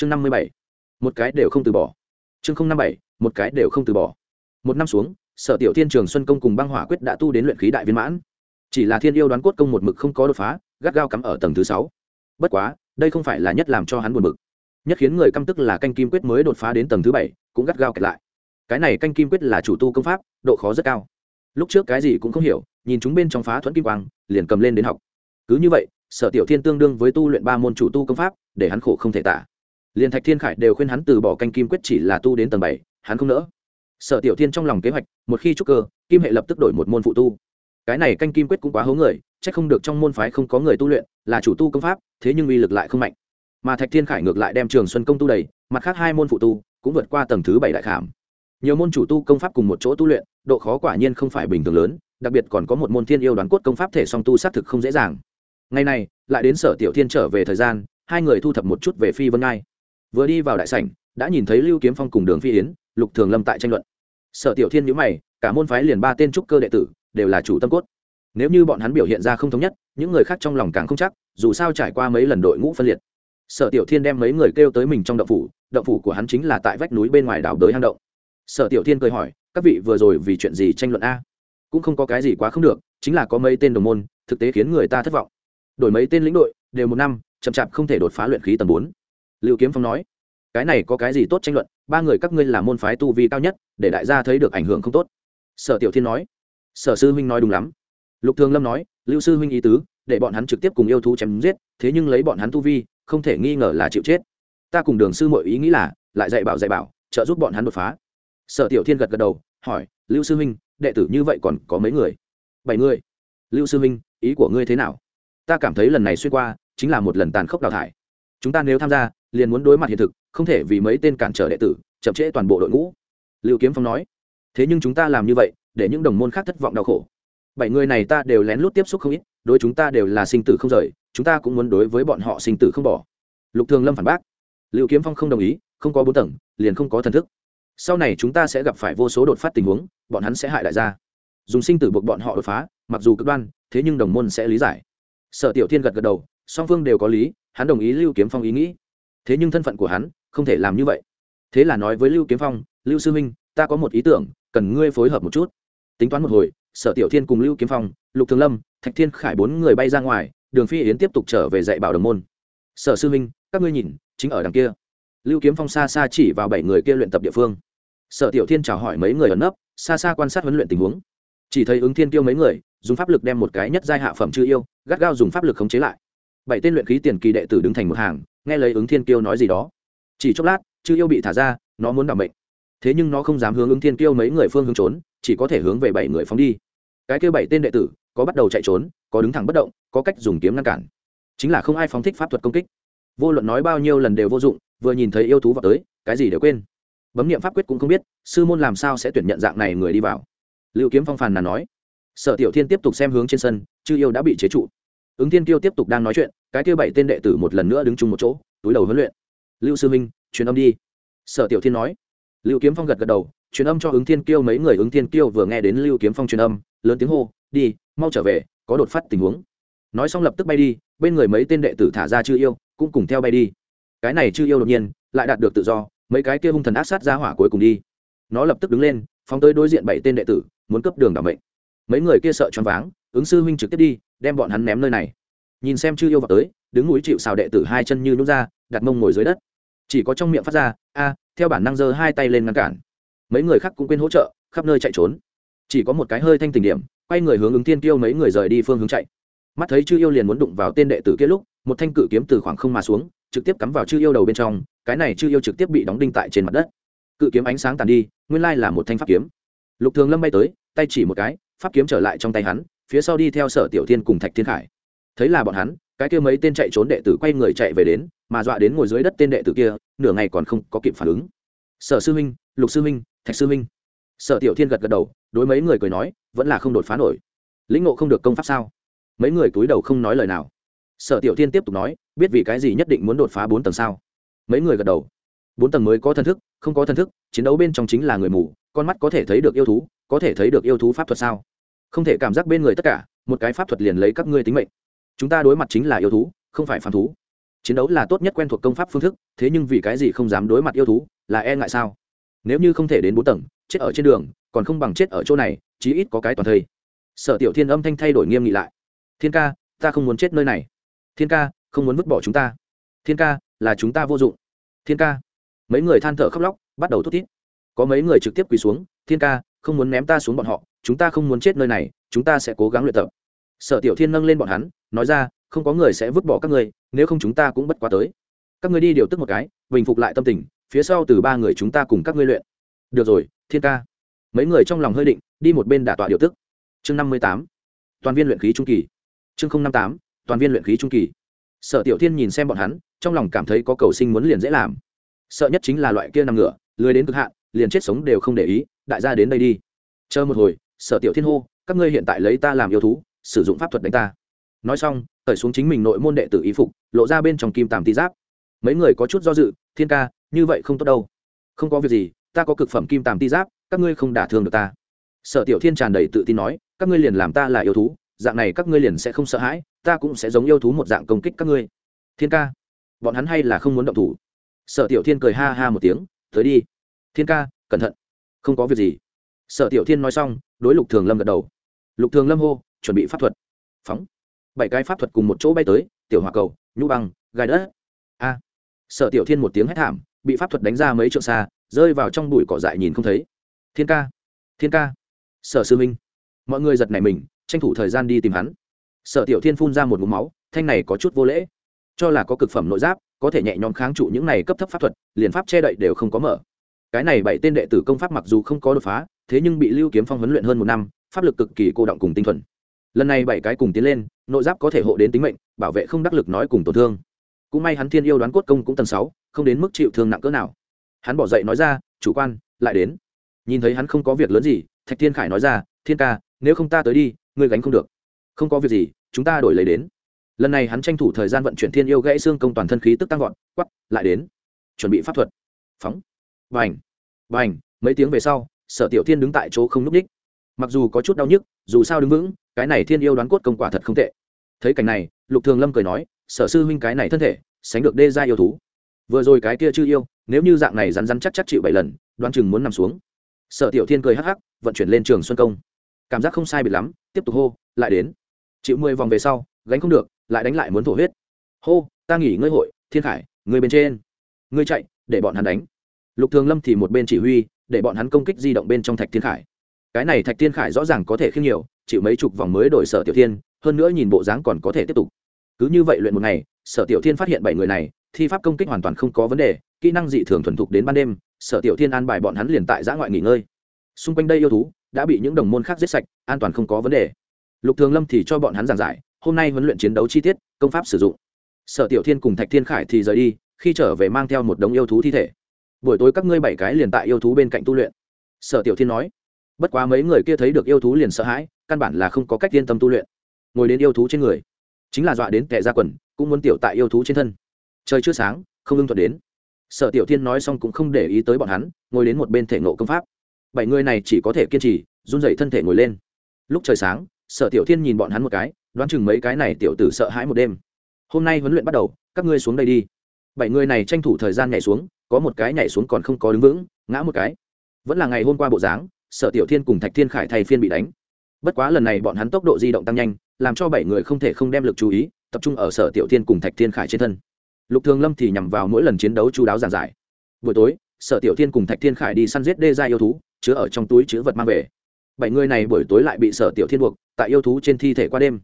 chương năm mươi bảy. Một cái đều không từ bỏ. Chương không năm bảy, một cái đều không từ bỏ. Một năm xuống, sở tiểu thiên trường xuân công cùng băng hỏa quyết đã tu đến luyện khí đại viên mãn. Chỉ là thiên yêu đoán cốt công một mực không có đột phá, gắt gao cắm ở tầng thứ sáu. Bất quá, đây không phải là nhất làm cho hắn buồn bực. Nhất khiến người căm tức là canh kim quyết mới đột phá đến tầng thứ bảy, cũng gắt gao kẹt lại. Cái này canh kim quyết là chủ tu công pháp, độ khó rất cao. Lúc trước cái gì cũng không hiểu, nhìn chúng bên trong phá thuẫn kim quang, liền cầm lên đến học. Cứ như vậy, sở tiểu thiên tương đương với tu luyện ba môn chủ tu công pháp, để hắn khổ không thể tả liền thạch thiên khải đều khuyên hắn từ bỏ canh kim quyết chỉ là tu đến tầng bảy, hắn không nỡ. Sở tiểu thiên trong lòng kế hoạch, một khi trúc cơ, kim hệ lập tức đổi một môn phụ tu. Cái này canh kim quyết cũng quá hố người c h ắ c không được trong môn phái không có người tu luyện, là chủ tu công pháp, thế nhưng uy lực lại không mạnh. Mà thạch thiên khải ngược lại đem trường xuân công tu đầy, mặt khác hai môn phụ tu cũng vượt qua tầng thứ bảy đại khảm. Nhiều môn chủ tu công pháp cùng một chỗ tu luyện, độ khó quả nhiên không phải bình thường lớn, đặc biệt còn có một môn thiên yêu đoán cốt công pháp thể song tu xác thực không dễ dàng. Ngày này lại đến sở tiểu thiên trở về thời gian, hai người thu thập một chút về phi vân ngai vừa đi vào đại sảnh, đã nhìn thấy lưu kiếm phong cùng đường phi yến, lục thường lâm tại tranh luận. Sở tiểu thiên nhữ mày, cả môn phái liền ba tên trúc cơ đệ tử, đều là chủ tâm cốt. Nếu như bọn hắn biểu hiện ra không thống nhất, những người khác trong lòng càng không chắc, dù sao trải qua mấy lần đội ngũ phân liệt. Sở tiểu thiên đem mấy người kêu tới mình trong động phủ động phủ của hắn chính là tại vách núi bên ngoài đảo đới hang động. Sở tiểu thiên cười hỏi, các vị vừa rồi vì chuyện gì tranh luận a? Cũng không có cái gì quá không được, chính là có mấy tên đồng môn, thực tế khiến người ta thất vọng. Đổi mấy tên lĩnh đội, đều một năm, chậm chạp không thể đột phá luyện khí tầng bốn. Lưu kiếm phong nói, cái này có cái gì tốt tranh luận? Ba người các ngươi là môn phái tu vi cao nhất, để đại gia thấy được ảnh hưởng không tốt. Sở tiểu thiên nói, sở sư huynh nói đúng lắm. Lục thường lâm nói, lưu sư huynh ý tứ, để bọn hắn trực tiếp cùng yêu thú chém giết, thế nhưng lấy bọn hắn tu vi, không thể nghi ngờ là chịu chết. Ta cùng đường sư mọi ý nghĩ là, lại dạy bảo dạy bảo, trợ giúp bọn hắn đột phá. Sở tiểu thiên gật gật đầu, hỏi, lưu sư huynh, đệ tử như vậy còn có mấy người? Bảy người. Lưu sư huynh, ý của ngươi thế nào? Ta cảm thấy lần này xuyên qua, chính là một lần tàn khốc đào thải. Chúng ta nếu tham gia liền muốn đối mặt hiện thực, không thể vì mấy tên cản trở đệ tử, chậm trễ toàn bộ đội ngũ. Liệu kiếm phong nói, thế nhưng chúng ta làm như vậy, để những đồng môn khác thất vọng đau khổ. Bảy người này ta đều lén lút tiếp xúc không ít, đối chúng ta đều là sinh tử không rời, chúng ta cũng muốn đối với bọn họ sinh tử không bỏ. Lục thường lâm phản bác liệu kiếm phong không đồng ý, không có bốn tầng, liền không có thần thức. Sau này chúng ta sẽ gặp phải vô số đột phát tình huống, bọn hắn sẽ hại đại gia. Dùng sinh tử buộc bọn họ đột phá, mặc dù cực đoan, thế nhưng đồng môn sẽ lý giải. Sở tiểu thiên gật gật đầu, song phương đều có lý, hắn đồng ý lưu kiếm phong ý nghĩ thế nhưng thân phận của hắn không thể làm như vậy. Thế là nói với lưu kiếm phong, lưu sư minh ta có một ý tưởng, cần ngươi phối hợp một chút. Tính toán một hồi, sở tiểu thiên cùng lưu kiếm phong, lục thường lâm, thạch thiên khải bốn người bay ra ngoài, đường phi yến tiếp tục trở về dạy bảo đồng môn. Sở sư minh các ngươi nhìn, chính ở đằng kia. Lưu kiếm phong xa xa chỉ vào bảy người kia luyện tập địa phương. Sở tiểu thiên chào hỏi mấy người ẩn nấp, xa xa quan sát huấn luyện tình huống. Chỉ thấy ứng thiên tiêu mấy người, dùng pháp lực đem một cái nhất giai hạ phẩm chư yêu, gắt gao dùng pháp lực khống chế lại bảy tên luyện khí tiền kỳ đệ tử đứng thành một hàng, nghe lấy ứng thiên kiêu nói gì đó. Chỉ chốc lát, chư yêu bị thả ra, nó muốn đảm mệnh. Thế nhưng nó không dám hướng ứng thiên kiêu mấy người phương hướng trốn, chỉ có thể hướng về bảy người phóng đi. Cái kêu bảy tên đệ tử, có bắt đầu chạy trốn, có đứng thẳng bất động, có cách dùng kiếm ngăn cản. Chính là không ai phóng thích pháp thuật công kích. Vô luận nói bao nhiêu lần đều vô dụng, vừa nhìn thấy yêu thú vào tới, cái gì đều quên. Bấm nghiệm pháp quyết cũng không biết, sư môn làm sao sẽ tuyển nhận dạng này người đi vào. Liệu kiếm phong phàn là nói. Sở tiểu thiên tiếp tục xem hướng trên sân, chư yêu đã bị chế trụ ứng thiên kiêu tiếp tục đang nói chuyện, cái kia bảy tên đệ tử một lần nữa đứng chung một chỗ, túi đầu huấn luyện. Lưu sư minh truyền âm đi. Sở tiểu thiên nói. Lưu kiếm phong gật gật đầu, truyền âm cho ứng thiên kiêu mấy người. Ứng thiên kiêu vừa nghe đến lưu kiếm phong truyền âm, lớn tiếng hô, đi, mau trở về, có đột phát tình huống. Nói xong lập tức bay đi, bên người mấy tên đệ tử thả ra chư yêu, cũng cùng theo bay đi. Cái này chư yêu đột nhiên lại đạt được tự do, mấy cái kia hung thần ác sát ra hỏa cuối cùng đi. Nó lập tức đứng lên, phóng tới đối diện bảy tên đệ tử, muốn cấp đường đảm mệnh mấy người kia sợ choáng váng, ứng sư huynh trực tiếp đi, đem bọn hắn ném nơi này. Nhìn xem chư yêu vào tới, đứng núi chịu xào đệ tử hai chân như nút ra, đặt mông ngồi dưới đất. Chỉ có trong miệng phát ra, a, theo bản năng giơ hai tay lên ngăn cản. Mấy người khác cũng quên hỗ trợ, khắp nơi chạy trốn. Chỉ có một cái hơi thanh tình điểm, quay người hướng ứng thiên tiêu mấy người rời đi phương hướng chạy. Mắt thấy chư yêu liền muốn đụng vào tên đệ tử kia lúc, một thanh cự kiếm từ khoảng không mà xuống, trực tiếp cắm vào chư yêu đầu bên trong, cái này chư yêu trực tiếp bị đóng đinh tại trên mặt đất. Cự kiếm ánh sáng tàn đi, nguyên lai là một thanh pháp kiếm. Lục thường lâm bay tới, tay chỉ một cái pháp kiếm trở lại trong tay hắn, phía sau đi theo sở tiểu thiên cùng thạch thiên khải. Thấy là bọn hắn, cái kia mấy tên chạy trốn đệ tử quay người chạy về đến, mà dọa đến ngồi dưới đất tên đệ tử kia, nửa ngày còn không có kịp phản ứng. Sở sư minh lục sư minh thạch sư minh sở tiểu thiên gật gật đầu, đối mấy người cười nói, vẫn là không đột phá nổi. Lĩnh ngộ không được công pháp sao? Mấy người cúi đầu không nói lời nào. Sở tiểu thiên tiếp tục nói, biết vì cái gì nhất định muốn đột phá bốn tầng sao? Mấy người gật đầu. Bốn tầng mới có thân thức, không có thân thức, chiến đấu bên trong chính là người mù, con mắt có thể thấy được yêu thú có thể thấy được yêu thú pháp thuật sao? Không thể cảm giác bên người tất cả, một cái pháp thuật liền lấy các ngươi tính mệnh. Chúng ta đối mặt chính là yêu thú, không phải phản thú. Chiến đấu là tốt nhất quen thuộc công pháp phương thức, thế nhưng vì cái gì không dám đối mặt yêu thú, là e ngại sao? Nếu như không thể đến bốn tầng, chết ở trên đường, còn không bằng chết ở chỗ này, chí ít có cái toàn thây. Sở tiểu thiên âm thanh thay đổi nghiêm nghị lại. Thiên ca, ta không muốn chết nơi này. Thiên ca, không muốn vứt bỏ chúng ta. Thiên ca, là chúng ta vô dụng. Thiên ca. Mấy người than thở khóc lóc, bắt đầu thút thít. Có mấy người trực tiếp quỳ xuống. Thiên ca không muốn ném ta xuống bọn họ chúng ta không muốn chết nơi này chúng ta sẽ cố gắng luyện tập. Sở tiểu thiên nâng lên bọn hắn nói ra không có người sẽ vứt bỏ các ngươi nếu không chúng ta cũng bất quá tới. Các ngươi đi điều tức một cái bình phục lại tâm tình phía sau từ ba người chúng ta cùng các ngươi luyện. Được rồi thiên ca. Mấy người trong lòng hơi định đi một bên đả tọa điều tức. Chương năm mươi tám. Toàn viên luyện khí trung kỳ. Chương năm mươi tám toàn viên luyện khí trung kỳ. Sở tiểu thiên nhìn xem bọn hắn trong lòng cảm thấy có cầu sinh muốn liền dễ làm. Sợ nhất chính là loại kia nằm ngựa, lười đến cực hạn liền chết sống đều không để ý đại gia đến đây đi. Chờ một hồi, sở tiểu thiên hô, các ngươi hiện tại lấy ta làm yêu thú, sử dụng pháp thuật đánh ta. Nói xong, cởi xuống chính mình nội môn đệ tử y phục, lộ ra bên trong kim tàm tý giáp. Mấy người có chút do dự, thiên ca, như vậy không tốt đâu. Không có việc gì, ta có cực phẩm kim tàm ti giáp, các ngươi không đả thương được ta. Sở tiểu thiên tràn đầy tự tin nói, các ngươi liền làm ta là yêu thú, dạng này các ngươi liền sẽ không sợ hãi, ta cũng sẽ giống yêu thú một dạng công kích các ngươi. Thiên ca, bọn hắn hay là không muốn động thủ. Sở tiểu thiên cười ha ha một tiếng, tới đi. Thiên ca, cẩn thận không có việc gì. Sở tiểu thiên nói xong, đối lục thường lâm gật đầu. Lục thường lâm hô, chuẩn bị pháp thuật. Phóng. Bảy cái pháp thuật cùng một chỗ bay tới, tiểu hòa cầu, nhũ băng, gai đất. A. Sở tiểu thiên một tiếng hét thảm, bị pháp thuật đánh ra mấy trượng xa, rơi vào trong bụi cỏ dại nhìn không thấy. Thiên ca. Thiên ca. Sở sư minh. Mọi người giật nảy mình, tranh thủ thời gian đi tìm hắn. Sở tiểu thiên phun ra một mũ máu, thanh này có chút vô lễ. Cho là có cực phẩm nội giáp, có thể nhẹ nhõm kháng trụ những này cấp thấp pháp thuật, liền pháp che đậy đều không có mở cái này bảy tên đệ tử công pháp mặc dù không có đột phá, thế nhưng bị lưu kiếm phong huấn luyện hơn một năm, pháp lực cực kỳ cô động cùng tinh thuần. Lần này bảy cái cùng tiến lên, nội giáp có thể hộ đến tính mệnh, bảo vệ không đắc lực nói cùng tổn thương. Cũng may hắn thiên yêu đoán cốt công cũng tầng sáu, không đến mức chịu thương nặng cỡ nào. Hắn bỏ dậy nói ra, chủ quan, lại đến. Nhìn thấy hắn không có việc lớn gì, thạch thiên khải nói ra, thiên ca, nếu không ta tới đi, ngươi gánh không được. Không có việc gì, chúng ta đổi lấy đến. Lần này hắn tranh thủ thời gian vận chuyển thiên yêu gãy xương công toàn thân khí tức tăng vọt quắp lại đến. Chuẩn bị pháp thuật. Phóng vành vành mấy tiếng về sau, sở tiểu thiên đứng tại chỗ không n ú c ních mặc dù có chút đau nhức, dù sao đứng vững, cái này thiên yêu đoán cốt công quả thật không tệ. Thấy cảnh này, lục thường lâm cười nói, sở sư huynh cái này thân thể, sánh được đê gia yêu thú. Vừa rồi cái kia chưa yêu, nếu như dạng này rắn rắn chắc chắc chịu bảy lần, đoán chừng muốn nằm xuống. Sở tiểu thiên cười hắc hắc, vận chuyển lên trường xuân công. Cảm giác không sai biệt lắm, tiếp tục hô, lại đến. Chịu mười vòng về sau, gánh không được, lại đánh lại muốn thổ huyết. Hô, ta nghỉ ngơi hội, thiên khải người bên trên. Ngươi chạy, để bọn hắn đánh lục thường lâm thì một bên chỉ huy, để bọn hắn công kích di động bên trong thạch thiên khải. Cái này thạch thiên khải rõ ràng có thể khiêng nhiều, chịu mấy chục vòng mới đổi sở tiểu thiên, hơn nữa nhìn bộ dáng còn có thể tiếp tục. Cứ như vậy luyện một ngày, sở tiểu thiên phát hiện bảy người này, thi pháp công kích hoàn toàn không có vấn đề, kỹ năng dị thường thuần thục đến ban đêm, sở tiểu thiên an bài bọn hắn liền tại giã ngoại nghỉ ngơi. Xung quanh đây yêu thú đã bị những đồng môn khác giết sạch, an toàn không có vấn đề. Lục thường lâm thì cho bọn hắn giảng giải, hôm nay huấn luyện chiến đấu chi tiết, công pháp sử dụng. Sở tiểu thiên cùng thạch thiên khải thì rời đi, khi trở về mang theo một đống yêu thú thi thể buổi tối các ngươi bảy cái liền tại yêu thú bên cạnh tu luyện. Sở tiểu thiên nói, bất quá mấy người kia thấy được yêu thú liền sợ hãi, căn bản là không có cách yên tâm tu luyện. Ngồi đến yêu thú trên người, chính là dọa đến tệ ra quần, cũng muốn tiểu tại yêu thú trên thân. Trời chưa sáng, không ưng thuận đến. Sở tiểu thiên nói xong cũng không để ý tới bọn hắn, ngồi đến một bên thể nộ công pháp. Bảy người này chỉ có thể kiên trì, run dậy thân thể ngồi lên. Lúc trời sáng, sở tiểu thiên nhìn bọn hắn một cái, đoán chừng mấy cái này tiểu tử sợ hãi một đêm. Hôm nay huấn luyện bắt đầu, các ngươi xuống đây đi. Bảy người này tranh thủ thời gian nhảy xuống có một cái nhảy xuống còn không có đứng vững, ngã một cái. Vẫn là ngày hôm qua bộ dáng, sở tiểu thiên cùng thạch thiên khải thay phiên bị đánh. Bất quá lần này bọn hắn tốc độ di động tăng nhanh, làm cho bảy người không thể không đem lực chú ý, tập trung ở sở tiểu thiên cùng thạch thiên khải trên thân. Lục thường lâm thì nhằm vào mỗi lần chiến đấu chú đáo giản giải. Buổi tối, sở tiểu thiên cùng thạch thiên khải đi săn giết đê ra yêu thú, chứa ở trong túi chứa vật mang về. Bảy người này buổi tối lại bị sở tiểu thiên buộc, tại yêu thú trên thi thể qua đêm.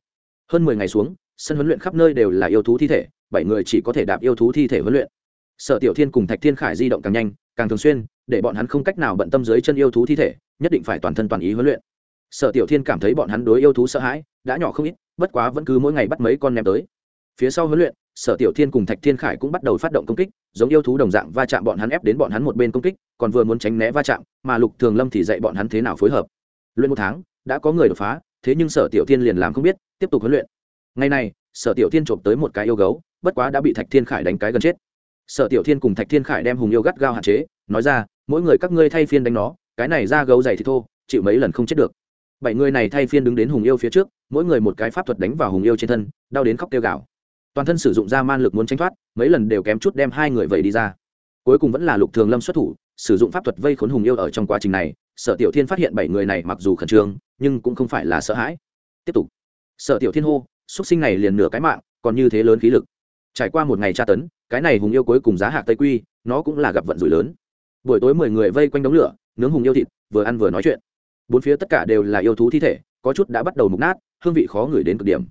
Hơn mười ngày xuống, sân huấn luyện khắp nơi đều là yêu thú thi thể, bảy người chỉ có thể đạp yêu thú thi thể huấn luyện sở tiểu thiên cùng thạch thiên khải di động càng nhanh, càng thường xuyên, để bọn hắn không cách nào bận tâm dưới chân yêu thú thi thể, nhất định phải toàn thân toàn ý huấn luyện. Sở tiểu thiên cảm thấy bọn hắn đối yêu thú sợ hãi, đã nhỏ không ít, bất quá vẫn cứ mỗi ngày bắt mấy con ném tới. Phía sau huấn luyện, sở tiểu thiên cùng thạch thiên khải cũng bắt đầu phát động công kích, giống yêu thú đồng dạng va chạm bọn hắn ép đến bọn hắn một bên công kích, còn vừa muốn tránh né va chạm, mà lục thường lâm thì dạy bọn hắn thế nào phối hợp. Luyện một tháng, đã có người đột phá, thế nhưng sở tiểu thiên liền làm không biết, tiếp tục huấn luyện. Ngày này, sở tiểu thiên trộm tới một cái yêu gấu, bất quá đã bị thạch thiên khải đánh cái gần chết sở tiểu thiên cùng thạch thiên khải đem hùng yêu gắt gao hạn chế, nói ra, mỗi người các ngươi thay phiên đánh nó, cái này ra gấu dày thì thô, chịu mấy lần không chết được. Bảy người này thay phiên đứng đến hùng yêu phía trước, mỗi người một cái pháp thuật đánh vào hùng yêu trên thân, đau đến khóc kêu gào. Toàn thân sử dụng ra man lực muốn tránh thoát, mấy lần đều kém chút đem hai người vậy đi ra. Cuối cùng vẫn là lục thường lâm xuất thủ, sử dụng pháp thuật vây khốn hùng yêu ở trong quá trình này, sở tiểu thiên phát hiện bảy người này mặc dù khẩn trương, nhưng cũng không phải là sợ hãi. Tiếp tục. Sở tiểu thiên hô xuất sinh này liền nửa cái mạng, còn như thế lớn khí lực trải qua một ngày tra tấn, cái này hùng yêu cuối cùng giá hạc tây quy, nó cũng là gặp vận rủi lớn. Buổi tối mười người vây quanh đống lửa, nướng hùng yêu thịt, vừa ăn vừa nói chuyện. Bốn phía tất cả đều là yêu thú thi thể, có chút đã bắt đầu mục nát, hương vị khó ngửi đến cực điểm.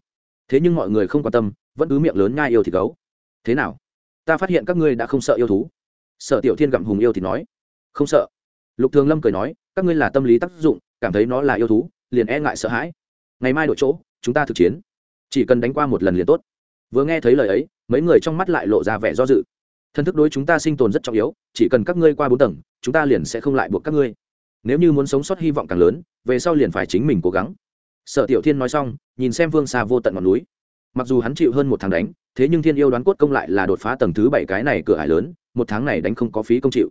Thế nhưng mọi người không quan tâm, vẫn cứ miệng lớn ngai yêu thịt gấu. Thế nào? Ta phát hiện các ngươi đã không sợ yêu thú. Sợ tiểu thiên gặm hùng yêu thì nói. Không sợ. Lục thường lâm cười nói, các ngươi là tâm lý tác dụng, cảm thấy nó là yêu thú, liền e ngại sợ hãi. Ngày mai đổi chỗ, chúng ta thực chiến. Chỉ cần đánh qua một lần liền tốt vừa nghe thấy lời ấy, mấy người trong mắt lại lộ ra vẻ do dự. Thân thức đối chúng ta sinh tồn rất trọng yếu, chỉ cần các ngươi qua bốn tầng, chúng ta liền sẽ không lại buộc các ngươi. Nếu như muốn sống sót hy vọng càng lớn, về sau liền phải chính mình cố gắng. Sở tiểu thiên nói xong, nhìn xem vương xa vô tận ngọn núi. Mặc dù hắn chịu hơn một tháng đánh, thế nhưng thiên yêu đoán cốt công lại là đột phá tầng thứ bảy cái này cửa hải lớn, một tháng này đánh không có phí công chịu.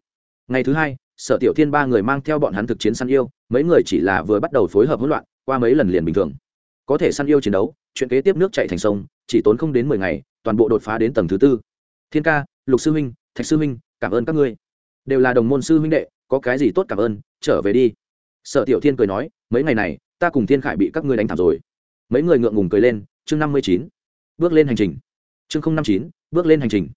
Ngày thứ hai, sở tiểu thiên ba người mang theo bọn hắn thực chiến săn yêu, mấy người chỉ là vừa bắt đầu phối hợp hỗn loạn, qua mấy lần liền bình thường. Có thể săn yêu chiến đấu chuyện kế tiếp nước chạy thành sông, chỉ tốn không đến mười ngày, toàn bộ đột phá đến tầng thứ tư. Thiên ca, lục sư huynh, thạch sư huynh, cảm ơn các ngươi. Đều là đồng môn sư huynh đệ, có cái gì tốt cảm ơn, trở về đi. Sở tiểu thiên cười nói, mấy ngày này, ta cùng thiên khải bị các ngươi đánh thảm rồi. Mấy người ngượng ngùng cười lên, chương năm mươi chín, bước lên hành trình. Chương năm chín, bước lên hành trình.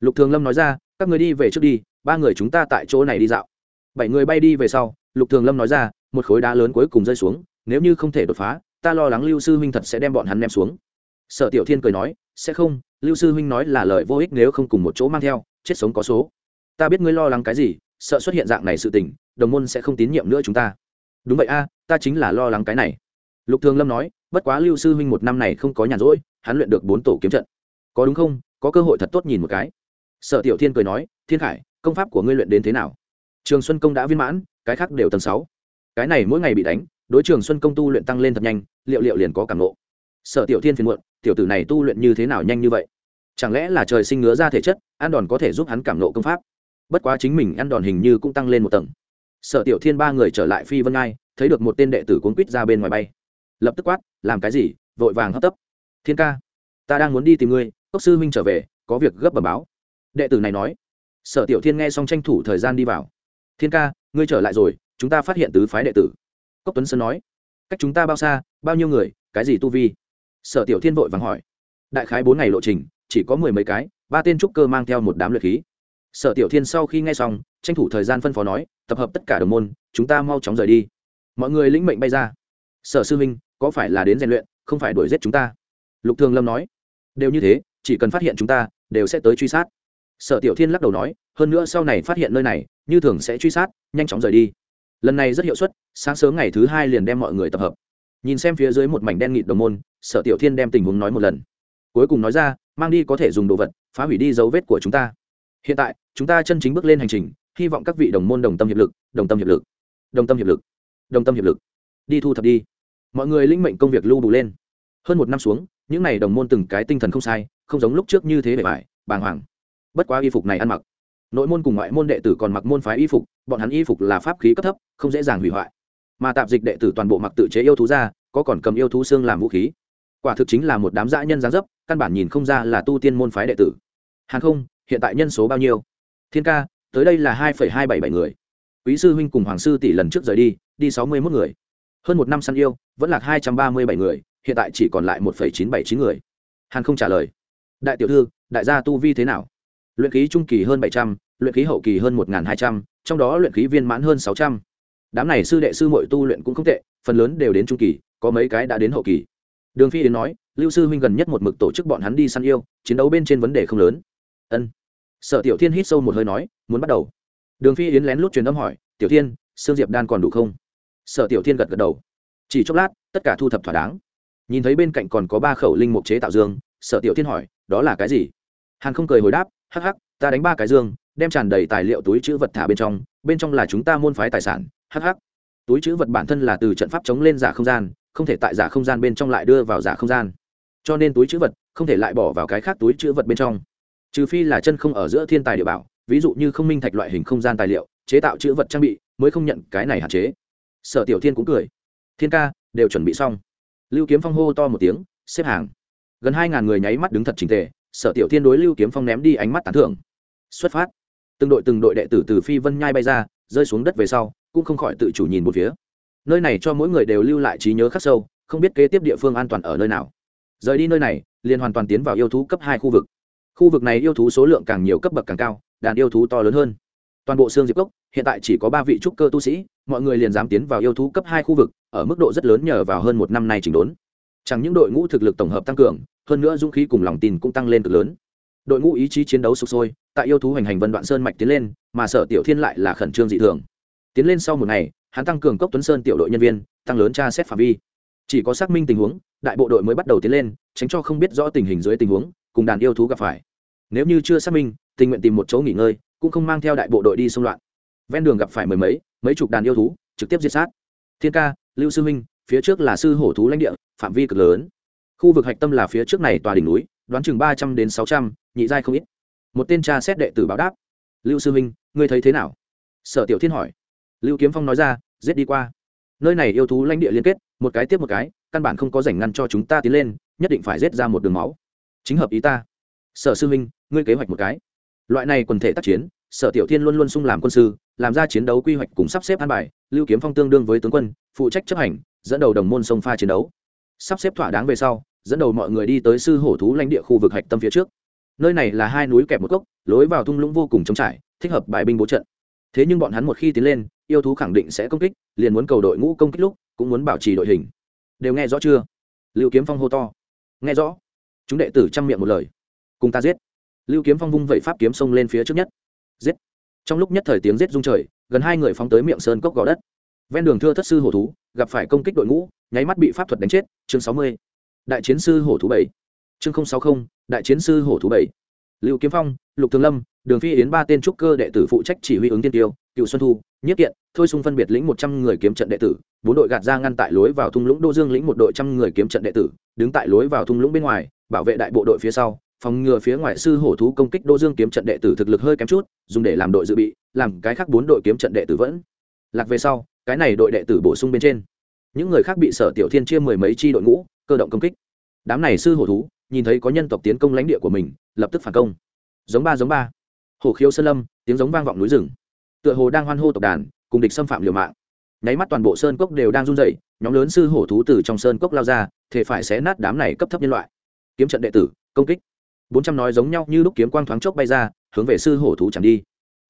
Lục thường lâm nói ra, các người đi về trước đi, ba người chúng ta tại chỗ này đi dạo. Bảy người bay đi về sau, lục thường lâm nói ra, một khối đá lớn cuối cùng rơi xuống, nếu như không thể đột phá ta lo lắng lưu sư huynh thật sẽ đem bọn hắn ném xuống. Sở tiểu thiên cười nói, sẽ không, lưu sư huynh nói là lời vô ích nếu không cùng một chỗ mang theo, chết sống có số. Ta biết ngươi lo lắng cái gì, sợ xuất hiện dạng này sự tình, đồng môn sẽ không tín nhiệm nữa chúng ta. Đúng vậy a, ta chính là lo lắng cái này. Lục thường lâm nói, bất quá lưu sư huynh một năm này không có nhàn rỗi, hắn luyện được bốn tổ kiếm trận. Có đúng không? Có cơ hội thật tốt nhìn một cái. Sở tiểu thiên cười nói, thiên khải, công pháp của ngươi luyện đến thế nào? Trường xuân công đã viên mãn, cái khác đều tầng sáu. Cái này mỗi ngày bị đánh đối trường xuân công tu luyện tăng lên thật nhanh, liệu liệu liền có cảm nộ sở tiểu thiên phiền muộn, tiểu tử này tu luyện như thế nào nhanh như vậy? Chẳng lẽ là trời sinh ngứa ra thể chất ăn đòn có thể giúp hắn cảm nộ công pháp? Bất quá chính mình ăn đòn hình như cũng tăng lên một tầng. Sở tiểu thiên ba người trở lại phi vân ngai, thấy được một tên đệ tử cuốn quýt ra bên ngoài bay. Lập tức quát, làm cái gì? Vội vàng hấp tấp. Thiên ca, ta đang muốn đi tìm ngươi, cốc sư huynh trở về, có việc gấp bẩm báo. Đệ tử này nói. Sở tiểu thiên nghe xong tranh thủ thời gian đi vào. Thiên ca, ngươi trở lại rồi, chúng ta phát hiện tứ phái đệ tử cốc tuấn sơn nói, cách chúng ta bao xa, bao nhiêu người, cái gì tu vi? Sở tiểu thiên vội vàng hỏi, đại khái bốn ngày lộ trình, chỉ có mười mấy cái, ba tên trúc cơ mang theo một đám luyện khí. Sở tiểu thiên sau khi nghe xong, tranh thủ thời gian phân phó nói, tập hợp tất cả đồng môn, chúng ta mau chóng rời đi. Mọi người lĩnh mệnh bay ra. Sở sư minh có phải là đến rèn luyện, không phải đuổi giết chúng ta? Lục thường lâm nói, đều như thế, chỉ cần phát hiện chúng ta, đều sẽ tới truy sát. Sở tiểu thiên lắc đầu nói, hơn nữa sau này phát hiện nơi này, như thường sẽ truy sát, nhanh chóng rời đi lần này rất hiệu suất, sáng sớm ngày thứ hai liền đem mọi người tập hợp. Nhìn xem phía dưới một mảnh đen nghịt đồng môn, sở tiểu thiên đem tình huống nói một lần. Cuối cùng nói ra, mang đi có thể dùng đồ vật, phá hủy đi dấu vết của chúng ta. Hiện tại, chúng ta chân chính bước lên hành trình, hy vọng các vị đồng môn đồng tâm hiệp lực, đồng tâm hiệp lực, đồng tâm hiệp lực, đồng tâm hiệp lực. Đi thu thập đi. Mọi người linh mệnh công việc lưu đủ lên. Hơn một năm xuống, những n à y đồng môn từng cái tinh thần không sai, không giống lúc trước như thế bề bài bàng hoàng. Bất quá y phục này ăn mặc nội môn cùng ngoại môn đệ tử còn mặc môn phái y phục, bọn hắn y phục là pháp khí cấp thấp, không dễ dàng hủy hoại. Mà tạp dịch đệ tử toàn bộ mặc tự chế yêu thú ra, có còn cầm yêu thú xương làm vũ khí. Quả thực chính là một đám dã nhân gián dấp, căn bản nhìn không ra là tu tiên môn phái đệ tử. Hàng không, hiện tại nhân số bao nhiêu? Thiên ca, tới đây là hai hai bảy bảy người. Quý sư huynh cùng hoàng sư tỷ lần trước rời đi đi sáu mươi mốt người. Hơn một năm săn yêu, vẫn là hai trăm ba mươi bảy người, hiện tại chỉ còn lại một chín bảy chín người. Hàn không trả lời. Đại tiểu thư, đại gia tu vi thế nào? Luyện khí trung kỳ hơn bảy trăm, luyện khí hậu kỳ hơn một hai trăm, trong đó luyện khí viên mãn hơn sáu trăm. Đám này sư đệ sư muội tu luyện cũng không tệ, phần lớn đều đến trung kỳ, có mấy cái đã đến hậu kỳ. Đường phi đến nói, lưu sư huynh gần nhất một mực tổ chức bọn hắn đi săn yêu, chiến đấu bên trên vấn đề không lớn. Ân. Sở tiểu thiên hít sâu một hơi nói, muốn bắt đầu. Đường phi yến lén lút truyền âm hỏi, tiểu thiên sương diệp đan còn đủ không? Sở tiểu thiên gật gật đầu. Chỉ chốc lát, tất cả thu thập thỏa đáng. Nhìn thấy bên cạnh còn có ba khẩu linh mục chế tạo dương, sở tiểu thiên hỏi, đó là cái gì? Hàn không cười hồi đáp hắc hắc, ta đánh ba cái dương, đem tràn đầy tài liệu túi chữ vật thả bên trong bên trong là chúng ta môn phái tài sản, hắc hắc. Túi chữ vật bản thân là từ trận pháp chống lên giả không gian, không thể tại giả không gian bên trong lại đưa vào giả không gian. Cho nên túi chữ vật không thể lại bỏ vào cái khác túi chữ vật bên trong. Trừ phi là chân không ở giữa thiên tài địa bảo, ví dụ như không minh thạch loại hình không gian tài liệu, chế tạo chữ vật trang bị, mới không nhận cái này hạn chế. Sở tiểu thiên cũng cười. Thiên ca, đều chuẩn bị xong. Lưu kiếm phong hô to một tiếng, xếp hàng. Gần hai ngàn người nháy mắt đứng thật trình tề sở tiểu thiên đối lưu kiếm phong ném đi ánh mắt tán thưởng. Xuất phát. Từng đội từng đội đệ tử từ phi vân nhai bay ra, rơi xuống đất về sau, cũng không khỏi tự chủ nhìn một phía. Nơi này cho mỗi người đều lưu lại trí nhớ khắc sâu, không biết kế tiếp địa phương an toàn ở nơi nào. Rời đi nơi này, liền hoàn toàn tiến vào yêu thú cấp hai khu vực. Khu vực này yêu thú số lượng càng nhiều cấp bậc càng cao, đàn yêu thú to lớn hơn. Toàn bộ xương diệp cốc, hiện tại chỉ có ba vị trúc cơ tu sĩ, mọi người liền dám tiến vào yêu thú cấp hai khu vực, ở mức độ rất lớn nhờ vào hơn một năm nay chỉnh đốn. Chẳng những đội ngũ thực lực tổng hợp tăng cường hơn nữa dũng khí cùng lòng tin cũng tăng lên cực lớn. Đội ngũ ý chí chiến đấu sụp sôi, tại yêu thú hành hành vân đoạn sơn mạch tiến lên, mà sở tiểu thiên lại là khẩn trương dị thường. Tiến lên sau một ngày, hắn tăng cường cốc tuấn sơn tiểu đội nhân viên, tăng lớn tra xét phạm vi. Chỉ có xác minh tình huống, đại bộ đội mới bắt đầu tiến lên, tránh cho không biết rõ tình hình dưới tình huống, cùng đàn yêu thú gặp phải. Nếu như chưa xác minh, tình nguyện tìm một chỗ nghỉ ngơi, cũng không mang theo đại bộ đội đi xung loạn. Ven đường gặp phải mười mấy mấy chục đàn yêu thú, trực tiếp diệt sát. Thiên ca, lưu sư minh, phía trước là sư hổ thú lãnh địa, phạm vi cực lớn khu vực hạch tâm là phía trước này tòa đỉnh núi, đoán chừng ba trăm đến sáu trăm, nhị giai không ít. Một tên cha xét đệ tử báo đáp. Lưu sư minh ngươi thấy thế nào? Sở tiểu thiên hỏi. Lưu kiếm phong nói ra, giết đi qua. Nơi này yêu thú lãnh địa liên kết, một cái tiếp một cái, căn bản không có rảnh ngăn cho chúng ta tiến lên, nhất định phải giết ra một đường máu. Chính hợp ý ta. Sở sư minh ngươi kế hoạch một cái. Loại này quần thể tác chiến, sở tiểu thiên luôn luôn sung làm quân sư, làm ra chiến đấu quy hoạch cùng sắp xếp an bài. Lưu kiếm phong tương đương với tướng quân, phụ trách chấp hành, dẫn đầu đồng môn sông pha chiến đấu sắp xếp thỏa đáng về sau, dẫn đầu mọi người đi tới sư hổ thú lãnh địa khu vực hạch tâm phía trước. Nơi này là hai núi kẹp một cốc, lối vào thung lũng vô cùng trống trải, thích hợp bài binh bố trận. Thế nhưng bọn hắn một khi tiến lên, yêu thú khẳng định sẽ công kích, liền muốn cầu đội ngũ công kích lúc, cũng muốn bảo trì đội hình. Đều nghe rõ chưa? Lưu kiếm phong hô to. Nghe rõ. Chúng đệ tử chăm miệng một lời. Cùng ta giết. Lưu kiếm phong vung vẩy pháp kiếm xông lên phía trước nhất. Giết. Trong lúc nhất thời tiếng giết rung trời, gần hai người phóng tới miệng sơn cốc gò đất. Ven đường thưa thất sư hổ thú, gặp phải công kích đội ngũ nháy mắt bị pháp thuật đánh chết, chương sáu mươi. Đại chiến sư hổ thú bảy. Chương sáu mươi đại chiến sư hổ thú bảy. Lưu kiếm phong, lục thường lâm, đường phi yến ba tên trúc cơ đệ tử phụ trách chỉ huy ứng tiên tiêu, cựu xuân thu, nhất kiện, thôi xung phân biệt lĩnh một trăm người kiếm trận đệ tử, bốn đội gạt ra ngăn tại lối vào thung lũng đô dương lĩnh một đội trăm người kiếm trận đệ tử, đứng tại lối vào thung lũng bên ngoài, bảo vệ đại bộ đội phía sau, phòng ngừa phía ngoài sư hổ thú công kích đô dương kiếm trận đệ tử thực lực hơi kém chút, dùng để làm đội dự bị, làm cái khác bốn đội kiếm trận đệ tử vẫn. Lạc về sau, cái này đội đệ tử bổ sung bên trên những người khác bị sở tiểu thiên chia mười mấy chi đội ngũ, cơ động công kích. Đám này sư hổ thú, nhìn thấy có nhân tộc tiến công lãnh địa của mình, lập tức phản công. Giống ba giống ba. Hổ khiếu sơn lâm, tiếng giống vang vọng núi rừng. Tựa hồ đang hoan hô tộc đàn, cùng địch xâm phạm liều mạng. Nháy mắt toàn bộ sơn cốc đều đang run rẩy, nhóm lớn sư hổ thú từ trong sơn cốc lao ra thể phải xé nát đám này cấp thấp nhân loại. Kiếm trận đệ tử, công kích. Bốn trăm nói giống nhau như lúc kiếm quang thoáng chốc bay ra, hướng về sư hổ thú chẳng đi.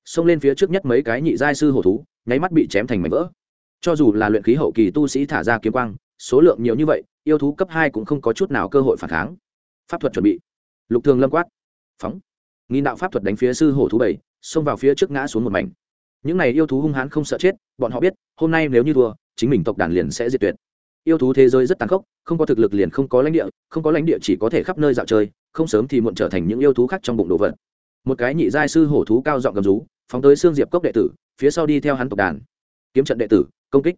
Xông lên phía trước nhất mấy cái nhị giai sư hổ thú, nháy mắt bị chém thành mảnh vỡ cho dù là luyện khí hậu kỳ tu sĩ thả ra kiếm quang, số lượng nhiều như vậy, yêu thú cấp hai cũng không có chút nào cơ hội phản kháng. Pháp thuật chuẩn bị. Lục thường lâm quát. Phóng. Nghi đạo pháp thuật đánh phía sư hổ thú bảy, xông vào phía trước ngã xuống một mảnh. Những này yêu thú hung hãn không sợ chết, bọn họ biết, hôm nay nếu như thua, chính mình tộc đàn liền sẽ diệt tuyệt. Yêu thú thế giới rất tàn khốc, không có thực lực liền không có lãnh địa, không có lãnh địa chỉ có thể khắp nơi dạo chơi, không sớm thì muộn trở thành những yêu thú khác trong bụng đồ vật. Một cái nhị giai sư hổ thú cao giọng gầm rú, phóng tới xương diệp cốc đệ tử, phía sau đi theo hắn tộc đàn. Kiếm trận đệ tử công kích.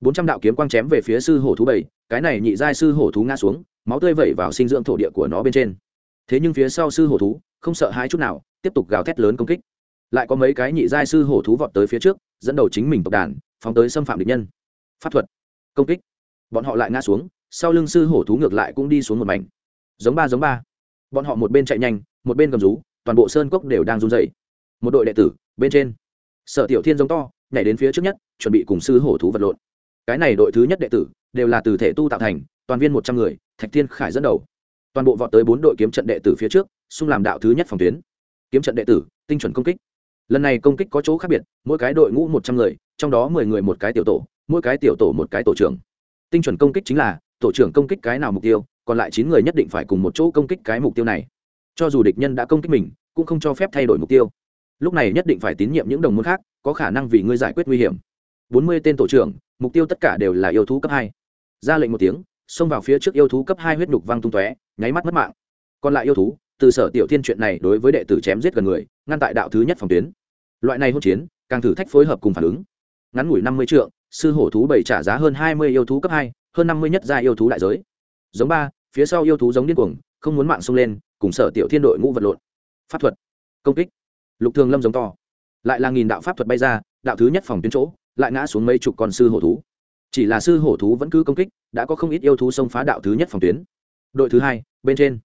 Bốn trăm đạo kiếm quang chém về phía sư hổ thú bảy, cái này nhị giai sư hổ thú ngã xuống, máu tươi vẩy vào sinh dưỡng thổ địa của nó bên trên. Thế nhưng phía sau sư hổ thú, không sợ hãi chút nào, tiếp tục gào thét lớn công kích. Lại có mấy cái nhị giai sư hổ thú vọt tới phía trước, dẫn đầu chính mình tộc đàn, phóng tới xâm phạm địch nhân. Pháp thuật. Công kích. Bọn họ lại ngã xuống, sau lưng sư hổ thú ngược lại cũng đi xuống một mảnh. Giống ba giống ba. Bọn họ một bên chạy nhanh, một bên cầm rú, toàn bộ sơn cốc đều đang run dày một đội đệ tử, bên trên. Sở tiểu thiên giống to nhảy đến phía trước nhất, chuẩn bị cùng sư hổ thú vật lộn. Cái này đội thứ nhất đệ tử, đều là từ thể tu tạo thành, toàn viên một trăm người, thạch thiên khải dẫn đầu. Toàn bộ vọt tới bốn đội kiếm trận đệ tử phía trước, xung làm đạo thứ nhất phòng tuyến. Kiếm trận đệ tử, tinh chuẩn công kích. Lần này công kích có chỗ khác biệt, mỗi cái đội ngũ một trăm người, trong đó mười người một cái tiểu tổ, mỗi cái tiểu tổ một cái tổ trưởng. Tinh chuẩn công kích chính là, tổ trưởng công kích cái nào mục tiêu, còn lại chín người nhất định phải cùng một chỗ công kích cái mục tiêu này. Cho dù địch nhân đã công kích mình, cũng không cho phép thay đổi mục tiêu lúc này nhất định phải tín nhiệm những đồng môn khác, có khả năng vì ngươi giải quyết nguy hiểm. Bốn mươi tên tổ trưởng, mục tiêu tất cả đều là yêu thú cấp hai. Ra lệnh một tiếng, xông vào phía trước yêu thú cấp hai huyết nhục văng tung tóe, nháy mắt mất mạng. Còn lại yêu thú, từ sở tiểu thiên chuyện này đối với đệ tử chém giết gần người, ngăn tại đạo thứ nhất phòng tuyến. Loại này hỗn chiến, càng thử thách phối hợp cùng phản ứng. Ngắn ngủi năm mươi triệu sư hổ thú bảy trả giá hơn hai mươi yêu thú cấp hai, hơn năm mươi nhất gia yêu thú đại giới. Giống ba, phía sau yêu thú giống điên cuồng, không muốn mạng xông lên, cùng sở tiểu thiên đội ngũ vật lộn. Pháp thuật. Công kích lục thường lâm giống to. Lại là nghìn đạo pháp thuật bay ra, đạo thứ nhất phòng tuyến chỗ, lại ngã xuống mấy chục con sư hổ thú. Chỉ là sư hổ thú vẫn cứ công kích, đã có không ít yêu thú xông phá đạo thứ nhất phòng tuyến. Đội thứ hai, bên trên.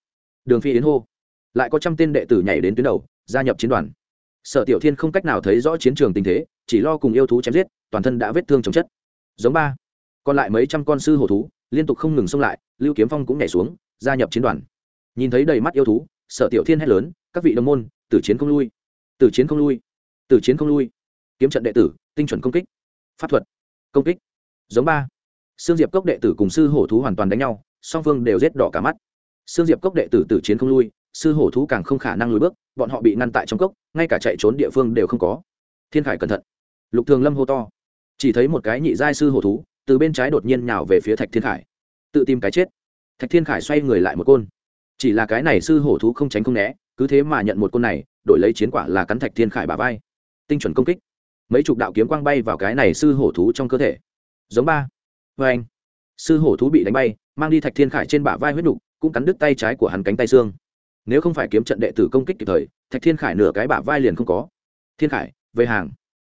Đường phi yến hô. Lại có trăm tên đệ tử nhảy đến tuyến đầu, gia nhập chiến đoàn. Sở tiểu thiên không cách nào thấy rõ chiến trường tình thế, chỉ lo cùng yêu thú chém giết, toàn thân đã vết thương chồng chất. Giống ba. Còn lại mấy trăm con sư hổ thú, liên tục không ngừng xông lại, lưu kiếm phong cũng nhảy xuống, gia nhập chiến đoàn. Nhìn thấy đầy mắt yêu thú, sở tiểu thiên hét lớn, các vị đồng môn, tử chiến không lui tử chiến không lui. Tử chiến không lui. Kiếm trận đệ tử, tinh chuẩn công kích. Pháp thuật, công kích. Giống ba. Sương diệp cốc đệ tử cùng sư hổ thú hoàn toàn đánh nhau, song phương đều rết đỏ cả mắt. Sương diệp cốc đệ tử tử chiến không lui, sư hổ thú càng không khả năng lùi bước, bọn họ bị ngăn tại trong cốc, ngay cả chạy trốn địa phương đều không có. Thiên khải cẩn thận. Lục thường lâm hô to. Chỉ thấy một cái nhị giai sư hổ thú, từ bên trái đột nhiên nhào về phía thạch thiên khải. Tự tìm cái chết. Thạch thiên khải xoay người lại một côn. Chỉ là cái này sư hổ thú không tránh không né cứ thế mà nhận một côn này, đổi lấy chiến quả là cắn thạch thiên khải bà vai. Tinh chuẩn công kích. Mấy chục đạo kiếm quang bay vào cái này sư hổ thú trong cơ thể. Giống ba. Vê anh. Sư hổ thú bị đánh bay, mang đi thạch thiên khải trên bả vai huyết nục, cũng cắn đứt tay trái của hắn cánh tay xương. Nếu không phải kiếm trận đệ tử công kích kịp thời, thạch thiên khải nửa cái bả vai liền không có. Thiên khải, về hàng.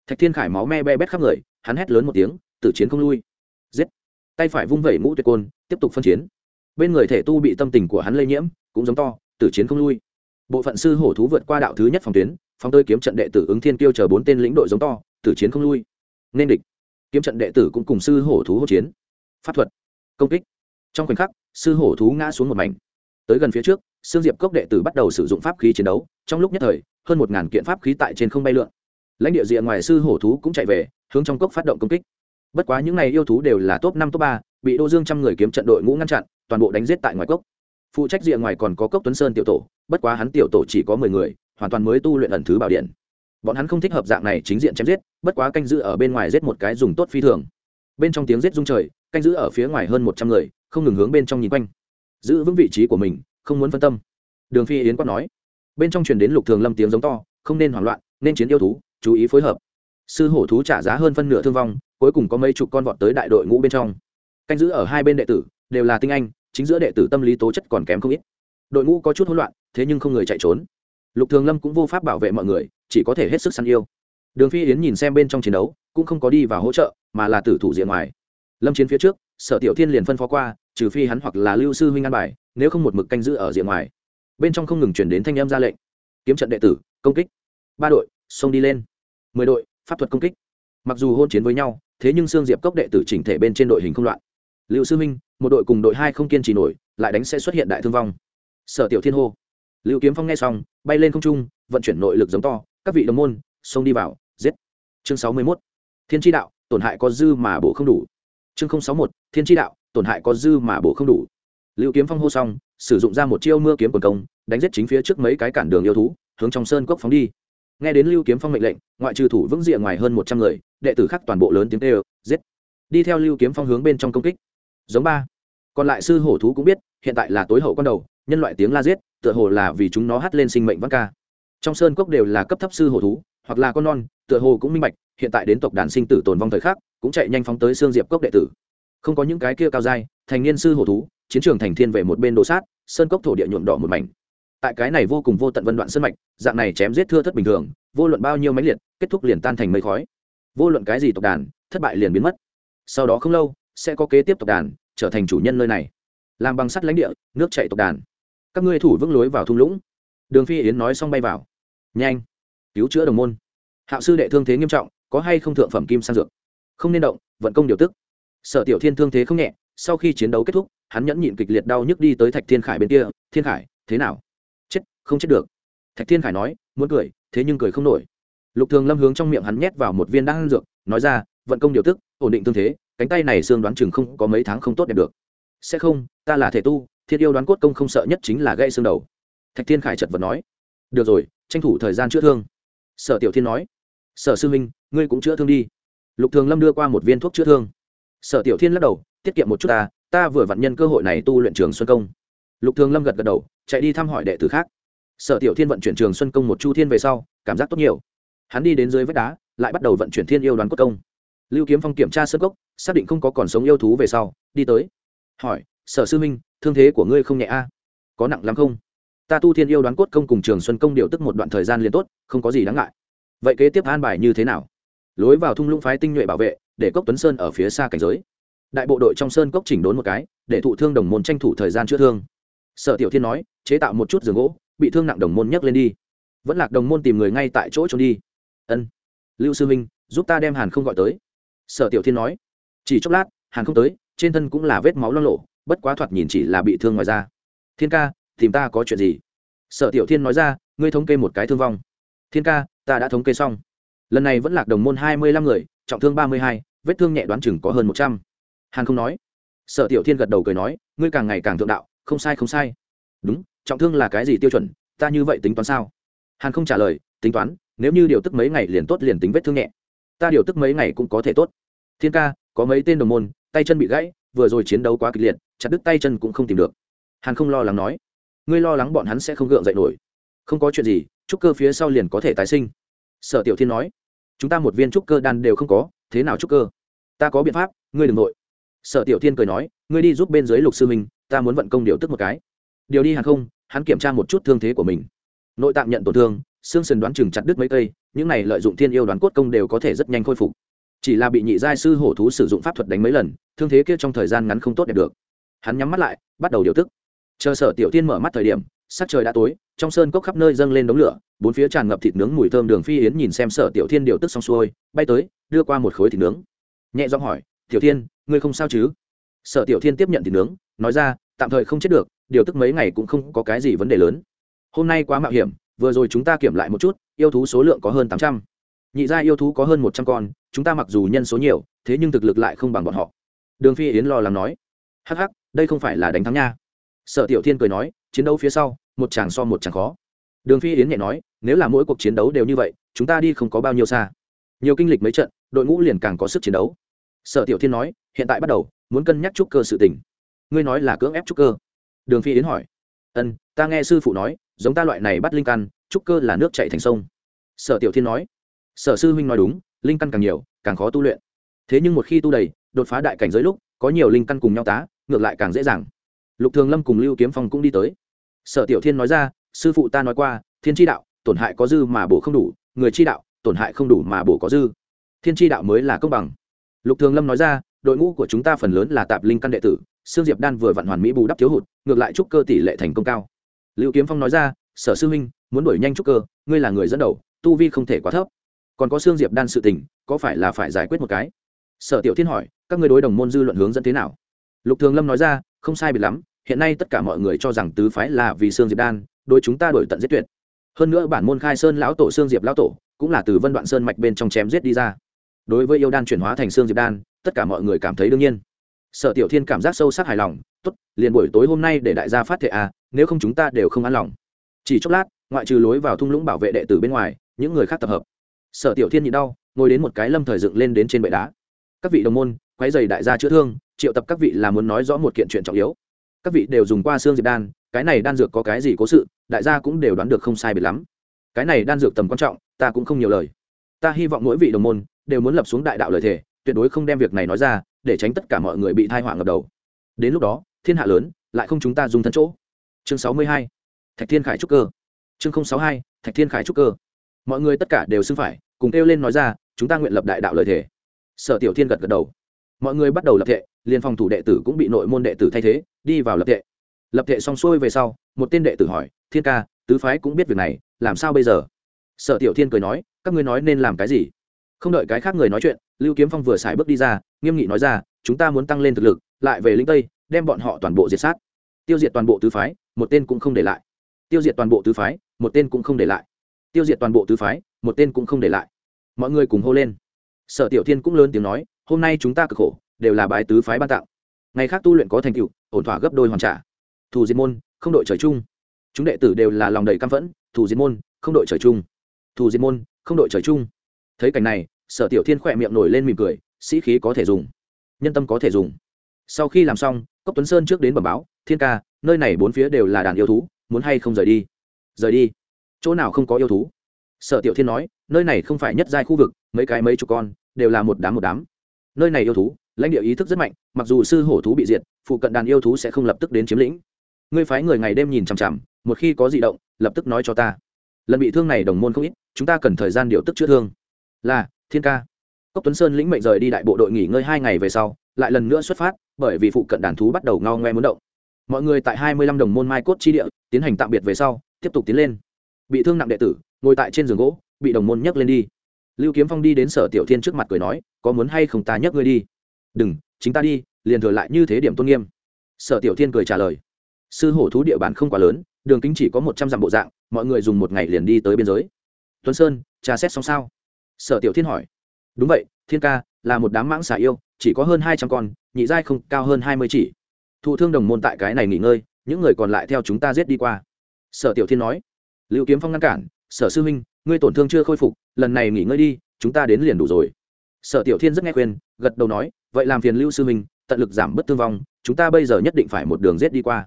Thạch thiên khải máu me be bét khắp người, hắn hét lớn một tiếng, tử chiến không lui. Giết. Tay phải vung vẩy mũ tuyệt côn, tiếp tục phân chiến. Bên người thể tu bị tâm tình của hắn lây nhiễm, cũng giống to, tử chiến không lui bộ phận sư hổ thú vượt qua đạo thứ nhất phòng tuyến phong tơi kiếm trận đệ tử ứng thiên tiêu chờ bốn tên lĩnh đội giống to, tử chiến không lui. Nên địch. Kiếm trận đệ tử cũng cùng sư hổ thú hỗ chiến. Pháp thuật. Công kích. Trong khoảnh khắc, sư hổ thú ngã xuống một mảnh. Tới gần phía trước, sương diệp cốc đệ tử bắt đầu sử dụng pháp khí chiến đấu, trong lúc nhất thời, hơn một ngàn kiện pháp khí tại trên không bay lượn. Lãnh địa diện ngoài sư hổ thú cũng chạy về, hướng trong cốc phát động công kích. Bất quá những n à y yêu thú đều là top năm, top ba, bị đô dương trăm người kiếm trận đội ngũ ngăn chặn, toàn bộ đánh giết tại ngoài cốc. Phụ trách diện ngoài còn có cốc tuấn sơn tiểu tổ bất quá hắn tiểu tổ chỉ có mười người, hoàn toàn mới tu luyện ẩn thứ bảo điện. Bọn hắn không thích hợp dạng này chính diện chém giết, bất quá canh giữ ở bên ngoài giết một cái dùng tốt phi thường. Bên trong tiếng giết rung trời, canh giữ ở phía ngoài hơn một trăm người, không ngừng hướng bên trong nhìn quanh. Giữ vững vị trí của mình, không muốn phân tâm. Đường phi yến quát nói. Bên trong truyền đến lục thường lâm tiếng giống to, không nên hoảng loạn, nên chiến yêu thú, chú ý phối hợp. Sư hổ thú trả giá hơn phân nửa thương vong, cuối cùng có mấy chục con vọt tới đại đội ngũ bên trong. Canh giữ ở hai bên đệ tử, đều là tinh anh, chính giữa đệ tử tâm lý tố chất còn kém không ít. Đội ngũ có chút hỗn loạn thế nhưng không người chạy trốn. Lục thường lâm cũng vô pháp bảo vệ mọi người, chỉ có thể hết sức săn yêu. Đường phi yến nhìn xem bên trong chiến đấu, cũng không có đi vào hỗ trợ, mà là tử thủ diện ngoài. Lâm chiến phía trước, sở tiểu thiên liền phân phó qua, trừ phi hắn hoặc là lưu sư huynh an bài, nếu không một mực canh giữ ở diện ngoài. Bên trong không ngừng chuyển đến thanh âm ra lệnh. Kiếm trận đệ tử, công kích. Ba đội, xông đi lên. Mười đội, pháp thuật công kích. Mặc dù hôn chiến với nhau, thế nhưng xương diệp cốc đệ tử chỉnh thể bên trên đội hình không loạn. Liệu sư minh một đội cùng đội hai không kiên trì nổi, lại đánh sẽ xuất hiện đại thương vong. Sở tiểu thiên hô lưu kiếm phong nghe xong, bay lên không trung, vận chuyển nội lực giống to, các vị đồng môn, xông đi vào, giết. Chương sáu mươi 61. thiên tri đạo, tổn hại có dư mà bổ không đủ. Chương sáu một thiên tri đạo, tổn hại có dư mà bổ không đủ. Lưu kiếm phong hô xong, sử dụng ra một chiêu mưa kiếm quần công, đánh giết chính phía trước mấy cái cản đường yêu thú, hướng trong sơn cốc phóng đi. Nghe đến lưu kiếm phong mệnh lệnh, ngoại trừ thủ vững diện ngoài hơn một trăm người, đệ tử khác toàn bộ lớn tiếng kêu, giết. Đi theo lưu kiếm phong hướng bên trong công kích. Giống ba. Còn lại sư hổ thú cũng biết, hiện tại là tối hậu con đầu, nhân loại tiếng la giết tựa hồ là vì chúng nó hát lên sinh mệnh văn ca. Trong sơn cốc đều là cấp thấp sư hổ thú, hoặc là con non, tựa hồ cũng minh bạch, hiện tại đến tộc đàn sinh tử tồn vong thời khắc, cũng chạy nhanh phóng tới xương diệp cốc đệ tử. Không có những cái kia cao dai thành niên sư hổ thú, chiến trường thành thiên về một bên đồ sát, sơn cốc thổ địa nhuộm đỏ một mảnh. Tại cái này vô cùng vô tận vân đoạn sân mạch, dạng này chém giết thưa thất bình thường, vô luận bao nhiêu máy liệt, kết thúc liền tan thành mây khói. Vô luận cái gì tộc đàn, thất bại liền biến mất. Sau đó không lâu, sẽ có kế tiếp tộc đàn, trở thành chủ nhân nơi này. Làm bằng sắt lãnh địa, nước chạy tộc đàn các ngươi thủ vững lối vào thung lũng. Đường phi yến nói xong bay vào. Nhanh, cứu chữa đồng môn. Hạo sư đệ thương thế nghiêm trọng, có hay không thượng phẩm kim sang dược? Không nên động, vận công điều tức. Sở tiểu thiên thương thế không nhẹ, sau khi chiến đấu kết thúc, hắn nhẫn nhịn kịch liệt đau nhức đi tới thạch thiên khải bên kia, thiên khải, thế nào? Chết, không chết được. Thạch thiên khải nói, muốn cười, thế nhưng cười không nổi. Lục thường lâm hướng trong miệng hắn nhét vào một viên đan dược, nói ra, vận công điều tức, ổn định thương thế, cánh tay này xương đoán chừng không có mấy tháng không tốt đẹp được. Sẽ không, ta là thể tu Thiết yêu đoán cốt công không sợ nhất chính là gây xương đầu. Thạch thiên khải chật vật nói, được rồi, tranh thủ thời gian chữa thương. Sở tiểu thiên nói, sở sư minh ngươi cũng chữa thương đi. Lục thường lâm đưa qua một viên thuốc chữa thương. Sở tiểu thiên lắc đầu, tiết kiệm một chút ta ta vừa vặn nhân cơ hội này tu luyện trường xuân công. Lục thường lâm gật gật đầu, chạy đi thăm hỏi đệ tử khác. Sở tiểu thiên vận chuyển trường xuân công một chu thiên về sau, cảm giác tốt nhiều. Hắn đi đến dưới vách đá, lại bắt đầu vận chuyển thiên yêu đoán cốt công. Lưu kiếm phong kiểm tra sơ gốc xác định không có còn sống yêu thú về sau, đi tới, hỏi, sở sư minh thương thế của ngươi không nhẹ a. À? Có nặng lắm không? Ta tu thiên yêu đoán cốt công cùng trường xuân công điều tức một đoạn thời gian liền tốt, không có gì đáng ngại. Vậy kế tiếp an bài như thế nào? Lối vào thung lũng phái tinh nhuệ bảo vệ, để cốc tuấn sơn ở phía xa cảnh giới. Đại bộ đội trong sơn cốc chỉnh đốn một cái, để thụ thương đồng môn tranh thủ thời gian chữa thương. Sở tiểu thiên nói, chế tạo một chút giường gỗ, bị thương nặng đồng môn nhấc lên đi. Vẫn lạc đồng môn tìm người ngay tại chỗ trốn đi. Ân. Lưu sư minh, giúp ta đem hàn không gọi tới. Sở tiểu thiên nói, chỉ chốc lát, hàn không tới, trên thân cũng là vết máu lo lộ bất quá thoạt nhìn chỉ là bị thương ngoài da. Thiên ca, tìm ta có chuyện gì? Sở tiểu thiên nói ra, ngươi thống kê một cái thương vong. Thiên ca, ta đã thống kê xong. Lần này vẫn lạc đồng môn hai mươi lăm người, trọng thương ba mươi hai, vết thương nhẹ đoán chừng có hơn một trăm. Hàn không nói. Sở tiểu thiên gật đầu cười nói, ngươi càng ngày càng thượng đạo, không sai không sai. Đúng, trọng thương là cái gì tiêu chuẩn, ta như vậy tính toán sao? Hàn không trả lời, tính toán, nếu như điều tức mấy ngày liền tốt liền tính vết thương nhẹ. Ta điều tức mấy ngày cũng có thể tốt. Thiên ca, có mấy tên đồng môn, tay chân bị gãy vừa rồi chiến đấu quá kịch liệt, chặt đứt tay chân cũng không tìm được. Hàn không lo lắng nói, ngươi lo lắng bọn hắn sẽ không gượng dậy nổi. Không có chuyện gì, trúc cơ phía sau liền có thể tái sinh. Sở tiểu thiên nói, chúng ta một viên trúc cơ đan đều không có, thế nào trúc cơ? Ta có biện pháp, ngươi đ ừ n g nội. Sở tiểu thiên cười nói, ngươi đi giúp bên dưới lục sư minh ta muốn vận công điều tức một cái. Điều đi hàng không, hắn kiểm tra một chút thương thế của mình. Nội tạng nhận tổn thương, xương sườn đoán chừng chặt đứt mấy cây, những này lợi dụng thiên yêu đoán cốt công đều có thể rất nhanh khôi phục chỉ là bị nhị giai sư hổ thú sử dụng pháp thuật đánh mấy lần, thương thế kia trong thời gian ngắn không tốt đẹp được. Hắn nhắm mắt lại, bắt đầu điều tức. Chờ sở tiểu tiên mở mắt thời điểm, sắc trời đã tối, trong sơn cốc khắp nơi dâng lên đống lửa, bốn phía tràn ngập thịt nướng mùi thơm đường phi yến nhìn xem sở tiểu thiên điều tức xong xuôi, bay tới, đưa qua một khối thịt nướng. Nhẹ giọng hỏi, tiểu thiên, ngươi không sao chứ? Sở tiểu thiên tiếp nhận thịt nướng, nói ra, tạm thời không chết được, điều tức mấy ngày cũng không có cái gì vấn đề lớn. Hôm nay quá mạo hiểm, vừa rồi chúng ta kiểm lại một chút, yêu thú số lượng có hơn tám trăm nhị gia yêu thú có hơn một trăm con, chúng ta mặc dù nhân số nhiều, thế nhưng thực lực lại không bằng bọn họ. Đường phi yến lo lắng nói. Hắc hắc, đây không phải là đánh thắng nha. Sở tiểu thiên cười nói, chiến đấu phía sau, một chàng so một chàng khó. Đường phi yến nhẹ nói, nếu là mỗi cuộc chiến đấu đều như vậy, chúng ta đi không có bao nhiêu xa. Nhiều kinh lịch mấy trận, đội ngũ liền càng có sức chiến đấu. Sở tiểu thiên nói, hiện tại bắt đầu, muốn cân nhắc trúc cơ sự tình. Ngươi nói là cưỡng ép trúc cơ. Đường phi yến hỏi. Ân, ta nghe sư phụ nói, giống ta loại này bắt linh căn, trúc cơ là nước chảy thành sông. Sở tiểu thiên nói sở sư huynh nói đúng, linh căn càng nhiều, càng khó tu luyện. Thế nhưng một khi tu đầy, đột phá đại cảnh giới lúc, có nhiều linh căn cùng nhau tá, ngược lại càng dễ dàng. Lục thường lâm cùng lưu kiếm phong cũng đi tới. Sở tiểu thiên nói ra, sư phụ ta nói qua, thiên tri đạo, tổn hại có dư mà bổ không đủ, người tri đạo, tổn hại không đủ mà bổ có dư. Thiên tri đạo mới là công bằng. Lục thường lâm nói ra, đội ngũ của chúng ta phần lớn là tạp linh căn đệ tử sương diệp đan vừa vặn hoàn mỹ bù đắp thiếu hụt, ngược lại trúc cơ tỷ lệ thành công cao. Lưu kiếm phong nói ra, sở sư huynh, muốn đuổi nhanh trúc cơ, ngươi là người dẫn đầu, tu vi không thể quá thấp còn có xương diệp đan sự tình, có phải là phải giải quyết một cái? Sở tiểu thiên hỏi, các người đối đồng môn dư luận hướng dẫn thế nào? Lục thường lâm nói ra, không sai biệt lắm, hiện nay tất cả mọi người cho rằng tứ phái là vì xương diệp đan đôi chúng ta đổi tận giết tuyệt. Hơn nữa bản môn khai sơn lão tổ xương diệp lão tổ, cũng là từ vân đoạn sơn mạch bên trong chém giết đi ra. Đối với yêu đan chuyển hóa thành xương diệp đan, tất cả mọi người cảm thấy đương nhiên. Sở tiểu thiên cảm giác sâu sắc hài lòng, tốt, liền buổi tối hôm nay để đại gia phát thệ à nếu không chúng ta đều không an lòng. Chỉ chốc lát, ngoại trừ lối vào thung lũng bảo vệ đệ tử bên ngoài, những người khác tập hợp sở tiểu thiên nhịn đau, ngồi đến một cái lâm thời dựng lên đến trên bệ đá. Các vị đồng môn quái dày đại gia chữa thương, triệu tập các vị là muốn nói rõ một kiện chuyện trọng yếu. Các vị đều dùng qua xương diệp đan, cái này đan dược có cái gì cố sự, đại gia cũng đều đoán được không sai biệt lắm. Cái này đan dược tầm quan trọng, ta cũng không nhiều lời. Ta hy vọng mỗi vị đồng môn đều muốn lập xuống đại đạo lời thề, tuyệt đối không đem việc này nói ra, để tránh tất cả mọi người bị thai họa ngập đầu. Đến lúc đó, thiên hạ lớn, lại không chúng ta dùng thân chỗ. Chương sáu mươi hai, thạch thiên khải trúc cơ. Chương sáu hai, thạch thiên khải trúc cơ mọi người tất cả đều xưng phải, cùng kêu lên nói ra, chúng ta nguyện lập đại đạo lời thề. Sở tiểu thiên gật gật đầu. Mọi người bắt đầu lập thệ, liền phòng thủ đệ tử cũng bị nội môn đệ tử thay thế, đi vào lập thệ. Lập thệ xong xuôi về sau, một tên đệ tử hỏi, thiên ca, tứ phái cũng biết việc này, làm sao bây giờ? Sở tiểu thiên cười nói, các ngươi nói nên làm cái gì? Không đợi cái khác người nói chuyện, lưu kiếm phong vừa xài bước đi ra, nghiêm nghị nói ra, chúng ta muốn tăng lên thực lực, lại về linh tây, đem bọn họ toàn bộ diệt sát. Tiêu diệt toàn bộ tứ phái, một tên cũng không để lại. Tiêu diệt toàn bộ tứ phái, một tên cũng không để lại tiêu diệt toàn bộ tứ phái, một tên cũng không để lại. Mọi người cùng hô lên. Sở tiểu thiên cũng lớn tiếng nói, hôm nay chúng ta cực khổ, đều là bài tứ phái ban tặng. ngày khác tu luyện có thành tựu, ổn thỏa gấp đôi hoàn trả. Thù diệt môn, không đội trời chung. Chúng đệ tử đều là lòng đầy căm phẫn, thù diệt môn, không đội trời chung. Thù diệt môn, không đội trời chung. Thấy cảnh này, sở tiểu thiên khỏe miệng nổi lên mỉm cười, sĩ khí có thể dùng, nhân tâm có thể dùng. Sau khi làm xong, cốc tuấn sơn trước đến bẩm báo, thiên ca, nơi này bốn phía đều là đàn yêu thú, muốn hay không rời đi? Rời đi chỗ nào không có yêu thú? Sở tiểu thiên nói, nơi này không phải nhất giai khu vực, mấy cái mấy chục con, đều là một đám một đám. Nơi này yêu thú, lãnh địa ý thức rất mạnh, mặc dù sư hổ thú bị diệt, phụ cận đàn yêu thú sẽ không lập tức đến chiếm lĩnh. Ngươi phái người ngày đêm nhìn chằm chằm, một khi có di động, lập tức nói cho ta. Lần bị thương này đồng môn không ít, chúng ta cần thời gian điều tức chữa thương. Là, thiên ca. Cốc tuấn sơn lĩnh mệnh rời đi đại bộ đội nghỉ ngơi hai ngày về sau, lại lần nữa xuất phát, bởi vì phụ cận đàn thú bắt đầu ngao ngoe muốn động. Mọi người tại hai mươi lăm đồng môn mai cốt chi địa, tiến hành tạm biệt về sau, tiếp tục tiến lên bị thương nặng đệ tử, ngồi tại trên giường gỗ, bị đồng môn nhấc lên đi. Lưu kiếm phong đi đến sở tiểu thiên trước mặt cười nói, có muốn hay không ta nhấc ngươi đi? Đừng, chính ta đi, liền thừa lại như thế điểm tôn nghiêm. Sở tiểu thiên cười trả lời, sư hổ thú địa bàn không quá lớn, đường kính chỉ có một trăm dặm bộ dạng, mọi người dùng một ngày liền đi tới biên giới. Tuấn sơn trà xét xong sao? Sở tiểu thiên hỏi. Đúng vậy, thiên ca, là một đám mãng xà yêu, chỉ có hơn hai trăm con, nhị giai không, cao hơn hai mươi chỉ. Thụ thương đồng môn tại cái này nghỉ ngơi, những người còn lại theo chúng ta giết đi qua. Sở tiểu thiên nói lưu kiếm phong ngăn cản, sở sư huynh, ngươi tổn thương chưa khôi phục, lần này nghỉ ngơi đi, chúng ta đến liền đủ rồi. Sở tiểu thiên rất nghe khuyên, gật đầu nói, vậy làm phiền lưu sư huynh, tận lực giảm bớt thương vong, chúng ta bây giờ nhất định phải một đường giết đi qua.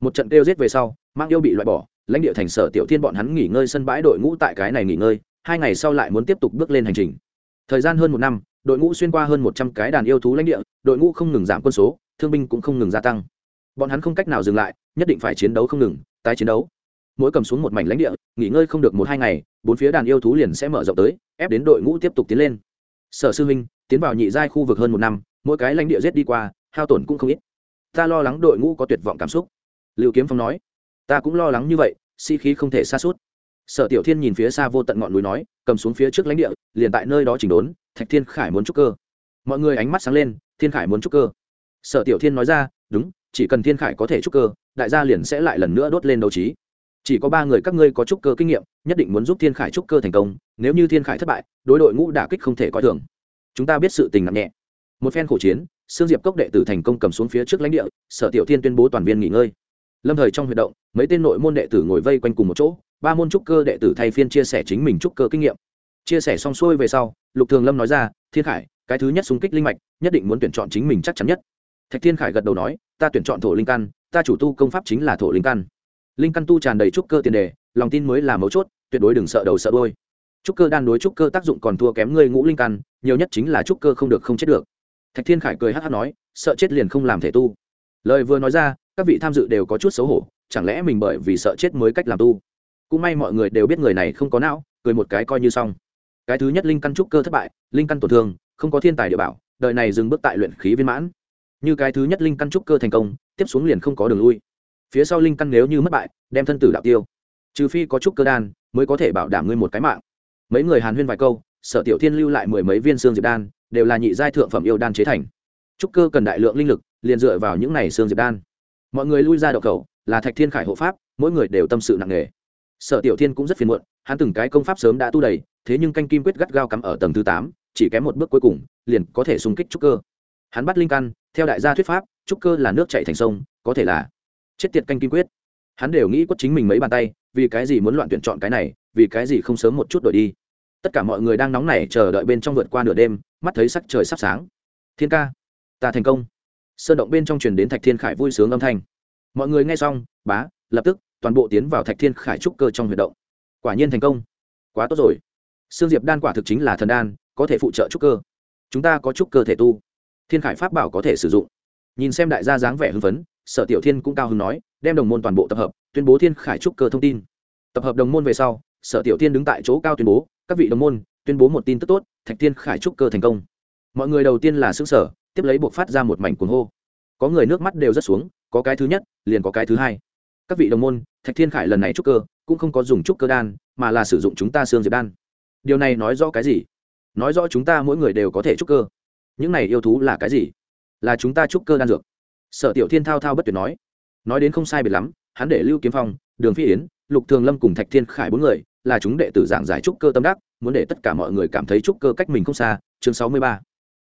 Một trận kêu rết về sau mang yêu bị loại bỏ, lãnh địa thành sở tiểu thiên bọn hắn nghỉ ngơi sân bãi đội ngũ tại cái này nghỉ ngơi, hai ngày sau lại muốn tiếp tục bước lên hành trình. Thời gian hơn một năm, đội ngũ xuyên qua hơn một trăm cái đàn yêu thú lãnh địa, đội ngũ không ngừng giảm quân số, thương binh cũng không ngừng gia tăng. Bọn hắn không cách nào dừng lại, nhất định phải chiến đấu không ngừng, tái chiến đấu mỗi cầm xuống một mảnh lãnh địa, nghỉ ngơi không được một hai ngày, bốn phía đàn yêu thú liền sẽ mở rộng tới, ép đến đội ngũ tiếp tục tiến lên. Sở sư huynh, tiến vào nhị giai khu vực hơn một năm, mỗi cái lãnh địa giết đi qua, hao tổn cũng không ít. Ta lo lắng đội ngũ có tuyệt vọng cảm xúc. Lưu kiếm phong nói. Ta cũng lo lắng như vậy si-khí không thể xa suốt sở tiểu thiên nhìn phía xa vô tận ngọn núi nói, cầm xuống phía trước lãnh địa, liền tại nơi đó chỉnh đốn, thạch thiên khải muốn trúc cơ. Mọi người ánh mắt sáng lên, thiên khải muốn trúc cơ. Sở tiểu thiên nói ra, đúng, chỉ cần thiên khải có thể trúc cơ, đại gia liền sẽ lại lần nữa đốt lên đấu trí chỉ có ba người các ngươi có trúc cơ kinh nghiệm, nhất định muốn giúp thiên khải trúc cơ thành công, nếu như thiên khải thất bại, đối đội ngũ đả kích không thể coi thường. Chúng ta biết sự tình nặng nhẹ. Một phen khổ chiến, sương diệp cốc đệ tử thành công cầm xuống phía trước lãnh địa, sở tiểu thiên tuyên bố toàn viên nghỉ ngơi. Lâm thời trong huy động, mấy tên nội môn đệ tử ngồi vây quanh cùng một chỗ, ba môn trúc cơ đệ tử thay phiên chia sẻ chính mình trúc cơ kinh nghiệm. Chia sẻ xong xuôi về sau, lục thường lâm nói ra, thiên khải, cái thứ nhất xung kích linh mạch, nhất định muốn tuyển chọn chính mình chắc chắn nhất. Thạch thiên khải gật đầu nói, ta tuyển chọn thổ linh căn, ta chủ tu công pháp chính là thổ linh căn linh căn tu tràn đầy trúc cơ tiền đề, lòng tin mới là mấu chốt, tuyệt đối đừng sợ đầu sợ đôi trúc cơ đan đối trúc cơ tác dụng còn thua kém ngươi ngũ linh căn, nhiều nhất chính là trúc cơ không được không chết được. Thạch thiên khải cười hát hát nói, sợ chết liền không làm thể tu. Lời vừa nói ra, các vị tham dự đều có chút xấu hổ, chẳng lẽ mình bởi vì sợ chết mới cách làm tu? Cũng may mọi người đều biết người này không có não, cười một cái coi như xong. Cái thứ nhất linh căn trúc cơ thất bại, linh căn tổn thương, không có thiên tài địa bảo, đời này dừng bước tại luyện khí viên mãn. Như cái thứ nhất linh căn trúc cơ thành công, tiếp xuống liền không có đường lui phía sau linh căn nếu như mất bại, đem thân tử đạo tiêu. Trừ phi có chút cơ đan, mới có thể bảo đảm ngươi một cái mạng. Mấy người hàn huyên vài câu, sở tiểu thiên lưu lại mười mấy viên xương diệp đan, đều là nhị giai thượng phẩm yêu đan chế thành. Trúc cơ cần đại lượng linh lực, liền dựa vào những này xương diệp đan. Mọi người lui ra đậu cầu là thạch thiên khải hộ pháp, mỗi người đều tâm sự nặng nề. Sở tiểu thiên cũng rất phiền muộn, hắn từng cái công pháp sớm đã tu đầy, thế nhưng canh kim quyết gắt gao cắm ở tầng thứ tám, chỉ kém một bước cuối cùng, liền có thể xung kích trúc cơ. Hắn bắt linh căn, theo đại gia thuyết pháp, trúc cơ là nước chạy thành sông, có thể là chết tiệt canh kim quyết. Hắn đều nghĩ quất chính mình mấy bàn tay, vì cái gì muốn loạn tuyển chọn cái này, vì cái gì không sớm một chút đổi đi. Tất cả mọi người đang nóng nảy chờ đợi bên trong vượt qua nửa đêm, mắt thấy sắc trời sắp sáng. Thiên ca, ta thành công. Sơn động bên trong truyền đến thạch thiên khải vui sướng âm thanh. Mọi người nghe xong, bá, lập tức, toàn bộ tiến vào thạch thiên khải trúc cơ trong huyệt động. Quả nhiên thành công. Quá tốt rồi. Sương diệp đan quả thực chính là thần đan, có thể phụ trợ trúc cơ. Chúng ta có trúc cơ thể tu. Thiên khải pháp bảo có thể sử dụng. Nhìn xem đại gia dáng vẻ hưng phấn sở tiểu thiên cũng cao hứng nói, đem đồng môn toàn bộ tập hợp, tuyên bố thiên khải trúc cơ thông tin. Tập hợp đồng môn về sau, sở tiểu thiên đứng tại chỗ cao tuyên bố, các vị đồng môn, tuyên bố một tin tức tốt, thạch thiên khải trúc cơ thành công. Mọi người đầu tiên là xứ sở tiếp lấy buộc phát ra một mảnh cuồng hô. Có người nước mắt đều rất xuống, có cái thứ nhất, liền có cái thứ hai. Các vị đồng môn, thạch thiên khải lần này trúc cơ, cũng không có dùng trúc cơ đan, mà là sử dụng chúng ta xương diệp đan. Điều này nói rõ cái gì? Nói rõ chúng ta mỗi người đều có thể trúc cơ. Những này yêu thú là cái gì? Là chúng ta trúc cơ đan dược sở tiểu thiên thao thao bất tuyệt nói. Nói đến không sai biệt lắm, hắn để lưu kiếm phong, đường phi yến, lục thường lâm cùng thạch thiên khải bốn người là chúng đệ tử giảng giải trúc cơ tâm đắc, muốn để tất cả mọi người cảm thấy trúc cơ cách mình không xa. Chương sáu mươi ba.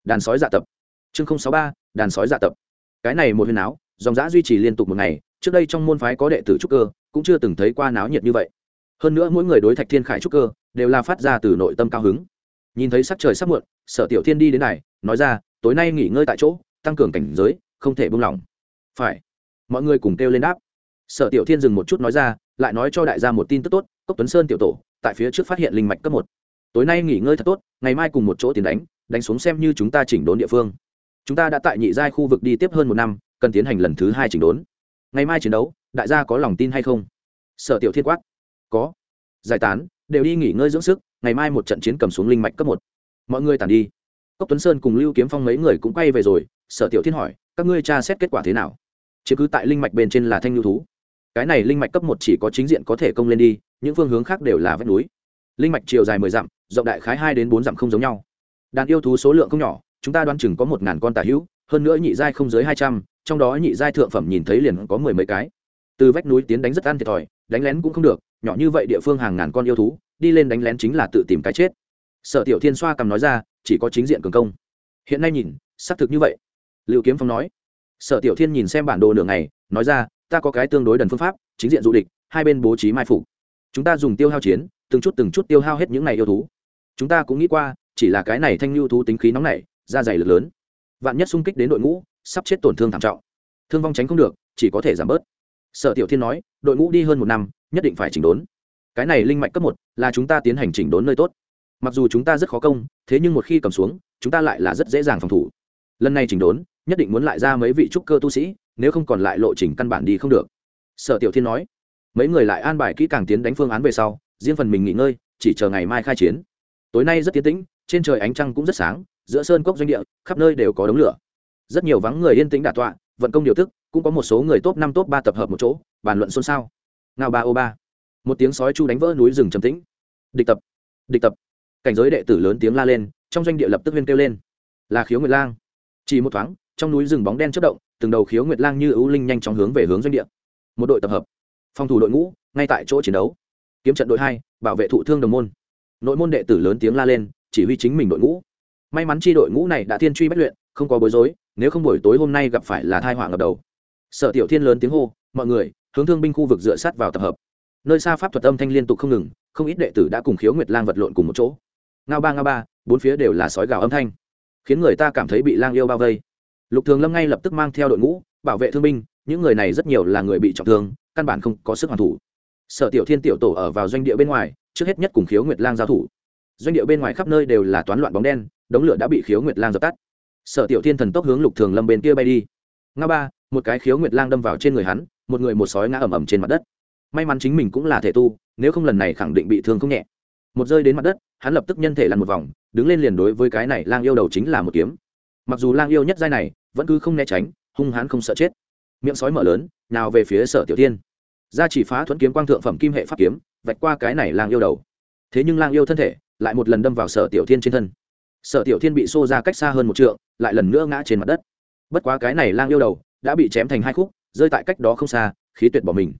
Đàn sói dạ tập. Chương sáu ba, đàn sói dạ tập. Cái này một huyền áo, dòng giã duy trì liên tục một ngày, trước đây trong môn phái có đệ tử trúc cơ, cũng chưa từng thấy qua náo nhiệt như vậy. Hơn nữa mỗi người đối thạch thiên khải trúc cơ, đều là phát ra từ nội tâm cao hứng. Nhìn thấy sắc trời sắp muộn, sở tiểu thiên đi đến này, nói ra, tối nay nghỉ ngơi tại chỗ, tăng cường cảnh giới không thể buông lỏng. Phải. Mọi người cùng kêu lên đáp. Sở tiểu thiên dừng một chút nói ra, lại nói cho đại gia một tin tức tốt, cốc tuấn sơn tiểu tổ, tại phía trước phát hiện linh mạch cấp một. Tối nay nghỉ ngơi thật tốt, ngày mai cùng một chỗ tiền đánh đánh xuống xem như chúng ta chỉnh đốn địa phương. Chúng ta đã tại nhị giai khu vực đi tiếp hơn một năm, cần tiến hành lần thứ hai chỉnh đốn. Ngày mai chiến đấu, đại gia có lòng tin hay không? Sở tiểu thiên quát. Có. Giải tán, đều đi nghỉ ngơi dưỡng sức, ngày mai một trận chiến cầm xuống linh mạch cấp một. Mọi người tàn đi. Cốc tuấn sơn cùng lưu kiếm phong mấy người cũng quay về rồi, sở tiểu thiên hỏi các ngươi tra xét kết quả thế nào? Chứ cứ tại linh mạch bên trên là thanh lưu thú. Cái này linh mạch cấp một chỉ có chính diện có thể công lên đi, những phương hướng khác đều là vách núi. Linh mạch chiều dài mười dặm, rộng đại khái hai đến bốn dặm không giống nhau. Đàn yêu thú số lượng không nhỏ, chúng ta đoán chừng có một ngàn con tà hữu, hơn nữa nhị giai không dưới hai trăm, trong đó nhị giai thượng phẩm nhìn thấy liền có mười mấy cái. Từ vách núi tiến đánh rất ăn thiệt thòi, đánh lén cũng không được, nhỏ như vậy địa phương hàng ngàn con yêu thú, đi lên đánh lén chính là tự tìm cái chết. Sở tiểu thiên xoa cầm nói ra, chỉ có chính diện cường công. Hiện nay nhìn, xác thực như vậy liệu kiếm phong nói. Sở tiểu thiên nhìn xem bản đồ nửa ngày, nói ra, ta có cái tương đối đần phương pháp, chính diện du địch, hai bên bố trí mai phục. Chúng ta dùng tiêu hao chiến, từng chút từng chút tiêu hao hết những này yêu thú. Chúng ta cũng nghĩ qua, chỉ là cái này thanh lưu thú tính khí nóng này, da dày lực lớn. Vạn nhất xung kích đến đội ngũ, sắp chết tổn thương thảm trọng. Thương vong tránh không được, chỉ có thể giảm bớt. Sở tiểu thiên nói, đội ngũ đi hơn một năm, nhất định phải chỉnh đốn. Cái này linh mạch cấp một, là chúng ta tiến hành chỉnh đốn nơi tốt. Mặc dù chúng ta rất khó công, thế nhưng một khi cầm xuống, chúng ta lại là rất dễ dàng phòng thủ. Lần này chỉnh đốn nhất định muốn lại ra mấy vị trúc cơ tu sĩ, nếu không còn lại lộ trình căn bản đi không được. Sở tiểu thiên nói. Mấy người lại an bài kỹ càng tiến đánh phương án về sau, riêng phần mình nghỉ ngơi, chỉ chờ ngày mai khai chiến. Tối nay rất tiến tĩnh, trên trời ánh trăng cũng rất sáng, giữa sơn cốc doanh địa, khắp nơi đều có đống lửa. Rất nhiều vắng người yên tĩnh đả tọa, vận công điều tức cũng có một số người top năm top ba tập hợp một chỗ, bàn luận xôn xao. Ngao ba ô ba. Một tiếng sói chu đánh vỡ núi rừng trầm tĩnh. Địch tập. Địch tập. Cảnh giới đệ tử lớn tiếng la lên, trong doanh địa lập tức viên kêu lên. Là khiếu nguyệt lang. Chỉ một thoáng trong núi rừng bóng đen chất động, từng đầu khiếu nguyệt lang như ưu linh nhanh chóng hướng về hướng doanh địa. Một đội tập hợp. Phòng thủ đội ngũ, ngay tại chỗ chiến đấu. Kiếm trận đội hai, bảo vệ thụ thương đồng môn. Nội môn đệ tử lớn tiếng la lên, chỉ huy chính mình đội ngũ. May mắn chi đội ngũ này đã thiên truy bất luyện, không có bối rối, nếu không buổi tối hôm nay gặp phải là thai họa ngập đầu. Sở tiểu thiên lớn tiếng hô, mọi người, hướng thương binh khu vực dựa sát vào tập hợp. Nơi xa pháp thuật âm thanh liên tục không ngừng, không ít đệ tử đã cùng khiếu nguyệt lang vật lộn cùng một chỗ. Ngao ba ngao ba, bốn phía đều là sói gào âm thanh, khiến người ta cảm thấy bị lang yêu bao vây lục thường lâm ngay lập tức mang theo đội ngũ, bảo vệ thương binh, những người này rất nhiều là người bị trọng thương, căn bản không có sức hoàn thủ. Sở tiểu thiên tiểu tổ ở vào doanh địa bên ngoài, trước hết nhất cùng khiếu nguyệt lang giao thủ. Doanh địa bên ngoài khắp nơi đều là toán loạn bóng đen, đống lửa đã bị khiếu nguyệt lang dập tắt. Sở tiểu thiên thần tốc hướng lục thường lâm bên kia bay đi. Nga ba, một cái khiếu nguyệt lang đâm vào trên người hắn, một người một sói ngã ẩm ẩm trên mặt đất. May mắn chính mình cũng là thể tu, nếu không lần này khẳng định bị thương không nhẹ. Một rơi đến mặt đất, hắn lập tức nhân thể lăn một vòng, đứng lên liền đối với cái này lang yêu đầu chính là một kiếm mặc dù lang yêu nhất giai này, vẫn cứ không né tránh, hung hãn không sợ chết. Miệng sói mở lớn, nào về phía sở tiểu tiên. Ra chỉ phá thuẫn kiếm quang thượng phẩm kim hệ pháp kiếm, vạch qua cái này lang yêu đầu. Thế nhưng lang yêu thân thể, lại một lần đâm vào sở tiểu thiên trên thân. Sở tiểu thiên bị xô ra cách xa hơn một trượng, lại lần nữa ngã trên mặt đất. Bất quá cái này lang yêu đầu, đã bị chém thành hai khúc, rơi tại cách đó không xa, khí tuyệt bỏ mình.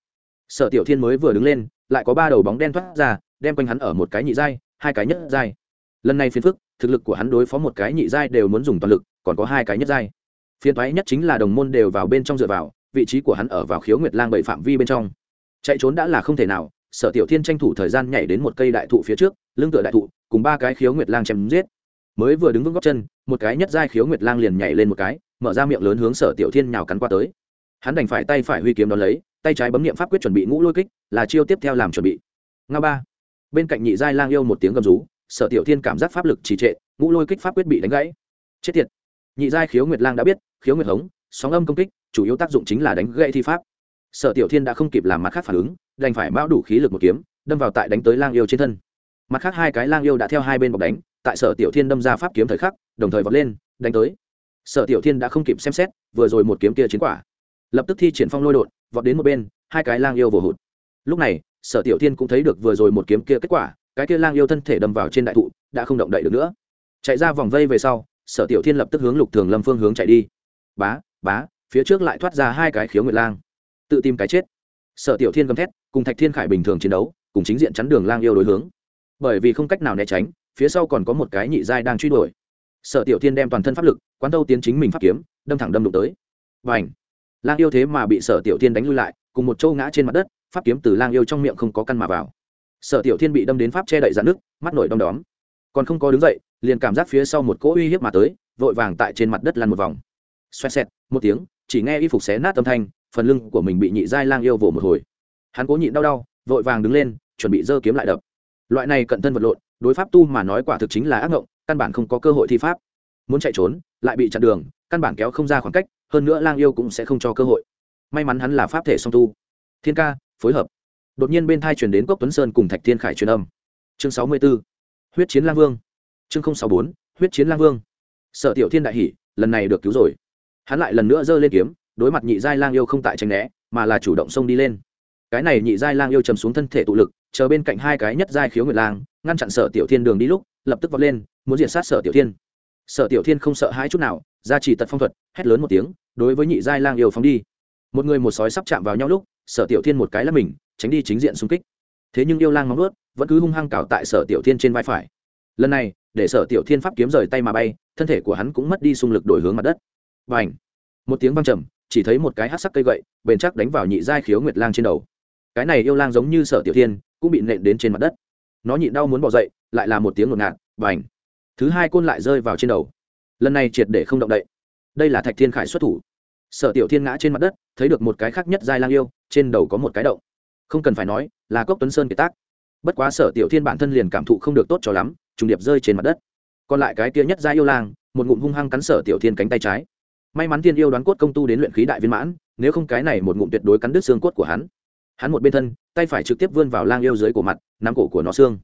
Sở tiểu thiên mới vừa đứng lên, lại có ba đầu bóng đen thoát ra, đem quanh hắn ở một cái nhị giai, hai cái nhất giai. Lần này phiền phức, thực lực của hắn đối phó một cái nhị giai đều muốn dùng toàn lực còn có hai cái nhất giai. Phiền thoái nhất chính là đồng môn đều vào bên trong dựa vào, vị trí của hắn ở vào khiếu nguyệt lang bảy phạm vi bên trong. Chạy trốn đã là không thể nào, sở tiểu thiên tranh thủ thời gian nhảy đến một cây đại thụ phía trước, lưng tựa đại thụ, cùng ba cái khiếu nguyệt lang chém giết. Mới vừa đứng vững góc chân, một cái nhất giai khiếu nguyệt lang liền nhảy lên một cái, mở ra miệng lớn hướng sở tiểu thiên nhào cắn qua tới. Hắn đành phải tay phải huy kiếm đón lấy, tay trái bấm niệm pháp quyết chuẩn bị ngũ lôi kích, là chiêu tiếp theo làm chuẩn bị. Nga ba. Bên cạnh nhị giai lang yêu một tiếng gầm rú, sở tiểu thiên cảm giác pháp lực trì trệ, ngũ lôi kích pháp quyết bị đánh gãy. Chết tiệt nhị giai khiếu nguyệt lang đã biết, khiếu nguyệt hống, sóng âm công kích, chủ yếu tác dụng chính là đánh gãy thi pháp. Sở tiểu thiên đã không kịp làm mặt khác phản ứng, đành phải bao đủ khí lực một kiếm, đâm vào tại đánh tới lang yêu trên thân. Mặt khác hai cái lang yêu đã theo hai bên bọc đánh, tại sở tiểu thiên đâm ra pháp kiếm thời khắc, đồng thời vọt lên, đánh tới. Sở tiểu thiên đã không kịp xem xét, vừa rồi một kiếm kia chiến quả. Lập tức thi triển phong lôi đột, vọt đến một bên, hai cái lang yêu vồ hụt. Lúc này, sở tiểu thiên cũng thấy được vừa rồi một kiếm kia kết quả, cái kia lang yêu thân thể đâm vào trên đại thụ, đã không động đậy được nữa. Chạy ra vòng vây về sau sở tiểu thiên lập tức hướng lục thường lâm phương hướng chạy đi. Bá bá, phía trước lại thoát ra hai cái khiếu nguyệt lang. Tự tìm cái chết. Sở tiểu thiên gầm thét, cùng thạch thiên khải bình thường chiến đấu, cùng chính diện chắn đường lang yêu đối hướng. Bởi vì không cách nào né tránh, phía sau còn có một cái nhị giai đang truy đuổi. Sở tiểu thiên đem toàn thân pháp lực, quán thâu tiến chính mình pháp kiếm, đâm thẳng đâm đụng tới. Và ảnh lang yêu thế mà bị sở tiểu thiên đánh lui lại, cùng một châu ngã trên mặt đất, pháp kiếm từ lang yêu trong miệng không có căn mà vào. Sở tiểu thiên bị đâm đến pháp che đậy dạn nước mắt nổi đom đóm. Còn không có đứng dậy liền cảm giác phía sau một cỗ uy hiếp mà tới, vội vàng tại trên mặt đất lăn một vòng. Xoẹt xẹt, một tiếng, chỉ nghe y phục xé nát âm thanh, phần lưng của mình bị nhị giai lang yêu vồ một hồi. Hắn cố nhịn đau đau, vội vàng đứng lên, chuẩn bị giơ kiếm lại đập. Loại này cận thân vật lộn, đối pháp tu mà nói quả thực chính là ác ngộng, căn bản không có cơ hội thi pháp. Muốn chạy trốn, lại bị chặn đường, căn bản kéo không ra khoảng cách, hơn nữa lang yêu cũng sẽ không cho cơ hội. May mắn hắn là pháp thể song tu. Thiên ca, phối hợp. Đột nhiên bên thai chuyển đến cốc tuấn sơn cùng thạch thiên khải truyền âm. Chương sáu mươi b ố huyết chiến lang vương chương sáu bốn, huyết chiến lang vương. Sở tiểu thiên đại hỷ lần này được cứu rồi. Hắn lại lần nữa giơ lên kiếm, đối mặt nhị giai lang yêu không tại tranh né, mà là chủ động xông đi lên. Cái này nhị giai lang yêu chầm xuống thân thể tụ lực, chờ bên cạnh hai cái nhất giai khiếu nguyệt lang, ngăn chặn sở tiểu thiên đường đi lúc, lập tức vọt lên, muốn diệt sát sở tiểu thiên. Sở tiểu thiên không sợ hãi chút nào, ra chỉ tật phong thuật, hét lớn một tiếng, đối với nhị giai lang yêu phóng đi. Một người một sói sắp chạm vào nhau lúc, sở tiểu thiên một cái là mình, tránh đi chính diện xung kích. Thế nhưng yêu lang móng ướt vẫn cứ hung hăng cào tại sở tiểu thiên trên vai phải. Lần này để sở tiểu thiên pháp kiếm rời tay mà bay, thân thể của hắn cũng mất đi xung lực đổi hướng mặt đất. Và ảnh một tiếng văng trầm, chỉ thấy một cái hát sắc cây gậy, bền chắc đánh vào nhị giai khiếu nguyệt lang trên đầu. Cái này yêu lang giống như sở tiểu thiên, cũng bị nện đến trên mặt đất. Nó nhịn đau muốn bỏ dậy, lại là một tiếng ngột ngạt và ảnh thứ hai côn lại rơi vào trên đầu. Lần này triệt để không động đậy. Đây là thạch thiên khải xuất thủ. Sở tiểu thiên ngã trên mặt đất, thấy được một cái khác nhất giai lang yêu, trên đầu có một cái động. Không cần phải nói, là cốc tuấn sơn kiệt tác bất quá sở tiểu thiên bản thân liền cảm thụ không được tốt cho lắm, trùng điệp rơi trên mặt đất. Còn lại cái kia nhất giai yêu lang, một ngụm hung hăng cắn sở tiểu thiên cánh tay trái. May mắn thiên yêu đoán cốt công tu đến luyện khí đại viên mãn, nếu không cái này một ngụm tuyệt đối cắn đứt xương cốt của hắn. Hắn một bên thân, tay phải trực tiếp vươn vào lang yêu dưới cổ mặt, nắm cổ của nó xương.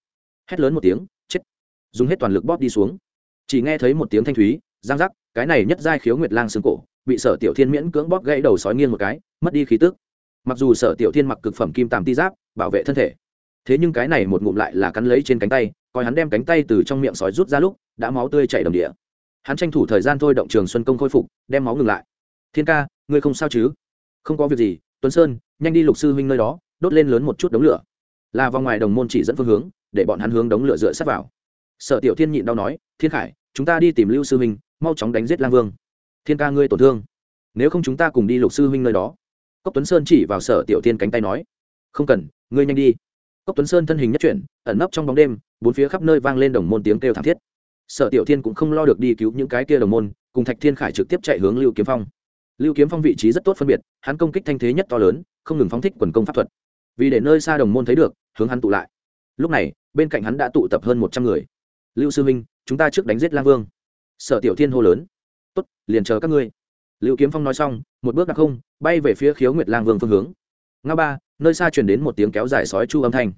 Hét lớn một tiếng, chết. Dùng hết toàn lực bóp đi xuống. Chỉ nghe thấy một tiếng thanh thúy giang giác cái này nhất giai khiếu nguyệt lang xương cổ, bị sở tiểu thiên miễn cưỡng bóp gãy đầu sói nghiêng một cái, mất đi khí tức. Mặc dù sở tiểu thiên mặc cực phẩm kim tàm ti giáp, bảo vệ thân thể thế nhưng cái này một ngụm lại là cắn lấy trên cánh tay, coi hắn đem cánh tay từ trong miệng sói rút ra lúc, đã máu tươi chảy đầm địa. Hắn tranh thủ thời gian thôi động trường xuân công khôi phục, đem máu ngừng lại. Thiên ca, ngươi không sao chứ? Không có việc gì, tuấn sơn, nhanh đi lục sư huynh nơi đó, đốt lên lớn một chút đống lửa. Là vào ngoài đồng môn chỉ dẫn phương hướng, để bọn hắn hướng đống lửa dựa sát vào. Sở tiểu thiên nhịn đau nói, thiên khải, chúng ta đi tìm lưu sư huynh, mau chóng đánh giết lang vương. Thiên ca, ngươi tổn thương. Nếu không chúng ta cùng đi lục sư huynh nơi đó. Cốc tuấn sơn chỉ vào sở tiểu thiên cánh tay nói, không cần, ngươi nhanh đi cốc tuấn sơn thân hình nhất chuyển, ẩn nấp trong bóng đêm, bốn phía khắp nơi vang lên đồng môn tiếng kêu thảm thiết. Sở tiểu thiên cũng không lo được đi cứu những cái kia đồng môn, cùng thạch thiên khải trực tiếp chạy hướng lưu kiếm phong. Lưu kiếm phong vị trí rất tốt phân biệt, hắn công kích thanh thế nhất to lớn, không ngừng phóng thích quần công pháp thuật. Vì để nơi xa đồng môn thấy được, hướng hắn tụ lại. Lúc này, bên cạnh hắn đã tụ tập hơn một trăm người. Lưu sư minh chúng ta trước đánh giết lang vương. Sở tiểu thiên hô lớn. Tốt, liền chờ các ngươi. Lưu kiếm phong nói xong, một bước đặc không, bay về phía khiếu nguyệt lang vương phương hướng. Nga ba nơi xa truyền đến một tiếng kéo dài sói chu âm thanh.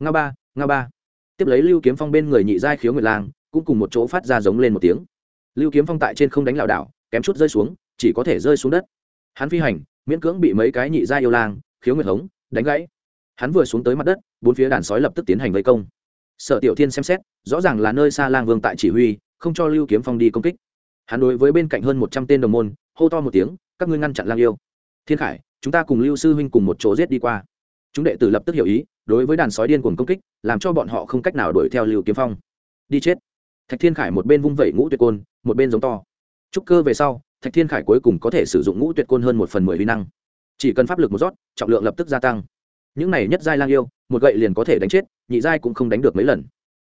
Nga ba nga ba. Tiếp lấy lưu kiếm phong bên người nhị giai khiếu nguyệt lang, cũng cùng một chỗ phát ra giống lên một tiếng. Lưu kiếm phong tại trên không đánh lảo đảo, kém chút rơi xuống, chỉ có thể rơi xuống đất. Hắn phi hành, miễn cưỡng bị mấy cái nhị giai yêu lang, khiếu nguyệt hống, đánh gãy. Hắn vừa xuống tới mặt đất, bốn phía đàn sói lập tức tiến hành vây công. Sở tiểu thiên xem xét, rõ ràng là nơi xa lang vương tại chỉ huy, không cho lưu kiếm phong đi công kích. Hắn đối với bên cạnh hơn một trăm tên đồng môn, hô to một tiếng, các ngươi ngăn chặn lang yêu. Thiên khải chúng ta cùng lưu sư huynh cùng một chỗ giết đi qua. Chúng đệ tử lập tức hiểu ý, đối với đàn sói điên cuồng công kích, làm cho bọn họ không cách nào đuổi theo lưu kiếm phong. Đi chết. Thạch thiên khải một bên vung vẩy ngũ tuyệt côn, một bên giống to. Trúc cơ về sau, thạch thiên khải cuối cùng có thể sử dụng ngũ tuyệt côn hơn một phần mười vi năng. Chỉ cần pháp lực một rót, trọng lượng lập tức gia tăng. Những này nhất giai lang yêu, một gậy liền có thể đánh chết, nhị giai cũng không đánh được mấy lần.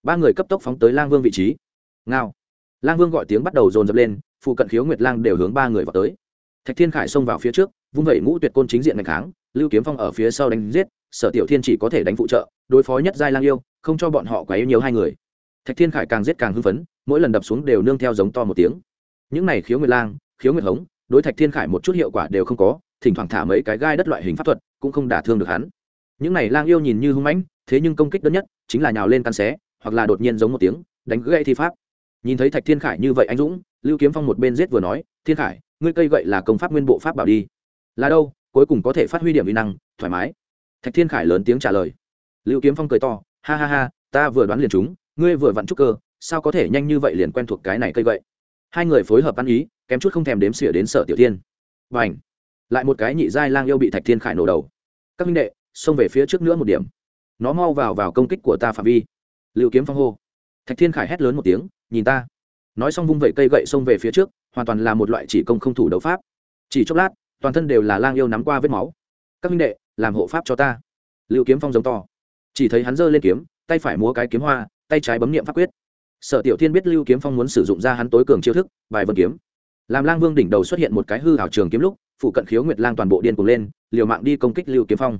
Ba người cấp tốc phóng tới lang vương vị trí. Ngao. Lang vương gọi tiếng bắt đầu dồn dập lên, phụ cận khiếu nguyệt lang đều hướng ba người vào tới. Thạch thiên khải xông vào phía trước vung vẩy ngũ tuyệt côn chính diện đánh kháng, lưu kiếm phong ở phía sau đánh giết, sở tiểu thiên chỉ có thể đánh phụ trợ, đối phó nhất giai lang yêu, không cho bọn họ quá yêu nhiều hai người. Thạch thiên khải càng giết càng hưng phấn, mỗi lần đập xuống đều nương theo giống to một tiếng. Những này khiếu nguyệt lang, khiếu nguyệt hống, đối thạch thiên khải một chút hiệu quả đều không có, thỉnh thoảng thả mấy cái gai đất loại hình pháp thuật cũng không đả thương được hắn. Những này lang yêu nhìn như hung mãnh, thế nhưng công kích đơn nhất chính là nhào lên căn xé, hoặc là đột nhiên giống một tiếng, đánh gãy thi pháp. Nhìn thấy thạch thiên khải như vậy anh dũng, lưu kiếm phong một bên giết vừa nói, thiên khải, ngươi cây gậy là công pháp nguyên bộ pháp bảo đi là đâu, cuối cùng có thể phát huy điểm uy năng, thoải mái. Thạch thiên khải lớn tiếng trả lời. Lưu kiếm phong cười to, ha ha ha, ta vừa đoán liền chúng ngươi vừa vặn trúc cơ, sao có thể nhanh như vậy liền quen thuộc cái này cây vậy hai người phối hợp ăn ý, kém chút không thèm đếm xỉa đến sở tiểu thiên. Và ảnh lại một cái nhị giai lang yêu bị thạch thiên khải nổ đầu. Các minh đệ, xông về phía trước nữa một điểm. Nó mau vào vào công kích của ta phạm vi. Liệu kiếm phong hô. Thạch thiên khải hét lớn một tiếng, nhìn ta. Nói xong vung vẩy cây gậy xông về phía trước, hoàn toàn là một loại chỉ công không thủ đấu pháp. Chỉ chốc lát toàn thân đều là lang yêu nắm qua vết máu. Các minh đệ, làm hộ pháp cho ta. Lưu kiếm phong giống to. Chỉ thấy hắn giơ lên kiếm, tay phải múa cái kiếm hoa, tay trái bấm niệm pháp quyết. Sở tiểu thiên biết lưu kiếm phong muốn sử dụng ra hắn tối cường chiêu thức, bài vân kiếm. Làm lang vương đỉnh đầu xuất hiện một cái hư hảo trường kiếm lúc, phụ cận khiếu nguyệt lang toàn bộ điên cuồng lên, liều mạng đi công kích lưu kiếm phong.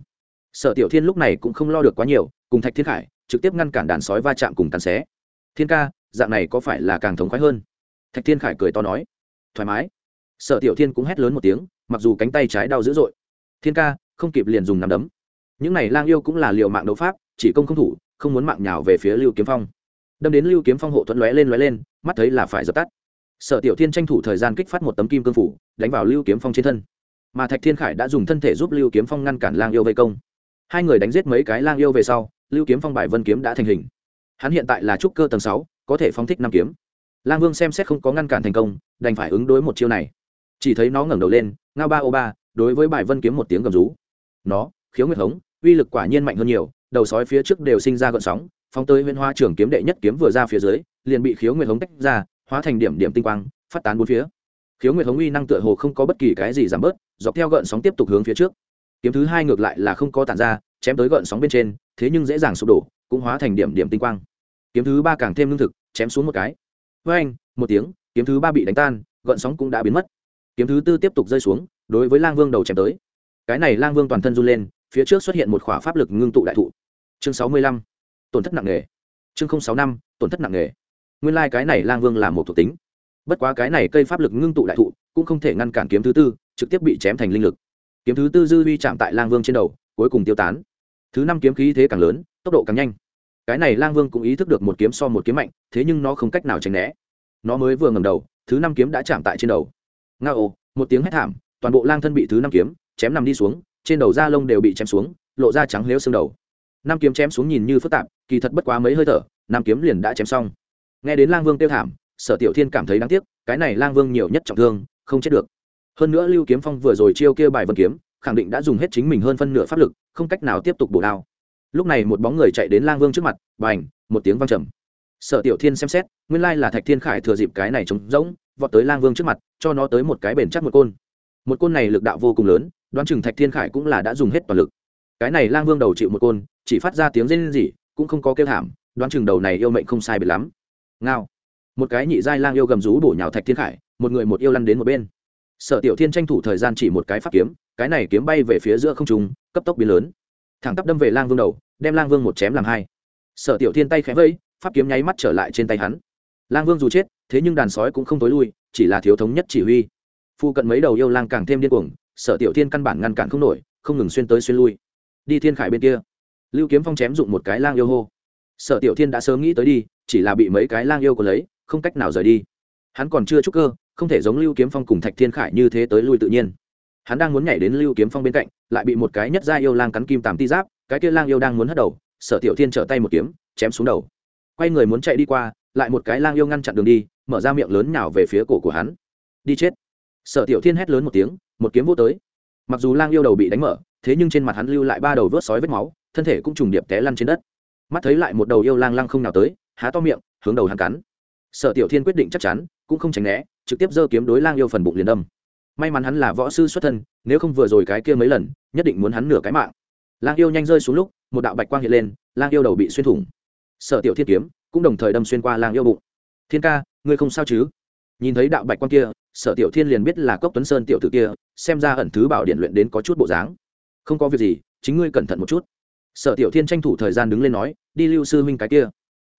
Sở tiểu thiên lúc này cũng không lo được quá nhiều, cùng thạch thiên khải, trực tiếp ngăn cản đàn sói va chạm cùng cắn xé. Thiên ca, dạng này có phải là càng thống khoái hơn? Thạch thiên khải cười to nói. Thoải mái. Sở tiểu thiên cũng hét lớn một tiếng mặc dù cánh tay trái đau dữ dội. Thiên ca, không kịp liền dùng nằm đấm. Những này lang yêu cũng là liệu mạng đấu pháp, chỉ công không thủ, không muốn mạng nhào về phía lưu kiếm phong. Đâm đến lưu kiếm phong hộ thuận lóe lên lóe lên, mắt thấy là phải dập tắt. Sở tiểu thiên tranh thủ thời gian kích phát một tấm kim cương phủ, đánh vào lưu kiếm phong trên thân. Mà thạch thiên khải đã dùng thân thể giúp lưu kiếm phong ngăn cản lang yêu vây công. Hai người đánh giết mấy cái lang yêu về sau, lưu kiếm phong bài vân kiếm đã thành hình. Hắn hiện tại là trúc cơ tầng sáu, có thể phóng thích năm kiếm. Lang vương xem xét không có ngăn cản thành công, đành phải ứng đối một chiêu này chỉ thấy nó ngẩng đầu lên, ngao ba ô ba, đối với bài vân kiếm một tiếng gầm rú. Nó, khiếu nguyệt hống, uy lực quả nhiên mạnh hơn nhiều, đầu sói phía trước đều sinh ra gợn sóng, phóng tới huyễn hoa trưởng kiếm đệ nhất kiếm vừa ra phía dưới, liền bị khiếu nguyệt hống tách ra, hóa thành điểm điểm tinh quang, phát tán bốn phía. Khiếu nguyệt hống uy năng tựa hồ không có bất kỳ cái gì giảm bớt, dọc theo gợn sóng tiếp tục hướng phía trước. Kiếm thứ hai ngược lại là không có tản ra, chém tới gợn sóng bên trên, thế nhưng dễ dàng sụp đổ, cũng hóa thành điểm điểm tinh quang. Kiếm thứ ba càng thêm lương thực, chém xuống một cái. Với anh một tiếng, kiếm thứ ba bị đánh tan, gợn sóng cũng đã biến mất kiếm thứ tư tiếp tục rơi xuống, đối với lang vương đầu chém tới. Cái này lang vương toàn thân run lên, phía trước xuất hiện một khỏa pháp lực ngưng tụ đại thụ. Chương sáu mươi lăm, tổn thất nặng nề. Chương sáu năm tổn thất nặng nề. Nguyên lai、like、cái này lang vương là một thuộc tính. Bất quá cái này cây pháp lực ngưng tụ đại thụ, cũng không thể ngăn cản kiếm thứ tư, trực tiếp bị chém thành linh lực. Kiếm thứ tư dư vi chạm tại lang vương trên đầu, cuối cùng tiêu tán. Thứ năm kiếm khí thế càng lớn, tốc độ càng nhanh. Cái này lang vương cũng ý thức được một kiếm so một kiếm mạnh, thế nhưng nó không cách nào tránh né. Nó mới vừa ngầm đầu, thứ năm kiếm đã chạm tại trên đầu nga ồ một tiếng hét thảm toàn bộ lang thân bị thứ năm kiếm chém nằm đi xuống trên đầu da lông đều bị chém xuống lộ ra trắng lếu xương đầu. Năm kiếm chém xuống nhìn như phức tạp kỳ thật bất quá mấy hơi thở năm kiếm liền đã chém xong. Nghe đến lang vương tiêu thảm sở tiểu thiên cảm thấy đáng tiếc cái này lang vương nhiều nhất trọng thương không chết được. Hơn nữa lưu kiếm phong vừa rồi chiêu kia bài vân kiếm khẳng định đã dùng hết chính mình hơn phân nửa pháp lực không cách nào tiếp tục bổ đao. Lúc này một bóng người chạy đến lang vương trước mặt bành, một tiếng văng trầm sở tiểu thiên xem xét, nguyên lai là thạch thiên khải thừa dịp cái này trống rỗng, vọt tới lang vương trước mặt, cho nó tới một cái bền chắc một côn. Một côn này lực đạo vô cùng lớn, đoán chừng thạch thiên khải cũng là đã dùng hết toàn lực. Cái này lang vương đầu chịu một côn, chỉ phát ra tiếng rên rỉ, cũng không có kêu thảm, đoán chừng đầu này yêu mệnh không sai biệt lắm. Ngao. Một cái nhị giai lang yêu gầm rú bổ nhào thạch thiên khải, một người một yêu lăn đến một bên. Sở tiểu thiên tranh thủ thời gian chỉ một cái pháp kiếm, cái này kiếm bay về phía giữa không trung, cấp tốc biến lớn. Thẳng tắp đâm về lang vương đầu, đem lang vương một chém làm hai. Sở tiểu thiên tay khẽ vẫy pháp kiếm nháy mắt trở lại trên tay hắn. Lang vương dù chết, thế nhưng đàn sói cũng không tối lui, chỉ là thiếu thống nhất chỉ huy. Phu cận mấy đầu yêu lang càng thêm điên cuồng sở tiểu thiên căn bản ngăn cản không nổi, không ngừng xuyên tới xuyên lui. Đi thiên khải bên kia. Lưu kiếm phong chém dụng một cái lang yêu hô. Sở tiểu thiên đã sớm nghĩ tới đi, chỉ là bị mấy cái lang yêu có lấy, không cách nào rời đi. Hắn còn chưa chúc cơ, không thể giống lưu kiếm phong cùng thạch thiên khải như thế tới lui tự nhiên. Hắn đang muốn nhảy đến lưu kiếm phong bên cạnh, lại bị một cái nhất gia yêu lang cắn kim tàm ti giáp, cái kia lang yêu đang muốn hất đầu sở tiểu thiên trở tay một kiếm, chém xuống đầu quay người muốn chạy đi qua, lại một cái lang yêu ngăn chặn đường đi, mở ra miệng lớn nào về phía cổ của hắn. Đi chết. Sở tiểu thiên hét lớn một tiếng, một kiếm vô tới. Mặc dù lang yêu đầu bị đánh mở, thế nhưng trên mặt hắn lưu lại ba đầu vớt sói vết máu, thân thể cũng trùng điệp té lăn trên đất. Mắt thấy lại một đầu yêu lang lăng không nào tới, há to miệng, hướng đầu hắn cắn. Sở tiểu thiên quyết định chắc chắn, cũng không tránh né, trực tiếp giơ kiếm đối lang yêu phần bụng liền đâm. May mắn hắn là võ sư xuất thân, nếu không vừa rồi cái kia mấy lần, nhất định muốn hắn nửa cái mạng. Lang yêu nhanh rơi xuống lúc, một đạo bạch quang hiện lên, lang yêu đầu bị xuyên thủng sở tiểu thiên kiếm cũng đồng thời đâm xuyên qua lang yêu bụng. Thiên ca, ngươi không sao chứ? Nhìn thấy đạo bạch quang kia, sở tiểu thiên liền biết là cốc tuấn sơn tiểu tử kia, xem ra ẩn thứ bảo điện luyện đến có chút bộ dáng. Không có việc gì, chính ngươi cẩn thận một chút. Sở tiểu thiên tranh thủ thời gian đứng lên nói, đi lưu sư huynh cái kia.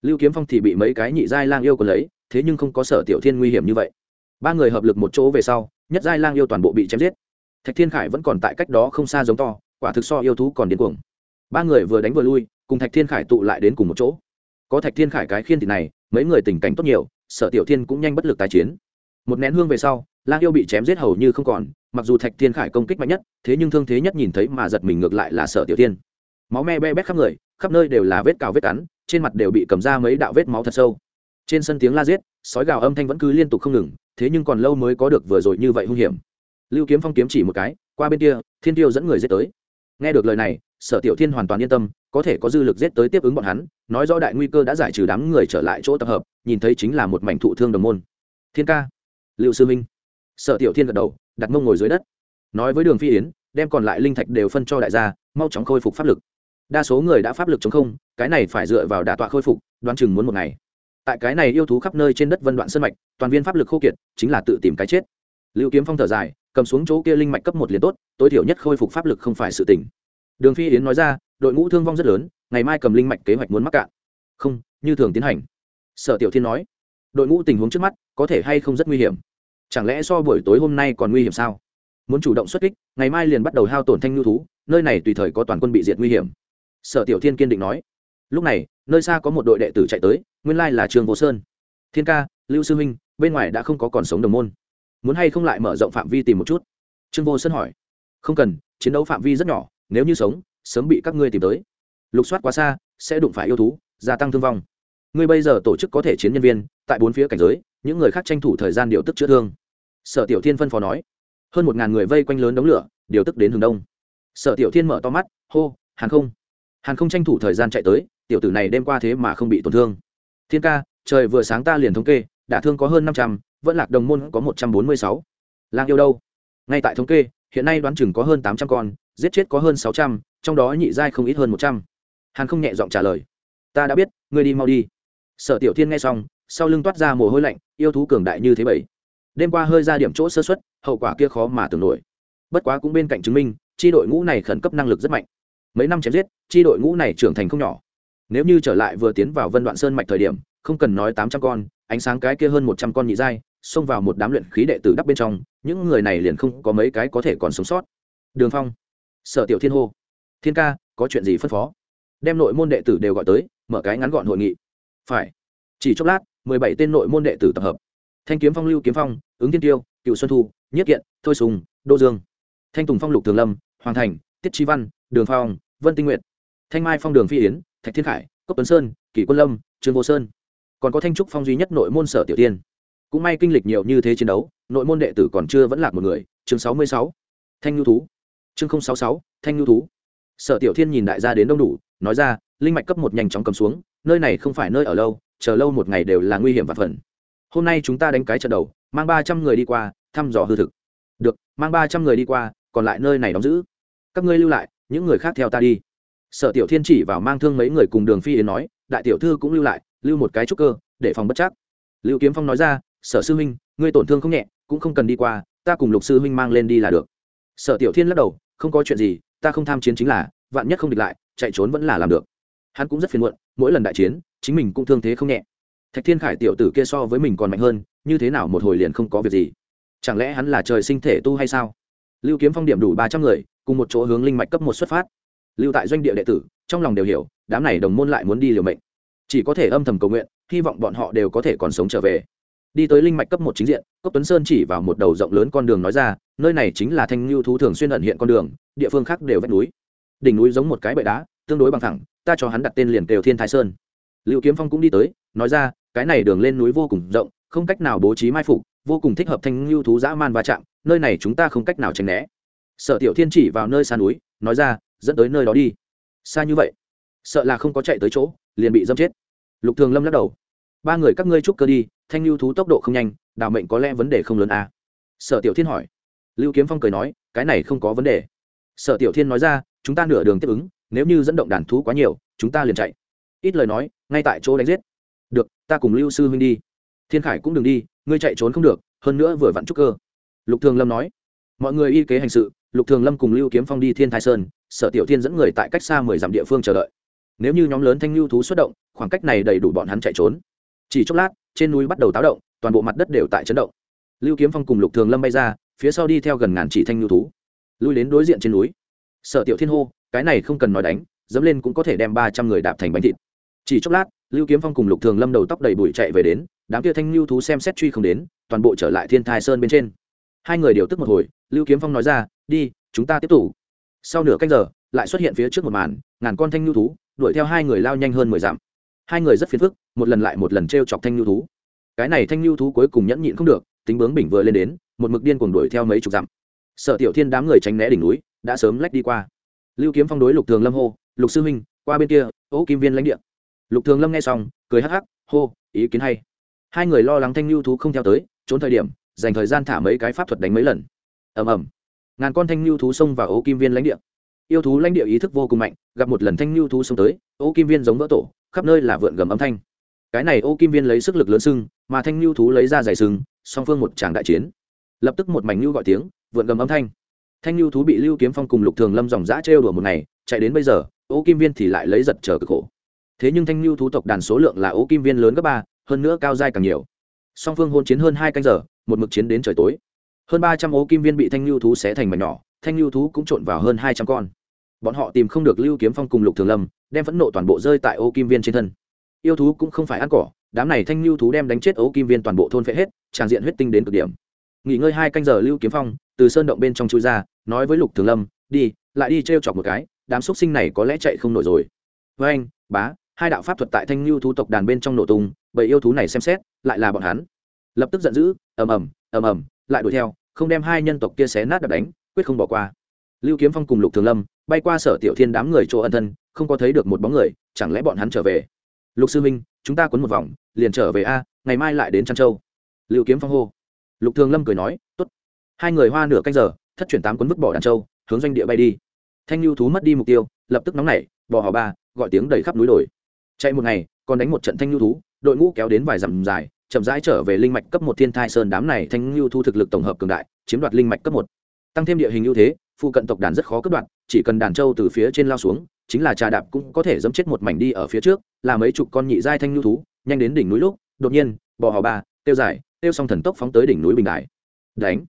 Lưu kiếm phong thì bị mấy cái nhị giai lang yêu còn lấy, thế nhưng không có sở tiểu thiên nguy hiểm như vậy. Ba người hợp lực một chỗ về sau, nhất giai lang yêu toàn bộ bị chém giết. Thạch thiên khải vẫn còn tại cách đó không xa giống to, quả thực so yêu thú còn điên cuồng. Ba người vừa đánh vừa lui, cùng thạch thiên khải tụ lại đến cùng một chỗ có thạch thiên khải cái khiên thịt này, mấy người tình cảnh tốt nhiều, sở tiểu thiên cũng nhanh bất lực tái chiến. Một nén hương về sau, lang yêu bị chém giết hầu như không còn, mặc dù thạch thiên khải công kích mạnh nhất, thế nhưng thương thế nhất nhìn thấy mà giật mình ngược lại là sở tiểu thiên. Máu me be bét khắp người, khắp nơi đều là vết cào vết cắn, trên mặt đều bị cầm ra mấy đạo vết máu thật sâu. Trên sân tiếng la giết, sói gào âm thanh vẫn cứ liên tục không ngừng, thế nhưng còn lâu mới có được vừa rồi như vậy hung hiểm. Lưu kiếm phong kiếm chỉ một cái, qua bên kia, thiên tiêu dẫn người giết tới nghe được lời này, sở tiểu thiên hoàn toàn yên tâm, có thể có dư lực giết tới tiếp ứng bọn hắn, nói rõ đại nguy cơ đã giải trừ đám người trở lại chỗ tập hợp, nhìn thấy chính là một mảnh thụ thương đồng môn. Thiên ca. Liệu sư minh. Sở tiểu thiên gật đầu, đặt mông ngồi dưới đất. Nói với đường phi yến, đem còn lại linh thạch đều phân cho đại gia, mau chóng khôi phục pháp lực. Đa số người đã pháp lực chống không, cái này phải dựa vào đả tọa khôi phục, đoán chừng muốn một ngày. Tại cái này yêu thú khắp nơi trên đất vân đoạn sân mạch, toàn viên pháp lực khô kiệt, chính là tự tìm cái chết lưu kiếm phong thở dài, cầm xuống chỗ kia linh mạch cấp một liền tốt, tối thiểu nhất khôi phục pháp lực không phải sự tỉnh đường phi yến nói ra, đội ngũ thương vong rất lớn, ngày mai cầm linh mạch kế hoạch muốn mắc cạn. Không, như thường tiến hành. Sở tiểu thiên nói, đội ngũ tình huống trước mắt, có thể hay không rất nguy hiểm? Chẳng lẽ so buổi tối hôm nay còn nguy hiểm sao? Muốn chủ động xuất kích, ngày mai liền bắt đầu hao tổn thanh nhu thú, nơi này tùy thời có toàn quân bị diệt nguy hiểm. Sở tiểu thiên kiên định nói, lúc này, nơi xa có một đội đệ tử chạy tới, nguyên lai là trường vô sơn. Thiên ca, lưu sư huynh, bên ngoài đã không có còn sống đồng môn muốn hay không lại mở rộng phạm vi tìm một chút? Trương vô sơn hỏi. Không cần, chiến đấu phạm vi rất nhỏ, nếu như sống, sớm bị các ngươi tìm tới. Lục soát quá xa, sẽ đụng phải yêu thú, gia tăng thương vong. Ngươi bây giờ tổ chức có thể chiến nhân viên, tại bốn phía cảnh giới, những người khác tranh thủ thời gian điều tức chữa thương. Sở tiểu thiên phân phó nói. Hơn một ngàn người vây quanh lớn đống lửa, điều tức đến hướng đông. Sở tiểu thiên mở to mắt, hô hàn không. Hàn không tranh thủ thời gian chạy tới, tiểu tử này đêm qua thế mà không bị tổn thương. Thiên ca, trời vừa sáng ta liền thống kê đả thương có hơn năm trăm vẫn lạc đồng môn có một trăm bốn mươi sáu. Lang yêu đâu? Ngay tại thống kê, hiện nay đoán chừng có hơn tám trăm con, giết chết có hơn sáu trăm, trong đó nhị giai không ít hơn một trăm. Hàn không nhẹ giọng trả lời. Ta đã biết, ngươi đi mau đi. Sở tiểu thiên nghe xong, sau lưng toát ra mồ hôi lạnh, yêu thú cường đại như thế bảy đêm qua hơi ra điểm chỗ sơ xuất hậu quả kia khó mà tưởng nổi. Bất quá cũng bên cạnh chứng minh, chi đội ngũ này khẩn cấp năng lực rất mạnh. Mấy năm chém giết, chi đội ngũ này trưởng thành không nhỏ. Nếu như trở lại vừa tiến vào vân đoạn sơn mạch thời điểm, không cần nói tám trăm con, ánh sáng cái kia hơn một trăm con nhị giai xông vào một đám luyện khí đệ tử đắp bên trong những người này liền không có mấy cái có thể còn sống sót. Đường phong sở tiểu thiên hô thiên ca có chuyện gì phân phó? Đem nội môn đệ tử đều gọi tới mở cái ngắn gọn hội nghị. Phải. Chỉ chốc lát mười bảy tên nội môn đệ tử tập hợp. Thanh kiếm phong lưu kiếm phong ứng thiên tiêu cựu xuân thu nhất kiện thôi sùng đô dương. Thanh tùng phong lục thường lâm hoàng thành tiết Chi văn đường phong vân tinh Nguyệt, thanh mai phong đường phi yến thạch thiên khải cốc tuấn sơn kỷ quân lâm trương vô sơn. Còn có thanh trúc phong duy nhất nội môn sở tiểu tiên cũng may kinh lịch nhiều như thế chiến đấu, nội môn đệ tử còn chưa vẫn lạc một người. Chương sáu mươi sáu. Thanh nhu thú. Chương sáu sáu. Thanh nhu thú. Sở tiểu thiên nhìn đại gia đến đông đủ, nói ra, linh mạch cấp một nhanh chóng cầm xuống, nơi này không phải nơi ở lâu, chờ lâu một ngày đều là nguy hiểm và phần. Hôm nay chúng ta đánh cái trận đầu, mang ba trăm người đi qua, thăm dò hư thực. Được, mang ba trăm người đi qua, còn lại nơi này đóng giữ. Các ngươi lưu lại, những người khác theo ta đi. Sở tiểu thiên chỉ vào mang thương mấy người cùng đường phi yến nói, đại tiểu thư cũng lưu lại, lưu một cái trúc cơ, để phòng bất chắc. Lưu kiếm phong nói ra sở sư huynh, ngươi tổn thương không nhẹ, cũng không cần đi qua, ta cùng lục sư huynh mang lên đi là được. Sở tiểu thiên lắc đầu, không có chuyện gì, ta không tham chiến chính là, vạn nhất không địch lại, chạy trốn vẫn là làm được. Hắn cũng rất phiền muộn, mỗi lần đại chiến, chính mình cũng thương thế không nhẹ. Thạch thiên khải tiểu tử kia so với mình còn mạnh hơn, như thế nào một hồi liền không có việc gì. Chẳng lẽ hắn là trời sinh thể tu hay sao? Lưu kiếm phong điểm đủ ba trăm người, cùng một chỗ hướng linh mạch cấp một xuất phát. Lưu tại doanh địa đệ tử, trong lòng đều hiểu, đám này đồng môn lại muốn đi liều mệnh. Chỉ có thể âm thầm cầu nguyện, hy vọng bọn họ đều có thể còn sống trở về đi tới linh mạch cấp một chính diện, cốc tuấn sơn chỉ vào một đầu rộng lớn con đường nói ra, nơi này chính là thanh lưu thú thường xuyên ẩn hiện con đường, địa phương khác đều vách núi. Đỉnh núi giống một cái bệ đá, tương đối bằng thẳng, ta cho hắn đặt tên liền kêu thiên thái sơn. Lưu kiếm phong cũng đi tới, nói ra, cái này đường lên núi vô cùng rộng, không cách nào bố trí mai phục, vô cùng thích hợp thanh lưu thú dã man va chạm, nơi này chúng ta không cách nào tránh né. Sở tiểu thiên chỉ vào nơi xa núi, nói ra, dẫn tới nơi đó đi. Xa như vậy, sợ là không có chạy tới chỗ, liền bị dâm chết. Lục thường lâm lắc đầu. Ba người các ngươi trúc cơ đi thanh lưu thú tốc độ không nhanh đào mệnh có lẽ vấn đề không lớn à. sở tiểu thiên hỏi. Lưu kiếm phong cười nói, cái này không có vấn đề. Sở tiểu thiên nói ra, chúng ta nửa đường tiếp ứng, nếu như dẫn động đàn thú quá nhiều, chúng ta liền chạy. Ít lời nói, ngay tại chỗ đánh giết. Được, ta cùng lưu sư huynh đi. Thiên khải cũng đừng đi, ngươi chạy trốn không được, hơn nữa vừa vặn trúc cơ. Lục thường lâm nói. Mọi người y kế hành sự, lục thường lâm cùng lưu kiếm phong đi thiên thái sơn, sở tiểu thiên dẫn người tại cách xa mười dặm địa phương chờ đợi. Nếu như nhóm lớn thanh lưu thú xuất động, khoảng cách này đầy đủ bọn hắn chạy trốn chỉ chốc lát, trên núi bắt đầu táo động, toàn bộ mặt đất đều tại chấn động. Lưu kiếm phong cùng lục thường lâm bay ra, phía sau đi theo gần ngàn chỉ thanh lưu thú, lui đến đối diện trên núi. Sở tiểu thiên hô, cái này không cần nói đánh, dẫm lên cũng có thể đem ba trăm người đạp thành bánh thịt. Chỉ chốc lát, lưu kiếm phong cùng lục thường lâm đầu tóc đầy bụi chạy về đến, đám kia thanh lưu thú xem xét truy không đến, toàn bộ trở lại thiên thai sơn bên trên. Hai người điều tức một hồi, lưu kiếm phong nói ra, đi, chúng ta tiếp tục. Sau nửa canh giờ, lại xuất hiện phía trước một màn, ngàn con thanh lưu thú đuổi theo hai người lao nhanh hơn mười dặm hai người rất phiền phức, một lần lại một lần t r e o chọc thanh lưu thú. Cái này thanh lưu thú cuối cùng nhẫn nhịn không được, tính bướng bình vừa lên đến, một mực điên cuồng đuổi theo mấy chục dặm. Sợ tiểu thiên đám người tránh né đỉnh núi, đã sớm lách đi qua. Lưu kiếm phong đối lục thường lâm hô, lục sư huynh, qua bên kia ố kim viên lãnh địa. Lục thường lâm nghe xong, cười hắc hắc, hô, ý kiến hay. Hai người lo lắng thanh lưu thú không theo tới, trốn thời điểm, dành thời gian thả mấy cái pháp thuật đánh mấy lần. Ầm ầm. Ngàn con thanh lưu thú xông vào ố kim viên lãnh địa. Yêu thú lãnh địa ý thức vô cùng mạnh, gặp một lần thanh lưu thú xông tới ố kim viên giống vỡ tổ khắp nơi là vượn gầm âm thanh. Cái này ô kim viên lấy sức lực lớn sưng mà thanh lưu thú lấy ra giải sừng, song phương một tràng đại chiến. Lập tức một mảnh lưu gọi tiếng vượn gầm âm thanh. Thanh lưu thú bị lưu kiếm phong cùng lục thường lâm dòng dã trêu đùa một ngày chạy đến bây giờ ô kim viên thì lại lấy giật chờ cực khổ. Thế nhưng thanh lưu thú tộc đàn số lượng là ô kim viên lớn gấp ba hơn nữa cao dai càng nhiều. Song phương hôn chiến hơn hai canh giờ một mực chiến đến trời tối. Hơn ba trăm ô kim viên bị thanh lưu thú xé thành mảnh nhỏ thanh lưu thú cũng trộn vào hơn hai trăm con bọn họ tìm không được lưu kiếm phong cùng lục thường lâm, đem phẫn nộ toàn bộ rơi tại ô kim viên trên thân. Yêu thú cũng không phải ăn cỏ, đám này thanh lưu thú đem đánh chết ô kim viên toàn bộ thôn phệ hết, tràn diện huyết tinh đến cực điểm. Nghỉ ngơi hai canh giờ lưu kiếm phong từ sơn động bên trong chui ra, nói với lục thường lâm, đi, lại đi t chọc một cái, đám x sinh này có lẽ chạy không nổi rồi. Với anh, bá, hai đạo pháp thuật tại thanh lưu thú tộc đàn bên trong nổ tung bởi yêu thú này xem xét, lại là bọn hắn. Lập tức giận dữ, ầm ầm ầm ầm, lại đuổi theo, không đem hai nhân tộc kia xé nát đập đánh, quyết không bỏ qua lưu kiếm phong cùng lục thường lâm bay qua sở tiểu thiên đám người chỗ ân thân, không có thấy được một bóng người, chẳng lẽ bọn hắn trở về? Lục sư minh chúng ta quấn một vòng, liền trở về a, ngày mai lại đến trăn châu. Lưu kiếm phong hô. Lục thường lâm cười nói t ố t hai người hoa nửa canh giờ, thất chuyển tám quấn vứt bỏ đàn châu, hướng doanh địa bay đi. Thanh lưu thú mất đi mục tiêu, lập tức nóng nảy, bỏ hò ba, gọi tiếng đầy khắp núi đồi. Chạy một ngày, còn đánh một trận thanh lưu thú, đội ngũ kéo đến vài dặm dài, chậm rãi trở về linh mạch cấp một thiên thai sơn đám này thanh lưu thu thực lực tổng hợp cường đại, chiếm đoạt linh mạch cấp một. Tăng thêm địa hình ưu thế phụ cận tộc đàn rất khó cướp đoạt, chỉ cần đàn trâu từ phía trên lao xuống, chính là trà đạp cũng có thể dẫm chết một mảnh đi ở phía trước, là mấy chục con nhị giai thanh lưu thú, nhanh đến đỉnh núi lúc, đột nhiên, bò hò ba, tiêu dài tiêu xong thần tốc phóng tới đỉnh núi bình đài đánh.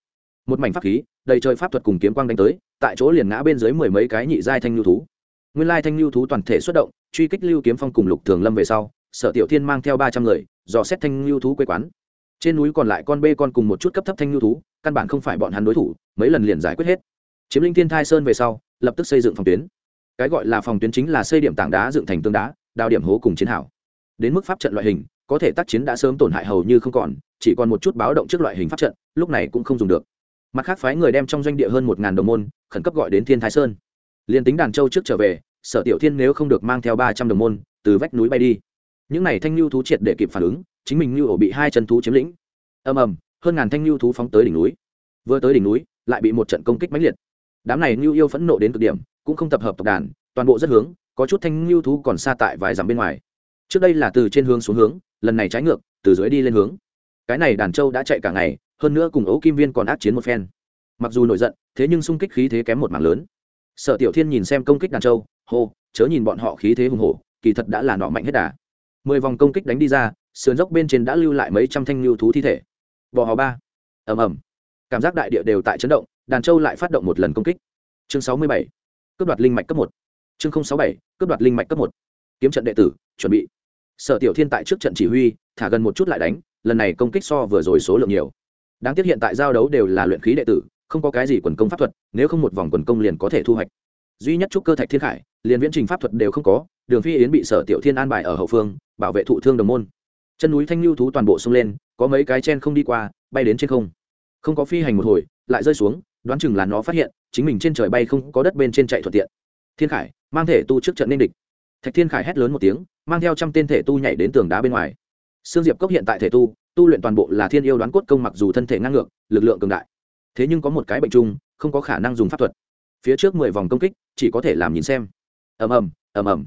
Một mảnh pháp khí, đầy trời pháp thuật cùng kiếm quang đánh tới, tại chỗ liền ngã bên dưới mười mấy cái nhị giai thanh lưu thú. Nguyên lai thanh lưu thú toàn thể xuất động, truy kích lưu kiếm phong cùng lục thường lâm về sau, sở tiểu thiên mang theo ba trăm người, dò xét thanh lưu thú quê quán. Trên núi còn lại con bê con cùng một chút cấp thấp thanh lưu thú, căn bản không phải bọn hắn đối thủ, mấy lần liền giải quyết hết chiếm linh thiên thai sơn về sau, lập tức xây dựng phòng tuyến. Cái gọi là phòng tuyến chính là xây điểm tảng đá dựng thành tương đá, đào điểm hố cùng chiến hảo đến mức pháp trận loại hình, có thể tác chiến đã sớm tổn hại hầu như không còn, chỉ còn một chút báo động trước loại hình pháp trận, lúc này cũng không dùng được. Mặt khác phái người đem trong doanh địa hơn một ngàn đồng môn, khẩn cấp gọi đến thiên thái sơn. Liền tính đàn châu trước trở về, sở tiểu thiên nếu không được mang theo ba trăm đồng môn, từ vách núi bay đi. Những n à y thanh lưu thú triệt để kịp phản ứng, chính mình lưu ổ bị hai chân thú chiếm lĩnh. Ầm ầm, hơn ngàn thanh lưu thú phóng tới đỉnh núi. Vừa tới đỉnh núi, lại bị một trận công kích mãnh liệt đám này lưu yêu phẫn nộ đến cực điểm, cũng không tập hợp tộc đàn, toàn bộ rất hướng, có chút thanh lưu thú còn xa tại vài dặm bên ngoài. Trước đây là từ trên hướng xuống hướng, lần này trái ngược, từ dưới đi lên hướng. Cái này đàn châu đã chạy cả ngày, hơn nữa cùng ấu kim viên còn ác chiến một phen. Mặc dù nổi giận, thế nhưng xung kích khí thế kém một mảng lớn. Sở tiểu thiên nhìn xem công kích đàn châu, hô, chớ nhìn bọn họ khí thế hùng hổ, kỳ thật đã là nọ mạnh hết đà. Mười vòng công kích đánh đi ra, sườn dốc bên trên đã lưu lại mấy trăm thanh lưu thú thi thể. Bò hò ba. Ầm ầm. Cảm giác đại địa đều tại chấn động đàn châu lại phát động một lần công kích. Chương sáu mươi bảy, cướp đoạt linh mạch cấp một. Chương sáu bảy, cướp đoạt linh mạch cấp một. Kiếm trận đệ tử, chuẩn bị. Sở tiểu thiên tại trước trận chỉ huy, thả gần một chút lại đánh, lần này công kích so vừa rồi số lượng nhiều. Đáng tiếc hiện tại giao đấu đều là luyện khí đệ tử, không có cái gì quần công pháp thuật, nếu không một vòng quần công liền có thể thu hoạch. Duy nhất trúc cơ thạch thiên khải, liền viễn trình pháp thuật đều không có, đường phi yến bị sở tiểu thiên an bài ở hậu phương, bảo vệ thụ thương đồng môn. Chân núi thanh lưu thú toàn bộ xông lên, có mấy cái chen không đi qua, bay đến trên không. Không có phi hành một hồi, lại rơi xuống đoán chừng là nó phát hiện, chính mình trên trời bay không có đất bên trên chạy thuận tiện. Thiên khải, mang thể tu trước trận nên địch. Thạch thiên khải hét lớn một tiếng, mang theo trăm tên thể tu nhảy đến tường đá bên ngoài. Sương diệp cốc hiện tại thể tu tu luyện toàn bộ là thiên yêu đoán cốt công mặc dù thân thể ngang ngược, lực lượng cường đại. Thế nhưng có một cái bệnh chung, không có khả năng dùng pháp thuật. Phía trước mười vòng công kích, chỉ có thể làm nhìn xem. Ầm ầm ầm ầm.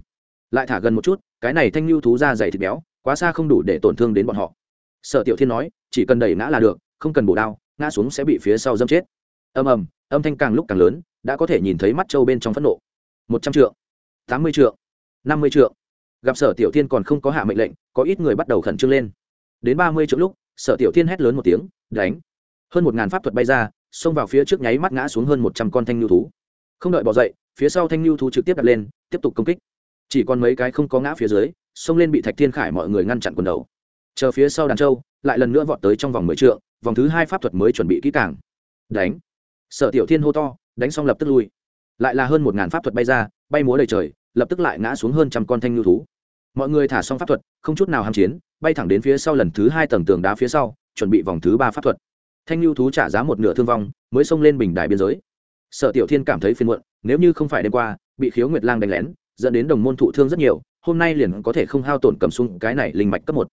Lại thả gần một chút, cái này thanh lưu thú ra dày thịt béo, quá xa không đủ để tổn thương đến bọn họ. Sở tiểu thiên nói, chỉ cần đẩy ngã là được, không cần bổ đao, ngã xuống sẽ bị phía sau dâm chết ầm ầm, âm thanh càng lúc càng lớn, đã có thể nhìn thấy mắt trâu bên trong phẫn nộ. Một trăm triệu tám mươi triệu năm mươi triệu gặp sở tiểu thiên còn không có hạ mệnh lệnh, có ít người bắt đầu khẩn trương lên. Đến ba mươi triệu lúc, sở tiểu thiên hét lớn một tiếng, đánh! Hơn một ngàn pháp thuật bay ra, xông vào phía trước nháy mắt ngã xuống hơn một trăm con thanh lưu thú. Không đợi bỏ dậy, phía sau thanh lưu thú trực tiếp đặt lên, tiếp tục công kích. Chỉ còn mấy cái không có ngã phía dưới, xông lên bị thạch thiên khải mọi người ngăn chặn quần đầu. Chờ phía sau đàn châu lại lần nữa vọt tới trong vòng mười trượng, vòng thứ hai pháp thuật mới chuẩn bị kỹ càng. Đánh! Sở tiểu thiên hô to, đánh xong lập tức lui. Lại là hơn một ngàn pháp thuật bay ra, bay múa đầy trời, lập tức lại ngã xuống hơn trăm con thanh lưu thú. Mọi người thả xong pháp thuật, không chút nào ham chiến, bay thẳng đến phía sau lần thứ hai tầng tường đá phía sau, chuẩn bị vòng thứ ba pháp thuật. Thanh lưu thú trả giá một nửa thương vong, mới xông lên bình đài biên giới. Sở tiểu thiên cảm thấy phiền muộn, nếu như không phải đêm qua, bị khiếu nguyệt lang đánh lén, dẫn đến đồng môn thụ thương rất nhiều, hôm nay liền có thể không hao tổn cầm súng, cái này linh mạch cấp một.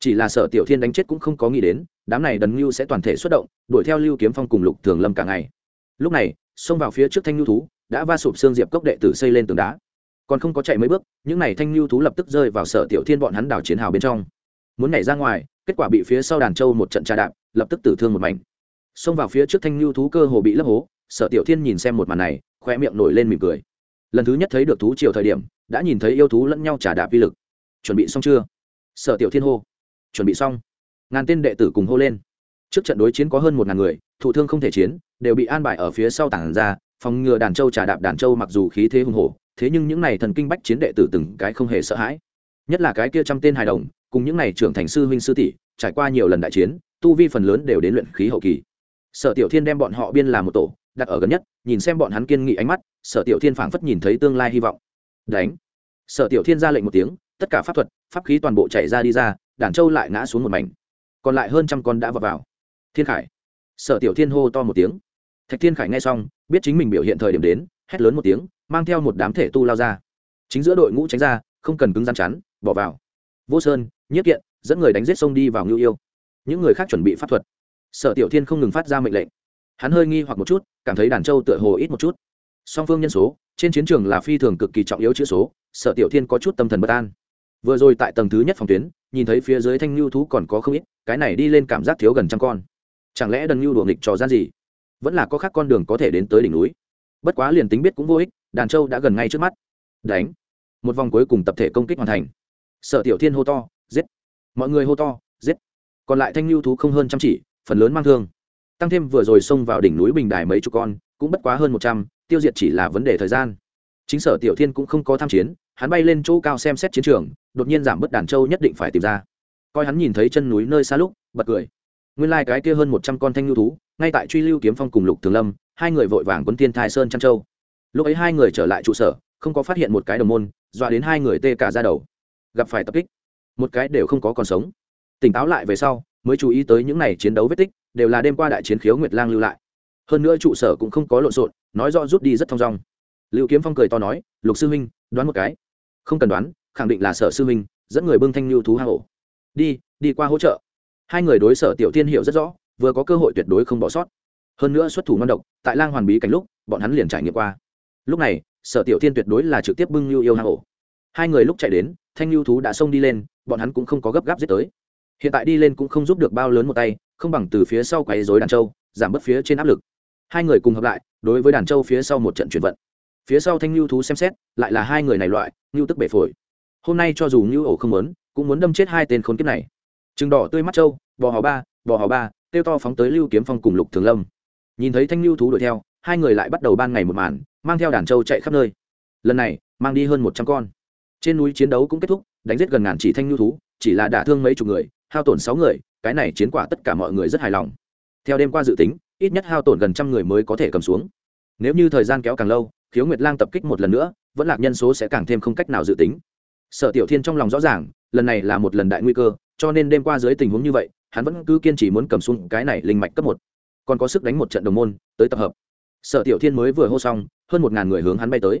Chỉ là sở tiểu thiên đánh chết cũng không có nghĩ đến, đám này đần lưu sẽ toàn thể xuất động, đuổi theo lưu kiếm phong cùng lục thường lâm cả ngày lúc này, xông vào phía trước thanh lưu thú, đã va sụp xương diệp cốc đệ tử xây lên tường đá. Còn không có chạy mấy bước, những n à y thanh lưu thú lập tức rơi vào sở tiểu thiên bọn hắn đảo chiến hào bên trong. Muốn nhảy ra ngoài, kết quả bị phía sau đàn trâu một trận trà đạp, lập tức tử thương một mảnh. Xông vào phía trước thanh lưu thú cơ hồ bị lấp hố, sở tiểu thiên nhìn xem một màn này khoe miệng nổi lên mỉm cười. Lần thứ nhất thấy được thú chiều thời điểm, đã nhìn thấy yêu thú lẫn nhau trà đạp vi lực. Chuẩn bị xong chưa? Sở tiểu thiên hô. Chuẩn bị xong. Ngàn tên đệ tử cùng hô lên trước trận đối chiến có hơn một ngàn người, thụ thương không thể chiến, đều bị an bài ở phía sau tảng ra, phòng ngừa đàn châu trà đạp đàn châu mặc dù khí thế hùng hổ, thế nhưng những này thần kinh bách chiến đệ tử từng cái không hề sợ hãi. Nhất là cái kia trăm tên hài đồng, cùng những này trưởng thành sư huynh sư tỷ, trải qua nhiều lần đại chiến, tu vi phần lớn đều đến luyện khí hậu kỳ. Sở tiểu thiên đem bọn họ biên làm một tổ, đặt ở gần nhất, nhìn xem bọn hắn kiên nghị ánh mắt, sở tiểu thiên phảng phất nhìn thấy tương lai hy vọng. Đánh. Sở tiểu thiên ra lệnh một tiếng, tất cả pháp thuật, pháp khí toàn bộ chạy ra đi ra, đàn châu lại ngã xuống một mảnh. Còn lại hơn trăm con đã vào vào thiên khải. Sở tiểu thiên hô to một tiếng. Thạch thiên khải nghe xong, biết chính mình biểu hiện thời điểm đến, hét lớn một tiếng, mang theo một đám thể tu lao ra. Chính giữa đội ngũ tránh ra, không cần cứng rắn chắn, bỏ vào. Vô sơn nhất kiện, dẫn người đánh giết sông đi vào ngưu yêu. Những người khác chuẩn bị pháp thuật. Sở tiểu thiên không ngừng phát ra mệnh lệnh. Hắn hơi nghi hoặc một chút, cảm thấy đàn châu tựa hồ ít một chút. Song phương nhân số, trên chiến trường là phi thường cực kỳ trọng yếu chữ số, sở tiểu thiên có chút tâm thần bất an. Vừa rồi tại tầng thứ nhất phòng tuyến, nhìn thấy phía dưới thanh lưu thú còn có không ít, cái này đi lên cảm giác thiếu gần trăm con chẳng lẽ đần lưu đùa nghịch trò gian gì? Vẫn là có khác con đường có thể đến tới đỉnh núi. Bất quá liền tính biết cũng vô ích, đàn châu đã gần ngay trước mắt. Đánh. Một vòng cuối cùng tập thể công kích hoàn thành. Sở tiểu thiên hô to, giết. Mọi người hô to, giết. Còn lại thanh lưu thú không hơn chăm chỉ, phần lớn mang thương. Tăng thêm vừa rồi xông vào đỉnh núi bình đài mấy chục con, cũng bất quá hơn một trăm, tiêu diệt chỉ là vấn đề thời gian. Chính sở tiểu thiên cũng không có tham chiến, hắn bay lên chỗ cao xem xét chiến trường, đột nhiên giảm bớt đàn châu nhất định phải tìm ra. Coi hắn nhìn thấy chân núi nơi xa lúc, bật cười nguyên lai、like、cái kia hơn một trăm con thanh lưu thú, ngay tại truy lưu kiếm phong cùng lục thường lâm, hai người vội vàng quấn tiên thai sơn trăn châu. Lúc ấy hai người trở lại trụ sở, không có phát hiện một cái đồng môn, dọa đến hai người tê cả ra đầu. Gặp phải tập kích, một cái đều không có còn sống. Tỉnh táo lại về sau, mới chú ý tới những n à y chiến đấu vết tích, đều là đêm qua đại chiến khiếu nguyệt lang lưu lại. Hơn nữa trụ sở cũng không có lộn xộn, nói rõ rút đi rất thong dong. Liệu kiếm phong cười to nói, lục sư huynh, đoán một cái. Không cần đoán, khẳng định là sở sư huynh, dẫn người bưng thanh lưu thú hang ổ. Đi đi qua hỗ trợ hai người đối sở tiểu tiên hiểu rất rõ, vừa có cơ hội tuyệt đối không bỏ sót. Hơn nữa xuất thủ ngon độc, tại lang hoàn bí cảnh lúc, bọn hắn liền trải nghiệm qua. Lúc này, sở tiểu tiên tuyệt đối là trực tiếp bưng lưu yêu hang ổ. Hai người lúc chạy đến, thanh lưu thú đã xông đi lên, bọn hắn cũng không có gấp gáp giết tới. Hiện tại đi lên cũng không giúp được bao lớn một tay, không bằng từ phía sau quấy dối đàn trâu giảm bớt phía trên áp lực. Hai người cùng hợp lại, đối với đàn trâu phía sau một trận chuyển vận. Phía sau thanh lưu thú xem xét, lại là hai người này loại, ngưu tức bể phổi. Hôm nay cho dù ngưu ổ không muốn, cũng muốn đâm chết hai tên khốn kiếp này trừng đỏ tươi mắt trâu, bò hò ba, bò hò ba tiêu to phóng tới lưu kiếm phong cùng lục thường lâm. Nhìn thấy thanh lưu thú đuổi theo, hai người lại bắt đầu ban ngày một màn, mang theo đàn trâu chạy khắp nơi. Lần này, mang đi hơn một trăm con. Trên núi chiến đấu cũng kết thúc, đánh giết gần ngàn chỉ thanh lưu thú, chỉ là đả thương mấy chục người, hao tổn sáu người, cái này chiến quả tất cả mọi người rất hài lòng. Theo đêm qua dự tính, ít nhất hao tổn gần trăm người mới có thể cầm xuống. Nếu như thời gian kéo càng lâu, khiếu nguyệt lang tập kích một lần nữa, vẫn lạc nhân số sẽ càng thêm không cách nào dự tính. Sở tiểu thiên trong lòng rõ ràng, lần này là một lần đại nguy cơ cho nên đêm qua dưới tình huống như vậy, hắn vẫn cứ kiên trì muốn cầm xuống cái này linh mạch cấp một. Còn có sức đánh một trận đồng môn, tới tập hợp. Sở tiểu thiên mới vừa hô xong, hơn một ngàn người hướng hắn bay tới.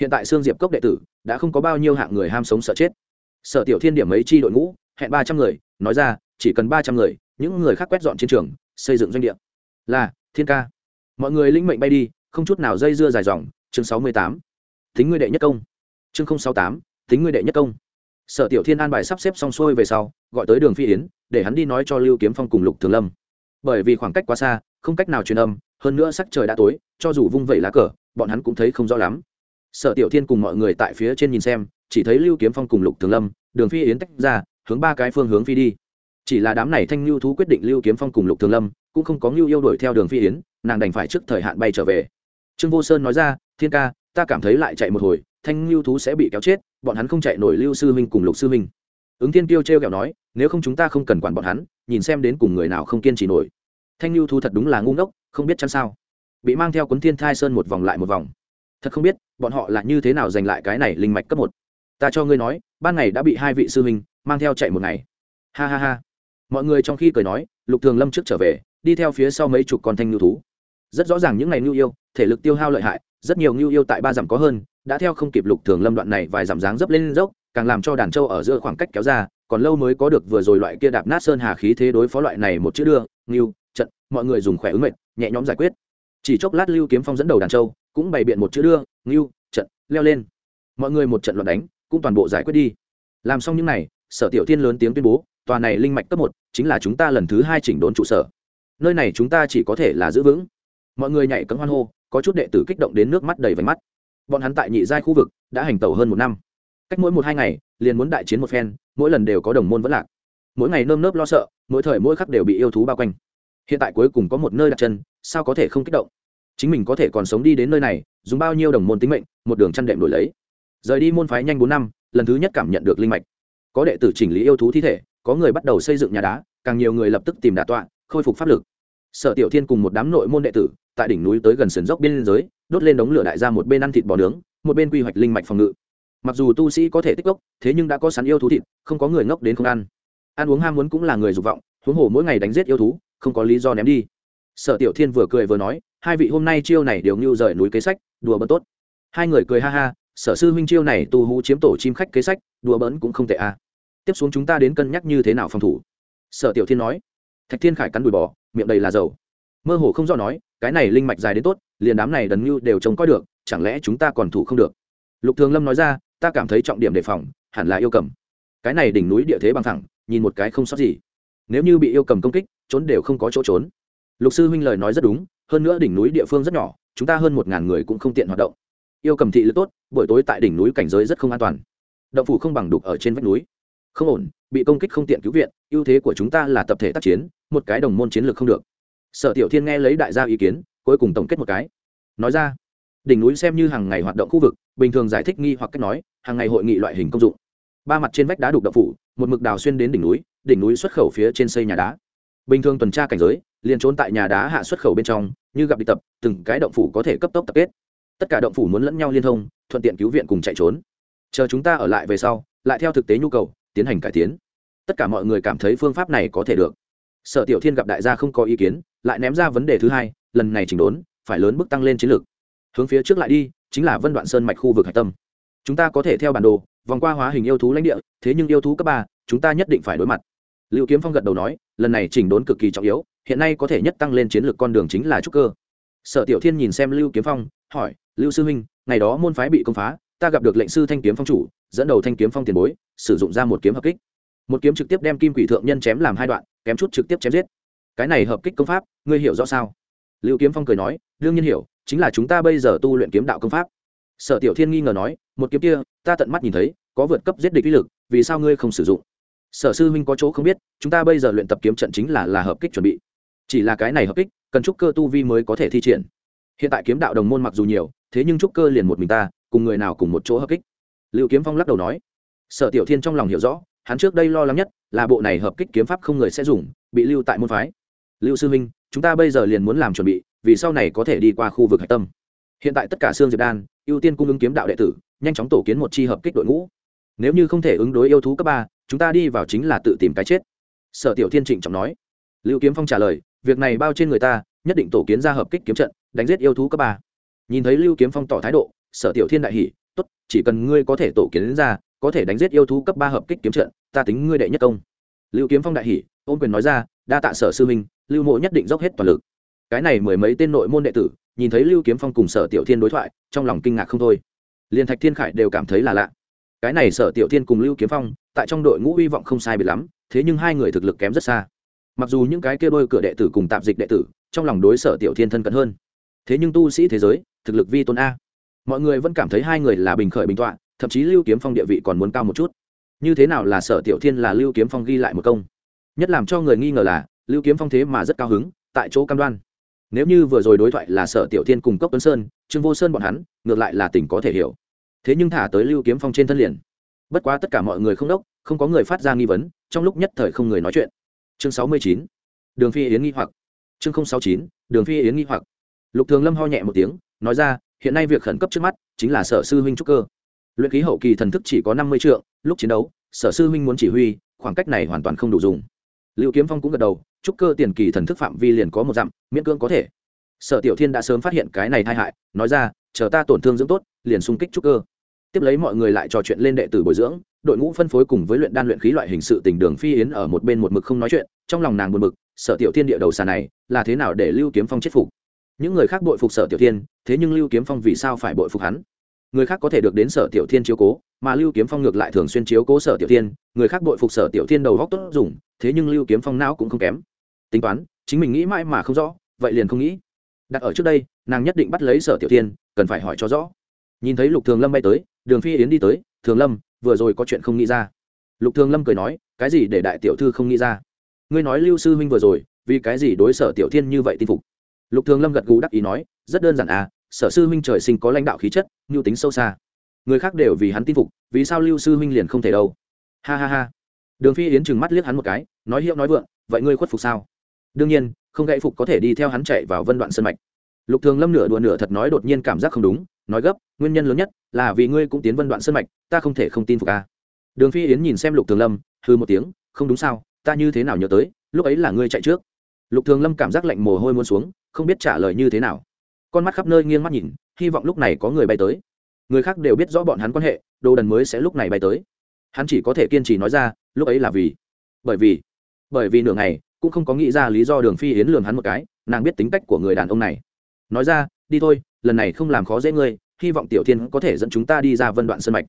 Hiện tại sương diệp cốc đệ tử đã không có bao nhiêu hạng người ham sống sợ chết. Sở tiểu thiên điểm mấy chi đội ngũ, hẹn ba trăm người, nói ra, chỉ cần ba trăm người, những người khác quét dọn chiến trường, xây dựng doanh địa. Là, thiên ca. Mọi người linh mệnh bay đi, không chút nào dây dưa dài dòng. Chương sáu mươi tám. Tính ngươi đệ nhất công. Chương sáu tám tính ngươi đệ nhất công sở tiểu thiên an bài sắp xếp xong xuôi về sau, gọi tới đường phi yến, để hắn đi nói cho lưu kiếm phong cùng lục thường lâm. Bởi vì khoảng cách quá xa, không cách nào truyền âm, hơn nữa sắc trời đã tối, cho dù vung vẩy lá cờ, bọn hắn cũng thấy không rõ lắm. Sở tiểu thiên cùng mọi người tại phía trên nhìn xem, chỉ thấy lưu kiếm phong cùng lục thường lâm, đường phi yến tách ra, hướng ba cái phương hướng phi đi. Chỉ là đám này thanh lưu thú quyết định lưu kiếm phong cùng lục thường lâm, cũng không có lưu yêu đuổi theo đường phi yến, nàng đành phải trước thời hạn bay trở về. Trương vô sơn nói ra, thiên ca, ta cảm thấy lại chạy một hồi, thanh lưu thú sẽ bị kéo chết bọn hắn không chạy nổi lưu sư huynh cùng lục sư huynh. Ứng thiên tiêu t r kẹo nói, nếu không chúng ta không cần quản bọn hắn, nhìn xem đến cùng người nào không kiên trì nổi. Thanh lưu thú thật đúng là ngu ngốc, không biết chăng sao. Bị mang theo cuốn thiên thai sơn một vòng lại một vòng. Thật không biết, bọn họ là như thế nào giành lại cái này linh mạch cấp một. Ta cho ngươi nói, ban ngày đã bị hai vị sư huynh mang theo chạy một ngày. Ha ha ha. Mọi người trong khi cười nói, lục thường lâm trước trở về, đi theo phía sau mấy chục con thanh lưu thú. Rất rõ ràng những ngày ngưu yêu, thể lực tiêu hao lợi hại, rất nhiều ngưu yêu tại ba dặm có hơn đã theo không kịp lục thường lâm đoạn này vài giảm dáng dấp lên dốc, càng làm cho đàn trâu ở giữa khoảng cách kéo ra, còn lâu mới có được vừa rồi loại kia đạp nát sơn hà khí thế đối phó loại này một chữ đưa, ngưu, trận, mọi người dùng khỏe ứng mệnh, nhẹ nhõm giải quyết. Chỉ chốc lát lưu kiếm phong dẫn đầu đàn trâu, cũng bày biện một chữ đưa, ngưu, trận, leo lên. Mọi người một trận loạt đánh, cũng toàn bộ giải quyết đi. Làm xong những này, sở tiểu thiên lớn tiếng tuyên bố, tòa này linh mạch cấp một, chính là chúng ta lần thứ hai chỉnh đốn trụ sở. Nơi này chúng ta chỉ có thể là giữ vững. Mọi người nhảy cấm hoan hô, có chút đệ tử kích động đến nước mắt đầy vánh mắt bọn hắn tại nhị giai khu vực đã hành tẩu hơn một năm. Cách mỗi một hai ngày, liền muốn đại chiến một phen, mỗi lần đều có đồng môn vẫn lạc. Mỗi ngày nơm nớp lo sợ, mỗi thời mỗi khắc đều bị yêu thú bao quanh. Hiện tại cuối cùng có một nơi đặt chân, sao có thể không kích động? Chính mình có thể còn sống đi đến nơi này, dùng bao nhiêu đồng môn tính mệnh, một đường chăn đệm đổi lấy. Rời đi môn phái nhanh bốn năm, lần thứ nhất cảm nhận được linh mạch. Có đệ tử chỉnh lý yêu thú thi thể, có người bắt đầu xây dựng nhà đá, càng nhiều người lập tức tìm đà tọa, khôi phục pháp lực. Sở tiểu thiên cùng một đám nội môn đệ tử tại đỉnh núi tới gần sườn dốc biên giới, đốt lên đống lửa đại ra một bên ăn thịt bò nướng, một bên quy hoạch linh mạch phòng ngự. Mặc dù tu sĩ có thể tích gốc thế nhưng đã có sắn yêu thú thịt, không có người ngốc đến không ăn. Ăn uống ham muốn cũng là người dục vọng, huống hồ mỗi ngày đánh giết yêu thú, không có lý do ném đi. Sở tiểu thiên vừa cười vừa nói, hai vị hôm nay chiêu này đều như rời núi kế sách, đùa bớt tốt. Hai người cười ha ha, sở sư huynh chiêu này tu hú chiếm tổ chim khách kế sách, đùa bỡn cũng không tệ a à. tiếp xuống chúng ta đến cân nhắc như thế nào phòng thủ. Sở tiểu thiên nói. Thạch thiên khải cắn đùi bò, miệng đầy là dầu mơ hồ không do nói, cái này linh mạch dài đến tốt, liền đám này đần như đều trông coi được, chẳng lẽ chúng ta còn thủ không được? Lục thường lâm nói ra, ta cảm thấy trọng điểm đề phòng, hẳn là yêu cầm. Cái này đỉnh núi địa thế bằng thẳng, nhìn một cái không sót gì. Nếu như bị yêu cầm công kích, trốn đều không có chỗ trốn. Lục sư huynh lời nói rất đúng, hơn nữa đỉnh núi địa phương rất nhỏ, chúng ta hơn một ngàn người cũng không tiện hoạt động. Yêu cầm thị lực tốt, buổi tối tại đỉnh núi cảnh giới rất không an toàn. Động phủ không bằng đục ở trên vách núi. Không ổn, bị công kích không tiện cứu viện, ưu thế của chúng ta là tập thể tác chiến, một cái đồng môn chiến lược không được sở tiểu thiên nghe lấy đại gia ý kiến, cuối cùng tổng kết một cái. Nói ra, đỉnh núi xem như hàng ngày hoạt động khu vực, bình thường giải thích nghi hoặc cách nói, hàng ngày hội nghị loại hình công dụng. Ba mặt trên vách đá đục động phủ, một mực đào xuyên đến đỉnh núi đỉnh núi xuất khẩu phía trên xây nhà đá. Bình thường tuần tra cảnh giới, liền trốn tại nhà đá hạ xuất khẩu bên trong, như gặp đi tập, từng cái động phủ có thể cấp tốc tập kết. Tất cả động phủ muốn lẫn nhau liên thông, thuận tiện cứu viện cùng chạy trốn. Chờ chúng ta ở lại về sau, lại theo thực tế nhu cầu, tiến hành cải tiến. Tất cả mọi người cảm thấy phương pháp này có thể được sở tiểu thiên gặp đại gia không có ý kiến, lại ném ra vấn đề thứ hai, lần này chỉnh đốn, phải lớn bước tăng lên chiến lược. Hướng phía trước lại đi, chính là vân đoạn sơn mạch khu vực hạch tâm. Chúng ta có thể theo bản đồ, vòng qua hóa hình yêu thú lãnh địa, thế nhưng yêu thú cấp ba, chúng ta nhất định phải đối mặt. Liệu kiếm phong gật đầu nói, lần này chỉnh đốn cực kỳ trọng yếu, hiện nay có thể nhất tăng lên chiến lược con đường chính là trúc cơ. Sở tiểu thiên nhìn xem lưu kiếm phong, hỏi, lưu sư huynh, ngày đó môn phái bị công phá, ta gặp được lệnh sư thanh kiếm phong chủ, dẫn đầu thanh kiếm phong tiền bối, sử dụng ra một kiếm hợp kích một kiếm trực tiếp đem kim quỷ thượng nhân chém làm hai đoạn, kém chút trực tiếp chém giết. Cái này hợp kích công pháp, ngươi hiểu rõ sao? Lưu kiếm phong cười nói, đương nhiên hiểu, chính là chúng ta bây giờ tu luyện kiếm đạo công pháp. Sở tiểu thiên nghi ngờ nói, một kiếm kia, ta tận mắt nhìn thấy, có vượt cấp giết địch uy lực, vì sao ngươi không sử dụng? Sở sư huynh có chỗ không biết, chúng ta bây giờ luyện tập kiếm trận chính là là hợp kích chuẩn bị. Chỉ là cái này hợp kích, cần trúc cơ tu vi mới có thể thi triển. Hiện tại kiếm đạo đồng môn mặc dù nhiều, thế nhưng trúc cơ liền một mình ta, cùng người nào cùng một chỗ hợp kích? Liệu kiếm phong lắc đầu nói. Sở tiểu thiên trong lòng hiểu rõ hắn trước đây lo lắng nhất là bộ này hợp kích kiếm pháp không người sẽ dùng, bị lưu tại môn phái. Lưu sư minh chúng ta bây giờ liền muốn làm chuẩn bị, vì sau này có thể đi qua khu vực hạch tâm. Hiện tại tất cả xương diệp đan, ưu tiên cung ứng kiếm đạo đệ tử, nhanh chóng tổ kiến một chi hợp kích đội ngũ. Nếu như không thể ứng đối yêu thú cấp ba, chúng ta đi vào chính là tự tìm cái chết. Sở tiểu thiên trịnh trọng nói. Lưu kiếm phong trả lời, việc này bao trên người ta, nhất định tổ kiến ra hợp kích kiếm trận, đánh giết yêu thú cấp ba. Nhìn thấy lưu kiếm phong tỏ thái độ, sở tiểu thiên đại hỷ tốt, chỉ cần ngươi có thể tổ kiến ra, có thể đánh giết yêu thú cấp ba hợp kích kiếm trận ta tính ngươi đệ nhất công. Lưu kiếm phong đại hỷ ôm quyền nói ra, đa tạ sở sư minh lưu mộ nhất định dốc hết toàn lực. Cái này mười mấy tên nội môn đệ tử, nhìn thấy lưu kiếm phong cùng sở tiểu thiên đối thoại, trong lòng kinh ngạc không thôi. Liền thạch thiên khải đều cảm thấy là lạ. Cái này sở tiểu thiên cùng lưu kiếm phong, tại trong đội ngũ hy vọng không sai biệt lắm, thế nhưng hai người thực lực kém rất xa. Mặc dù những cái kia đôi cửa đệ tử cùng tạp dịch đệ tử, trong lòng đối sở tiểu thiên thân cận hơn, thế nhưng tu sĩ thế giới, thực lực vi tôn a. Mọi người vẫn cảm thấy hai người là bình khởi bình tọa, thậm chí lưu kiếm phong địa vị còn muốn cao một chút như thế nào là sở tiểu thiên là lưu kiếm phong ghi lại một công? Nhất làm cho người nghi ngờ là, lưu kiếm phong thế mà rất cao hứng, tại chỗ cam đoan. Nếu như vừa rồi đối thoại là sở tiểu thiên cùng cốc tuấn sơn, trương vô sơn bọn hắn, ngược lại là tỉnh có thể hiểu. Thế nhưng thả tới lưu kiếm phong trên thân liền. Bất quá tất cả mọi người không đốc, không có người phát ra nghi vấn, trong lúc nhất thời không người nói chuyện. Chương sáu mươi chín, đường phi yến nghi hoặc. Chương sáu chín, đường phi yến nghi hoặc. Lục thường lâm ho nhẹ một tiếng, nói ra, hiện nay việc khẩn cấp trước mắt chính là sở sư huynh trúc cơ luyện khí hậu kỳ thần thức chỉ có năm mươi triệu lúc chiến đấu, sở sư huynh muốn chỉ huy, khoảng cách này hoàn toàn không đủ dùng. Liệu kiếm phong cũng gật đầu trúc cơ tiền kỳ thần thức phạm vi liền có một dặm, miễn cưỡng có thể. Sở tiểu thiên đã sớm phát hiện cái này tai hại, nói ra, chờ ta tổn thương dưỡng tốt, liền xung kích trúc cơ. Tiếp lấy mọi người lại trò chuyện lên đệ tử bồi dưỡng, đội ngũ phân phối cùng với luyện đan luyện khí loại hình sự tình đường phi yến ở một bên một mực không nói chuyện, trong lòng nàng buồn mực sở tiểu thiên địa đầu xà này, là thế nào để lưu kiếm phong chết phục? Những người khác bội phục sở tiểu thiên, thế nhưng lưu kiếm phong vì sao phải bội phục hắn? Người khác có thể được đến sở tiểu thiên chiếu cố, mà lưu kiếm phong ngược lại thường xuyên chiếu cố sở tiểu thiên, người khác bội phục sở tiểu thiên đầu góc tốt dùng, thế nhưng lưu kiếm phong não cũng không kém. Tính toán, chính mình nghĩ mãi mà không rõ, vậy liền không nghĩ. Đặt ở trước đây, nàng nhất định bắt lấy sở tiểu thiên, cần phải hỏi cho rõ. Nhìn thấy lục thường lâm bay tới, đường phi yến đi tới, thường lâm, vừa rồi có chuyện không nghĩ ra. Lục thường lâm cười nói, cái gì để đại tiểu thư không nghĩ ra? Ngươi nói lưu sư huynh vừa rồi, vì cái gì đối sở tiểu thiên như vậy tin phục? Lục thường lâm gật gù đắc ý nói, rất đơn giản à sở sư huynh trời sinh có lãnh đạo khí chất mưu tính sâu xa. Người khác đều vì hắn tin phục, vì sao lưu sư huynh liền không thể đâu? Ha ha ha. Đường phi yến chừng mắt liếc hắn một cái, nói hiệu nói vượng, vậy ngươi khuất phục sao? Đương nhiên, không gãy phục có thể đi theo hắn chạy vào vân đoạn sân mạch. Lục thường lâm nửa đùa nửa thật nói đột nhiên cảm giác không đúng, nói gấp, nguyên nhân lớn nhất là vì ngươi cũng tiến vân đoạn sân mạch, ta không thể không tin phục a. Đường phi yến nhìn xem lục thường lâm hư một tiếng, không đúng sao, ta như thế nào nhớ tới, lúc ấy là ngươi chạy trước. Lục thường lâm cảm giác lạnh mồ hôi muốn xuống, không biết trả lời như thế nào. Con mắt khắp nơi nghiêng mắt nhìn hy vọng lúc này có người bay tới. Người khác đều biết rõ bọn hắn quan hệ, đồ đần mới sẽ lúc này bay tới. Hắn chỉ có thể kiên trì nói ra, lúc ấy là vì, bởi vì bởi vì nửa ngày, cũng không có nghĩ ra lý do đường phi yến lường hắn một cái, nàng biết tính cách của người đàn ông này. Nói ra, đi thôi, lần này không làm khó dễ ngươi, hy vọng tiểu thiên có thể dẫn chúng ta đi ra vân đoạn sân mạch.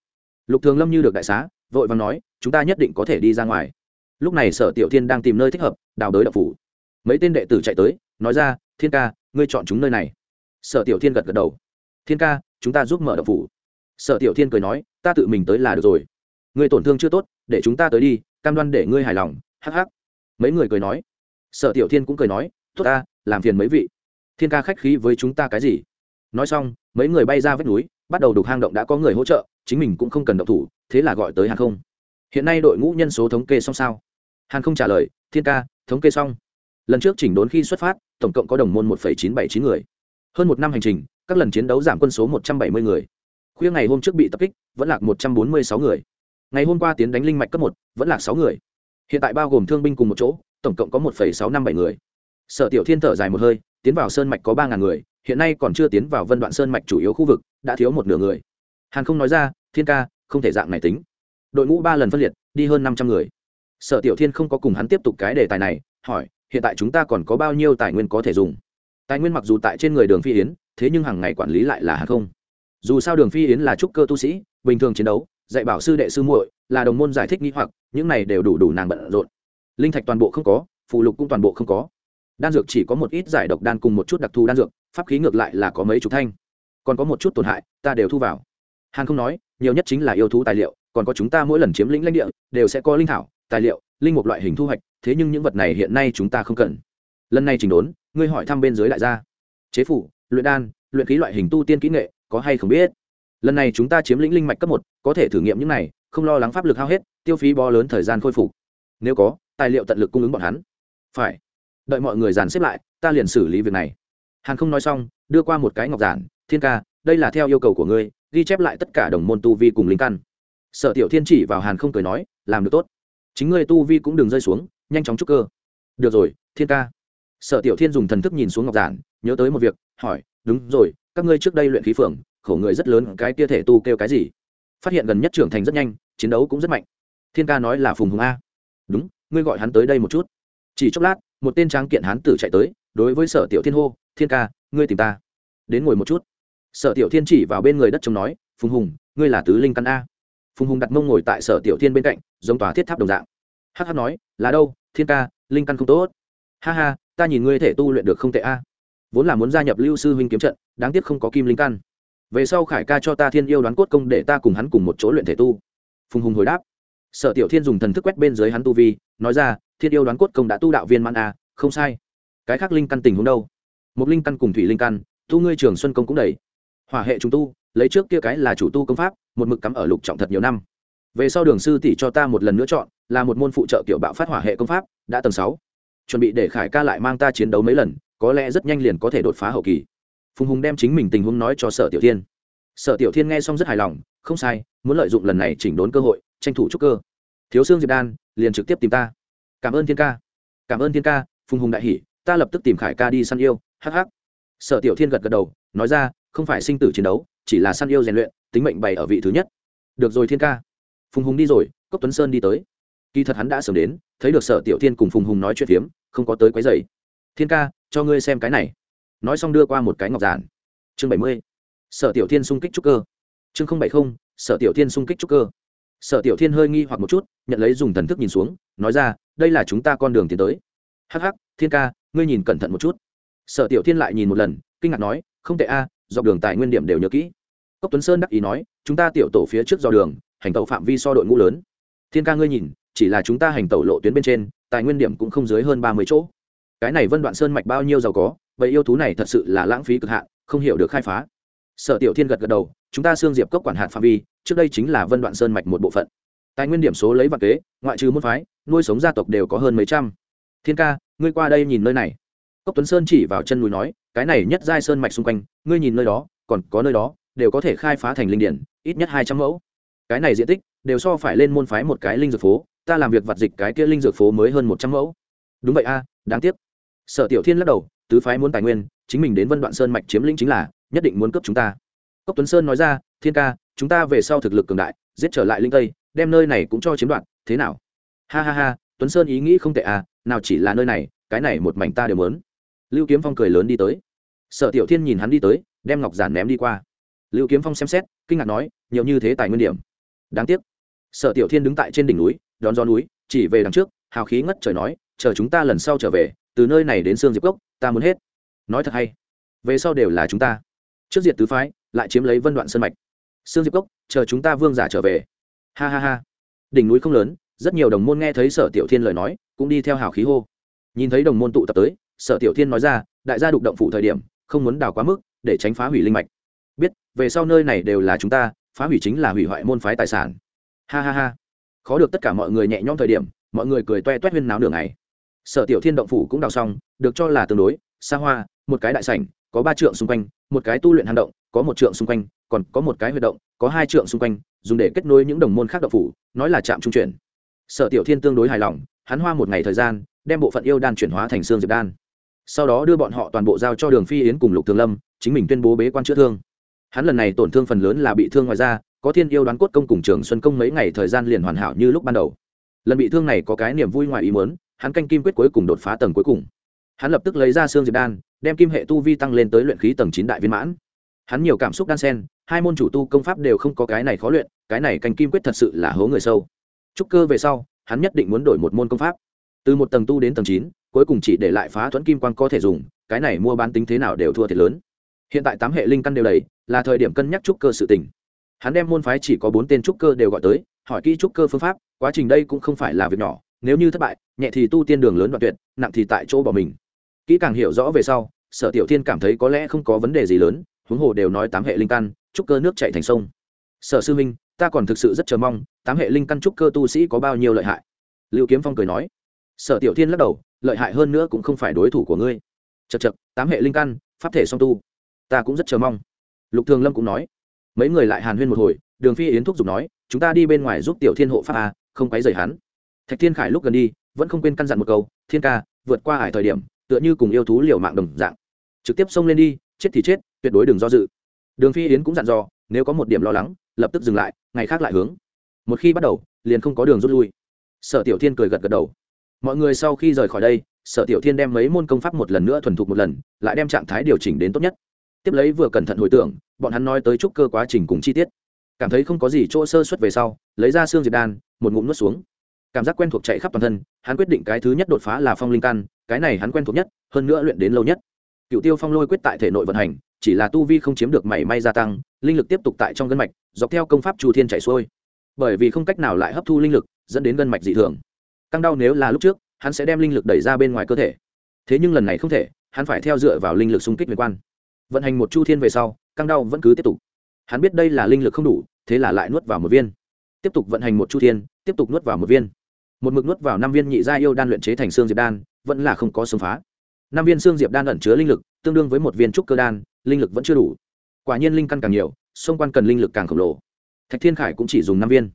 Lục thường lâm như được đại xá, vội vàng nói, chúng ta nhất định có thể đi ra ngoài. Lúc này sở tiểu thiên đang tìm nơi thích hợp, đào đới đập phủ. Mấy tên đệ tử chạy tới, nói ra, thiên ca, ngươi chọn chúng nơi này. Sở tiểu thiên gật gật đầu thiên ca, chúng ta giúp mở đậu phủ. Sở tiểu thiên cười nói, ta tự mình tới là được rồi. Ngươi tổn thương chưa tốt, để chúng ta tới đi, cam đoan để ngươi hài lòng, hắc hắc. Mấy người cười nói. Sở tiểu thiên cũng cười nói, tốt ta, làm phiền mấy vị. Thiên ca khách khí với chúng ta cái gì? Nói xong, mấy người bay ra vách núi, bắt đầu đục hang động đã có người hỗ trợ, chính mình cũng không cần động thủ, thế là gọi tới hàng không. Hiện nay đội ngũ nhân số thống kê xong sao? Hàng không trả lời, thiên ca, thống kê xong. Lần trước chỉnh đốn khi xuất phát, tổng cộng có đồng môn một chín bảy chín người hơn một năm hành trình, các lần chiến đấu giảm quân số một trăm bảy mươi người. Khuya ngày hôm trước bị tập kích, vẫn lạc một trăm bốn mươi sáu người. Ngày hôm qua tiến đánh linh mạch cấp một, vẫn lạc sáu người. Hiện tại bao gồm thương binh cùng một chỗ, tổng cộng có một sáu năm bảy người. Sở tiểu thiên thở dài một hơi, tiến vào sơn mạch có ba ngàn người, hiện nay còn chưa tiến vào vân đoạn sơn mạch chủ yếu khu vực, đã thiếu một nửa người. Hàn không nói ra, thiên ca, không thể dạng này tính. Đội ngũ ba lần phân liệt, đi hơn năm trăm người. Sở tiểu thiên không có cùng hắn tiếp tục cái đề tài này, hỏi, hiện tại chúng ta còn có bao nhiêu tài nguyên có thể dùng? Tài nguyên mặc dù tại trên người đường phi yến, thế nhưng hàng ngày quản lý lại là hàng không. Dù sao đường phi yến là trúc cơ tu sĩ, bình thường chiến đấu, dạy bảo sư đệ sư muội, là đồng môn giải thích nghi hoặc, những này đều đủ đủ nàng bận rộn. Linh thạch toàn bộ không có phụ lục cũng toàn bộ không có. Đan dược chỉ có một ít giải độc đan cùng một chút đặc thù đan dược, pháp khí ngược lại là có mấy chục thanh. Còn có một chút tổn hại, ta đều thu vào. Hàn không nói, nhiều nhất chính là yêu thú tài liệu, còn có chúng ta mỗi lần chiếm lĩnh lãnh địa, đều sẽ có linh thảo, tài liệu, linh một loại hình thu hoạch, thế nhưng những vật này hiện nay chúng ta không cần lần này chỉnh đốn, ngươi hỏi thăm bên dưới đại gia chế phủ, luyện đan, luyện khí loại hình tu tiên kỹ nghệ, có hay không biết? Lần này chúng ta chiếm lĩnh linh mạch cấp một, có thể thử nghiệm những này, không lo lắng pháp lực hao hết, tiêu phí bó lớn thời gian khôi phục. Nếu có, tài liệu tận lực cung ứng bọn hắn. Phải. Đợi mọi người dàn xếp lại, ta liền xử lý việc này. Hàn không nói xong, đưa qua một cái ngọc giản, thiên ca, đây là theo yêu cầu của ngươi, ghi chép lại tất cả đồng môn tu vi cùng linh căn. Sở tiểu thiên chỉ vào hàn không cười nói, làm được tốt. Chính ngươi tu vi cũng đừng rơi xuống, nhanh chóng chúc cơ. Được rồi, thiên ca sở tiểu thiên dùng thần thức nhìn xuống ngọc giản, nhớ tới một việc, hỏi, đúng rồi, các ngươi trước đây luyện khí phượng khổ người rất lớn, cái kia thể tu kêu cái gì? Phát hiện gần nhất trưởng thành rất nhanh, chiến đấu cũng rất mạnh. Thiên ca nói là phùng hùng a. Đúng, ngươi gọi hắn tới đây một chút. Chỉ chốc lát, một tên tráng kiện hán tử chạy tới, đối với sở tiểu thiên hô, thiên ca, ngươi tìm ta. Đến ngồi một chút. Sở tiểu thiên chỉ vào bên người đất trông nói, phùng hùng, ngươi là tứ linh căn a. Phùng hùng đặt mông ngồi tại sở tiểu thiên bên cạnh, giống tòa thiết tháp đồng dạng. Hh nói, là đâu, thiên ca, linh căn không tốt. Ha ha ta nhìn ngươi thể tu luyện được không tệ a. Vốn là muốn gia nhập lưu sư huynh kiếm trận, đáng tiếc không có kim linh căn. Về sau khải ca cho ta thiên yêu đoán cốt công để ta cùng hắn cùng một chỗ luyện thể tu. Phùng hùng hồi đáp. Sở tiểu thiên dùng thần thức quét bên dưới hắn tu vi, nói ra, thiên yêu đoán cốt công đã tu đạo viên man a, không sai. Cái khác linh căn tình huống đâu? Một linh căn cùng thủy linh căn, tu ngươi trường xuân công cũng đầy. Hỏa hệ chúng tu, lấy trước kia cái là chủ tu công pháp, một mực cắm ở lục trọng thật nhiều năm. Về sau đường sư tỷ cho ta một lần nữa chọn, là một môn phụ trợ kiểu bạo phát hỏa hệ công pháp, đã tầng sáu chuẩn bị để khải ca lại mang ta chiến đấu mấy lần, có lẽ rất nhanh liền có thể đột phá hậu kỳ. Phùng hùng đem chính mình tình huống nói cho sở tiểu thiên. Sở tiểu thiên nghe xong rất hài lòng, không sai, muốn lợi dụng lần này chỉnh đốn cơ hội, tranh thủ trúc cơ. Thiếu xương diệp đan, liền trực tiếp tìm ta. Cảm ơn thiên ca. Cảm ơn thiên ca, phùng hùng đại hỷ ta lập tức tìm khải ca đi săn yêu hh sở tiểu thiên gật gật đầu, nói ra, không phải sinh tử chiến đấu, chỉ là săn yêu rèn luyện, tính mệnh bày ở vị thứ nhất. Được rồi thiên ca. Phùng hùng đi rồi, cốc tuấn sơn đi tới kỳ thật hắn đã sớm đến, thấy được sở tiểu thiên cùng phùng hùng nói chuyện phiếm, không có tới quấy dày thiên ca, cho ngươi xem cái này. Nói xong đưa qua một cái ngọc giản. Chương bảy mươi. Sở tiểu thiên xung kích trúc cơ. Chương không bảy không, sở tiểu thiên xung kích trúc cơ. Sở tiểu thiên hơi nghi hoặc một chút, nhận lấy dùng thần thức nhìn xuống, nói ra, đây là chúng ta con đường tiến tới. Hắc hắc, thiên ca, ngươi nhìn cẩn thận một chút. Sở tiểu thiên lại nhìn một lần, kinh ngạc nói, không tệ a, dọc đường tài nguyên điểm đều nhớ kỹ. Cốc tuấn sơn đắc ý nói, chúng ta tiểu tổ phía trước dò đường, hành tàu phạm vi so đội ngũ lớn. Thiên ca, ngươi nhìn chỉ là chúng ta hành tẩu lộ tuyến bên trên, tài nguyên điểm cũng không dưới hơn ba mươi chỗ. Cái này vân đoạn sơn mạch bao nhiêu giàu có, vậy yêu thú này thật sự là lãng phí cực hạn, không hiểu được khai phá. Sở tiểu thiên gật gật đầu, chúng ta xương diệp cốc quản hạt phạm vi, trước đây chính là vân đoạn sơn mạch một bộ phận. Tài nguyên điểm số lấy vạn kế, ngoại trừ môn phái, nuôi sống gia tộc đều có hơn mấy trăm. Thiên ca, ngươi qua đây nhìn nơi này. Cốc tuấn sơn chỉ vào chân núi nói, cái này nhất giai sơn mạch xung quanh, ngươi nhìn nơi đó, còn có nơi đó, đều có thể khai phá thành linh điển, ít nhất hai trăm mẫu. Cái này diện tích, đều so phải lên môn phái một cái linh dược phố ta làm việc vặt dịch cái kia linh dược phố mới hơn một trăm mẫu. Đúng vậy a, đáng tiếc. Sở tiểu thiên lắc đầu, tứ phái muốn tài nguyên, chính mình đến vân đoạn sơn mạch chiếm lĩnh chính là, nhất định muốn cướp chúng ta. Cốc tuấn sơn nói ra, thiên ca, chúng ta về sau thực lực cường đại, giết trở lại linh tây, đem nơi này cũng cho chiếm đoạt, thế nào? Ha ha ha, tuấn sơn ý nghĩ không tệ à nào chỉ là nơi này, cái này một mảnh ta đều muốn. Lưu kiếm phong cười lớn đi tới. Sở tiểu thiên nhìn hắn đi tới, đem ngọc giản ném đi qua. Lưu kiếm phong xem xét, kinh ngạc nói, nhiều như thế tài nguyên điểm. Đáng tiếc. Sở tiểu thiên đứng tại trên đỉnh núi đón gió núi, chỉ về đằng trước, hào khí ngất trời nói, chờ chúng ta lần sau trở về, từ nơi này đến sương diệp cốc, ta muốn hết. Nói thật hay? Về sau đều là chúng ta. Trước diệt tứ phái, lại chiếm lấy vân đoạn sân mạch. Sương diệp cốc, chờ chúng ta vương giả trở về. Ha ha ha. Đỉnh núi không lớn, rất nhiều đồng môn nghe thấy sở tiểu thiên lời nói, cũng đi theo hào khí hô. Nhìn thấy đồng môn tụ tập tới, sở tiểu thiên nói ra, đại gia đục động phụ thời điểm, không muốn đào quá mức, để tránh phá hủy linh mạch. Biết, về sau nơi này đều là chúng ta, phá hủy chính là hủy hoại môn phái tài sản. Ha ha ha khó được tất cả mọi người nhẹ nhõm thời điểm, mọi người cười toe toét huyên náo đường này sở tiểu thiên động phủ cũng đào xong, được cho là tương đối, xa hoa, một cái đại sảnh, có ba trượng xung quanh, một cái tu luyện hang động, có một trượng xung quanh, còn có một cái huy động, có hai trượng xung quanh, dùng để kết nối những đồng môn khác động phủ, nói là trạm trung chuyển. Sở tiểu thiên tương đối hài lòng, hắn hoa một ngày thời gian, đem bộ phận yêu đan chuyển hóa thành xương diệp đan. Sau đó đưa bọn họ toàn bộ giao cho đường phi yến cùng lục thường lâm, chính mình tuyên bố bế quan chữa thương. Hắn lần này tổn thương phần lớn là bị thương ngoài da có thiên yêu đoán cốt công cùng trường xuân công mấy ngày thời gian liền hoàn hảo như lúc ban đầu. Lần bị thương này có cái niềm vui ngoài ý muốn, hắn canh kim quyết cuối cùng đột phá tầng cuối cùng. Hắn lập tức lấy ra xương diệp đan, đem kim hệ tu vi tăng lên tới luyện khí tầng chín đại viên mãn. Hắn nhiều cảm xúc đan sen hai môn chủ tu công pháp đều không có cái này khó luyện, cái này canh kim quyết thật sự là hố người sâu. Trúc cơ về sau, hắn nhất định muốn đổi một môn công pháp. Từ một tầng tu đến tầng chín, cuối cùng chỉ để lại phá thuẫn kim quan có thể dùng, cái này mua bán tính thế nào đều thua thiệt lớn. Hiện tại tám hệ linh căn đều đầy, là thời điểm cân nhắc trúc cơ sự tình hắn đem môn phái chỉ có bốn tên trúc cơ đều gọi tới, hỏi kỹ trúc cơ phương pháp, quá trình đây cũng không phải là việc nhỏ, nếu như thất bại, nhẹ thì tu tiên đường lớn đoạn tuyệt, nặng thì tại chỗ bỏ mình. Kỹ càng hiểu rõ về sau, sở tiểu thiên cảm thấy có lẽ không có vấn đề gì lớn, huống hồ đều nói tám hệ linh căn, trúc cơ nước chạy thành sông. Sở sư minh, ta còn thực sự rất chờ mong, tám hệ linh căn trúc cơ tu sĩ có bao nhiêu lợi hại? Liệu kiếm phong cười nói. Sở tiểu thiên lắc đầu, lợi hại hơn nữa cũng không phải đối thủ của ngươi. Chật chật tám hệ linh căn, pháp thể song tu, ta cũng rất chờ mong. Lục thường lâm cũng nói mấy người lại hàn huyên một hồi, đường phi yến thúc giục nói, chúng ta đi bên ngoài giúp tiểu thiên hộ pháp a, không quấy rầy hắn. Thạch thiên khải lúc gần đi, vẫn không quên căn dặn một câu, thiên ca, vượt qua hải thời điểm, tựa như cùng yêu thú liều mạng đồng dạng. Trực tiếp xông lên đi, chết thì chết, tuyệt đối đừng do dự. Đường phi yến cũng dặn dò, nếu có một điểm lo lắng, lập tức dừng lại, ngày khác lại hướng. Một khi bắt đầu, liền không có đường rút lui. Sở tiểu thiên cười gật gật đầu. Mọi người sau khi rời khỏi đây, sở tiểu thiên đem mấy môn công pháp một lần nữa thuần thục một lần, lại đem trạng thái điều chỉnh đến tốt nhất tiếp lấy vừa cẩn thận hồi tưởng, bọn hắn nói tới trúc cơ quá trình cùng chi tiết. Cảm thấy không có gì chỗ sơ xuất về sau, lấy ra xương diệt đan, một ngụm nuốt xuống. Cảm giác quen thuộc chạy khắp toàn thân, hắn quyết định cái thứ nhất đột phá là phong linh căn, cái này hắn quen thuộc nhất, hơn nữa luyện đến lâu nhất. Cựu tiêu phong lôi quyết tại thể nội vận hành, chỉ là tu vi không chiếm được mảy may gia tăng, linh lực tiếp tục tại trong gân mạch, dọc theo công pháp chu thiên chạy xuôi. Bởi vì không cách nào lại hấp thu linh lực, dẫn đến gân mạch dị thường. Căng đau nếu là lúc trước, hắn sẽ đem linh lực đẩy ra bên ngoài cơ thể. Thế nhưng lần này không thể, hắn phải theo dựa vào linh lực xung kích liên quan vận hành một chu thiên về sau, căng đau vẫn cứ tiếp tục. Hắn biết đây là linh lực không đủ, thế là lại nuốt vào một viên. Tiếp tục vận hành một chu thiên, tiếp tục nuốt vào một viên. Một mực nuốt vào năm viên nhị gia yêu đan luyện chế thành xương diệp đan, vẫn là không có xương phá. Năm viên xương diệp đan ẩn chứa linh lực, tương đương với một viên trúc cơ đan, linh lực vẫn chưa đủ. Quả nhiên linh căn càng nhiều, xung quan cần linh lực càng khổng lồ. Thạch thiên khải cũng chỉ dùng năm viên.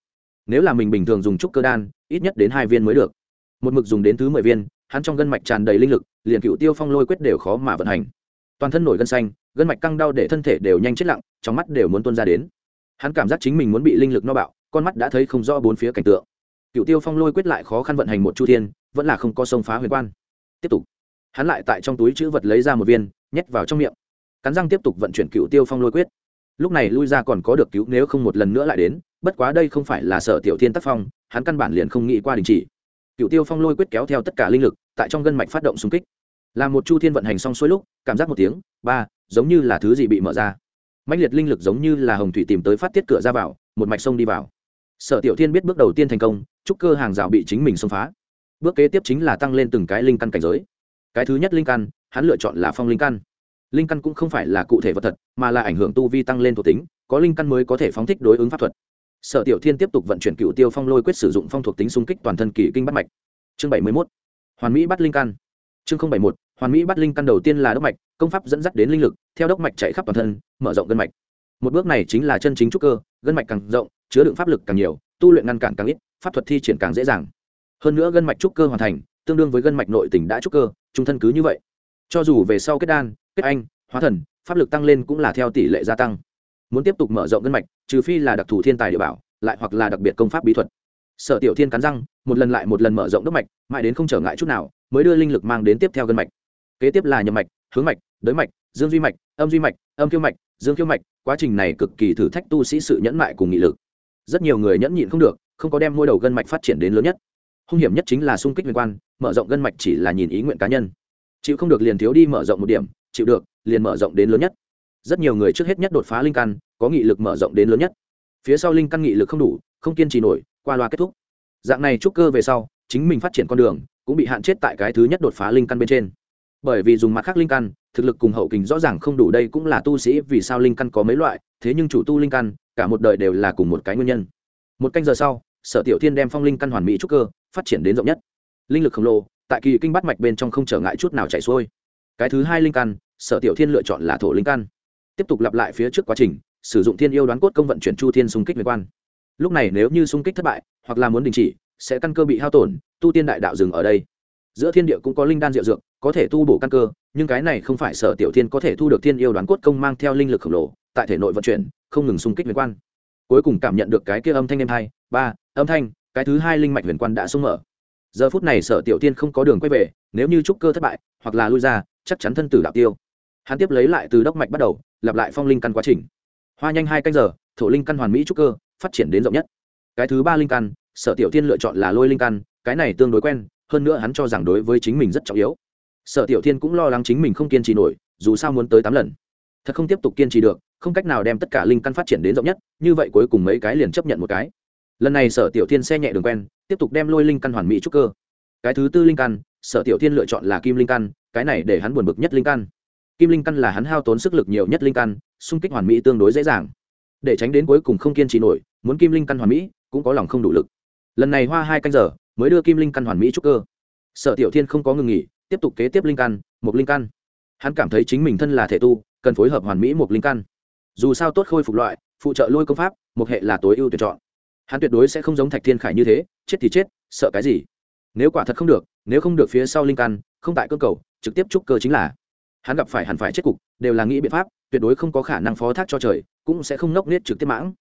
Nếu là mình bình thường dùng trúc cơ đan, ít nhất đến hai viên mới được. Một mực dùng đến thứ mười viên, hắn trong gân mạch tràn đầy linh lực, liền cựu tiêu phong lôi quyết đều khó mà vận hành toàn thân nổi gân xanh, gân mạch căng đau để thân thể đều nhanh chết lặng, trong mắt đều muốn tuôn ra đến. Hắn cảm giác chính mình muốn bị linh lực no bạo, con mắt đã thấy không rõ bốn phía cảnh tượng. Cựu tiêu phong lôi quyết lại khó khăn vận hành một chu thiên, vẫn là không có sông phá huyền quan. Tiếp tục. Hắn lại tại trong túi chữ vật lấy ra một viên, nhét vào trong miệng. Cắn răng tiếp tục vận chuyển cựu tiêu phong lôi quyết. Lúc này lui ra còn có được cứu nếu không một lần nữa lại đến, bất quá đây không phải là sở tiểu thiên tác phong, hắn căn bản liền không nghĩ qua đình chỉ. Cựu tiêu phong lôi quyết kéo theo tất cả linh lực, tại trong gân mạch phát động xung kích làm một chu thiên vận hành xong xuôi lúc, cảm giác một tiếng, ba, giống như là thứ gì bị mở ra. Mạnh liệt linh lực giống như là hồng thủy tìm tới phát tiết cửa ra vào, một mạch sông đi vào. Sở tiểu thiên biết bước đầu tiên thành công trúc cơ hàng rào bị chính mình xông phá. Bước kế tiếp chính là tăng lên từng cái linh căn cảnh giới. Cái thứ nhất linh căn, hắn lựa chọn là phong linh căn. Linh căn cũng không phải là cụ thể vật thật, mà là ảnh hưởng tu vi tăng lên thuộc tính, có linh căn mới có thể phóng thích đối ứng pháp thuật. Sở tiểu thiên tiếp tục vận chuyển cựu tiêu phong lôi quyết sử dụng phong thuộc tính xung kích toàn thân kỳ kinh bắt mạch. Chương bảy mươi mốt. Hoàn mỹ bắt linh căn chương bảy một hoàn mỹ bắt linh căn đầu tiên là đốc mạch, công pháp dẫn dắt đến linh lực, theo đốc mạch chạy khắp toàn thân, mở rộng gân mạch. Một bước này chính là chân chính trúc cơ, gân mạch càng rộng, chứa đựng pháp lực càng nhiều, tu luyện ngăn cản càng ít, pháp thuật thi triển càng dễ dàng. Hơn nữa gân mạch trúc cơ hoàn thành, tương đương với gân mạch nội tỉnh đã trúc cơ, trung thân cứ như vậy. Cho dù về sau kết đan, kết anh, hóa thần, pháp lực tăng lên cũng là theo tỷ lệ gia tăng. Muốn tiếp tục mở rộng gân mạch, trừ phi là đặc thù thiên tài địa bảo, lại hoặc là đặc biệt công pháp bí thuật. Sở tiểu thiên cắn răng, một lần lại một lần mở rộng đốc mạch, mãi đến không trở ngại chút nào mới đưa linh lực mang đến tiếp theo gân mạch. Kế tiếp là nhậm mạch, hướng mạch, đới mạch, dương duy mạch, âm duy mạch, âm kiêu mạch, dương kiêu mạch. Quá trình này cực kỳ thử thách tu sĩ sự nhẫn mại cùng nghị lực. Rất nhiều người nhẫn nhịn không được, không có đem môi đầu gân mạch phát triển đến lớn nhất. Hung hiểm nhất chính là xung kích liên quan, mở rộng gân mạch chỉ là nhìn ý nguyện cá nhân. Chịu không được liền thiếu đi mở rộng một điểm, chịu được, liền mở rộng đến lớn nhất. Rất nhiều người trước hết nhất đột phá linh căn, có nghị lực mở rộng đến lớn nhất. Phía sau linh căn nghị lực không đủ, không kiên trì nổi, qua loa kết thúc. Dạng này trúc cơ về sau, chính mình phát triển con đường cũng bị hạn chết tại cái thứ nhất đột phá linh căn bên trên. Bởi vì dùng mặt khác linh căn, thực lực cùng hậu kình rõ ràng không đủ đây cũng là tu sĩ vì sao linh căn có mấy loại, thế nhưng chủ tu linh căn, cả một đời đều là cùng một cái nguyên nhân. Một canh giờ sau, sở tiểu thiên đem phong linh căn hoàn mỹ trúc cơ, phát triển đến rộng nhất. Linh lực khổng lồ, tại kỳ kinh bắt mạch bên trong không trở ngại chút nào chảy xuôi. Cái thứ hai linh căn, sở tiểu thiên lựa chọn là thổ linh căn. Tiếp tục lặp lại phía trước quá trình, sử dụng thiên yêu đoán cốt công vận chuyển chu thiên xung kích liên quan. Lúc này nếu như xung kích thất bại, hoặc là muốn đình chỉ sẽ căn cơ bị hao tổn, tu tiên đại đạo dừng ở đây. Giữa thiên địa cũng có linh đan diệu dược, có thể tu bổ căn cơ, nhưng cái này không phải sở tiểu thiên có thể thu được thiên yêu đoán cốt công mang theo linh lực khổng lồ, tại thể nội vận chuyển, không ngừng xung kích huyền quan. Cuối cùng cảm nhận được cái kia âm thanh em hai, ba, âm thanh, cái thứ hai linh mạch huyền quan đã sung mở. Giờ phút này sở tiểu tiên không có đường quay về, nếu như trúc cơ thất bại, hoặc là lui ra, chắc chắn thân tử đạo tiêu. Hắn tiếp lấy lại từ đốc mạch bắt đầu, lặp lại phong linh căn quá trình. Hoa nhanh hai canh giờ, thổ linh căn hoàn mỹ trúc cơ, phát triển đến rộng nhất. Cái thứ ba linh căn sở tiểu tiên lựa chọn là lôi linh căn, cái này tương đối quen, hơn nữa hắn cho rằng đối với chính mình rất trọng yếu. Sở tiểu thiên cũng lo lắng chính mình không kiên trì nổi, dù sao muốn tới tám lần. Thật không tiếp tục kiên trì được, không cách nào đem tất cả linh căn phát triển đến rộng nhất, như vậy cuối cùng mấy cái liền chấp nhận một cái. Lần này sở tiểu thiên xe nhẹ đường quen, tiếp tục đem lôi linh căn hoàn mỹ trúc cơ. Cái thứ tư linh căn, sở tiểu thiên lựa chọn là kim linh căn, cái này để hắn buồn bực nhất linh căn. Kim linh căn là hắn hao tốn sức lực nhiều nhất linh căn, xung kích hoàn mỹ tương đối dễ dàng. Để tránh đến cuối cùng không kiên trì nổi, muốn kim linh căn hoàn mỹ, cũng có lòng không đủ lực lần này hoa hai canh giờ, mới đưa kim linh căn hoàn mỹ trúc cơ. Sở tiểu thiên không có ngừng nghỉ, tiếp tục kế tiếp linh căn, một linh căn. Hắn cảm thấy chính mình thân là thể tu, cần phối hợp hoàn mỹ một linh căn. Dù sao tốt khôi phục loại, phụ trợ lôi công pháp, một hệ là tối ưu tuyển chọn. Hắn tuyệt đối sẽ không giống thạch thiên khải như thế, chết thì chết, sợ cái gì? Nếu quả thật không được, nếu không được phía sau linh căn, không tại cơ cầu, trực tiếp trúc cơ chính là. Hắn gặp phải hẳn phải chết cục, đều là nghĩ biện pháp, tuyệt đối không có khả năng phó thác cho trời, cũng sẽ không nốc nết trực tiếp mãng.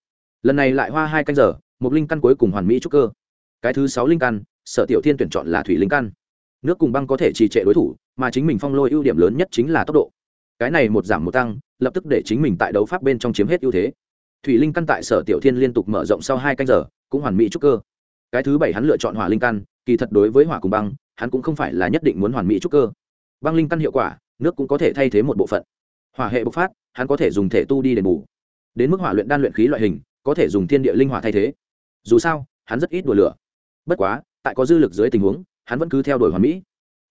Lần này lại hoa hai canh giờ, một linh căn cuối cùng hoàn mỹ trúc cơ cái thứ sáu linh căn, sở tiểu thiên tuyển chọn là thủy linh căn. Nước cùng băng có thể trì trệ đối thủ, mà chính mình phong lôi ưu điểm lớn nhất chính là tốc độ. Cái này một giảm một tăng, lập tức để chính mình tại đấu pháp bên trong chiếm hết ưu thế. Thủy linh căn tại sở tiểu thiên liên tục mở rộng sau hai canh giờ, cũng hoàn mỹ trúc cơ. Cái thứ bảy hắn lựa chọn hỏa linh căn, kỳ thật đối với hỏa cùng băng, hắn cũng không phải là nhất định muốn hoàn mỹ trúc cơ. Băng linh căn hiệu quả, nước cũng có thể thay thế một bộ phận. Hỏa hệ bộc phát, hắn có thể dùng thể tu đi đền bù. Đến mức hỏa luyện đan luyện khí loại hình, có thể dùng thiên địa linh hỏa thay thế. Dù sao, hắn rất ít đùa lửa bất quá, tại có dư lực dưới tình huống, hắn vẫn cứ theo đuổi hoàn mỹ.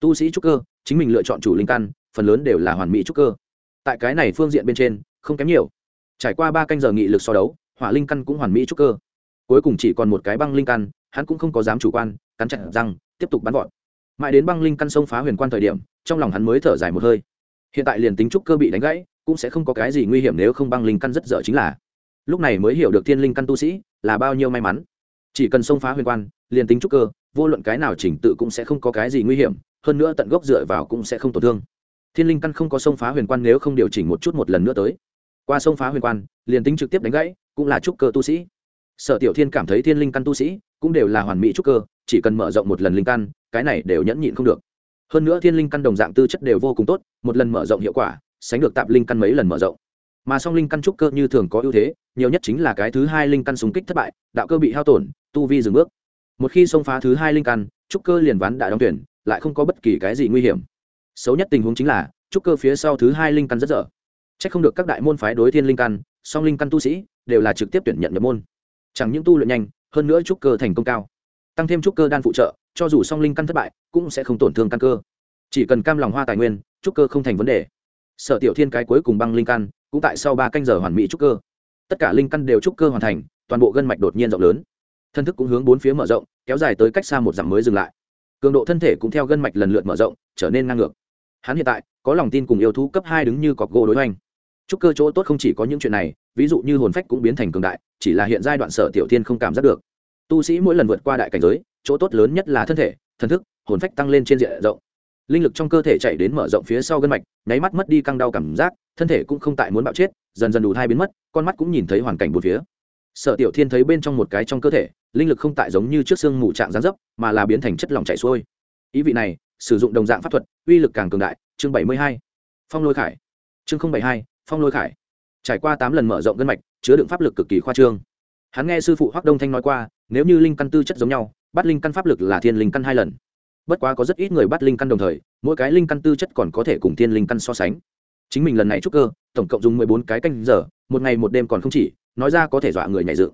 Tu sĩ trúc cơ, chính mình lựa chọn chủ linh căn, phần lớn đều là hoàn mỹ trúc cơ. Tại cái này phương diện bên trên, không kém nhiều. Trải qua ba canh giờ nghị lực so đấu, hỏa linh căn cũng hoàn mỹ trúc cơ. Cuối cùng chỉ còn một cái băng linh căn, hắn cũng không có dám chủ quan, cắn chặt răng, tiếp tục bắn vọt. Mãi đến băng linh căn sông phá huyền quan thời điểm, trong lòng hắn mới thở dài một hơi. Hiện tại liền tính trúc cơ bị đánh gãy, cũng sẽ không có cái gì nguy hiểm nếu không băng linh căn rất dở chính là. Lúc này mới hiểu được thiên linh căn tu sĩ là bao nhiêu may mắn chỉ cần xông phá huyền quan, liền tính trúc cơ, vô luận cái nào chỉnh tự cũng sẽ không có cái gì nguy hiểm, hơn nữa tận gốc dựa vào cũng sẽ không tổn thương. Thiên linh căn không có xông phá huyền quan nếu không điều chỉnh một chút một lần nữa tới. Qua sông phá huyền quan, liền tính trực tiếp đánh gãy, cũng là trúc cơ tu sĩ. Sở tiểu thiên cảm thấy thiên linh căn tu sĩ cũng đều là hoàn mỹ trúc cơ, chỉ cần mở rộng một lần linh căn, cái này đều nhẫn nhịn không được. Hơn nữa thiên linh căn đồng dạng tư chất đều vô cùng tốt, một lần mở rộng hiệu quả, sánh được tạp linh căn mấy lần mở rộng mà song linh căn trúc cơ như thường có ưu thế, nhiều nhất chính là cái thứ hai linh căn súng kích thất bại, đạo cơ bị hao tổn, tu vi dừng bước. Một khi xông phá thứ hai linh căn, trúc cơ liền ván đã đóng tuyển, lại không có bất kỳ cái gì nguy hiểm. Xấu nhất tình huống chính là, trúc cơ phía sau thứ hai linh căn rất dở. C h ắ c không được các đại môn phái đối thiên linh căn, song linh căn tu sĩ, đều là trực tiếp tuyển nhận nhập môn. Chẳng những tu luyện nhanh, hơn nữa trúc cơ thành công cao. Tăng thêm trúc cơ đan phụ trợ, cho dù song linh căn thất bại, cũng sẽ không tổn thương căn cơ. Chỉ cần cam lòng hoa tài nguyên, trúc cơ không thành vấn đề. Sở tiểu thiên cái cuối cùng băng linh căn cũng tại sau ba canh giờ hoàn mỹ trúc cơ. Tất cả linh căn đều trúc cơ hoàn thành, toàn bộ gân mạch đột nhiên rộng lớn. Thân thức cũng hướng bốn phía mở rộng, kéo dài tới cách xa một dặm mới dừng lại. Cường độ thân thể cũng theo gân mạch lần lượt mở rộng, trở nên ngang ngược. Hắn hiện tại có lòng tin cùng yêu thú cấp hai đứng như cọc gỗ đối hoành. Trúc cơ chỗ tốt không chỉ có những chuyện này, ví dụ như hồn phách cũng biến thành cường đại, chỉ là hiện giai đoạn sở tiểu thiên không cảm giác được. Tu sĩ mỗi lần vượt qua đại cảnh giới, chỗ tốt lớn nhất là thân thể, thần thức, hồn phách tăng lên trên diện rộng linh lực trong cơ thể chạy đến mở rộng phía sau gân mạch, nháy mắt mất đi căng đau cảm giác, thân thể cũng không tại muốn bạo chết, dần dần đủ thai biến mất, con mắt cũng nhìn thấy hoàn cảnh bột phía. Sở tiểu thiên thấy bên trong một cái trong cơ thể, linh lực không tại giống như trước xương mù trạng gián dấp, mà là biến thành chất lỏng chảy xuôi. Ý vị này, sử dụng đồng dạng pháp thuật, uy lực càng cường đại, chương bảy mươi hai, phong lôi khải. Chương bảy mươi hai, phong lôi khải. Trải qua tám lần mở rộng gân mạch, chứa đựng pháp lực cực kỳ khoa trương. Hắn nghe sư phụ hoắc đông thanh nói qua, nếu như linh căn tư chất giống nhau, bắt linh căn pháp lực là thiên linh căn hai lần bất quá có rất ít người bắt linh căn đồng thời, mỗi cái linh căn tư chất còn có thể cùng thiên linh căn so sánh. Chính mình lần này trúc cơ, tổng cộng dùng mười bốn cái canh giờ, một ngày một đêm còn không chỉ, nói ra có thể dọa người nhảy dựng.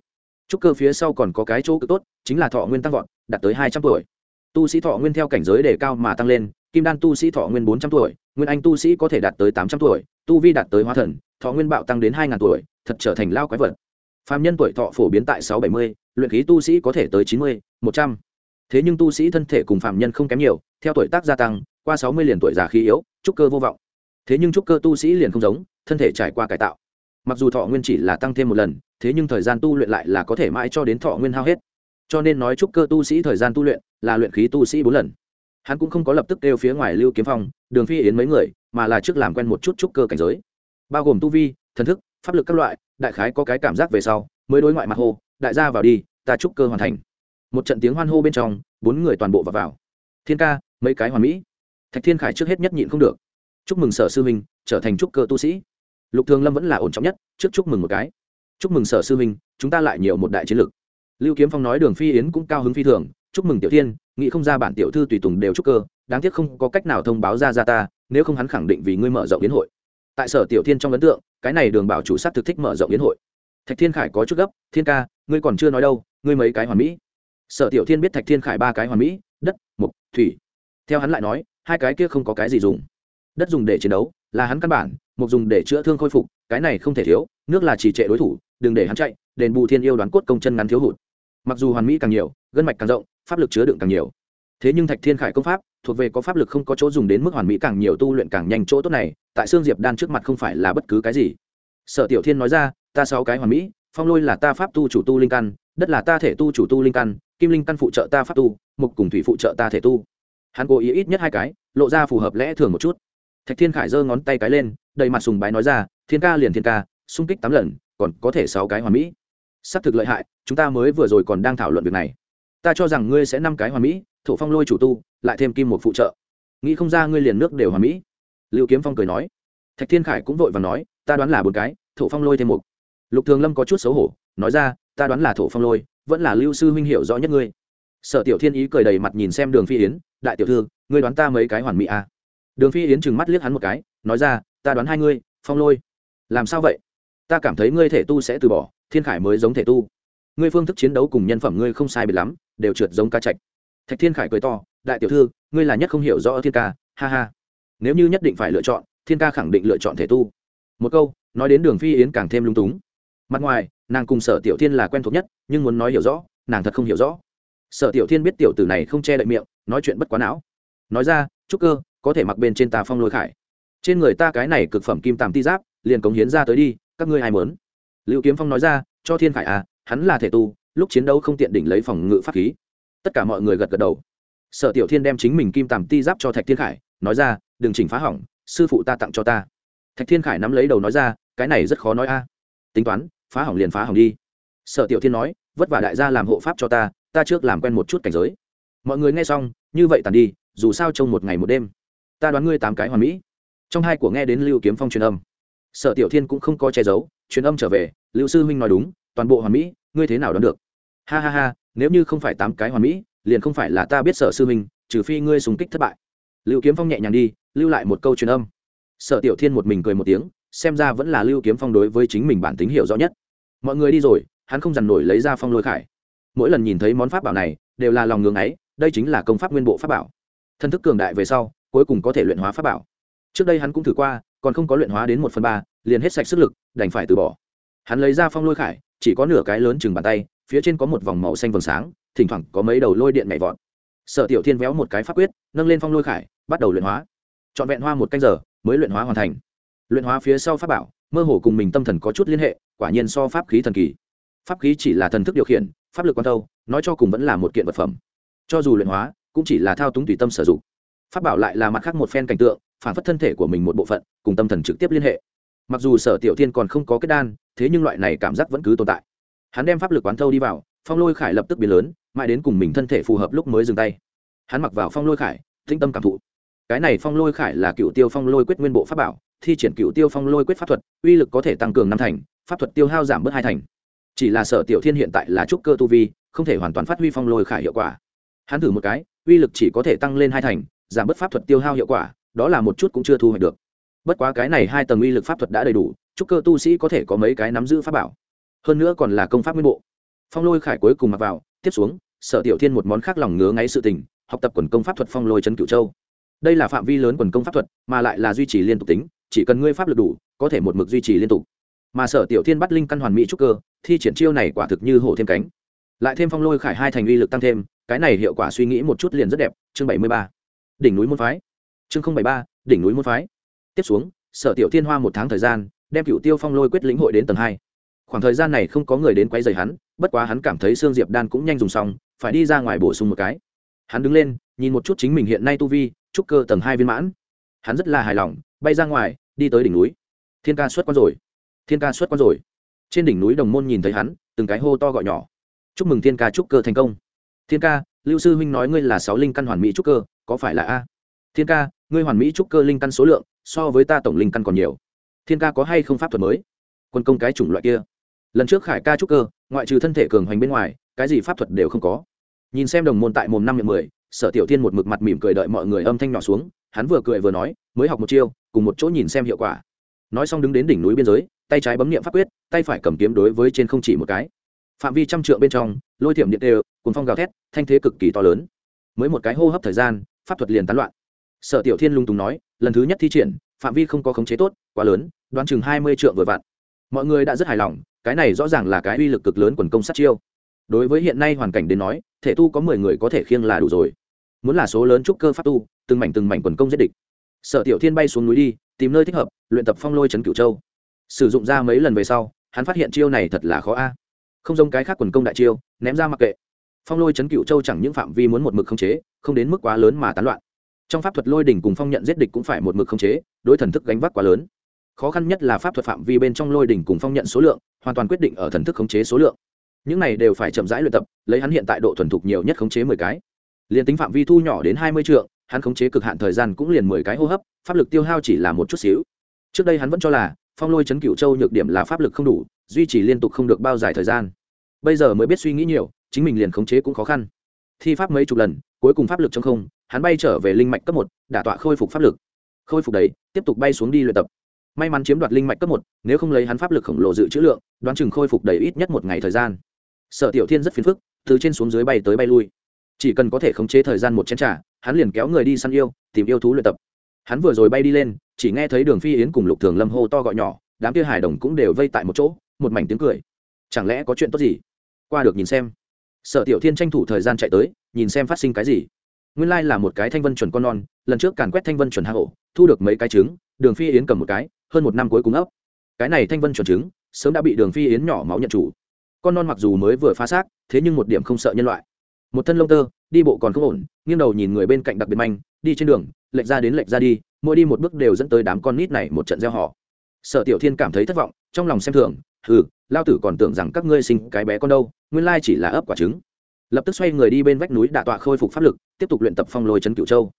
Trúc cơ phía sau còn có cái chỗ cực tốt, chính là thọ nguyên tăng vọt, đạt tới hai trăm tuổi. Tu sĩ thọ nguyên theo cảnh giới đề cao mà tăng lên, kim đan tu sĩ thọ nguyên bốn trăm tuổi, nguyên anh tu sĩ có thể đạt tới tám trăm tuổi, tu vi đạt tới hóa thần, thọ nguyên bạo tăng đến hai ngàn tuổi, thật trở thành lao quái vật. Phạm nhân tuổi thọ phổ biến tại sáu bảy mươi, luyện khí tu sĩ có thể tới chín mươi, một trăm thế nhưng tu sĩ thân thể cùng phạm nhân không kém nhiều, theo tuổi tác gia tăng, qua sáu mươi liền tuổi già khí yếu, trúc cơ vô vọng. Thế nhưng trúc cơ tu sĩ liền không giống, thân thể trải qua cải tạo. Mặc dù thọ nguyên chỉ là tăng thêm một lần, thế nhưng thời gian tu luyện lại là có thể mãi cho đến thọ nguyên hao hết. Cho nên nói trúc cơ tu sĩ thời gian tu luyện là luyện khí tu sĩ bốn lần. Hắn cũng không có lập tức kêu phía ngoài lưu kiếm phong, đường phi yến mấy người, mà là trước làm quen một chút trúc cơ cảnh giới. Bao gồm tu vi, thần thức, pháp lực các loại, đại khái có cái cảm giác về sau, mới đối ngoại mặt hô đại gia vào đi, ta trúc cơ hoàn thành một trận tiếng hoan hô bên trong bốn người toàn bộ vào, vào. thiên ca mấy cái hoàn mỹ. Thạch thiên khải trước hết nhất nhịn không được. Chúc mừng sở sư huynh trở thành trúc cơ tu sĩ. Lục thường lâm vẫn là ổn trọng nhất trước chúc mừng một cái. Chúc mừng sở sư huynh chúng ta lại nhiều một đại chiến lực lưu kiếm phong nói đường phi yến cũng cao hứng phi thường chúc mừng tiểu thiên nghĩ không ra bản tiểu thư tùy tùng đều trúc cơ đáng tiếc không có cách nào thông báo ra ra ta nếu không hắn khẳng định vì ngươi mở rộng yến hội. Tại sở tiểu thiên trong ấn tượng cái này đường bảo chủ sát thực thích mở rộng yến hội. Thạch thiên khải có chút gấp thiên ca ngươi còn chưa nói đâu ngươi mấy cái hoàn mỹ sở tiểu thiên biết thạch thiên khải ba cái hoàn mỹ, đất, mục, thủy. Theo hắn lại nói, hai cái kia không có cái gì dùng. Đất dùng để chiến đấu, là hắn căn bản, mục dùng để chữa thương khôi phục, cái này không thể thiếu, nước là chỉ trệ đối thủ, đừng để hắn chạy, đền bù thiên yêu đoán cốt công chân ngắn thiếu hụt. Mặc dù hoàn mỹ càng nhiều, gân mạch càng rộng, pháp lực chứa đựng càng nhiều. Thế nhưng thạch thiên khải công pháp, thuộc về có pháp lực không có chỗ dùng đến mức hoàn mỹ càng nhiều tu luyện càng nhanh chỗ tốt này, tại xương diệp đan trước mặt không phải là bất cứ cái gì. Sở tiểu thiên nói ra, ta sáu cái hoàn mỹ, phong lôi là ta pháp tu chủ tu linh căn, đất là ta thể tu chủ tu linh căn kim linh căn phụ trợ ta pháp tu, mục cùng thủy phụ trợ ta thể tu. Hắn cố ý ít nhất hai cái, lộ ra phù hợp lẽ thường một chút. Thạch thiên khải giơ ngón tay cái lên, đầy mặt sùng bái nói ra, thiên ca liền thiên ca, xung kích tám lần, còn có thể sáu cái hoàn mỹ. S ắ c thực lợi hại, chúng ta mới vừa rồi còn đang thảo luận việc này. Ta cho rằng ngươi sẽ năm cái hoàn mỹ, thổ phong lôi chủ tu, lại thêm kim một phụ trợ. Nghĩ không ra ngươi liền nước đều hoàn mỹ. Liệu kiếm phong cười nói. Thạch thiên khải cũng vội và nói, ta đoán là một cái, thổ phong lôi thêm một. Lục thường lâm có chút xấu hổ, nói ra, ta đoán là thổ phong lôi vẫn là lưu sư huynh hiểu rõ nhất ngươi. Sở tiểu thiên ý cười đầy mặt nhìn xem đường phi yến, đại tiểu thư, ngươi đoán ta mấy cái hoàn mỹ à. đường phi yến chừng mắt liếc hắn một cái, nói ra, ta đoán hai ngươi, phong lôi. Làm sao vậy? Ta cảm thấy ngươi thể tu sẽ từ bỏ, thiên khải mới giống thể tu. Ngươi phương thức chiến đấu cùng nhân phẩm ngươi không sai biệt lắm, đều trượt giống ca trạch thạch thiên khải cười to, đại tiểu thư, ngươi là nhất không hiểu rõ thiên ca, ha ha. Nếu như nhất định phải lựa chọn, thiên ca khẳng định lựa chọn thể tu. Một câu, nói đến đường phi yến càng thêm lung túng. Mặt ngoài nàng cùng sở tiểu thiên là quen thuộc nhất, nhưng muốn nói hiểu rõ, nàng thật không hiểu rõ. Sở tiểu thiên biết tiểu tử này không che đậy miệng, nói chuyện bất quá não. Nói ra, trúc cơ, có thể mặc bên trên tà phong lôi khải. Trên người ta cái này cực phẩm kim tàm ti giáp, liền cống hiến ra tới đi, các ngươi ai mớn liệu kiếm phong nói ra, cho thiên khải à hắn là thể tu, lúc chiến đấu không tiện đỉnh lấy phòng ngự pháp khí. Tất cả mọi người gật gật đầu. Sở tiểu thiên đem chính mình kim tàm ti giáp cho thạch thiên khải, nói ra, đừng chỉnh phá hỏng, sư phụ ta tặng cho ta. Thạch thiên khải nắm lấy đầu nói ra, cái này rất khó nói a. Tính toán phá hỏng liền phá hỏng đi. Sở tiểu thiên nói, vất vả đại gia làm hộ pháp cho ta ta trước làm quen một chút cảnh giới. Mọi người nghe xong, như vậy tàn đi, dù sao trong một ngày một đêm. Ta đoán ngươi tám cái hoàn mỹ. Trong hai của nghe đến lưu kiếm phong truyền âm. Sở tiểu thiên cũng không có che giấu, truyền âm trở về, lưu sư huynh nói đúng, toàn bộ hoàn mỹ, ngươi thế nào đoán được? Ha ha ha, nếu như không phải tám cái hoàn mỹ, liền không phải là ta biết sở sư huynh, trừ phi ngươi súng kích thất bại. Lưu kiếm phong nhẹ nhàng đi, lưu lại một câu truyền âm. Sở tiểu thiên một mình cười một tiếng xem ra vẫn là lưu kiếm phong đối với chính mình bản tính hiểu rõ nhất. Mọi người đi rồi, hắn không dằn nổi lấy ra phong lôi khải. Mỗi lần nhìn thấy món pháp bảo này, đều là lòng ngưng ấy, đây chính là công pháp nguyên bộ pháp bảo. Thân thức cường đại về sau, cuối cùng có thể luyện hóa pháp bảo. Trước đây hắn cũng thử qua, còn không có luyện hóa đến một phần ba, liền hết sạch sức lực, đành phải từ bỏ. Hắn lấy ra phong lôi khải, chỉ có nửa cái lớn chừng bàn tay, phía trên có một vòng màu xanh vầng sáng, thỉnh thoảng có mấy đầu lôi điện nhảy vọt. Sở tiểu thiên véo một cái pháp quyết, nâng lên phong lôi khải, bắt đầu luyện hóa. Trọn vẹn hoa một canh giờ, mới luyện hóa hoàn thành luyện hóa phía sau pháp bảo, mơ hồ cùng mình tâm thần có chút liên hệ, quả nhiên so pháp khí thần kỳ. Pháp khí chỉ là thần thức điều khiển, pháp lực quan thâu, nói cho cùng vẫn là một kiện vật phẩm. Cho dù luyện hóa, cũng chỉ là thao túng tùy tâm sử dụng. Pháp bảo lại là mặt khác một phen cảnh tượng, phản phất thân thể của mình một bộ phận, cùng tâm thần trực tiếp liên hệ. Mặc dù sở tiểu thiên còn không có kết đan, thế nhưng loại này cảm giác vẫn cứ tồn tại. Hắn đem pháp lực quán thâu đi vào, phong lôi khải lập tức biến lớn, mãi đến cùng mình thân thể phù hợp lúc mới dừng tay. Hắn mặc vào phong lôi khải, tĩnh tâm cảm thụ. Cái này phong lôi khải là cựu tiêu phong lôi quyết nguyên bộ pháp bảo thi triển cựu tiêu phong lôi quyết pháp thuật, uy lực có thể tăng cường năm thành, pháp thuật tiêu hao giảm bớt hai thành. Chỉ là sở tiểu thiên hiện tại là trúc cơ tu vi, không thể hoàn toàn phát huy phong lôi khải hiệu quả. Hắn thử một cái, uy lực chỉ có thể tăng lên hai thành, giảm bớt pháp thuật tiêu hao hiệu quả, đó là một chút cũng chưa thu hoạch được. Bất quá cái này hai tầng uy lực pháp thuật đã đầy đủ, trúc cơ tu sĩ có thể có mấy cái nắm giữ pháp bảo. Hơn nữa còn là công pháp nguyên bộ. Phong lôi khải cuối cùng mặc vào, tiếp xuống, sở tiểu thiên một món khác lòng ngứa ngáy sự tình, học tập quần công pháp thuật phong lôi trấn cửu châu. Đây là phạm vi lớn quần công pháp thuật, mà lại là duy trì liên tục tính chỉ cần ngươi pháp lực đủ, có thể một mực duy trì liên tục. Mà sở tiểu thiên bắt linh căn hoàn mỹ trúc cơ, thi triển chiêu này quả thực như hổ thêm cánh. Lại thêm phong lôi khải hai thành uy lực tăng thêm, cái này hiệu quả suy nghĩ một chút liền rất đẹp. Chương bảy mươi ba. Đỉnh núi môn phái. Chương không bảy ba, đỉnh núi môn phái. Tiếp xuống, sở tiểu thiên hoa một tháng thời gian, đem cựu tiêu phong lôi quyết lĩnh hội đến tầng hai. Khoảng thời gian này không có người đến quấy rầy hắn, bất quá hắn cảm thấy xương diệp đan cũng nhanh dùng xong, phải đi ra ngoài bổ sung một cái. Hắn đứng lên, nhìn một chút chính mình hiện nay tu vi, trúc cơ tầng hai viên mãn hắn rất là hài lòng, bay ra ngoài, đi tới đỉnh núi. Thiên ca xuất quan rồi. Thiên ca xuất quan rồi. Trên đỉnh núi đồng môn nhìn thấy hắn, từng cái hô to gọi nhỏ. Chúc mừng thiên ca trúc cơ thành công. Thiên ca, lưu sư huynh nói ngươi là sáu linh căn hoàn mỹ trúc cơ, có phải là a? Thiên ca, ngươi hoàn mỹ trúc cơ linh căn số lượng, so với ta tổng linh căn còn nhiều. Thiên ca có hay không pháp thuật mới? Quân công cái chủng loại kia. Lần trước khải ca trúc cơ, ngoại trừ thân thể cường hoành bên ngoài, cái gì pháp thuật đều không có. Nhìn xem đồng môn tại mồm năm miệng mười, sở tiểu thiên một mực mặt mỉm cười đợi mọi người âm thanh nhỏ xuống hắn vừa cười vừa nói, mới học một chiêu, cùng một chỗ nhìn xem hiệu quả. Nói xong đứng đến đỉnh núi biên giới, tay trái bấm niệm pháp quyết, tay phải cầm kiếm đối với trên không chỉ một cái. Phạm vi trăm trượng bên trong, lôi thiểm điện đều cùng phong gào thét, thanh thế cực kỳ to lớn. Mới một cái hô hấp thời gian, pháp thuật liền tán loạn. Sở tiểu thiên lung tùng nói, lần thứ nhất thi triển, phạm vi không có khống chế tốt, quá lớn, đoán chừng hai mươi trượng vừa vặn. Mọi người đã rất hài lòng, cái này rõ ràng là cái uy lực cực lớn quần công sát chiêu. Đối với hiện nay hoàn cảnh đến nói, thể tu có mười người có thể khiêng là đủ rồi. Muốn là số lớn trúc cơ pháp tu từng mảnh từng mảnh quần công giết địch. Sở tiểu thiên bay xuống núi đi, tìm nơi thích hợp, luyện tập phong lôi trấn cửu châu. Sử dụng ra mấy lần về sau, hắn phát hiện chiêu này thật là khó a. Không giống cái khác quần công đại chiêu, ném ra mặc kệ. Phong lôi chấn cửu châu chẳng những phạm vi muốn một mực khống chế, không đến mức quá lớn mà tán loạn. Trong pháp thuật lôi đỉnh cùng phong nhận giết địch cũng phải một mực khống chế, đối thần thức gánh vác quá lớn. Khó khăn nhất là pháp thuật phạm vi bên trong lôi đỉnh cùng phong nhận số lượng, hoàn toàn quyết định ở thần thức khống chế số lượng. Những này đều phải chậm rãi luyện tập, lấy hắn hiện tại độ thuần thục nhiều nhất khống chế mười cái. Liền tính phạm vi thu nhỏ đến hai mươi triệu hắn khống chế cực hạn thời gian cũng liền mười cái hô hấp, pháp lực tiêu hao chỉ là một chút xíu. Trước đây hắn vẫn cho là, phong lôi chấn cựu châu nhược điểm là pháp lực không đủ, duy trì liên tục không được bao dài thời gian. Bây giờ mới biết suy nghĩ nhiều, chính mình liền khống chế cũng khó khăn. Thi pháp mấy chục lần, cuối cùng pháp lực trong không, hắn bay trở về linh mạch cấp một, đả tọa khôi phục pháp lực. Khôi phục đấy, tiếp tục bay xuống đi luyện tập. May mắn chiếm đoạt linh mạch cấp một, nếu không lấy hắn pháp lực khổng lồ dự trữ lượng, đoán chừng khôi phục đầy ít nhất một ngày thời gian. Sở tiểu thiên rất phiền phức, từ trên xuống dưới bay tới bay lui. Chỉ cần có thể khống chế thời gian một chén t r à hắn liền kéo người đi săn yêu, tìm yêu thú luyện tập. Hắn vừa rồi bay đi lên, chỉ nghe thấy đường phi yến cùng lục thường lâm hô to gọi nhỏ, đám kia hải đồng cũng đều vây tại một chỗ, một mảnh tiếng cười. Chẳng lẽ có chuyện tốt gì? Qua được nhìn xem. Sở tiểu thiên tranh thủ thời gian chạy tới, nhìn xem phát sinh cái gì. Nguyên lai là một cái thanh vân chuẩn con non, lần trước càn quét thanh vân chuẩn hạ hổ thu được mấy cái trứng, đường phi yến cầm một cái, hơn một năm cuối cùng ấp. Cái này thanh vân chuẩn trứng, sớm đã bị đường phi yến nhỏ máu nhận chủ. Con non mặc dù mới vừa phá xác, thế nhưng một điểm không sợ nhân loại. Một thân lông tơ đi bộ còn không ổn, nghiêng đầu nhìn người bên cạnh đặc biệt manh, đi trên đường, lệch ra đến lệch ra đi, mỗi đi một bước đều dẫn tới đám con nít này một trận gieo họ. Sở tiểu thiên cảm thấy thất vọng, trong lòng xem thường ừ lao tử còn tưởng rằng các ngươi sinh cái bé con đâu, nguyên lai chỉ là ấp quả trứng. Lập tức xoay người đi bên vách núi đạ tọa khôi phục pháp lực, tiếp tục luyện tập phong lôi trấn cửu châu.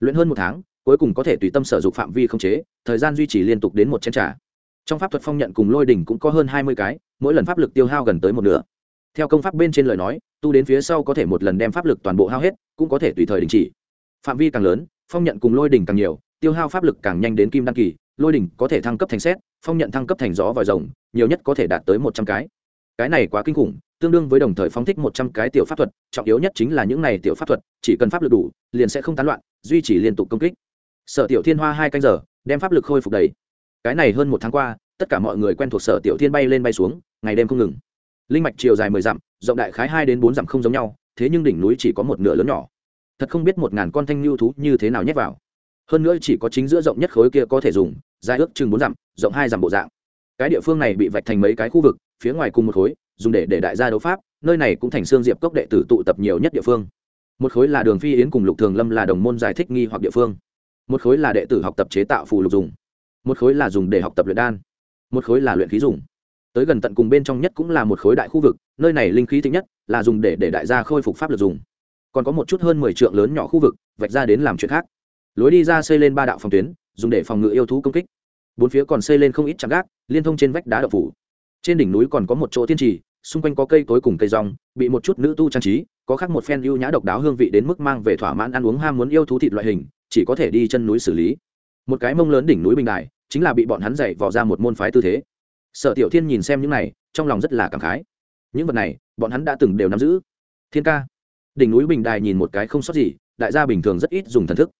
Luyện hơn một tháng, cuối cùng có thể tùy tâm sở dụng phạm vi không chế, thời gian duy trì liên tục đến một chén trà. Trong pháp thuật phong nhận cùng lôi đỉnh cũng có hơn hai mươi cái, mỗi lần pháp lực tiêu hao gần tới một nửa theo công pháp bên trên lời nói, tu đến phía sau có thể một lần đem pháp lực toàn bộ hao hết, cũng có thể tùy thời đình chỉ. Phạm vi càng lớn, phong nhận cùng lôi đỉnh càng nhiều, tiêu hao pháp lực càng nhanh đến kim đăng kỳ, lôi đỉnh có thể thăng cấp thành xét phong nhận thăng cấp thành gió vòi rồng, nhiều nhất có thể đạt tới một trăm cái. Cái này quá kinh khủng, tương đương với đồng thời phóng thích một trăm cái tiểu pháp thuật, trọng yếu nhất chính là những này tiểu pháp thuật, chỉ cần pháp lực đủ, liền sẽ không tán loạn, duy trì liên tục công kích. Sở tiểu thiên hoa hai canh giờ, đem pháp lực khôi phục đầy. Cái này hơn một tháng qua, tất cả mọi người quen thuộc sở tiểu thiên bay lên bay xuống, ngày đêm không ngừng linh mạch chiều dài mười dặm, rộng đại khái hai đến bốn dặm không giống nhau, thế nhưng đỉnh núi chỉ có một nửa lớn nhỏ. Thật không biết một ngàn con thanh lưu thú như thế nào nhét vào. Hơn nữa chỉ có chính giữa rộng nhất khối kia có thể dùng, dài ước chừng bốn dặm, rộng hai dặm bộ dạng. Cái địa phương này bị vạch thành mấy cái khu vực, phía ngoài cùng một khối, dùng để để đại gia đấu pháp, nơi này cũng thành xương diệp cốc đệ tử tụ tập nhiều nhất địa phương. Một khối là đường phi yến cùng lục thường lâm là đồng môn giải thích nghi hoặc địa phương. Một khối là đệ tử học tập chế tạo phù lục dùng. Một khối là dùng để học tập luyện đan. Một khối là luyện khí dùng tới gần tận cùng bên trong nhất cũng là một khối đại khu vực, nơi này linh khí thích nhất, là dùng để để đại gia khôi phục pháp lực dùng. Còn có một chút hơn mười trượng lớn nhỏ khu vực, vạch ra đến làm chuyện khác. Lối đi ra xây lên ba đạo phòng tuyến, dùng để phòng ngự yêu thú công kích. Bốn phía còn xây lên không ít chạm gác, liên thông trên vách đá đậu phủ. Trên đỉnh núi còn có một chỗ thiên trì, xung quanh có cây tối cùng cây rong, bị một chút nữ tu trang trí, có khác một phen ưu nhã độc đáo hương vị đến mức mang về thỏa mãn ăn uống ham muốn yêu thú thịt loại hình, chỉ có thể đi chân núi xử lý. Một cái mông lớn đỉnh núi bình đài, chính là bị bọn hắn dạy vò ra một môn phái tư thế sở tiểu thiên nhìn xem những này, trong lòng rất là cảm khái. Những vật này, bọn hắn đã từng đều nắm giữ. Thiên ca. Đỉnh núi bình đài nhìn một cái không sót gì, đại gia bình thường rất ít dùng thần thức.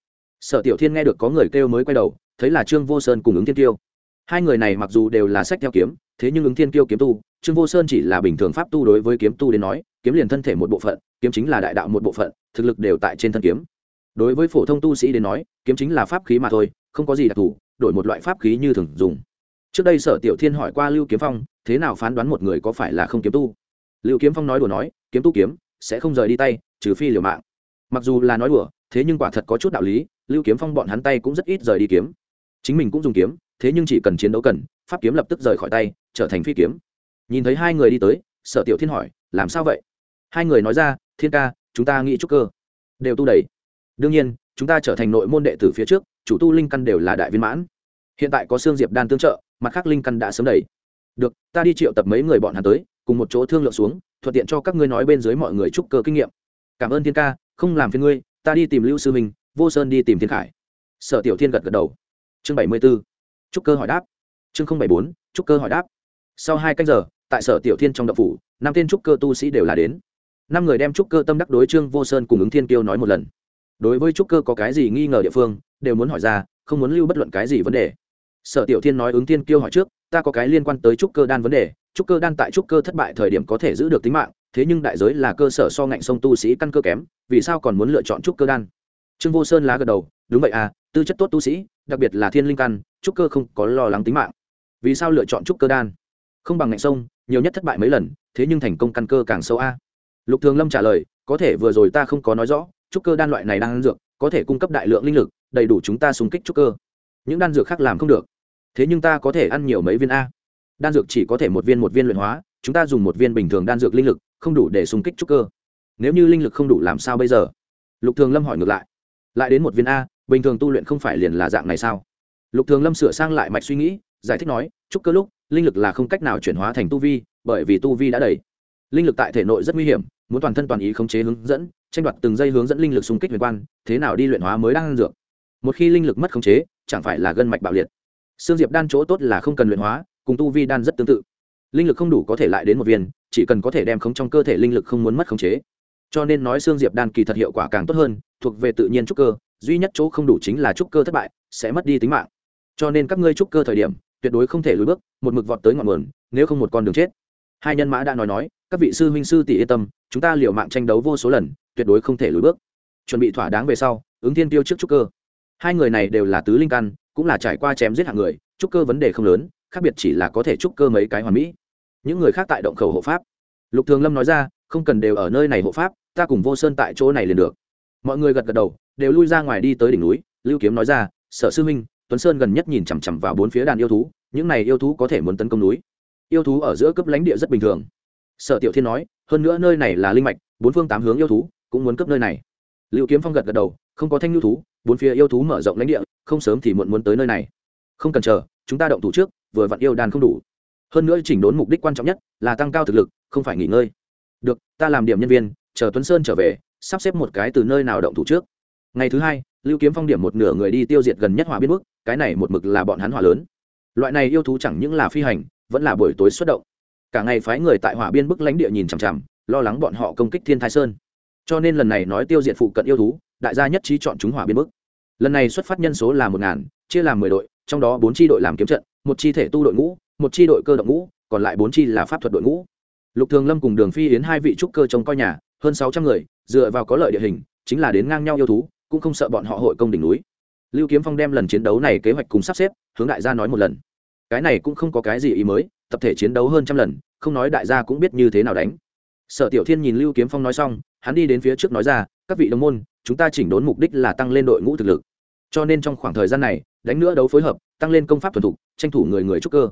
Sở tiểu thiên nghe được có người kêu mới quay đầu, thấy là trương vô sơn cùng ứng thiên tiêu hai người này mặc dù đều là sách theo kiếm, thế nhưng ứng thiên tiêu kiếm tu, trương vô sơn chỉ là bình thường pháp tu đối với kiếm tu đến nói, kiếm liền thân thể một bộ phận, kiếm chính là đại đạo một bộ phận, thực lực đều tại trên thân kiếm. Đối với phổ thông tu sĩ đến nói, kiếm chính là pháp khí mà thôi, không có gì đặc thù, đổi một loại pháp khí như thường dùng trước đây sở tiểu thiên hỏi qua lưu kiếm phong, thế nào phán đoán một người có phải là không kiếm tu? Lưu kiếm phong nói đùa nói, kiếm tu kiếm, sẽ không rời đi tay, trừ phi liều mạng. Mặc dù là nói đùa, thế nhưng quả thật có chút đạo lý, lưu kiếm phong bọn hắn tay cũng rất ít rời đi kiếm. Chính mình cũng dùng kiếm, thế nhưng chỉ cần chiến đấu cần, pháp kiếm lập tức rời khỏi tay, trở thành phi kiếm. Nhìn thấy hai người đi tới, sở tiểu thiên hỏi, làm sao vậy? Hai người nói ra, thiên ca, chúng ta nghĩ trúc cơ. Đều tu đầy. Đương nhiên, chúng ta trở thành nội môn đệ tử phía trước, chủ tu linh căn đều là đại viên mãn. Hiện tại có xương diệp đan tương trợ mặt khác linh căn đã sớm đầy. Được, ta đi triệu tập mấy người bọn hắn tới, cùng một chỗ thương lượng xuống, thuận tiện cho các ngươi nói bên dưới mọi người chúc cơ kinh nghiệm. Cảm ơn thiên ca, không làm phiền ngươi, ta đi tìm lưu sư minh, vô sơn đi tìm thiên khải. Sở tiểu thiên gật gật đầu. Chương bảy mươi b ố cơ hỏi đáp. Chương bảy bốn, chúc cơ hỏi đáp. Sau hai canh giờ, tại sở tiểu thiên trong đậu phủ, năm tên trúc cơ tu sĩ đều là đến. Năm người đem trúc cơ tâm đắc đối trương vô sơn cùng ứng thiên kiêu nói một lần. Đối với trúc cơ có cái gì nghi ngờ địa phương, đều muốn hỏi ra, không muốn lưu bất luận cái gì vấn đề sở tiểu thiên nói ứng thiên kiêu hỏi trước, ta có cái liên quan tới trúc cơ đan vấn đề, trúc cơ đan tại trúc cơ thất bại thời điểm có thể giữ được tính mạng, thế nhưng đại giới là cơ sở so ngạnh sông tu sĩ căn cơ kém, vì sao còn muốn lựa chọn trúc cơ đan? Trương vô sơn lá gật đầu, đúng vậy à tư chất tốt tu sĩ, đặc biệt là thiên linh căn, trúc cơ không có lo lắng tính mạng. Vì sao lựa chọn trúc cơ đan? Không bằng ngạnh sông, nhiều nhất thất bại mấy lần, thế nhưng thành công căn cơ càng sâu a. Lục thường lâm trả lời, có thể vừa rồi ta không có nói rõ, trúc cơ đan loại này đang ăn dược, có thể cung cấp đại lượng linh lực, đầy đủ chúng ta xung kích trúc cơ. Những đan dược khác làm không được thế nhưng ta có thể ăn nhiều mấy viên a. Đan dược chỉ có thể một viên một viên luyện hóa, chúng ta dùng một viên bình thường đan dược linh lực, không đủ để xung kích trúc cơ. Nếu như linh lực không đủ làm sao bây giờ? Lục thường lâm hỏi ngược lại. Lại đến một viên a, bình thường tu luyện không phải liền là dạng này sao? Lục thường lâm sửa sang lại mạch suy nghĩ, giải thích nói, trúc cơ lúc, linh lực là không cách nào chuyển hóa thành tu vi, bởi vì tu vi đã đầy. Linh lực tại thể nội rất nguy hiểm, muốn toàn thân toàn ý khống chế hướng dẫn, tranh đoạt từng giây hướng dẫn linh lực xung kích huyền quan, thế nào đi luyện hóa mới đang dược? Một khi linh lực mất khống chế, chẳng phải là gân mạch bạo liệt xương diệp đan chỗ tốt là không cần luyện hóa, cùng tu vi đan rất tương tự. Linh lực không đủ có thể lại đến một viên, chỉ cần có thể đem khống trong cơ thể linh lực không muốn mất khống chế. Cho nên nói xương diệp đan kỳ thật hiệu quả càng tốt hơn, thuộc về tự nhiên trúc cơ, duy nhất chỗ không đủ chính là trúc cơ thất bại, sẽ mất đi tính mạng. Cho nên các ngươi trúc cơ thời điểm, tuyệt đối không thể lùi bước, một mực vọt tới ngọn nguồn, nếu không một con đường chết. Hai nhân mã đã nói nói, các vị sư huynh sư tỷ yên tâm, chúng ta liều mạng tranh đấu vô số lần, tuyệt đối không thể lùi bước. Chuẩn bị thỏa đáng về sau, ứng thiên tiêu trước trúc cơ hai người này đều là tứ linh căn, cũng là trải qua chém giết hạng người, trúc cơ vấn đề không lớn, khác biệt chỉ là có thể trúc cơ mấy cái hoàn mỹ. Những người khác tại động khẩu hộ pháp. Lục thường lâm nói ra, không cần đều ở nơi này hộ pháp, ta cùng vô sơn tại chỗ này liền được. Mọi người gật gật đầu, đều lui ra ngoài đi tới đỉnh núi, lưu kiếm nói ra, sở sư minh tuấn sơn gần nhất nhìn chằm chằm vào bốn phía đàn yêu thú, những này yêu thú có thể muốn tấn công núi. Yêu thú ở giữa cấp lãnh địa rất bình thường. Sở tiểu thiên nói, hơn nữa nơi này là linh mạch, bốn phương tám hướng yêu thú cũng muốn cấp nơi này. Lưu kiếm phong gật gật đầu không có thanh nhu thú, bốn phía yêu thú mở rộng lãnh địa, không sớm thì muộn muốn tới nơi này. Không cần chờ, chúng ta động thủ trước, vừa vặn yêu đàn không đủ. Hơn nữa chỉnh đốn mục đích quan trọng nhất là tăng cao thực lực, không phải nghỉ ngơi. Được, ta làm điểm nhân viên, chờ tuấn sơn trở về, sắp xếp một cái từ nơi nào động thủ trước. Ngày thứ hai, lưu kiếm phong điểm một nửa người đi tiêu diệt gần nhất hỏa biên mức cái này một mực là bọn hắn hỏa lớn. Loại này yêu thú chẳng những là phi hành, vẫn là buổi tối xuất động. Cả ngày phái người tại hỏa biên bức lãnh địa nhìn chằm chằm, lo lắng bọn họ công kích thiên thái sơn. Cho nên lần này nói tiêu diệt phụ cận yêu thú đại gia nhất trí chọn chúng hỏa biên bức. Lần này xuất phát nhân số là một ngàn, chia làm mười đội, trong đó bốn tri đội làm kiếm trận, một chi thể tu đội ngũ, một chi đội cơ động ngũ, còn lại bốn chi là pháp thuật đội ngũ. Lục thường lâm cùng đường phi yến hai vị trúc cơ trông coi nhà, hơn sáu trăm người, dựa vào có lợi địa hình, chính là đến ngang nhau yêu thú, cũng không sợ bọn họ hội công đỉnh núi. Lưu kiếm phong đem lần chiến đấu này kế hoạch cùng sắp xếp, hướng đại gia nói một lần. Cái này cũng không có cái gì ý mới, tập thể chiến đấu hơn trăm lần, không nói đại gia cũng biết như thế nào đánh sở tiểu thiên nhìn lưu kiếm phong nói xong, hắn đi đến phía trước nói ra, các vị đồng môn, chúng ta chỉnh đốn mục đích là tăng lên đội ngũ thực lực. Cho nên trong khoảng thời gian này, đánh nữa đấu phối hợp, tăng lên công pháp thuần thục, tranh thủ người người trúc cơ.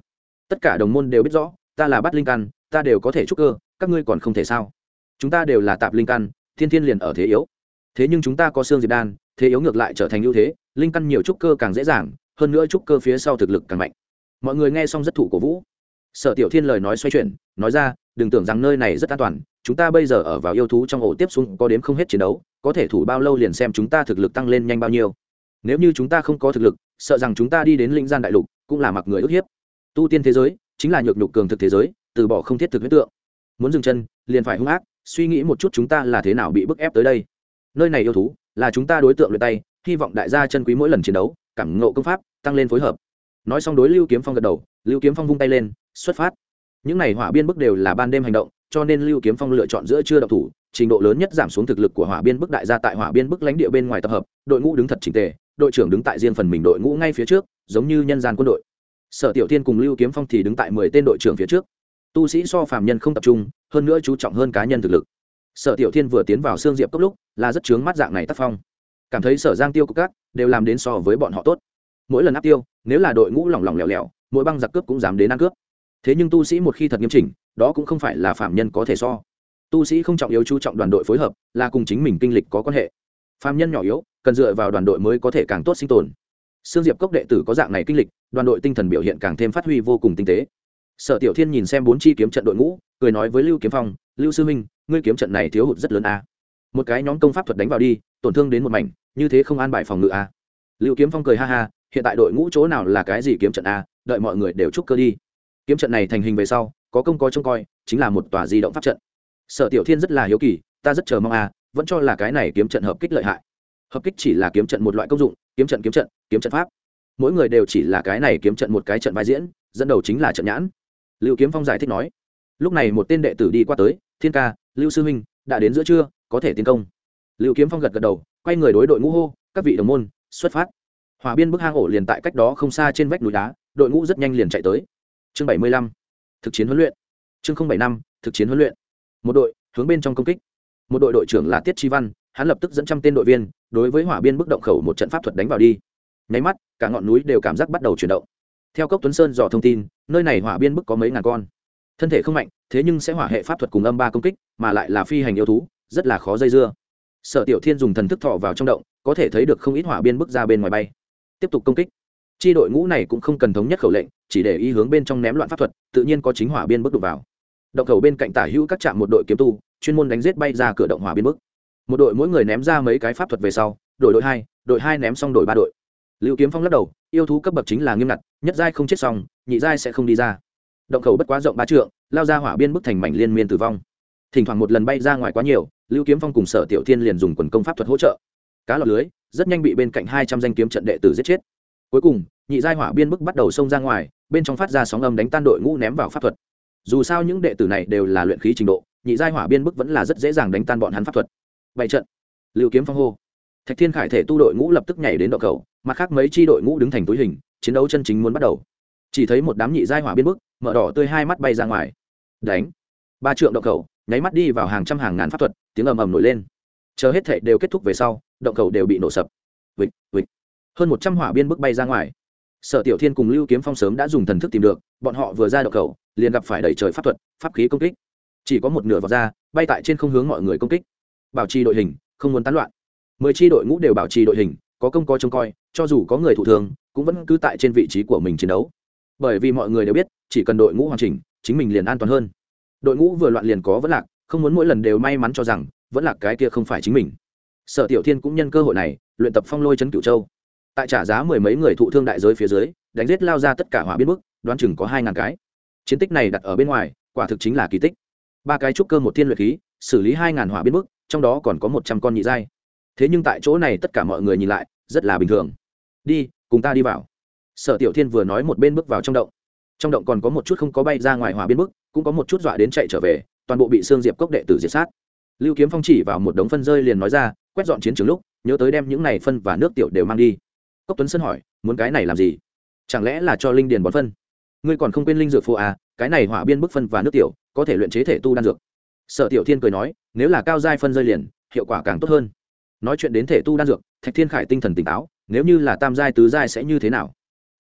Tất cả đồng môn đều biết rõ, ta là bắt linh căn, ta đều có thể trúc cơ, các ngươi còn không thể sao? Chúng ta đều là tạp linh căn, thiên thiên liền ở thế yếu. Thế nhưng chúng ta có xương diệp đan, thế yếu ngược lại trở thành ưu thế, linh căn nhiều trúc cơ càng dễ dàng, hơn nữa trúc cơ phía sau thực lực càng mạnh. Mọi người nghe xong rất thủ cổ vũ sở tiểu thiên lời nói xoay chuyển, nói ra, đừng tưởng rằng nơi này rất an toàn, chúng ta bây giờ ở vào yêu thú trong ổ tiếp xuống có đếm không hết chiến đấu, có thể thủ bao lâu liền xem chúng ta thực lực tăng lên nhanh bao nhiêu. Nếu như chúng ta không có thực lực, sợ rằng chúng ta đi đến linh gian đại lục, cũng là mặc người ức hiếp. Tu tiên thế giới, chính là nhược nhục cường thực thế giới, từ bỏ không thiết thực huyết tượng. Muốn dừng chân, liền phải hung ác, suy nghĩ một chút chúng ta là thế nào bị bức ép tới đây. Nơi này yêu thú, là chúng ta đối tượng luyện tay, hy vọng đại gia chân quý mỗi lần chiến đấu, cảm ngộ công pháp, tăng lên phối hợp. Nói xong đối lưu kiếm phong gật đầu, lưu kiếm phong vung tay lên xuất phát. Những này hỏa biên bức đều là ban đêm hành động, cho nên lưu kiếm phong lựa chọn giữa chưa độc thủ, trình độ lớn nhất giảm xuống thực lực của hỏa biên bức đại gia tại hỏa biên bức lãnh địa bên ngoài tập hợp, đội ngũ đứng thật trình tề, đội trưởng đứng tại riêng phần mình đội ngũ ngay phía trước, giống như nhân gian quân đội. Sở tiểu thiên cùng lưu kiếm phong thì đứng tại mười tên đội trưởng phía trước. Tu sĩ so phàm nhân không tập trung, hơn nữa chú trọng hơn cá nhân thực lực. Sở tiểu thiên vừa tiến vào xương diệp cốc lúc, là rất chướng mắt dạng này tác phong. Cảm thấy sở giang tiêu của các đều làm đến so với bọn họ tốt. Mỗi lần áp tiêu, nếu là đội ngũ lỏng lỏng lẻo lẻo, mỗi băng giặc cướp cũng dám đến ăn cướp thế nhưng tu sĩ một khi thật nghiêm chỉnh đó cũng không phải là phạm nhân có thể so tu sĩ không trọng yếu chú trọng đoàn đội phối hợp là cùng chính mình kinh lịch có quan hệ phạm nhân nhỏ yếu cần dựa vào đoàn đội mới có thể càng tốt sinh tồn Sương Diệp Cốc đệ tử có dạng này kinh lịch, đoàn đội tinh thần biểu hiện càng thêm phát huy vô cùng tinh tế. Sở Tiểu Thiên nhìn xem bốn chi kiếm trận đội ngũ, cười nói với Lưu Kiếm Phong, "Lưu sư minh, ngươi kiếm trận này thiếu hụt rất lớn a. Một cái nhóm công pháp thuật đánh vào đi, tổn thương đến một mảnh, như thế không an bài phòng ngự a." Lưu Kiếm Phong cười ha ha, hiện tại đội ngũ chỗ nào là cái gì kiếm trận a, đợi mọi người đều chúc cơ đi. Kiếm trận này thành hình về sau, có công có trông coi, chính là một tòa di động pháp trận. Sở Tiểu Thiên rất là hiếu kỳ, ta rất chờ mong a, vẫn cho là cái này kiếm trận hợp kích lợi hại. Hợp kích chỉ là kiếm trận một loại công dụng, kiếm trận kiếm trận kiếm trận pháp. Mỗi người đều chỉ là cái này kiếm trận một cái trận vai diễn dẫn đầu chính là trận nhãn. Lưu kiếm phong giải thích nói lúc này một tên đệ tử đi qua tới thiên ca lưu sư huynh đã đến giữa trưa có thể tiến công. Lưu kiếm phong gật gật đầu quay người đối đội ngũ hô các vị đồng môn xuất phát. Hòa biên bức hang ổ liền tại cách đó không xa trên vách núi đá đội ngũ rất nhanh liền chạy tới chương bảy mươi lăm, thực chiến huấn luyện. Chương bảy năm, thực chiến huấn luyện. Một đội hướng bên trong công kích. Một đội đội trưởng là tiết chi văn, hắn lập tức dẫn trăm tên đội viên đối với hỏa biên bức động khẩu một trận pháp thuật đánh vào đi. Nháy mắt, cả ngọn núi đều cảm giác bắt đầu chuyển động. Theo cốc tuấn sơn dò thông tin, nơi này hỏa biên bức có mấy ngàn con. Thân thể không mạnh, thế nhưng sẽ hỏa hệ pháp thuật cùng âm ba công kích, mà lại là phi hành yêu thú, rất là khó dây dưa. Sở tiểu thiên dùng thần thức thọ vào trong động, có thể thấy được không ít hỏa biên bức ra bên ngoài bay. Tiếp tục công kích chi đội ngũ này cũng không cần thống nhất khẩu lệnh, chỉ để ý hướng bên trong ném loạn pháp thuật, tự nhiên có chính hỏa biên bước đục vào. Động khẩu bên cạnh tả hữu các trạm một đội kiếm tu, chuyên môn đánh giết bay ra cửa động hỏa biên bức một đội mỗi người ném ra mấy cái pháp thuật về sau, đội đội hai đội hai ném xong đội ba đội. Lưu kiếm phong lắc đầu, yêu thú cấp bậc chính là nghiêm ngặt, nhất giai không chết xong, nhị giai sẽ không đi ra. Động khẩu bất quá rộng ba trượng, lao ra hỏa biên bức thành mảnh liên miên tử vong. Thỉnh thoảng một lần bay ra ngoài quá nhiều, lưu kiếm phong cùng sở tiểu thiên liền dùng quần công pháp thuật hỗ trợ. Cá lọt lưới, rất nhanh bị bên cạnh hai trăm danh kiếm trận đệ tử giết chết. Cuối cùng nhị giai hỏa biên bức bắt đầu xông ra ngoài bên trong phát ra sóng âm đánh tan đội ngũ ném vào pháp thuật. Dù sao những đệ tử này đều là luyện khí trình độ nhị giai hỏa biên bức vẫn là rất dễ dàng đánh tan bọn hắn pháp thuật. Bảy trận. Lưu kiếm phong hô. Thạch thiên khải thể tu đội ngũ lập tức nhảy đến đội cầu mặt khác mấy chi đội ngũ đứng thành túi hình chiến đấu chân chính muốn bắt đầu. Chỉ thấy một đám nhị giai hỏa biên bức mở đỏ tươi hai mắt bay ra ngoài. Đánh. Ba trượng đội cầu nháy mắt đi vào hàng trăm hàng ngàn pháp thuật tiếng ầm ầm nổi lên. Chờ hết thệ đều kết thúc về sau động cầu đều bị nổ sập. Vịch vịch, hơn một trăm hỏa biên bức bay ra ngoài sở tiểu thiên cùng lưu kiếm phong sớm đã dùng thần thức tìm được, bọn họ vừa ra đậu khẩu, liền gặp phải đẩy trời pháp thuật, pháp khí công kích. Chỉ có một nửa vọt ra, bay tại trên không hướng mọi người công kích. Bảo trì đội hình, không muốn tán loạn. Mười tri đội ngũ đều bảo trì đội hình, có công coi trông coi, cho dù có người thụ thường cũng vẫn cứ tại trên vị trí của mình chiến đấu. Bởi vì mọi người đều biết, chỉ cần đội ngũ hoàn chỉnh, chính mình liền an toàn hơn. Đội ngũ vừa loạn liền có vẫn lạc, không muốn mỗi lần đều may mắn cho rằng, vẫn lạc cái kia không phải chính mình. Sở tiểu thiên cũng nhân cơ hội này, luyện tập phong lôi chấn cửu châu tại trả giá mười mấy người thụ thương đại giới phía dưới, đánh giết lao ra tất cả hỏa biến mức đoán chừng có hai ngàn cái. Chiến tích này đặt ở bên ngoài, quả thực chính là kỳ tích. Ba cái trúc cơ một thiên luyện khí, xử lý hai ngàn hỏa biến mức trong đó còn có một trăm con nhị giai. Thế nhưng tại chỗ này tất cả mọi người nhìn lại, rất là bình thường. Đi, cùng ta đi vào. Sở tiểu thiên vừa nói một bên bước vào trong động. Trong động còn có một chút không có bay ra ngoài hỏa biến mức cũng có một chút dọa đến chạy trở về, toàn bộ bị xương diệp cốc đệ tử diệt sát. Lưu kiếm phong chỉ vào một đống phân rơi liền nói ra, quét dọn chiến trường lúc, nhớ tới đem những này phân và nước tiểu đều mang đi cốc tuấn sơn hỏi, muốn cái này làm gì? Chẳng lẽ là cho linh điền bón phân? Ngươi còn không quên linh dược phô à cái này hỏa biên bức phân và nước tiểu, có thể luyện chế thể tu đan dược. Sở tiểu thiên cười nói, nếu là cao giai phân rơi liền, hiệu quả càng tốt hơn. Nói chuyện đến thể tu đan dược, thạch thiên khải tinh thần tỉnh táo, nếu như là tam giai, tứ giai sẽ như thế nào?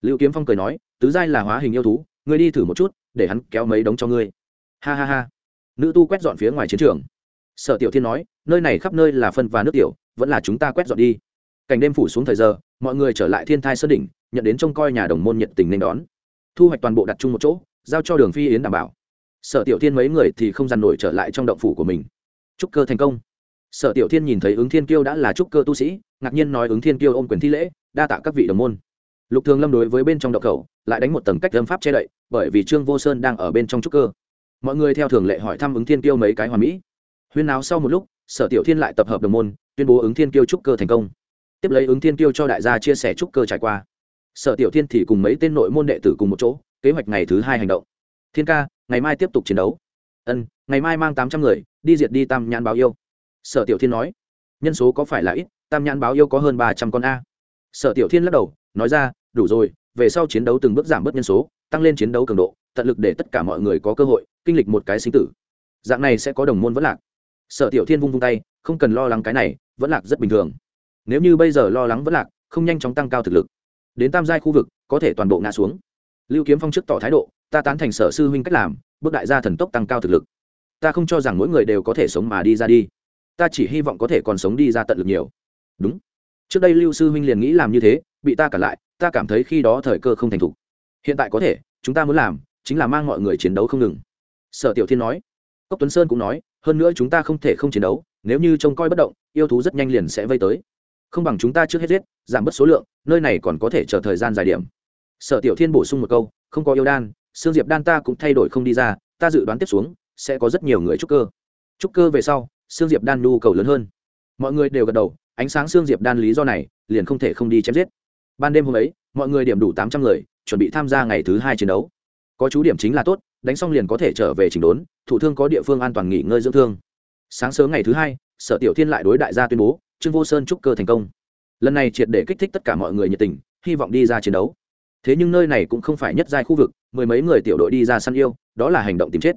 Liệu kiếm phong cười nói, tứ giai là hóa hình yêu thú, ngươi đi thử một chút, để hắn kéo mấy đống cho ngươi. Ha ha ha. Nữ tu quét dọn phía ngoài chiến trường. Sở tiểu thiên nói, nơi này khắp nơi là phân và nước tiểu, vẫn là chúng ta quét dọn đi cảnh đêm phủ xuống thời giờ, mọi người trở lại thiên thai sơn đỉnh, nhận đến trông coi nhà đồng môn nhiệt tình nên đón. Thu hoạch toàn bộ đặt chung một chỗ, giao cho đường phi yến đảm bảo. Sở tiểu thiên mấy người thì không dằn nổi trở lại trong động phủ của mình. Chúc cơ thành công. Sở tiểu thiên nhìn thấy ứng thiên kiêu đã là trúc cơ tu sĩ, ngạc nhiên nói ứng thiên kiêu ôm quyền thi lễ, đa tạ các vị đồng môn. Lục thường lâm đối với bên trong động khẩu, lại đánh một tầng cách âm pháp che đậy, bởi vì trương vô sơn đang ở bên trong trúc cơ. Mọi người theo thường lệ hỏi thăm ứng thiên kiêu mấy cái hoàn mỹ. Huyên nào sau một lúc, sở tiểu thiên lại tập hợp đồng môn, tuyên bố ứng thiên kiêu trúc cơ thành công tiếp lấy ứng thiên tiêu cho đại gia chia sẻ trúc cơ trải qua. Sở tiểu thiên thì cùng mấy tên nội môn đệ tử cùng một chỗ, kế hoạch ngày thứ hai hành động. Thiên ca, ngày mai tiếp tục chiến đấu. Ân, ngày mai mang tám trăm người, đi diệt đi tam nhãn báo yêu. Sở tiểu thiên nói, nhân số có phải là ít, tam nhãn báo yêu có hơn ba trăm con a. Sở tiểu thiên lắc đầu, nói ra, đủ rồi, về sau chiến đấu từng bước giảm bớt nhân số, tăng lên chiến đấu cường độ, tận lực để tất cả mọi người có cơ hội, kinh lịch một cái sinh tử. Dạng này sẽ có đồng môn vẫn lạc. Sở tiểu thiên vung vung tay, không cần lo lắng cái này, vẫn lạc rất bình thường nếu như bây giờ lo lắng vẫn lạc, không nhanh chóng tăng cao thực lực, đến tam giai khu vực, có thể toàn bộ ngã xuống. Lưu kiếm phong trước tỏ thái độ, ta tán thành sở sư huynh cách làm, bước đại gia thần tốc tăng cao thực lực. Ta không cho rằng mỗi người đều có thể sống mà đi ra đi. Ta chỉ hy vọng có thể còn sống đi ra tận lực nhiều. Đúng. Trước đây lưu sư huynh liền nghĩ làm như thế, bị ta cản lại, ta cảm thấy khi đó thời cơ không thành thục. Hiện tại có thể, chúng ta muốn làm, chính là mang mọi người chiến đấu không ngừng. Sở tiểu thiên nói. Cốc tuấn sơn cũng nói, hơn nữa chúng ta không thể không chiến đấu, nếu như trông coi bất động, yêu thú rất nhanh liền sẽ vây tới không bằng chúng ta trước hết giết, giảm bớt số lượng, nơi này còn có thể chờ thời gian dài điểm. Sở tiểu thiên bổ sung một câu, không có yêu đan xương diệp đan ta cũng thay đổi không đi ra, ta dự đoán tiếp xuống, sẽ có rất nhiều người trúc cơ. Trúc cơ về sau xương diệp đan nhu cầu lớn hơn. Mọi người đều gật đầu, ánh sáng xương diệp đan lý do này, liền không thể không đi chém giết. Ban đêm hôm ấy, mọi người điểm đủ tám trăm người, chuẩn bị tham gia ngày thứ hai chiến đấu. Có chú điểm chính là tốt, đánh xong liền có thể trở về chỉnh đốn thủ thương có địa phương an toàn nghỉ ngơi dưỡng thương. Sáng sớm ngày thứ hai, sở tiểu thiên lại đối đại gia tuyên bố trương vô sơn trúc cơ thành công. Lần này triệt để kích thích tất cả mọi người nhiệt tình, hy vọng đi ra chiến đấu. Thế nhưng nơi này cũng không phải nhất giai khu vực, mười mấy người tiểu đội đi ra săn yêu, đó là hành động tìm chết.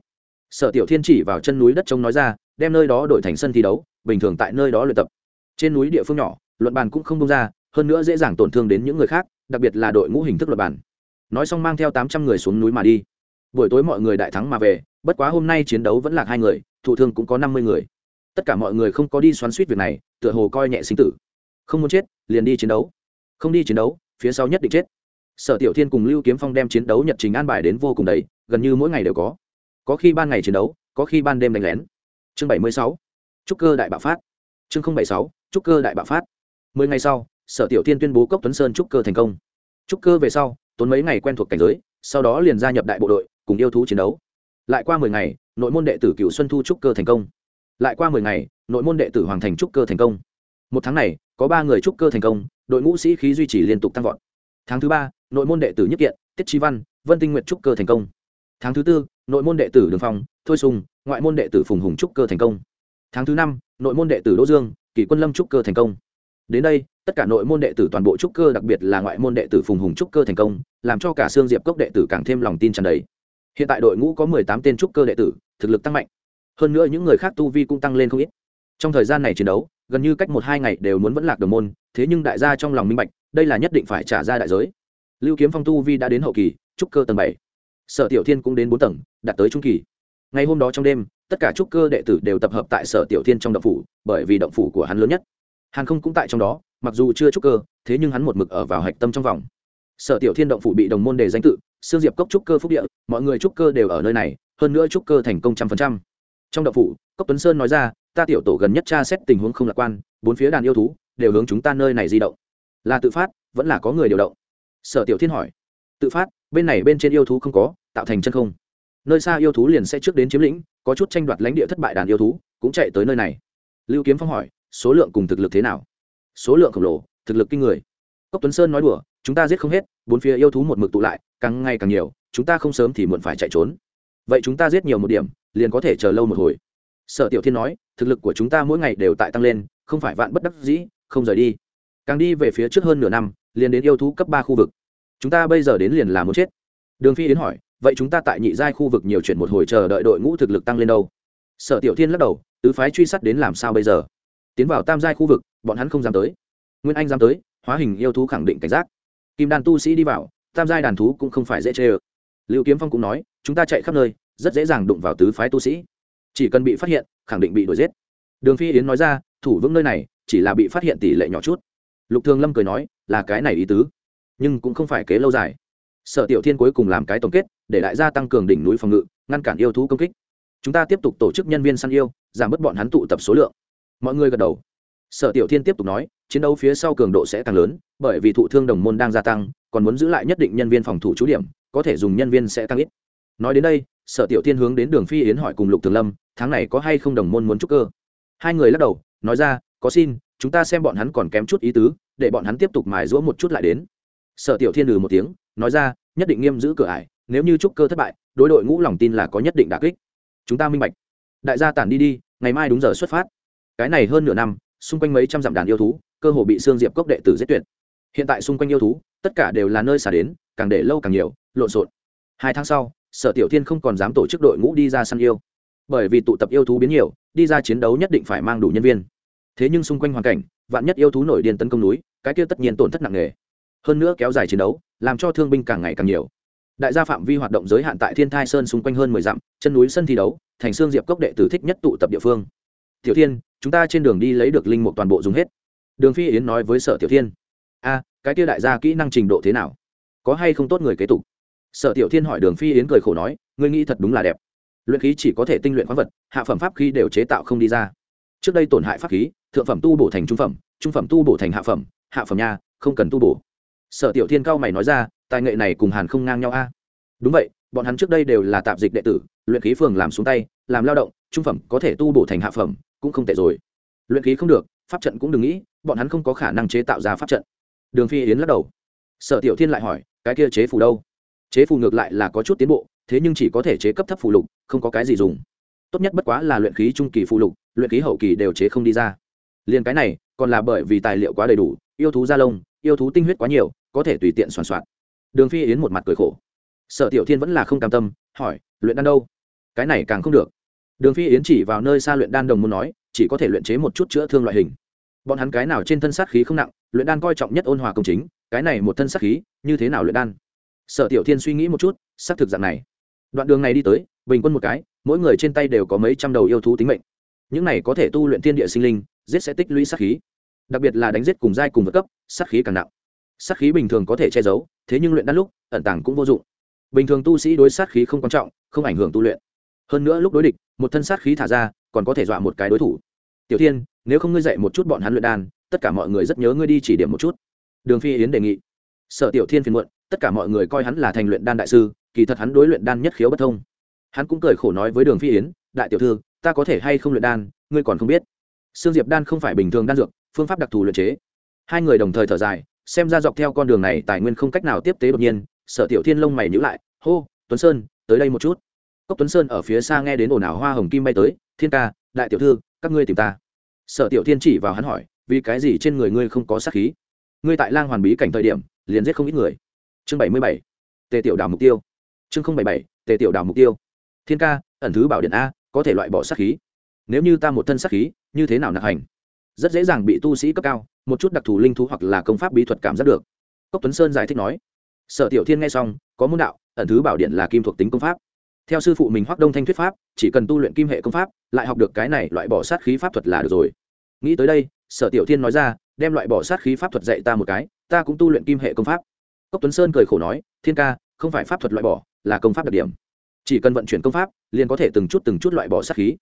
Sở tiểu thiên chỉ vào chân núi đất trông nói ra, đem nơi đó đổi thành sân thi đấu, bình thường tại nơi đó luyện tập. Trên núi địa phương nhỏ, luận bàn cũng không bông ra, hơn nữa dễ dàng tổn thương đến những người khác, đặc biệt là đội ngũ hình thức luật bàn. Nói xong mang theo tám trăm người xuống núi mà đi. Buổi tối mọi người đại thắng mà về, bất quá hôm nay chiến đấu vẫn là hai người, thụ thương cũng có năm mươi người. Tất cả mọi người không có đi xoắn suýt việc này tựa hồ coi nhẹ sinh tử. Không muốn chết, liền đi chiến đấu. Không đi chiến đấu, phía sau nhất định chết. Sở tiểu thiên cùng lưu kiếm phong đem chiến đấu nhật trình an bài đến vô cùng đầy, gần như mỗi ngày đều có. Có khi ban ngày chiến đấu, có khi ban đêm đánh lén. Chương bảy mươi sáu, trúc cơ đại bạo phát. Chương bảy mươi sáu, trúc cơ đại bạo phát. Mười ngày sau, sở tiểu thiên tuyên bố cốc tuấn sơn trúc cơ thành công. Trúc cơ về sau tuấn mấy ngày quen thuộc cảnh giới, sau đó liền gia nhập đại bộ đội, cùng yêu thú chiến đấu. Lại qua mười ngày, nội môn đệ tử cựu xuân thu trúc cơ thành công. Lại qua mười ngày nội môn đệ tử hoàng thành trúc cơ thành công. Một tháng này, có ba người trúc cơ thành công, đội ngũ sĩ khí duy trì liên tục tăng vọt. Tháng thứ ba, nội môn đệ tử nhất kiện, tiết trí văn, vân tinh Nguyệt trúc cơ thành công. Tháng thứ tư, nội môn đệ tử đường phong, thôi sùng, ngoại môn đệ tử phùng hùng trúc cơ thành công. Tháng thứ năm, nội môn đệ tử đỗ dương, kỷ quân lâm trúc cơ thành công. Đến đây, tất cả nội môn đệ tử toàn bộ trúc cơ, đặc biệt là ngoại môn đệ tử phùng hùng trúc cơ thành công, làm cho cả xương diệp cốc đệ tử càng thêm lòng tin tràn đầy. Hiện tại đội ngũ có mười tám tên trúc cơ đệ tử, thực lực tăng mạnh. Hơn nữa những người khác tu vi cũng tăng lên không ít trong thời gian này chiến đấu, gần như cách một hai ngày đều muốn vẫn lạc đồng môn, thế nhưng đại gia trong lòng minh bạch, đây là nhất định phải trả ra đại giới. Lưu kiếm phong tu vi đã đến hậu kỳ, trúc cơ tầng bảy. Sở tiểu thiên cũng đến bốn tầng, đạt tới trung kỳ. Ngày hôm đó trong đêm, tất cả trúc cơ đệ tử đều tập hợp tại sở tiểu thiên trong động phủ, bởi vì động phủ của hắn lớn nhất. Hàn không cũng tại trong đó, mặc dù chưa trúc cơ, thế nhưng hắn một mực ở vào hạch tâm trong vòng. Sở tiểu thiên động phủ bị đồng môn đề danh tự, sương diệp cốc trúc cơ phúc địa, mọi người trúc cơ đều ở nơi này, hơn nữa trúc cơ thành công trăm phần trăm. Trong động phủ, cốc tuấn sơn nói ra ta tiểu tổ gần nhất tra xét tình huống không lạc quan, bốn phía đàn yêu thú đều hướng chúng ta nơi này di động. Là tự phát, vẫn là có người điều động? Sở tiểu thiên hỏi. Tự phát, bên này bên trên yêu thú không có, tạo thành chân không. Nơi xa yêu thú liền sẽ trước đến chiếm lĩnh, có chút tranh đoạt lãnh địa thất bại đàn yêu thú, cũng chạy tới nơi này. Lưu kiếm phong hỏi, số lượng cùng thực lực thế nào? Số lượng khổng lồ, thực lực kinh người. Cốc tuấn sơn nói đùa, chúng ta giết không hết, bốn phía yêu thú một mực tụ lại, càng ngày càng nhiều, chúng ta không sớm thì muộn phải chạy trốn. Vậy chúng ta giết nhiều một điểm, liền có thể chờ lâu một hồi. Sở tiểu thiên nói thực lực của chúng ta mỗi ngày đều tại tăng lên, không phải vạn bất đắc dĩ, không rời đi. Càng đi về phía trước hơn nửa năm, liền đến yêu thú cấp ba khu vực. Chúng ta bây giờ đến liền là muốn chết. Đường phi đến hỏi, vậy chúng ta tại nhị giai khu vực nhiều chuyện một hồi chờ đợi đội ngũ thực lực tăng lên đâu? Sở tiểu thiên lắc đầu, tứ phái truy sát đến làm sao bây giờ? Tiến vào tam giai khu vực, bọn hắn không dám tới. Nguyên anh dám tới, hóa hình yêu thú khẳng định cảnh giác. Kim Đan tu sĩ đi vào, tam giai đàn thú cũng không phải dễ chê ơ. Liệu kiếm phong cũng nói, chúng ta chạy khắp nơi, rất dễ dàng đụng vào tứ phái tu sĩ chỉ cần bị phát hiện, khẳng định bị đuổi giết. Đường phi yến nói ra, thủ vững nơi này, chỉ là bị phát hiện tỷ lệ nhỏ chút. Lục thường lâm cười nói, là cái này ý tứ, nhưng cũng không phải kế lâu dài. Sở tiểu thiên cuối cùng làm cái tổng kết, để đại gia tăng cường đỉnh núi phòng ngự, ngăn cản yêu thú công kích. Chúng ta tiếp tục tổ chức nhân viên săn yêu, giảm bớt bọn hắn tụ tập số lượng. Mọi người gật đầu. Sở tiểu thiên tiếp tục nói, chiến đấu phía sau cường độ sẽ càng lớn, bởi vì thụ thương đồng môn đang gia tăng, còn muốn giữ lại nhất định nhân viên phòng thủ trú điểm, có thể dùng nhân viên sẽ tăng ít. Nói đến đây, sở tiểu thiên hướng đến đường phi yến hỏi cùng lục thường lâm tháng này có hay không đồng môn muốn trúc cơ? Hai người lắc đầu, nói ra, có xin, chúng ta xem bọn hắn còn kém chút ý tứ, để bọn hắn tiếp tục mài rũa một chút lại đến. Sở tiểu thiên lừ một tiếng, nói ra, nhất định nghiêm giữ cửa ải, nếu như trúc cơ thất bại, đối đội ngũ lòng tin là có nhất định đà kích. Chúng ta minh bạch. Đại gia tản đi đi, ngày mai đúng giờ xuất phát. Cái này hơn nửa năm, xung quanh mấy trăm dặm đàn yêu thú, cơ hồ bị xương diệp cốc đệ tử giết tuyệt. Hiện tại xung quanh yêu thú, tất cả đều là nơi xả đến, càng để lâu càng nhiều, lộn xộn. Hai tháng sau, sở tiểu thiên không còn dám tổ chức đội ngũ đi ra săn yêu bởi vì tụ tập yêu thú biến nhiều, đi ra chiến đấu nhất định phải mang đủ nhân viên. Thế nhưng xung quanh hoàn cảnh, vạn nhất yêu thú nổi điên tấn công núi, cái kia tất nhiên tổn thất nặng nề. Hơn nữa kéo dài chiến đấu, làm cho thương binh càng ngày càng nhiều. Đại gia phạm vi hoạt động giới hạn tại thiên thai sơn xung quanh hơn mười dặm, chân núi sân thi đấu, thành xương diệp cốc đệ tử thích nhất tụ tập địa phương. Tiểu thiên, chúng ta trên đường đi lấy được linh mục toàn bộ dùng hết. Đường phi yến nói với sở tiểu thiên. A, cái kia đại gia kỹ năng trình độ thế nào? Có hay không tốt người kế tục? Sở tiểu thiên hỏi đường phi yến cười khổ nói, ngươi nghĩ thật đúng là đẹp luyện khí chỉ có thể tinh luyện khoáng vật, hạ phẩm pháp khí đều chế tạo không đi ra. Trước đây tổn hại pháp khí, thượng phẩm tu bổ thành trung phẩm trung phẩm tu bổ thành hạ phẩm hạ phẩm nha, không cần tu bổ. Sở tiểu thiên cao mày nói ra, tài nghệ này cùng hàn không ngang nhau a. Đúng vậy, bọn hắn trước đây đều là tạp dịch đệ tử, luyện khí phường làm xuống tay, làm lao động, trung phẩm có thể tu bổ thành hạ phẩm, cũng không tệ rồi. Luyện khí không được, pháp trận cũng đừng nghĩ, bọn hắn không có khả năng chế tạo ra pháp trận. Đường phi yến lắc đầu. Sở tiểu thiên lại hỏi, cái kia chế phủ đâu? Chế phù ngược lại là có chút tiến bộ, thế nhưng chỉ có thể chế cấp thấp phù lục, không có cái gì dùng. Tốt nhất bất quá là luyện khí trung kỳ phù lục, luyện khí hậu kỳ đều chế không đi ra. Liền cái này, còn là bởi vì tài liệu quá đầy đủ, yêu thú da lông, yêu thú tinh huyết quá nhiều, có thể tùy tiện soàn soạn. Đường phi yến một mặt cười khổ. Sở tiểu thiên vẫn là không cam tâm, hỏi, luyện đan đâu? Cái này càng không được. Đường phi yến chỉ vào nơi xa luyện đan đồng muốn nói, chỉ có thể luyện chế một chút chữa thương loại hình. Bọn hắn cái nào trên thân sát khí không nặng, luyện đan coi trọng nhất ôn hòa công chính, cái này một thân sát khí, như thế nào luyện đan? Sở tiểu thiên suy nghĩ một chút, xác thực dạng này. Đoạn đường này đi tới, bình quân một cái, mỗi người trên tay đều có mấy trăm đầu yêu thú tính mệnh. Những này có thể tu luyện thiên địa sinh linh, giết sẽ tích lũy sát khí. Đặc biệt là đánh giết cùng giai cùng vượt cấp, sát khí càng nặng. Sát khí bình thường có thể che giấu, thế nhưng luyện đan lúc, ẩn tàng cũng vô dụng. Bình thường tu sĩ đối sát khí không quan trọng, không ảnh hưởng tu luyện. Hơn nữa lúc đối địch, một thân sát khí thả ra, còn có thể dọa một cái đối thủ. Tiểu thiên, nếu không ngươi dạy một chút bọn hắn luyện đan, tất cả mọi người rất nhớ ngươi đi chỉ điểm một chút. Đường phi yến đề nghị. Sở tiểu thiên phiền muộn tất cả mọi người coi hắn là thành luyện đan đại sư, kỳ thật hắn đối luyện đan nhất khiếu bất thông. Hắn cũng cười khổ nói với đường phi yến, đại tiểu thư, ta có thể hay không luyện đan, ngươi còn không biết. Xương diệp đan không phải bình thường đan dược, phương pháp đặc thù luyện chế. Hai người đồng thời thở dài, xem ra dọc theo con đường này, tài nguyên không cách nào tiếp tế đột nhiên, sở tiểu thiên lông mày nhữ lại, hô, tuấn sơn, tới đây một chút. Cốc tuấn sơn ở phía xa nghe đến ồn ào hoa hồng kim bay tới, thiên ca, đại tiểu thư, các ngươi tìm ta. Sở tiểu thiên chỉ vào hắn hỏi, vì cái gì trên người ngươi không có sát khí? Ngươi tại lang hoàn bí cảnh thời điểm, liền giết không ít người chương bảy mươi bảy, tề tiểu đào mục tiêu. Chương không bảy bảy, tề tiểu đào mục tiêu. Thiên ca, ẩn thứ bảo điện a, có thể loại bỏ sát khí. Nếu như ta một thân sát khí, như thế nào nạc hành? Rất dễ dàng bị tu sĩ cấp cao, một chút đặc thù linh thú hoặc là công pháp bí thuật cảm giác được. Cốc tuấn sơn giải thích nói. Sở tiểu thiên nghe xong, có môn đạo, ẩn thứ bảo điện là kim thuộc tính công pháp. Theo sư phụ mình hoắc đông thanh thuyết pháp, chỉ cần tu luyện kim hệ công pháp, lại học được cái này loại bỏ sát khí pháp thuật là được rồi. Nghĩ tới đây, sở tiểu thiên nói ra, đem loại bỏ sát khí pháp thuật dạy ta một cái, ta cũng tu luyện kim hệ công pháp cốc tuấn sơn cười khổ nói, thiên ca, không phải pháp thuật loại bỏ là công pháp đặc điểm. Chỉ cần vận chuyển công pháp, liền có thể từng chút từng chút loại bỏ sát khí.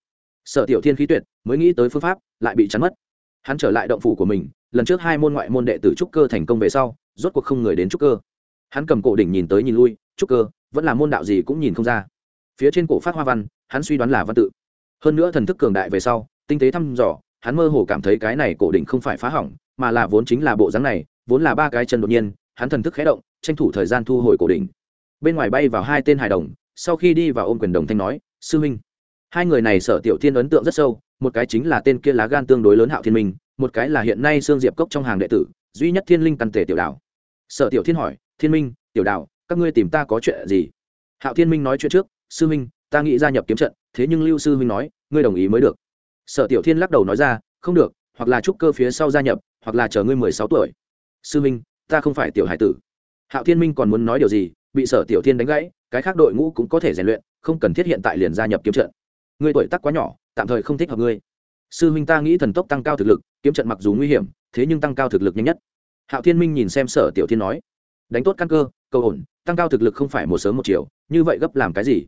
Sở tiểu thiên khí tuyệt, mới nghĩ tới phương pháp, lại bị chắn mất. Hắn trở lại động phủ của mình, lần trước hai môn ngoại môn đệ tử trúc cơ thành công về sau, rốt cuộc không người đến trúc cơ. Hắn cầm cổ đỉnh nhìn tới nhìn lui, trúc cơ, vẫn là môn đạo gì cũng nhìn không ra. Phía trên cổ phát hoa văn, hắn suy đoán là văn tự. Hơn nữa thần thức cường đại về sau, tinh tế thăm dò, hắn mơ hồ cảm thấy cái này cổ đỉnh không phải phá hỏng, mà là vốn chính là bộ dáng này, vốn là ba cái chân đột nhiên hắn thần thức khé động, tranh thủ thời gian thu hồi cổ đỉnh. Bên ngoài bay vào hai tên hài đồng, sau khi đi vào ôm quyền đồng thanh nói, sư minh. Hai người này sở tiểu thiên ấn tượng rất sâu, một cái chính là tên kia lá gan tương đối lớn hạo thiên minh, một cái là hiện nay sương diệp cốc trong hàng đệ tử, duy nhất thiên linh căn thể tiểu đạo sở tiểu thiên hỏi, thiên minh, tiểu đạo các ngươi tìm ta có chuyện gì? Hạo thiên minh nói chuyện trước, sư minh, ta nghĩ gia nhập kiếm trận, thế nhưng lưu sư minh nói, ngươi đồng ý mới được. Sở tiểu thiên lắc đầu nói ra, không được, hoặc là trúc cơ phía sau gia nhập, hoặc là chờ ngươi mười sáu tuổi. Sư minh ta không phải tiểu hải tử. Hạo thiên minh còn muốn nói điều gì, bị sở tiểu thiên đánh gãy, cái khác đội ngũ cũng có thể rèn luyện, không cần thiết hiện tại liền gia nhập kiếm trận. Ngươi tuổi tác quá nhỏ, tạm thời không thích hợp ngươi. Sư minh ta nghĩ thần tốc tăng cao thực lực, kiếm trận mặc dù nguy hiểm, thế nhưng tăng cao thực lực nhanh nhất. Hạo thiên minh nhìn xem sở tiểu thiên nói, đánh tốt căn cơ, cầu ổn, tăng cao thực lực không phải một sớm một chiều, như vậy gấp làm cái gì?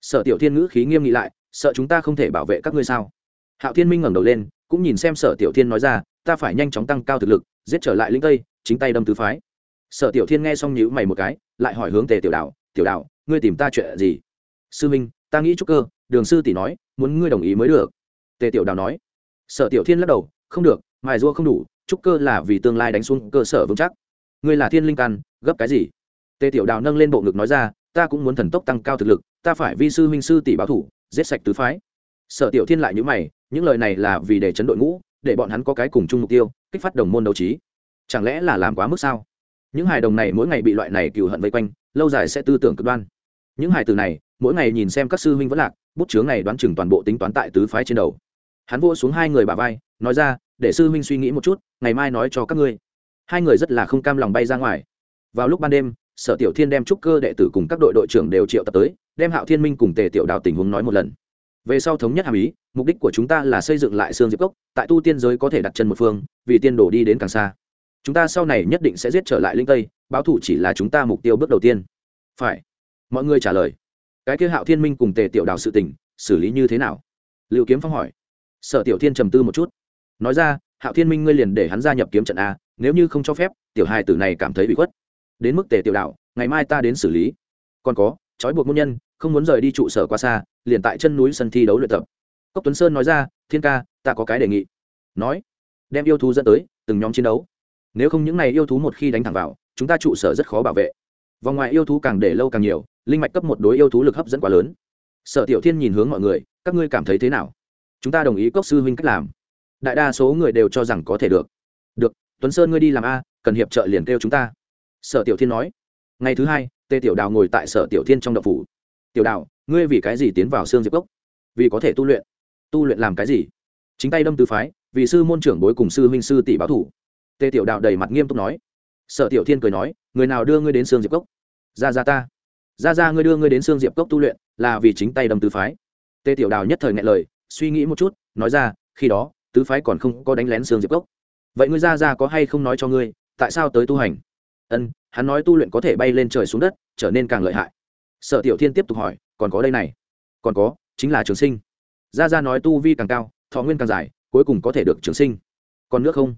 Sở tiểu thiên ngữ khí nghiêm nghị lại, sợ chúng ta không thể bảo vệ các ngươi sao? Hạo thiên minh ngẩng đầu lên, cũng nhìn xem sở tiểu thiên nói ra, ta phải nhanh chóng tăng cao thực lực, giết trở lại linh tây chính tay đâm tứ phái. Sở tiểu thiên nghe xong nhữ mày một cái, lại hỏi hướng tề tiểu đạo tiểu đạo, ngươi tìm ta chuyện gì? Sư minh, ta nghĩ trúc cơ, đường sư tỷ nói, muốn ngươi đồng ý mới được. Tề tiểu đào nói. Sở tiểu thiên lắc đầu, không được, mài rua không đủ trúc cơ là vì tương lai đánh xuống cơ sở vững chắc. Ngươi là thiên linh căn, gấp cái gì? Tề tiểu đào nâng lên bộ ngực nói ra, ta cũng muốn thần tốc tăng cao thực lực, ta phải vi sư minh sư tỷ báo thủ, giết sạch tứ phái. Sở tiểu thiên lại nhữ mày, những lời này là vì để chấn đội ngũ, để bọn hắn có cái cùng chung mục tiêu, kích phát đồng môn đấu trí chẳng lẽ là làm quá mức sao? Những hài đồng này mỗi ngày bị loại này cừu hận vây quanh, lâu dài sẽ tư tưởng cực đoan. Những hài từ này, mỗi ngày nhìn xem các sư huynh vẫn lạc, bút chướng này đoán chừng toàn bộ tính toán tại tứ phái trên đầu. Hắn vô xuống hai người bà vai, nói ra, để sư huynh suy nghĩ một chút, ngày mai nói cho các ngươi. Hai người rất là không cam lòng bay ra ngoài. Vào lúc ban đêm, sở tiểu thiên đem trúc cơ đệ tử cùng các đội đội trưởng đều triệu tập tới, đem hạo thiên minh cùng tề tiểu đào tình huống nói một lần. Về sau thống nhất hàm ý, mục đích của chúng ta là xây dựng lại xương diệp cốc, tại tu tiên giới có thể đặt chân một phương, vì tiên đổ đi đến càng xa chúng ta sau này nhất định sẽ giết trở lại linh tây, báo thủ chỉ là chúng ta mục tiêu bước đầu tiên. Phải. Mọi người trả lời. Cái kia hạo thiên minh cùng tề tiểu đào sự tình, xử lý như thế nào? Liệu kiếm phong hỏi. Sở tiểu thiên trầm tư một chút. Nói ra, hạo thiên minh ngươi liền để hắn gia nhập kiếm trận a, nếu như không cho phép, tiểu hai tử này cảm thấy bị khuất. Đến mức tề tiểu đạo ngày mai ta đến xử lý. Còn có, trói buộc môn nhân, không muốn rời đi trụ sở qua xa, liền tại chân núi sân thi đấu luyện tập. Cốc tuấn sơn nói ra, thiên ca, ta có cái đề nghị. Nói, đem yêu thú dẫn tới, từng nhóm chiến đấu nếu không những này yêu thú một khi đánh thẳng vào, chúng ta trụ sở rất khó bảo vệ. Vòng ngoài yêu thú càng để lâu càng nhiều, linh mạch cấp một đối yêu thú lực hấp dẫn quá lớn. Sở tiểu thiên nhìn hướng mọi người, các ngươi cảm thấy thế nào? Chúng ta đồng ý cốc sư huynh cách làm. Đại đa số người đều cho rằng có thể được. Được, tuấn sơn ngươi đi làm a, cần hiệp trợ liền kêu chúng ta. Sở tiểu thiên nói. Ngày thứ hai tề tiểu đào ngồi tại sở tiểu thiên trong đậu phủ. Tiểu đào, ngươi vì cái gì tiến vào xương diệp cốc? Vì có thể tu luyện. Tu luyện làm cái gì? Chính tay đâm tư phái, vì sư môn trưởng bối cùng sư huynh sư tỷ báo thủ tề tiểu đạo đầy mặt nghiêm túc nói. Sở tiểu thiên cười nói, người nào đưa ngươi đến xương diệp cốc? Ra ra ta. Ra ra ngươi đưa ngươi đến xương diệp cốc tu luyện, là vì chính tay đâm tứ phái. Tề tiểu đào nhất thời ngại lời, suy nghĩ một chút, nói ra, khi đó, tứ phái còn không có đánh lén xương diệp cốc. Vậy ngươi ra ra có hay không nói cho ngươi, tại sao tới tu hành? Ân, hắn nói tu luyện có thể bay lên trời xuống đất, trở nên càng lợi hại. Sở tiểu thiên tiếp tục hỏi, còn có đây này? Còn có, chính là trường sinh. Gia gia nói tu vi càng cao, thọ nguyên càng dài, cuối cùng có thể được trường sinh. Còn nước không?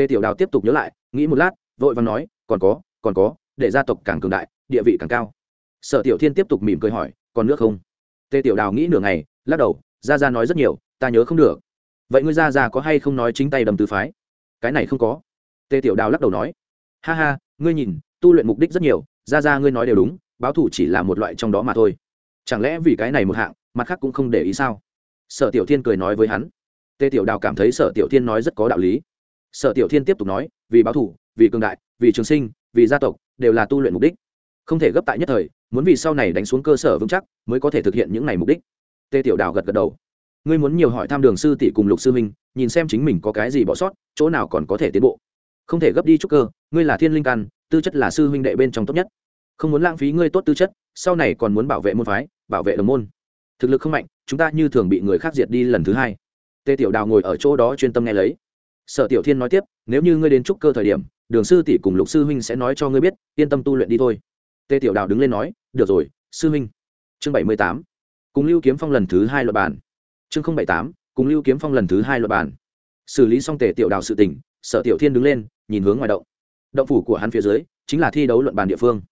Tề tiểu đào tiếp tục nhớ lại, nghĩ một lát, vội và nói, còn có còn có, để gia tộc càng cường đại, địa vị càng cao. Sở tiểu thiên tiếp tục mỉm cười hỏi, còn nước không? Tề tiểu đào nghĩ nửa ngày, lắc đầu, gia gia nói rất nhiều, ta nhớ không được. Vậy ngươi gia gia có hay không nói chính tay đầm tứ phái? Cái này không có. Tề tiểu đào lắc đầu nói, ha ha, ngươi nhìn, tu luyện mục đích rất nhiều, gia gia ngươi nói đều đúng, báo thủ chỉ là một loại trong đó mà thôi. Chẳng lẽ vì cái này một hạng, mặt khác cũng không để ý sao? Sở tiểu thiên cười nói với hắn. Tề tiểu đào cảm thấy sở tiểu thiên nói rất có đạo lý sở tiểu thiên tiếp tục nói, vì báo thủ, vì cường đại, vì trường sinh, vì gia tộc, đều là tu luyện mục đích. Không thể gấp tại nhất thời, muốn vì sau này đánh xuống cơ sở vững chắc, mới có thể thực hiện những này mục đích. Tê tiểu đào gật gật đầu. Ngươi muốn nhiều hỏi tham đường sư tỷ cùng lục sư minh, nhìn xem chính mình có cái gì bỏ sót, chỗ nào còn có thể tiến bộ. Không thể gấp đi trúc cơ, ngươi là thiên linh căn, tư chất là sư huynh đệ bên trong tốt nhất. Không muốn lãng phí ngươi tốt tư chất, sau này còn muốn bảo vệ môn phái, bảo vệ đồng môn. Thực lực không mạnh, chúng ta như thường bị người khác diệt đi lần thứ hai. Tê tiểu đào ngồi ở chỗ đó chuyên tâm nghe lấy sở tiểu thiên nói tiếp, nếu như ngươi đến trúc cơ thời điểm, đường sư tỷ cùng lục sư huynh sẽ nói cho ngươi biết, yên tâm tu luyện đi thôi. Tề tiểu đào đứng lên nói, được rồi, sư huynh. Chương bảy mươi tám. Cùng lưu kiếm phong lần thứ hai luật bản chương bảy tám, cùng lưu kiếm phong lần thứ hai luật bản xử lý xong tề tiểu đào sự tỉnh sở tiểu thiên đứng lên, nhìn hướng ngoài động. Động phủ của hắn phía dưới, chính là thi đấu luận bàn địa phương.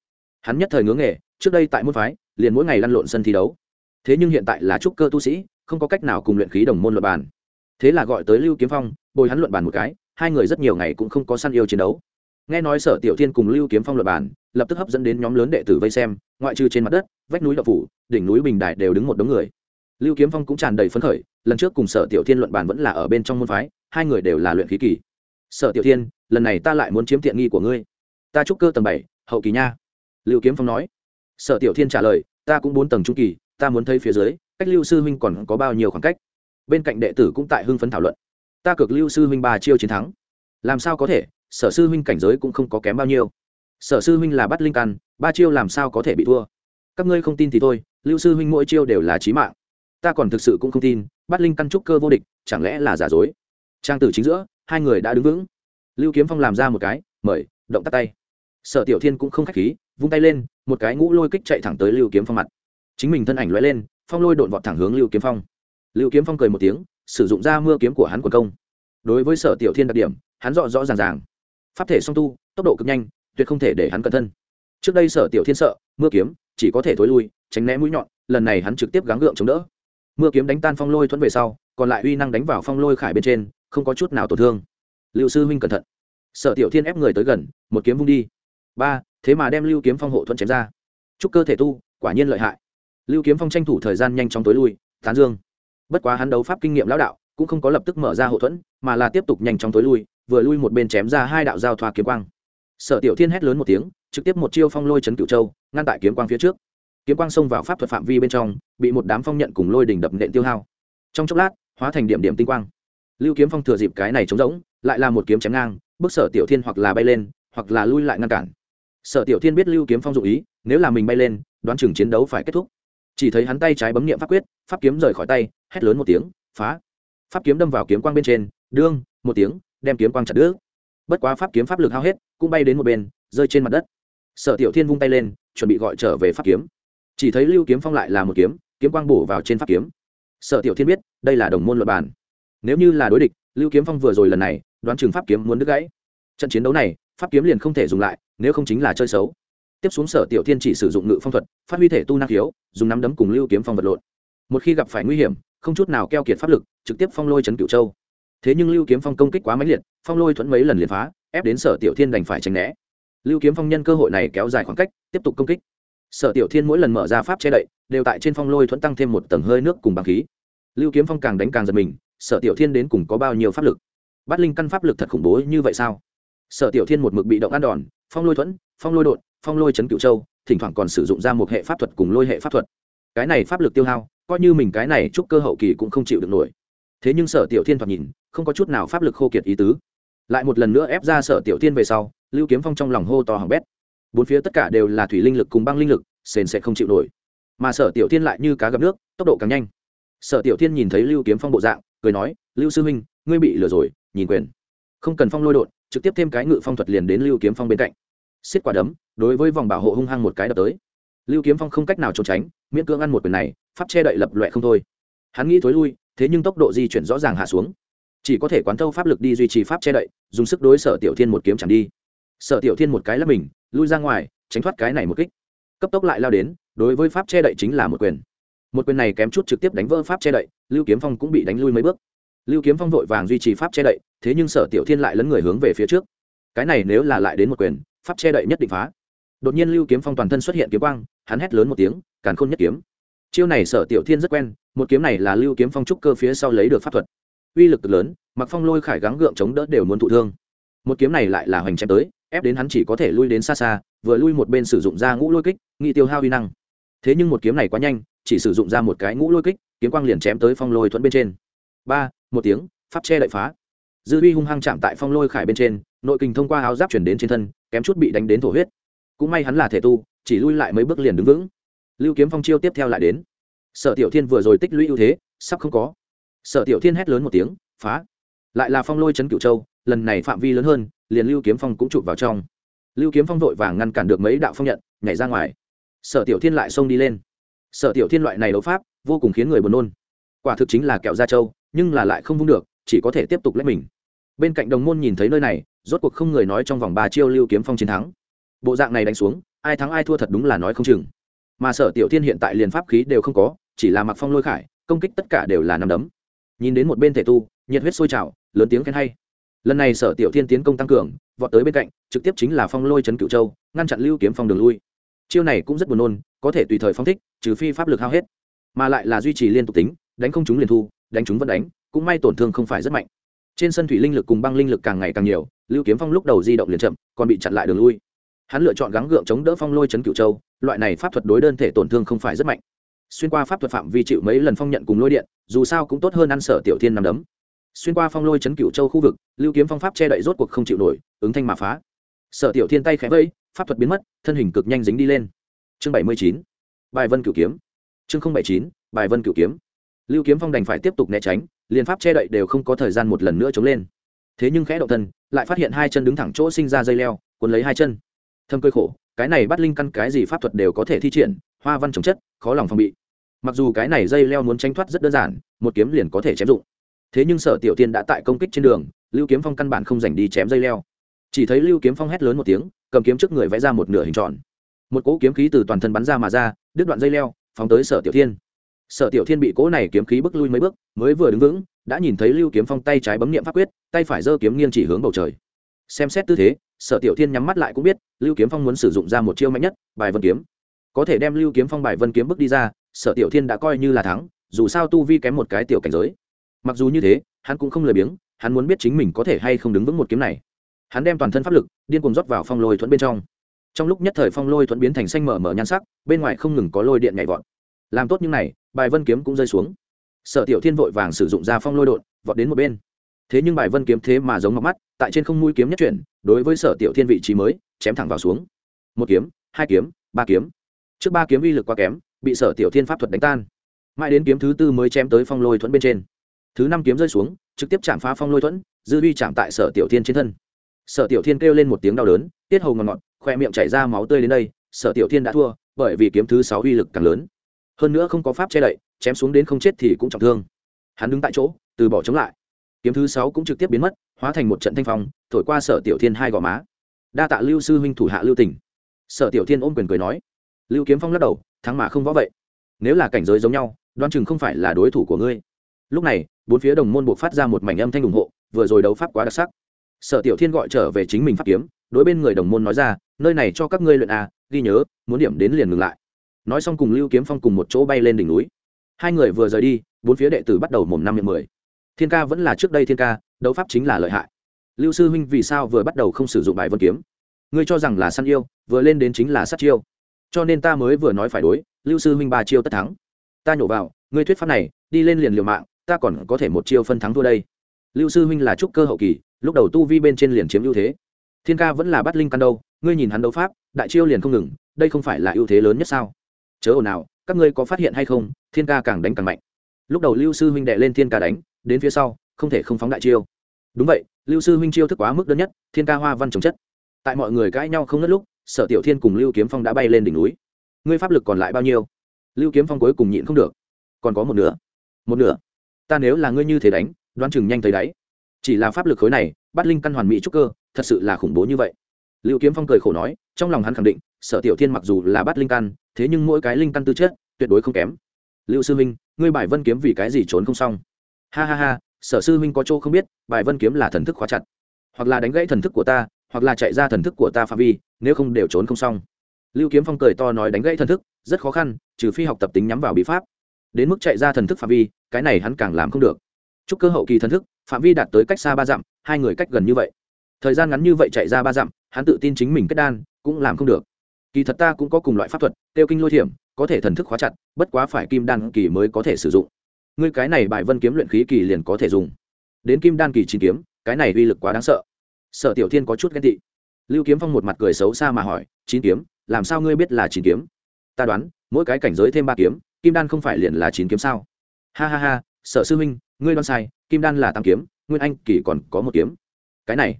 Hắn nhất thời ngưỡng nghề, trước đây tại môn phái, liền mỗi ngày lăn lộn sân thi đấu. Thế nhưng hiện tại là trúc cơ tu sĩ, không có cách nào cùng luyện khí đồng môn luận bàn thế là gọi tới lưu kiếm phong, bồi hắn luận bàn một cái, hai người rất nhiều ngày cũng không có săn yêu chiến đấu. Nghe nói sở tiểu thiên cùng lưu kiếm phong luận bàn, lập tức hấp dẫn đến nhóm lớn đệ tử vây xem, ngoại trừ trên mặt đất, vách núi đậu phủ, đỉnh núi bình đại đều đứng một đống người. Lưu kiếm phong cũng tràn đầy phấn khởi, lần trước cùng sở tiểu thiên luận bàn vẫn là ở bên trong môn phái, hai người đều là luyện khí kỳ. Sở tiểu thiên, lần này ta lại muốn chiếm tiện nghi của ngươi. Ta trúc cơ tầng bảy, hậu kỳ nha. Lưu kiếm phong nói. Sở tiểu thiên trả lời, ta cũng bốn tầng trung kỳ, ta muốn thấy phía dưới, cách lưu sư huynh còn có bao nhiêu khoảng cách? Bên cạnh đệ tử cũng tại hưng phấn thảo luận. Ta cực lưu sư huynh ba chiêu chiến thắng. Làm sao có thể? Sở sư huynh cảnh giới cũng không có kém bao nhiêu. Sở sư huynh là bắt linh căn, ba chiêu làm sao có thể bị thua? Các ngươi không tin thì thôi, lưu sư huynh mỗi chiêu đều là trí mạng. Ta còn thực sự cũng không tin, bắt linh căn trúc cơ vô địch, chẳng lẽ là giả dối? Trang tử chính giữa, hai người đã đứng vững. Lưu kiếm phong làm ra một cái, mời, động tắt tay. Sở tiểu thiên cũng không k h á c h khí, vung tay lên, một cái ngũ lôi kích chạy thẳng tới lưu kiếm phong mặt. Chính mình thân ảnh lóe lên, phong lôi đột vọt thẳng hướng lưu kiếm phong lưu kiếm phong cười một tiếng, sử dụng ra mưa kiếm của hắn quần công. Đối với sở tiểu thiên đặc điểm, hắn rõ rõ ràng ràng. Pháp thể song tu, tốc độ cực nhanh, tuyệt không thể để hắn cẩn thân. Trước đây sở tiểu thiên sợ, mưa kiếm chỉ có thể thối lui, tránh né mũi nhọn, lần này hắn trực tiếp gắng gượng chống đỡ. Mưa kiếm đánh tan phong lôi thuẫn về sau, còn lại uy năng đánh vào phong lôi khải bên trên, không có chút nào tổn thương. Liệu sư huynh cẩn thận. Sở tiểu thiên ép người tới gần, một kiếm vung đi. Ba, thế mà đem lưu kiếm phong hộ thuẫn chém ra. Chúc cơ thể tu, quả nhiên lợi hại. Lưu kiếm phong tranh thủ thời gian nhanh chóng tối lui, tán dương bất quá hắn đấu pháp kinh nghiệm lão đạo, cũng không có lập tức mở ra hậu thuẫn, mà là tiếp tục nhanh chóng tối lui, vừa lui một bên chém ra hai đạo giao thoa kiếm quang. Sở tiểu thiên hét lớn một tiếng, trực tiếp một chiêu phong lôi chấn cửu châu, ngăn tại kiếm quang phía trước. Kiếm quang xông vào pháp thuật phạm vi bên trong, bị một đám phong nhận cùng lôi đỉnh đập nện tiêu hao. Trong chốc lát, hóa thành điểm điểm tinh quang. Lưu kiếm phong thừa dịp cái này trống rỗng, lại là một kiếm chém ngang bức sở tiểu thiên hoặc là bay lên, hoặc là lui lại ngăn cản. Sở tiểu thiên biết lưu kiếm phong dụ ý, nếu là mình bay lên, đoán chừng chiến đấu phải kết thúc. Chỉ thấy hắn tay trái bấm nghiệm pháp quyết, pháp kiếm rời khỏi tay hét lớn một tiếng, phá. Pháp kiếm đâm vào kiếm quang bên trên, đương, một tiếng, đem kiếm quang chặt đứt. Bất quá pháp kiếm pháp lực hao hết, cũng bay đến một bên, rơi trên mặt đất. Sở tiểu thiên vung tay lên, chuẩn bị gọi trở về pháp kiếm. Chỉ thấy lưu kiếm phong lại là một kiếm kiếm quang bổ vào trên pháp kiếm. Sở tiểu thiên biết, đây là đồng môn luật bản nếu như là đối địch, lưu kiếm phong vừa rồi lần này, đoán chừng pháp kiếm muốn đứt gãy. Trận chiến đấu này, pháp kiếm liền không thể dùng lại, nếu không chính là chơi xấu. Tiếp xuống sở tiểu thiên chỉ sử dụng ngự phong thuật, phát huy thể tu năng khiếu, dùng nắm đấm cùng lưu kiếm phong vật lộn. Một khi gặp phải nguy hiểm không chút nào keo kiệt pháp lực, trực tiếp phong lôi trấn cửu châu. Thế nhưng lưu kiếm phong công kích quá mãnh liệt, phong lôi thuẫn mấy lần liền phá, ép đến sở tiểu thiên đành phải tránh né. Lưu kiếm phong nhân cơ hội này kéo dài khoảng cách, tiếp tục công kích. Sở tiểu thiên mỗi lần mở ra pháp che đậy, đều tại trên phong lôi thuẫn tăng thêm một tầng hơi nước cùng bằng khí. Lưu kiếm phong càng đánh càng giật mình, sở tiểu thiên đến cùng có bao nhiêu pháp lực? Bắt linh căn pháp lực thật khủng bố như vậy sao? Sở tiểu thiên một mực bị động ăn đòn, phong lôi thuẫn, phong lôi đột, phong lôi chấn cựu châu, thỉnh thoảng còn sử dụng ra một hệ pháp thuật cùng lôi hệ pháp thuật. Cái này pháp lực tiêu hao coi như mình cái này chúc cơ hậu kỳ cũng không chịu được nổi. Thế nhưng sở tiểu thiên thoạt nhìn, không có chút nào pháp lực khô kiệt ý tứ. Lại một lần nữa ép ra sở tiểu thiên về sau, lưu kiếm phong trong lòng hô to hỏng bét. Bốn phía tất cả đều là thủy linh lực cùng băng linh lực, sền sẽ không chịu nổi. Mà sở tiểu thiên lại như cá gặp nước, tốc độ càng nhanh. Sở tiểu thiên nhìn thấy lưu kiếm phong bộ dạng, cười nói, lưu sư huynh, ngươi bị lừa rồi, nhìn quyền. Không cần phong lôi đột, trực tiếp thêm cái ngự phong thuật liền đến lưu kiếm phong bên cạnh. Xiết quả đấm, đối với vòng bảo hộ hung hăng một cái đập tới. Lưu kiếm phong không cách nào trốn tránh miễn cưỡng ăn một quyền này, pháp che đậy lập loẹ không thôi. Hắn nghĩ thối lui, thế nhưng tốc độ di chuyển rõ ràng hạ xuống. Chỉ có thể quán thâu pháp lực đi duy trì pháp che đậy, dùng sức đối sở tiểu thiên một kiếm chẳng đi. Sở tiểu thiên một cái là mình, lui ra ngoài, tránh thoát cái này một kích. Cấp tốc lại lao đến, đối với pháp che đậy chính là một quyền. Một quyền này kém chút trực tiếp đánh vỡ pháp che đậy, lưu kiếm phong cũng bị đánh lui mấy bước. Lưu kiếm phong vội vàng duy trì pháp che đậy, thế nhưng sở tiểu thiên lại lấn người hướng về phía trước. Cái này nếu là lại đến một quyền, pháp che đậy nhất định phá đột nhiên lưu kiếm phong toàn thân xuất hiện kiếm quang, hắn hét lớn một tiếng, càn khôn nhất kiếm. Chiêu này sở tiểu thiên rất quen, một kiếm này là lưu kiếm phong trúc cơ phía sau lấy được pháp thuật. Uy lực cực lớn mặc phong lôi khải gắng gượng chống đỡ đều muốn thụ thương. Một kiếm này lại là hoành chém tới, ép đến hắn chỉ có thể lui đến xa xa, vừa lui một bên sử dụng ra ngũ lôi kích nghị tiêu hao uy năng. Thế nhưng một kiếm này quá nhanh, chỉ sử dụng ra một cái ngũ lôi kích, kiếm quang liền chém tới phong lôi thuẫn bên trên. Ba, một tiếng, pháp che đậy phá. Dư uy hung hăng chạm tại phong lôi khải bên trên, nội kinh thông qua áo giáp chuyển đến trên thân, kém chút bị đánh đến thổ huyết cũng may hắn là thể tu, chỉ lui lại mấy bước liền đứng vững. Lưu kiếm phong chiêu tiếp theo lại đến. Sở tiểu thiên vừa rồi tích lũy ưu thế, sắp không có. Sở tiểu thiên hét lớn một tiếng, phá! Lại là phong lôi chấn cựu châu, lần này phạm vi lớn hơn, liền lưu kiếm phong cũng chụp vào trong. Lưu kiếm phong vội vàng ngăn cản được mấy đạo phong nhận, nhảy ra ngoài. Sở tiểu thiên lại xông đi lên. Sở tiểu thiên loại này đấu pháp, vô cùng khiến người buồn nôn. Quả thực chính là kẹo da châu nhưng là lại không vung được, chỉ có thể tiếp tục lấy mình. Bên cạnh đồng môn nhìn thấy nơi này, rốt cuộc không người nói trong vòng ba chiêu lưu kiếm phong chiến thắng bộ dạng này đánh xuống, ai thắng ai thua thật đúng là nói không chừng. Mà sở tiểu thiên hiện tại liền pháp khí đều không có, chỉ là mặc phong lôi khải, công kích tất cả đều là nằm đấm. Nhìn đến một bên thể tu, nhiệt huyết sôi trào, lớn tiếng khen hay. Lần này sở tiểu thiên tiến công tăng cường, vọt tới bên cạnh, trực tiếp chính là phong lôi trấn cựu châu, ngăn chặn lưu kiếm phong đường lui. Chiêu này cũng rất buồn nôn, có thể tùy thời phong thích, trừ phi pháp lực hao hết. Mà lại là duy trì liên tục tính, đánh không chúng liền thu, đánh chúng vẫn đánh, cũng may tổn thương không phải rất mạnh. Trên sân thủy linh lực cùng băng linh lực càng ngày càng nhiều, lưu kiếm phong lúc đầu di động liền chậm, còn bị chặn lại đường lui hắn lựa chọn gắng gượng chống đỡ phong lôi chấn cựu châu, loại này pháp thuật đối đơn thể tổn thương không phải rất mạnh. Xuyên qua pháp thuật phạm vi chịu mấy lần phong nhận cùng lôi điện, dù sao cũng tốt hơn ăn sở tiểu thiên nằm đấm. Xuyên qua phong lôi chấn cựu châu khu vực, lưu kiếm phong pháp che đậy rốt cuộc không chịu nổi, ứng thanh mà phá. Sở tiểu thiên tay khẽ vây pháp thuật biến mất, thân hình cực nhanh dính đi lên. Chương bảy mươi chín, bài vân cửu kiếm. Chương bảy chín, bài vân cửu kiếm. Lưu kiếm phong đành phải tiếp tục né tránh, liền pháp che đậy đều không có thời gian một lần nữa chống lên. Thế nhưng khẽ động thân, lại phát hiện hai chân đứng thẳng chỗ sinh ra dây leo, cuốn lấy hai chân thâm cơ khổ, cái này bắt linh căn cái gì pháp thuật đều có thể thi triển, hoa văn trồng chất, khó lòng phòng bị. Mặc dù cái này dây leo muốn tranh thoát rất đơn giản, một kiếm liền có thể chém dụng. Thế nhưng sở tiểu tiên đã tại công kích trên đường, lưu kiếm phong căn bản không dành đi chém dây leo. Chỉ thấy lưu kiếm phong hét lớn một tiếng, cầm kiếm trước người vẽ ra một nửa hình tròn. Một cỗ kiếm khí từ toàn thân bắn ra mà ra, đứt đoạn dây leo, phóng tới sở tiểu thiên sở tiểu thiên bị cỗ này kiếm khí bước lui mấy bước, mới vừa đứng vững, đã nhìn thấy lưu kiếm phong tay trái bấm nghiệm pháp quyết, tay phải giơ kiếm nghiêng chỉ hướng bầu trời. Xem xét tư thế sở tiểu thiên nhắm mắt lại cũng biết, lưu kiếm phong muốn sử dụng ra một chiêu mạnh nhất, bài vân kiếm. Có thể đem lưu kiếm phong bài vân kiếm bước đi ra, sở tiểu thiên đã coi như là thắng, dù sao tu vi kém một cái tiểu cảnh giới. Mặc dù như thế, hắn cũng không lười biếng, hắn muốn biết chính mình có thể hay không đứng vững một kiếm này. Hắn đem toàn thân pháp lực, điên cuồng rót vào phong lôi thuẫn bên trong. Trong lúc nhất thời phong lôi thuẫn biến thành xanh mở mở nhan sắc, bên ngoài không ngừng có lôi điện nhảy vọt. Làm tốt những này, bài vân kiếm cũng rơi xuống. Sở tiểu thiên vội vàng sử dụng ra phong lôi đột vọt đến một bên. Thế nhưng bài vân kiếm thế mà giống ngọc mắt tại trên không mũi kiếm nhất chuyển, đối với sở tiểu thiên vị trí mới, chém thẳng vào xuống. Một kiếm, hai kiếm, ba kiếm. Trước ba kiếm uy lực quá kém, bị sở tiểu thiên pháp thuật đánh tan. Mãi đến kiếm thứ tư mới chém tới phong lôi thuẫn bên trên. Thứ năm kiếm rơi xuống, trực tiếp chạm phá phong lôi thuẫn, dư uy chạm tại sở tiểu thiên trên thân. Sở tiểu thiên kêu lên một tiếng đau đớn, tiết hầu ngọt ngọt, khoe miệng chảy ra máu tươi đến đây, sở tiểu thiên đã thua, bởi vì kiếm thứ sáu uy lực càng lớn. Hơn nữa không có pháp che đậy, chém xuống đến không chết thì cũng trọng thương. Hắn đứng tại chỗ, từ bỏ chống lại kiếm thứ sáu cũng trực tiếp biến mất, hóa thành một trận thanh phong, thổi qua sở tiểu thiên hai gò má. Đa tạ lưu sư huynh thủ hạ lưu tỉnh sở tiểu thiên ôm quyền cười nói. Lưu kiếm phong lắc đầu, thắng mà không võ vậy. Nếu là cảnh giới giống nhau đoan chừng không phải là đối thủ của ngươi. Lúc này, bốn phía đồng môn buộc phát ra một mảnh âm thanh ủng hộ, vừa rồi đấu pháp quá đặc sắc. Sở tiểu thiên gọi trở về chính mình pháp kiếm, đối bên người đồng môn nói ra, nơi này cho các ngươi luyện a ghi nhớ, muốn điểm đến liền ngừng lại. Nói xong cùng lưu kiếm phong cùng một chỗ bay lên đỉnh núi. Hai người vừa rời đi, bốn phía đệ tử bắt đầu mồm năm miệng mười thiên ca vẫn là trước đây thiên ca, đấu pháp chính là lợi hại. Lưu sư huynh vì sao vừa bắt đầu không sử dụng bài vân kiếm? Ngươi cho rằng là săn yêu, vừa lên đến chính là sát chiêu. Cho nên ta mới vừa nói phải đối, lưu sư huynh ba chiêu tất thắng. Ta nhổ vào, ngươi thuyết pháp này, đi lên liền liều mạng, ta còn có thể một chiêu phân thắng thua đây. Lưu sư huynh là trúc cơ hậu kỳ, lúc đầu tu vi bên trên liền chiếm ưu thế. Thiên ca vẫn là bắt linh căn đâu, ngươi nhìn hắn đấu pháp, đại chiêu liền không ngừng, đây không phải là ưu thế lớn nhất sao? Chớ ồn nào các ngươi có phát hiện hay không, thiên ca càng đánh càng mạnh. Lúc đầu lưu sư huynh đệ lên thiên ca đánh đến phía sau, không thể không phóng đại chiêu. Đúng vậy, lưu sư huynh chiêu thức quá mức đơn nhất, thiên ca hoa văn trồng chất. Tại mọi người cãi nhau không ngất lúc, sở tiểu thiên cùng lưu kiếm phong đã bay lên đỉnh núi. Ngươi pháp lực còn lại bao nhiêu? Lưu kiếm phong cuối cùng nhịn không được. Còn có một nửa. Một nửa. Ta nếu là ngươi như thế đánh, đoán chừng nhanh tới đáy. Chỉ là pháp lực khối này, bắt linh căn hoàn mỹ trúc cơ, thật sự là khủng bố như vậy. Lưu kiếm phong cười khổ nói, trong lòng hắn khẳng định, sở tiểu thiên mặc dù là bắt linh căn, thế nhưng mỗi cái linh căn tư chất, tuyệt đối không kém. Lưu sư minh ngươi bài vân kiếm vì cái gì trốn không xong? Ha ha ha, sở sư minh có chỗ không biết, bài vân kiếm là thần thức khóa chặt. Hoặc là đánh gãy thần thức của ta, hoặc là chạy ra thần thức của ta phạm vi, nếu không đều trốn không xong. Lưu kiếm phong cười to nói đánh gãy thần thức, rất khó khăn, trừ phi học tập tính nhắm vào bí pháp. Đến mức chạy ra thần thức phạm vi, cái này hắn càng làm không được. Chúc cơ hậu kỳ thần thức, phạm vi đạt tới cách xa ba dặm, hai người cách gần như vậy. Thời gian ngắn như vậy chạy ra ba dặm, hắn tự tin chính mình kết đan, cũng làm không được. Kỳ thật ta cũng có cùng loại pháp thuật, tiêu kinh lôi thiểm, có thể thần thức khóa chặt, bất quá phải kim đan kỳ mới có thể sử dụng ngươi cái này bài vân kiếm luyện khí kỳ liền có thể dùng. Đến kim đan kỳ chín kiếm, cái này uy lực quá đáng sợ. Sợ tiểu thiên có chút ghen tị. Lưu kiếm phong một mặt cười xấu xa mà hỏi, chín kiếm, làm sao ngươi biết là chín kiếm? Ta đoán, mỗi cái cảnh giới thêm ba kiếm, kim đan không phải liền là chín kiếm sao? Ha ha ha, sở sư huynh ngươi đoán sai, kim đan là tám kiếm, nguyên anh kỳ còn có một kiếm. Cái này?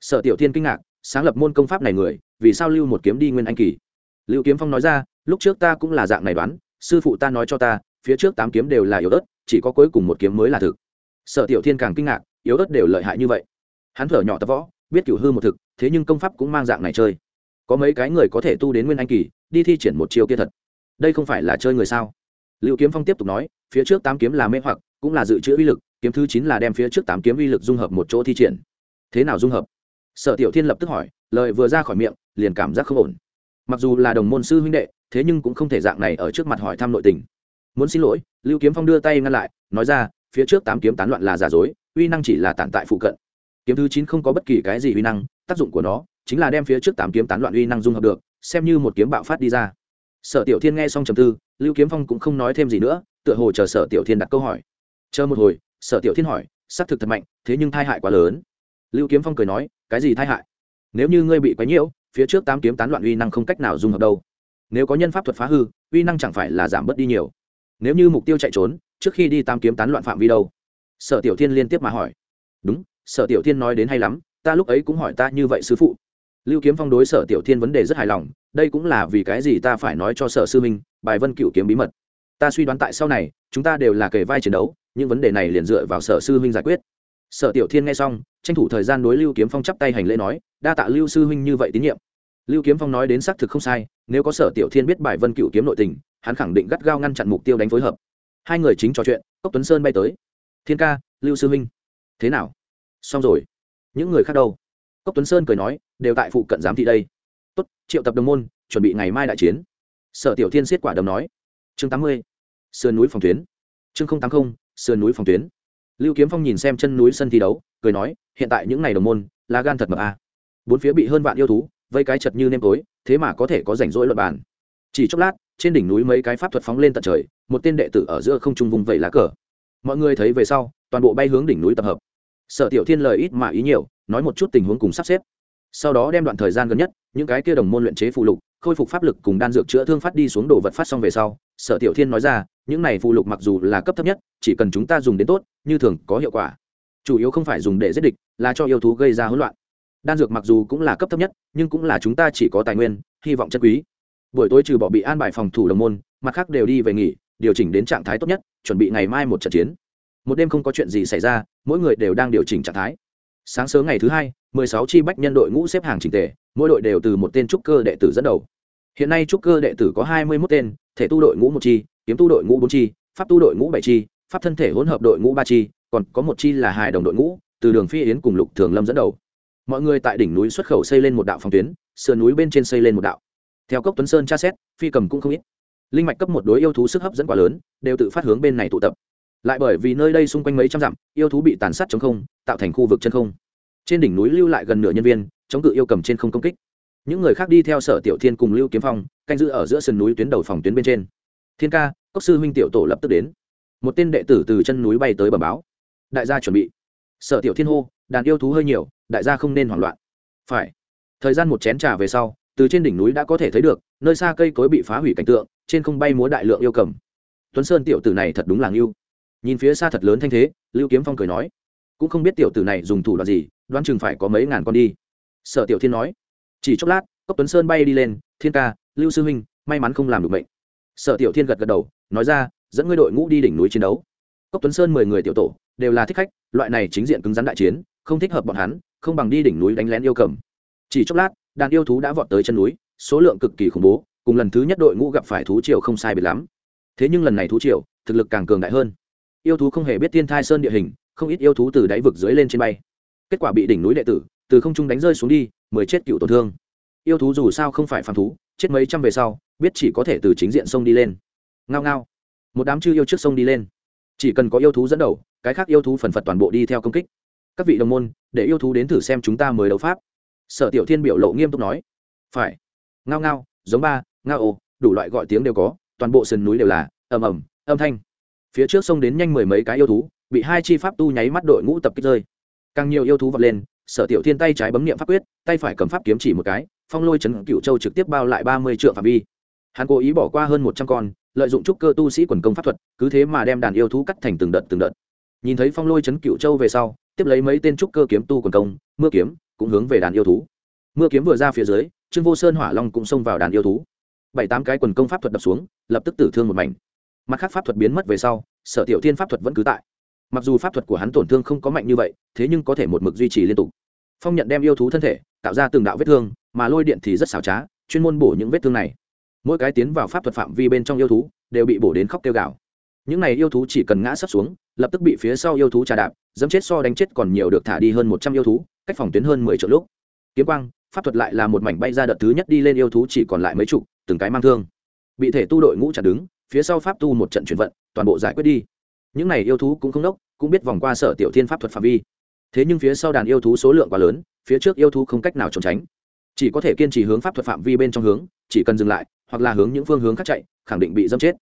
Sở tiểu thiên kinh ngạc, sáng lập môn công pháp này người, vì sao lưu một kiếm đi nguyên anh kỳ? Lưu kiếm phong nói ra, lúc trước ta cũng là dạng này đoán, sư phụ ta nói cho ta phía trước tám kiếm đều là yếu ớt, chỉ có cuối cùng một kiếm mới là thực. Sở tiểu thiên càng kinh ngạc, yếu ớt đều lợi hại như vậy. Hắn thở nhỏ tập võ, biết cửu hư một thực, thế nhưng công pháp cũng mang dạng này chơi. Có mấy cái người có thể tu đến nguyên anh kỳ, đi thi triển một chiêu kia thật. Đây không phải là chơi người sao? Liệu kiếm phong tiếp tục nói, phía trước tám kiếm là mê hoặc, cũng là dự trữ uy lực, kiếm thứ chín là đem phía trước tám kiếm uy lực dung hợp một chỗ thi triển. Thế nào dung hợp? Sở tiểu thiên lập tức hỏi, lời vừa ra khỏi miệng, liền cảm giác không ổn. Mặc dù là đồng môn sư huynh đệ, thế nhưng cũng không thể dạng này ở trước mặt hỏi thăm nội tình muốn xin lỗi, lưu kiếm phong đưa tay ngăn lại, nói ra, phía trước tám kiếm tán loạn là giả dối, uy năng chỉ là tản tại phụ cận. Kiếm thứ chín không có bất kỳ cái gì uy năng, tác dụng của nó chính là đem phía trước tám kiếm tán loạn uy năng dung hợp được, xem như một kiếm bạo phát đi ra. Sở tiểu thiên nghe xong trầm tư, lưu kiếm phong cũng không nói thêm gì nữa, tựa hồ chờ sở tiểu thiên đặt câu hỏi. Chờ một hồi, sở tiểu thiên hỏi xác thực thật mạnh, thế nhưng thai hại quá lớn. Lưu kiếm phong cười nói, cái gì thai hại? Nếu như ngươi bị quấy nhiễu, phía trước tám kiếm tán loạn uy năng không cách nào dung hợp đâu. Nếu có nhân pháp thuật phá hư, uy năng chẳng phải là giảm bớt đi nhiều nếu như mục tiêu chạy trốn, trước khi đi tam kiếm tán loạn phạm vi đâu? Sở tiểu thiên liên tiếp mà hỏi. Đúng, sở tiểu thiên nói đến hay lắm, ta lúc ấy cũng hỏi ta như vậy sư phụ. Lưu kiếm phong đối sở tiểu thiên vấn đề rất hài lòng, đây cũng là vì cái gì ta phải nói cho sở sư minh, bài vân cựu kiếm bí mật. Ta suy đoán tại sau này, chúng ta đều là kề vai chiến đấu, những vấn đề này liền dựa vào sở sư minh giải quyết. Sở tiểu thiên nghe xong, tranh thủ thời gian đối lưu kiếm phong chắp tay hành lễ nói, đa tạ lưu sư huynh như vậy tín nhiệm. Lưu kiếm phong nói đến xác thực không sai, nếu có sở tiểu thiên biết bài vân cựu kiếm nội tình hắn khẳng định gắt gao ngăn chặn mục tiêu đánh phối hợp. Hai người chính trò chuyện, cốc tuấn sơn bay tới. Thiên ca, lưu sư huynh thế nào? Xong rồi. Những người khác đâu? Cốc tuấn sơn cười nói, đều tại phụ cận giám thị đây. Tốt, triệu tập đồng môn, chuẩn bị ngày mai đại chiến. Sở tiểu thiên xiết quả đồng nói. Chương tám mươi, sườn núi phòng tuyến. Chương tám mươi sườn núi phòng tuyến. Lưu kiếm phong nhìn xem chân núi sân thi đấu, cười nói, hiện tại những ngày đồng môn là gan thật mập a. À. bốn phía bị hơn vạn yêu thú, vây cái chật như nêm tối, thế mà có thể có rảnh rỗi luật bàn. Chỉ chốc lát trên đỉnh núi mấy cái pháp thuật phóng lên tận trời, một tên đệ tử ở giữa không trung vùng vẫy lá cờ. Mọi người thấy về sau, toàn bộ bay hướng đỉnh núi tập hợp. Sở tiểu thiên lời ít mà ý nhiều, nói một chút tình huống cùng sắp xếp. Sau đó đem đoạn thời gian gần nhất, những cái kia đồng môn luyện chế phụ lục, khôi phục pháp lực cùng đan dược chữa thương phát đi xuống đồ vật phát xong về sau, sở tiểu thiên nói ra, những này phụ lục mặc dù là cấp thấp nhất, chỉ cần chúng ta dùng đến tốt, như thường có hiệu quả. Chủ yếu không phải dùng để giết địch, là cho yêu thú gây ra hỗn loạn. Đan dược mặc dù cũng là cấp thấp nhất, nhưng cũng là chúng ta chỉ có tài nguyên, hy vọng chân quý buổi tối trừ bỏ bị an bài phòng thủ đồng môn, mặt khác đều đi về nghỉ, điều chỉnh đến trạng thái tốt nhất, chuẩn bị ngày mai một trận chiến. Một đêm không có chuyện gì xảy ra, mỗi người đều đang điều chỉnh trạng thái. Sáng sớm ngày thứ hai, mười sáu chi bách nhân đội ngũ xếp hàng chỉnh tề, mỗi đội đều từ một tên trúc cơ đệ tử dẫn đầu. Hiện nay trúc cơ đệ tử có hai mươi mốt tên, thể tu đội ngũ một chi, kiếm tu đội ngũ bốn chi, pháp tu đội ngũ bảy chi, pháp thân thể hỗn hợp đội ngũ ba chi, còn có một chi là hài đồng đội ngũ, từ đường phi yến cùng lục thường lâm dẫn đầu. Mọi người tại đỉnh núi xuất khẩu xây lên một đạo phòng tuyến, sườn núi bên trên xây lên một đạo theo cốc tuấn sơn tra xét, phi cầm cũng không ít. Linh mạch cấp một đối yêu thú sức hấp dẫn quá lớn, đều tự phát hướng bên này tụ tập. Lại bởi vì nơi đây xung quanh mấy trăm dặm, yêu thú bị tàn sát chống không, tạo thành khu vực chân không. Trên đỉnh núi lưu lại gần nửa nhân viên, chống cự yêu cầm trên không công kích. Những người khác đi theo sở tiểu thiên cùng lưu kiếm phong, canh giữ ở giữa sườn núi tuyến đầu phòng tuyến bên trên. Thiên ca, cốc sư huynh tiểu tổ lập tức đến. Một tên đệ tử từ chân núi bay tới bẩm báo. Đại gia chuẩn bị. Sở tiểu thiên hô, đàn yêu thú hơi nhiều, đại gia không nên hoảng loạn. Phải. Thời gian một chén trà về sau từ trên đỉnh núi đã có thể thấy được, nơi xa cây cối bị phá hủy cảnh tượng, trên không bay múa đại lượng yêu cầm. Tuấn sơn tiểu tử này thật đúng là yêu nhìn phía xa thật lớn thanh thế, lưu kiếm phong cười nói, cũng không biết tiểu tử này dùng thủ đoạn gì, đoán chừng phải có mấy ngàn con đi. Sở tiểu thiên nói, chỉ chốc lát, cốc tuấn sơn bay đi lên, thiên ca, lưu sư huynh, may mắn không làm được bệnh sở tiểu thiên gật gật đầu, nói ra, dẫn ngươi đội ngũ đi đỉnh núi chiến đấu. Cốc tuấn sơn mười người tiểu tổ, đều là thích khách, loại này chính diện cứng rắn đại chiến, không thích hợp bọn hắn, không bằng đi đỉnh núi đánh lén yêu cầm. Chỉ chốc lát đàn yêu thú đã vọt tới chân núi, số lượng cực kỳ khủng bố, cùng lần thứ nhất đội ngũ gặp phải thú triều không sai biệt lắm. Thế nhưng lần này thú triều, thực lực càng cường đại hơn. Yêu thú không hề biết thiên thai sơn địa hình, không ít yêu thú từ đáy vực dưới lên trên bay. Kết quả bị đỉnh núi đệ tử, từ không trung đánh rơi xuống đi mới chết cựu tổn thương. Yêu thú dù sao không phải phàm thú, chết mấy trăm về sau, biết chỉ có thể từ chính diện sông đi lên. Ngao ngao. Một đám chư yêu trước sông đi lên. Chỉ cần có yêu thú dẫn đầu, cái khác yêu thú phần phật toàn bộ đi theo công kích. Các vị đồng môn, để yêu thú đến thử xem chúng ta mới đấu pháp sở tiểu thiên biểu lộ nghiêm túc nói. Phải. Ngao ngao, giống ba, ngao ồ đủ loại gọi tiếng đều có, toàn bộ sườn núi đều là, ầm ầm, âm thanh. Phía trước sông đến nhanh mười mấy cái yêu thú, bị hai chi pháp tu nháy mắt đội ngũ tập kích rơi. Càng nhiều yêu thú vọt lên, sở tiểu thiên tay trái bấm niệm pháp quyết, tay phải cầm pháp kiếm chỉ một cái, phong lôi chấn cựu châu trực tiếp bao lại ba mươi triệu phạm vi. Hắn cố ý bỏ qua hơn một trăm con, lợi dụng trúc cơ tu sĩ quần công pháp thuật, cứ thế mà đem đàn yêu thú cắt thành từng đợt từng đợt. Nhìn thấy phong lôi chấn cựu châu về sau, tiếp lấy mấy tên trúc cơ kiếm tu quần công, mưa kiếm cũng hướng về đàn yêu thú. Mưa kiếm vừa ra phía dưới, trương vô sơn hỏa long cũng xông vào đàn yêu thú. Bảy tám cái quần công pháp thuật đập xuống, lập tức tử thương một mảnh. Mặt khác pháp thuật biến mất về sau, sở tiểu thiên pháp thuật vẫn cứ tại. Mặc dù pháp thuật của hắn tổn thương không có mạnh như vậy, thế nhưng có thể một mực duy trì liên tục. Phong nhận đem yêu thú thân thể, tạo ra từng đạo vết thương, mà lôi điện thì rất xảo trá, chuyên môn bổ những vết thương này. Mỗi cái tiến vào pháp thuật phạm vi bên trong yêu thú, đều bị bổ đến khóc kêu gào. Những này yêu thú chỉ cần ngã sấp xuống, lập tức bị phía sau yêu thú trà đạp dẫm chết so đánh chết còn nhiều được thả đi hơn một trăm yêu thú, cách phòng tuyến hơn mười triệu lúc. Kiếm quang, pháp thuật lại là một mảnh bay ra đợt thứ nhất đi lên yêu thú chỉ còn lại mấy chục, từng cái mang thương. Bị thể tu đội ngũ chặt đứng, phía sau pháp tu một trận chuyển vận, toàn bộ giải quyết đi. Những này yêu thú cũng không đốc, cũng biết vòng qua sở tiểu thiên pháp thuật phạm vi. Thế nhưng phía sau đàn yêu thú số lượng quá lớn, phía trước yêu thú không cách nào trốn tránh. Chỉ có thể kiên trì hướng pháp thuật phạm vi bên trong hướng, chỉ cần dừng lại, hoặc là hướng những phương hướng khác chạy, khẳng định bị dâm chết.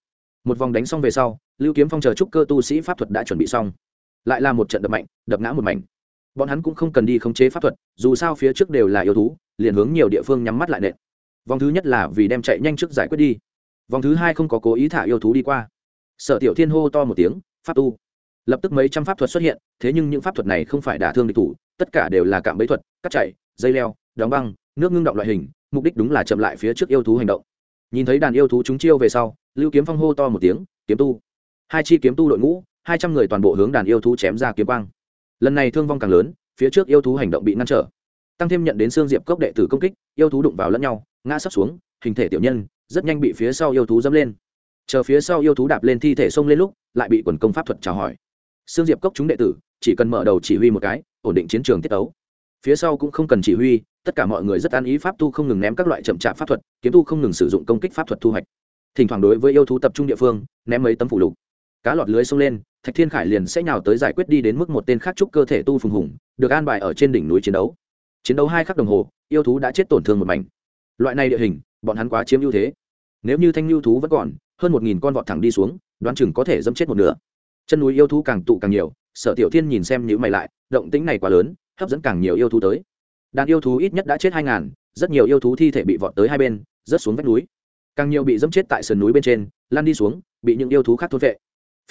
Một vòng đánh xong về sau, lưu kiếm phong chờ trúc cơ tu sĩ pháp thuật đã chuẩn bị xong lại là một trận đập mạnh, đập ngã một mảnh. Bọn hắn cũng không cần đi khống chế pháp thuật, dù sao phía trước đều là yêu thú, liền hướng nhiều địa phương nhắm mắt lại nện. Vòng thứ nhất là vì đem chạy nhanh trước giải quyết đi. Vòng thứ hai không có cố ý thả yêu thú đi qua. Sở tiểu thiên hô to một tiếng, pháp tu! Lập tức mấy trăm pháp thuật xuất hiện, thế nhưng những pháp thuật này không phải đả thương địch thủ, tất cả đều là cạm bẫy thuật, cắt chạy, dây leo, đóng băng, nước ngưng động loại hình, mục đích đúng là chậm lại phía trước yêu thú hành động. Nhìn thấy đàn yêu thú chúng chiêu về sau, lưu kiếm phong hô to một tiếng, kiếm tu! Hai chi kiếm tu đội ngũ hai trăm người toàn bộ hướng đàn yêu thú chém ra kiếm quang. Lần này thương vong càng lớn, phía trước yêu thú hành động bị ngăn trở. Tăng thêm nhận đến xương diệp cốc đệ tử công kích, yêu thú đụng vào lẫn nhau, ngã sấp xuống, hình thể tiểu nhân rất nhanh bị phía sau yêu thú dẫm lên. Chờ phía sau yêu thú đạp lên thi thể xông lên lúc, lại bị quần công pháp thuật chào hỏi. Xương diệp cốc chúng đệ tử, chỉ cần mở đầu chỉ huy một cái, ổn định chiến trường tiết ấu phía sau cũng không cần chỉ huy, tất cả mọi người rất an ý pháp tu không ngừng ném các loại chậm chạp pháp thuật, kiếm tu không ngừng sử dụng công kích pháp thuật thu hoạch. Thỉnh thoảng đối với yêu thú tập trung địa phương, ném mấy tấm phủ lục. Cá lọt lưới xông lên thạch thiên khải liền sẽ nhào tới giải quyết đi đến mức một tên khác trúc cơ thể tu phùng hùng, được an bài ở trên đỉnh núi chiến đấu. Chiến đấu hai khắc đồng hồ, yêu thú đã chết tổn thương một mảnh. Loại này địa hình, bọn hắn quá chiếm ưu thế. Nếu như thanh lưu thú vẫn còn, hơn một nghìn con vọt thẳng đi xuống, đoán chừng có thể dẫm chết một nửa. Chân núi yêu thú càng tụ càng nhiều, sở tiểu thiên nhìn xem nhữ mày lại, động tĩnh này quá lớn, hấp dẫn càng nhiều yêu thú tới. Đàn yêu thú ít nhất đã chết hai ngàn, rất nhiều yêu thú thi thể bị vọt tới hai bên, rớt xuống vách núi. Càng nhiều bị dẫm chết tại sườn núi bên trên lan đi xuống, bị những yêu thú khác thốt vệ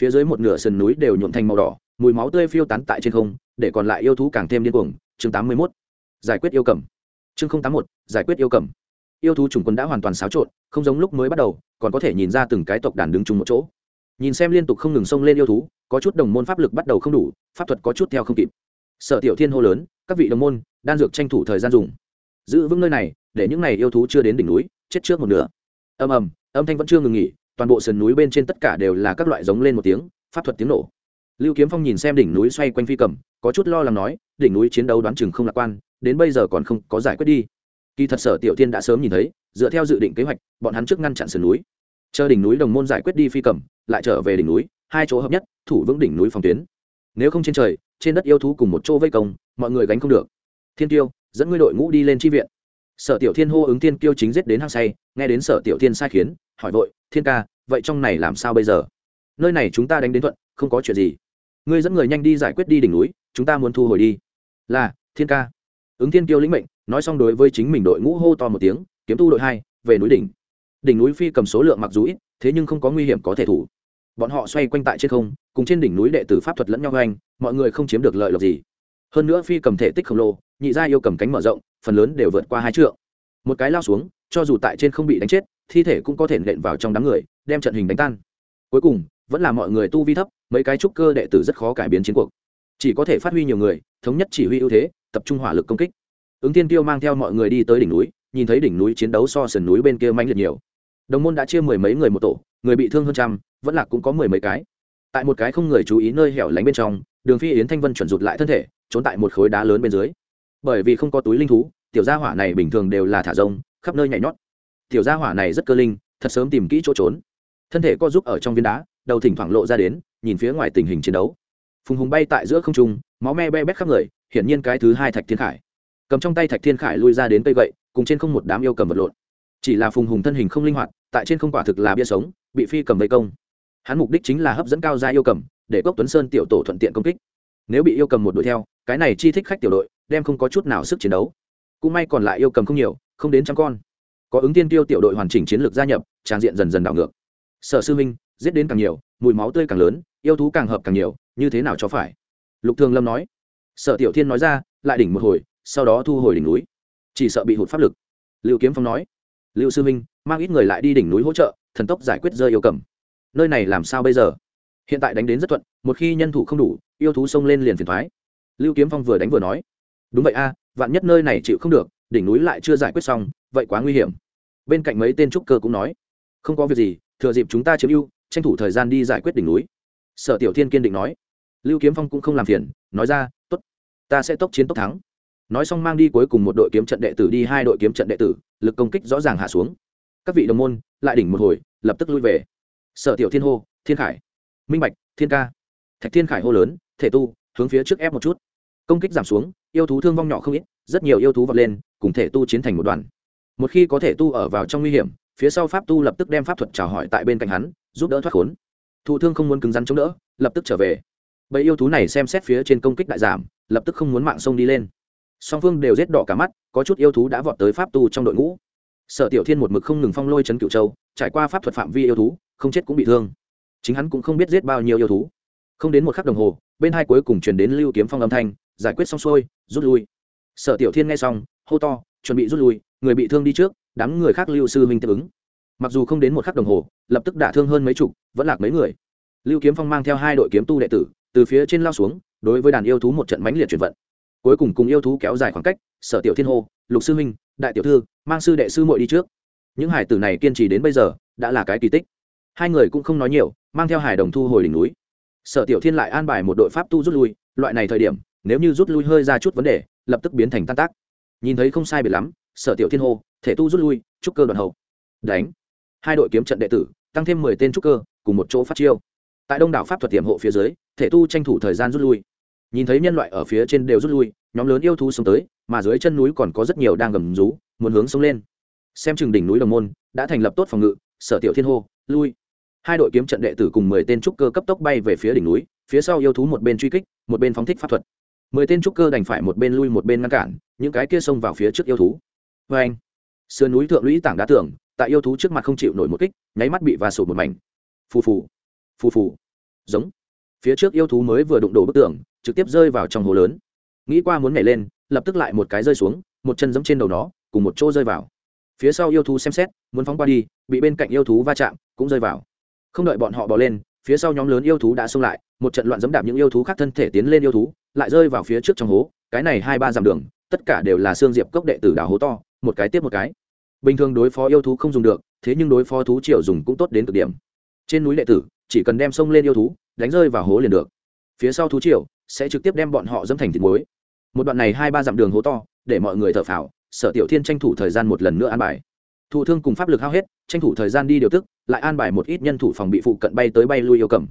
phía dưới một nửa sườn núi đều nhuộm thành màu đỏ, mùi máu tươi phiêu tán tại trên không, để còn lại yêu thú càng thêm điên cuồng. Chương tám mươi mốt. Giải quyết yêu cầm. Chương tám một giải quyết yêu cầm. Yêu thú chủng quân đã hoàn toàn xáo trộn, không giống lúc mới bắt đầu, còn có thể nhìn ra từng cái tộc đàn đứng chung một chỗ. Nhìn xem liên tục không ngừng xông lên yêu thú, có chút đồng môn pháp lực bắt đầu không đủ, pháp thuật có chút theo không kịp. Sở tiểu thiên hô lớn, các vị đồng môn, đan dược tranh thủ thời gian dùng. Giữ vững nơi này, để những này yêu thú chưa đến đỉnh núi, chết trước một nửa. Ầm ầm, âm thanh vẫn chưa ngừng nghỉ toàn bộ sườn núi bên trên tất cả đều là các loại giống lên một tiếng, pháp thuật tiếng nổ. Lưu kiếm phong nhìn xem đỉnh núi xoay quanh phi cầm, có chút lo lắng nói, đỉnh núi chiến đấu đoán chừng không lạc quan, đến bây giờ còn không có giải quyết đi. Kỳ thật sở tiểu tiên đã sớm nhìn thấy, dựa theo dự định kế hoạch, bọn hắn trước ngăn chặn sườn núi. Chờ đỉnh núi đồng môn giải quyết đi phi cầm, lại trở về đỉnh núi, hai chỗ hợp nhất, thủ vững đỉnh núi phòng tuyến. Nếu không trên trời, trên đất yêu thú cùng một chỗ vây công, mọi người gánh không được. Thiên tiêu dẫn ngươi đội ngũ đi lên tri viện. Sở tiểu thiên hô ứng thiên kiêu chính giết đến hang say, nghe đến sở tiểu thiên sai khiến hỏi vội, thiên ca, vậy trong này làm sao bây giờ? Nơi này chúng ta đánh đến thuận, không có chuyện gì. Ngươi dẫn người nhanh đi giải quyết đi đỉnh núi, chúng ta muốn thu hồi đi. Là, thiên ca. Ứng thiên kiêu lĩnh mệnh, nói xong đối với chính mình đội ngũ hô to một tiếng, kiếm tu đội hai, về núi đỉnh. Đỉnh núi phi cầm số lượng mặc dù ít, thế nhưng không có nguy hiểm có thể thủ. Bọn họ xoay quanh tại trên không, cùng trên đỉnh núi đệ tử pháp thuật lẫn nhau hoành, mọi người không chiếm được lợi lộc gì. Hơn nữa phi cầm thể tích khổng lồ, nhị gia yêu cầm cánh mở rộng, phần lớn đều vượt qua hai trượng. Một cái lao xuống, cho dù tại trên không bị đánh chết thi thể cũng có thể nện vào trong đám người, đem trận hình đánh tan. Cuối cùng, vẫn là mọi người tu vi thấp, mấy cái trúc cơ đệ tử rất khó cải biến chiến cuộc. Chỉ có thể phát huy nhiều người, thống nhất chỉ huy ưu thế, tập trung hỏa lực công kích. Ứng tiên tiêu mang theo mọi người đi tới đỉnh núi, nhìn thấy đỉnh núi chiến đấu so sườn núi bên kia manh liệt nhiều. Đồng môn đã chia mười mấy người một tổ, người bị thương hơn trăm, vẫn là cũng có mười mấy cái. Tại một cái không người chú ý nơi hẻo lánh bên trong, đường phi yến thanh vân chuẩn rụt lại thân thể, trốn tại một khối đá lớn bên dưới. Bởi vì không có túi linh thú, tiểu gia hỏa này bình thường đều là thả rông, khắp nơi nhảy nhót tiểu gia hỏa này rất cơ linh, thật sớm tìm kỹ chỗ trốn. Thân thể co giúp ở trong viên đá, đầu thỉnh thoảng lộ ra đến, nhìn phía ngoài tình hình chiến đấu. Phùng hùng bay tại giữa không trung, máu me be bét khắp người, hiển nhiên cái thứ hai thạch thiên khải. Cầm trong tay thạch thiên khải lui ra đến cây gậy, cùng trên không một đám yêu cầm vật lộn. Chỉ là phùng hùng thân hình không linh hoạt, tại trên không quả thực là bia sống, bị phi cầm vây công. Hắn mục đích chính là hấp dẫn cao gia yêu cầm, để cốc tuấn sơn tiểu tổ thuận tiện công kích. Nếu bị yêu cầm một đội theo, cái này chi thích khách tiểu đội, đem không có chút nào sức chiến đấu. Cũng may còn lại yêu cầm không nhiều, không đến trăm con có ứng tiên tiêu tiểu đội hoàn chỉnh chiến lược gia nhập trang diện dần dần đảo ngược. Sở sư minh giết đến càng nhiều, mùi máu tươi càng lớn, yêu thú càng hợp càng nhiều, như thế nào cho phải? Lục thường lâm nói. Sở tiểu thiên nói ra, lại đỉnh một hồi, sau đó thu hồi đỉnh núi. Chỉ sợ bị hụt pháp lực. Liệu kiếm phong nói. Liệu sư minh mang ít người lại đi đỉnh núi hỗ trợ, thần tốc giải quyết rơi yêu cầm. Nơi này làm sao bây giờ? Hiện tại đánh đến rất thuận, một khi nhân thủ không đủ, yêu thú xông lên liền phiền thoái. Lưu kiếm phong vừa đánh vừa nói. Đúng vậy a, vạn nhất nơi này chịu không được đỉnh núi lại chưa giải quyết xong, vậy quá nguy hiểm. Bên cạnh mấy tên trúc cơ cũng nói, không có việc gì, thừa dịp chúng ta chiếm ưu, tranh thủ thời gian đi giải quyết đỉnh núi. Sở tiểu thiên kiên định nói. Lưu kiếm phong cũng không làm phiền, nói ra t ố t ta sẽ tốc chiến tốc thắng. Nói xong mang đi cuối cùng một đội kiếm trận đệ tử đi, hai đội kiếm trận đệ tử, lực công kích rõ ràng hạ xuống. Các vị đồng môn, lại đỉnh một hồi, lập tức lui về. Sở tiểu thiên hô, thiên khải, minh bạch, thiên ca. Thạch thiên khải hô lớn, thể tu, hướng phía trước ép một chút. Công kích giảm xuống, yêu thú thương vong nhỏ không ít rất nhiều yêu thú vọt lên, cùng thể tu chiến thành một đoàn. Một khi có thể tu ở vào trong nguy hiểm, phía sau pháp tu lập tức đem pháp thuật chào hỏi tại bên cạnh hắn, giúp đỡ thoát khốn. Thụ thương không muốn cứng rắn chống đỡ, lập tức trở về. Bầy yêu thú này xem xét phía trên công kích đại giảm, lập tức không muốn mạng sông đi lên. Song phương đều rết đỏ cả mắt, có chút yêu thú đã vọt tới pháp tu trong đội ngũ. Sở tiểu thiên một mực không ngừng phong lôi chấn cựu châu, trải qua pháp thuật phạm vi yêu thú, không chết cũng bị thương. Chính hắn cũng không biết giết bao nhiêu yêu thú. Không đến một khắc đồng hồ, bên hai cuối cùng chuyển đến lưu kiếm phong âm thanh, giải quyết xong xuôi, rút lui sở tiểu thiên nghe xong, hô to, chuẩn bị rút lui, người bị thương đi trước, đám người khác lưu sư huynh tiếp ứng. Mặc dù không đến một khắc đồng hồ, lập tức đả thương hơn mấy chục, vẫn lạc mấy người. Lưu kiếm phong mang theo hai đội kiếm tu đệ tử, từ phía trên lao xuống, đối với đàn yêu thú một trận mãnh liệt chuyển vận. Cuối cùng cùng yêu thú kéo dài khoảng cách, sở tiểu thiên hô, lục sư huynh, đại tiểu thư, mang sư đệ sư muội đi trước. Những hải tử này kiên trì đến bây giờ, đã là cái kỳ tích. Hai người cũng không nói nhiều, mang theo hải đồng thu hồi đỉnh núi. Sở tiểu thiên lại an bài một đội pháp tu rút lui, loại này thời điểm nếu như rút lui hơi ra chút vấn đề, lập tức biến thành tan tác. Nhìn thấy không sai biệt lắm, sở tiểu thiên hô, thể tu rút lui, trúc cơ đoàn hậu. Đánh. Hai đội kiếm trận đệ tử, tăng thêm mười tên trúc cơ, cùng một chỗ phát chiêu. Tại đông đảo pháp thuật tiềm hộ phía dưới, thể tu tranh thủ thời gian rút lui. Nhìn thấy nhân loại ở phía trên đều rút lui, nhóm lớn yêu thú xuống tới, mà dưới chân núi còn có rất nhiều đang gầm rú, muốn hướng sông lên. Xem chừng đỉnh núi đồng môn, đã thành lập tốt phòng ngự, sở tiểu thiên hô, lui. Hai đội kiếm trận đệ tử cùng mười tên trúc cơ cấp tốc bay về phía đỉnh núi, phía sau yêu thú một bên truy kích, một bên phóng thích pháp thuật mười tên trúc cơ đành phải một bên lui một bên ngăn cản, những cái kia xông vào phía trước yêu thú. Vê anh, sườn núi thượng lũy tảng đá tưởng tại yêu thú trước mặt không chịu nổi một kích, nháy mắt bị và sổ một mảnh. Phù phù phù phù, giống. Phía trước yêu thú mới vừa đụng đổ bức tường, trực tiếp rơi vào trong hồ lớn. Nghĩ qua muốn nhảy lên, lập tức lại một cái rơi xuống, một chân giẫm trên đầu nó, cùng một chỗ rơi vào. Phía sau yêu thú xem xét, muốn phóng qua đi, bị bên cạnh yêu thú va chạm, cũng rơi vào. Không đợi bọn họ bỏ lên, phía sau nhóm lớn yêu thú đã xông lại, một trận loạn dẫm đạp những yêu thú khác thân thể tiến lên yêu thú lại rơi vào phía trước trong hố, cái này hai ba dặm đường, tất cả đều là xương diệp cốc đệ tử đào hố to, một cái tiếp một cái. Bình thường đối phó yêu thú không dùng được, thế nhưng đối phó thú triều dùng cũng tốt đến cực điểm. Trên núi đệ tử, chỉ cần đem sông lên yêu thú, đánh rơi vào hố liền được. Phía sau thú triều sẽ trực tiếp đem bọn họ dẫm thành thịt muối. Một đoạn này hai ba dặm đường hố to, để mọi người thở phào sở tiểu thiên tranh thủ thời gian một lần nữa an bài. Thụ thương cùng pháp lực hao hết, tranh thủ thời gian đi điều tức, lại an bài một ít nhân thủ phòng bị phụ cận bay tới bay lui yêu cầm.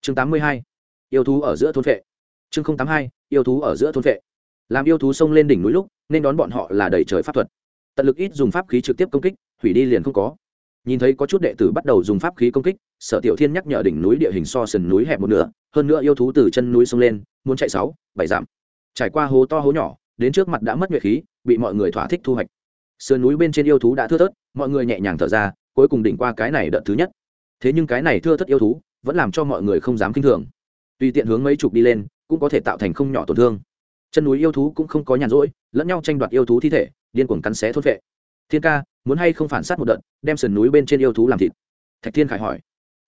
Chương tám mươi hai, yêu thú ở giữa thôn vệ chương tám hai, yêu thú ở giữa thôn vệ. Làm yêu thú xông lên đỉnh núi lúc, nên đón bọn họ là đẩy trời pháp thuật. Tận lực ít dùng pháp khí trực tiếp công kích, hủy đi liền không có. Nhìn thấy có chút đệ tử bắt đầu dùng pháp khí công kích, sở tiểu thiên nhắc nhở đỉnh núi địa hình so sườn núi hẹp một nửa, hơn nữa yêu thú từ chân núi xông lên, muốn chạy sáu, bảy dặm. Trải qua hố to hố nhỏ, đến trước mặt đã mất nhuệ khí, bị mọi người thỏa thích thu hoạch. Sườn núi bên trên yêu thú đã thưa thớt, mọi người nhẹ nhàng thở ra, cuối cùng đỉnh qua cái này đợt thứ nhất. Thế nhưng cái này thưa thất yêu thú, vẫn làm cho mọi người không dám kinh thường. Tùy tiện hướng mấy chục đi lên cũng có thể tạo thành không nhỏ tổn thương. Chân núi yêu thú cũng không có nhàn rỗi, lẫn nhau tranh đoạt yêu thú thi thể, điên cuồng cắn xé thốt vệ thiên ca, muốn hay không phản sát một đợt, đem sườn núi bên trên yêu thú làm thịt? Thạch thiên khải hỏi.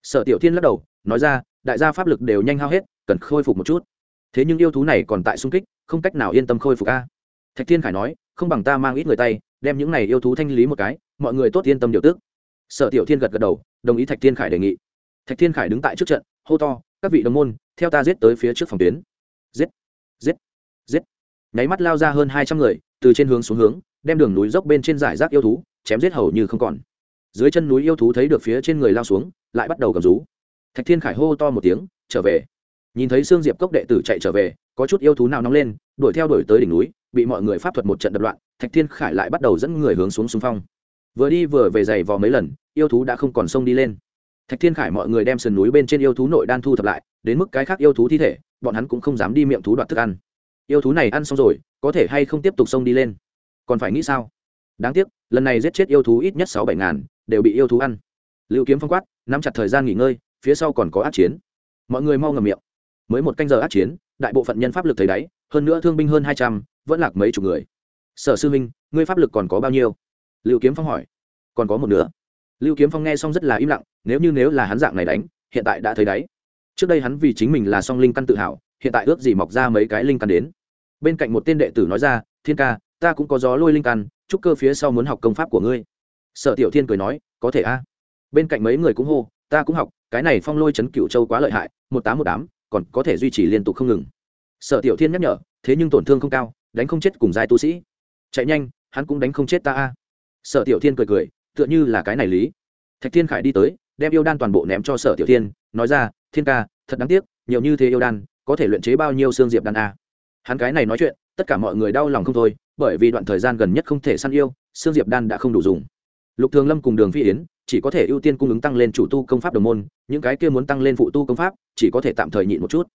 Sở tiểu thiên lắc đầu, nói ra, đại gia pháp lực đều nhanh hao hết, cần khôi phục một chút. Thế nhưng yêu thú này còn tại sung kích, không cách nào yên tâm khôi phục a. Thạch thiên khải nói, không bằng ta mang ít người tay, đem những này yêu thú thanh lý một cái, mọi người tốt yên tâm điều tức. Sở tiểu thiên gật gật đầu, đồng ý thạch thiên khải đề nghị. Thạch thiên khải đứng tại trước trận, hô to, các vị đồng môn, theo ta giết tới phía trước phòng tuyến giết! Giết! Giết! Nháy mắt lao ra hơn hai trăm người, từ trên hướng xuống hướng, đem đường núi dốc bên trên giải rác yêu thú, chém giết hầu như không còn. Dưới chân núi yêu thú thấy được phía trên người lao xuống, lại bắt đầu cầm rú. Thạch thiên khải hô to một tiếng, trở về! Nhìn thấy xương diệp cốc đệ tử chạy trở về, có chút yêu thú nào nóng lên, đuổi theo đuổi tới đỉnh núi, bị mọi người pháp thuật một trận đập loạn, thạch thiên khải lại bắt đầu dẫn người hướng xuống xung phong. Vừa đi vừa về giày vò mấy lần, yêu thú đã không còn sông đi lên. Thạch thiên khải mọi người đem sườn núi bên trên yêu thú nội đan thu thập lại đến mức cái khác yêu thú thi thể, bọn hắn cũng không dám đi miệng thú đoạt thức ăn. Yêu thú này ăn xong rồi, có thể hay không tiếp tục xông đi lên? Còn phải nghĩ sao? Đáng tiếc, lần này giết chết yêu thú ít nhất sáu bảy ngàn, đều bị yêu thú ăn. Lưu kiếm phong quát, nắm chặt thời gian nghỉ ngơi, phía sau còn có át chiến. Mọi người mau ngầm miệng. Mới một canh giờ át chiến, đại bộ phận nhân pháp lực thấy đáy, hơn nữa thương binh hơn hai trăm, vẫn lạc mấy chục người. Sở sư minh ngươi pháp lực còn có bao nhiêu? Lưu kiếm phong hỏi. Còn có một nửa. Lưu kiếm phong nghe xong rất là im lặng, nếu như nếu là hắn dạng này đánh, hiện tại đã thấy đáy trước đây hắn vì chính mình là song linh căn tự hào, hiện tại ước gì mọc ra mấy cái linh căn đến. Bên cạnh một tên đệ tử nói ra, thiên ca, ta cũng có gió lôi linh căn, chúc cơ phía sau muốn học công pháp của ngươi. Sở tiểu thiên cười nói, có thể a. Bên cạnh mấy người cũng hô, ta cũng học, cái này phong lôi chấn cựu châu quá lợi hại, một tám một tám, còn có thể duy trì liên tục không ngừng. Sở tiểu thiên nhắc nhở, thế nhưng tổn thương không cao, đánh không chết cùng giai tu sĩ. Chạy nhanh, hắn cũng đánh không chết ta a. Sở tiểu thiên cười cười, tựa như là cái này lý. Thạch thiên khải đi tới, đem yêu đan toàn bộ ném cho sở tiểu thiên, nói ra thiên ca, thật đáng tiếc, nhiều như thế yêu đan, có thể luyện chế bao nhiêu xương diệp đan a? Hắn cái này nói chuyện, tất cả mọi người đau lòng không thôi, bởi vì đoạn thời gian gần nhất không thể săn yêu, xương diệp đan đã không đủ dùng. Lục thường lâm cùng đường phi yến, chỉ có thể ưu tiên cung ứng tăng lên chủ tu công pháp đồng môn, những cái kia muốn tăng lên phụ tu công pháp, chỉ có thể tạm thời nhịn một chút.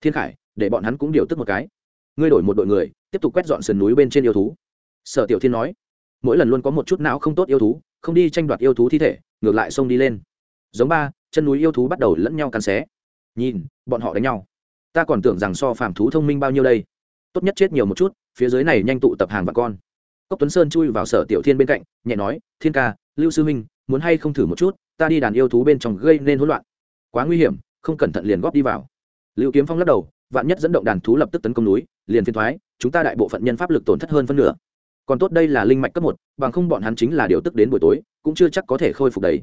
Thiên khải, để bọn hắn cũng điều tức một cái. Ngươi đổi một đội người, tiếp tục quét dọn sườn núi bên trên yêu thú. Sở tiểu thiên nói, mỗi lần luôn có một chút não không tốt yêu thú, không đi tranh đoạt yêu thú thi thể, ngược lại xông đi lên. Giống ba chân núi yêu thú bắt đầu lẫn nhau cắn xé. Nhìn, bọn họ đánh nhau. Ta còn tưởng rằng so phàm thú thông minh bao nhiêu đây. Tốt nhất chết nhiều một chút, phía dưới này nhanh tụ tập hàng và con. Cốc tuấn sơn chui vào sở tiểu thiên bên cạnh, nhẹ nói, thiên ca, lưu sư minh muốn hay không thử một chút, ta đi đàn yêu thú bên trong gây nên hỗn loạn. Quá nguy hiểm, không cẩn thận liền góp đi vào. Lưu kiếm phong lắc đầu, vạn nhất dẫn động đàn thú lập tức tấn công núi, liền phiên thoái chúng ta đại bộ phận nhân pháp lực tổn thất hơn phân nửa. Còn tốt đây là linh mạch cấp một, bằng không bọn hắn chính là điều tức đến buổi tối, cũng chưa chắc có thể khôi phục đấy.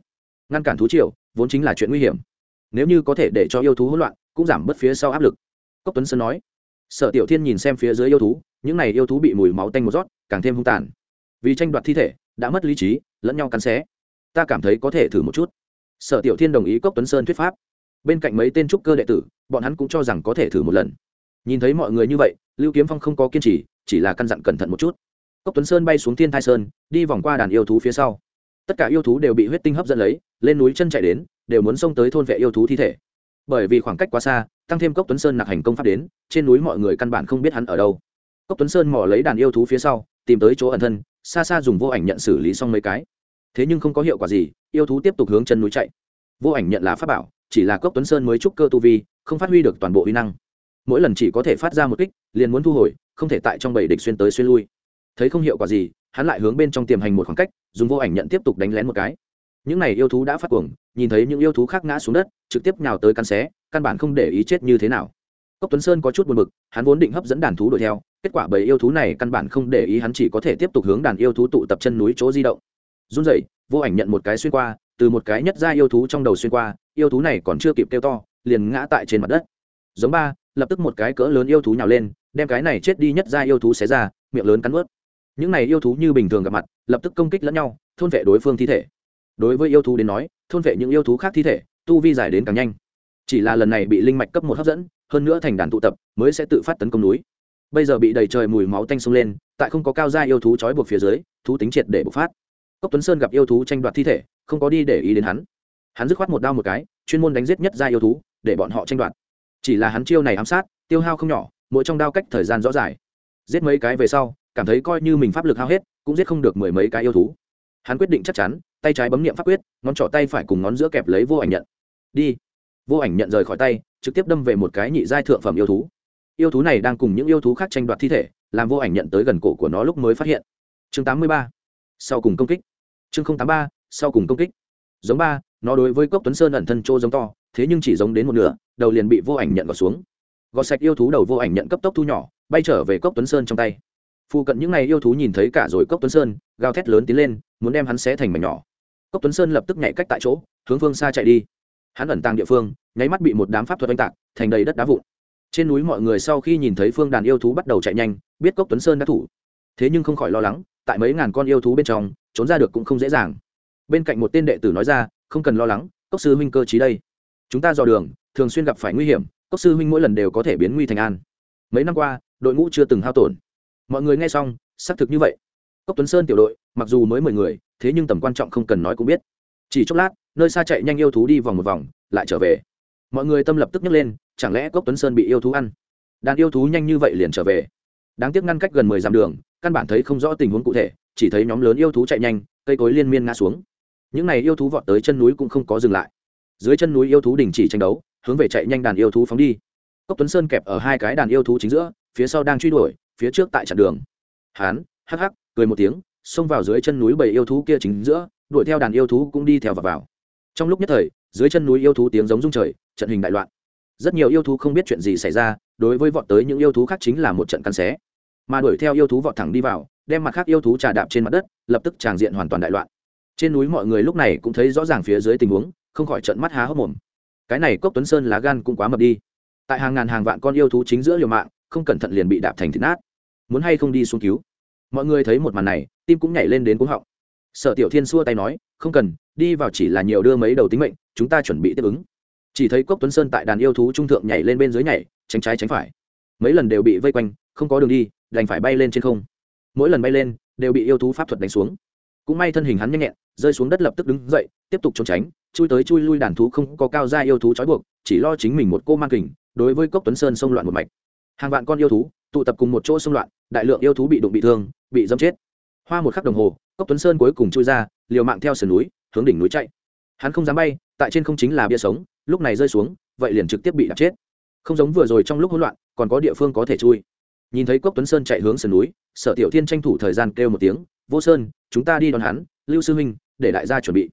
Ngăn cản thú triều vốn chính là chuyện nguy hiểm. Nếu như có thể để cho yêu thú hỗn loạn, cũng giảm bớt phía sau áp lực. Cốc tuấn sơn nói. Sở tiểu thiên nhìn xem phía dưới yêu thú, những này yêu thú bị mùi máu tanh một rót, càng thêm hung tàn. Vì tranh đoạt thi thể, đã mất lý trí, lẫn nhau cắn xé. Ta cảm thấy có thể thử một chút. Sở tiểu thiên đồng ý cốc tuấn sơn thuyết pháp. Bên cạnh mấy tên trúc cơ đệ tử, bọn hắn cũng cho rằng có thể thử một lần. Nhìn thấy mọi người như vậy, lưu kiếm phong không có kiên trì, chỉ là căn dặn cẩn thận một chút. Cốc tuấn sơn bay xuống thiên thai sơn, đi vòng qua đàn yêu thú phía sau. Tất cả yêu thú đều bị huyết tinh hấp dẫn lấy lên núi chân chạy đến, đều muốn xông tới thôn vệ yêu thú thi thể. Bởi vì khoảng cách quá xa, tăng thêm cốc tuấn sơn nặc hành công pháp đến, trên núi mọi người căn bản không biết hắn ở đâu. Cốc tuấn sơn mò lấy đàn yêu thú phía sau, tìm tới chỗ ẩn thân, xa xa dùng vô ảnh nhận xử lý xong mấy cái. Thế nhưng không có hiệu quả gì, yêu thú tiếp tục hướng chân núi chạy. Vô ảnh nhận là pháp bảo, chỉ là cốc tuấn sơn mới trúc cơ tu vi, không phát huy được toàn bộ uy năng. Mỗi lần chỉ có thể phát ra một kích, liền muốn thu hồi, không thể tại trong bảy địch xuyên tới xuyên lui. Thấy không hiệu quả gì, hắn lại hướng bên trong tiềm hành một khoảng cách, dùng vô ảnh nhận tiếp tục đánh lén một cái những này yêu thú đã phát cuồng, nhìn thấy những yêu thú khác ngã xuống đất, trực tiếp nhào tới căn xé, căn bản không để ý chết như thế nào. Cốc tuấn sơn có chút buồn bực, hắn vốn định hấp dẫn đàn thú đuổi theo, kết quả bầy yêu thú này căn bản không để ý hắn chỉ có thể tiếp tục hướng đàn yêu thú tụ tập chân núi chỗ di động. Run rẩy, vô ảnh nhận một cái xuyên qua, từ một cái nhất ra yêu thú trong đầu xuyên qua, yêu thú này còn chưa kịp kêu to, liền ngã tại trên mặt đất. Giống ba, lập tức một cái cỡ lớn yêu thú nhào lên, đem cái này chết đi nhất ra yêu thú xé ra, miệng lớn cắn ướt những này yêu thú như bình thường gặp mặt, lập tức công kích lẫn nhau, thôn vệ đối phương thi thể đối với yêu thú đến nói, thôn vệ những yêu thú khác thi thể, tu vi giải đến càng nhanh. Chỉ là lần này bị linh mạch cấp một hấp dẫn, hơn nữa thành đàn tụ tập, mới sẽ tự phát tấn công núi. Bây giờ bị đầy trời mùi máu tanh sông lên, tại không có cao gia yêu thú trói buộc phía dưới, thú tính triệt để bộc phát. Cốc tuấn sơn gặp yêu thú tranh đoạt thi thể, không có đi để ý đến hắn. Hắn dứt khoát một đao một cái, chuyên môn đánh giết nhất gia yêu thú, để bọn họ tranh đoạt. Chỉ là hắn chiêu này ám sát, tiêu hao không nhỏ, mỗi trong đao cách thời gian rõ dài giết mấy cái về sau, cảm thấy coi như mình pháp lực hao hết, cũng giết không được mười mấy cái yêu thú. Hắn quyết định chắc chắn tay trái bấm niệm pháp quyết, ngón trỏ tay phải cùng ngón giữa kẹp lấy vô ảnh nhận. Đi. Vô ảnh nhận rời khỏi tay, trực tiếp đâm về một cái nhị giai thượng phẩm yêu thú. Yêu thú này đang cùng những yêu thú khác tranh đoạt thi thể, làm vô ảnh nhận tới gần cổ của nó lúc mới phát hiện. Chương tám mươi ba. Sau cùng công kích. Chương tám ba, sau cùng công kích. Giống ba, nó đối với cốc tuấn sơn ẩn thân trô giống to, thế nhưng chỉ giống đến một nửa, đầu liền bị vô ảnh nhận gọt xuống. Gọt sạch yêu thú đầu vô ảnh nhận cấp tốc thu nhỏ, bay trở về cốc tuấn sơn trong tay. Phụ cận những n à y yêu thú nhìn thấy cả rồi cốc tuấn sơn, gào thét lớn tiến lên, muốn đem hắn xé thành mảnh nhỏ cốc tuấn sơn lập tức nhảy cách tại chỗ, hướng phương xa chạy đi. Hắn ẩn tàng địa phương, nháy mắt bị một đám pháp thuật oanh tạc, thành đầy đất đá vụn. Trên núi mọi người sau khi nhìn thấy phương đàn yêu thú bắt đầu chạy nhanh, biết cốc tuấn sơn đã thủ. Thế nhưng không khỏi lo lắng, tại mấy ngàn con yêu thú bên trong, trốn ra được cũng không dễ dàng. Bên cạnh một tên đệ tử nói ra, không cần lo lắng, cốc sư huynh cơ trí đây. Chúng ta dò đường, thường xuyên gặp phải nguy hiểm, cốc sư huynh mỗi lần đều có thể biến nguy thành an. Mấy năm qua, đội ngũ chưa từng hao tổn. Mọi người nghe xong, xác thực như vậy. Cốc tuấn sơn tiểu đội, mặc dù mới mười người thế nhưng tầm quan trọng không cần nói cũng biết. Chỉ chốc lát, nơi xa chạy nhanh yêu thú đi vòng một vòng, lại trở về. Mọi người tâm lập tức nhấc lên, chẳng lẽ cốc tuấn sơn bị yêu thú ăn? Đàn yêu thú nhanh như vậy liền trở về. Đáng tiếc ngăn cách gần mười dặm đường, căn bản thấy không rõ tình huống cụ thể, chỉ thấy nhóm lớn yêu thú chạy nhanh, cây cối liên miên ngã xuống. Những n à y yêu thú vọt tới chân núi cũng không có dừng lại. Dưới chân núi yêu thú đình chỉ tranh đấu, hướng về chạy nhanh đàn yêu thú phóng đi. Cốc tuấn sơn kẹp ở hai cái đàn yêu thú chính giữa, phía sau đang truy đuổi, phía trước tại chặn đường. Hán, hắc hắc, cười một tiếng xông vào dưới chân núi bầy yêu thú kia chính giữa, đuổi theo đàn yêu thú cũng đi theo và vào. Trong lúc nhất thời, dưới chân núi yêu thú tiếng giống rung trời, trận hình đại loạn. Rất nhiều yêu thú không biết chuyện gì xảy ra, đối với vọt tới những yêu thú khác chính là một trận căn xé. Mà đuổi theo yêu thú vọt thẳng đi vào, đem mặt khác yêu thú trà đạp trên mặt đất, lập tức tràng diện hoàn toàn đại loạn. Trên núi mọi người lúc này cũng thấy rõ ràng phía dưới tình huống, không khỏi trận mắt há hốc mồm. Cái này cốc tuấn sơn lá gan cũng quá mập đi. Tại hàng ngàn hàng vạn con yêu thú chính giữa liều mạng, không cẩn thận liền bị đạp thành thịt nát. Muốn hay không đi xuống cứu? Mọi người thấy một màn này, tim cũng nhảy lên đến cuống họng. Sở tiểu thiên xua tay nói, không cần, đi vào chỉ là nhiều đưa mấy đầu tính mệnh, chúng ta chuẩn bị tiếp ứng. Chỉ thấy cốc tuấn sơn tại đàn yêu thú trung thượng nhảy lên bên dưới nhảy, tránh trái tránh phải. Mấy lần đều bị vây quanh, không có đường đi, đành phải bay lên trên không. Mỗi lần bay lên, đều bị yêu thú pháp thuật đánh xuống. Cũng may thân hình hắn nhanh nhẹn, rơi xuống đất lập tức đứng dậy, tiếp tục trốn tránh, chui tới chui lui đàn thú không có cao gia yêu thú trói buộc, chỉ lo chính mình một cô mang kình, đối với cốc tuấn sơn xông loạn một mạch. Hàng vạn con yêu thú tụ tập cùng một chỗ xông loạn, đại lượng yêu thú bị đụng bị thương bị dâm chết. Hoa một khắc đồng hồ, cốc tuấn sơn cuối cùng chui ra, liều mạng theo sườn núi, hướng đỉnh núi chạy. Hắn không dám bay, tại trên không chính là bia sống, lúc này rơi xuống, vậy liền trực tiếp bị đạp chết. Không giống vừa rồi trong lúc hỗn loạn, còn có địa phương có thể chui. Nhìn thấy cốc tuấn sơn chạy hướng sườn núi, sở tiểu thiên tranh thủ thời gian kêu một tiếng, vô sơn, chúng ta đi đón hắn, lưu sư huynh để đại gia chuẩn bị.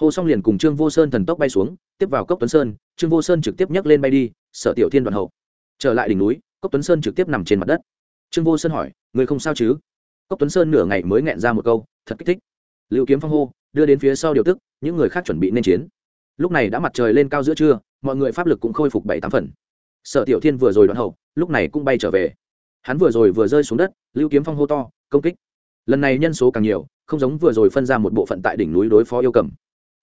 Hồ Song liền cùng trương vô sơn thần tốc bay xuống, tiếp vào cốc tuấn sơn, trương vô sơn trực tiếp nhấc lên bay đi, sở tiểu thiên đoạn hậu. Trở lại đỉnh núi, cốc tuấn sơn trực tiếp nằm trên mặt đất. Trương vô sơn hỏi, người không sao chứ? Cốc tuấn sơn nửa ngày mới nghẹn ra một câu, thật kích thích. Lưu kiếm phong hô, đưa đến phía sau điều tức, những người khác chuẩn bị nên chiến. Lúc này đã mặt trời lên cao giữa trưa, mọi người pháp lực cũng khôi phục bảy tám phần. Sở tiểu thiên vừa rồi đoạn hậu, lúc này cũng bay trở về. Hắn vừa rồi vừa rơi xuống đất, lưu kiếm phong hô to, công kích! Lần này nhân số càng nhiều, không giống vừa rồi phân ra một bộ phận tại đỉnh núi đối phó yêu cầm.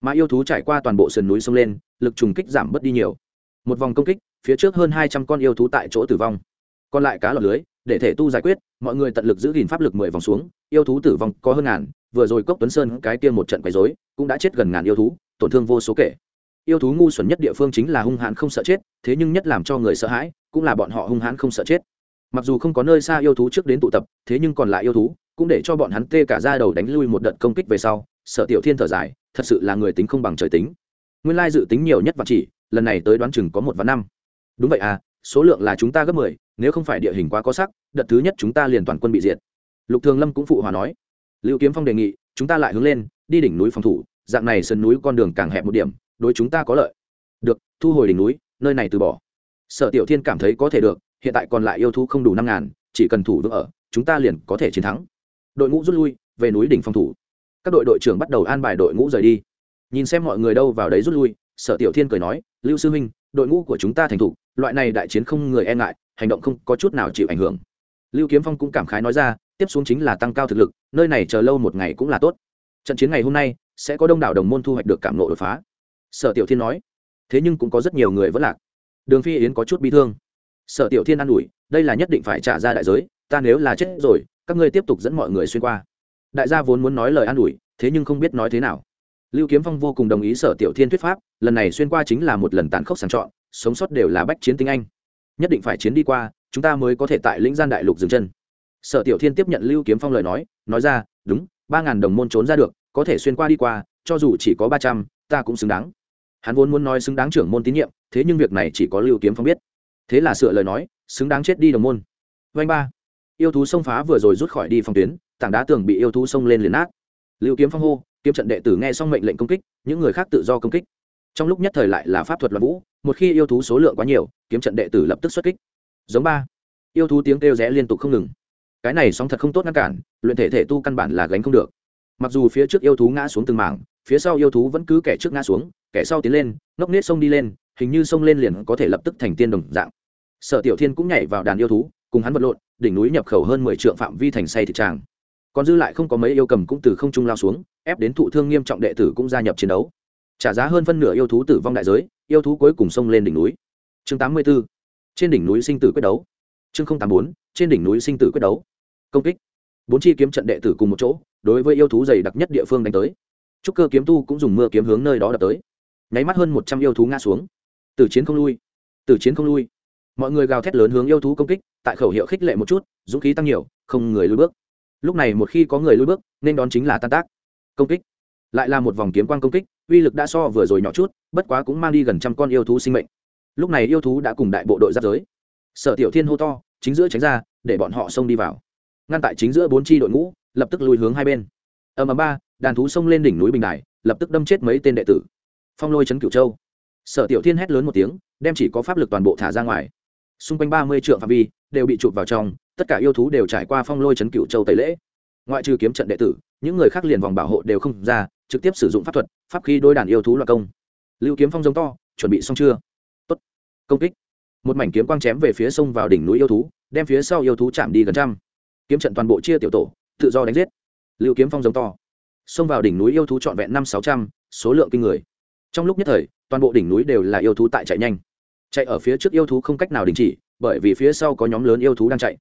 Mà yêu thú trải qua toàn bộ sườn núi sông lên, lực trùng kích giảm bớt đi nhiều. Một vòng công kích, phía trước hơn hai trăm con yêu thú tại chỗ tử vong. Còn lại cá lọt lưới để thể tu giải quyết, mọi người tận lực giữ gìn pháp lực mười vòng xuống, yêu thú tử vong có hơn ngàn, vừa rồi cốc tuấn sơn cái kia một trận quấy dối cũng đã chết gần ngàn yêu thú, tổn thương vô số kể. Yêu thú ngu xuẩn nhất địa phương chính là hung hãn không sợ chết, thế nhưng nhất làm cho người sợ hãi, cũng là bọn họ hung hãn không sợ chết. Mặc dù không có nơi xa yêu thú trước đến tụ tập, thế nhưng còn lại yêu thú, cũng để cho bọn hắn tê cả ra đầu đánh lui một đợt công kích về sau, sợ tiểu thiên thở dài, thật sự là người tính không bằng trời tính. Nguyên lai dự tính nhiều nhất và chỉ, lần này tới đoán chừng có một và năm. Đúng vậy à số lượng là chúng ta gấp mười nếu không phải địa hình quá có sắc, đợt thứ nhất chúng ta liền toàn quân bị diệt. Lục thường lâm cũng phụ hòa nói. Lưu kiếm phong đề nghị, chúng ta lại hướng lên, đi đỉnh núi phòng thủ, dạng này sân núi con đường càng hẹp một điểm, đối chúng ta có lợi. Được, thu hồi đỉnh núi, nơi này từ bỏ. Sở tiểu thiên cảm thấy có thể được, hiện tại còn lại yêu thú không đủ năm ngàn, chỉ cần thủ vững ở, chúng ta liền có thể chiến thắng. Đội ngũ rút lui, về núi đỉnh phòng thủ. Các đội đội trưởng bắt đầu an bài đội ngũ rời đi. Nhìn xem mọi người đâu vào đấy rút lui, sở tiểu thiên cười nói, lưu sư huynh, đội ngũ của chúng ta thành thục, loại này đại chiến không người e ngại hành động không có chút nào chịu ảnh hưởng. Lưu kiếm phong cũng cảm khái nói ra, tiếp xuống chính là tăng cao thực lực, nơi này chờ lâu một ngày cũng là tốt. Trận chiến ngày hôm nay, sẽ có đông đảo đồng môn thu hoạch được cảm nộ đột phá. Sở tiểu thiên nói, thế nhưng cũng có rất nhiều người vẫn lạc. Đường phi yến có chút bi thương. Sở tiểu thiên an ủi, đây là nhất định phải trả ra đại giới, ta nếu là chết rồi, các ngươi tiếp tục dẫn mọi người xuyên qua. Đại gia vốn muốn nói lời an ủi, thế nhưng không biết nói thế nào. Lưu kiếm phong vô cùng đồng ý sở tiểu thiên thuyết pháp, lần này xuyên qua chính là một lần tàn khốc sàng chọn, sống sót đều là bách chiến tinh anh nhất định phải chiến đi qua, chúng ta mới có thể tại lĩnh gian đại lục dừng chân. Sở tiểu thiên tiếp nhận lưu kiếm phong lời nói nói ra, đúng, ba ngàn đồng môn trốn ra được, có thể xuyên qua đi qua, cho dù chỉ có ba trăm, ta cũng xứng đáng. Hắn vốn muốn nói xứng đáng trưởng môn tín nhiệm, thế nhưng việc này chỉ có lưu kiếm phong biết. Thế là sửa lời nói, xứng đáng chết đi đồng môn. Vanh ba. Yêu thú xông phá vừa rồi rút khỏi đi phòng tuyến, tảng đá tường bị yêu thú xông lên liền nát. Lưu kiếm phong hô, kiếm trận đệ tử nghe xong mệnh lệnh công kích, những người khác tự do công kích trong lúc nhất thời lại là pháp thuật loạn vũ, một khi yêu thú số lượng quá nhiều, kiếm trận đệ tử lập tức xuất kích. Giống ba. Yêu thú tiếng kêu rẽ liên tục không ngừng. Cái này sóng thật không tốt ngăn cản, luyện thể thể tu căn bản là gánh không được. Mặc dù phía trước yêu thú ngã xuống từng mảng, phía sau yêu thú vẫn cứ kẻ trước ngã xuống, kẻ sau tiến lên, ngốc nết sông đi lên, hình như sông lên liền có thể lập tức thành tiên đồng dạng. Sở tiểu thiên cũng nhảy vào đàn yêu thú, cùng hắn vật lộn, đỉnh núi nhập khẩu hơn mười trượng phạm vi thành say thị tràng. Còn dư lại không có mấy yêu cầm cũng từ không trung lao xuống, ép đến thụ thương nghiêm trọng đệ tử cũng gia nhập chiến đấu trả giá hơn phân nửa yêu thú tử vong đại giới, yêu thú cuối cùng xông lên đỉnh núi. Chương tám mươi b ố trên đỉnh núi sinh tử quyết đấu. Chương tám mươi bốn, trên đỉnh núi sinh tử quyết đấu. Công kích. Bốn chi kiếm trận đệ tử cùng một chỗ, đối với yêu thú dày đặc nhất địa phương đánh tới. Trúc cơ kiếm tu cũng dùng mưa kiếm hướng nơi đó đập tới. Nháy mắt hơn một trăm yêu thú ngã xuống. Từ chiến không lui. Từ chiến không lui. Mọi người gào thét lớn hướng yêu thú công kích, tại khẩu hiệu khích lệ một chút, dũng khí tăng nhiều, không người lui bước. Lúc này một khi có người lui bước, nên đón chính là tan tác. Công kích lại là một vòng kiếm quang công kích, uy lực đã so vừa rồi nhỏ chút, bất quá cũng mang đi gần trăm con yêu thú sinh mệnh. Lúc này yêu thú đã cùng đại bộ đội giáp giới. Sở tiểu thiên hô to, chính giữa tránh ra, để bọn họ xông đi vào. Ngăn tại chính giữa bốn tri đội ngũ, lập tức lùi hướng hai bên. Ầm ầm ba, đàn thú xông lên đỉnh núi bình đài, lập tức đâm chết mấy tên đệ tử. Phong lôi trấn cửu châu. Sở tiểu thiên hét lớn một tiếng, đem chỉ có pháp lực toàn bộ thả ra ngoài. Xung quanh ba mươi trượng phạm vi, đều bị chụp vào trong, tất cả yêu thú đều trải qua phong lôi trấn cửu châu tẩy lễ ngoại trừ kiếm trận đệ tử, những người khác liền vòng bảo hộ đều không ra, trực tiếp sử dụng pháp thuật, pháp khí đôi đàn yêu thú loạt công. Lưu kiếm phong giống to, chuẩn bị xong chưa? Tốt. Công kích. Một mảnh kiếm quang chém về phía sông vào đỉnh núi yêu thú, đem phía sau yêu thú chạm đi gần trăm. Kiếm trận toàn bộ chia tiểu tổ, tự do đánh giết. Lưu kiếm phong giống to. Xông vào đỉnh núi yêu thú trọn vẹn năm sáu trăm, số lượng kinh người. Trong lúc nhất thời, toàn bộ đỉnh núi đều là yêu thú tại chạy nhanh. Chạy ở phía trước yêu thú không cách nào đình chỉ, bởi vì phía sau có nhóm lớn yêu thú đang chạy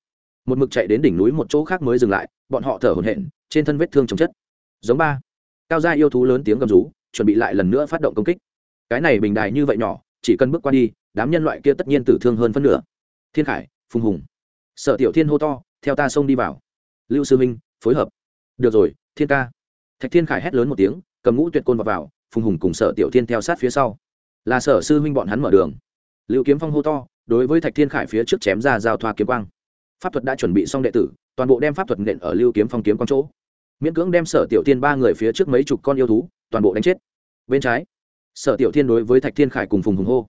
một mực chạy đến đỉnh núi một chỗ khác mới dừng lại bọn họ thở hổn hển trên thân vết thương chồng chất. Giống ba. Cao gia yêu thú lớn tiếng gầm rú chuẩn bị lại lần nữa phát động công kích. Cái này bình đài như vậy nhỏ chỉ cần bước qua đi đám nhân loại kia tất nhiên tử thương hơn phân nửa. Thiên khải phùng hùng. Sở tiểu thiên hô to theo ta xông đi vào. Lưu sư minh phối hợp. Được rồi thiên ca. Thạch thiên khải hét lớn một tiếng cầm ngũ tuyệt côn vào, vào phùng hùng cùng sở tiểu thiên theo sát phía sau. Là sở sư huynh bọn hắn mở đường. Lưu kiếm phong hô to đối với thạch thiên khải phía trước chém ra giao thoa kiếm quang pháp thuật đã chuẩn bị xong đệ tử, toàn bộ đem pháp thuật nện ở lưu kiếm phong kiếm con chỗ. Miễn cưỡng đem sở tiểu thiên ba người phía trước mấy chục con yêu thú, toàn bộ đánh chết. Bên trái, sở tiểu thiên đối với thạch thiên khải cùng phùng hùng hô.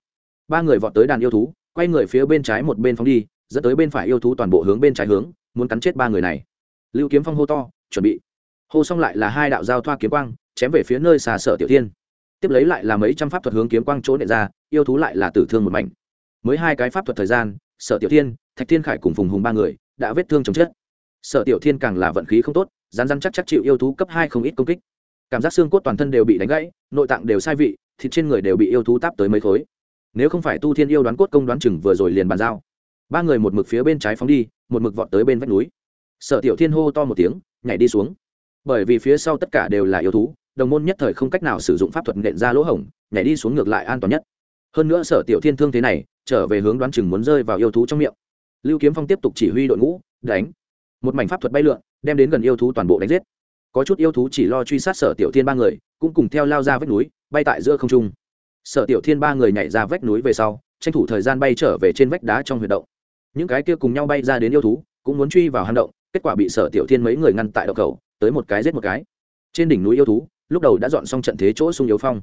Ba người vọt tới đàn yêu thú, quay người phía bên trái một bên phóng đi, dẫn tới bên phải yêu thú toàn bộ hướng bên trái hướng, muốn cắn chết ba người này. Lưu kiếm phong hô to, chuẩn bị. Hô xong lại là hai đạo giao thoa kiếm quang, chém về phía nơi xà sở tiểu thiên. Tiếp lấy lại là mấy trăm pháp thuật hướng kiếm quang chỗ nện ra, yêu thú lại là tử thương một mảnh. Mới hai cái pháp thuật thời gian sở tiểu thiên, thạch thiên khải cùng phùng hùng ba người đã vết thương chồng chết. Sở tiểu thiên càng là vận khí không tốt rán rán chắc chắc chịu yêu thú cấp hai không ít công kích. Cảm giác xương cốt toàn thân đều bị đánh gãy, nội tạng đều sai vị, thịt trên người đều bị yêu thú táp tới mấy khối. Nếu không phải tu thiên yêu đoán cốt công đoán chừng vừa rồi liền bàn giao. Ba người một mực phía bên trái phóng đi, một mực vọt tới bên vách núi. Sở tiểu thiên hô to một tiếng, nhảy đi xuống. Bởi vì phía sau tất cả đều là yêu thú, đồng môn nhất thời không cách nào sử dụng pháp thuật nện ra lỗ hổng, nhảy đi xuống ngược lại an toàn nhất. Hơn nữa sở tiểu thiên thương thế này trở về hướng đoán chừng muốn rơi vào yêu thú trong miệng. Lưu kiếm phong tiếp tục chỉ huy đội ngũ, đánh. Một mảnh pháp thuật bay lượn, đem đến gần yêu thú toàn bộ đánh giết. Có chút yêu thú chỉ lo truy sát sở tiểu thiên ba người, cũng cùng theo lao ra vách núi, bay tại giữa không trung. Sở tiểu thiên ba người nhảy ra vách núi về sau, tranh thủ thời gian bay trở về trên vách đá trong huyệt động. Những cái kia cùng nhau bay ra đến yêu thú, cũng muốn truy vào hang động, kết quả bị sở tiểu thiên mấy người ngăn tại động cầu tới một cái giết một cái. Trên đỉnh núi yêu thú, lúc đầu đã dọn xong trận thế chỗ sung yếu phong.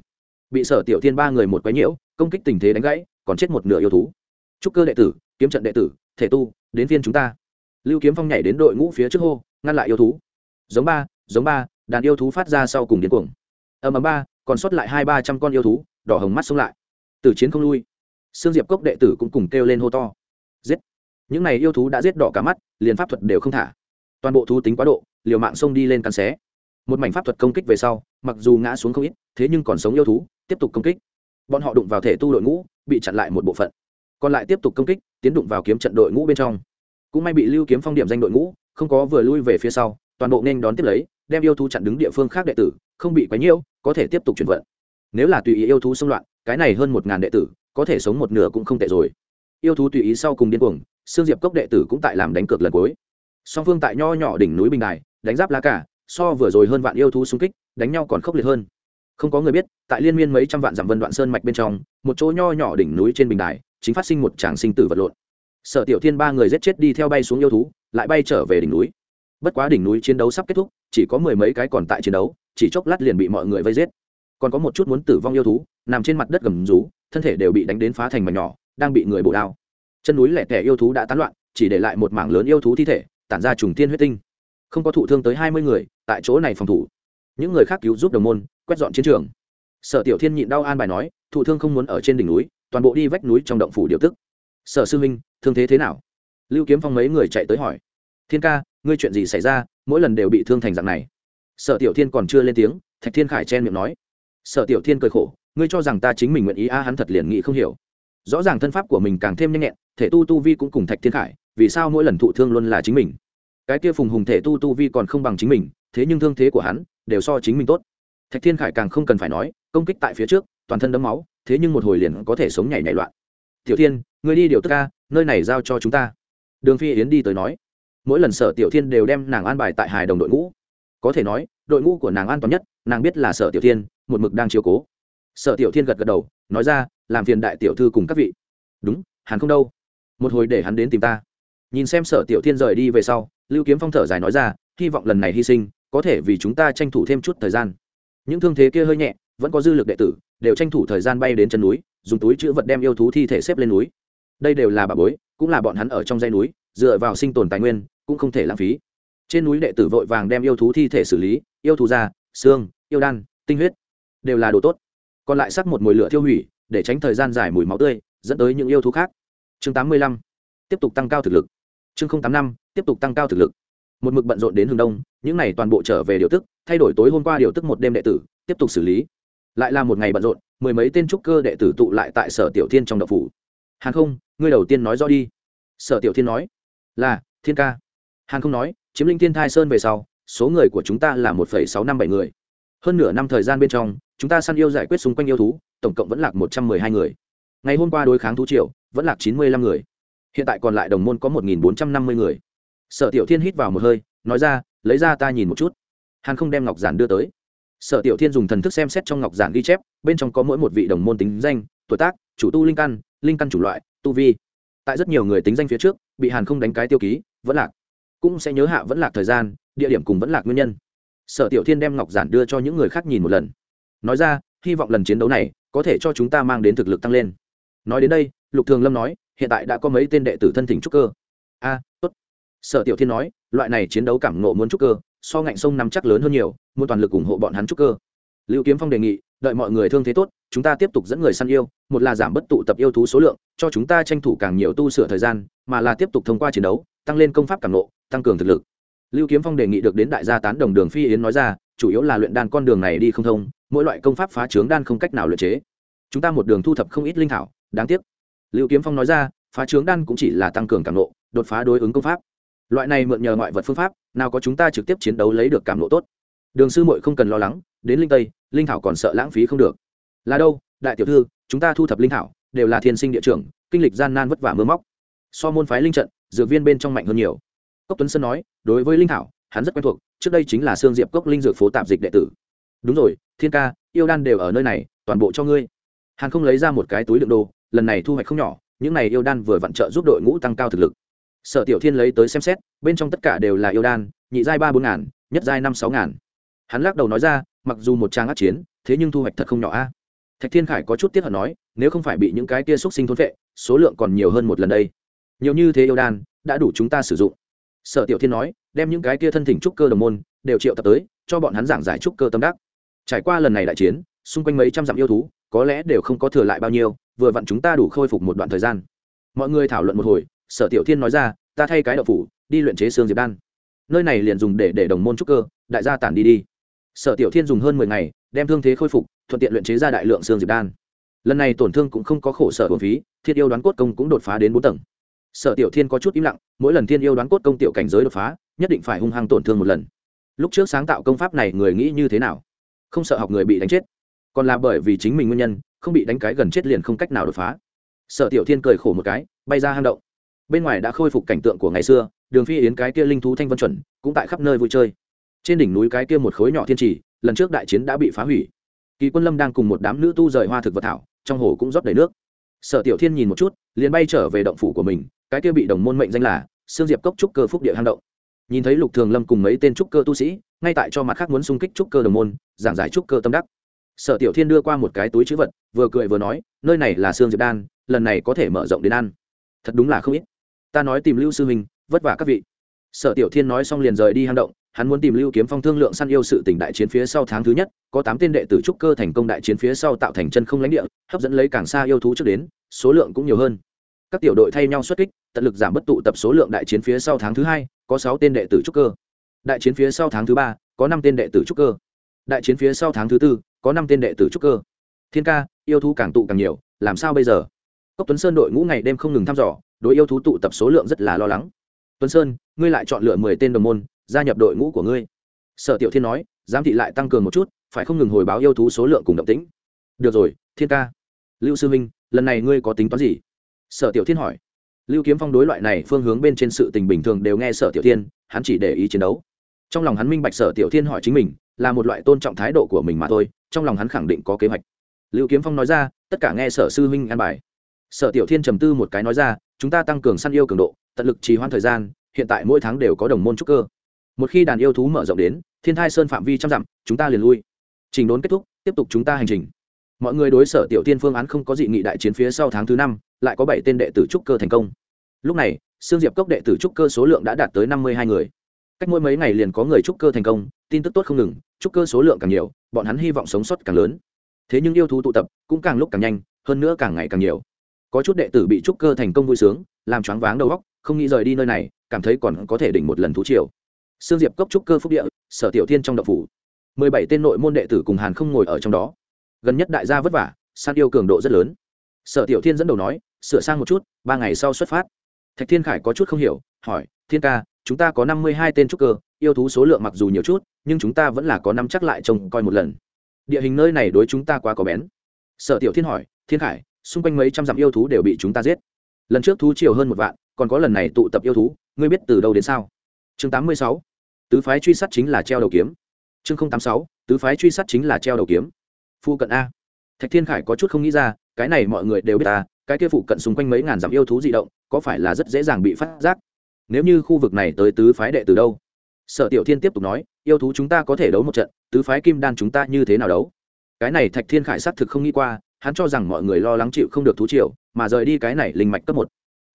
Bị sở tiểu thiên ba người một quái nhiễu công kích tình thế đánh gãy, còn chết một nửa yêu thú. Trúc cơ đệ tử, kiếm trận đệ tử, thể tu, đến phiên chúng ta. Lưu kiếm phong nhảy đến đội ngũ phía trước hô, ngăn lại yêu thú. Giống ba giống ba, đàn yêu thú phát ra sau cùng điên cuồng. Ầm ầm ba, còn sót lại hai ba trăm con yêu thú, đỏ hồng mắt xông lại. Từ chiến không lui. Sương diệp cốc đệ tử cũng cùng kêu lên hô to. Giết. Những này yêu thú đã giết đỏ cả mắt, liền pháp thuật đều không thả. Toàn bộ thú tính quá độ, liều mạng xông đi lên cắn xé. Một mảnh pháp thuật công kích về sau, mặc dù ngã xuống không ít, thế nhưng còn sống yêu thú, tiếp tục công kích bọn họ đụng vào thể tu đội ngũ, bị chặn lại một bộ phận. Còn lại tiếp tục công kích, tiến đụng vào kiếm trận đội ngũ bên trong. Cũng may bị lưu kiếm phong điểm danh đội ngũ, không có vừa lui về phía sau, toàn bộ nên đón tiếp lấy, đem yêu thú chặn đứng địa phương khác đệ tử, không bị quấy nhiễu, có thể tiếp tục chuyển vận. Nếu là tùy ý yêu thú xung loạn, cái này hơn một ngàn đệ tử, có thể sống một nửa cũng không tệ rồi. Yêu thú tùy ý sau cùng điên cuồng xương diệp cốc đệ tử cũng tại làm đánh cược lần cuối. Song phương tại nho nhỏ đỉnh núi bình đài, đánh giáp lá cả so vừa rồi hơn vạn yêu thú xung kích, đánh nhau còn khốc liệt hơn không có người biết, tại liên miên mấy trăm vạn dặm vân đoạn sơn mạch bên trong, một chỗ nho nhỏ đỉnh núi trên bình đài, chính phát sinh một tràng sinh tử vật lộn. Sở tiểu thiên ba người giết chết đi theo bay xuống yêu thú, lại bay trở về đỉnh núi. Bất quá đỉnh núi chiến đấu sắp kết thúc, chỉ có mười mấy cái còn tại chiến đấu, chỉ chốc lát liền bị mọi người vây giết. Còn có một chút muốn tử vong yêu thú, nằm trên mặt đất gầm rú, thân thể đều bị đánh đến phá thành mảnh nhỏ, đang bị người bổ đao. Chân núi lẻ tẻ yêu thú đã tán loạn, chỉ để lại một mảng lớn yêu thú thi thể, tản ra trùng tiên huyết tinh. Không có thụ thương tới hai mươi người, tại chỗ này phòng thủ. Những người khác cứu giúp đồng môn quét dọn chiến trường. Sở tiểu thiên nhịn đau an bài nói, thụ thương không muốn ở trên đỉnh núi, toàn bộ đi vách núi trong động phủ điều tức. Sở sư huynh thương thế thế nào? Lưu kiếm phong mấy người chạy tới hỏi. Thiên ca, ngươi chuyện gì xảy ra? Mỗi lần đều bị thương thành dạng này. Sở tiểu thiên còn chưa lên tiếng, thạch thiên khải chen miệng nói. Sở tiểu thiên cười khổ, ngươi cho rằng ta chính mình nguyện ý a, hắn thật liền nghĩ không hiểu. Rõ ràng thân pháp của mình càng thêm nhanh nhẹn, thể tu tu vi cũng cùng thạch thiên khải, vì sao mỗi lần thụ thương luôn là chính mình? Cái kia phùng hùng thể tu tu vi còn không bằng chính mình, thế nhưng thương thế của hắn đều so chính mình tốt thạch thiên khải càng không cần phải nói, công kích tại phía trước, toàn thân đấm máu, thế nhưng một hồi liền có thể sống nhảy nhảy loạn. Tiểu thiên, người đi điều tức ca, nơi này giao cho chúng ta. Đường phi yến đi tới nói. Mỗi lần sở tiểu thiên đều đem nàng an bài tại hài đồng đội ngũ. Có thể nói, đội ngũ của nàng an toàn nhất, nàng biết là sở tiểu thiên, một mực đang chiếu cố. Sở tiểu thiên gật gật đầu, nói ra, làm phiền đại tiểu thư cùng các vị. Đúng hắn không đâu. Một hồi để hắn đến tìm ta. Nhìn xem sở tiểu thiên rời đi về sau, lưu kiếm phong thở dài nói ra, hy vọng lần này hy sinh, có thể vì chúng ta tranh thủ thêm chút thời gian những thương thế kia hơi nhẹ, vẫn có dư lực đệ tử, đều tranh thủ thời gian bay đến chân núi, dùng túi chữ vật đem yêu thú thi thể xếp lên núi. Đây đều là bà bối, cũng là bọn hắn ở trong dây núi, dựa vào sinh tồn tài nguyên, cũng không thể lãng phí. Trên núi đệ tử vội vàng đem yêu thú thi thể xử lý, yêu thú da, xương, yêu đan, tinh huyết, đều là đồ tốt. Còn lại sắc một mồi lửa thiêu hủy, để tránh thời gian dài mùi máu tươi, dẫn tới những yêu thú khác. Chương tám mươi lăm, tiếp tục tăng cao thực lực. Chương tám năm, tiếp tục tăng cao thực lực một mực bận rộn đến hướng đông, những n à y toàn bộ trở về điều tức, thay đổi tối hôm qua điều tức một đêm đệ tử, tiếp tục xử lý. Lại là một ngày bận rộn, mười mấy tên trúc cơ đệ tử tụ lại tại sở tiểu thiên trong đậu phủ. Hàn không, ngươi đầu tiên nói rõ đi. Sở tiểu thiên nói. Là, thiên ca. Hàn không nói, chiếm linh thiên thai sơn về sau, số người của chúng ta là một sáu năm bảy người. Hơn nửa năm thời gian bên trong, chúng ta săn yêu giải quyết xung quanh yêu thú, tổng cộng vẫn lạc một trăm mười hai người. Ngày hôm qua đối kháng thú triệu vẫn lạc chín mươi lăm người. Hiện tại còn lại đồng môn có một nghìn bốn trăm năm mươi người sở tiểu thiên hít vào một hơi, nói ra, lấy ra ta nhìn một chút. Hàn không đem ngọc giản đưa tới. Sở tiểu thiên dùng thần thức xem xét trong ngọc giản ghi chép, bên trong có mỗi một vị đồng môn tính danh, tuổi tác, chủ tu linh căn linh căn chủ loại, tu vi. Tại rất nhiều người tính danh phía trước, bị hàn không đánh cái tiêu ký, vẫn lạc. Cũng sẽ nhớ hạ vẫn lạc thời gian, địa điểm cùng vẫn lạc nguyên nhân. Sở tiểu thiên đem ngọc giản đưa cho những người khác nhìn một lần. Nói ra, hy vọng lần chiến đấu này có thể cho chúng ta mang đến thực lực tăng lên. Nói đến đây, lục thường lâm nói, hiện tại đã có mấy tên đệ tử thân thỉnh trúc cơ. A sở tiểu thiên nói, loại này chiến đấu cảm nộ muốn trúc cơ, so ngạnh sông nắm chắc lớn hơn nhiều, muốn toàn lực ủng hộ bọn hắn trúc cơ. Lưu kiếm phong đề nghị, đợi mọi người thương thế tốt, chúng ta tiếp tục dẫn người săn yêu, một là giảm bất tụ tập yêu thú số lượng, cho chúng ta tranh thủ càng nhiều tu sửa thời gian, mà là tiếp tục thông qua chiến đấu, tăng lên công pháp cảm nộ tăng cường thực lực. Lưu kiếm phong đề nghị được đến đại gia tán đồng đường phi yến nói ra, chủ yếu là luyện đan con đường này đi không thông, mỗi loại công pháp phá trướng đan không cách nào luyện chế. Chúng ta một đường thu thập không ít linh thảo, đáng tiếc. Lưu kiếm phong nói ra, phá trướng đan cũng chỉ là tăng cường cảm nộ đột phá đối ứng công pháp loại này mượn nhờ ngoại vật phương pháp, nào có chúng ta trực tiếp chiến đấu lấy được cảm lộ tốt. Đường sư muội không cần lo lắng, đến linh tây, linh thảo còn sợ lãng phí không được. Là đâu, đại tiểu thư, chúng ta thu thập linh thảo, đều là thiên sinh địa trưởng, kinh lịch gian nan vất vả mưa móc. So môn phái linh trận, dược viên bên trong mạnh hơn nhiều. Cốc tuấn sơn nói, đối với linh thảo, hắn rất quen thuộc, trước đây chính là sương diệp cốc linh dược phố tạp dịch đệ tử. Đúng rồi, thiên ca, yêu đan đều ở nơi này, toàn bộ cho ngươi. Hàn không lấy ra một cái túi đựng đồ, lần này thu hoạch không nhỏ, những này yêu đan vừa vặn trợ giúp đội ngũ tăng cao thực lực sở tiểu thiên lấy tới xem xét, bên trong tất cả đều là yêu đan, nhị giai ba bốn ngàn, nhất giai năm sáu ngàn. Hắn lắc đầu nói ra, mặc dù một trang át chiến, thế nhưng thu hoạch thật không nhỏ a. Thạch thiên khải có chút tiếc hận nói, nếu không phải bị những cái tia xúc sinh thôn vệ số lượng còn nhiều hơn một lần đây. Nhiều như thế yêu đan, đã đủ chúng ta sử dụng. Sở tiểu thiên nói, đem những cái tia thân thỉnh trúc cơ đồng môn, đều triệu tập tới, cho bọn hắn giảng giải trúc cơ tâm đắc. Trải qua lần này đại chiến, xung quanh mấy trăm dặm yêu thú, có lẽ đều không có thừa lại bao nhiêu, vừa vặn chúng ta đủ khôi phục một đoạn thời gian. Mọi người thảo luận một hồi sở tiểu thiên nói ra, ta thay cái đậu phủ, đi luyện chế xương diệp đan. Nơi này liền dùng để để đồng môn trúc cơ, đại gia tản đi đi. Sở tiểu thiên dùng hơn mười ngày, đem thương thế khôi phục, thuận tiện luyện chế ra đại lượng xương diệp đan. Lần này tổn thương cũng không có khổ sở hồn phí, thiên yêu đoán cốt công cũng đột phá đến bốn tầng. Sở tiểu thiên có chút im lặng, mỗi lần thiên yêu đoán cốt công tiểu cảnh giới đột phá, nhất định phải hung hăng tổn thương một lần. Lúc trước sáng tạo công pháp này người nghĩ như thế nào? Không sợ học người bị đánh chết. Còn là bởi vì chính mình nguyên nhân, không bị đánh cái gần chết liền không cách nào đột phá. Sở tiểu thiên cười khổ một cái, bay ra hang động bên ngoài đã khôi phục cảnh tượng của ngày xưa, đường phi yến cái kia linh thú thanh vân chuẩn cũng tại khắp nơi vui chơi. Trên đỉnh núi cái kia một khối nhỏ thiên trì, lần trước đại chiến đã bị phá hủy. Kỳ quân lâm đang cùng một đám nữ tu rời hoa thực vật thảo, trong hồ cũng rót đầy nước. Sở tiểu thiên nhìn một chút, liền bay trở về động phủ của mình, cái kia bị đồng môn mệnh danh là xương diệp cốc trúc cơ phúc địa hang động. Nhìn thấy lục thường lâm cùng mấy tên trúc cơ tu sĩ, ngay tại cho mặt khác muốn xung kích trúc cơ đồng môn, giảng giải trúc cơ tâm đắc. Sở tiểu thiên đưa qua một cái túi chữ vật, vừa cười vừa nói, nơi này là xương diệp đan, lần này có thể mở rộng đến ăn. Thật đúng là không ít ta nói tìm lưu sư huynh, vất vả các vị. Sở tiểu thiên nói xong liền rời đi hang động, hắn muốn tìm lưu kiếm phong thương lượng săn yêu sự tỉnh đại chiến phía sau tháng thứ nhất, có tám tên đệ tử trúc cơ thành công đại chiến phía sau tạo thành chân không lãnh địa, hấp dẫn lấy càng xa yêu thú trước đến, số lượng cũng nhiều hơn. Các tiểu đội thay nhau xuất kích, tận lực giảm bất tụ tập số lượng đại chiến phía sau tháng thứ hai, có sáu tên đệ tử trúc cơ. Đại chiến phía sau tháng thứ ba, có năm tên đệ tử trúc cơ. Đại chiến phía sau tháng thứ tư, có năm tên đệ tử trúc cơ. Thiên ca, yêu thú càng tụ càng nhiều, làm sao bây giờ? Cốc tuấn sơn đội ngũ ngày đêm không ngừng thăm dò đối yêu thú tụ tập số lượng rất là lo lắng. Tuấn sơn, ngươi lại chọn lựa mười tên đồng môn, gia nhập đội ngũ của ngươi. Sở tiểu thiên nói, giám thị lại tăng cường một chút, phải không ngừng hồi báo yêu thú số lượng cùng động tĩnh. Được rồi, thiên ca. Lưu sư minh, lần này ngươi có tính toán gì? Sở tiểu thiên hỏi. Lưu kiếm phong đối loại này phương hướng bên trên sự tình bình thường đều nghe sở tiểu thiên, hắn chỉ để ý chiến đấu. Trong lòng hắn minh bạch sở tiểu thiên hỏi chính mình, là một loại tôn trọng thái độ của mình mà thôi, trong lòng hắn khẳng định có kế hoạch. Lưu kiếm phong nói ra, tất cả nghe sở sư huynh an bài. Sở tiểu thiên trầm tư một cái nói ra chúng ta tăng cường săn yêu cường độ, tận lực trì hoãn thời gian, hiện tại mỗi tháng đều có đồng môn trúc cơ. Một khi đàn yêu thú mở rộng đến, thiên thai sơn phạm vi trăm dặm, chúng ta liền lui. Trình đốn kết thúc, tiếp tục chúng ta hành trình. Mọi người đối sở tiểu tiên phương án không có dị nghị đại chiến phía sau tháng thứ năm, lại có bảy tên đệ tử trúc cơ thành công. Lúc này, sương diệp cốc đệ tử trúc cơ số lượng đã đạt tới năm mươi hai người. Cách mỗi mấy ngày liền có người trúc cơ thành công, tin tức tốt không ngừng, trúc cơ số lượng càng nhiều, bọn hắn hy vọng sống sót càng lớn. Thế nhưng yêu thú tụ tập cũng càng lúc càng nhanh, hơn nữa càng ngày càng nhiều có chút đệ tử bị trúc cơ thành công vui sướng, làm choáng váng đầu óc, không nghĩ rời đi nơi này, cảm thấy còn có thể đỉnh một lần thú triều. Sương diệp cốc trúc cơ phúc địa, sở tiểu thiên trong đậu phủ. Mười bảy tên nội môn đệ tử cùng hàn không ngồi ở trong đó. Gần nhất đại gia vất vả, san yêu cường độ rất lớn. Sở tiểu thiên dẫn đầu nói, sửa sang một chút, ba ngày sau xuất phát. Thạch thiên khải có chút không hiểu, hỏi, thiên ca, chúng ta có năm mươi hai tên trúc cơ, yêu thú số lượng mặc dù nhiều chút, nhưng chúng ta vẫn là có năm chắc lại trông coi một lần. Địa hình nơi này đối chúng ta quá có bén. Sở tiểu thiên hỏi, thiên khải xung quanh mấy trăm dặm yêu thú đều bị chúng ta giết. Lần trước thú chiều hơn một vạn, còn có lần này tụ tập yêu thú, ngươi biết từ đâu đến sao? Chương tám mươi sáu. Tứ phái truy sát chính là treo đầu kiếm. Chương tám mươi sáu. Tứ phái truy sát chính là treo đầu kiếm. Phu cận a. Thạch thiên khải có chút không nghĩ ra, cái này mọi người đều biết ta, cái kia phụ cận xung quanh mấy ngàn dặm yêu thú di động, có phải là rất dễ dàng bị phát giác? Nếu như khu vực này tới tứ phái đệ từ đâu? Sở tiểu thiên tiếp tục nói, yêu thú chúng ta có thể đấu một trận, tứ phái kim đan chúng ta như thế nào đấu? Cái này thạch thiên khải xác thực không nghĩ qua hắn cho rằng mọi người lo lắng chịu không được thú triều, mà rời đi cái này linh mạch cấp một.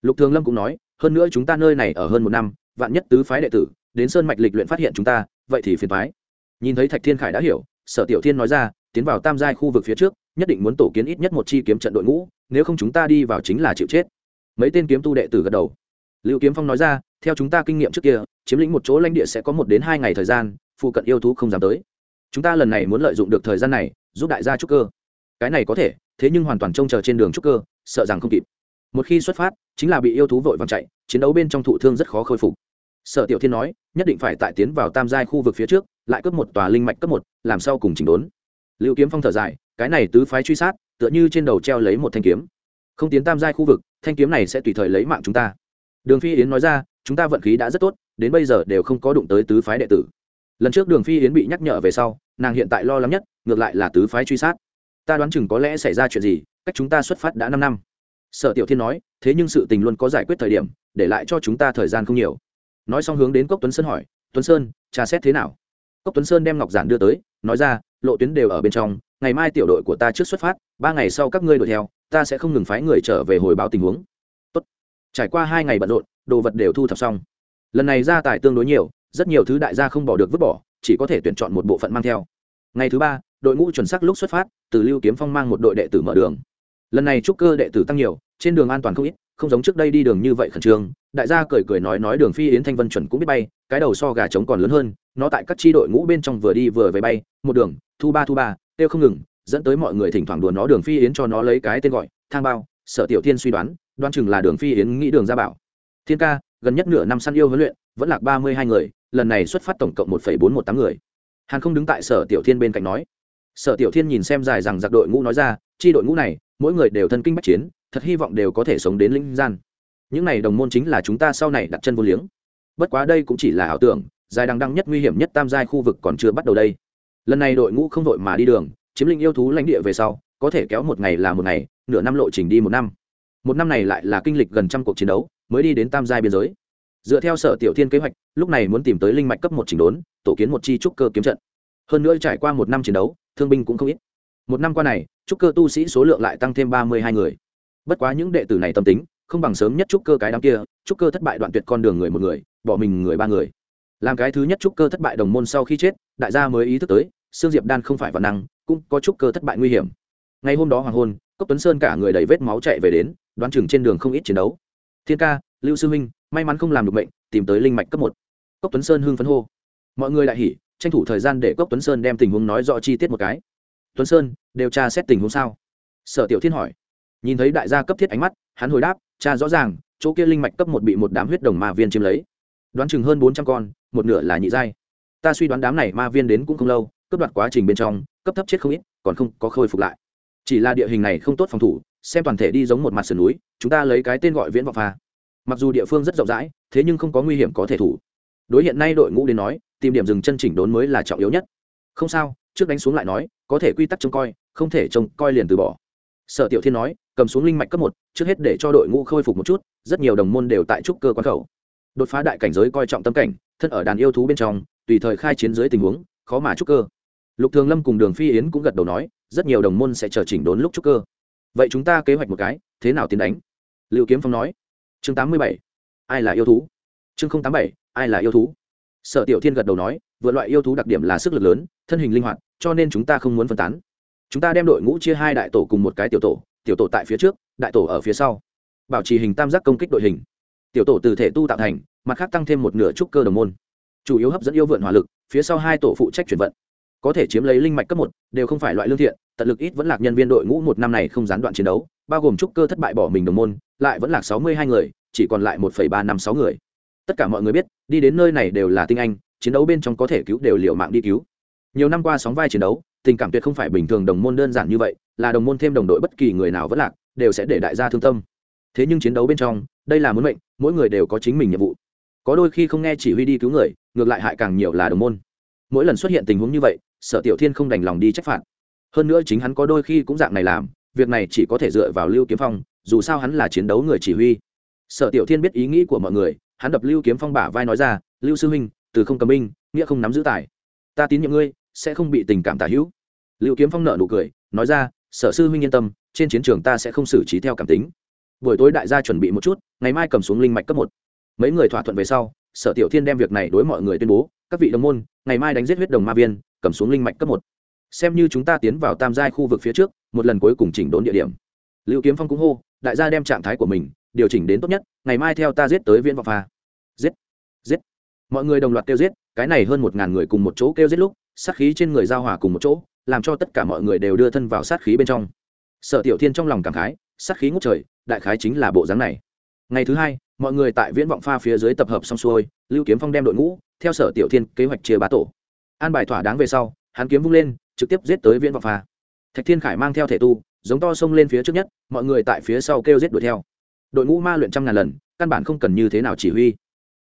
Lục thường lâm cũng nói, hơn nữa chúng ta nơi này ở hơn một năm, vạn nhất tứ phái đệ tử đến sơn mạch lịch luyện phát hiện chúng ta, vậy thì phiền phái nhìn thấy thạch thiên khải đã hiểu, sở tiểu thiên nói ra, tiến vào tam giai khu vực phía trước, nhất định muốn tổ kiến ít nhất một chi kiếm trận đội ngũ, nếu không chúng ta đi vào chính là chịu chết. Mấy tên kiếm tu đệ tử gật đầu. Lưu kiếm phong nói ra, theo chúng ta kinh nghiệm trước kia, chiếm lĩnh một chỗ lãnh địa sẽ có một đến hai ngày thời gian, phụ cận yêu thú không dám tới. Chúng ta lần này muốn lợi dụng được thời gian này, giúp đại gia trúc cơ cái này có thể, thế nhưng hoàn toàn trông chờ trên đường trúc cơ, sợ rằng không kịp. Một khi xuất phát, chính là bị yêu thú vội vàng chạy, chiến đấu bên trong thụ thương rất khó khôi phục. Sở tiểu thiên nói, nhất định phải tại tiến vào tam giai khu vực phía trước, lại cấp một tòa linh mạch cấp một, làm sao cùng chỉnh đốn. Liệu kiếm phong thở dài, cái này tứ phái truy sát, tựa như trên đầu treo lấy một thanh kiếm. Không tiến tam giai khu vực, thanh kiếm này sẽ tùy thời lấy mạng chúng ta. Đường phi yến nói ra, chúng ta vận khí đã rất tốt, đến bây giờ đều không có đụng tới tứ phái đệ tử. Lần trước đường phi yến bị nhắc nhở về sau, nàng hiện tại lo lắng nhất, ngược lại là tứ phái truy sát ta đoán chừng có lẽ xảy ra chuyện gì, cách chúng ta xuất phát đã năm năm. Sở tiểu thiên nói, thế nhưng sự tình luôn có giải quyết thời điểm, để lại cho chúng ta thời gian không nhiều. Nói xong hướng đến cốc tuấn sơn hỏi, tuấn sơn tra xét thế nào? Cốc tuấn sơn đem ngọc giản đưa tới, nói ra, lộ tuyến đều ở bên trong, ngày mai tiểu đội của ta trước xuất phát, ba ngày sau các ngươi đuổi theo, ta sẽ không ngừng phái người trở về hồi báo tình huống. Tốt. trải qua hai ngày bận rộn, đồ vật đều thu thập xong. Lần này gia tài tương đối nhiều, rất nhiều thứ đại gia không bỏ được vứt bỏ, chỉ có thể tuyển chọn một bộ phận mang theo. Ngày thứ ba đội ngũ chuẩn xác lúc xuất phát, từ lưu kiếm phong mang một đội đệ tử mở đường. Lần này trúc cơ đệ tử tăng nhiều, trên đường an toàn không ít, không giống trước đây đi đường như vậy khẩn trương. Đại gia cười cười nói nói đường phi yến thanh vân chuẩn cũng biết bay, cái đầu so gà trống còn lớn hơn, nó tại các tri đội ngũ bên trong vừa đi vừa về bay, một đường, thu ba thu ba tiêu không ngừng, dẫn tới mọi người thỉnh thoảng đùa nó đường phi yến cho nó lấy cái tên gọi, thang bao, sở tiểu thiên suy đoán đoan chừng là đường phi yến nghĩ đường ra bảo. Thiên ca, gần nhất nửa năm săn yêu huấn luyện, vẫn lạc ba mươi hai người, lần này xuất phát tổng cộng một bốn một tám người. Hàn không đứng tại sở tiểu thiên bên cạnh nói sở tiểu thiên nhìn xem dài rằng giặc đội ngũ nói ra, chi đội ngũ này, mỗi người đều thân kinh bắc chiến, thật hy vọng đều có thể sống đến linh gian. Những này đồng môn chính là chúng ta sau này đặt chân vô liếng. Bất quá đây cũng chỉ là ảo tưởng, dài đằng đăng nhất nguy hiểm nhất tam giai khu vực còn chưa bắt đầu đây. Lần này đội ngũ không đội mà đi đường, chiếm lĩnh yêu thú lãnh địa về sau, có thể kéo một ngày là một ngày, nửa năm lộ trình đi một năm. Một năm này lại là kinh lịch gần trăm cuộc chiến đấu, mới đi đến tam giai biên giới. Dựa theo sở tiểu thiên kế hoạch, lúc này muốn tìm tới linh mạch cấp một trình đốn, tổ kiến một chi trúc cơ kiếm trận. Hơn nữa trải qua một năm chiến đấu thương binh cũng không ít. Một năm qua này, trúc cơ tu sĩ số lượng lại tăng thêm ba mươi hai người. Bất quá những đệ tử này tâm tính, không bằng sớm nhất trúc cơ cái đám kia, trúc cơ thất bại đoạn tuyệt con đường người một người, bỏ mình người ba người. Làm cái thứ nhất trúc cơ thất bại đồng môn sau khi chết, đại gia mới ý thức tới, sương diệp đan không phải văn năng, cũng có trúc cơ thất bại nguy hiểm. Ngày hôm đó hoàng hôn, cốc tuấn sơn cả người đầy vết máu chạy về đến, đoán chừng trên đường không ít chiến đấu. Thiên ca, lưu sư minh, may mắn không làm được bệnh tìm tới linh mạch cấp một. Cốc tuấn sơn hưng phấn hô. Mọi người đại hỉ tranh thủ thời gian để cốc tuấn sơn đem tình huống nói rõ chi tiết một cái. Tuấn sơn đều tra xét tình huống sao? Sở tiểu thiên hỏi. Nhìn thấy đại gia cấp thiết ánh mắt, hắn hồi đáp, cha, rõ ràng, chỗ kia linh mạch cấp một bị một đám huyết đồng ma viên chiếm lấy. Đoán chừng hơn bốn trăm con, một nửa là nhị giai. Ta suy đoán đám này ma viên đến cũng không lâu cấp đoạt quá trình bên trong, cấp thấp chết không ít, còn không có khôi phục lại. Chỉ là địa hình này không tốt phòng thủ, xem toàn thể đi giống một mặt sườn núi, chúng ta lấy cái tên gọi viễn vọng pha. Mặc dù địa phương rất rộng rãi, thế nhưng không có nguy hiểm có thể thủ. Đối hiện nay đội ngũ đến nói tìm điểm dừng chân chỉnh đốn mới là trọng yếu nhất. Không sao, trước đánh xuống lại nói, có thể quy tắc trông coi, không thể trông coi liền từ bỏ. Sở tiểu thiên nói, cầm xuống linh mạch cấp một, trước hết để cho đội ngũ khôi phục một chút, rất nhiều đồng môn đều tại trúc cơ quán khẩu. Đột phá đại cảnh giới coi trọng tâm cảnh, thân ở đàn yêu thú bên trong, tùy thời khai chiến dưới tình huống, khó mà trúc cơ. Lục thường lâm cùng đường phi yến cũng gật đầu nói, rất nhiều đồng môn sẽ chờ chỉnh đốn lúc trúc cơ. Vậy chúng ta kế hoạch một cái, thế nào tiến đánh? Liệu kiếm phong nói. Chương tám mươi bảy, ai là yêu thú? Chương tám bảy, ai là yêu thú? Sở tiểu thiên gật đầu nói, vừa loại yêu thú đặc điểm là sức lực lớn, thân hình linh hoạt, cho nên chúng ta không muốn phân tán. Chúng ta đem đội ngũ chia hai đại tổ cùng một cái tiểu tổ tiểu tổ tại phía trước, đại tổ ở phía sau. Bảo trì hình tam giác công kích đội hình. Tiểu tổ từ thể tu tạo thành, mặt khác tăng thêm một nửa trúc cơ đồng môn. Chủ yếu hấp dẫn yêu vượn hỏa lực, phía sau hai tổ phụ trách chuyển vận. Có thể chiếm lấy linh mạch cấp một, đều không phải loại lương thiện, tận lực ít vẫn lạc nhân viên đội ngũ một năm này không gián đoạn chiến đấu, bao gồm trúc cơ thất bại bỏ mình đồng môn, lại vẫn lạc sáu mươi hai người, chỉ còn lại một ba năm sáu người tất cả mọi người biết, đi đến nơi này đều là tinh anh, chiến đấu bên trong có thể cứu đều liều mạng đi cứu. Nhiều năm qua sóng vai chiến đấu, tình cảm tuyệt không phải bình thường đồng môn đơn giản như vậy, là đồng môn thêm đồng đội bất kỳ người nào vẫn lạc, đều sẽ để đại gia thương tâm. Thế nhưng chiến đấu bên trong, đây là muốn mệnh, mỗi người đều có chính mình nhiệm vụ. Có đôi khi không nghe chỉ huy đi cứu người, ngược lại hại càng nhiều là đồng môn. Mỗi lần xuất hiện tình huống như vậy, sở tiểu thiên không đành lòng đi trách phạt. Hơn nữa chính hắn có đôi khi cũng dạng này làm, việc này chỉ có thể dựa vào lưu kiếm phong, dù sao hắn là chiến đấu người chỉ huy. Sở tiểu thiên biết ý nghĩ của mọi người hắn đập lưu kiếm phong bả vai nói ra, lưu sư huynh, từ không cầm binh, nghĩa không nắm giữ tài. Ta tín nhiệm ngươi, sẽ không bị tình cảm tả hữu. Lưu kiếm phong nợ nụ cười, nói ra, sở sư huynh yên tâm, trên chiến trường ta sẽ không xử trí theo cảm tính. Buổi tối đại gia chuẩn bị một chút, ngày mai cầm xuống linh mạch cấp một. Mấy người thỏa thuận về sau, sở tiểu thiên đem việc này đối mọi người tuyên bố, các vị đồng môn, ngày mai đánh giết huyết đồng ma viên, cầm xuống linh mạch cấp một. Xem như chúng ta tiến vào tam giai khu vực phía trước, một lần cuối cùng chỉnh đốn địa điểm. Lưu kiếm phong cũng hô, đại gia đem trạng thái của mình điều chỉnh đến tốt nhất, ngày mai theo ta giết tới viễn vọng pha. Giết giết. Mọi người đồng loạt kêu giết, cái này hơn một ngàn người cùng một chỗ kêu giết lúc, sát khí trên người giao hòa cùng một chỗ, làm cho tất cả mọi người đều đưa thân vào sát khí bên trong. Sở tiểu thiên trong lòng cảm khái, sát khí ngút trời, đại khái chính là bộ dáng này. Ngày thứ hai, mọi người tại viễn vọng pha phía dưới tập hợp xong xuôi, lưu kiếm phong đem đội ngũ, theo sở tiểu thiên kế hoạch chia bá tổ. An bài thỏa đáng về sau, hắn kiếm vung lên, trực tiếp giết tới viễn vọng pha. Thạch thiên khải mang theo thể tu, giống to xông lên phía trước nhất, mọi người tại phía sau kêu giết đuổi theo đội ngũ ma luyện trăm ngàn lần, căn bản không cần như thế nào chỉ huy.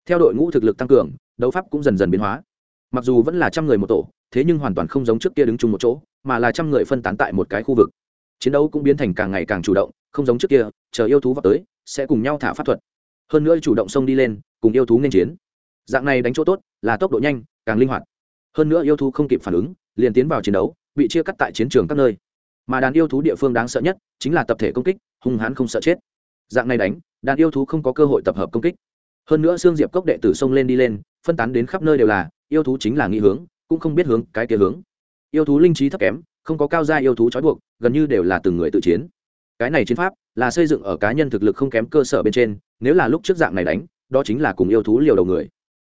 Theo đội ngũ thực lực tăng cường, đấu pháp cũng dần dần biến hóa. Mặc dù vẫn là trăm người một tổ, thế nhưng hoàn toàn không giống trước kia đứng chung một chỗ, mà là trăm người phân tán tại một cái khu vực. Chiến đấu cũng biến thành càng ngày càng chủ động, không giống trước kia, chờ yêu thú vào tới, sẽ cùng nhau thả pháp thuật. Hơn nữa chủ động xông đi lên, cùng yêu thú nên chiến. Dạng này đánh chỗ tốt, là tốc độ nhanh, càng linh hoạt. Hơn nữa yêu thú không kịp phản ứng, liền tiến vào chiến đấu, bị chia cắt tại chiến trường các nơi. Mà đàn yêu thú địa phương đáng sợ nhất chính là tập thể công kích, hung hãn không sợ chết dạng này đánh, đàn yêu thú không có cơ hội tập hợp công kích. Hơn nữa xương diệp cốc đệ tử xông lên đi lên, phân tán đến khắp nơi đều là, yêu thú chính là nghi hướng, cũng không biết hướng, cái kia hướng. Yêu thú linh trí thấp kém, không có cao gia yêu thú trói buộc, gần như đều là từng người tự chiến. Cái này chiến pháp là xây dựng ở cá nhân thực lực không kém cơ sở bên trên, nếu là lúc trước dạng này đánh, đó chính là cùng yêu thú liều đầu người.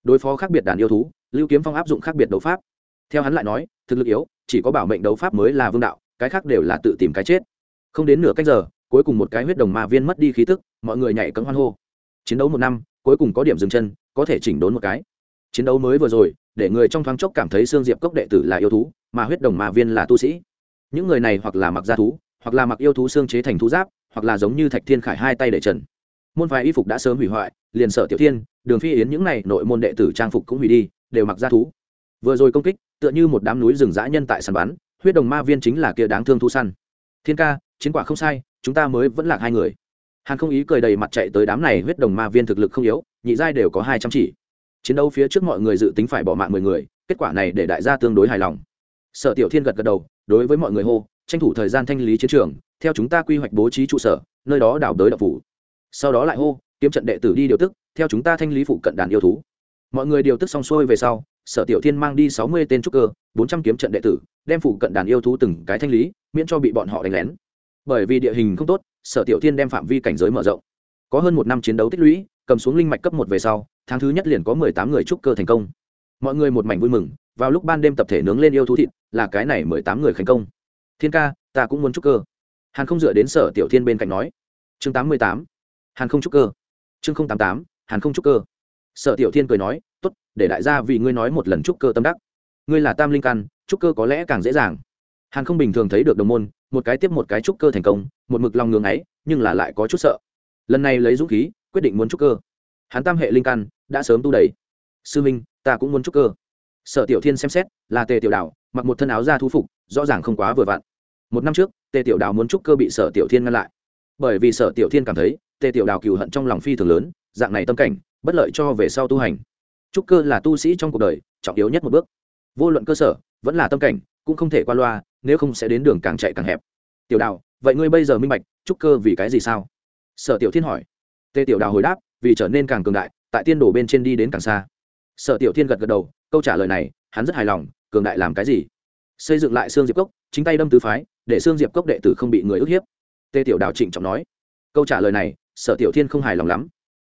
Đối phó khác biệt đàn yêu thú, lưu kiếm phong áp dụng khác biệt đấu pháp. Theo hắn lại nói, thực lực yếu, chỉ có bảo mệnh đấu pháp mới là vương đạo, cái khác đều là tự tìm cái chết. Không đến nửa cách giờ cuối cùng một cái huyết đồng ma viên mất đi khí tức, mọi người nhảy cấm hoan hô. Chiến đấu một năm, cuối cùng có điểm dừng chân, có thể chỉnh đốn một cái. Chiến đấu mới vừa rồi, để người trong thoáng chốc cảm thấy xương diệp cốc đệ tử là yêu thú, mà huyết đồng ma viên là tu sĩ. Những người này hoặc là mặc gia thú, hoặc là mặc yêu thú xương chế thành thú giáp, hoặc là giống như thạch thiên khải hai tay để trần. Môn phái y phục đã sớm hủy hoại, liền sở tiểu thiên, đường phi yến những này nội môn đệ tử trang phục cũng hủy đi, đều mặc gia thú. Vừa rồi công kích, tựa như một đám núi rừng dã nhân tại sàn bắn, huyết đồng ma viên chính là kia đáng thương thu săn. Thiên ca, chiến quả không sai chúng ta mới vẫn lạc hai người. Hàn không ý cười đầy mặt chạy tới đám này huyết đồng ma viên thực lực không yếu, nhị giai đều có hai trăm chỉ. Chiến đấu phía trước mọi người dự tính phải bỏ mạng mười người, kết quả này để đại gia tương đối hài lòng. Sở tiểu thiên gật gật đầu, đối với mọi người hô, tranh thủ thời gian thanh lý chiến trường, theo chúng ta quy hoạch bố trí trụ sở, nơi đó đảo đới đập phủ. Sau đó lại hô, kiếm trận đệ tử đi điều tức, theo chúng ta thanh lý phụ cận đàn yêu thú. Mọi người điều tức xong xuôi về sau, sở tiểu thiên mang đi sáu mươi tên trúc cơ, bốn trăm kiếm trận đệ tử, đem phụ cận đàn yêu thú từng cái thanh lý, miễn cho bị bọn họ đánh lén bởi vì địa hình không tốt, sở tiểu thiên đem phạm vi cảnh giới mở rộng. Có hơn một năm chiến đấu tích lũy, cầm xuống linh mạch cấp một về sau, tháng thứ nhất liền có mười tám người trúc cơ thành công. Mọi người một mảnh vui mừng, vào lúc ban đêm tập thể nướng lên yêu thú thịt, là cái này mười tám người thành công. Thiên ca, ta cũng muốn trúc cơ. Hàn không dựa đến sở tiểu thiên bên cạnh nói. Chương tám mươi tám. Hàn không trúc cơ. Chương tám tám. Hàn không trúc cơ. Sở tiểu thiên cười nói t ố t để đại gia vì ngươi nói một lần trúc cơ tâm đắc. Ngươi là tam linh căn, trúc cơ có lẽ càng dễ dàng. Hàn không bình thường thấy được đồng môn một cái tiếp một cái trúc cơ thành công, một mực lòng ngưng ấy, nhưng là lại có chút sợ. Lần này lấy dũng khí, quyết định muốn trúc cơ. Hắn tam hệ linh căn đã sớm tu đầy. Sư minh, ta cũng muốn trúc cơ. Sở tiểu thiên xem xét, là tề tiểu đạo mặc một thân áo da thu phục, rõ ràng không quá vừa vặn. Một năm trước, tề tiểu đào muốn trúc cơ bị sở tiểu thiên ngăn lại. Bởi vì sở tiểu thiên cảm thấy, tề tiểu đào cừu hận trong lòng phi thường lớn, dạng này tâm cảnh, bất lợi cho về sau tu hành. Trúc cơ là tu sĩ trong cuộc đời, trọng yếu nhất một bước. Vô luận cơ sở, vẫn là tâm cảnh, cũng không thể qua loa nếu không sẽ đến đường càng chạy càng hẹp. Tiểu đào, vậy ngươi bây giờ minh bạch, trúc cơ vì cái gì sao? Sở tiểu thiên hỏi. Tề tiểu đào hồi đáp, vì trở nên càng cường đại, tại tiên đồ bên trên đi đến càng xa. Sở tiểu thiên gật gật đầu, câu trả lời này, hắn rất hài lòng, cường đại làm cái gì? Xây dựng lại xương diệp cốc, chính tay đâm tứ phái, để xương diệp cốc đệ tử không bị người ức hiếp. Tê tiểu đào trịnh trọng nói. Câu trả lời này, sở tiểu thiên không hài lòng lắm.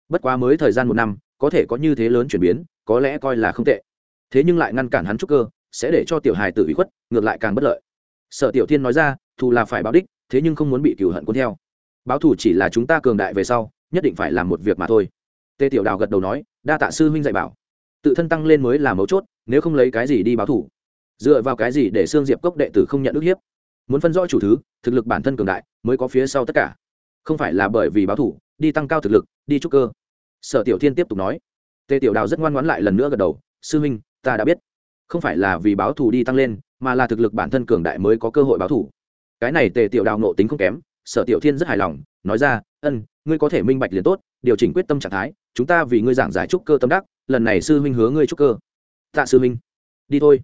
Bất quá mới thời gian một năm, có thể có như thế lớn chuyển biến, có lẽ coi là không tệ. Thế nhưng lại ngăn cản hắn trúc cơ, sẽ để cho tiểu hài tự ủy khuất, ngược lại càng bất lợi sở tiểu thiên nói ra thù là phải báo đích thế nhưng không muốn bị cửu hận cuốn theo. Báo thù chỉ là chúng ta cường đại về sau nhất định phải làm một việc mà thôi. Tề tiểu đào gật đầu nói đa tạ sư huynh dạy bảo. Tự thân tăng lên mới là mấu chốt nếu không lấy cái gì đi báo thù, dựa vào cái gì để xương diệp cốc đệ tử không nhận ức hiếp? Muốn phân rõ chủ thứ thực lực bản thân cường đại mới có phía sau tất cả. Không phải là bởi vì báo thù, đi tăng cao thực lực đi trúc cơ. Sở tiểu thiên tiếp tục nói. Tề tiểu đào rất ngoan ngoãn lại lần nữa gật đầu sư huynh ta đã biết không phải là vì báo thù đi tăng lên, mà là thực lực bản thân cường đại mới có cơ hội báo thù. Cái này tề tiểu đào nộ tính không kém, sở tiểu thiên rất hài lòng, nói ra, ân, ngươi có thể minh bạch liền tốt, điều chỉnh quyết tâm trạng thái, chúng ta vì ngươi giảng giải trúc cơ tâm đắc, lần này sư huynh hứa ngươi trúc cơ. Tạ sư huynh. Đi thôi.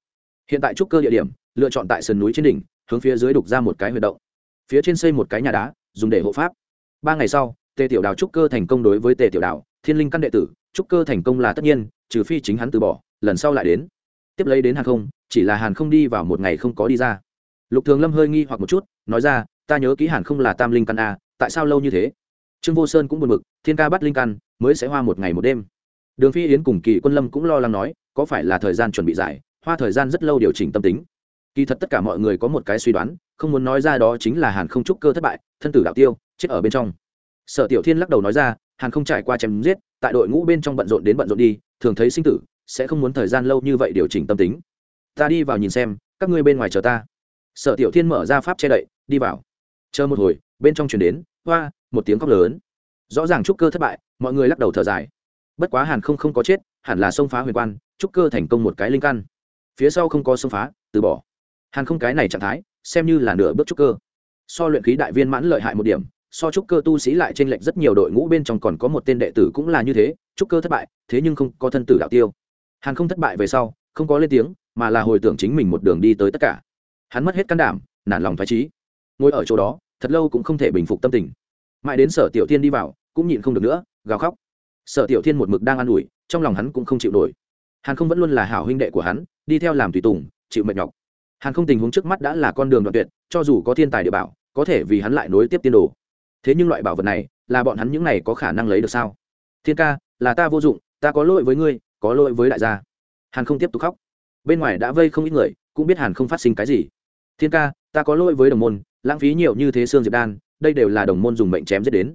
Hiện tại trúc cơ địa điểm, lựa chọn tại sườn núi trên đỉnh, hướng phía dưới đục ra một cái huyệt động. Phía trên xây một cái nhà đá, dùng để hộ pháp. Ba ngày sau, tề tiểu đào trúc cơ thành công đối với tề tiểu đào, thiên linh căn đệ tử, trúc cơ thành công là tất nhiên, trừ phi chính hắn từ bỏ, lần sau lại đến tiếp lấy đến hàng không, chỉ là hàn không đi vào một ngày không có đi ra. Lục thường lâm hơi nghi hoặc một chút, nói ra, ta nhớ ký hàn không là tam linh căn a, tại sao lâu như thế? Trương vô sơn cũng buồn bực, thiên ca bắt linh căn, mới sẽ hoa một ngày một đêm. Đường phi yến cùng kỳ quân lâm cũng lo lắng nói, có phải là thời gian chuẩn bị giải hoa thời gian rất lâu điều chỉnh tâm tính? Kỳ thật tất cả mọi người có một cái suy đoán, không muốn nói ra đó chính là hàn không trúc cơ thất bại, thân tử đạo tiêu, chết ở bên trong. Sở tiểu thiên lắc đầu nói ra hàn không trải qua chém giết, tại đội ngũ bên trong bận rộn đến bận rộn đi, thường thấy sinh tử sẽ không muốn thời gian lâu như vậy điều chỉnh tâm tính. Ta đi vào nhìn xem, các ngươi bên ngoài chờ ta. Sở tiểu thiên mở ra pháp che đậy, đi vào. Chờ một hồi, bên trong chuyển đến, hoa, một tiếng khóc lớn. Rõ ràng trúc cơ thất bại, mọi người lắc đầu thở dài. Bất quá hàn không không có chết, hẳn là xông phá huyền quan, trúc cơ thành công một cái linh căn. Phía sau không có xông phá, từ bỏ. Hàn không cái này trạng thái, xem như là nửa bước trúc cơ. So luyện khí đại viên mãn lợi hại một điểm, so trúc cơ tu sĩ lại trên lệnh rất nhiều đội ngũ bên trong còn có một tên đệ tử cũng là như thế, trúc cơ thất bại, thế nhưng không có thân tử đạo tiêu hàn không thất bại về sau, không có lên tiếng, mà là hồi tưởng chính mình một đường đi tới tất cả. Hắn mất hết can đảm, nản lòng thoái trí ngồi ở chỗ đó, thật lâu cũng không thể bình phục tâm tình. Mãi đến sở tiểu thiên đi vào, cũng nhịn không được nữa, gào khóc. Sở tiểu thiên một mực đang an ủi, trong lòng hắn cũng không chịu nổi. Hàn không vẫn luôn là hảo huynh đệ của hắn, đi theo làm tùy tùng, chịu mệt nhọc. Hàn không tình huống trước mắt đã là con đường đoạn tuyệt, cho dù có thiên tài địa bảo, có thể vì hắn lại nối tiếp tiên đồ. Thế nhưng loại bảo vật này, là bọn hắn những này có khả năng lấy được sao? Thiên ca, là ta vô dụng, ta có lỗi với ngươi có lỗi với đại gia. Hàn không tiếp tục khóc. Bên ngoài đã vây không ít người, cũng biết hàn không phát sinh cái gì. Thiên ca, ta có lỗi với đồng môn, lãng phí nhiều như thế xương diệp đan, đây đều là đồng môn dùng mệnh chém giết đến.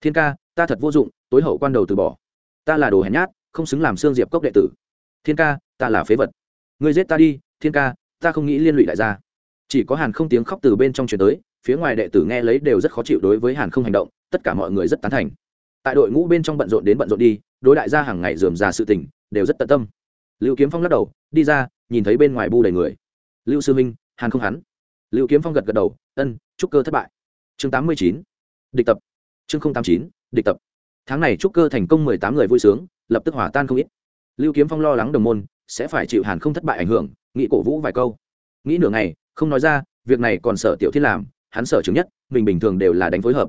Thiên ca, ta thật vô dụng, tối hậu quan đầu từ bỏ. Ta là đồ hèn nhát, không xứng làm xương diệp cốc đệ tử. Thiên ca, ta là phế vật. Người giết ta đi, thiên ca, ta không nghĩ liên lụy đại gia. Chỉ có hàn không tiếng khóc từ bên trong chuyển tới, phía ngoài đệ tử nghe lấy đều rất khó chịu đối với hàn không hành động, tất cả mọi người rất tán thành. Tại đội ngũ bên trong bận rộn đến bận rộn đi, đối đại gia hàng ngày dườm ra sự tình đều rất tận tâm. Lưu kiếm phong lắc đầu, đi ra, nhìn thấy bên ngoài bu đầy người. Lưu sư minh, hàn không hắn. Lưu kiếm phong gật gật đầu, ân, trúc cơ thất bại. Chương tám mươi chín, địch tập. Chương tám chín, địch tập. Tháng này trúc cơ thành công mười tám người vui sướng, lập tức hỏa tan không ít. Lưu kiếm phong lo lắng đồng môn, sẽ phải chịu hàn không thất bại ảnh hưởng, nghĩ cổ vũ vài câu. Nghĩ nửa ngày, không nói ra, việc này còn sở tiểu thiên làm, hắn sở chứng nhất, mình bình thường đều là đánh phối hợp.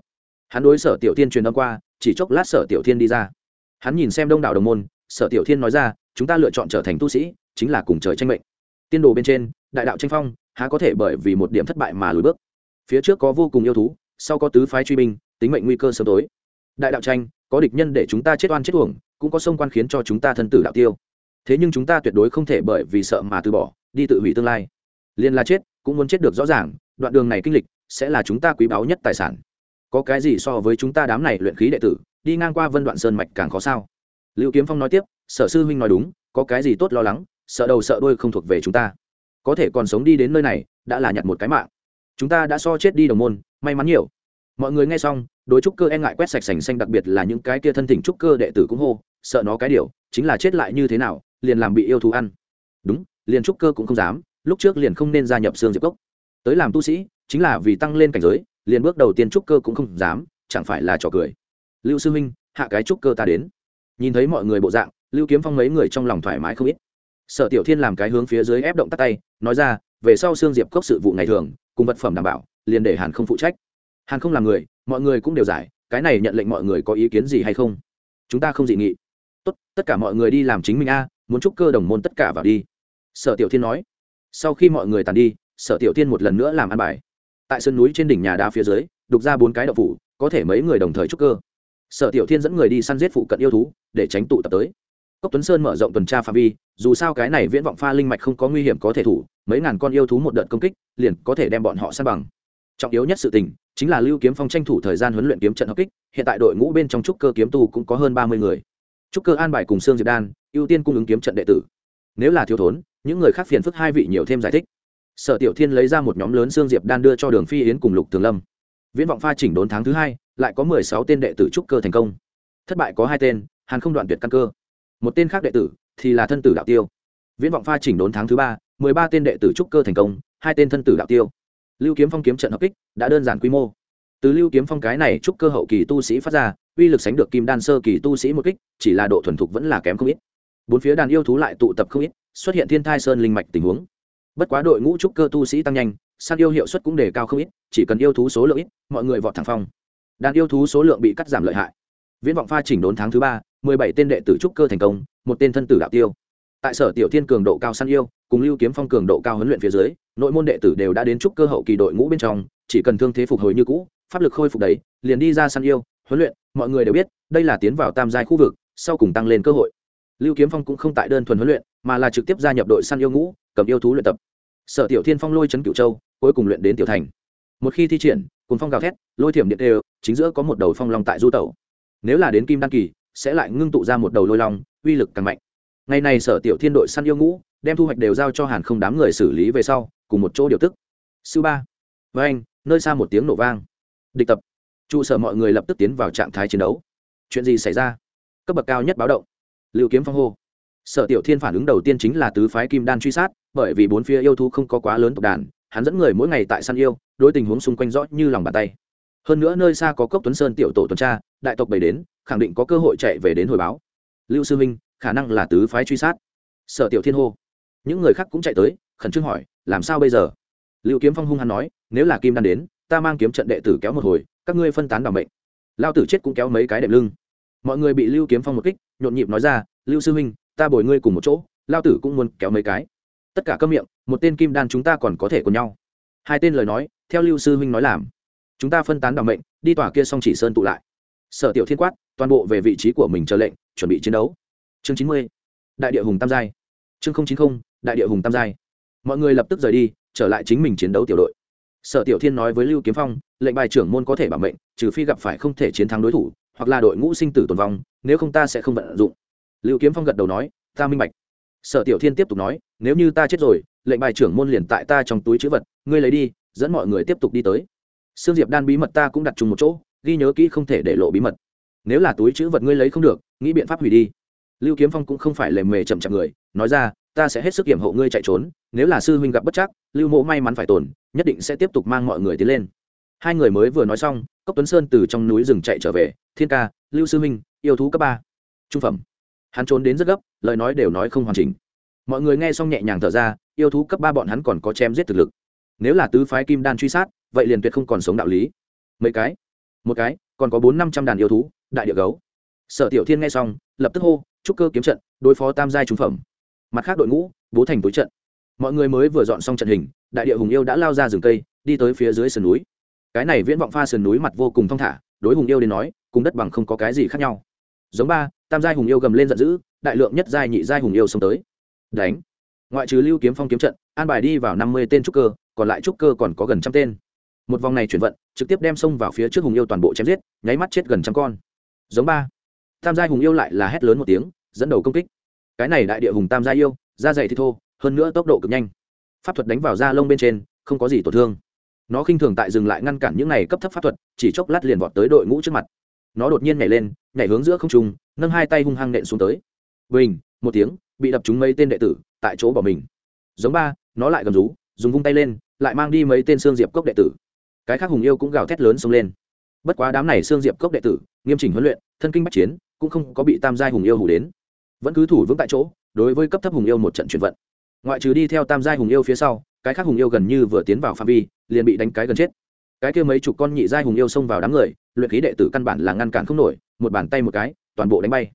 Hắn đối sở tiểu thiên truyền âm qua, chỉ chốc lát sở tiểu thiên đi ra. Hắn nhìn xem đông đảo đồng môn sở tiểu thiên nói ra, chúng ta lựa chọn trở thành tu sĩ, chính là cùng trời tranh mệnh. Tiên đồ bên trên, đại đạo tranh phong, há có thể bởi vì một điểm thất bại mà lùi bước. Phía trước có vô cùng yêu thú, sau có tứ phái truy binh, tính mệnh nguy cơ sớm tối. Đại đạo tranh, có địch nhân để chúng ta chết oan chết uổng, cũng có sông quan khiến cho chúng ta thân tử đạo tiêu. Thế nhưng chúng ta tuyệt đối không thể bởi vì sợ mà từ bỏ, đi tự hủy tương lai. Liền là chết, cũng muốn chết được rõ ràng, đoạn đường này kinh lịch, sẽ là chúng ta quý báu nhất tài sản. Có cái gì so với chúng ta đám này luyện khí đệ tử, đi ngang qua vân đoạn sơn mạch càng khó sao? Lưu kiếm phong nói tiếp, sở sư huynh nói đúng, có cái gì tốt lo lắng, sợ đầu sợ đuôi không thuộc về chúng ta. Có thể còn sống đi đến nơi này, đã là nhặt một cái mạng. Chúng ta đã so chết đi đồng môn, may mắn nhiều. Mọi người nghe xong, đối trúc cơ e ngại quét sạch sành xanh đặc biệt là những cái kia thân thỉnh trúc cơ đệ tử cũng hô, sợ nó cái điều, chính là chết lại như thế nào, liền làm bị yêu thú ăn. Đúng, liền trúc cơ cũng không dám, lúc trước liền không nên gia nhập xương diệp cốc. Tới làm tu sĩ, chính là vì tăng lên cảnh giới, liền bước đầu tiên trúc cơ cũng không dám, chẳng phải là trò cười. Lưu sư huynh, hạ cái trúc cơ ta đến nhìn thấy mọi người bộ dạng, lưu kiếm phong mấy người trong lòng thoải mái không ít. Sở tiểu thiên làm cái hướng phía dưới ép động tắt tay, nói ra, về sau xương diệp cốc sự vụ ngày thường, cùng vật phẩm đảm bảo, liền để hàn không phụ trách. Hàn không làm người, mọi người cũng đều giải, cái này nhận lệnh mọi người có ý kiến gì hay không? Chúng ta không dị nghị. Tốt, tất cả mọi người đi làm chính mình a, muốn chúc cơ đồng môn tất cả vào đi. Sở tiểu thiên nói. Sau khi mọi người tàn đi, sở tiểu thiên một lần nữa làm ăn bài. Tại sân núi trên đỉnh nhà đá phía dưới, đục ra bốn cái đậu phủ, có thể mấy người đồng thời chúc cơ sở tiểu thiên dẫn người đi săn giết phụ cận yêu thú, để tránh tụ tập tới. Cốc tuấn sơn mở rộng tuần tra phạm vi, dù sao cái này viễn vọng pha linh mạch không có nguy hiểm có thể thủ, mấy ngàn con yêu thú một đợt công kích, liền có thể đem bọn họ săn bằng. Trọng yếu nhất sự tình, chính là lưu kiếm phong tranh thủ thời gian huấn luyện kiếm trận hợp kích, hiện tại đội ngũ bên trong trúc cơ kiếm tu cũng có hơn ba mươi người. Trúc cơ an bài cùng sương diệp đan, ưu tiên cung ứng kiếm trận đệ tử. Nếu là thiếu thốn, những người khác phiền phức hai vị nhiều thêm giải thích. Sở tiểu thiên lấy ra một nhóm lớn sương diệp đan đưa cho đường phi yến cùng lục tường lâm. Viễn vọng pha chỉnh đốn tháng thứ hai lại có mười sáu tên đệ tử trúc cơ thành công. Thất bại có hai tên, hàn không đoạn tuyệt căn cơ. Một tên khác đệ tử thì là thân tử đạo tiêu. Viễn vọng pha chỉnh đốn tháng thứ ba, mười ba tên đệ tử trúc cơ thành công, hai tên thân tử đạo tiêu. Lưu kiếm phong kiếm trận hợp kích đã đơn giản quy mô. Từ lưu kiếm phong cái này trúc cơ hậu kỳ tu sĩ phát ra, uy lực sánh được kim đan sơ kỳ tu sĩ một kích, chỉ là độ thuần thục vẫn là kém không ít. Bốn phía đàn yêu thú lại tụ tập không ít, xuất hiện thiên thai sơn linh mạch tình huống. Bất quá đội ngũ trúc cơ tu sĩ tăng nhanh săn yêu hiệu suất cũng đề cao không ít, chỉ cần yêu thú số lượng ít, mọi người vọt thẳng phong đàn yêu thú số lượng bị cắt giảm lợi hại. Viễn vọng pha chỉnh đốn tháng thứ ba, mười bảy tên đệ tử trúc cơ thành công, một tên thân tử đạo tiêu. Tại sở tiểu thiên cường độ cao săn yêu, cùng lưu kiếm phong cường độ cao huấn luyện phía dưới, nội môn đệ tử đều đã đến trúc cơ hậu kỳ đội ngũ bên trong, chỉ cần thương thế phục hồi như cũ, pháp lực khôi phục đấy liền đi ra săn yêu, huấn luyện, mọi người đều biết, đây là tiến vào tam giai khu vực, sau cùng tăng lên cơ hội. Lưu kiếm phong cũng không tại đơn thuần huấn luyện, mà là trực tiếp gia nhập đội săn yêu ngũ, cầm yêu thú luyện tập. Sở tiểu thiên phong lôi trấn cửu châu, cuối cùng luyện đến tiểu thành một khi thi triển cùng phong gào thét, lôi thiểm điện đều chính giữa có một đầu phong long tại du tẩu. Nếu là đến kim đăng kỳ, sẽ lại ngưng tụ ra một đầu lôi long, uy lực càng mạnh. Ngày này sở tiểu thiên đội săn yêu ngũ, đem thu hoạch đều giao cho hàn không đám người xử lý về sau, cùng một chỗ điều tức. Sư ba. Với anh, nơi xa một tiếng nổ vang. Địch tập. Trụ sở mọi người lập tức tiến vào trạng thái chiến đấu. Chuyện gì xảy ra? Cấp bậc cao nhất báo động. Liệu kiếm phong hô. Sở tiểu thiên phản ứng đầu tiên chính là tứ phái kim đan truy sát, bởi vì bốn phía yêu thú không có quá lớn tộc đàn, hắn dẫn người mỗi ngày tại săn yêu đối tình huống xung quanh rõ như lòng bàn tay. Hơn nữa nơi xa có cốc tuấn sơn tiểu tổ tuần tra, đại tộc bày đến, khẳng định có cơ hội chạy về đến hồi báo. Lưu sư minh, khả năng là tứ phái truy sát. Sở tiểu thiên hô. Những người khác cũng chạy tới, khẩn trương hỏi, làm sao bây giờ? Lưu kiếm phong hung hắn nói, nếu là kim đan đến, ta mang kiếm trận đệ tử kéo một hồi, các ngươi phân tán đ ỏ n bệnh lao tử chết cũng kéo mấy cái đệm lưng. Mọi người bị lưu kiếm phong một kích, nhộn nhịp nói ra, lưu sư huynh ta bồi ngươi cùng một chỗ lao tử cũng muốn kéo mấy cái. Tất cả các miệng, một tên kim đan chúng ta còn có thể cùng nhau. Hai tên lời nói theo lưu sư huynh nói làm. Chúng ta phân tán đ ả o mệnh, đi tòa kia xong chỉ sơn tụ lại. Sở tiểu thiên quát, toàn bộ về vị trí của mình chờ lệnh, chuẩn bị chiến đấu. Chương chín mươi, đại địa hùng tam giai. Chương chín mươi đại địa hùng tam giai. Mọi người lập tức rời đi, trở lại chính mình chiến đấu tiểu đội. Sở tiểu thiên nói với lưu kiếm phong, lệnh bài trưởng môn có thể bảo mệnh, trừ phi gặp phải không thể chiến thắng đối thủ, hoặc là đội ngũ sinh tử tồn vong, nếu không ta sẽ không vận dụng. Lưu kiếm phong gật đầu nói, ta minh bạch. Sở tiểu thiên tiếp tục nói, nếu như ta chết rồi, lệnh bài trưởng môn liền tại ta trong túi chữ vật, ngươi lấy đi dẫn mọi người tiếp tục đi tới. Sương diệp đan bí mật ta cũng đặt chung một chỗ, ghi nhớ kỹ không thể để lộ bí mật. Nếu là túi chữ vật ngươi lấy không được, nghĩ biện pháp hủy đi. Lưu kiếm phong cũng không phải lề mề chậm chạp người, nói ra, ta sẽ hết sức hiểm hộ ngươi chạy trốn, nếu là sư huynh gặp bất chắc, lưu mộ may mắn phải tồn, nhất định sẽ tiếp tục mang mọi người tiến lên. Hai người mới vừa nói xong, cốc tuấn sơn từ trong núi rừng chạy trở về, thiên ca, lưu sư huynh, yêu thú cấp ba. Trung phẩm. Hắn trốn đến rất gấp, lời nói đều nói không hoàn chỉnh. Mọi người nghe xong nhẹ nhàng thở ra, yêu thú cấp ba bọn hắn còn có chém giết thực lực nếu là tứ phái kim đan truy sát, vậy liền tuyệt không còn sống đạo lý. Mấy cái? Một cái, còn có bốn năm trăm đàn yêu thú, đại địa gấu. Sở tiểu thiên nghe xong, lập tức hô, trúc cơ kiếm trận, đối phó tam giai trung phẩm. Mặt khác đội ngũ, bố thành tối trận. Mọi người mới vừa dọn xong trận hình, đại địa hùng yêu đã lao ra rừng cây, đi tới phía dưới sườn núi. Cái này viễn vọng pha sườn núi mặt vô cùng thong thả, đối hùng yêu đến nói, cùng đất bằng không có cái gì khác nhau. Giống ba, tam giai hùng yêu gầm lên giận dữ, đại lượng nhất giai nhị giai hùng yêu xông tới. Đánh ngoại trừ lưu kiếm phong kiếm trận, an bài đi vào năm mươi tên trúc cơ, còn lại trúc cơ còn có gần trăm tên. Một vòng này chuyển vận, trực tiếp đem xông vào phía trước hùng yêu toàn bộ chém giết, nháy mắt chết gần trăm con. Giống ba. Tam gia hùng yêu lại là hét lớn một tiếng, dẫn đầu công kích. Cái này đại địa hùng tam gia yêu, da dày thì thô, hơn nữa tốc độ cực nhanh. Pháp thuật đánh vào da lông bên trên, không có gì tổn thương. Nó khinh thường tại dừng lại ngăn cản những này cấp thấp pháp thuật, chỉ chốc lát liền vọt tới đội ngũ trước mặt. Nó đột nhiên nhảy lên, nhảy hướng giữa không trung, nâng hai tay hung hăng nện xuống tới. Bình, một tiếng bị đập trúng mấy tên đệ tử, tại chỗ bỏ mình. Giống ba, nó lại gầm rú, dùng vung tay lên, lại mang đi mấy tên xương diệp cốc đệ tử. Cái khác hùng yêu cũng gào thét lớn xông lên. Bất quá đám này xương diệp cốc đệ tử, nghiêm chỉnh huấn luyện, thân kinh bắc chiến, cũng không có bị tam giai hùng yêu hủ đến. Vẫn cứ thủ vững tại chỗ, đối với cấp thấp hùng yêu một trận chuyển vận. Ngoại trừ đi theo tam giai hùng yêu phía sau, cái khác hùng yêu gần như vừa tiến vào phạm vi, liền bị đánh cái gần chết. Cái kia mấy chục con nhị giai hùng yêu xông vào đám người, luyện khí đệ tử căn bản là ngăn cản không nổi, một bàn tay một cái, toàn bộ đánh bay.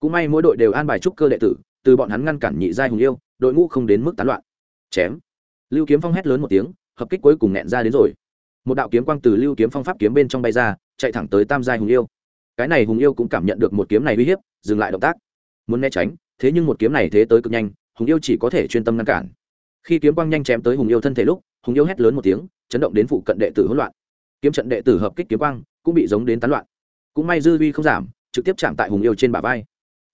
Cũng may mỗi đội đều an bài trúc cơ đệ tử từ bọn hắn ngăn cản nhị giai hùng yêu, đội ngũ không đến mức tán loạn. Chém. Lưu kiếm phong hét lớn một tiếng, hợp kích cuối cùng nẹn ra đến rồi. Một đạo kiếm quang từ lưu kiếm phong pháp kiếm bên trong bay ra, chạy thẳng tới tam giai hùng yêu. Cái này hùng yêu cũng cảm nhận được một kiếm này uy hiếp, dừng lại động tác. Muốn né tránh, thế nhưng một kiếm này thế tới cực nhanh, hùng yêu chỉ có thể chuyên tâm ngăn cản. Khi kiếm quang nhanh chém tới hùng yêu thân thể lúc, hùng yêu hét lớn một tiếng, chấn động đến phụ cận đệ tử hỗn loạn. Kiếm trận đệ tử hợp kích kiếm quang cũng bị giống đến tán loạn. Cũng may dư vi không giảm, trực tiếp chạm tại hùng yêu trên bả vai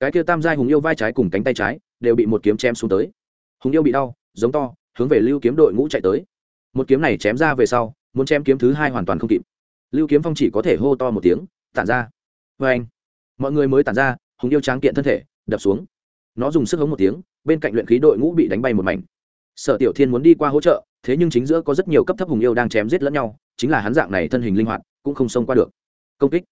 cái kia tam giai hùng yêu vai trái cùng cánh tay trái đều bị một kiếm chém xuống tới. Hùng yêu bị đau, giống to, hướng về lưu kiếm đội ngũ chạy tới. Một kiếm này chém ra về sau, muốn chém kiếm thứ hai hoàn toàn không kịp. Lưu kiếm phong chỉ có thể hô to một tiếng, tản ra! Vê anh, mọi người mới tản ra, hùng yêu tráng kiện thân thể, đập xuống. Nó dùng sức hống một tiếng, bên cạnh luyện khí đội ngũ bị đánh bay một mảnh. Sở tiểu thiên muốn đi qua hỗ trợ, thế nhưng chính giữa có rất nhiều cấp thấp hùng yêu đang chém giết lẫn nhau, chính là hắn dạng này thân hình linh hoạt, cũng không xông qua được. Công kích.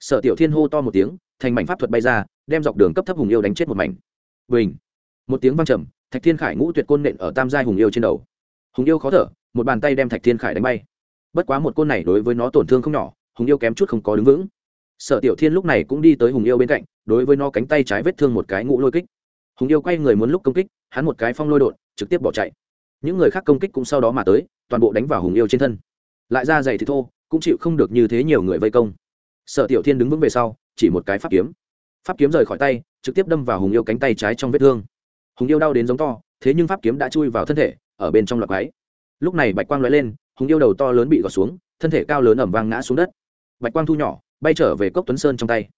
Sở tiểu thiên hô to một tiếng, thành mảnh pháp thuật bay ra đem dọc đường cấp thấp hùng yêu đánh chết một mảnh. Bình. Một tiếng vang trầm, thạch thiên khải ngũ tuyệt côn nện ở tam giai hùng yêu trên đầu. Hùng yêu khó thở, một bàn tay đem thạch thiên khải đánh bay. Bất quá một côn này đối với nó tổn thương không nhỏ, hùng yêu kém chút không có đứng vững. Sở tiểu thiên lúc này cũng đi tới hùng yêu bên cạnh, đối với nó cánh tay trái vết thương một cái ngũ lôi kích. Hùng yêu quay người muốn lúc công kích, hắn một cái phong lôi đột, trực tiếp bỏ chạy. Những người khác công kích cũng sau đó mà tới, toàn bộ đánh vào hùng yêu trên thân. Lại ra dày thì thô, cũng chịu không được như thế nhiều người vây công. Sở tiểu thiên đứng vững về sau, chỉ một cái pháp kiếm pháp kiếm rời khỏi tay, trực tiếp đâm vào hùng yêu cánh tay trái trong vết thương. Hùng yêu đau đến giống to, thế nhưng pháp kiếm đã chui vào thân thể, ở bên trong lọc váy lúc này bạch quang lóe lên, hùng yêu đầu to lớn bị gọt xuống, thân thể cao lớn ẩm vang ngã xuống đất. Bạch quang thu nhỏ, bay trở về cốc tuấn sơn trong tay.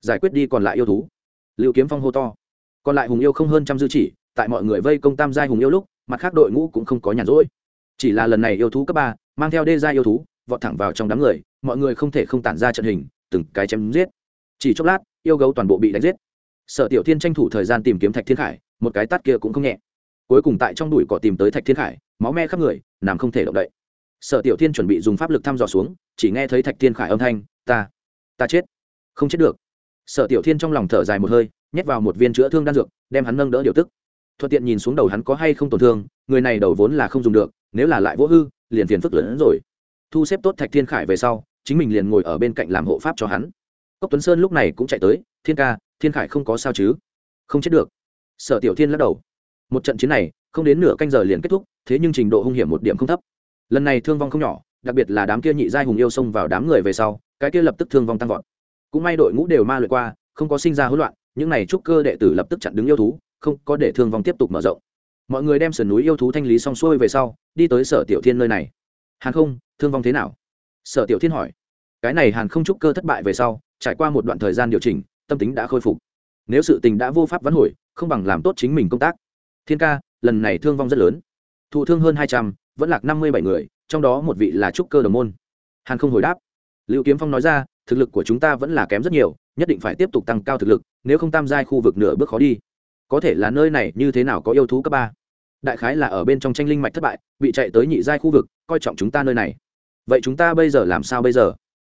Giải quyết đi còn lại yêu thú. Liệu kiếm phong hô to. Còn lại hùng yêu không hơn trăm dư chỉ, tại mọi người vây công tam giai hùng yêu lúc, mặt khác đội ngũ cũng không có nhàn rỗi. Chỉ là lần này yêu thú cấp ba, mang theo đê giai yêu thú, vọt thẳng vào trong đám người, mọi người không thể không tản ra trận hình, từng cái chém giết. Chỉ chốc lát yêu gấu toàn bộ bị đánh giết. Sở tiểu thiên tranh thủ thời gian tìm kiếm thạch thiên khải, một cái tát kia cũng không nhẹ. Cuối cùng tại trong đùi cỏ tìm tới thạch thiên khải, máu me khắp người nằm không thể động đậy. Sở tiểu thiên chuẩn bị dùng pháp lực thăm dò xuống, chỉ nghe thấy thạch thiên khải âm thanh, ta ta chết. Không chết được. Sở tiểu thiên trong lòng thở dài một hơi, nhét vào một viên chữa thương đan dược, đem hắn nâng đỡ điều tức. Thuận tiện nhìn xuống đầu hắn có hay không tổn thương, người này đầu vốn là không dùng được, nếu là lại vỗ hư, liền phiền phức lớn hơn rồi. Thu xếp tốt thạch thiên khải về sau, chính mình liền ngồi ở bên cạnh làm hộ pháp cho hắn cốc tuấn sơn lúc này cũng chạy tới, thiên ca, thiên khải không có sao chứ? Không chết được. Sở tiểu thiên lắc đầu. Một trận chiến này, không đến nửa canh giờ liền kết thúc, thế nhưng trình độ hung hiểm một điểm không thấp. Lần này thương vong không nhỏ, đặc biệt là đám kia nhị giai hùng yêu xông vào đám người về sau, cái kia lập tức thương vong tăng vọt. Cũng may đội ngũ đều ma luyện qua, không có sinh ra hỗn loạn, những này trúc cơ đệ tử lập tức chặn đứng yêu thú, không có để thương vong tiếp tục mở rộng. Mọi người đem sườn núi yêu thú thanh lý xong xuôi về sau, đi tới sở tiểu thiên nơi này. Hàng không, thương vong thế nào? Sở tiểu thiên hỏi. Cái này hàn không trúc cơ thất bại về sau trải qua một đoạn thời gian điều chỉnh, tâm tính đã khôi phục. Nếu sự tình đã vô pháp vãn hồi, không bằng làm tốt chính mình công tác. Thiên ca, lần này thương vong rất lớn. Thụ thương hơn hai trăm, vẫn lạc năm mươi bảy người, trong đó một vị là trúc cơ đồng môn. Hàn không hồi đáp. Liệu kiếm phong nói ra, thực lực của chúng ta vẫn là kém rất nhiều, nhất định phải tiếp tục tăng cao thực lực, nếu không tam giai khu vực nửa bước khó đi. Có thể là nơi này như thế nào có yêu thú cấp ba. Đại khái là ở bên trong tranh linh mạch thất bại, bị chạy tới nhị giai khu vực, coi trọng chúng ta nơi này. Vậy chúng ta bây giờ làm sao bây giờ?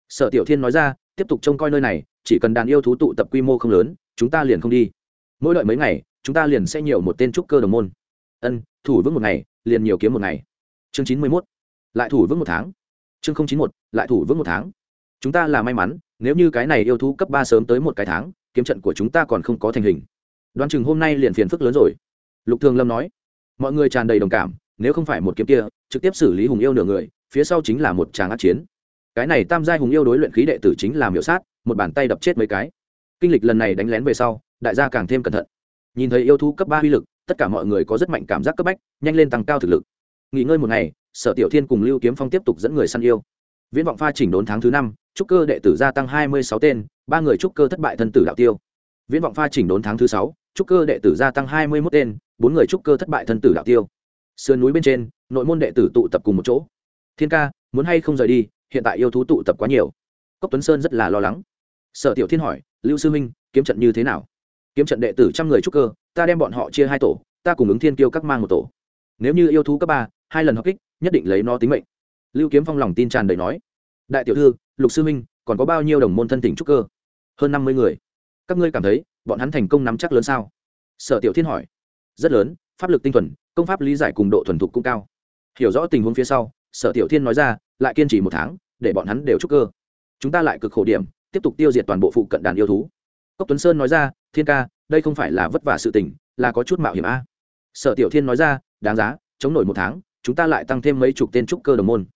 Sở tiểu thiên nói ra tiếp tục trông coi nơi này, chỉ cần đàn yêu thú tụ tập quy mô không lớn, chúng ta liền không đi. Mỗi đợi mấy ngày, chúng ta liền sẽ nhiều một tên trúc cơ đồng môn. Ân, thủ vững một ngày, liền nhiều kiếm một ngày. Chương chín mươi mốt, lại thủ vững một tháng. Chương không chín một lại thủ vững một tháng. Chúng ta là may mắn, nếu như cái này yêu thú cấp ba sớm tới một cái tháng, kiếm trận của chúng ta còn không có thành hình. Đoán chừng hôm nay liền phiền phức lớn rồi. Lục thường lâm nói. Mọi người tràn đầy đồng cảm, nếu không phải một kiếm kia, trực tiếp xử lý hùng yêu nửa người, phía sau chính là một tràng át chiến cái này tam giai hùng yêu đối luyện khí đệ tử chính là miểu sát, một bàn tay đập chết mấy cái. Kinh lịch lần này đánh lén về sau, đại gia càng thêm cẩn thận. Nhìn thấy yêu thú cấp ba uy lực, tất cả mọi người có rất mạnh cảm giác cấp bách, nhanh lên tăng cao thực lực. Nghỉ ngơi một ngày, sở tiểu thiên cùng lưu kiếm phong tiếp tục dẫn người săn yêu. Viễn vọng pha chỉnh đốn tháng thứ năm, trúc cơ đệ tử gia tăng hai mươi sáu tên, ba người trúc cơ thất bại thân tử đạo tiêu. Viễn vọng pha chỉnh đốn tháng thứ sáu, trúc cơ đệ tử gia tăng hai mươi mốt tên, bốn người trúc cơ thất bại thân tử đạo tiêu. Sườn núi bên trên, nội môn đệ tử tụ tập cùng một chỗ. Thiên ca, muốn hay không rời đi hiện tại yêu thú tụ tập quá nhiều. Cốc tuấn sơn rất là lo lắng. Sở tiểu thiên hỏi, lưu sư minh kiếm trận như thế nào? Kiếm trận đệ tử trăm người trúc cơ, ta đem bọn họ chia hai tổ, ta cùng ứng thiên kiêu các mang một tổ. Nếu như yêu thú cấp ba, hai lần hợp kích, nhất định lấy nó tính mệnh. Lưu kiếm phong lòng tin tràn đầy nói, đại tiểu thư, lục sư minh còn có bao nhiêu đồng môn thân tỉnh trúc cơ? Hơn năm mươi người. Các ngươi cảm thấy, bọn hắn thành công nắm chắc lớn sao? Sở tiểu thiên hỏi, rất lớn, pháp lực tinh thuần, công pháp lý giải cùng độ thuần thục cũng cao. Hiểu rõ tình huống phía sau, sở tiểu thiên nói ra lại kiên trì một tháng, để bọn hắn đều trúc cơ. Chúng ta lại cực khổ điểm, tiếp tục tiêu diệt toàn bộ phụ cận đàn yêu thú. Cốc tuấn sơn nói ra, thiên ca, đây không phải là vất vả sự tình, là có chút mạo hiểm a. Sở tiểu thiên nói ra, đáng giá, chống nổi một tháng, chúng ta lại tăng thêm mấy chục tên trúc cơ đồng môn.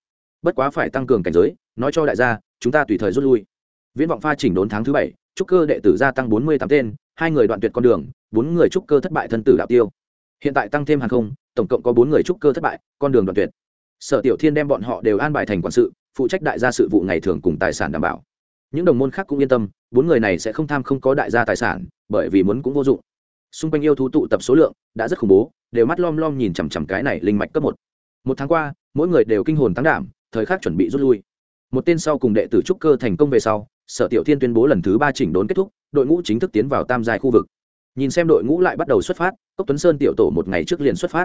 Bất quá phải tăng cường cảnh giới, nói cho đại gia, chúng ta tùy thời rút lui. Viễn vọng pha chỉnh đốn tháng thứ bảy, trúc cơ đệ tử gia tăng bốn mươi tám tên, hai người đoạn tuyệt con đường, bốn người trúc cơ thất bại thân tử đạo tiêu. Hiện tại tăng thêm hàng không, tổng cộng có bốn người trúc cơ thất bại, con đường đoạn tuyệt sở tiểu thiên đem bọn họ đều an bài thành quản sự, phụ trách đại gia sự vụ ngày thường cùng tài sản đảm bảo. Những đồng môn khác cũng yên tâm, bốn người này sẽ không tham không có đại gia tài sản, bởi vì muốn cũng vô dụng. Xung quanh yêu thú tụ tập số lượng đã rất khủng bố, đều mắt lom lom nhìn chằm chằm cái này linh mạch cấp một. Một tháng qua, mỗi người đều kinh hồn tăng đảm, thời khắc chuẩn bị rút lui. Một tên sau cùng đệ tử trúc cơ thành công về sau, sở tiểu thiên tuyên bố lần thứ ba chỉnh đốn kết thúc, đội ngũ chính thức tiến vào tam dài khu vực. Nhìn xem đội ngũ lại bắt đầu xuất phát, cốc tuấn sơn tiểu tổ một ngày trước liền xuất phát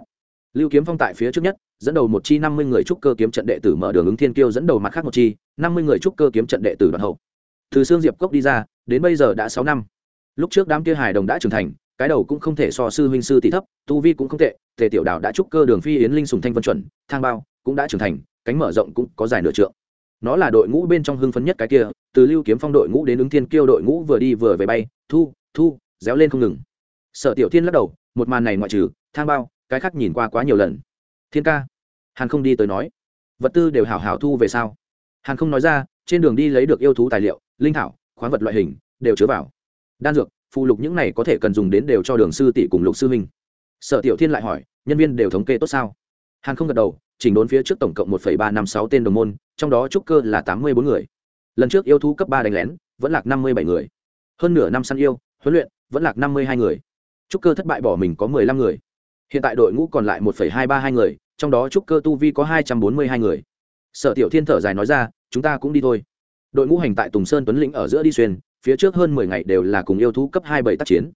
lưu kiếm phong tại phía trước nhất, dẫn đầu một chi năm mươi người trúc cơ kiếm trận đệ tử mở đường ứng thiên kiêu dẫn đầu mặt khác một chi, năm mươi người trúc cơ kiếm trận đệ tử đoạn hậu. Từ xương diệp cốc đi ra, đến bây giờ đã sáu năm. Lúc trước đám kia hài đồng đã trưởng thành, cái đầu cũng không thể so sư huynh sư tỷ thấp, tu vi cũng không tệ, tề tiểu đảo đã trúc cơ đường phi yến linh sùng thanh vân chuẩn, thang bao cũng đã trưởng thành, cánh mở rộng cũng có dài nửa trượng. Nó là đội ngũ bên trong hưng phấn nhất cái kia, từ lưu kiếm phong đội ngũ đến ứng thiên kiêu đội ngũ vừa đi vừa về bay, thu thu, réo lên không ngừng. Sở tiểu thiên lắc đầu, một màn này ngoại trừ, thang bao cái khác nhìn qua quá nhiều lần. Thiên ca, hàn không đi tới nói, vật tư đều hảo hảo thu về sao? hàn không nói ra, trên đường đi lấy được yêu thú tài liệu, linh thảo, khoáng vật loại hình, đều chứa vào. Đan dược, phụ lục những này có thể cần dùng đến đều cho đường sư tỷ cùng lục sư minh sở tiểu thiên lại hỏi, nhân viên đều thống kê tốt sao? Hàn không gật đầu, chỉnh đốn phía trước tổng cộng một ba năm sáu tên đồng môn, trong đó trúc cơ là tám mươi bốn người. Lần trước yêu thú cấp ba đánh lén, vẫn lạc năm mươi bảy người. Hơn nửa năm săn yêu, huấn luyện, vẫn lạc năm mươi hai người. Trúc cơ thất bại bỏ mình có mười lăm người hiện tại đội ngũ còn lại một hai ba hai người, trong đó trúc cơ tu vi có hai trăm bốn mươi hai người. Sở tiểu thiên thở dài nói ra, chúng ta cũng đi thôi. Đội ngũ hành tại tùng sơn tuấn lĩnh ở giữa đi xuyên, phía trước hơn mười ngày đều là cùng yêu thú cấp hai bảy tác chiến.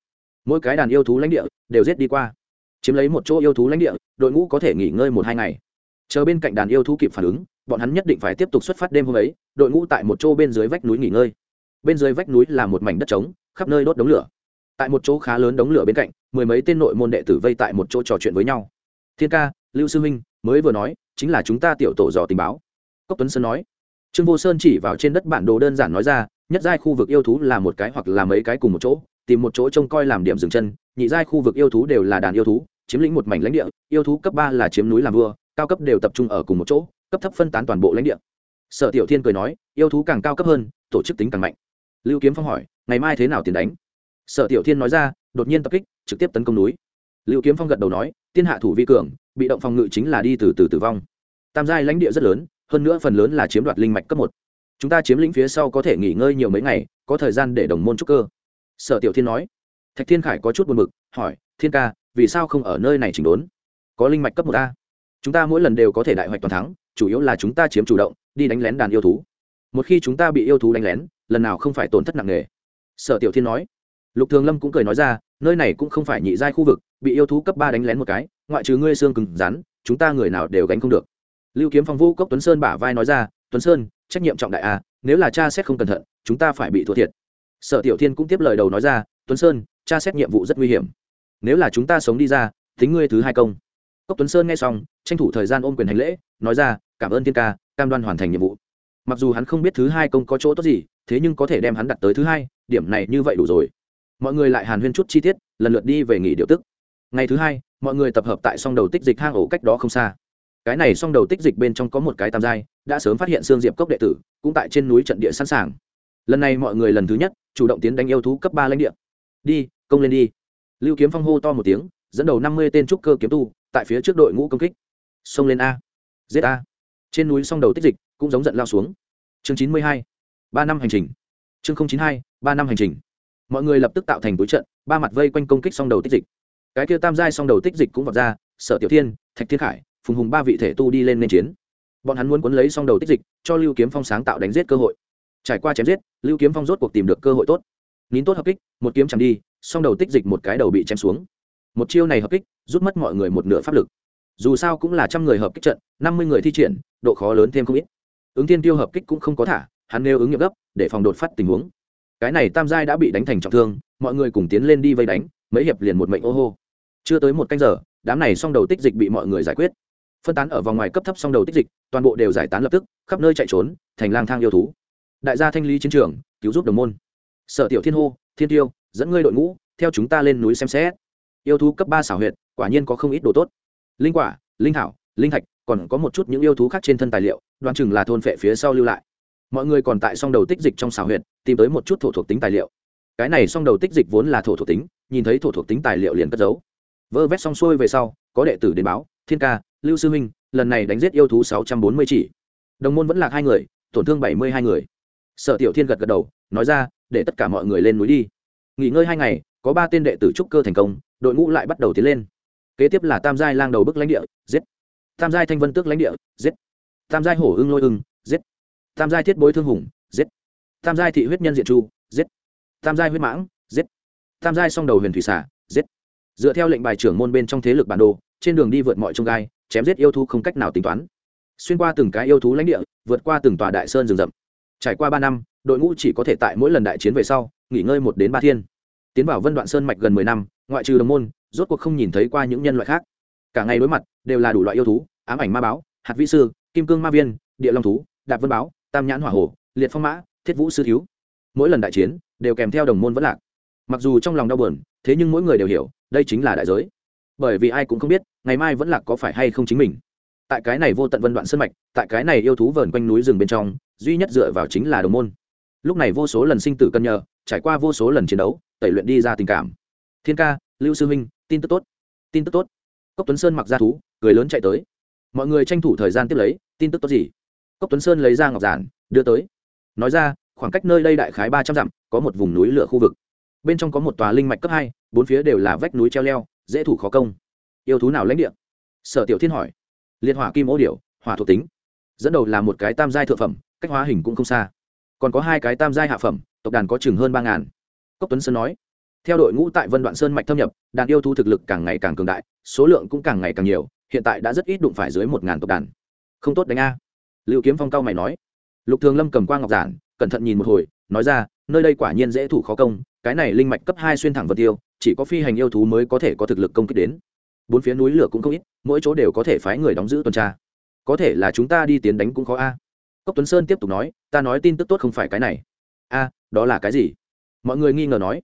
Mỗi cái đàn yêu thú lãnh địa đều giết đi qua. Chiếm lấy một chỗ yêu thú lãnh địa, đội ngũ có thể nghỉ ngơi một hai ngày. Chờ bên cạnh đàn yêu thú kịp phản ứng, bọn hắn nhất định phải tiếp tục xuất phát đêm hôm ấy, đội ngũ tại một chỗ bên dưới vách núi nghỉ ngơi. Bên dưới vách núi là một mảnh đất trống, khắp nơi đốt đống lửa tại một chỗ khá lớn đống lửa bên cạnh, mười mấy tên nội môn đệ tử vây tại một chỗ trò chuyện với nhau. Thiên ca, lưu sư minh mới vừa nói, chính là chúng ta tiểu tổ dò tình báo. Cốc tuấn sơn nói. Trương vô sơn chỉ vào trên đất bản đồ đơn giản nói ra, nhất giai khu vực yêu thú là một cái hoặc là mấy cái cùng một chỗ, tìm một chỗ trông coi làm điểm dừng chân, nhị giai khu vực yêu thú đều là đàn yêu thú, chiếm lĩnh một mảnh lãnh địa, yêu thú cấp ba là chiếm núi làm vua, cao cấp đều tập trung ở cùng một chỗ, cấp thấp phân tán toàn bộ lãnh địa. Sở tiểu thiên cười nói, yêu thú càng cao cấp hơn, tổ chức tính càng mạnh. Lưu kiếm phong hỏi, ngày mai thế nào tiền đánh? Sở tiểu thiên nói ra, đột nhiên tập kích, trực tiếp tấn công núi. Lưu kiếm phong gật đầu nói, tiên hạ thủ vi cường, bị động phòng ngự chính là đi từ từ tử vong. Tam giai lãnh địa rất lớn, hơn nữa phần lớn là chiếm đoạt linh mạch cấp một. Chúng ta chiếm lĩnh phía sau có thể nghỉ ngơi nhiều mấy ngày, có thời gian để đồng môn trúc cơ. Sở tiểu thiên nói. Thạch thiên khải có chút buồn b ự c hỏi, thiên ca, vì sao không ở nơi này chỉnh đốn? Có linh mạch cấp một a? Chúng ta mỗi lần đều có thể đại hoạch toàn thắng, chủ yếu là chúng ta chiếm chủ động, đi đánh lén đàn yêu thú. Một khi chúng ta bị yêu thú đánh lén, lần nào không phải tổn thất nặng nề? Sở tiểu thiên nói lục thường lâm cũng cười nói ra, nơi này cũng không phải nhị giai khu vực, bị yêu thú cấp ba đánh lén một cái, ngoại trừ ngươi xương cứng rắn, chúng ta người nào đều gánh không được. Lưu kiếm phong vũ cốc tuấn sơn bả vai nói ra, tuấn sơn, trách nhiệm trọng đại a nếu là cha xét không cẩn thận, chúng ta phải bị thua thiệt. Sở tiểu thiên cũng tiếp lời đầu nói ra, tuấn sơn, cha xét nhiệm vụ rất nguy hiểm. Nếu là chúng ta sống đi ra, tính ngươi thứ hai công. Cốc tuấn sơn nghe xong, tranh thủ thời gian ôm quyền hành lễ, nói ra, cảm ơn thiên ca, cam đoan hoàn thành nhiệm vụ. Mặc dù hắn không biết thứ hai công có chỗ tốt gì, thế nhưng có thể đem hắn đặt tới thứ hai, điểm này như vậy đủ rồi mọi người lại hàn huyên chút chi tiết, lần lượt đi về nghỉ điều tức. Ngày thứ hai, mọi người tập hợp tại song đầu tích dịch hang ổ cách đó không xa. Cái này song đầu tích dịch bên trong có một cái tam giai, đã sớm phát hiện xương diệp cốc đệ tử, cũng tại trên núi trận địa sẵn sàng. Lần này mọi người lần thứ nhất, chủ động tiến đánh yêu thú cấp ba lãnh địa. Đi, công lên đi. Lưu kiếm phong hô to một tiếng, dẫn đầu năm mươi tên trúc cơ kiếm tu, tại phía trước đội ngũ công kích. Xông lên a. Giết a. Trên núi song đầu tích dịch cũng giống giận lao xuống. Chương chín mươi hai, ba năm hành trình. Chương chín mươi hai, ba năm hành trình mọi người lập tức tạo thành túi trận, ba mặt vây quanh công kích song đầu tích dịch. Cái kia tam giai song đầu tích dịch cũng vọt ra, sở tiểu thiên, thạch thiên khải, phùng hùng ba vị thể tu đi lên nên chiến. Bọn hắn muốn cuốn lấy song đầu tích dịch, cho lưu kiếm phong sáng tạo đánh giết cơ hội. Trải qua chém giết, lưu kiếm phong rốt cuộc tìm được cơ hội tốt. Nín tốt hợp kích, một kiếm chẳng đi, song đầu tích dịch một cái đầu bị chém xuống. Một chiêu này hợp kích, rút mất mọi người một nửa pháp lực. Dù sao cũng là trăm người hợp kích trận, năm mươi người thi triển, độ khó lớn thêm không ít. Ứng tiên tiêu hợp kích cũng không có thả, hắn nêu ứng nghiệm gấp, để phòng đột phát tình huống cái này tam giai đã bị đánh thành trọng thương, mọi người cùng tiến lên đi vây đánh, mấy hiệp liền một mệnh ô hô. Chưa tới một canh giờ, đám này song đầu tích dịch bị mọi người giải quyết. Phân tán ở vòng ngoài cấp thấp song đầu tích dịch, toàn bộ đều giải tán lập tức, khắp nơi chạy trốn, thành lang thang yêu thú. Đại gia thanh lý chiến trường, cứu giúp đồng môn. Sở tiểu thiên hô, thiên tiêu, dẫn ngươi đội ngũ, theo chúng ta lên núi xem xét. Yêu thú cấp ba xảo huyệt, quả nhiên có không ít đồ tốt. Linh quả, linh thảo, linh thạch, còn có một chút những yêu thú khác trên thân tài liệu, đoán chừng là thôn phệ phía sau lưu lại mọi người còn tại song đầu tích dịch trong xảo huyệt, tìm tới một chút thổ thuộc tính tài liệu. Cái này song đầu tích dịch vốn là thổ thuộc tính, nhìn thấy thổ thuộc tính tài liệu liền cất giấu. Vơ vét xong xuôi về sau, có đệ tử đến báo, thiên ca, lưu sư minh lần này đánh giết yêu thú sáu trăm bốn mươi chỉ. Đồng môn vẫn là hai người, tổn thương bảy mươi hai người. Sở tiểu thiên gật gật đầu, nói ra, để tất cả mọi người lên núi đi. Nghỉ ngơi hai ngày, có ba tên đệ tử trúc cơ thành công, đội ngũ lại bắt đầu tiến lên. Kế tiếp là tam giai lang đầu bức lãnh địa, giết. Tam giai thanh vân tước lãnh địa, giết. Tam giai hổ ưng lôi ưng, giết tam giai thiết bối thương hùng, giết. Tam giai thị huyết nhân diện chu giết. Tam giai huyết mãng, giết. Tam giai song đầu huyền thủy xả giết. Dựa theo lệnh bài trưởng môn bên trong thế lực bản đồ, trên đường đi vượt mọi trông gai, chém giết yêu thú không cách nào tính toán. Xuyên qua từng cái yêu thú lãnh địa, vượt qua từng tòa đại sơn rừng rậm. Trải qua ba năm, đội ngũ chỉ có thể tại mỗi lần đại chiến về sau, nghỉ ngơi một đến ba thiên. Tiến vào vân đoạn sơn mạch gần mười năm, ngoại trừ đồng môn, rốt cuộc không nhìn thấy qua những nhân loại khác. Cả ngày đối mặt, đều là đủ loại yêu thú, ám ảnh ma báo, hạt vi sư, kim cương ma viên, địa long thú, đạp vân báo tam nhãn hỏa hồ, liệt phong mã, thiết vũ sư thiếu. Mỗi lần đại chiến, đều kèm theo đồng môn vẫn lạc. Mặc dù trong lòng đau buồn, thế nhưng mỗi người đều hiểu, đây chính là đại giới. Bởi vì ai cũng không biết, ngày mai vẫn lạc có phải hay không chính mình. Tại cái này vô tận vân đoạn sân mạch, tại cái này yêu thú vờn quanh núi rừng bên trong, duy nhất dựa vào chính là đồng môn. Lúc này vô số lần sinh tử cân nhờ, trải qua vô số lần chiến đấu, tẩy luyện đi ra tình cảm. Thiên ca, lưu sư huynh, tin tức tốt. Tin tức tốt. Cốc tuấn sơn mặc ra thú, cười lớn chạy tới. Mọi người tranh thủ thời gian tiếp lấy, tin tức tốt gì? Cốc tuấn sơn lấy ra ngọc giản đưa tới. Nói ra khoảng cách nơi đây đại khái ba trăm dặm có một vùng núi lửa khu vực. Bên trong có một tòa linh mạch cấp hai bốn phía đều là vách núi treo leo dễ thủ khó công. Yêu thú nào lãnh địa? Sở tiểu thiên hỏi. Liên hỏa kim ô điểu, hỏa thuộc tính. Dẫn đầu là một cái tam giai thượng phẩm cách hóa hình cũng không xa. Còn có hai cái tam giai hạ phẩm tộc đàn có chừng hơn ba ngàn. Cốc tuấn sơn nói. Theo đội ngũ tại vân đoạn sơn mạch thâm nhập đàn yêu thú thực lực càng ngày càng cường đại số lượng cũng càng ngày càng nhiều hiện tại đã rất ít đụng phải dưới một ngàn tộc đàn. Không tốt đánh a lưu kiếm phong cao mày nói. Lục thường lâm cầm qua ngọc giản, cẩn thận nhìn một hồi, nói ra, nơi đây quả nhiên dễ thủ khó công, cái này linh mạch cấp hai xuyên thẳng vật tiêu, chỉ có phi hành yêu thú mới có thể có thực lực công kích đến. Bốn phía núi lửa cũng không ít, mỗi chỗ đều có thể phái người đóng giữ tuần tra. Có thể là chúng ta đi tiến đánh cũng khó a. Cốc tuấn sơn tiếp tục nói, ta nói tin tức tốt không phải cái này. A, đó là cái gì? Mọi người nghi ngờ nói.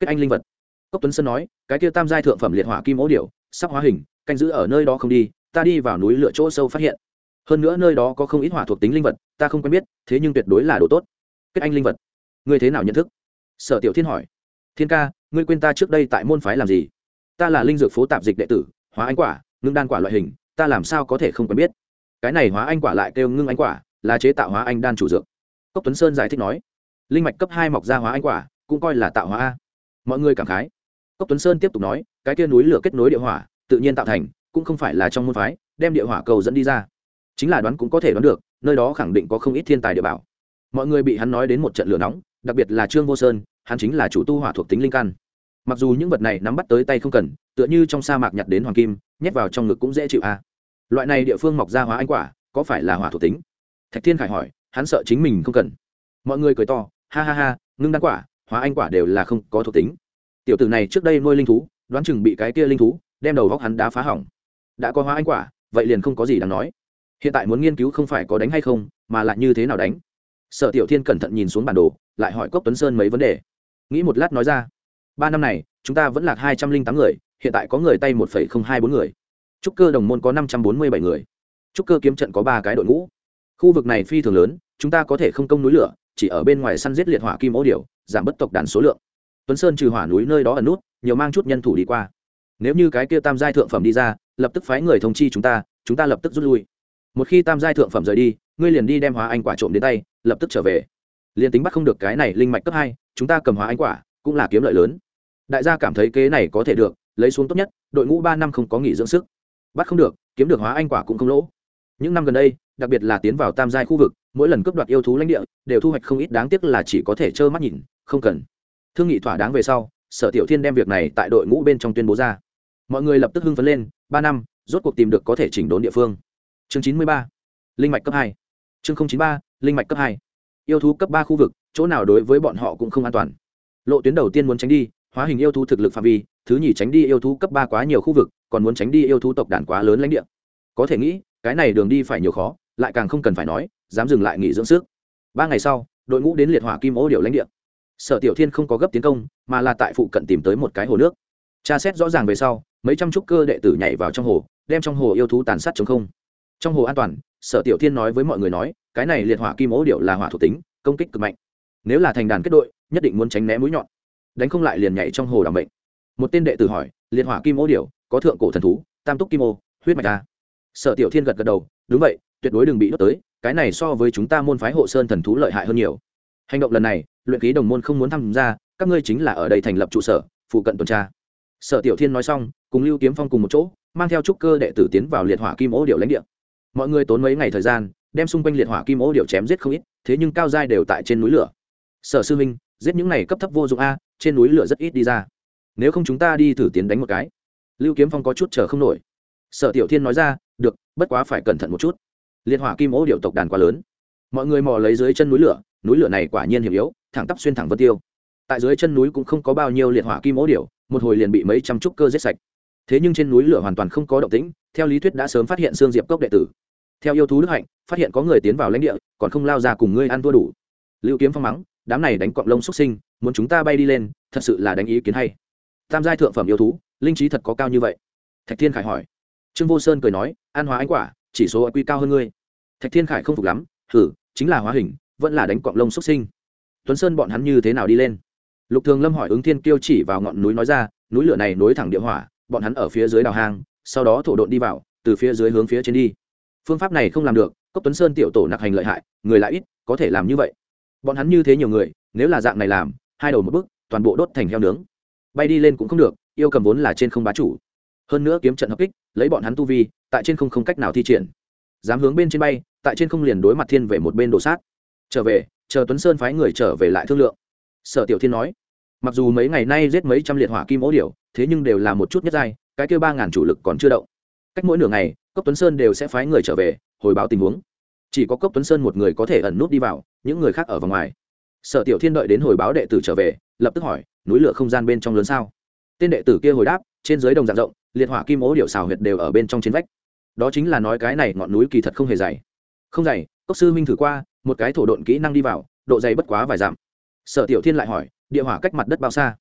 Kết anh linh vật. Cốc tuấn sơn nói, cái kia tam giai thượng phẩm liệt hỏa kim ố điệu sắp hóa hình, canh giữ ở nơi đó không đi, ta đi vào núi lửa chỗ sâu phát hiện hơn nữa nơi đó có không ít hỏa thuộc tính linh vật, ta không quen biết, thế nhưng tuyệt đối là đồ tốt. Kết anh linh vật. Ngươi thế nào nhận thức? Sở tiểu thiên hỏi. Thiên ca, ngươi quên ta trước đây tại môn phái làm gì? Ta là linh dược phố tạp dịch đệ tử, hóa anh quả, ngưng đan quả loại hình, ta làm sao có thể không quen biết? Cái này hóa anh quả lại kêu ngưng anh quả, là chế tạo hóa anh đan chủ dược. Cốc tuấn sơn giải thích nói. Linh mạch cấp hai mọc ra hóa anh quả, cũng coi là tạo hóa a. Mọi người cảm khái. Cốc tuấn sơn tiếp tục nói, cái kia núi lửa kết nối địa hỏa, tự nhiên tạo thành, cũng không phải là trong môn phái, đem địa hỏa cầu dẫn đi ra chính là đoán cũng có thể đoán được, nơi đó khẳng định có không ít thiên tài địa bảo. Mọi người bị hắn nói đến một trận lửa nóng, đặc biệt là trương vô sơn, hắn chính là chủ tu hỏa thuộc tính linh căn. Mặc dù những vật này nắm bắt tới tay không cần, tựa như trong sa mạc nhặt đến hoàng kim, nhét vào trong ngực cũng dễ chịu a. Loại này địa phương mọc ra hóa anh quả, có phải là hỏa thuộc tính? Thạch thiên khải hỏi, hắn sợ chính mình không cần. Mọi người cười to, ha ha ha, ngưng đan quả, hóa anh quả đều là không có thuộc tính. Tiểu tử này trước đây nuôi linh thú, đoán chừng bị cái kia linh thú, đem đầu góc hắn đá phá hỏng. Đã có hóa anh quả, vậy liền không có gì đáng nói hiện tại muốn nghiên cứu không phải có đánh hay không, mà lại như thế nào đánh. Sở tiểu thiên cẩn thận nhìn xuống bản đồ, lại hỏi cốc tuấn sơn mấy vấn đề. Nghĩ một lát nói ra, ba năm này, chúng ta vẫn lạc hai trăm linh tám người, hiện tại có người tay một phẩy không hai bốn người. Trúc cơ đồng môn có năm trăm bốn mươi bảy người. Trúc cơ kiếm trận có ba cái đội ngũ. Khu vực này phi thường lớn, chúng ta có thể không công núi lửa, chỉ ở bên ngoài săn giết liệt hỏa kim ố điều giảm bất tộc đàn số lượng. Tuấn sơn trừ hỏa núi nơi đó ẩn nút, nhiều mang chút nhân thủ đi qua. Nếu như cái kia tam giai thượng phẩm đi ra, lập tức phái người thông chi chúng ta chúng ta lập tức rút lui một khi tam giai thượng phẩm rời đi, ngươi liền đi đem hóa anh quả trộm đến tay, lập tức trở về. Liền tính bắt không được cái này linh mạch cấp hai, chúng ta cầm hóa anh quả cũng là kiếm lợi lớn. Đại gia cảm thấy kế này có thể được, lấy xuống tốt nhất, đội ngũ ba năm không có nghỉ dưỡng sức. Bắt không được, kiếm được hóa anh quả cũng không lỗ. Những năm gần đây, đặc biệt là tiến vào tam giai khu vực, mỗi lần cướp đoạt yêu thú lãnh địa, đều thu hoạch không ít đáng tiếc là chỉ có thể trơ mắt nhìn, không cần. Thương nghị thỏa đáng về sau, sở tiểu thiên đem việc này tại đội ngũ bên trong tuyên bố ra. Mọi người lập tức hưng phấn lên, ba năm, rốt cuộc tìm được có thể chỉnh đốn địa phương chương chín mươi ba, linh mạch cấp hai. Chương chín ba, linh mạch cấp hai. Yêu thú cấp ba khu vực, chỗ nào đối với bọn họ cũng không an toàn. Lộ tuyến đầu tiên muốn tránh đi, hóa hình yêu thú thực lực phạm vi, thứ nhì tránh đi yêu thú cấp ba quá nhiều khu vực, còn muốn tránh đi yêu thú tộc đàn quá lớn lãnh địa. Có thể nghĩ, cái này đường đi phải nhiều khó, lại càng không cần phải nói, dám dừng lại nghỉ dưỡng sức. Ba ngày sau, đội ngũ đến liệt hỏa kim ô điệu lãnh địa. Sở tiểu thiên không có gấp tiến công, mà là tại phụ cận tìm tới một cái hồ nước. Tra xét rõ ràng về sau, mấy trăm trúc cơ đệ tử nhảy vào trong hồ, đem trong hồ yêu thú tàn sát chống không trong hồ an toàn, sở tiểu thiên nói với mọi người nói, cái này liệt hỏa kim ố điệu là hỏa thuộc tính, công kích cực mạnh. Nếu là thành đàn kết đội, nhất định muốn tránh né mũi nhọn. Đánh không lại liền nhảy trong hồ đảm bệnh một tên đệ tử hỏi, liệt hỏa kim ô điểu, có thượng cổ thần thú, tam túc kim ô, huyết mạch ta sở tiểu thiên gật gật đầu, đúng vậy, tuyệt đối đừng bị đốt tới, cái này so với chúng ta môn phái hộ sơn thần thú lợi hại hơn nhiều. Hành động lần này, luyện ký đồng môn không muốn tham gia, các ngươi chính là ở đây thành lập trụ sở, phụ cận tuần tra. Sở tiểu thiên nói xong, cùng lưu kiếm phong cùng một chỗ, mang theo trúc cơ đệ tử tiến vào liệt hỏa kim ô điệu lãnh địa mọi người tốn mấy ngày thời gian, đem xung quanh liệt hỏa kim ô điệu chém giết không ít, thế nhưng cao giai đều tại trên núi lửa. Sở sư minh giết những này cấp thấp vô dụng a, trên núi lửa rất ít đi ra. Nếu không chúng ta đi thử tiến đánh một cái. Lưu kiếm phong có chút chờ không nổi. Sở tiểu thiên nói ra, được, bất quá phải cẩn thận một chút. Liệt hỏa kim ô điệu tộc đàn quá lớn. Mọi người mò lấy dưới chân núi lửa núi lửa này quả nhiên hiểm yếu, thẳng tắp xuyên thẳng vân tiêu. Tại dưới chân núi cũng không có bao nhiêu liệt hỏa kim ố điểu, một hồi liền bị mấy trăm trúc cơ giết sạch. Thế nhưng trên núi lửa hoàn toàn không có động tĩnh, theo lý thuyết đã sớm phát hiện xương diệp cốc đệ tử theo yêu thú đức hạnh, phát hiện có người tiến vào lãnh địa, còn không lao ra cùng ngươi ăn thua đủ. Lưu kiếm phong mắng, đám này đánh cọng lông xuất sinh, muốn chúng ta bay đi lên, thật sự là đánh ý kiến hay. Tam giai thượng phẩm yêu thú, linh trí thật có cao như vậy? Thạch thiên khải hỏi. Trương vô sơn cười nói, an hóa anh quả, chỉ số quy cao hơn ngươi. Thạch thiên khải không phục lắm thử chính là hóa hình, vẫn là đánh cọng lông xuất sinh. Tuấn sơn bọn hắn như thế nào đi lên? Lục thường lâm hỏi ứng thiên kiêu chỉ vào ngọn núi nói ra, núi lửa này nối thẳng địa hỏa, bọn hắn ở phía dưới đào hang, sau đó thổ độn đi vào, từ phía dưới hướng phía trên đi phương pháp này không làm được, cốc tuấn sơn tiểu tổ nặc hành lợi hại, người lại ít, có thể làm như vậy. Bọn hắn như thế nhiều người, nếu là dạng này làm, hai đầu một bước, toàn bộ đốt thành heo nướng. Bay đi lên cũng không được, yêu cầm vốn là trên không bá chủ. Hơn nữa kiếm trận hợp kích, lấy bọn hắn tu vi, tại trên không không cách nào thi triển. Dám hướng bên trên bay, tại trên không liền đối mặt thiên về một bên đổ sát. Trở về, chờ tuấn sơn phái người trở về lại thương lượng. Sở tiểu thiên nói, mặc dù mấy ngày nay giết mấy trăm liệt hỏa kim ố điểu, thế nhưng đều là một chút nhất giai, cái kêu ba ngàn chủ lực còn chưa động cách mỗi nửa ngày, cốc tuấn sơn đều sẽ phái người trở về, hồi báo tình huống. Chỉ có cốc tuấn sơn một người có thể ẩn nút đi vào, những người khác ở vòng ngoài. Sở tiểu thiên đợi đến hồi báo đệ tử trở về, lập tức hỏi, núi lửa không gian bên trong lớn sao? Tên đệ tử kia hồi đáp, trên dưới đồng dạng rộng, liệt hỏa kim ố điệu xào huyệt đều ở bên trong chiến vách. Đó chính là nói cái này ngọn núi kỳ thật không hề dày. Không dày, cốc sư minh thử qua, một cái thổ độn kỹ năng đi vào, độ dày bất quá vài dặm. Sở tiểu thiên lại hỏi, địa hỏa cách mặt đất bao xa?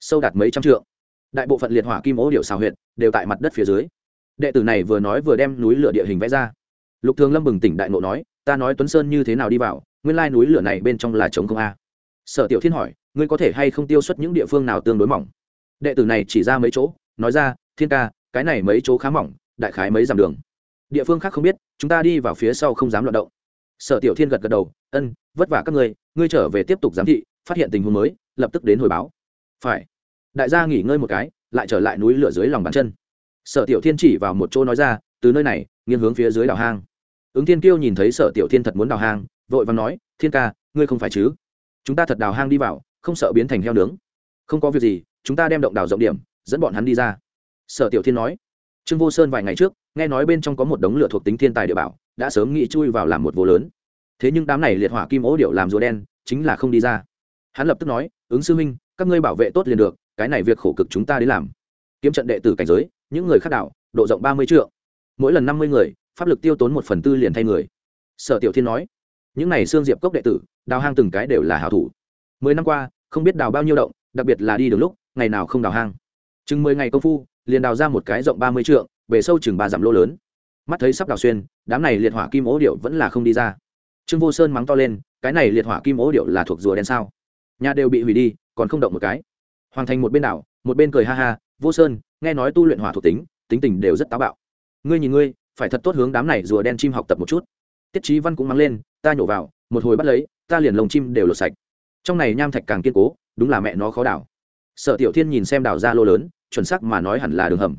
Sâu đạt mấy trăm trượng. Đại bộ phận liệt hỏa kim ố điệu xào huyệt đều tại mặt đất phía dưới đệ tử này vừa nói vừa đem núi lửa địa hình vẽ ra. Lục thường lâm bừng tỉnh đại nộ nói, ta nói tuấn sơn như thế nào đi vào, nguyên lai núi lửa này bên trong là trống không a. Sở tiểu thiên hỏi, ngươi có thể hay không tiêu xuất những địa phương nào tương đối mỏng? Đệ tử này chỉ ra mấy chỗ, nói ra, thiên ca, cái này mấy chỗ khá mỏng, đại khái mấy dặm đường. Địa phương khác không biết, chúng ta đi vào phía sau không dám loạt động. Sở tiểu thiên gật gật đầu, ân, vất vả các ngươi ngươi trở về tiếp tục giám thị, phát hiện tình huống mới, lập tức đến hồi báo. Phải. Đại gia nghỉ ngơi một cái, lại trở lại núi lửa dưới lòng bàn chân sở tiểu thiên chỉ vào một chỗ nói ra, từ nơi này, nghiêng hướng phía dưới đào hang. Ứng thiên kiêu nhìn thấy sở tiểu thiên thật muốn đào hang, vội và nói, thiên ca, ngươi không phải chứ? Chúng ta thật đào hang đi vào, không sợ biến thành heo nướng. Không có việc gì, chúng ta đem động đào rộng điểm, dẫn bọn hắn đi ra. Sở tiểu thiên nói. Trương vô sơn vài ngày trước, nghe nói bên trong có một đống lửa thuộc tính thiên tài địa bảo, đã sớm nghĩ chui vào làm một vô lớn. Thế nhưng đám này liệt hỏa kim ố điệu làm rùa đen, chính là không đi ra. Hắn lập tức nói, ứng sư minh các ngươi bảo vệ tốt liền được, cái này việc khổ cực chúng ta đến làm. Kiếm trận đệ tử cảnh giới những người khác đảo, độ rộng ba mươi triệu mỗi lần năm mươi người, pháp lực tiêu tốn một phần tư liền thay người. Sở tiểu thiên nói, những này xương diệp cốc đệ tử, đào hang từng cái đều là hảo thủ. Mười năm qua, không biết đào bao nhiêu động, đặc biệt là đi đường lúc, ngày nào không đào hang. Chừng mười ngày công phu, liền đào ra một cái rộng ba mươi trượng, bề sâu chừng ba dặm lô lớn. Mắt thấy sắp đào xuyên, đám này liệt hỏa kim ố điệu vẫn là không đi ra. Trương vô sơn mắng to lên, cái này liệt hỏa kim ố điệu là thuộc rùa đen sao? Nhà đều bị hủy đi, còn không động một cái. Hoàng thành một bên đảo, một bên cười ha ha, vô sơn nghe nói tu luyện hỏa thuộc tính tính tình đều rất táo bạo. Ngươi nhìn ngươi, phải thật tốt hướng đám này rùa đen chim học tập một chút. Tiết trí văn cũng mắng lên, ta nhổ vào, một hồi bắt lấy, ta liền lồng chim đều lột sạch. Trong này nham thạch càng kiên cố, đúng là mẹ nó khó đảo. Sợ tiểu thiên nhìn xem đảo ra lô lớn, chuẩn sắc mà nói hẳn là đường hầm.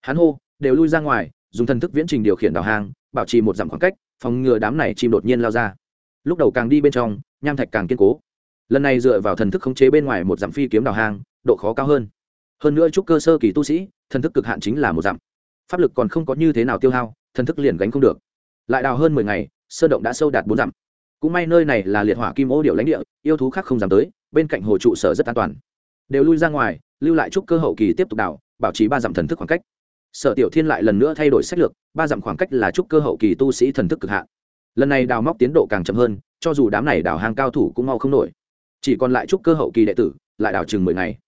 Hắn hô, đều lui ra ngoài, dùng thần thức viễn trình điều khiển đảo hang, bảo trì một dặm khoảng cách, phòng ngừa đám này chim đột nhiên lao ra. Lúc đầu càng đi bên trong, nham thạch càng kiên cố. Lần này dựa vào thần thức khống chế bên ngoài một dặm phi kiếm đảo hang, độ khó cao hơn hơn nữa chúc cơ sơ kỳ tu sĩ, thần thức cực hạn chính là một dặm. Pháp lực còn không có như thế nào tiêu hao, thần thức liền gánh không được. Lại đào hơn mười ngày, sơ động đã sâu đạt bốn dặm. Cũng may nơi này là liệt hỏa kim ô điệu lãnh địa, yêu thú khác không dám tới, bên cạnh hồ trụ sở rất an toàn. Đều lui ra ngoài, lưu lại chúc cơ hậu kỳ tiếp tục đào, bảo trì ba dặm thần thức khoảng cách. Sở tiểu thiên lại lần nữa thay đổi sách lược, ba dặm khoảng cách là chúc cơ hậu kỳ tu sĩ thần thức cực hạn. Lần này đào móc tiến độ càng chậm hơn, cho dù đám này đào hàng cao thủ cũng mau không nổi. Chỉ còn lại chúc cơ hậu kỳ đệ tử, lại đào chừng mười ngày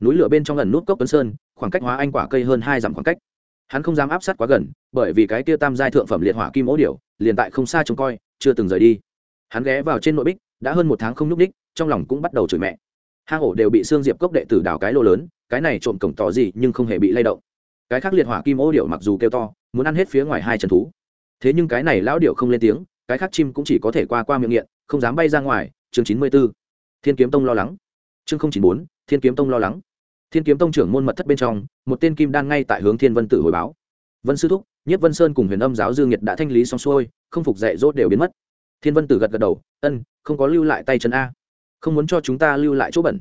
núi lửa bên trong lần nút cốc tuấn sơn, khoảng cách hóa anh quả cây hơn hai dặm khoảng cách. Hắn không dám áp sát quá gần, bởi vì cái kia tam giai thượng phẩm liệt hỏa kim ố điểu, liền tại không xa trông coi, chưa từng rời đi. Hắn ghé vào trên nội bích, đã hơn một tháng không nhúc ních trong lòng cũng bắt đầu chửi mẹ. Hang ổ đều bị xương diệp cốc đệ tử đào cái lô lớn, cái này trộm cổng tỏ gì nhưng không hề bị lay động. Cái khác liệt hỏa kim ô điệu mặc dù kêu to, muốn ăn hết phía ngoài hai chân thú. Thế nhưng cái này lão điệu không lên tiếng, cái khác chim cũng chỉ có thể qua qua miệng nghiện, không dám bay ra ngoài. Chương chín mươi b ố thiên kiếm tông lo lắng. Chương không chín bốn, thiên kiếm tông lo lắng thiên kiếm tông trưởng môn mật thất bên trong, một tên kim đan ngay tại hướng thiên vân tử hồi báo. Vân sư thúc nhất vân sơn cùng huyền âm giáo dương nhiệt đã thanh lý xong xuôi, không phục dạy dỗ đều biến mất. Thiên vân tử gật gật đầu, ân, không có lưu lại tay chân a. Không muốn cho chúng ta lưu lại chỗ bẩn.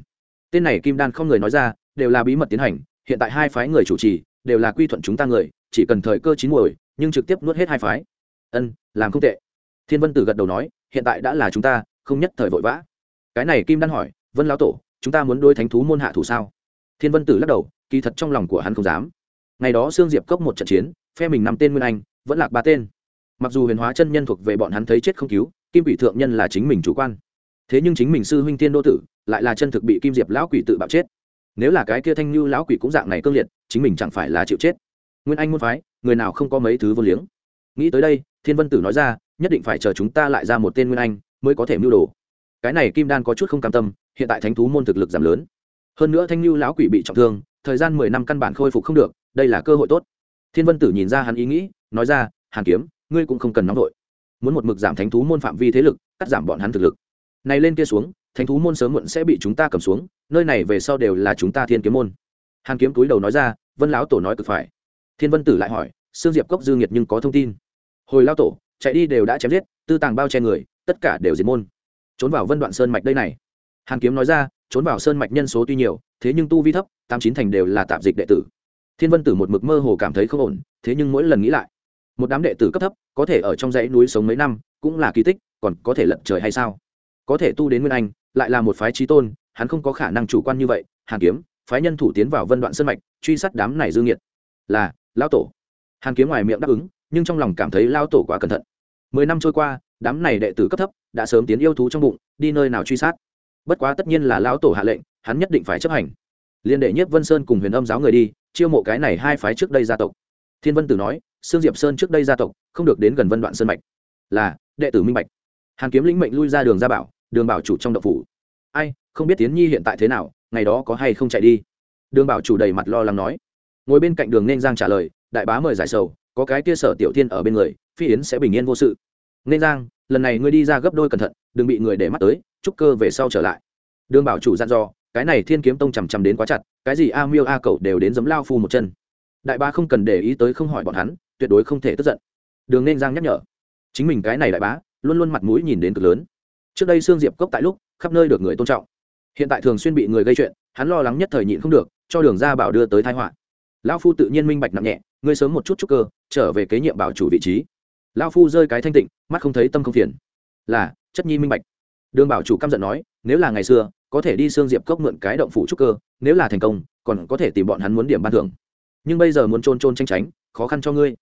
Tên này kim đan không người nói ra, đều là bí mật tiến hành, hiện tại hai phái người chủ trì, đều là quy thuận chúng ta người, chỉ cần thời cơ chín muồi, nhưng trực tiếp nuốt hết hai phái. Ân, làm không tệ. Thiên vân tử gật đầu nói, hiện tại đã là chúng ta, không nhất thời vội vã. Cái này kim đan hỏi, vân lão tổ, chúng ta muốn đôi thánh thú môn hạ thủ sao? Thiên vân tử lắc đầu, kỳ thật trong lòng của hắn không dám. Ngày đó sương diệp cốc một trận chiến, phe mình năm tên nguyên anh, vẫn lạc ba tên. Mặc dù huyền hóa chân nhân thuộc về bọn hắn thấy chết không cứu, kim quỷ thượng nhân là chính mình chủ quan. Thế nhưng chính mình sư huynh Thiên đô tử, lại là chân thực bị kim diệp lão quỷ tự bạo chết. Nếu là cái kia thanh như lão quỷ cũng dạng này cương liệt, chính mình chẳng phải là chịu chết. Nguyên anh môn phái, người nào không có mấy thứ vô liếng. Nghĩ tới đây, thiên vân tử nói ra, nhất định phải chờ chúng ta lại ra một tên nguyên anh, mới có thể mưu đồ. Cái này kim đan có chút không cam tâm, hiện tại thánh thú môn thực lực giảm lớn hơn nữa thanh lưu lão quỷ bị trọng thương, thời gian mười năm căn bản khôi phục không được, đây là cơ hội tốt. Thiên vân tử nhìn ra hắn ý nghĩ, nói ra, hàn kiếm, ngươi cũng không cần nóng vội. Muốn một mực giảm thánh thú môn phạm vi thế lực, cắt giảm bọn hắn thực lực. Này lên kia xuống, thánh thú môn sớm muộn sẽ bị chúng ta cầm xuống, nơi này về sau đều là chúng ta thiên kiếm môn. Hàn kiếm túi đầu nói ra, vân lão tổ nói cực phải. Thiên vân tử lại hỏi, sương diệp cốc dư nghiệt nhưng có thông tin? Hồi lao tổ, chạy đi đều đã chém giết, tư tàng bao che người, tất cả đều diệt môn. Trốn vào vân đoạn sơn mạch đây này. Hàn kiếm nói ra trốn vào sơn mạch nhân số tuy nhiều, thế nhưng tu vi thấp, tám chín thành đều là tạp dịch đệ tử. Thiên vân tử một mực mơ hồ cảm thấy không ổn, thế nhưng mỗi lần nghĩ lại, một đám đệ tử cấp thấp, có thể ở trong dãy núi sống mấy năm, cũng là kỳ tích, còn có thể lận trời hay sao? Có thể tu đến nguyên anh, lại là một phái trí tôn, hắn không có khả năng chủ quan như vậy, hàn kiếm, phái nhân thủ tiến vào vân đoạn sơn mạch, truy sát đám này dương nghiệt. Là, lão tổ. Hàn kiếm ngoài miệng đáp ứng, nhưng trong lòng cảm thấy lao tổ quá cẩn thận. Mười năm trôi qua, đám này đệ tử cấp thấp, đã sớm tiến yêu thú trong bụng, đi nơi nào truy sát? Bất quá tất nhiên là lão tổ hạ lệnh, hắn nhất định phải chấp hành. Liên đệ nhất vân sơn cùng huyền âm giáo người đi, chiêu mộ cái này hai phái trước đây gia tộc. Thiên vân tử nói, sương diệp sơn trước đây gia tộc, không được đến gần vân đoạn sơn mạch. Là, đệ tử minh bạch. Hàn kiếm lĩnh mệnh lui ra đường gia bảo, đường bảo chủ trong độc phủ. Ai, không biết tiến nhi hiện tại thế nào, ngày đó có hay không chạy đi? Đường bảo chủ đầy mặt lo lắng nói. Ngồi bên cạnh đường nên giang trả lời, đại bá mời giải sầu, có cái kia sở tiểu thiên ở bên người, phi yến sẽ bình yên vô sự. Nên giang, lần này ngươi đi ra gấp đôi cẩn thận, đừng bị người để mắt tới trúc cơ về sau trở lại. Đường bảo chủ dặn dò, cái này thiên kiếm tông chằm chằm đến quá chặt, cái gì a miêu a cậu đều đến giấm lao phu một chân. Đại bá không cần để ý tới không hỏi bọn hắn, tuyệt đối không thể tức giận. Đường nên giang nhắc nhở, chính mình cái này đại bá, luôn luôn mặt mũi nhìn đến cực lớn. Trước đây xương diệp cốc tại lúc, khắp nơi được người tôn trọng. Hiện tại thường xuyên bị người gây chuyện, hắn lo lắng nhất thời nhịn không được, cho đường ra bảo đưa tới thái họa. Lão phu tự nhiên minh bạch nặng nhẹ, ngươi sớm một chút chút cơ, trở về kế nhiệm bảo chủ vị trí. Lão phu rơi cái thanh tịnh, mắt không thấy tâm không phiền. Là, chất nhi minh bạch đường bảo chủ căm giận nói, nếu là ngày xưa, có thể đi xương diệp cốc mượn cái động phủ trúc cơ, nếu là thành công, còn có thể tìm bọn hắn muốn điểm ban thưởng. Nhưng bây giờ muốn trôn trôn tranh tránh, khó khăn cho ngươi.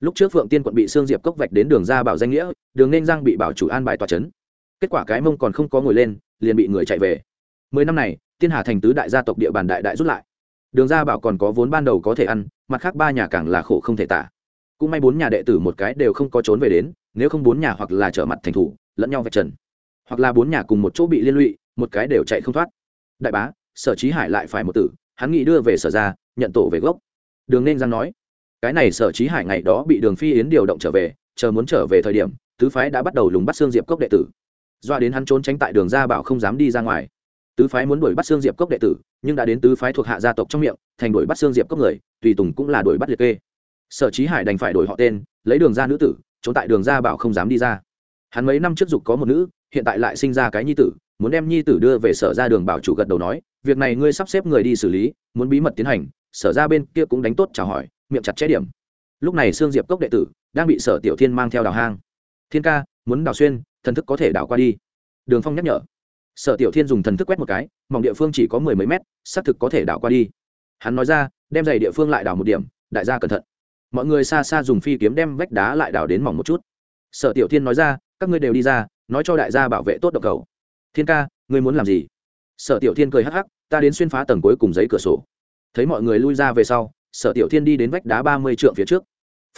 Lúc trước phượng tiên quận bị xương diệp cốc vạch đến đường ra bảo danh nghĩa, đường nên giang bị bảo chủ an bài tòa c kết quả cái mông còn không có ngồi lên, liền bị người chạy về. Mười năm này, tiên hà thành tứ đại gia tộc địa bàn đại đại rút lại. Đường ra bảo còn có vốn ban đầu có thể ăn, mặt khác ba nhà càng là khổ không thể tả. Cũng may bốn nhà đệ tử một cái đều không có trốn về đến, nếu không bốn nhà hoặc là trở mặt thành thủ, lẫn nhau vạch trần hoặc là bốn nhà cùng một chỗ bị liên lụy, một cái đều chạy không thoát. Đại bá, sở trí hải lại phải một tử, hắn nghĩ đưa về sở ra, nhận tổ về gốc. Đường nên giang nói, cái này sở trí hải ngày đó bị đường phi yến điều động trở về, chờ muốn trở về thời điểm, tứ phái đã bắt đầu lùng bắt xương diệp cốc đệ tử. Doa đến hắn trốn tránh tại đường ra bảo không dám đi ra ngoài. Tứ phái muốn đuổi bắt xương diệp cốc đệ tử, nhưng đã đến tứ phái thuộc hạ gia tộc trong miệng, thành đuổi bắt xương diệp cốc người, tùy tùng cũng là đuổi bắt liệt kê. Sở trí hải đành phải đổi họ tên, lấy đường ra nữ tử, trốn tại đường ra bảo không dám đi ra. Hắn mấy năm trước dục có một nữ hiện tại lại sinh ra cái nhi tử, muốn đem nhi tử đưa về sở ra đường bảo chủ gật đầu nói, việc này ngươi sắp xếp người đi xử lý, muốn bí mật tiến hành, sở ra bên kia cũng đánh tốt chào hỏi, miệng chặt chẽ điểm. Lúc này sương diệp cốc đệ tử đang bị sở tiểu thiên mang theo đào hang. Thiên ca, muốn đào xuyên, thần thức có thể đào qua đi. Đường phong nhắc nhở. Sở tiểu thiên dùng thần thức quét một cái, mỏng địa phương chỉ có mười mấy mét, xác thực có thể đào qua đi. Hắn nói ra, đem giày địa phương lại đào một điểm, đại gia cẩn thận. Mọi người xa xa dùng phi kiếm đem vách đá lại đào đến mỏng một chút. Sở tiểu thiên nói ra, các ngươi đều đi ra nói cho đại gia bảo vệ tốt độc cầu. Thiên ca, ngươi muốn làm gì? Sở tiểu thiên cười hắc hắc, ta đến xuyên phá tầng cuối cùng giấy cửa sổ. Thấy mọi người lui ra về sau, sở tiểu thiên đi đến vách đá ba mươi trượng phía trước.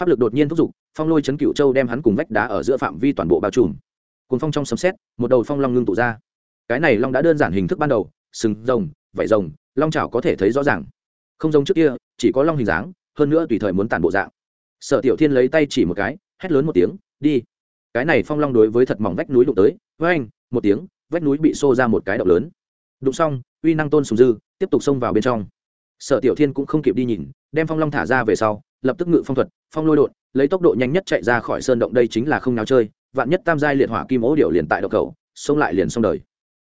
Pháp lực đột nhiên thúc giục, phong lôi chấn cựu châu đem hắn cùng vách đá ở giữa phạm vi toàn bộ bao trùm. Cùng phong trong sấm xét một đầu phong long ngưng tụ ra. Cái này long đã đơn giản hình thức ban đầu, sừng, rồng, vảy rồng, long chảo có thể thấy rõ ràng. Không giống trước kia, chỉ có long hình dáng, hơn nữa tùy thời muốn tản bộ dạng. Sở tiểu thiên lấy tay chỉ một cái, hét lớn một tiếng, đi cái này phong long đối với thật mỏng vách núi đụng tới, với anh, một tiếng, vách núi bị xô ra một cái động lớn. Đụng xong, uy năng tôn sùng dư, tiếp tục xông vào bên trong. Sở tiểu thiên cũng không kịp đi nhìn, đem phong long thả ra về sau, lập tức ngự phong thuật, phong lôi đột lấy tốc độ nhanh nhất chạy ra khỏi sơn động đây chính là không nào chơi, vạn nhất tam giai liệt hỏa kim ố điệu liền tại độc cầu, xông lại liền xong đời.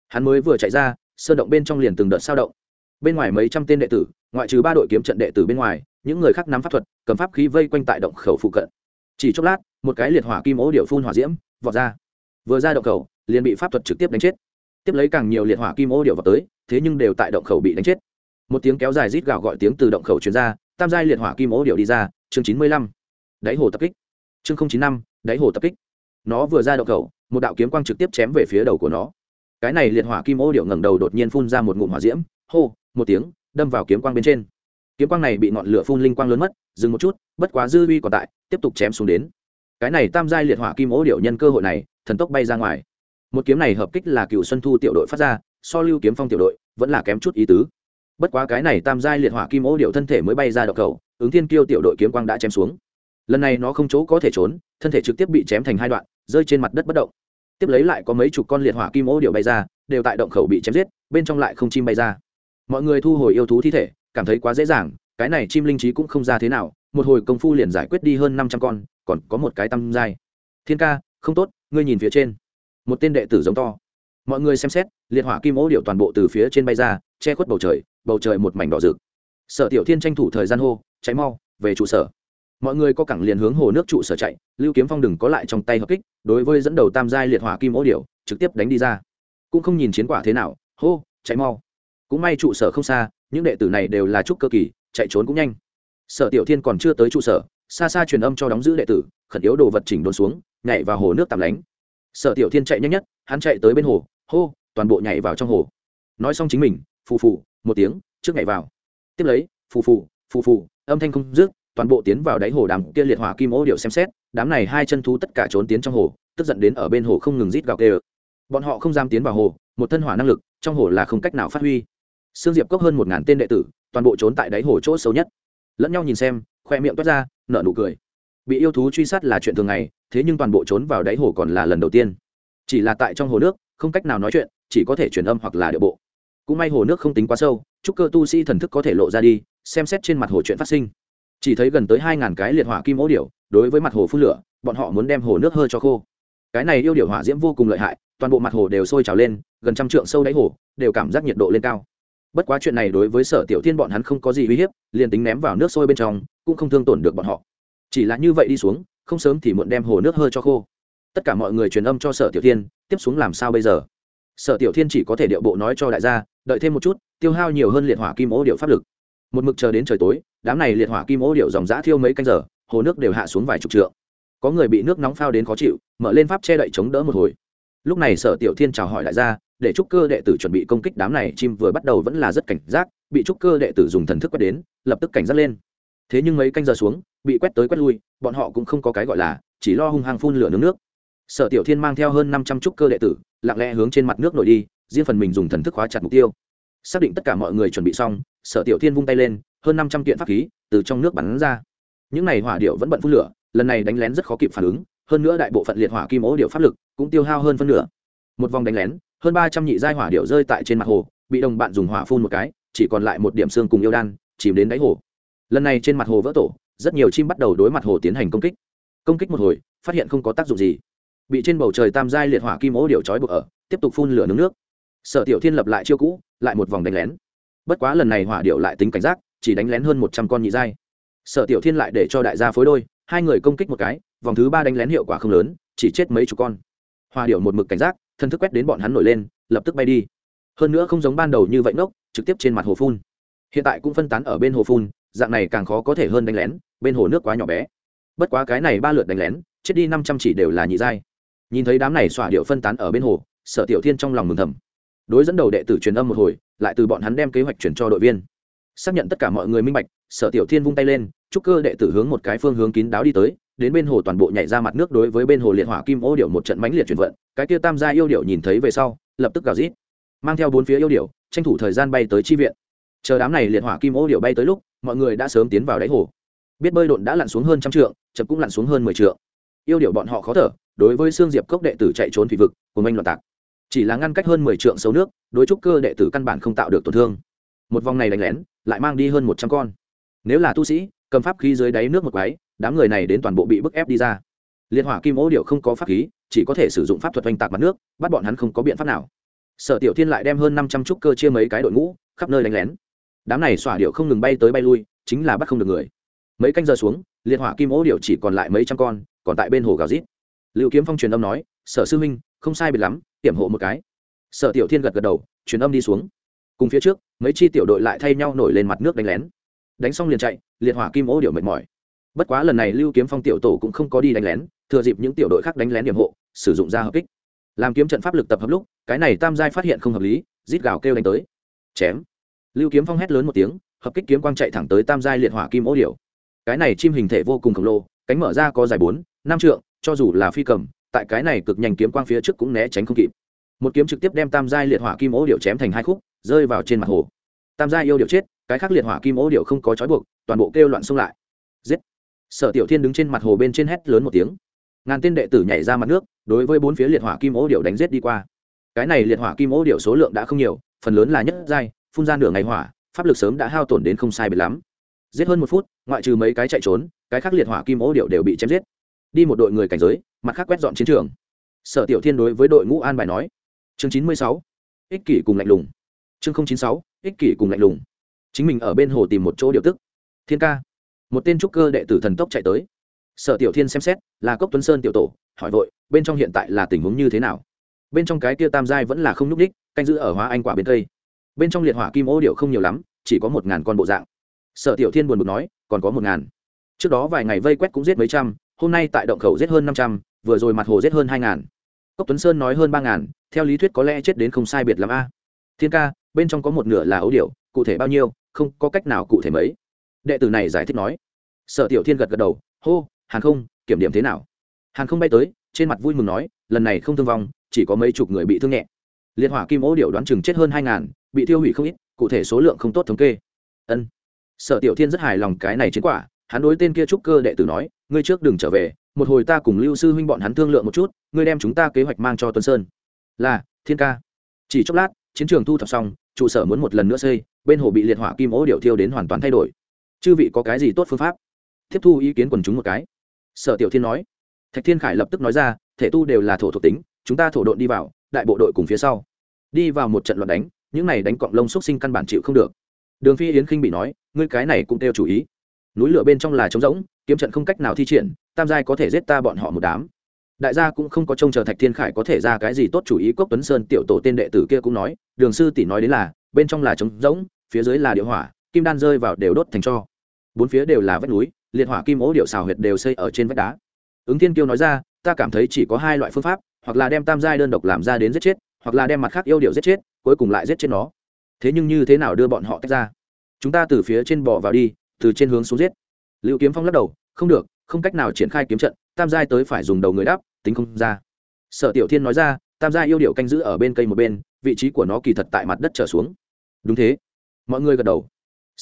Hắn mới vừa chạy ra, sơn động bên trong liền từng đợt sao động. Bên ngoài mấy trăm tên đệ tử, ngoại trừ ba đội kiếm trận đệ tử bên ngoài, những người khác nắm pháp thuật, cầm pháp khí vây quanh tại động khẩu phụ cận chỉ chốc lát, một cái liệt hỏa kim ố điệu phun hỏa diễm vọt ra. Vừa ra động khẩu, liền bị pháp thuật trực tiếp đánh chết. Tiếp lấy càng nhiều liệt hỏa kim ô điệu vào tới, thế nhưng đều tại động khẩu bị đánh chết. Một tiếng kéo dài rít gạo gọi tiếng từ động khẩu truyền ra, tam giai liệt hỏa kim ô điệu đi ra, chương chín mươi lăm. Đáy hồ tập kích. Chương chín năm đáy hồ tập kích. Nó vừa ra động khẩu, một đạo kiếm quang trực tiếp chém về phía đầu của nó. Cái này liệt hỏa kim ô điệu ngẩng đầu đột nhiên phun ra một ngụm hỏa diễm, hô, một tiếng, đâm vào kiếm quang bên trên. Kiếm quang này bị ngọn lửa phun linh quang lớn mất dừng một chút, bất quá dư uy còn tại, tiếp tục chém xuống đến. Cái này tam giai liệt hỏa kim ố điệu nhân cơ hội này, thần tốc bay ra ngoài. Một kiếm này hợp kích là cựu xuân thu tiểu đội phát ra, so lưu kiếm phong tiểu đội vẫn là kém chút ý tứ. Bất quá cái này tam giai liệt hỏa kim ố điệu thân thể mới bay ra độc cầu, ứng thiên kiêu tiểu đội kiếm quang đã chém xuống. Lần này nó không chỗ có thể trốn, thân thể trực tiếp bị chém thành hai đoạn, rơi trên mặt đất bất động. Tiếp lấy lại có mấy chục con liệt hỏa kim ố điệu bay ra, đều tại động khẩu bị chém giết, bên trong lại không chim bay ra. Mọi người thu hồi yêu thú thi thể, cảm thấy quá dễ dàng cái này chim linh trí cũng không ra thế nào, một hồi công phu liền giải quyết đi hơn năm trăm con, còn có một cái tam giai. Thiên ca, không tốt, ngươi nhìn phía trên. Một tên đệ tử giống to. Mọi người xem xét, liệt hỏa kim ố điệu toàn bộ từ phía trên bay ra, che khuất bầu trời bầu trời một mảnh đỏ rực. Sở tiểu thiên tranh thủ thời gian hô cháy mau, về trụ sở. Mọi người có cẳng liền hướng hồ nước trụ sở chạy, lưu kiếm phong đừng có lại trong tay hợp kích, đối với dẫn đầu tam giai liệt hỏa kim ố điệu trực tiếp đánh đi ra. Cũng không nhìn chiến quả thế nào, hô cháy mau. Cũng may trụ sở không xa, những đệ tử này đều là trúc cơ kỳ chạy trốn cũng nhanh. Sở tiểu thiên còn chưa tới trụ sở, xa xa truyền âm cho đóng giữ đệ tử, khẩn yếu đồ vật chỉnh đốn xuống, nhảy vào hồ nước tạm lánh. Sở tiểu thiên chạy nhanh nhất, hắn chạy tới bên hồ, hô, toàn bộ nhảy vào trong hồ. Nói xong chính mình, phù phù, một tiếng, trước nhảy vào. Tiếp lấy, phù phù phù phù, âm thanh không dứt, toàn bộ tiến vào đáy hồ đám kia liệt hỏa kim ô điệu xem xét, đám này hai chân thú tất cả trốn tiến trong hồ, tức giận đến ở bên hồ không ngừng rít gào kêu bọn họ không dám tiến vào hồ, một thân hỏa năng lực, trong hồ là không cách nào phát huy. Sương diệp cốc hơn một ngàn tên đệ tử toàn bộ trốn tại đáy hồ chỗ sâu nhất. Lẫn nhau nhìn xem khoe miệng toát ra nở nụ cười. Bị yêu thú truy sát là chuyện thường ngày thế nhưng toàn bộ trốn vào đáy hồ còn là lần đầu tiên. Chỉ là tại trong hồ nước không cách nào nói chuyện chỉ có thể truyền âm hoặc là điệu bộ. Cũng may hồ nước không tính quá sâu chúc cơ tu sĩ thần thức có thể lộ ra đi xem xét trên mặt hồ chuyện phát sinh. Chỉ thấy gần tới hai ngàn cái liệt hỏa kim ố điểu, đối với mặt hồ phun lửa bọn họ muốn đem hồ nước hơi cho khô. Cái này yêu điểu hỏa diễm vô cùng lợi hại toàn bộ mặt hồ đều sôi trào lên gần trăm trượng sâu đáy hồ đều cảm giác nhiệt độ lên cao bất quá chuyện này đối với sở tiểu thiên bọn hắn không có gì uy hiếp, liền tính ném vào nước sôi bên trong, cũng không thương tổn được bọn họ. Chỉ là như vậy đi xuống, không sớm thì muộn đem hồ nước hơi cho khô. Tất cả mọi người truyền âm cho sở tiểu thiên, tiếp xuống làm sao bây giờ? Sở tiểu thiên chỉ có thể điệu bộ nói cho đại gia, đợi thêm một chút, tiêu hao nhiều hơn liệt hỏa kim ố điệu pháp lực. Một mực chờ đến trời tối, đám này liệt hỏa kim ố điệu dòng giã thiêu mấy canh giờ, hồ nước đều hạ xuống vài chục trượng. Có người bị nước nóng phao đến khó chịu, mở lên pháp che đậy chống đỡ một hồi lúc này sở tiểu thiên chào hỏi đại gia để trúc cơ đệ tử chuẩn bị công kích đám này, chim vừa bắt đầu vẫn là rất cảnh giác, bị trúc cơ đệ tử dùng thần thức quét đến, lập tức cảnh giác lên. Thế nhưng mấy canh giờ xuống, bị quét tới quét lui, bọn họ cũng không có cái gọi là, chỉ lo hung hăng phun lửa nướng nước. Sở tiểu thiên mang theo hơn năm trăm trúc cơ đệ tử, lặng lẽ hướng trên mặt nước nổi đi, riêng phần mình dùng thần thức khóa chặt mục tiêu. Xác định tất cả mọi người chuẩn bị xong, sở tiểu thiên vung tay lên, hơn năm trăm kiện pháp khí từ trong nước bắn ra. Những n à y hỏa điệu vẫn bận phun lửa, lần này đánh lén rất khó kịp phản ứng hơn nữa đại bộ phận liệt hỏa kim ố điệu pháp lực cũng tiêu hao hơn phân nửa. Một vòng đánh lén, hơn ba trăm nhị giai hỏa điệu rơi tại trên mặt hồ, bị đồng bạn dùng hỏa phun một cái, chỉ còn lại một điểm xương cùng yêu đan, chìm đến đáy hồ. Lần này trên mặt hồ vỡ tổ, rất nhiều chim bắt đầu đối mặt hồ tiến hành công kích. Công kích một hồi, phát hiện không có tác dụng gì. Bị trên bầu trời tam giai liệt hỏa kim ố điệu trói buộc ở, tiếp tục phun lửa nướng nước. Sở tiểu thiên lập lại chiêu cũ, lại một vòng đánh lén. Bất quá lần này hỏa điệu lại tính cảnh giác, chỉ đánh lén hơn một trăm con nhị giai. Sở tiểu thiên lại để cho đại gia phối đôi hai người công kích một cái, vòng thứ ba đánh lén hiệu quả không lớn, chỉ chết mấy chục con. Hòa điệu một mực cảnh giác, thân thức quét đến bọn hắn nổi lên, lập tức bay đi. Hơn nữa không giống ban đầu như vậy ngốc, trực tiếp trên mặt hồ phun. Hiện tại cũng phân tán ở bên hồ phun, dạng này càng khó có thể hơn đánh lén, bên hồ nước quá nhỏ bé. Bất quá cái này ba lượt đánh lén, chết đi năm trăm chỉ đều là nhị giai. Nhìn thấy đám này xỏa điệu phân tán ở bên hồ, sở tiểu thiên trong lòng mừng thầm. Đối dẫn đầu đệ tử truyền âm một hồi, lại từ bọn hắn đem kế hoạch chuyển cho đội viên. Xác nhận tất cả mọi người minh bạch, sở tiểu thiên vung tay lên chúc cơ đệ tử hướng một cái phương hướng kín đáo đi tới, đến bên hồ toàn bộ nhảy ra mặt nước đối với bên hồ liệt hỏa kim ô điệu một trận mãnh liệt chuyển vận, cái kia tam gia yêu điệu nhìn thấy về sau, lập tức gào rít. Mang theo bốn phía yêu điệu tranh thủ thời gian bay tới chi viện. Chờ đám này liệt hỏa kim ô điệu bay tới lúc, mọi người đã sớm tiến vào đáy hồ. Biết bơi độn đã lặn xuống hơn trăm trượng, chậm cũng lặn xuống hơn mười trượng. Yêu điệu bọn họ khó thở, đối với xương diệp cốc đệ tử chạy trốn thủy vực của mình loạn tạc. Chỉ là ngăn cách hơn mười trượng sâu nước, đối trúc cơ đệ tử căn bản không tạo được tổn thương. Một vòng này đánh lén, lại mang đi hơn một trăm con. Nếu là tu sĩ cầm pháp khí dưới đáy nước một quái, đám người này đến toàn bộ bị bức ép đi ra. Liên hỏa kim ô điệu không có pháp khí, chỉ có thể sử dụng pháp thuật oanh tạc mặt nước, bắt bọn hắn không có biện pháp nào. Sở tiểu thiên lại đem hơn năm trăm trúc cơ chia mấy cái đội ngũ, khắp nơi đánh lén. Đám này xỏa điệu không ngừng bay tới bay lui, chính là bắt không được người. Mấy canh giờ xuống liệt hỏa kim ô điệu chỉ còn lại mấy trăm con, còn tại bên hồ gào rít. Liệu kiếm phong truyền âm nói, sở sư huynh, không sai biệt lắm, tiểm hộ một cái. Sở tiểu thiên gật gật đầu, truyền âm đi xuống. Cùng phía trước, mấy chi tiểu đội lại thay nhau nổi lên mặt nước đánh lén. Đánh xong liền chạy liệt hỏa kim ô điệu mệt mỏi. Bất quá lần này lưu kiếm phong tiểu tổ cũng không có đi đánh lén, thừa dịp những tiểu đội khác đánh lén điểm hộ, sử dụng ra hợp kích. Làm kiếm trận pháp lực tập hợp lúc, cái này tam giai phát hiện không hợp lý, rít gào kêu đánh tới. Chém. Lưu kiếm phong hét lớn một tiếng, hợp kích kiếm quang chạy thẳng tới tam giai liệt hỏa kim ô điệu. Cái này chim hình thể vô cùng khổng lồ, cánh mở ra có dài bốn, năm trượng, cho dù là phi cầm, tại cái này cực nhanh kiếm quang phía trước cũng né tránh không kịp. Một kiếm trực tiếp đem tam giai liệt hỏa kim ô điệu chém thành hai khúc, rơi vào trên mặt hồ. Tam giai yêu điệu chết, cái khác liệt hỏa kim ô điệu không có trói buộc toàn bộ kêu loạn xông lại. Giết. Sở tiểu thiên đứng trên mặt hồ bên trên hét lớn một tiếng. Ngàn tên đệ tử nhảy ra mặt nước, đối với bốn phía liệt hỏa kim ô điệu đánh giết đi qua. Cái này liệt hỏa kim ô điệu số lượng đã không nhiều, phần lớn là nhất giai, phun ra nửa ngày hỏa, pháp lực sớm đã hao tổn đến không sai biệt lắm. Giết hơn một phút, ngoại trừ mấy cái chạy trốn, cái khác liệt hỏa kim ô điệu đều bị chém giết. Đi một đội người cảnh giới, mặt khác quét dọn chiến trường. Sở tiểu thiên đối với đội ngũ an bài nói. Chương chín mươi sáu, ích kỷ cùng lạnh lùng. Chương chín mươi sáu, ích kỷ cùng lạnh lùng. Chính mình ở bên hồ tìm một chỗ điệu tức thiên ca. Một tên trúc cơ đệ tử thần tốc chạy tới. Sở tiểu thiên xem xét, là cốc tuấn sơn tiểu tổ, hỏi vội, bên trong hiện tại là tình huống như thế nào? Bên trong cái kia tam giai vẫn là không n ú c đích canh giữ ở hóa anh quả bên tây bên trong liệt hỏa kim ô điệu không nhiều lắm, chỉ có một ngàn con bộ dạng. Sở tiểu thiên buồn bực nói, còn có một ngàn. Trước đó vài ngày vây quét cũng giết mấy trăm, hôm nay tại động khẩu giết hơn năm trăm, vừa rồi mặt hồ giết hơn hai ngàn. Cốc tuấn sơn nói hơn ba ngàn, theo lý thuyết có lẽ chết đến không sai biệt l a. Thiên ca, bên trong có một nửa là ấu điệu cụ thể bao nhiêu, không có cách nào cụ thể mấy đệ tử này giải thích nói. Sở tiểu thiên gật gật đầu, hô, hàn không, kiểm điểm thế nào? Hàn không bay tới, trên mặt vui mừng nói, lần này không thương vong, chỉ có mấy chục người bị thương nhẹ. Liệt hỏa kim ố điệu đoán chừng chết hơn hai ngàn, bị tiêu hủy không ít, cụ thể số lượng không tốt thống kê. Ân. Sở tiểu thiên rất hài lòng cái này chiến quả, hắn đối tên kia trúc cơ đệ tử nói, ngươi trước đừng trở về, một hồi ta cùng lưu sư huynh bọn hắn thương lượng một chút, ngươi đem chúng ta kế hoạch mang cho tuân sơn. Là, thiên ca. Chỉ chốc lát, chiến trường thu thập xong, trụ sở muốn một lần nữa xây, bên hồ bị liệt hỏa kim ố điệu thiêu đến hoàn toàn thay đổi chư vị có cái gì tốt phương pháp? Tiếp thu ý kiến quần chúng một cái. Sở tiểu thiên nói. Thạch thiên khải lập tức nói ra, thể tu đều là thổ thuộc tính, chúng ta thổ đội đi vào, đại bộ đội cùng phía sau. Đi vào một trận loạn đánh, những này đánh cọng lông xúc sinh căn bản chịu không được. Đường phi yến khinh bị nói, ngươi cái này cũng theo chủ ý. Núi lửa bên trong là trống rỗng, kiếm trận không cách nào thi triển, tam giai có thể giết ta bọn họ một đám. Đại gia cũng không có trông chờ thạch thiên khải có thể ra cái gì tốt chủ ý, cốc tuấn sơn tiểu tổ tên đệ tử kia cũng nói, đường sư tỷ nói đến là, bên trong là trống rỗng, phía dưới là địa hỏa, kim đan rơi vào đều đốt thành cho bốn phía đều là vách núi, liệt hỏa kim ố điệu xào huyệt đều xây ở trên vách đá. Ứng thiên kiêu nói ra, ta cảm thấy chỉ có hai loại phương pháp, hoặc là đem tam giai đơn độc làm ra đến giết chết, hoặc là đem mặt khác yêu điệu giết chết, cuối cùng lại giết chết nó. Thế nhưng như thế nào đưa bọn họ tách ra? Chúng ta từ phía trên bò vào đi, từ trên hướng xuống giết. Liệu kiếm phong lắc đầu, không được, không cách nào triển khai kiếm trận, tam giai tới phải dùng đầu người đáp tính không ra. Sở tiểu thiên nói ra, tam giai yêu điệu canh giữ ở bên cây một bên, vị trí của nó kỳ thật tại mặt đất trở xuống. Đúng thế. Mọi người gật đầu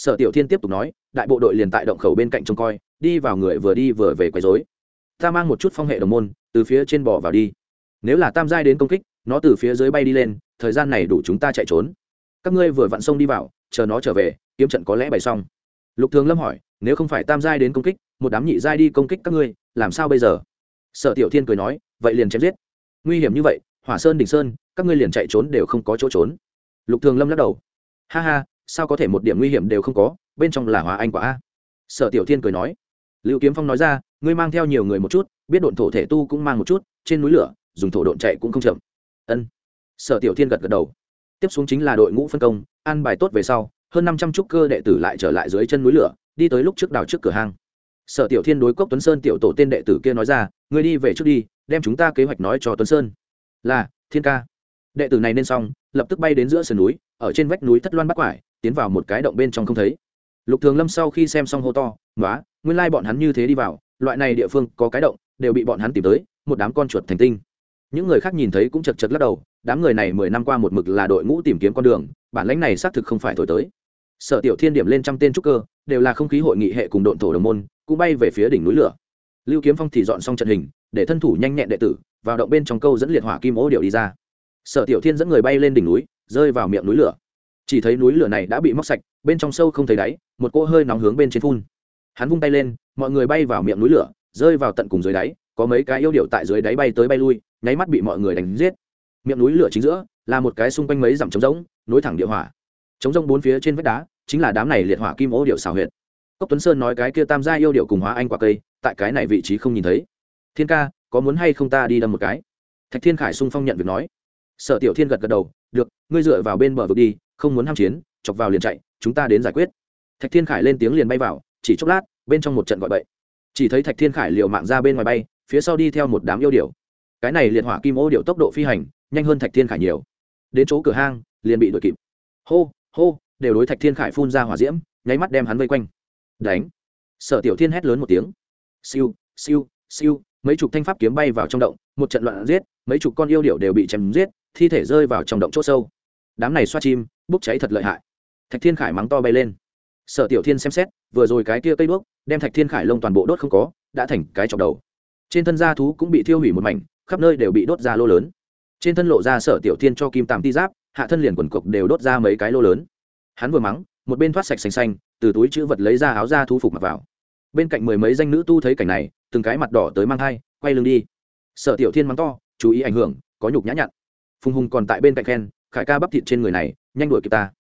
sở tiểu thiên tiếp tục nói, đại bộ đội liền tại động khẩu bên cạnh trông coi, đi vào người vừa đi vừa về quấy dối ta mang một chút phong hệ đồng môn, từ phía trên bò vào đi. Nếu là tam giai đến công kích, nó từ phía dưới bay đi lên, thời gian này đủ chúng ta chạy trốn. Các ngươi vừa vặn sông đi vào, chờ nó trở về, kiếm trận có lẽ bày xong. Lục thường lâm hỏi, nếu không phải tam giai đến công kích, một đám nhị giai đi công kích các ngươi, làm sao bây giờ? Sở tiểu thiên cười nói, vậy liền chém giết. Nguy hiểm như vậy, hỏa sơn, đỉnh sơn, các ngươi liền chạy trốn đều không có chỗ trốn. Lục thường lâm lắc đầu. Ha ha sao có thể một điểm nguy hiểm đều không có, bên trong là hóa anh quả a? Sở tiểu thiên cười nói. Lưu kiếm phong nói ra, ngươi mang theo nhiều người một chút, biết độn thổ thể tu cũng mang một chút, trên núi lửa, dùng thổ độn chạy cũng không chậm. Ân. Sở tiểu thiên gật gật đầu. Tiếp xuống chính là đội ngũ phân công ăn bài tốt về sau, hơn năm trăm trúc cơ đệ tử lại trở lại dưới chân núi lửa, đi tới lúc trước đào trước cửa hang. Sở tiểu thiên đối cốc tuấn sơn tiểu tổ tên đệ tử kia nói ra, ngươi đi về trước đi, đem chúng ta kế hoạch nói cho tuấn sơn. Là, thiên ca. Đệ tử này nên xong, lập tức bay đến giữa sườn núi, ở trên vách núi thất loan bắc quải tiến vào một cái động bên trong không thấy. Lục thường lâm sau khi xem xong hô to nói nguyên lai bọn hắn như thế đi vào, loại này địa phương có cái động, đều bị bọn hắn tìm tới, một đám con chuột thành tinh. Những người khác nhìn thấy cũng chật chật lắc đầu, đám người này mười năm qua một mực là đội ngũ tìm kiếm con đường, bản lãnh này xác thực không phải thổi tới. Sở tiểu thiên điểm lên trăm tên trúc cơ, đều là không khí hội nghị hệ cùng độn thổ đồng môn, cũng bay về phía đỉnh núi lửa. Lưu kiếm phong thì dọn xong trận hình, để thân thủ nhanh nhẹn đệ tử, vào động bên trong câu dẫn liệt hỏa kim ố điệu đi ra. Sở tiểu thiên dẫn người bay lên đỉnh núi, rơi vào miệng núi lửa chỉ thấy núi lửa này đã bị móc sạch, bên trong sâu không thấy đáy, một cỗ hơi nóng hướng bên trên phun. Hắn vung tay lên, mọi người bay vào miệng núi lửa, rơi vào tận cùng dưới đáy, có mấy cái yêu điệu tại dưới đáy bay tới bay lui, nháy mắt bị mọi người đánh giết. Miệng núi lửa chính giữa, là một cái xung quanh mấy dặm trống rỗng, nối thẳng địa hỏa. Trống rỗng bốn phía trên vách đá, chính là đám này liệt hỏa kim ô điệu xào huyệt. Cốc tuấn sơn nói cái kia tam gia yêu điệu cùng hóa anh quả cây, tại cái này vị trí không nhìn thấy. Thiên ca, có muốn hay không ta đi đâm một cái? Thạch thiên khải sung phong nhận việc nói. Sở tiểu thiên gật gật đầu, được, ngươi dựa vào bên bờ vực đi không muốn ham chiến, chọc vào liền chạy, chúng ta đến giải quyết. Thạch thiên khải lên tiếng liền bay vào, chỉ chốc lát, bên trong một trận gọi bậy. Chỉ thấy thạch thiên khải liều mạng ra bên ngoài bay, phía sau đi theo một đám yêu điệu cái này liệt hỏa kim ô điệu tốc độ phi hành, nhanh hơn thạch thiên khải nhiều. Đến chỗ cửa hang, liền bị đuổi kịp. Hô hô, đều đối thạch thiên khải phun ra hỏa diễm, nháy mắt đem hắn vây quanh. Đánh. Sở tiểu thiên hét lớn một tiếng. Siêu siêu siêu, mấy chục thanh pháp kiếm bay vào trong động, một trận loạn giết, mấy chục con yêu điệu đều bị chém giết, thi thể rơi vào trong động chỗ sâu đám này xoa chim, bốc cháy thật lợi hại. Thạch thiên khải mắng to bay lên. Sở tiểu thiên xem xét, vừa rồi cái kia cây đuốc, đem thạch thiên khải lông toàn bộ đốt không có, đã thành cái chọc đầu. Trên thân da thú cũng bị thiêu hủy một mảnh, khắp nơi đều bị đốt ra lô lớn. Trên thân lộ ra sở tiểu thiên cho kim tàm ti giáp, hạ thân liền quần cộc đều đốt ra mấy cái lô lớn. Hắn vừa mắng, một bên thoát sạch xanh xanh, từ túi chữ vật lấy ra áo da thú phục mặc vào. Bên cạnh mười mấy danh nữ tu thấy cảnh này, từng cái mặt đỏ tới mang thai, quay lưng đi. Sở tiểu thiên mắng to, chú ý ảnh hưởng, có nhục nhã nhặn. Phùng hùng còn tại bên cạnh khen khải ca bắp thịt trên người này, nhanh đuổi kịp ta.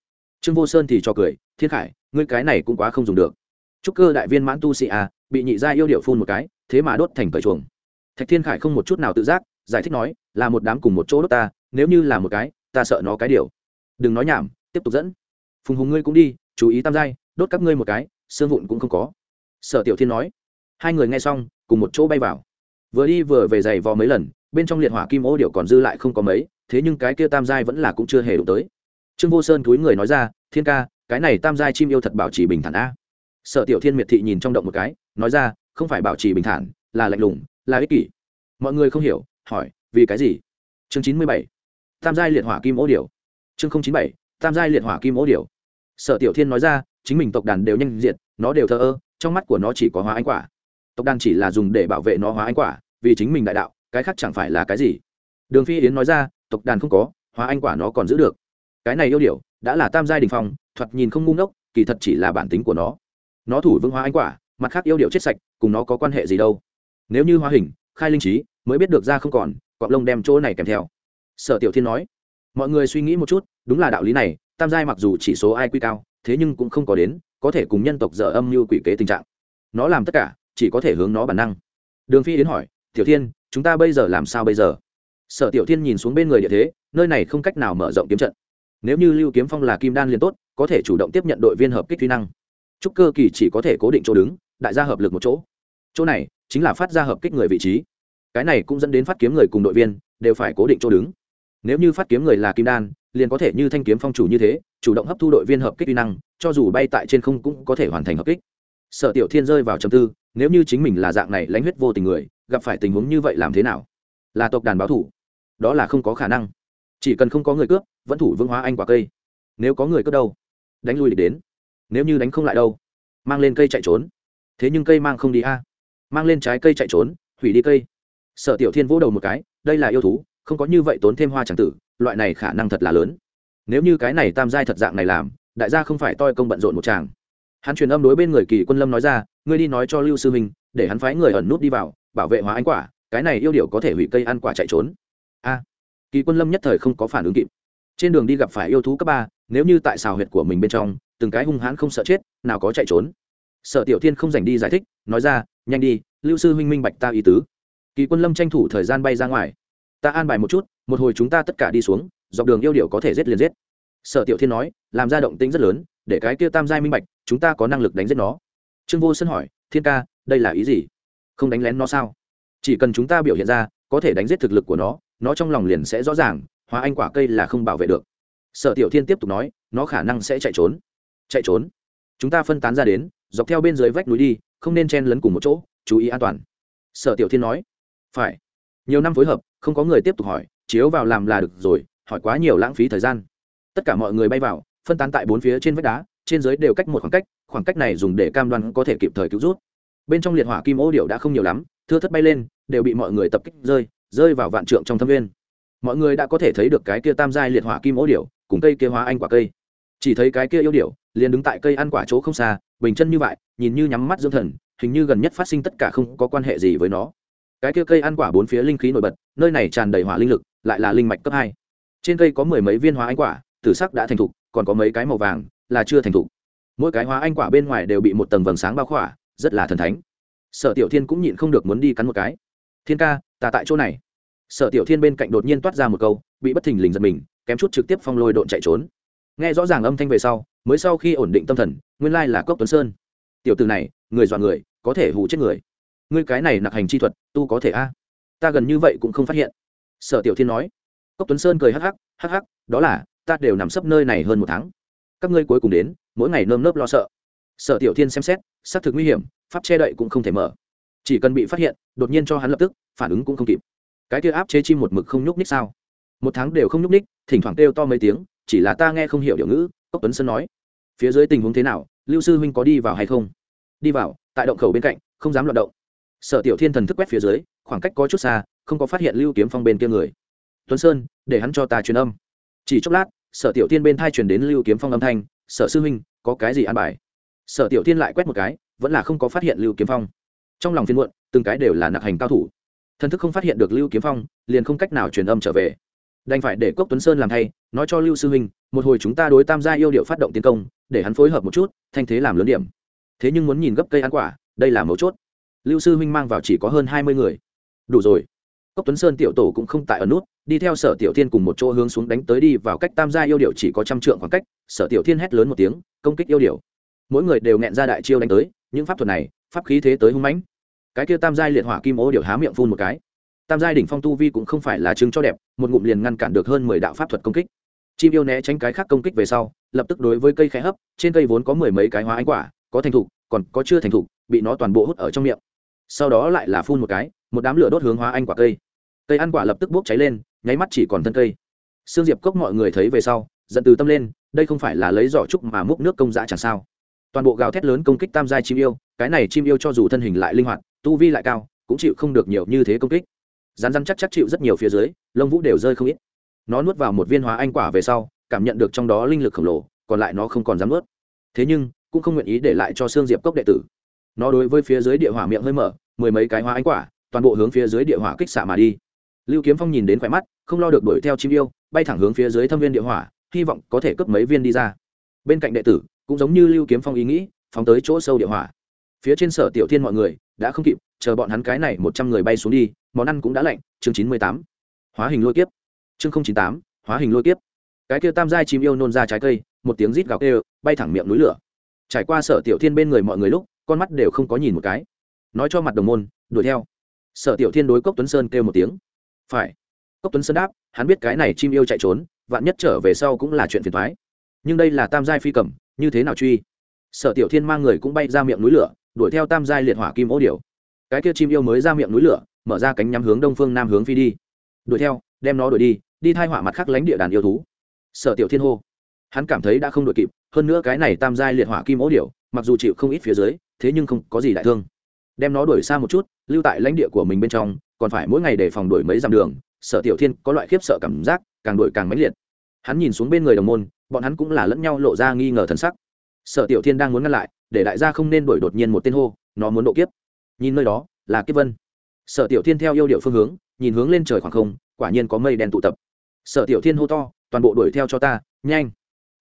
Trương vô sơn thì cho cười, thiên khải, ngươi cái này cũng quá không dùng được. Chúc cơ đại viên mãn tu sĩ à bị nhị gia yêu điệu phun một cái, thế mà đốt thành cởi chuồng. Thạch thiên khải không một chút nào tự giác, giải thích nói, là một đám cùng một chỗ đốt ta, nếu như là một cái, ta sợ nó cái điều. Đừng nói nhảm, tiếp tục dẫn. Phùng hùng ngươi cũng đi, chú ý tam giai, đốt các ngươi một cái, xương vụn cũng không có. Sở tiểu thiên nói. Hai người nghe xong, cùng một chỗ bay vào. Vừa đi vừa về giày vò mấy lần, bên trong liệt hỏa kim ô điệu còn dư lại không có mấy thế nhưng cái kia tam giai vẫn là cũng chưa hề đụng tới. Trương vô sơn túi người nói ra, thiên ca, cái này tam giai chim yêu thật bảo trì bình thản a. Sở tiểu thiên miệt thị nhìn trong động một cái, nói ra, không phải bảo trì bình thản, là lạnh lùng, là ích kỷ. Mọi người không hiểu, hỏi, vì cái gì? Chương chín mươi bảy, tam giai liệt hỏa kim ố điều chương chín mươi bảy, tam giai liệt hỏa kim ố điều sở tiểu thiên nói ra, chính mình tộc đàn đều nhanh diệt, nó đều thờ ơ, trong mắt của nó chỉ có hóa anh quả. Tộc đàn chỉ là dùng để bảo vệ nó hóa anh quả, vì chính mình đại đạo, cái khác chẳng phải là cái gì. Đường phi yến nói ra tộc đàn không có, hóa anh quả nó còn giữ được. Cái này yêu điểu, đã là tam giai đình phong, thoạt nhìn không ngu ngốc, kỳ thật chỉ là bản tính của nó. Nó thủ vương hóa anh quả, mặt khác yêu điệu chết sạch, cùng nó có quan hệ gì đâu. Nếu như hóa hình, khai linh trí, mới biết được ra không còn cọp lông đem chỗ này kèm theo. Sở tiểu thiên nói, mọi người suy nghĩ một chút, đúng là đạo lý này, tam giai mặc dù chỉ số ai quy cao, thế nhưng cũng không có đến, có thể cùng nhân tộc dở âm như quỷ kế tình trạng. Nó làm tất cả, chỉ có thể hướng nó bản năng. Đường phi đến hỏi, tiểu thiên, chúng ta bây giờ làm sao bây giờ? Sở tiểu thiên nhìn xuống bên người địa thế, nơi này không cách nào mở rộng kiếm trận. Nếu như lưu kiếm phong là kim đan liền tốt, có thể chủ động tiếp nhận đội viên hợp kích kỹ năng. Trúc cơ kỳ chỉ có thể cố định chỗ đứng, đại gia hợp lực một chỗ. Chỗ này chính là phát ra hợp kích người vị trí. Cái này cũng dẫn đến phát kiếm người cùng đội viên đều phải cố định chỗ đứng. Nếu như phát kiếm người là kim đan, liền có thể như thanh kiếm phong chủ như thế, chủ động hấp thu đội viên hợp kích kỹ năng, cho dù bay tại trên không cũng có thể hoàn thành hợp kích. Sở tiểu thiên rơi vào trầm tư, nếu như chính mình là dạng này lãnh huyết vô tình người, gặp phải tình huống như vậy làm thế nào? Là tộc đàn báo thủ đó là không có khả năng. Chỉ cần không có người cướp, vẫn thủ vương hóa anh quả cây. Nếu có người cướp đâu? Đánh lui địch đến. Nếu như đánh không lại đâu? Mang lên cây chạy trốn. Thế nhưng cây mang không đi a. Mang lên trái cây chạy trốn, hủy đi cây. Sở tiểu thiên vỗ đầu một cái, đây là yêu thú, không có như vậy tốn thêm hoa tràng tử, loại này khả năng thật là lớn. Nếu như cái này tam giai thật dạng này làm, đại gia không phải toi công bận rộn một chàng. Hắn truyền âm đối bên người kỳ quân lâm nói ra, ngươi đi nói cho lưu sư minh, để hắn phái người ẩn nút đi vào, bảo vệ hóa anh quả, cái này yêu điệu có thể hủy cây ăn quả chạy trốn a, kỳ quân lâm nhất thời không có phản ứng kịp. Trên đường đi gặp phải yêu thú cấp ba, nếu như tại xào huyệt của mình bên trong, từng cái hung hãn không sợ chết, nào có chạy trốn. Sở tiểu thiên không dành đi giải thích, nói ra, nhanh đi, lưu sư huynh minh bạch ta ý tứ. Kỳ quân lâm tranh thủ thời gian bay ra ngoài. Ta an bài một chút, một hồi chúng ta tất cả đi xuống, dọc đường yêu điệu có thể giết liền giết. Sở tiểu thiên nói, làm ra động tĩnh rất lớn, để cái kia tam giai minh bạch, chúng ta có năng lực đánh giết nó. Trương vô sân hỏi, thiên ca, đây là ý gì? Không đánh lén nó sao? Chỉ cần chúng ta biểu hiện ra, có thể đánh giết thực lực của nó nó trong lòng liền sẽ rõ ràng, hóa anh quả cây là không bảo vệ được. Sở tiểu thiên tiếp tục nói, nó khả năng sẽ chạy trốn. Chạy trốn? Chúng ta phân tán ra đến, dọc theo bên dưới vách núi đi, không nên chen lấn cùng một chỗ, chú ý an toàn. Sở tiểu thiên nói. Phải. Nhiều năm phối hợp, không có người tiếp tục hỏi, chiếu vào làm là được rồi, hỏi quá nhiều lãng phí thời gian. Tất cả mọi người bay vào, phân tán tại bốn phía trên vách đá, trên dưới đều cách một khoảng cách khoảng cách này dùng để cam đoan có thể kịp thời cứu rút. Bên trong liệt hỏa kim ô điệu đã không nhiều lắm, thưa thất bay lên, đều bị mọi người tập kích rơi rơi vào vạn trượng trong thâm viên mọi người đã có thể thấy được cái kia tam giai liệt hỏa kim ô điểu, cùng cây kia hóa anh quả cây. Chỉ thấy cái kia yêu điểu liền đứng tại cây ăn quả chỗ không xa bình chân như vậy nhìn như nhắm mắt dưỡng thần hình như gần nhất phát sinh tất cả không có quan hệ gì với nó. Cái kia cây ăn quả bốn phía linh khí nổi bật nơi này tràn đầy hỏa linh lực lại là linh mạch cấp hai. Trên cây có mười mấy viên hóa anh quả tử sắc đã thành thục còn có mấy cái màu vàng là chưa thành thục. Mỗi cái hóa anh quả bên ngoài đều bị một tầng vầng sáng bao khỏa rất là thần thánh. Sở tiểu thiên cũng nhịn không được muốn đi cắn một cái. Thiên ca ta tại chỗ này. Sở tiểu thiên bên cạnh đột nhiên toát ra một câu, bị bất thình lình giật mình, kém chút trực tiếp phong lôi độn chạy trốn. Nghe rõ ràng âm thanh về sau, mới sau khi ổn định tâm thần, nguyên lai là cốc tuấn sơn. Tiểu từ này, người dọa người, có thể hù chết người. Ngươi cái này nặc hành chi thuật, tu có thể a? Ta gần như vậy cũng không phát hiện. Sở tiểu thiên nói. Cốc tuấn sơn cười hắc hắc hắc hắc, đó là, ta đều nằm sấp nơi này hơn một tháng. Các ngươi cuối cùng đến, mỗi ngày nơm nớp lo sợ. Sở tiểu thiên xem xét, xác thực nguy hiểm, pháp che đậy cũng không thể mở chỉ cần bị phát hiện, đột nhiên cho hắn lập tức, phản ứng cũng không kịp. Cái kia áp chế chim một mực không nhúc ních sao? Một tháng đều không nhúc ních thỉnh thoảng kêu to mấy tiếng, chỉ là ta nghe không hiểu điệu ngữ, cốc tuấn sơn nói. Phía dưới tình huống thế nào, lưu sư huynh có đi vào hay không? Đi vào, tại động khẩu bên cạnh, không dám loạt động. Sở tiểu thiên thần thức quét phía dưới, khoảng cách có chút xa, không có phát hiện lưu kiếm phong bên kia người. Tuấn sơn, để hắn cho ta truyền âm. Chỉ chốc lát, sở tiểu thiên bên thai truyền đến lưu kiếm phong âm thanh, sở sư huynh, có cái gì an bài? Sở tiểu thiên lại quét một cái, vẫn là không có phát hiện lưu kiếm phong trong lòng phiên muộn, từng cái đều là nặc hành cao thủ. Thần thức không phát hiện được lưu kiếm phong, liền không cách nào truyền âm trở về. Đành phải để cốc tuấn sơn làm thay, nói cho lưu sư huynh, một hồi chúng ta đối tam gia yêu điệu phát động tiến công, để hắn phối hợp một chút, thanh thế làm lớn điểm. Thế nhưng muốn nhìn gấp cây ăn quả, đây là mấu chốt. Lưu sư huynh mang vào chỉ có hơn hai mươi người. Đủ rồi. Cốc tuấn sơn tiểu tổ cũng không tại ở nút, đi theo sở tiểu thiên cùng một chỗ hướng xuống đánh tới đi vào cách tam gia yêu điệu chỉ có trăm trượng khoảng cách, sở tiểu thiên hét lớn một tiếng, công kích yêu điệu. Mỗi người đều nghẹn ra đại chiêu đánh tới, những pháp thuật này pháp khí thế tới hung mãnh. Cái kia tam giai liệt hỏa kim ô điệu há miệng phun một cái. Tam giai đỉnh phong tu vi cũng không phải là chứng cho đẹp, một ngụm liền ngăn cản được hơn mười đạo pháp thuật công kích. Chim yêu né tránh cái khác công kích về sau, lập tức đối với cây khẽ hấp, trên cây vốn có mười mấy cái hóa ánh quả, có thành thục, còn có chưa thành thục, bị nó toàn bộ hút ở trong miệng. Sau đó lại là phun một cái, một đám lửa đốt hướng hóa anh quả cây. Cây ăn quả lập tức bốc cháy lên, nháy mắt chỉ còn thân cây. Sương diệp cốc mọi người thấy về sau, giận từ tâm lên, đây không phải là lấy giỏ trúc mà múc nước công dã chẳng sao toàn bộ gào thét lớn công kích tam giai chim yêu, cái này chim yêu cho dù thân hình lại linh hoạt, tu vi lại cao, cũng chịu không được nhiều như thế công kích. Rán rán chắc chắc chịu rất nhiều phía dưới, lông vũ đều rơi không ít. Nó nuốt vào một viên hóa anh quả về sau, cảm nhận được trong đó linh lực khổng lồ, còn lại nó không còn dám nuốt. Thế nhưng, cũng không nguyện ý để lại cho xương diệp cốc đệ tử. Nó đối với phía dưới địa hỏa miệng hơi mở, mười mấy cái hóa anh quả, toàn bộ hướng phía dưới địa hỏa kích xạ mà đi. Lưu kiếm phong nhìn đến khỏe mắt, không lo được đuổi theo chim yêu, bay thẳng hướng phía dưới thâm viên địa hỏa, hy vọng có thể cướp mấy viên đi ra. Bên cạnh đệ tử cũng giống như lưu kiếm phong ý nghĩ, phóng tới chỗ sâu địa hỏa. Phía trên sở tiểu thiên mọi người đã không kịp, chờ bọn hắn cái này một trăm người bay xuống đi, món ăn cũng đã lạnh, chương chín mươi tám. Hóa hình lôi kiếp. Chương chín tám, hóa hình lôi kiếp. Cái kia tam giai chim yêu nôn ra trái cây, một tiếng rít gào kêu, bay thẳng miệng núi lửa. Trải qua sở tiểu thiên bên người mọi người lúc, con mắt đều không có nhìn một cái. Nói cho mặt đồng môn, đuổi theo. Sở tiểu thiên đối cốc tuấn sơn kêu một tiếng. Phải. Cốc tuấn sơn đáp, hắn biết cái này chim yêu chạy trốn, vạn nhất trở về sau cũng là chuyện phiền thoái nhưng đây là tam giai phi cầm như thế nào truy? Sở tiểu thiên mang người cũng bay ra miệng núi lửa, đuổi theo tam giai liệt hỏa kim ô Điểu. cái kia chim yêu mới ra miệng núi lửa, mở ra cánh nhắm hướng đông phương nam hướng phi đi. Đuổi theo, đem nó đuổi đi đi thai hỏa mặt khắc lánh địa đàn yêu thú. Sở tiểu thiên hô. Hắn cảm thấy đã không đuổi kịp, hơn nữa cái này tam giai liệt hỏa kim ố điểu, mặc dù chịu không ít phía dưới, thế nhưng không có gì đại thương. Đem nó đuổi xa một chút, lưu tại lãnh địa của mình bên trong, còn phải mỗi ngày để phòng đuổi mấy dặm đường, sở tiểu thiên có loại khiếp sợ cảm giác, càng đuổi càng mãnh liệt hắn nhìn xuống bên người đồng môn, bọn hắn cũng là lẫn nhau lộ ra nghi ngờ thần sắc. Sở tiểu thiên đang muốn ngăn lại, để đại gia không nên đuổi đột nhiên một tên hô, nó muốn độ kiếp. Nhìn nơi đó, là kiếp vân. Sở tiểu thiên theo yêu điệu phương hướng, nhìn hướng lên trời khoảng không, quả nhiên có mây đen tụ tập. Sở tiểu thiên hô to, toàn bộ đuổi theo cho ta, nhanh.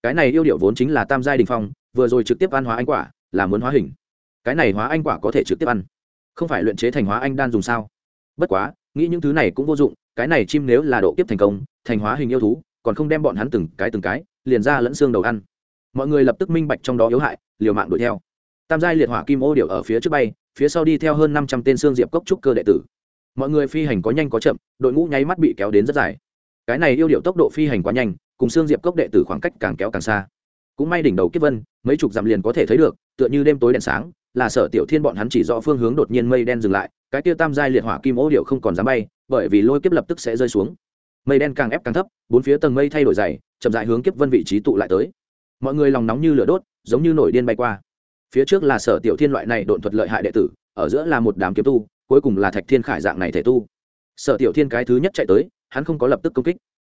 Cái này yêu điệu vốn chính là tam giai đình phong, vừa rồi trực tiếp ăn hóa anh quả, là muốn hóa hình. Cái này hóa anh quả có thể trực tiếp ăn. Không phải luyện chế thành hóa anh đan dùng sao? Bất quá, nghĩ những thứ này cũng vô dụng, cái này chim nếu là độ kiếp thành công, thành hóa hình yêu thú còn không đem bọn hắn từng cái từng cái, liền ra lẫn xương đầu ăn. Mọi người lập tức minh bạch trong đó yếu hại, liều mạng đuổi theo. Tam giai liệt hỏa kim ô điệu ở phía trước bay, phía sau đi theo hơn năm trăm tên xương diệp cốc trúc cơ đệ tử. Mọi người phi hành có nhanh có chậm, đội ngũ nháy mắt bị kéo đến rất dài. Cái này yêu điệu tốc độ phi hành quá nhanh, cùng xương diệp cốc đệ tử khoảng cách càng kéo càng xa. Cũng may đỉnh đầu kiếp vân, mấy chục dặm liền có thể thấy được, tựa như đêm tối đèn sáng, là sở tiểu thiên bọn hắn chỉ rõ phương hướng đột nhiên mây đen dừng lại, cái kia tam giai liệt hỏa kim ô điệu không còn dám bay, bởi vì lôi kiếp lập tức sẽ rơi xuống mây đen càng ép càng thấp, bốn phía tầng mây thay đổi dày, chậm dại hướng kiếp vân vị trí tụ lại tới. Mọi người lòng nóng như lửa đốt, giống như nổi điên bay qua. Phía trước là sở tiểu thiên loại này độn thuật lợi hại đệ tử, ở giữa là một đám kiếm tu, cuối cùng là thạch thiên khải dạng này thể tu. Sở tiểu thiên cái thứ nhất chạy tới, hắn không có lập tức công kích.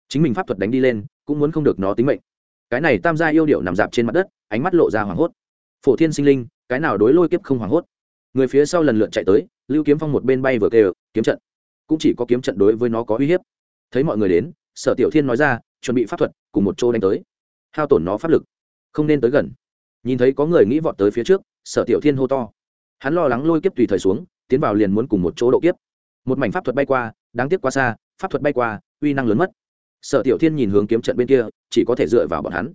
Chính mình pháp thuật đánh đi lên, cũng muốn không được nó tính mệnh. Cái này tam gia yêu điệu nằm dạp trên mặt đất, ánh mắt lộ ra hoảng hốt. Phổ thiên sinh linh, cái nào đối lôi kiếp không hoảng hốt? Người phía sau lần lượt chạy tới, lưu kiếm phong một bên bay vừa kề kiếm trận. Cũng chỉ có kiếm trận đối với nó có uy hiếp thấy mọi người đến, sở tiểu thiên nói ra, chuẩn bị pháp thuật, cùng một chỗ đánh tới. Hao tổn nó pháp lực, không nên tới gần. Nhìn thấy có người nghĩ vọt tới phía trước, sở tiểu thiên hô to. Hắn lo lắng lôi kiếp tùy thời xuống, tiến vào liền muốn cùng một chỗ độ kiếp. Một mảnh pháp thuật bay qua, đáng tiếc quá xa, pháp thuật bay qua, uy năng lớn mất. Sở tiểu thiên nhìn hướng kiếm trận bên kia, chỉ có thể dựa vào bọn hắn.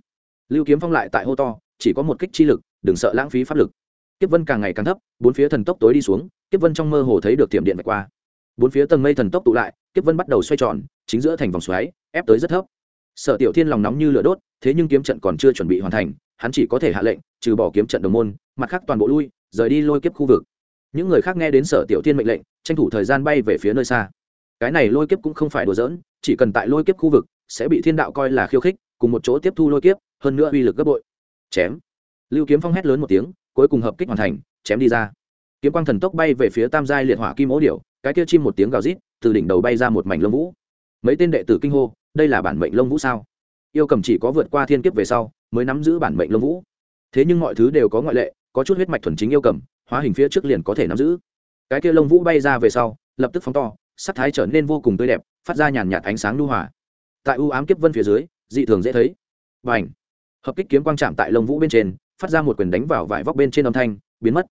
Lưu kiếm phong lại tại hô to, chỉ có một kích chi lực, đừng sợ lãng phí pháp lực. Kiếp vân càng ngày càng thấp, bốn phía thần tốc tối đi xuống, kiếp vân trong mơ hồ thấy được tiệm điện vạch qua bốn phía tầng mây thần tốc tụ lại, kiếp vân bắt đầu xoay tròn, chính giữa thành vòng xoáy, ép tới rất thấp. Sở tiểu thiên lòng nóng như lửa đốt, thế nhưng kiếm trận còn chưa chuẩn bị hoàn thành, hắn chỉ có thể hạ lệnh, trừ bỏ kiếm trận đồng môn, mặt khác toàn bộ lui, rời đi lôi kiếp khu vực. Những người khác nghe đến sở tiểu thiên mệnh lệnh, tranh thủ thời gian bay về phía nơi xa. Cái này lôi kiếp cũng không phải đùa giỡn, chỉ cần tại lôi kiếp khu vực, sẽ bị thiên đạo coi là khiêu khích, cùng một chỗ tiếp thu lôi kiếp, hơn nữa uy lực gấp bội. Chém. Lưu kiếm phong hét lớn một tiếng, cuối cùng hợp kích hoàn thành, chém đi ra. Kiếm quang thần tốc bay về phía tam giai liệt hỏa kim ố điểu cái kia chim một tiếng gào rít, từ đỉnh đầu bay ra một mảnh lông vũ. Mấy tên đệ tử kinh hô, đây là bản mệnh lông vũ sao? Yêu cầm chỉ có vượt qua thiên kiếp về sau, mới nắm giữ bản mệnh lông vũ. Thế nhưng mọi thứ đều có ngoại lệ, có chút huyết mạch thuần chính yêu cầm, hóa hình phía trước liền có thể nắm giữ. Cái kia lông vũ bay ra về sau, lập tức phóng to, sắc thái trở nên vô cùng tươi đẹp, phát ra nhàn nhạt ánh sáng lưu hòa. Tại u ám kiếp vân phía dưới, dị thường dễ thấy. Và ảnh hợp kích kiếm quang chạm tại lông vũ bên trên, phát ra một quyền đánh vào vải vóc bên trên âm thanh, biến mất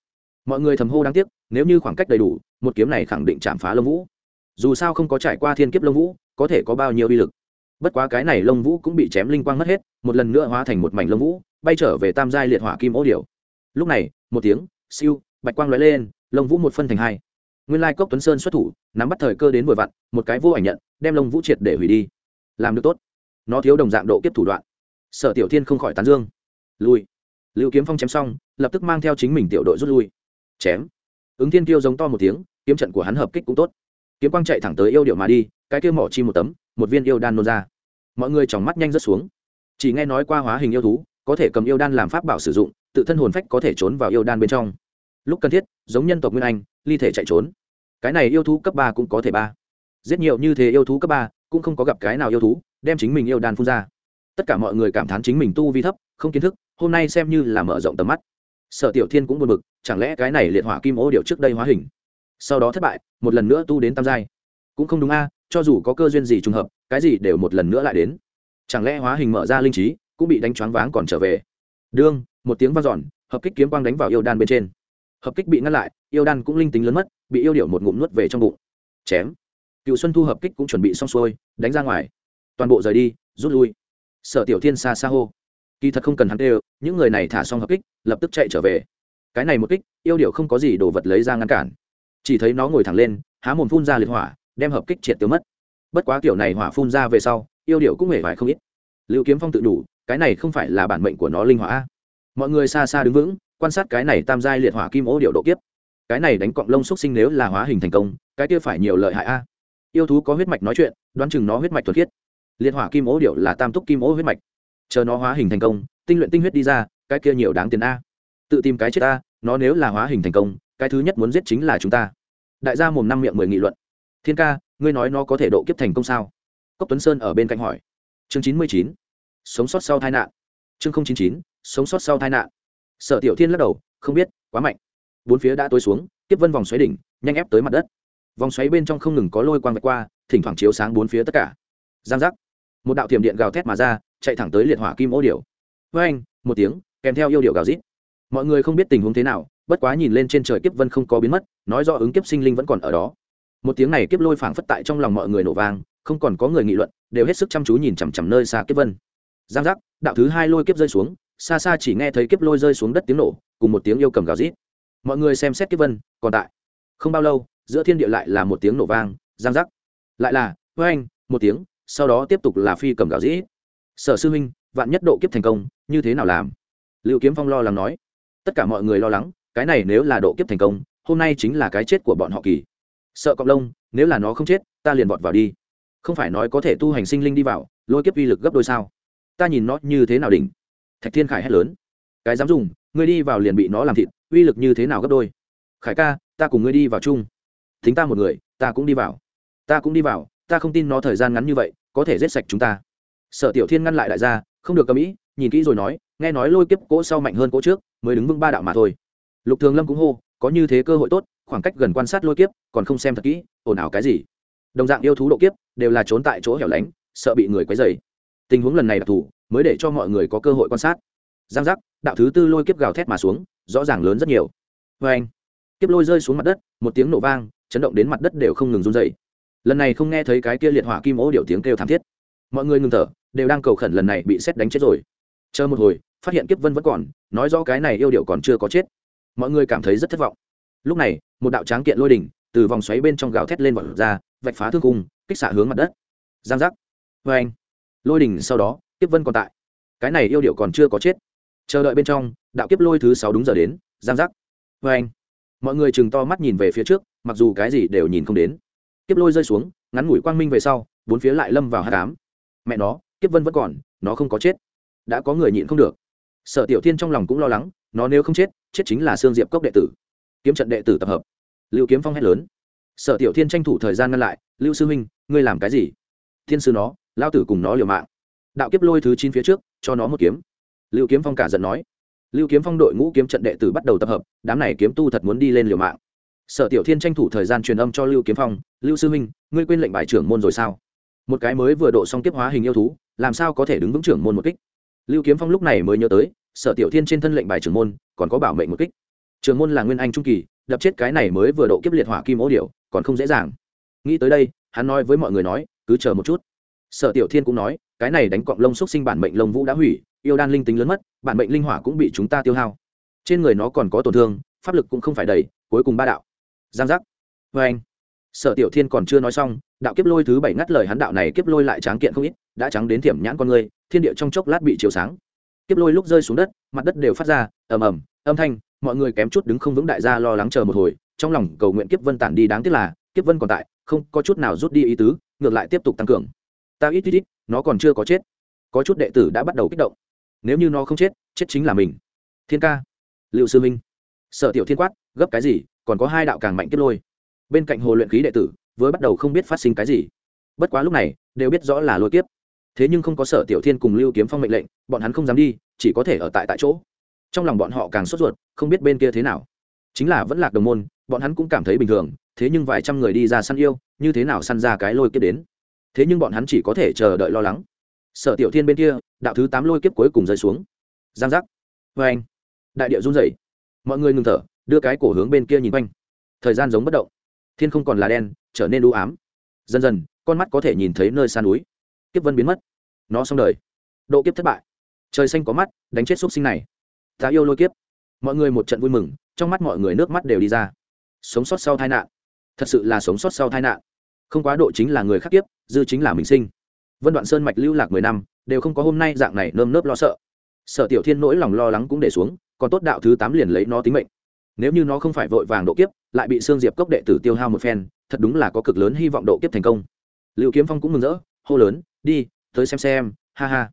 mọi người thầm hô đáng tiếc, nếu như khoảng cách đầy đủ, một kiếm này khẳng định chạm phá lông vũ. Dù sao không có trải qua thiên kiếp lông vũ, có thể có bao nhiêu uy lực. Bất quá cái này lông vũ cũng bị chém linh quang mất hết, một lần nữa hóa thành một mảnh lông vũ, bay trở về tam giai liệt hỏa kim ô điều lúc này, một tiếng, siêu, bạch quang lóe lên lông vũ một phân thành hai. Nguyên lai cốc tuấn sơn xuất thủ, nắm bắt thời cơ đến vội vặn, một cái vô ảnh nhận, đem lông vũ triệt để hủy đi. Làm được tốt. Nó thiếu đồng dạng độ kiếp thủ đoạn. Sở tiểu thiên không khỏi tán dương. Lui. Lưu kiếm phong chém xong, lập tức mang theo chính mình tiểu đội rút lui chém. Ứng thiên tiêu giống to một tiếng, kiếm trận của hắn hợp kích cũng tốt. Kiếm quang chạy thẳng tới yêu điệu mà đi, cái kia mỏ chi một tấm, một viên yêu đan nôn ra. Mọi người chóng mắt nhanh rất xuống. Chỉ nghe nói qua hóa hình yêu thú, có thể cầm yêu đan làm pháp bảo sử dụng, tự thân hồn phách có thể trốn vào yêu đan bên trong. Lúc cần thiết, giống nhân tộc nguyên anh, ly thể chạy trốn. Cái này yêu thú cấp ba cũng có thể ba. Giết nhiều như thế yêu thú cấp ba, cũng không có gặp cái nào yêu thú, đem chính mình yêu đan phun ra. Tất cả mọi người cảm thán chính mình tu vi thấp, không kiến thức, hôm nay xem như là mở rộng tầm mắt sở tiểu thiên cũng buồn bực, chẳng lẽ cái này liệt hỏa kim ô điệu trước đây hóa hình? Sau đó thất bại, một lần nữa tu đến tam giai. Cũng không đúng a, cho dù có cơ duyên gì trùng hợp, cái gì đều một lần nữa lại đến. Chẳng lẽ hóa hình mở ra linh trí, cũng bị đánh choáng váng còn trở về? Đương, một tiếng vang dọn, hợp kích kiếm quang đánh vào yêu đan bên trên. Hợp kích bị ngăn lại, yêu đan cũng linh tính lớn mất, bị yêu điệu một ngụm nuốt về trong bụng. Chém. Cựu xuân thu hợp kích cũng chuẩn bị xong xuôi, đánh ra ngoài. Toàn bộ rời đi, rút lui. Sở tiểu thiên xa xa hô kỳ thật không cần hắn đều những người này thả xong hợp kích, lập tức chạy trở về. Cái này một kích, yêu điệu không có gì đồ vật lấy ra ngăn cản. Chỉ thấy nó ngồi thẳng lên, há mồm phun ra liệt hỏa, đem hợp kích triệt tiêu mất. Bất quá kiểu này hỏa phun ra về sau, yêu điệu cũng hề vải không ít. Lưu kiếm phong tự đủ, cái này không phải là bản mệnh của nó linh hỏa mọi người xa xa đứng vững, quan sát cái này tam giai liệt hỏa kim ố điệu độ kiếp. Cái này đánh cọng lông xúc sinh nếu là hóa hình thành công, cái kia phải nhiều lợi hại a. Yêu thú có huyết mạch nói chuyện, đoán chừng nó huyết mạch thuật khiết. Liệt hỏa kim ố điệu là tam túc kim ố huyết mạch chờ nó hóa hình thành công, tinh luyện tinh huyết đi ra, cái kia nhiều đáng tiền a. Tự tìm cái chết a nó nếu là hóa hình thành công, cái thứ nhất muốn giết chính là chúng ta. Đại gia mồm năm miệng mười nghị luận. Thiên ca, ngươi nói nó có thể độ kiếp thành công sao? Cốc tuấn sơn ở bên cạnh hỏi. Chương chín mươi chín. Sống sót sau tai nạn. Chương chín mươi chín, sống sót sau tai nạn. Sở tiểu thiên lắc đầu, không biết, quá mạnh. Bốn phía đã tối xuống, tiếp vân vòng xoáy đỉnh, nhanh ép tới mặt đất. Vòng xoáy bên trong không ngừng có lôi quang vạch qua, thỉnh thoảng chiếu sáng bốn phía tất cả. Giang giác. Một đạo thiểm điện gào thét mà ra chạy thẳng tới liệt hỏa kim ô điểu. Với anh, một tiếng, kèm theo yêu điệu gào rít. Mọi người không biết tình huống thế nào, bất quá nhìn lên trên trời kiếp vân không có biến mất, nói do ứng kiếp sinh linh vẫn còn ở đó. Một tiếng này kiếp lôi phảng phất tại trong lòng mọi người nổ vang, không còn có người nghị luận, đều hết sức chăm chú nhìn chằm chằm nơi xa kiếp vân. Giang giác, đạo thứ hai lôi kiếp rơi xuống, xa xa chỉ nghe thấy kiếp lôi rơi xuống đất tiếng nổ, cùng một tiếng yêu cầm gào rít. Mọi người xem xét kiếp vân, còn tại. Không bao lâu, giữa thiên địa lại là một tiếng nổ vang, giang giác. Lại là, với anh, một tiếng, sau đó tiếp tục là phi cầm gào rít sở sư huynh, vạn nhất độ kiếp thành công, như thế nào làm? Liệu kiếm phong lo lắng nói. Tất cả mọi người lo lắng, cái này nếu là độ kiếp thành công, hôm nay chính là cái chết của bọn họ kỳ. Sợ cọp lông, nếu là nó không chết, ta liền vọt vào đi. Không phải nói có thể tu hành sinh linh đi vào, lôi kiếp uy lực gấp đôi sao? Ta nhìn nó như thế nào đỉnh? Thạch thiên khải hét lớn. Cái dám dùng, ngươi đi vào liền bị nó làm thịt, uy lực như thế nào gấp đôi? Khải ca, ta cùng ngươi đi vào chung. Thính ta một người, ta cũng đi vào. Ta cũng đi vào, ta không tin nó thời gian ngắn như vậy, có thể giết sạch chúng ta sở tiểu thiên ngăn lại đại gia, không được cầm ý, nhìn kỹ rồi nói, nghe nói lôi kiếp cỗ sau mạnh hơn cỗ trước, mới đứng vững ba đạo mà thôi. Lục thường lâm cũng hô, có như thế cơ hội tốt, khoảng cách gần quan sát lôi kiếp, còn không xem thật kỹ, ồn ào cái gì? Đồng dạng yêu thú độ kiếp, đều là trốn tại chỗ hẻo lánh, sợ bị người quấy dày tình huống lần này đặc thù, mới để cho mọi người có cơ hội quan sát. Giang giác, đạo thứ tư lôi kiếp gào thét mà xuống, rõ ràng lớn rất nhiều. Vê anh, kiếp lôi rơi xuống mặt đất, một tiếng nổ vang, chấn động đến mặt đất đều không ngừng run dày lần này không nghe thấy cái kia liệt hỏa kim ố điệu tiếng kêu thảm thiết mọi người ngừng thở, đều đang cầu khẩn lần này bị xét đánh chết rồi. Chờ một hồi, phát hiện kiếp vân vẫn còn, nói rõ cái này yêu điệu còn chưa có chết. Mọi người cảm thấy rất thất vọng. Lúc này, một đạo tráng kiện lôi đỉnh từ vòng xoáy bên trong gào thét lên vọt ra, vạch phá thương cung kích xạ hướng mặt đất. Giang giác. Vê anh, lôi đỉnh sau đó, kiếp vân còn tại. Cái này yêu điệu còn chưa có chết. Chờ đợi bên trong, đạo kiếp lôi thứ sáu đúng giờ đến, giang giác. Vê anh, mọi người chừng to mắt nhìn về phía trước, mặc dù cái gì đều nhìn không đến. Kiếp lôi rơi xuống, ngắn ngủi quang minh về sau, bốn phía lại lâm vào hạ cám mẹ nó, kiếp vân vẫn còn, nó không có chết. Đã có người nhịn không được. Sở tiểu thiên trong lòng cũng lo lắng, nó nếu không chết chết chính là sương diệp cốc đệ tử. Kiếm trận đệ tử tập hợp. Lưu kiếm phong hét lớn. Sở tiểu thiên tranh thủ thời gian ngăn lại, lưu sư huynh, ngươi làm cái gì? Thiên sư nó, lao tử cùng nó liều mạng. Đạo kiếp lôi thứ chín phía trước, cho nó một kiếm. Lưu kiếm phong cả giận nói. Lưu kiếm phong đội ngũ kiếm trận đệ tử bắt đầu tập hợp, đám này kiếm tu thật muốn đi lên liều mạng. Sở tiểu thiên tranh thủ thời gian truyền âm cho lưu kiếm phong, lưu sư huynh, ngươi quên lệnh bài trưởng môn rồi sao? Một cái mới vừa độ xong tiếp hóa hình yêu thú, làm sao có thể đứng vững trưởng môn một kích? Lưu kiếm phong lúc này mới nhớ tới, sở tiểu thiên trên thân lệnh bài trưởng môn, còn có bảo mệnh một kích. Trưởng môn là nguyên anh trung kỳ, đập chết cái này mới vừa độ kiếp liệt hỏa kim ố điệu còn không dễ dàng. Nghĩ tới đây, hắn nói với mọi người nói, cứ chờ một chút. Sở tiểu thiên cũng nói, cái này đánh cọng lông xúc sinh bản mệnh lông vũ đã hủy, yêu đan linh tính lớn mất, bản mệnh linh hỏa cũng bị chúng ta tiêu hao. Trên người nó còn có tổn thương, pháp lực cũng không phải đầy, cuối cùng ba đạo. Giang giác. Vê anh sở tiểu thiên còn chưa nói xong đạo kiếp lôi thứ bảy ngắt lời hắn đạo này kiếp lôi lại tráng kiện không ít, đã trắng đến thiểm nhãn con người, thiên địa trong chốc lát bị chiếu sáng. Kiếp lôi lúc rơi xuống đất, mặt đất đều phát ra, ầm ầm, âm thanh, mọi người kém chút đứng không vững đại gia lo lắng chờ một hồi, trong lòng cầu nguyện kiếp vân tản đi đáng tiếc là, kiếp vân còn tại, không có chút nào rút đi ý tứ, ngược lại tiếp tục tăng cường. Ta ít ít ít, nó còn chưa có chết. Có chút đệ tử đã bắt đầu kích động. Nếu như nó không chết chết chính là mình. Thiên ca liệu sư minh. Sở tiểu thiên quát, gấp cái gì, còn có hai đạo càng mạnh kiếp lôi. Bên cạnh hồ luyện khí đệ tử với bắt đầu không biết phát sinh cái gì. Bất quá lúc này, đều biết rõ là lôi kiếp. Thế nhưng không có sở tiểu thiên cùng lưu kiếm phong mệnh lệnh, bọn hắn không dám đi, chỉ có thể ở tại tại chỗ. Trong lòng bọn họ càng sốt ruột, không biết bên kia thế nào. Chính là vẫn lạc đồng môn, bọn hắn cũng cảm thấy bình thường, thế nhưng vài trăm người đi ra săn yêu, như thế nào săn ra cái lôi kiếp đến? Thế nhưng bọn hắn chỉ có thể chờ đợi lo lắng. Sở tiểu thiên bên kia, đạo thứ tám lôi kiếp cuối cùng rơi xuống. Giang giác. Vê anh đại điệu run rẩy. Mọi người ngừng thở, đưa cái cổ hướng bên kia nhìn quanh. Thời gian giống bất động thiên không còn là đen, trở nên u ám. Dần dần, con mắt có thể nhìn thấy nơi xa núi. Kiếp vân biến mất. Nó xong đời. Độ kiếp thất bại. Trời xanh có mắt, đánh chết x u ấ t sinh này. Ta yêu lôi kiếp. Mọi người một trận vui mừng, trong mắt mọi người nước mắt đều đi ra. Sống sót sau tai nạn. Thật sự là sống sót sau tai nạn. Không quá độ chính là người khắc kiếp, dư chính là mình sinh. Vân đoạn sơn mạch lưu lạc mười năm, đều không có hôm nay dạng này nơm nớp lo sợ. Sợ tiểu thiên nỗi lòng lo lắng cũng để xuống, còn tốt đạo thứ tám liền lấy nó tính mệnh nếu như nó không phải vội vàng độ kiếp, lại bị xương diệp cốc đệ tử tiêu hao một phen, thật đúng là có cực lớn hy vọng độ kiếp thành công. Liệu kiếm phong cũng mừng rỡ, hô lớn, đi, tới xem xem, ha ha.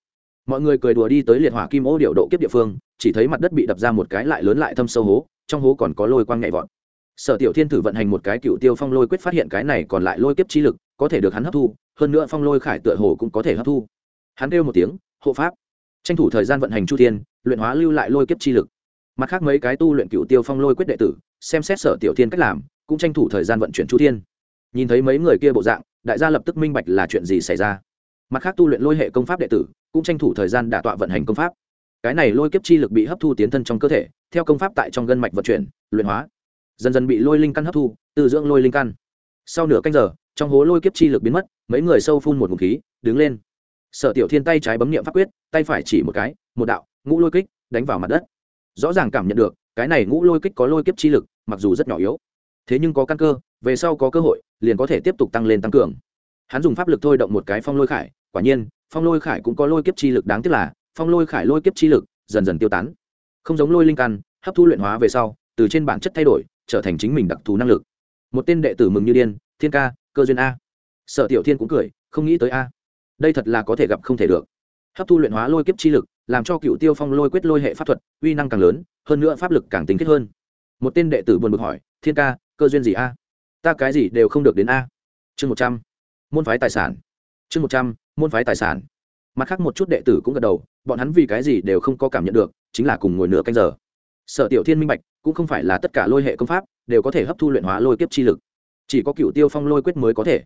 Mọi người cười đùa đi tới liệt hỏa kim ô điệu độ kiếp địa phương, chỉ thấy mặt đất bị đập ra một cái lại lớn lại thâm sâu hố, trong hố còn có lôi quang nhạy vọt. Sở tiểu thiên thử vận hành một cái cựu tiêu phong lôi quyết phát hiện cái này còn lại lôi kiếp chi lực, có thể được hắn hấp thu, hơn nữa phong lôi khải tựa hồ cũng có thể hấp thu. Hắn kêu một tiếng, hộ pháp. Tranh thủ thời gian vận hành chu thiên, luyện hóa lưu lại lôi kiếp chi lực mặt khác mấy cái tu luyện cựu tiêu phong lôi quyết đệ tử, xem xét sở tiểu thiên cách làm, cũng tranh thủ thời gian vận chuyển chu thiên. Nhìn thấy mấy người kia bộ dạng, đại gia lập tức minh bạch là chuyện gì xảy ra. Mặt khác tu luyện lôi hệ công pháp đệ tử, cũng tranh thủ thời gian đả tọa vận hành công pháp. Cái này lôi kiếp chi lực bị hấp thu tiến thân trong cơ thể, theo công pháp tại trong gân mạch vận chuyển, luyện hóa. Dần dần bị lôi linh căn hấp thu từ dưỡng lôi linh căn. Sau nửa canh giờ, trong hố lôi kiếp chi lực biến mất, mấy người sâu phun một ngụm khí, đứng lên. Sở tiểu thiên tay trái bấm niệm pháp quyết, tay phải chỉ một cái, một đạo, ngũ lôi kích, đánh vào mặt đất rõ ràng cảm nhận được, cái này ngũ lôi kích có lôi kiếp chi lực, mặc dù rất nhỏ yếu. Thế nhưng có căn cơ, về sau có cơ hội, liền có thể tiếp tục tăng lên tăng cường. Hắn dùng pháp lực thôi động một cái phong lôi khải, quả nhiên, phong lôi khải cũng có lôi kiếp chi lực đáng tiếc là, phong lôi khải lôi kiếp chi lực dần dần tiêu tán. Không giống lôi linh căn, hấp thu luyện hóa về sau, từ trên bản chất thay đổi, trở thành chính mình đặc thù năng lực. Một tên đệ tử mừng như điên, thiên ca, cơ duyên a. Sở tiểu thiên cũng cười, không nghĩ tới a. Đây thật là có thể gặp không thể được hấp thu luyện hóa lôi kiếp chi lực, làm cho cựu tiêu phong lôi quyết lôi hệ pháp thuật uy năng càng lớn, hơn nữa pháp lực càng tính kết hơn. Một tên đệ tử buồn bực hỏi, thiên ca, cơ duyên gì a? Ta cái gì đều không được đến a. Chương một trăm, môn phái tài sản. Chương một trăm, môn phái tài sản. Mặt khác một chút đệ tử cũng gật đầu, bọn hắn vì cái gì đều không có cảm nhận được, chính là cùng ngồi nửa canh giờ. Sở tiểu thiên minh bạch, cũng không phải là tất cả lôi hệ công pháp đều có thể hấp thu luyện hóa lôi kiếp chi lực, chỉ có cựu tiêu phong lôi quyết mới có thể.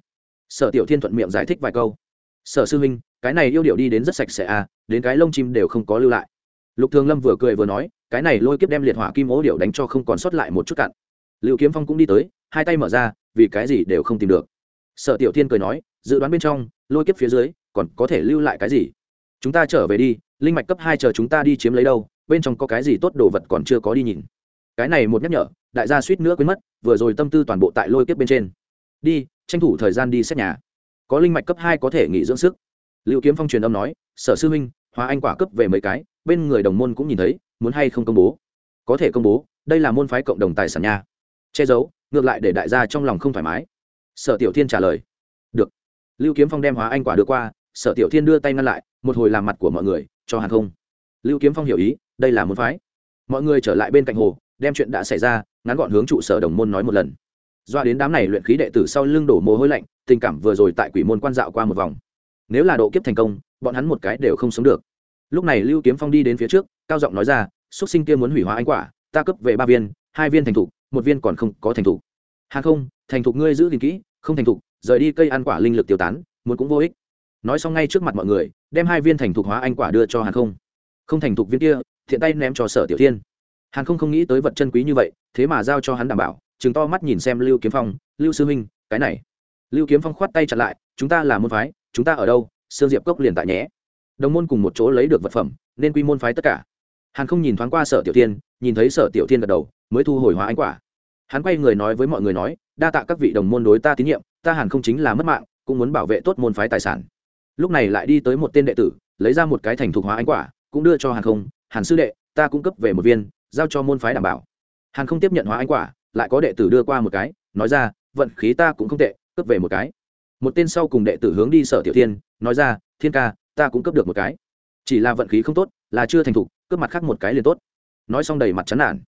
Sở tiểu thiên thuận miệng giải thích vài câu. Sở sư huynh cái này yêu điệu đi đến rất sạch sẽ à đến cái lông chim đều không có lưu lại. Lục thường lâm vừa cười vừa nói, cái này lôi kiếp đem liệt hỏa kim ố điệu đánh cho không còn sót lại một chút cặn liệu kiếm phong cũng đi tới, hai tay mở ra, vì cái gì đều không tìm được. Sở tiểu thiên cười nói, dự đoán bên trong, lôi kiếp phía dưới, còn có thể lưu lại cái gì? Chúng ta trở về đi, linh mạch cấp hai chờ chúng ta đi chiếm lấy đâu, bên trong có cái gì tốt đồ vật còn chưa có đi nhìn. Cái này một nhắc nhở, đại gia suýt nữa quên mất, vừa rồi tâm tư toàn bộ tại lôi kiếp bên trên. Đi, tranh thủ thời gian đi xét nhà. Có linh mạch cấp hai có thể nghỉ dưỡng sức liệu kiếm phong truyền âm nói, sở sư huynh, hóa anh quả cấp về mấy cái, bên người đồng môn cũng nhìn thấy, muốn hay không công bố? Có thể công bố, đây là môn phái cộng đồng tài sản nha. Che giấu, ngược lại để đại gia trong lòng không thoải mái. Sở tiểu thiên trả lời. Được. Lưu kiếm phong đem hóa anh quả đưa qua, sở tiểu thiên đưa tay ngăn lại, một hồi làm mặt của mọi người, cho hàng không. Lưu kiếm phong hiểu ý, đây là môn phái. Mọi người trở lại bên cạnh hồ, đem chuyện đã xảy ra, ngắn gọn hướng trụ sở đồng môn nói một lần. Doa đến đám này luyện khí đệ tử sau lưng đổ mồ hôi lạnh, tình cảm vừa rồi tại quỷ môn quan dạo qua một vòng nếu là độ kiếp thành công, bọn hắn một cái đều không sống được. Lúc này lưu kiếm phong đi đến phía trước, cao giọng nói ra, xuất sinh kia muốn hủy hóa anh quả, ta cấp về ba viên, hai viên thành thục, một viên còn không có thành thục. Hàng không, thành thục ngươi giữ gìn kỹ, không thành thục, rời đi cây ăn quả linh lực tiêu tán, muốn cũng vô ích. Nói xong ngay trước mặt mọi người, đem hai viên thành thục hóa anh quả đưa cho hàng không. Không thành thục viên kia, thiện tay ném cho sở tiểu thiên. Hàng không không nghĩ tới vật chân quý như vậy, thế mà giao cho hắn đảm bảo chừng to mắt nhìn xem lưu kiếm phong, lưu sư huynh, cái này. Lưu kiếm phong khoát tay chặn lại, chúng ta là môn phái chúng ta ở đâu? Sương diệp cốc liền tại nhé. Đồng môn cùng một chỗ lấy được vật phẩm, nên quy môn phái tất cả. Hàn không nhìn thoáng qua sở tiểu tiên nhìn thấy sở tiểu tiên gật đầu, mới thu hồi hóa anh quả. Hắn quay người nói với mọi người nói, đa tạ các vị đồng môn đối ta tín nhiệm, ta hàn không chính là mất mạng, cũng muốn bảo vệ tốt môn phái tài sản. Lúc này lại đi tới một tên đệ tử, lấy ra một cái thành thục hóa anh quả, cũng đưa cho hàn không, hàn sư đệ, ta cung cấp về một viên, giao cho môn phái đảm bảo. Hàn không tiếp nhận hóa anh quả, lại có đệ tử đưa qua một cái, nói ra, vận khí ta cũng không tệ, cấp về một cái một tên sau cùng đệ tử hướng đi sở tiểu thiên, nói ra, thiên ca, ta cũng cướp được một cái. Chỉ là vận khí không tốt, là chưa thành thục, cướp mặt khác một cái liền tốt. Nói xong đầy mặt chán nản.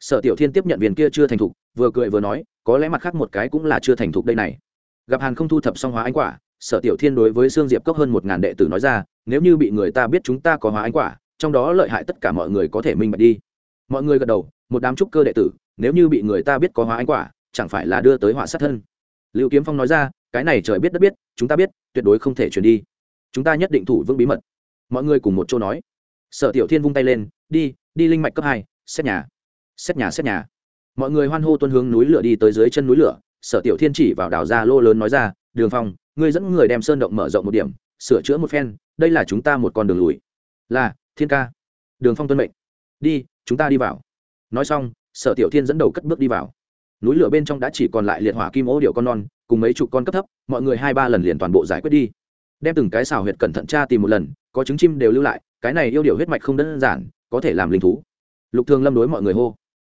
Sở tiểu thiên tiếp nhận viên kia chưa thành thục, vừa cười vừa nói, có lẽ mặt khác một cái cũng là chưa thành thục đây này. Gặp hàn không thu thập xong hóa anh quả, sở tiểu thiên đối với sương diệp cốc hơn một ngàn đệ tử nói ra, nếu như bị người ta biết chúng ta có hóa anh quả, trong đó lợi hại tất cả mọi người có thể minh bạch đi. Mọi người gật đầu, một đám trúc cơ đệ tử, nếu như bị người ta biết có hóa anh quả, chẳng phải là đưa tới họa sát thân. Liệu kiếm phong nói ra cái này trời biết đất biết, chúng ta biết, tuyệt đối không thể chuyển đi. Chúng ta nhất định thủ vững bí mật. Mọi người cùng một chỗ nói. Sở tiểu thiên vung tay lên, đi đi linh mạch cấp hai, xét nhà xét nhà xét nhà. Mọi người hoan hô tuân hướng núi lửa đi tới dưới chân núi lửa, sở tiểu thiên chỉ vào đảo ra lô lớn nói ra, đường phong, ngươi dẫn người đem sơn động mở rộng một điểm, sửa chữa một phen, đây là chúng ta một con đường lùi. Là, thiên ca. Đường phong tuân mệnh. Đi, chúng ta đi vào. Nói xong, sở tiểu thiên dẫn đầu cất bước đi vào. Núi lửa bên trong đã chỉ còn lại liệt hỏa kim ô điệu con non cùng mấy chục con cấp thấp, mọi người hai ba lần liền toàn bộ giải quyết đi. Đem từng cái xào huyệt cẩn thận tra tìm một lần, có trứng chim đều lưu lại, cái này yêu điều huyết mạch không đơn giản, có thể làm linh thú. Lục thường lâm đối mọi người hô.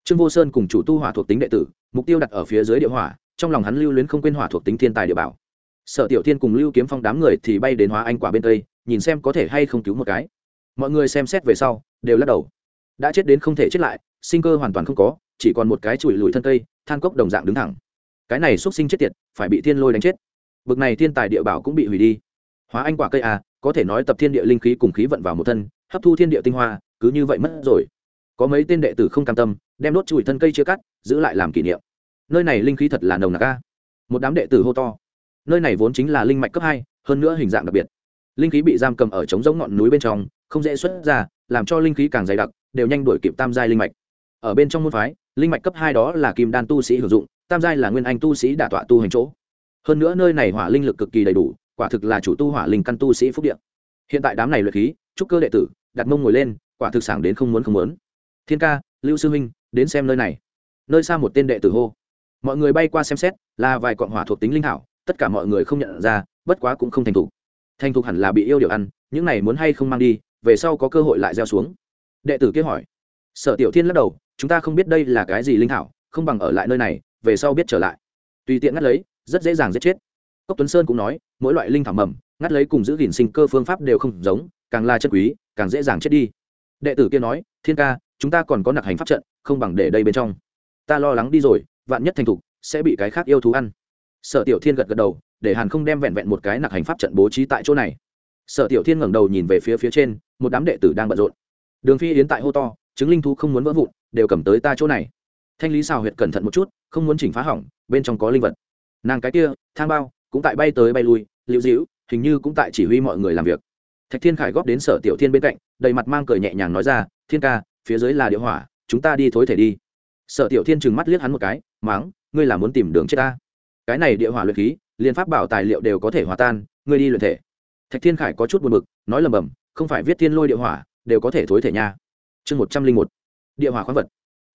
Trương vô sơn cùng chủ tu hỏa thuộc tính đệ tử, mục tiêu đặt ở phía dưới địa hỏa, trong lòng hắn lưu luyến không quên hỏa thuộc tính thiên tài địa bảo. Sở tiểu thiên cùng lưu kiếm phong đám người thì bay đến hóa anh quả bên tây, nhìn xem có thể hay không cứu một cái. Mọi người xem xét về sau, đều lắc đầu. Đã chết đến không thể chết lại, sinh cơ hoàn toàn không có, chỉ còn một cái chùi lùi thân cây, than cốc đồng dạng đứng thẳng cái này xuất sinh chết tiệt, phải bị thiên lôi đánh chết. Bực này thiên tài địa bảo cũng bị hủy đi. Hóa anh quả cây à có thể nói tập thiên địa linh khí cùng khí vận vào một thân, hấp thu thiên địa tinh hoa, cứ như vậy mất rồi. Có mấy tên đệ tử không cam tâm, đem đốt chùi thân cây chia cắt, giữ lại làm kỷ niệm. Nơi này linh khí thật là nồng nặc a. Một đám đệ tử hô to. Nơi này vốn chính là linh mạch cấp hai, hơn nữa hình dạng đặc biệt. Linh khí bị giam cầm ở trống giống ngọn núi bên trong, không dễ xuất ra, làm cho linh khí càng dày đặc, đều nhanh đuổi kịp tam giai linh mạch. Ở bên trong môn phái, linh mạch cấp hai đó là kim đan tu sĩ hữu dụng tam giai là nguyên anh tu sĩ đả tọa tu hành chỗ. Hơn nữa nơi này hỏa linh lực cực kỳ đầy đủ, quả thực là chủ tu hỏa linh căn tu sĩ phúc điện hiện tại đám này luyện khí trúc cơ đệ tử, đặt mông ngồi lên, quả thực sảng đến không muốn không muốn. Thiên ca, lưu sư huynh, đến xem nơi này. Nơi xa một tên đệ tử hô. Mọi người bay qua xem xét, là vài cọn hỏa thuộc tính linh hảo tất cả mọi người không nhận ra, bất quá cũng không thành thục. Thành thục hẳn là bị yêu điều ăn, những này muốn hay không mang đi, về sau có cơ hội lại gieo xuống. Đệ tử kia hỏi. Sở tiểu thiên lắc đầu, chúng ta không biết đây là cái gì linh hảo không bằng ở lại nơi này về sau biết trở lại. Tùy tiện ngắt lấy, rất dễ dàng giết chết. Cốc tuấn sơn cũng nói, mỗi loại linh thảo mầm, ngắt lấy cùng giữ gìn sinh cơ phương pháp đều không giống, càng là chất quý, càng dễ dàng chết đi. Đệ tử kia nói, thiên ca, chúng ta còn có nặc hành pháp trận, không bằng để đây bên trong. Ta lo lắng đi rồi, vạn nhất thành thục, sẽ bị cái khác yêu thú ăn. Sở tiểu thiên gật gật đầu, để hàn không đem vẹn vẹn một cái nặc hành pháp trận bố trí tại chỗ này. Sở tiểu thiên ngẩng đầu nhìn về phía phía trên, một đám đệ tử đang bận rộn. Đường phi yến tại hô to, chứng linh thú không muốn vỡ vụn, đều cầm tới ta chỗ này thanh lý xào huyệt cẩn thận một chút, không muốn chỉnh phá hỏng, bên trong có linh vật. Nàng cái kia, thang bao, cũng tại bay tới bay lui, liễu dĩu hình như cũng tại chỉ huy mọi người làm việc. Thạch thiên khải góp đến sở tiểu thiên bên cạnh, đầy mặt mang cười nhẹ nhàng nói ra, thiên ca, phía dưới là địa hỏa, chúng ta đi thối thể đi. Sở tiểu thiên trừng mắt liếc hắn một cái, máng, ngươi là muốn tìm đường chết ta? Cái này địa hỏa luyện khí liên pháp bảo tài liệu đều có thể hòa tan, ngươi đi luyện thể. Thạch thiên khải có chút buồn bực, nói lầm bầm, không phải viết thiên lôi địa hỏa, đều có thể thối thể nha. Chương một trăm linh một, địa hỏa khoáng vật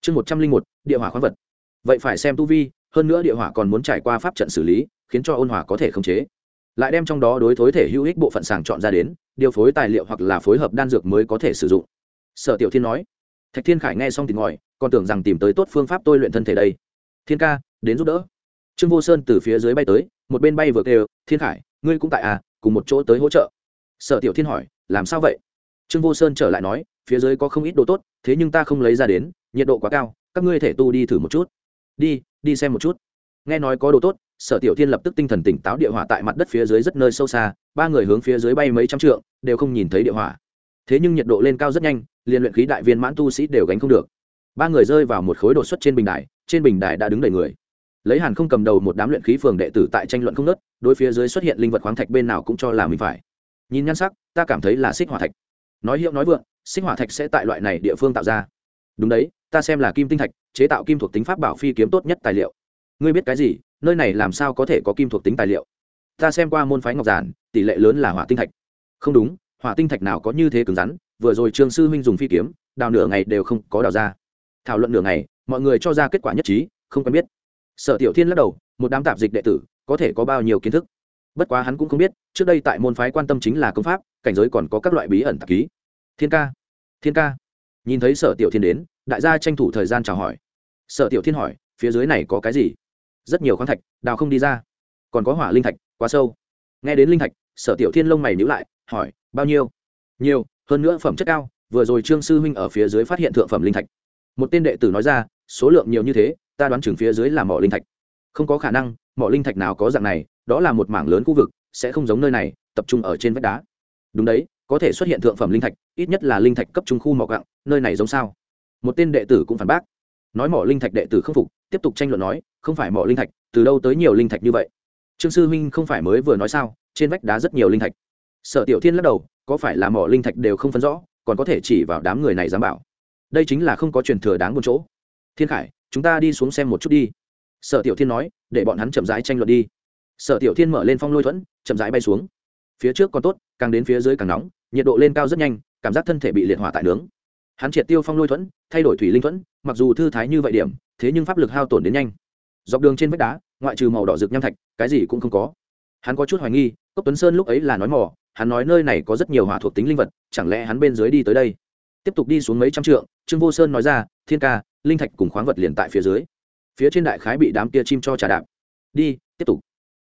chương một trăm linh một, địa hỏa khoáng vật. Vậy phải xem tu vi, hơn nữa địa hỏa còn muốn trải qua pháp trận xử lý, khiến cho ôn hỏa có thể khống chế. Lại đem trong đó đối thối thể hữu ích bộ phận sàng chọn ra đến, điều phối tài liệu hoặc là phối hợp đan dược mới có thể sử dụng. Sở tiểu thiên nói. Thạch thiên khải nghe xong thì ngòi còn tưởng rằng tìm tới tốt phương pháp tôi luyện thân thể đây. Thiên ca, đến giúp đỡ. Trương vô sơn từ phía dưới bay tới, một bên bay vừa kêu, thiên khải, ngươi cũng tại à cùng một chỗ tới hỗ trợ. Sở tiểu thiên hỏi, làm sao vậy? Trương vô sơn trở lại nói, phía dưới có không ít đồ tốt, thế nhưng ta không lấy ra đến nhiệt độ quá cao, các ngươi thể tu đi thử một chút. Đi đi xem một chút. Nghe nói có đồ tốt, sở tiểu thiên lập tức tinh thần tỉnh táo địa hỏa tại mặt đất phía dưới rất nơi sâu xa, ba người hướng phía dưới bay mấy trăm trượng, đều không nhìn thấy địa hỏa. Thế nhưng nhiệt độ lên cao rất nhanh, liền luyện khí đại viên mãn tu sĩ đều gánh không được. Ba người rơi vào một khối đột xuất trên bình đài, trên bình đài đã đứng đầy người. Lấy hàn không cầm đầu một đám luyện khí phường đệ tử tại tranh luận không nớt đối phía dưới xuất hiện linh vật khoáng thạch bên nào cũng cho là mình phải. Nhìn nhan sắc, ta cảm thấy là xích hỏa thạch. Nói hiệu nói vượng, xích hỏa thạch sẽ tại loại này địa phương tạo ra. Đúng đấy ta xem là kim tinh thạch, chế tạo kim thuộc tính pháp bảo phi kiếm tốt nhất tài liệu. Ngươi biết cái gì? Nơi này làm sao có thể có kim thuộc tính tài liệu? Ta xem qua môn phái ngọc giản, tỷ lệ lớn là hỏa tinh thạch. Không đúng, hỏa tinh thạch nào có như thế cứng rắn, vừa rồi trương sư huynh dùng phi kiếm, đào nửa ngày đều không có đào ra. Thảo luận nửa ngày, mọi người cho ra kết quả nhất trí, không quen biết. Sở tiểu thiên lắc đầu, một đám tạp dịch đệ tử, có thể có bao nhiêu kiến thức? Bất quá hắn cũng không biết, trước đây tại môn phái quan tâm chính là công pháp, cảnh giới còn có các loại bí ẩn tạp ký. Thiên ca thiên ca. Nhìn thấy sở tiểu thiên đến đại gia tranh thủ thời gian chào hỏi. Sở tiểu thiên hỏi, phía dưới này có cái gì? Rất nhiều khoáng thạch, đào không đi ra. Còn có hỏa linh thạch, quá sâu. Nghe đến linh thạch, sở tiểu thiên lông mày nhữ lại, hỏi, bao nhiêu? Nhiều, hơn nữa phẩm chất cao, vừa rồi trương sư huynh ở phía dưới phát hiện thượng phẩm linh thạch. Một tên đệ tử nói ra, số lượng nhiều như thế, ta đoán chừng phía dưới là mỏ linh thạch. Không có khả năng, mỏ linh thạch nào có dạng này, đó là một mảng lớn khu vực, sẽ không giống nơi này, tập trung ở trên vách đá. Đúng đấy, có thể xuất hiện thượng phẩm linh thạch, ít nhất là linh thạch cấp trung khu mỏ gặng, nơi này giống sao? Một tên đệ tử cũng phản bác. Nói mỏ linh thạch đệ tử không phục, tiếp tục tranh luận nói, không phải mỏ linh thạch, từ đâu tới nhiều linh thạch như vậy? Trương sư huynh không phải mới vừa nói sao, trên vách đá rất nhiều linh thạch. Sở tiểu thiên lắc đầu, có phải là mỏ linh thạch đều không phân rõ, còn có thể chỉ vào đám người này dám bảo. Đây chính là không có truyền thừa đáng một chỗ. Thiên khải, chúng ta đi xuống xem một chút đi. Sở tiểu thiên nói, để bọn hắn chậm rãi tranh luận đi. Sở tiểu thiên mở lên phong lôi thuẫn, chậm rãi bay xuống. Phía trước còn tốt, càng đến phía dưới càng nóng, nhiệt độ lên cao rất nhanh, cảm giác thân thể bị liệt hỏa tại nướng hắn triệt tiêu phong lôi thuẫn, thay đổi thủy linh thuẫn, mặc dù thư thái như vậy điểm, thế nhưng pháp lực hao tổn đến nhanh. Dọc đường trên vách đá, ngoại trừ màu đỏ rực nham thạch, cái gì cũng không có. Hắn có chút hoài nghi, cốc tuấn sơn lúc ấy là nói mỏ hắn nói nơi này có rất nhiều hỏa thuộc tính linh vật, chẳng lẽ hắn bên dưới đi tới đây? Tiếp tục đi xuống mấy trăm trượng, trương vô sơn nói ra, thiên ca, linh thạch cùng khoáng vật liền tại phía dưới. Phía trên đại khái bị đám kia chim cho trà đạp. Đi, tiếp tục.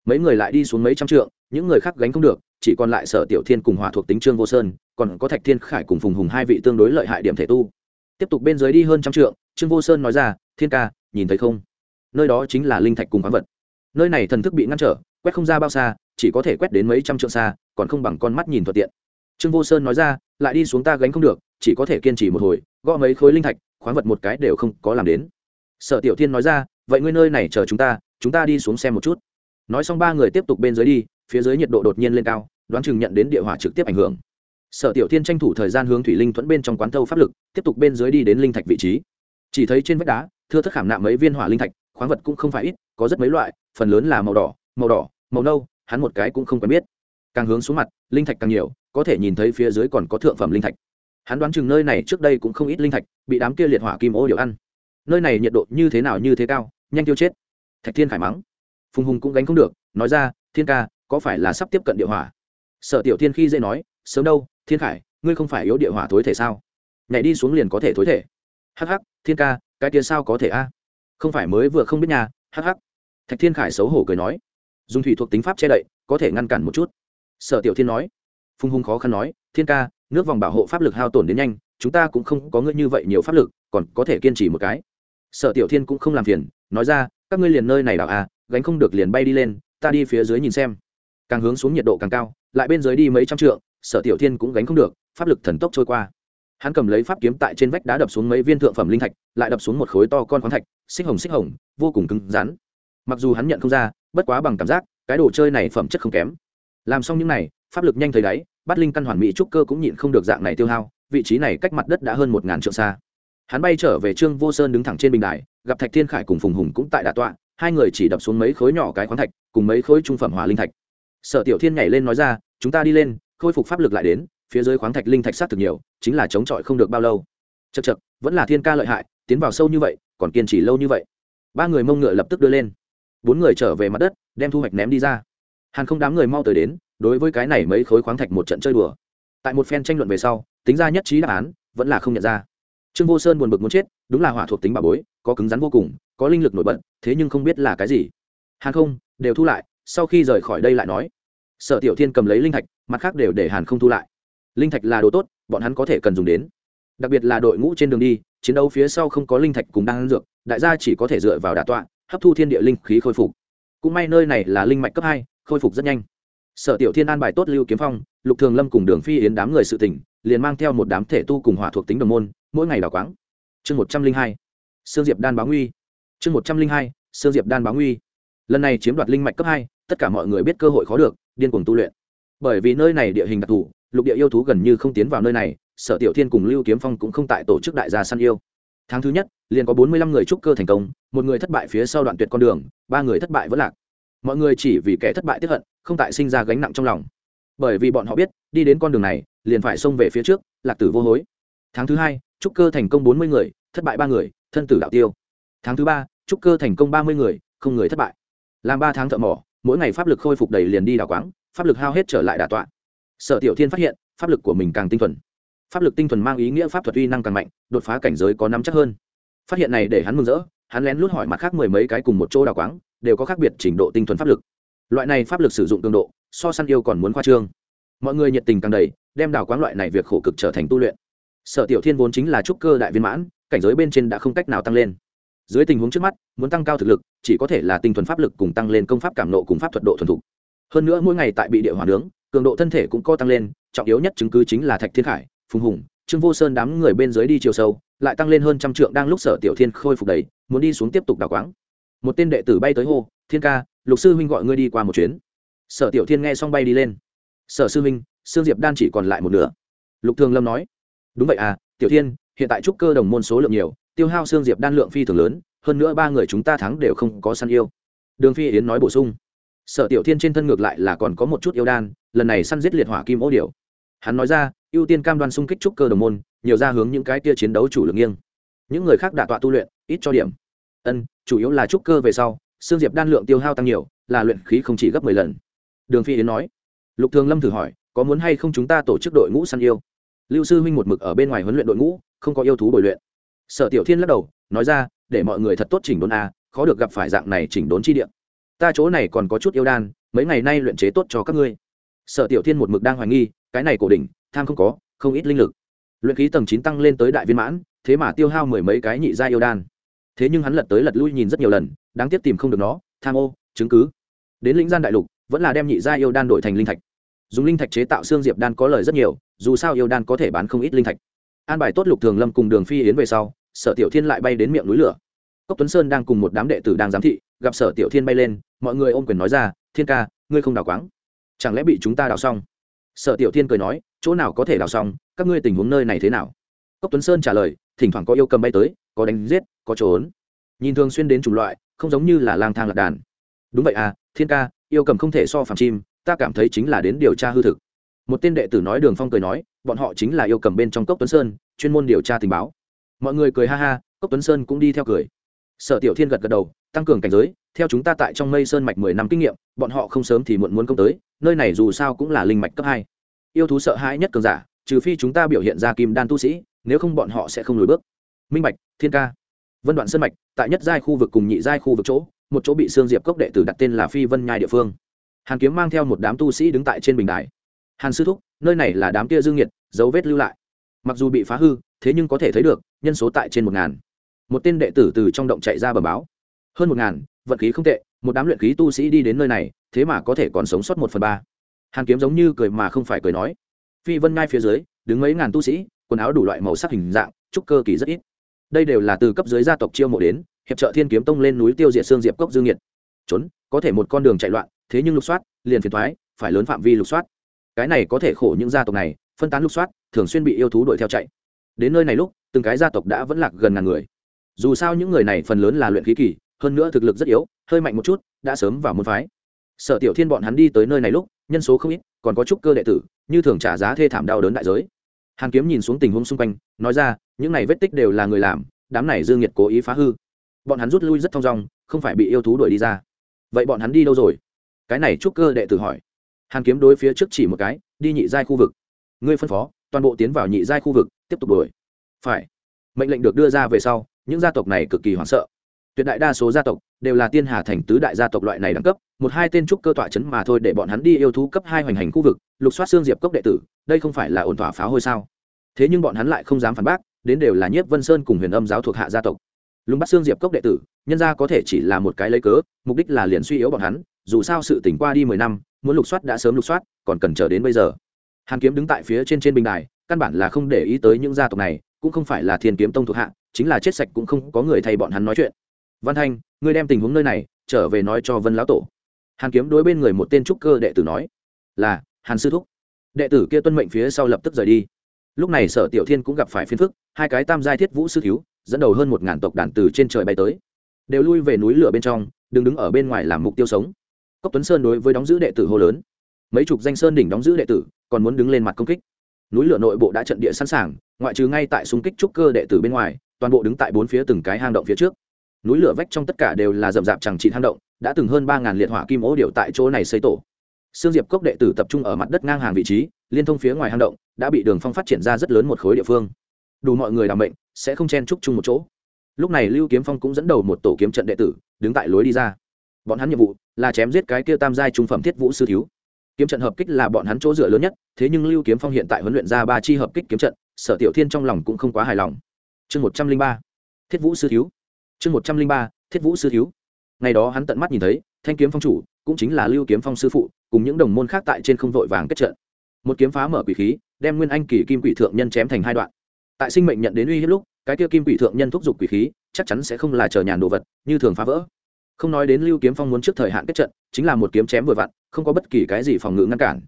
Mấy người lại đi xuống mấy trăm trượng những người khác gánh không được, chỉ còn lại sở tiểu thiên cùng hỏa thuộc tính trương vô sơn, còn có thạch thiên khải cùng phùng hùng hai vị tương đối lợi hại điểm thể tu. Tiếp tục bên dưới đi hơn trăm trượng, trương vô sơn nói ra, thiên ca, nhìn thấy không? Nơi đó chính là linh thạch cùng khoáng vật. Nơi này thần thức bị ngăn trở, quét không ra bao xa, chỉ có thể quét đến mấy trăm trượng xa, còn không bằng con mắt nhìn thuận tiện. Trương vô sơn nói ra, lại đi xuống ta gánh không được, chỉ có thể kiên trì một hồi, gõ mấy khối linh thạch khoáng vật một cái đều không có làm đến. Sở tiểu thiên nói ra, vậy ngươi nơi này chờ chúng ta chúng ta đi xuống xem một chút. Nói xong ba người tiếp tục bên dưới đi phía dưới nhiệt độ đột nhiên lên cao, đoán chừng nhận đến địa hỏa trực tiếp ảnh hưởng. Sở tiểu thiên tranh thủ thời gian hướng thủy linh thuẫn bên trong quán thâu pháp lực, tiếp tục bên dưới đi đến linh thạch vị trí. Chỉ thấy trên vách đá, thưa thất khảm nạm mấy viên hỏa linh thạch, khoáng vật cũng không phải ít, có rất mấy loại, phần lớn là màu đỏ màu đỏ, màu nâu, hắn một cái cũng không quen biết. Càng hướng xuống mặt, linh thạch càng nhiều, có thể nhìn thấy phía dưới còn có thượng phẩm linh thạch. Hắn đoán chừng nơi này trước đây cũng không ít linh thạch, bị đám kia liệt hỏa kim ô điều ăn. Nơi này nhiệt độ như thế nào như thế cao, nhanh tiêu chết. Thạch thiên khải mắng. Phùng hùng cũng gánh không được, nói ra, thiên ca có phải là sắp tiếp cận địa hỏa? Sở tiểu thiên khi dễ nói, sớm đâu, thiên khải, ngươi không phải yếu địa hỏa thối thể sao? Nhảy đi xuống liền có thể thối thể. Hắc hắc, thiên ca, cái kia sao có thể a? Không phải mới vừa không biết nhà hắc hắc. Thạch thiên khải xấu hổ cười nói. Dùng thủy thuộc tính pháp che đậy, có thể ngăn cản một chút. Sở tiểu thiên nói. Phung hung khó khăn nói, thiên ca, nước vòng bảo hộ pháp lực hao tổn đến nhanh, chúng ta cũng không có ngươi như vậy nhiều pháp lực, còn có thể kiên trì một cái. Sở tiểu thiên cũng không làm phiền, nói ra, các ngươi liền nơi này đảo à gánh không được liền bay đi lên, ta đi phía dưới nhìn xem càng hướng xuống nhiệt độ càng cao, lại bên dưới đi mấy trăm trượng, sở tiểu thiên cũng gánh không được, pháp lực thần tốc trôi qua. Hắn cầm lấy pháp kiếm tại trên vách đá đập xuống mấy viên thượng phẩm linh thạch, lại đập xuống một khối to con khoáng thạch, xích hồng xích hồng, vô cùng cứng rắn. Mặc dù hắn nhận không ra, bất quá bằng cảm giác, cái đồ chơi này phẩm chất không kém. Làm xong những này, pháp lực nhanh thấy đáy bắt linh căn hoàn mỹ trúc cơ cũng nhịn không được dạng này tiêu hao, vị trí này cách mặt đất đã hơn một ngàn trượng xa. Hắn bay trở về trương vô sơn đứng thẳng trên bình đài, gặp thạch thiên khải cùng phùng hùng cũng tại đà tọa, hai người chỉ đập xuống mấy khối nhỏ cái khoáng thạch, cùng mấy khối trung phẩm hỏa linh thạch sở tiểu thiên nhảy lên nói ra, chúng ta đi lên, khôi phục pháp lực lại đến, phía dưới khoáng thạch linh thạch sát thực nhiều, chính là chống chọi không được bao lâu. Chật chật vẫn là thiên ca lợi hại, tiến vào sâu như vậy, còn kiên trì lâu như vậy. Ba người mông ngựa lập tức đưa lên. Bốn người trở về mặt đất, đem thu hoạch ném đi ra. Hàn không đám người mau tới đến, đối với cái này mấy khối khoáng thạch một trận chơi đùa. Tại một phen tranh luận về sau, tính ra nhất trí đáp án, vẫn là không nhận ra. Trương vô sơn buồn bực muốn chết, đúng là hỏa thuộc tính bà bối, có cứng rắn vô cùng, có linh lực nổi bật, thế nhưng không biết là cái gì. Hàn không, đều thu lại sau khi rời khỏi đây lại nói, sở tiểu thiên cầm lấy linh thạch, mặt khác đều để hàn không thu lại. Linh thạch là đồ tốt, bọn hắn có thể cần dùng đến. Đặc biệt là đội ngũ trên đường đi, chiến đấu phía sau không có linh thạch cùng đang ăn dược, đại gia chỉ có thể dựa vào đà tọa, hấp thu thiên địa linh khí khôi phục. Cũng may nơi này là linh mạch cấp hai, khôi phục rất nhanh. Sở tiểu thiên an bài tốt lưu kiếm phong, lục thường lâm cùng đường phi yến đám người sự tỉnh liền mang theo một đám thể tu cùng hỏa thuộc tính đồng môn, mỗi ngày đào quáng. Chương một trăm linh hai, sương diệp đan báo nguy. Chương một trăm linh hai, sương diệp đan báo nguy. Lần này chiếm đoạt linh mạch cấp hai tất cả mọi người biết cơ hội khó được, điên cuồng tu luyện. Bởi vì nơi này địa hình đặc thù, lục địa yêu thú gần như không tiến vào nơi này, sở tiểu thiên cùng lưu kiếm phong cũng không tại tổ chức đại gia săn yêu. Tháng thứ nhất, liền có bốn mươi lăm người trúc cơ thành công, một người thất bại phía sau đoạn tuyệt con đường, ba người thất bại vẫn lạc. Mọi người chỉ vì kẻ thất bại tiếp hận, không tại sinh ra gánh nặng trong lòng. Bởi vì bọn họ biết, đi đến con đường này, liền phải xông về phía trước, lạc tử vô hối. Tháng thứ hai, trúc cơ thành công bốn mươi người, thất bại ba người, thân tử đạo tiêu. Tháng thứ ba, trúc cơ thành công ba mươi người, không người thất bại. Làm ba tháng thợ mỏ mỗi ngày pháp lực khôi phục đầy liền đi đào quáng, pháp lực hao hết trở lại đà tọa. Sở tiểu thiên phát hiện, pháp lực của mình càng tinh thuần. Pháp lực tinh thuần mang ý nghĩa pháp thuật uy năng càng mạnh, đột phá cảnh giới có nắm chắc hơn. Phát hiện này để hắn mừng rỡ, hắn lén lút hỏi mặt khác mười mấy cái cùng một chỗ đào quáng, đều có khác biệt trình độ tinh thuần pháp lực. Loại này pháp lực sử dụng tương độ, so săn yêu còn muốn khoa trương. Mọi người nhiệt tình càng đầy, đem đào quáng loại này việc khổ cực trở thành tu luyện. Sở tiểu thiên vốn chính là trúc cơ đại viên mãn, cảnh giới bên trên đã không cách nào tăng lên dưới tình huống trước mắt, muốn tăng cao thực lực, chỉ có thể là tinh thuần pháp lực cùng tăng lên công pháp cảm nộ cùng pháp thuật độ thuần thục. Hơn nữa mỗi ngày tại bị địa hỏa nướng, cường độ thân thể cũng co tăng lên, trọng yếu nhất chứng cứ chính là thạch thiên khải, phùng hùng, trương vô sơn đám người bên dưới đi chiều sâu, lại tăng lên hơn trăm trượng đang lúc sở tiểu thiên khôi phục đầy, muốn đi xuống tiếp tục đào quáng. Một tên đệ tử bay tới hô, thiên ca, lục sư huynh gọi ngươi đi qua một chuyến. Sở tiểu thiên nghe xong bay đi lên. Sở sư huynh, sương diệp đan chỉ còn lại một nửa. Lục thường lâm nói. Đúng vậy à tiểu thiên, hiện tại trúc cơ đồng môn số lượng nhiều tiêu hao xương diệp đan lượng phi thường lớn hơn nữa ba người chúng ta thắng đều không có săn yêu. Đường phi yến nói bổ sung. Sở tiểu thiên trên thân ngược lại là còn có một chút yêu đan lần này săn giết liệt hỏa kim ô điểu, hắn nói ra ưu tiên cam đoan xung kích trúc cơ đồng môn nhiều ra hướng những cái kia chiến đấu chủ lực nghiêng. Những người khác đả tọa tu luyện ít cho điểm. Ân chủ yếu là trúc cơ về sau xương diệp đan lượng tiêu hao tăng nhiều là luyện khí không chỉ gấp mười lần. Đường phi yến nói. Lục thường lâm thử hỏi có muốn hay không chúng ta tổ chức đội ngũ săn yêu? Lưu sư huynh một mực ở bên ngoài huấn luyện đội ngũ không có yêu thú bồi luyện sở tiểu thiên lắc đầu, nói ra, để mọi người thật tốt chỉnh đốn a, khó được gặp phải dạng này chỉnh đốn chi địa. Ta chỗ này còn có chút yêu đan, mấy ngày nay luyện chế tốt cho các ngươi. Sở tiểu thiên một mực đang hoài nghi, cái này cổ đỉnh, tham không có, không ít linh lực. Luyện khí tầng chín tăng lên tới đại viên mãn, thế mà tiêu hao mười mấy cái nhị gia yêu đan. Thế nhưng hắn lật tới lật lui nhìn rất nhiều lần, đáng tiếc tìm không được nó, tham ô, chứng cứ. Đến lĩnh gian đại lục, vẫn là đem nhị gia yêu đan đổi thành linh thạch. Dùng linh thạch chế tạo xương diệp đan có lời rất nhiều, dù sao yêu đan có thể bán không ít linh thạch an bài tốt lục thường lâm cùng đường phi yến về sau, sở tiểu thiên lại bay đến miệng núi lửa. Cốc tuấn sơn đang cùng một đám đệ tử đang giám thị, gặp sở tiểu thiên bay lên, mọi người ôm quyền nói ra, thiên ca, ngươi không đào quáng. Chẳng lẽ bị chúng ta đào xong? Sở tiểu thiên cười nói, chỗ nào có thể đào xong, các ngươi tình huống nơi này thế nào? Cốc tuấn sơn trả lời, thỉnh thoảng có yêu cầm bay tới, có đánh giết, có trốn. Nhìn thường xuyên đến chủng loại, không giống như là lang thang lạc đàn. Đúng vậy à thiên ca, yêu cầm không thể so phàm chim, ta cảm thấy chính là đến điều tra hư thực một tên đệ tử nói đường phong cười nói, bọn họ chính là yêu cầm bên trong cốc tuấn sơn, chuyên môn điều tra tình báo. Mọi người cười ha ha, cốc tuấn sơn cũng đi theo cười. Sở tiểu thiên gật gật đầu, tăng cường cảnh giới, theo chúng ta tại trong mây sơn mạch mười năm kinh nghiệm, bọn họ không sớm thì muộn muốn công tới, nơi này dù sao cũng là linh mạch cấp hai. Yêu thú sợ hãi nhất cường giả, trừ phi chúng ta biểu hiện ra kim đan tu sĩ, nếu không bọn họ sẽ không lùi bước. Minh mạch thiên ca. Vân đoạn sơn mạch, tại nhất giai khu vực cùng nhị giai khu vực chỗ, một chỗ bị xương diệp cốc đệ tử đặt tên là phi vân nhai địa phương. Hàn kiếm mang theo một đám tu sĩ đứng tại trên bình đài hàn sư thúc, nơi này là đám kia dương nhiệt dấu vết lưu lại. Mặc dù bị phá hư, thế nhưng có thể thấy được, nhân số tại trên một ngàn. Một tên đệ tử từ trong động chạy ra bờ báo. Hơn một ngàn, vận khí không tệ, một đám luyện khí tu sĩ đi đến nơi này, thế mà có thể còn sống sót một phần ba. Hàn kiếm giống như cười mà không phải cười nói. Phi vân ngai phía dưới, đứng mấy ngàn tu sĩ, quần áo đủ loại màu sắc hình dạng, trúc cơ kỳ rất ít. Đây đều là từ cấp dưới gia tộc chiêu mộ đến, hiệp trợ thiên kiếm tông lên núi tiêu diệt xương diệp cốc dương nhiệt trốn, có thể một con đường chạy loạn, thế nhưng lục soát, liền phiền thoái, phải lớn phạm vi lục soát cái này có thể khổ những gia tộc này, phân tán lục soát, thường xuyên bị yêu thú đuổi theo chạy. Đến nơi này lúc, từng cái gia tộc đã vẫn lạc gần ngàn người. Dù sao những người này phần lớn là luyện khí kỳ, hơn nữa thực lực rất yếu, hơi mạnh một chút, đã sớm vào môn phái. Sở tiểu thiên bọn hắn đi tới nơi này lúc, nhân số không ít, còn có chút cơ đệ tử, như thường trả giá thê thảm đau đớn đại giới. Hàn kiếm nhìn xuống tình huống xung quanh, nói ra, những này vết tích đều là người làm, đám này dương nhiệt cố ý phá hư. Bọn hắn rút lui rất thong dong, không phải bị yêu thú đuổi đi ra. Vậy bọn hắn đi đâu rồi? Cái này trúc cơ đệ tử hỏi hàn kiếm đối phía trước chỉ một cái, đi nhị giai khu vực. Ngươi phân phó, toàn bộ tiến vào nhị giai khu vực, tiếp tục đuổi. Phải. Mệnh lệnh được đưa ra về sau, những gia tộc này cực kỳ hoảng sợ. Tuyệt đại đa số gia tộc đều là tiên hà thành tứ đại gia tộc loại này đẳng cấp, một hai tên trúc cơ tọa chấn mà thôi để bọn hắn đi yêu thú cấp hai hoành hành khu vực, lục soát xương diệp cốc đệ tử, đây không phải là ổn thỏa pháo hôi sao? Thế nhưng bọn hắn lại không dám phản bác, đến đều là nhiếp vân sơn cùng huyền âm giáo thuộc hạ gia tộc. Lùng bắt xương diệp cốc đệ tử, nhân ra có thể chỉ là một cái lấy cớ, mục đích là liền suy yếu bọn hắn, dù sao sự tỉnh qua đi mười năm muốn lục soát đã sớm lục soát, còn cần chờ đến bây giờ. Hàn kiếm đứng tại phía trên trên bình đài, căn bản là không để ý tới những gia tộc này, cũng không phải là thiên kiếm tông thuộc hạ, chính là chết sạch cũng không có người thay bọn hắn nói chuyện. Văn thanh, ngươi đem tình huống nơi này trở về nói cho vân lão tổ. Hàn kiếm đối bên người một tên trúc cơ đệ tử nói, là, hàn sư thúc. Đệ tử kia tuân mệnh phía sau lập tức rời đi. Lúc này sở tiểu thiên cũng gặp phải phiền phức, hai cái tam giai thiết vũ sư thiếu, dẫn đầu hơn một ngàn tộc đàn từ trên trời bay tới. Đều lui về núi lửa bên trong đừng đứng ở bên ngoài làm mục tiêu sống cốc tuấn sơn đối với đóng giữ đệ tử hô lớn mấy chục danh sơn đỉnh đóng giữ đệ tử còn muốn đứng lên mặt công kích núi lửa nội bộ đã trận địa sẵn sàng ngoại trừ ngay tại xung kích trúc cơ đệ tử bên ngoài toàn bộ đứng tại bốn phía từng cái hang động phía trước núi lửa vách trong tất cả đều là rậm rạp chẳng trị hang động đã từng hơn ba ngàn liệt hỏa kim ố điệu tại chỗ này xây tổ Sương Diệp cốc đệ tử tập trung ở mặt đất ngang hàng vị trí, liên thông phía ngoài hang động, đã bị Đường Phong phát triển ra rất lớn một khối địa phương. Đủ mọi người đảm mệnh, sẽ không chen chúc chung một chỗ. Lúc này Lưu Kiếm Phong cũng dẫn đầu một tổ kiếm trận đệ tử, đứng tại lối đi ra. Bọn hắn nhiệm vụ là chém giết cái kia tam giai trung phẩm thiết vũ sư thiếu. Kiếm trận hợp kích là bọn hắn chỗ dựa lớn nhất, thế nhưng Lưu Kiếm Phong hiện tại huấn luyện ra ba chi hợp kích kiếm trận, Sở Tiểu Thiên trong lòng cũng không quá hài lòng. Chương một trăm linh ba, Thiết Vũ sư thiếu. Chương một trăm linh ba, Thiết Vũ sư thiếu. Ngày đó hắn tận mắt nhìn thấy, Thanh kiếm phong chủ, cũng chính là Lưu Kiếm Phong sư phụ, cùng những đồng môn khác tại trên không vội vàng kết trận một kiếm phá mở quỷ khí đem nguyên anh kỳ kim quỷ thượng nhân chém thành hai đoạn tại sinh mệnh nhận đến uy hiếp lúc cái kia kim quỷ thượng nhân thúc giục quỷ khí chắc chắn sẽ không là chờ nhàn đồ vật như thường phá vỡ không nói đến lưu kiếm phong muốn trước thời hạn kết trận, chính là một kiếm chém vừa vặn, không có bất kỳ cái gì phòng ngự ngăn cản.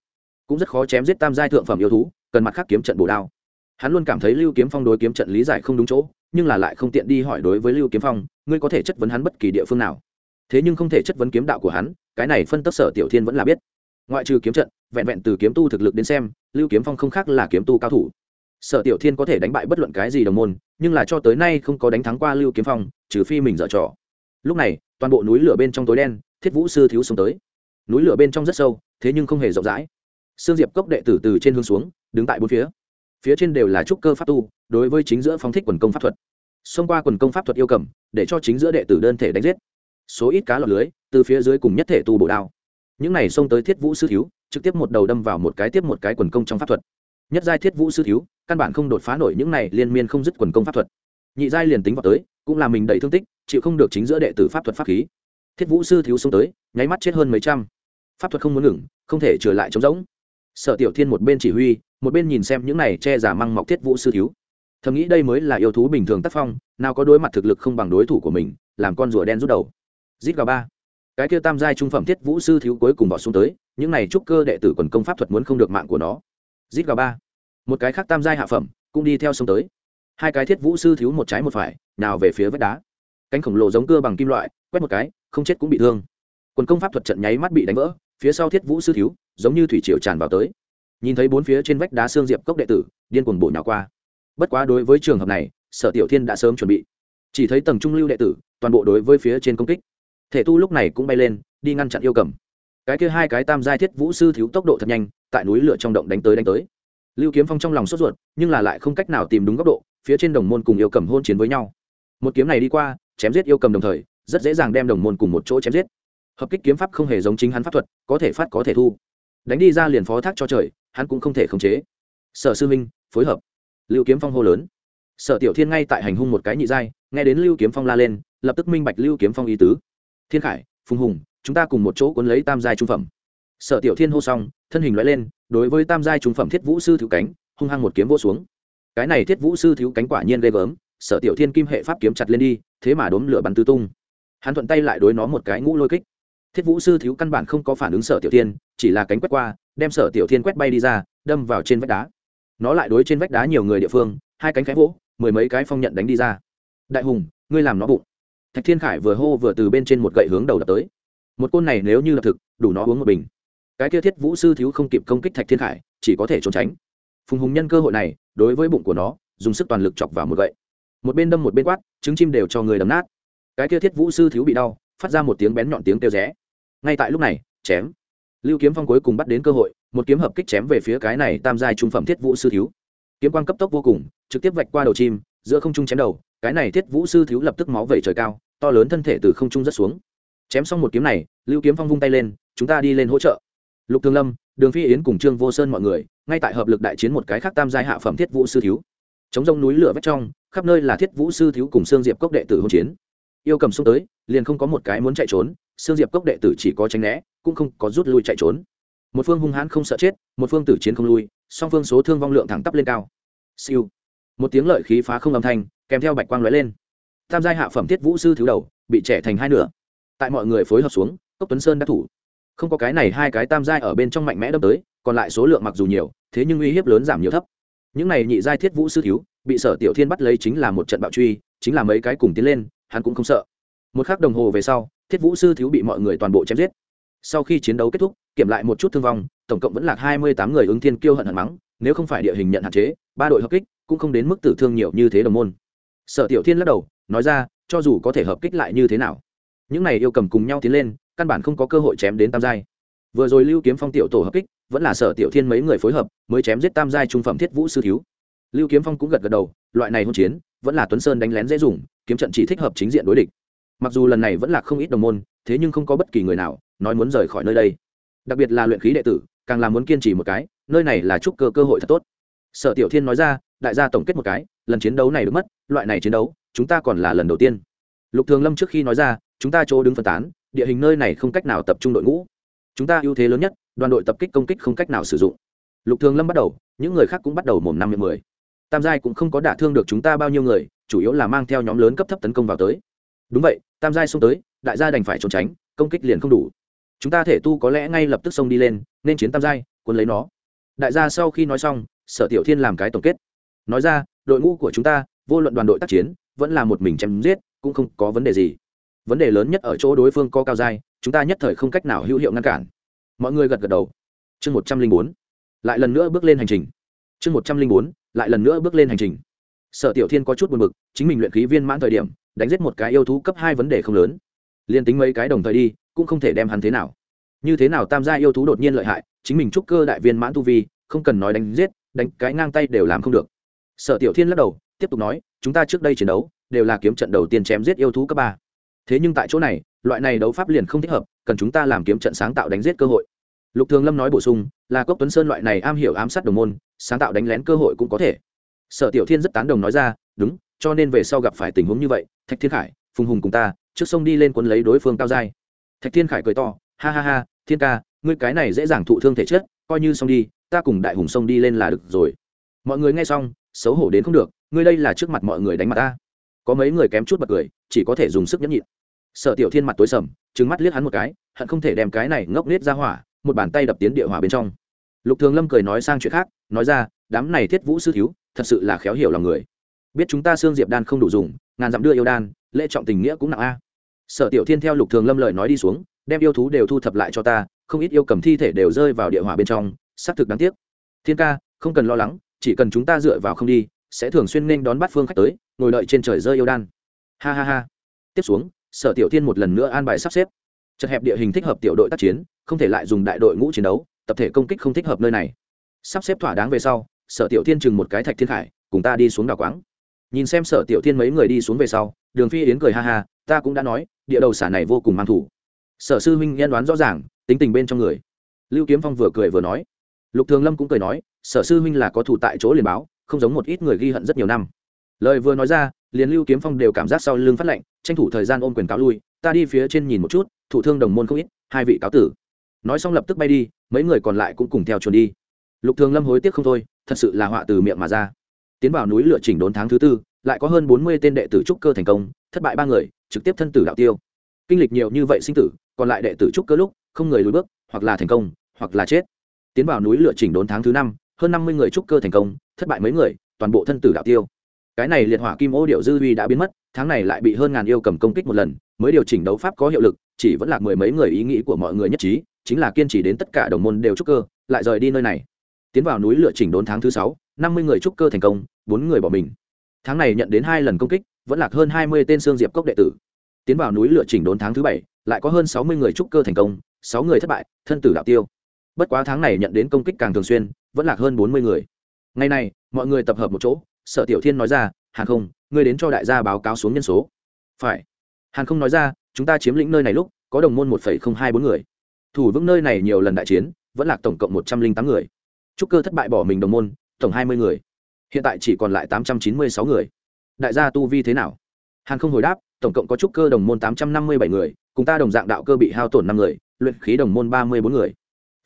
Cũng rất khó chém giết tam giai thượng phẩm yêu thú, cần mặt khác kiếm trận bổ đao. Hắn luôn cảm thấy lưu kiếm phong đối kiếm trận lý giải không đúng chỗ, nhưng là lại không tiện đi hỏi đối với lưu kiếm phong, ngươi có thể chất vấn hắn bất kỳ địa phương nào. Thế nhưng không thể chất vấn kiếm đạo của hắn, cái này phân tất sở tiểu thiên vẫn là biết. Ngoại trừ kiếm trận, vẹn vẹn từ kiếm tu thực lực đến xem, lưu kiếm phong không khác là kiếm tu cao thủ. Sở tiểu thiên có thể đánh bại bất luận cái gì đồng môn, nhưng là cho tới nay không có đánh thắng qua lưu kiếm phong, trừ phi mình dở trò lúc này, toàn bộ núi lửa bên trong tối đen, thiết vũ sư thiếu xuống tới. Núi lửa bên trong rất sâu, thế nhưng không hề rộng rãi. Sương diệp cốc đệ tử từ trên hướng xuống, đứng tại bốn phía. Phía trên đều là trúc cơ pháp tu, đối với chính giữa phong thích quần công pháp thuật. Xông qua quần công pháp thuật yêu cầm, để cho chính giữa đệ tử đơn thể đánh giết. Số ít cá lọt lưới, từ phía dưới cùng nhất thể tu bổ đao. Những này xông tới thiết vũ sư thiếu, trực tiếp một đầu đâm vào một cái tiếp một cái quần công trong pháp thuật. Nhất giai thiết vũ sư thiếu, căn bản không đột phá nổi những này liên miên không dứt quần công pháp thuật nhị giai liền tính vào tới, cũng là mình đầy thương tích, chịu không được chính giữa đệ tử pháp thuật pháp khí. Thiết vũ sư thiếu xuống tới, nháy mắt chết hơn mấy trăm. Pháp thuật không muốn ngừng, không thể trở lại trống rỗng. Sở tiểu thiên một bên chỉ huy, một bên nhìn xem những này che giả măng mọc thiết vũ sư thiếu. Thầm nghĩ đây mới là yêu thú bình thường tác phong, nào có đối mặt thực lực không bằng đối thủ của mình, làm con rùa đen rút đầu. Rít gà ba. Cái kia tam giai trung phẩm thiết vũ sư thiếu cuối cùng bỏ xuống tới, những này trúc cơ đệ tử quần công pháp thuật muốn không được mạng của nó. Rít gà ba. Một cái khác tam giai hạ phẩm, cũng đi theo sông tới hai cái thiết vũ sư thiếu một trái một phải, nào về phía vách đá. Cánh khổng lồ giống cưa bằng kim loại, quét một cái, không chết cũng bị thương. Quần công pháp thuật trận nháy mắt bị đánh vỡ, phía sau thiết vũ sư thiếu, giống như thủy triều tràn vào tới. Nhìn thấy bốn phía trên vách đá xương diệp cốc đệ tử, điên cuồng bổ nhào qua. Bất quá đối với trường hợp này, sở tiểu thiên đã sớm chuẩn bị. Chỉ thấy tầng trung lưu đệ tử, toàn bộ đối với phía trên công kích. Thể tu lúc này cũng bay lên, đi ngăn chặn yêu cầm. Cái kia hai cái tam giai thiết vũ sư thiếu tốc độ thật nhanh, tại núi lửa trong động đánh tới đánh tới. Lưu kiếm phong trong lòng sốt ruột, nhưng là lại không cách nào tìm đúng góc độ phía trên đồng môn cùng yêu cầm hôn chiến với nhau. Một kiếm này đi qua, chém giết yêu cầm đồng thời, rất dễ dàng đem đồng môn cùng một chỗ chém giết. Hợp kích kiếm pháp không hề giống chính hắn pháp thuật, có thể phát có thể thu. Đánh đi ra liền phó thác cho trời, hắn cũng không thể khống chế. Sở sư minh phối hợp. Lưu kiếm phong hô lớn. Sở tiểu thiên ngay tại hành hung một cái nhị giai, nghe đến lưu kiếm phong la lên, lập tức minh bạch lưu kiếm phong ý tứ. Thiên khải, phùng hùng, chúng ta cùng một chỗ cuốn lấy tam giai trung phẩm. Sở tiểu thiên hô xong, thân hình loại lên, đối với tam giai trung phẩm thiết vũ sư thiếu cánh, hung hăng một kiếm vỗ xuống cái này thiết vũ sư thiếu cánh quả nhiên ghê gớm, sở tiểu thiên kim hệ pháp kiếm chặt lên đi, thế mà đốm lửa bắn tứ tung. Hắn thuận tay lại đối nó một cái ngũ lôi kích. Thiết vũ sư thiếu căn bản không có phản ứng sở tiểu thiên, chỉ là cánh quét qua, đem sở tiểu thiên quét bay đi ra, đâm vào trên vách đá. Nó lại đối trên vách đá nhiều người địa phương, hai cánh khẽ vỗ, mười mấy cái phong nhận đánh đi ra. Đại hùng, ngươi làm nó bụng. Thạch thiên khải vừa hô vừa từ bên trên một gậy hướng đầu đập tới. Một côn này nếu như là thực, đủ nó uống một bình. Cái kia thiết vũ sư thiếu không kịp công kích thạch thiên khải, chỉ có thể trốn tránh phùng hùng nhân cơ hội này, đối với bụng của nó, dùng sức toàn lực chọc vào một gậy. Một bên đâm một bên quát, trứng chim đều cho người đấm nát. Cái kia thiết vũ sư thiếu bị đau, phát ra một tiếng bén nhọn tiếng kêu rẽ. Ngay tại lúc này, chém. Lưu kiếm phong cuối cùng bắt đến cơ hội, một kiếm hợp kích chém về phía cái này tam giai trung phẩm thiết vũ sư thiếu. Kiếm quang cấp tốc vô cùng, trực tiếp vạch qua đầu chim, giữa không trung chém đầu, cái này thiết vũ sư thiếu lập tức máu vẩy trời cao, to lớn thân thể từ không trung rất xuống. Chém xong một kiếm này, lưu kiếm phong vung tay lên, chúng ta đi lên hỗ trợ lục thương lâm, đường phi yến cùng trương vô sơn mọi người, ngay tại hợp lực đại chiến một cái khác tam giai hạ phẩm thiết vũ sư thiếu. Chống rông núi lửa vách trong, khắp nơi là thiết vũ sư thiếu cùng xương diệp cốc đệ tử hỗn chiến. Yêu cầm xuống tới, liền không có một cái muốn chạy trốn xương diệp cốc đệ tử chỉ có tránh né, cũng không có rút lui chạy trốn. Một phương hung hãn không sợ chết, một phương tử chiến không lui, song phương số thương vong lượng thẳng tắp lên cao. Siêu. Một tiếng lợi khí phá không âm thanh, kèm theo bạch quang lóe lên. Tam giai hạ phẩm thiết vũ sư thiếu đầu, bị trẻ thành hai nửa. Tại mọi người phối hợp xuống, cốc tuấn sơn đã thủ không có cái này hai cái tam giai ở bên trong mạnh mẽ đâm tới, còn lại số lượng mặc dù nhiều, thế nhưng uy hiếp lớn giảm nhiều thấp. Những này nhị giai thiết vũ sư thiếu, bị sở tiểu thiên bắt lấy chính là một trận bạo truy, chính là mấy cái cùng tiến lên, hắn cũng không sợ. Một khắc đồng hồ về sau, thiết vũ sư thiếu bị mọi người toàn bộ chém giết. Sau khi chiến đấu kết thúc, kiểm lại một chút thương vong, tổng cộng vẫn là hai mươi tám người ứng thiên kiêu hận hận mắng, nếu không phải địa hình nhận hạn chế, ba đội hợp kích cũng không đến mức tử thương nhiều như thế đồng môn. Sở tiểu thiên lắc đầu, nói ra, cho dù có thể hợp kích lại như thế nào, những này yêu cầm cùng nhau tiến lên căn bản không có cơ hội chém đến tam giai. Vừa rồi lưu kiếm phong tiểu tổ hợp kích, vẫn là sở tiểu thiên mấy người phối hợp, mới chém giết tam giai trung phẩm thiết vũ sư thiếu. Lưu kiếm phong cũng gật gật đầu, loại này hôn chiến, vẫn là tuấn sơn đánh lén dễ dùng, kiếm trận chỉ thích hợp chính diện đối địch. Mặc dù lần này vẫn là không ít đồng môn, thế nhưng không có bất kỳ người nào nói muốn rời khỏi nơi đây. Đặc biệt là luyện khí đệ tử, càng là muốn kiên trì một cái, nơi này là chúc cơ cơ hội thật tốt. Sở tiểu thiên nói ra, đại gia tổng kết một cái, lần chiến đấu này được mất, loại này chiến đấu, chúng ta còn là lần đầu tiên. Lục thường lâm trước khi nói ra, chúng ta chỗ đứng phân tán địa hình nơi này không cách nào tập trung đội ngũ. Chúng ta ưu thế lớn nhất, đoàn đội tập kích công kích không cách nào sử dụng. Lục thường lâm bắt đầu, những người khác cũng bắt đầu mồm năm miệng mười. Tam giai cũng không có đả thương được chúng ta bao nhiêu người, chủ yếu là mang theo nhóm lớn cấp thấp tấn công vào tới. Đúng vậy, tam giai xông tới, đại gia đành phải trốn tránh, công kích liền không đủ. Chúng ta thể tu có lẽ ngay lập tức xông đi lên, nên chiến tam giai quân lấy nó. Đại gia sau khi nói xong, sở tiểu thiên làm cái tổng kết. Nói ra, đội ngũ của chúng ta, vô luận đoàn đội tác chiến, vẫn là một mình chém giết, cũng không có vấn đề gì vấn đề lớn nhất ở chỗ đối phương có cao dai, chúng ta nhất thời không cách nào hữu hiệu ngăn cản. Mọi người gật gật đầu. Chương một trăm linh bốn, lại lần nữa bước lên hành trình. Chương một trăm linh bốn, lại lần nữa bước lên hành trình. Sở tiểu thiên có chút buồn b ự c chính mình luyện khí viên mãn thời điểm, đánh giết một cái yêu thú cấp hai vấn đề không lớn. Liền tính mấy cái đồng thời đi, cũng không thể đem hắn thế nào. Như thế nào tam gia yêu thú đột nhiên lợi hại, chính mình trúc cơ đại viên mãn tu vi, không cần nói đánh giết, đánh cái ngang tay đều làm không được. Sở tiểu thiên lắc đầu, tiếp tục nói, chúng ta trước đây chiến đấu, đều là kiếm trận đầu tiên chém giết yêu thú cấp ba thế nhưng tại chỗ này loại này đấu pháp liền không thích hợp cần chúng ta làm kiếm trận sáng tạo đánh giết cơ hội. Lục thường lâm nói bổ sung là cốc tuấn sơn loại này am hiểu ám sát đồng môn sáng tạo đánh lén cơ hội cũng có thể. Sở tiểu thiên rất tán đồng nói ra đúng cho nên về sau gặp phải tình huống như vậy thạch thiên khải phùng hùng cùng ta trước sông đi lên quân lấy đối phương cao dai thạch thiên khải cười to ha ha ha thiên ca ngươi cái này dễ dàng thụ thương thể chết, coi như xong đi ta cùng đại hùng sông đi lên là được rồi. Mọi người nghe xong xấu hổ đến không được ngươi đây là trước mặt mọi người đánh mặt ta có mấy người kém chút bật cười, chỉ có thể dùng sức nhẫn nhịn. Sợ tiểu thiên mặt tối sầm trứng mắt liếc hắn một cái, hận không thể đem cái này ngốc nết ra hỏa, một bàn tay đập tiến địa hỏa bên trong. Lục thường lâm cười nói sang chuyện khác, nói ra, đám này thiết vũ sư thiếu, thật sự là khéo hiểu lòng người. Biết chúng ta xương diệp đan không đủ dùng, ngàn dặm đưa yêu đan, lễ trọng tình nghĩa cũng nặng a. Sở tiểu thiên theo lục thường lâm lời nói đi xuống, đem yêu thú đều thu thập lại cho ta, không ít yêu cầm thi thể đều rơi vào địa hỏa bên trong, xác thực đáng tiếc. Thiên ca, không cần lo lắng, chỉ cần chúng ta dựa vào không đi, sẽ thường xuyên nên đón bắt phương khách tới ngồi đợi trên trời rơi yêu đan. Ha ha ha. Tiếp xuống, sở tiểu thiên một lần nữa an bài sắp xếp. Chật hẹp địa hình thích hợp tiểu đội tác chiến, không thể lại dùng đại đội ngũ chiến đấu, tập thể công kích không thích hợp nơi này. Sắp xếp thỏa đáng về sau, sở tiểu thiên chừng một cái thạch thiên khải, cùng ta đi xuống đảo quáng. Nhìn xem sở tiểu thiên mấy người đi xuống về sau, đường phi yến cười ha ha, ta cũng đã nói, địa đầu xả này vô cùng mang thủ. Sở sư huynh nhân đoán rõ ràng, tính tình bên trong người. Lưu kiếm phong vừa cười vừa nói. Lục thường lâm cũng cười nói, sở sư huynh là có thủ tại chỗ liền báo, không giống một ít người ghi hận rất nhiều năm lời vừa nói ra, liền lưu kiếm phong đều cảm giác sau lưng phát lệnh tranh thủ thời gian ôm quyền cáo lui, ta đi phía trên nhìn một chút, thủ thương đồng môn không ít, hai vị cáo tử. Nói xong lập tức bay đi, mấy người còn lại cũng cùng theo chuồn đi. Lục thường lâm hối tiếc không thôi, thật sự là họa từ miệng mà ra. Tiến vào núi lựa chỉnh đốn tháng thứ tư, lại có hơn bốn mươi tên đệ tử trúc cơ thành công, thất bại ba người, trực tiếp thân tử đạo tiêu. Kinh lịch nhiều như vậy sinh tử, còn lại đệ tử trúc cơ lúc, không người lùi bước, hoặc là thành công, hoặc là chết. Tiến vào núi lựa chỉnh đốn tháng thứ năm, hơn năm mươi người trúc cơ thành công, thất bại mấy người, toàn bộ thân tử đạo tiêu cái này liệt hỏa kim ô điệu dư uy đã biến mất, tháng này lại bị hơn ngàn yêu cầm công kích một lần, mới điều chỉnh đấu pháp có hiệu lực, chỉ vẫn là mười mấy người ý nghĩ của mọi người nhất trí, chính là kiên trì đến tất cả đồng môn đều trúc cơ, lại rời đi nơi này. Tiến vào núi lựa chỉnh đốn tháng thứ sáu, năm mươi người trúc cơ thành công, bốn người bỏ mình. Tháng này nhận đến hai lần công kích, vẫn lạc hơn hai mươi tên xương diệp cốc đệ tử. Tiến vào núi lựa chỉnh đốn tháng thứ bảy, lại có hơn sáu mươi người trúc cơ thành công, sáu người thất bại, thân tử đạo tiêu. Bất quá tháng này nhận đến công kích càng thường xuyên, vẫn lạc hơn bốn mươi người. Ngày nay mọi người tập hợp một chỗ sở tiểu thiên nói ra, hàn không, ngươi đến cho đại gia báo cáo xuống nhân số. Phải. Hàn không nói ra, chúng ta chiếm lĩnh nơi này lúc, có đồng môn một hai bốn người. Thủ vững nơi này nhiều lần đại chiến, vẫn lạc tổng cộng một trăm linh tám người. Trúc cơ thất bại bỏ mình đồng môn, tổng hai mươi người. Hiện tại chỉ còn lại tám trăm chín mươi sáu người. Đại gia tu vi thế nào? Hàn không hồi đáp, tổng cộng có trúc cơ đồng môn tám trăm năm mươi bảy người, cùng ta đồng dạng đạo cơ bị hao tổn năm người, luyện khí đồng môn ba mươi bốn người.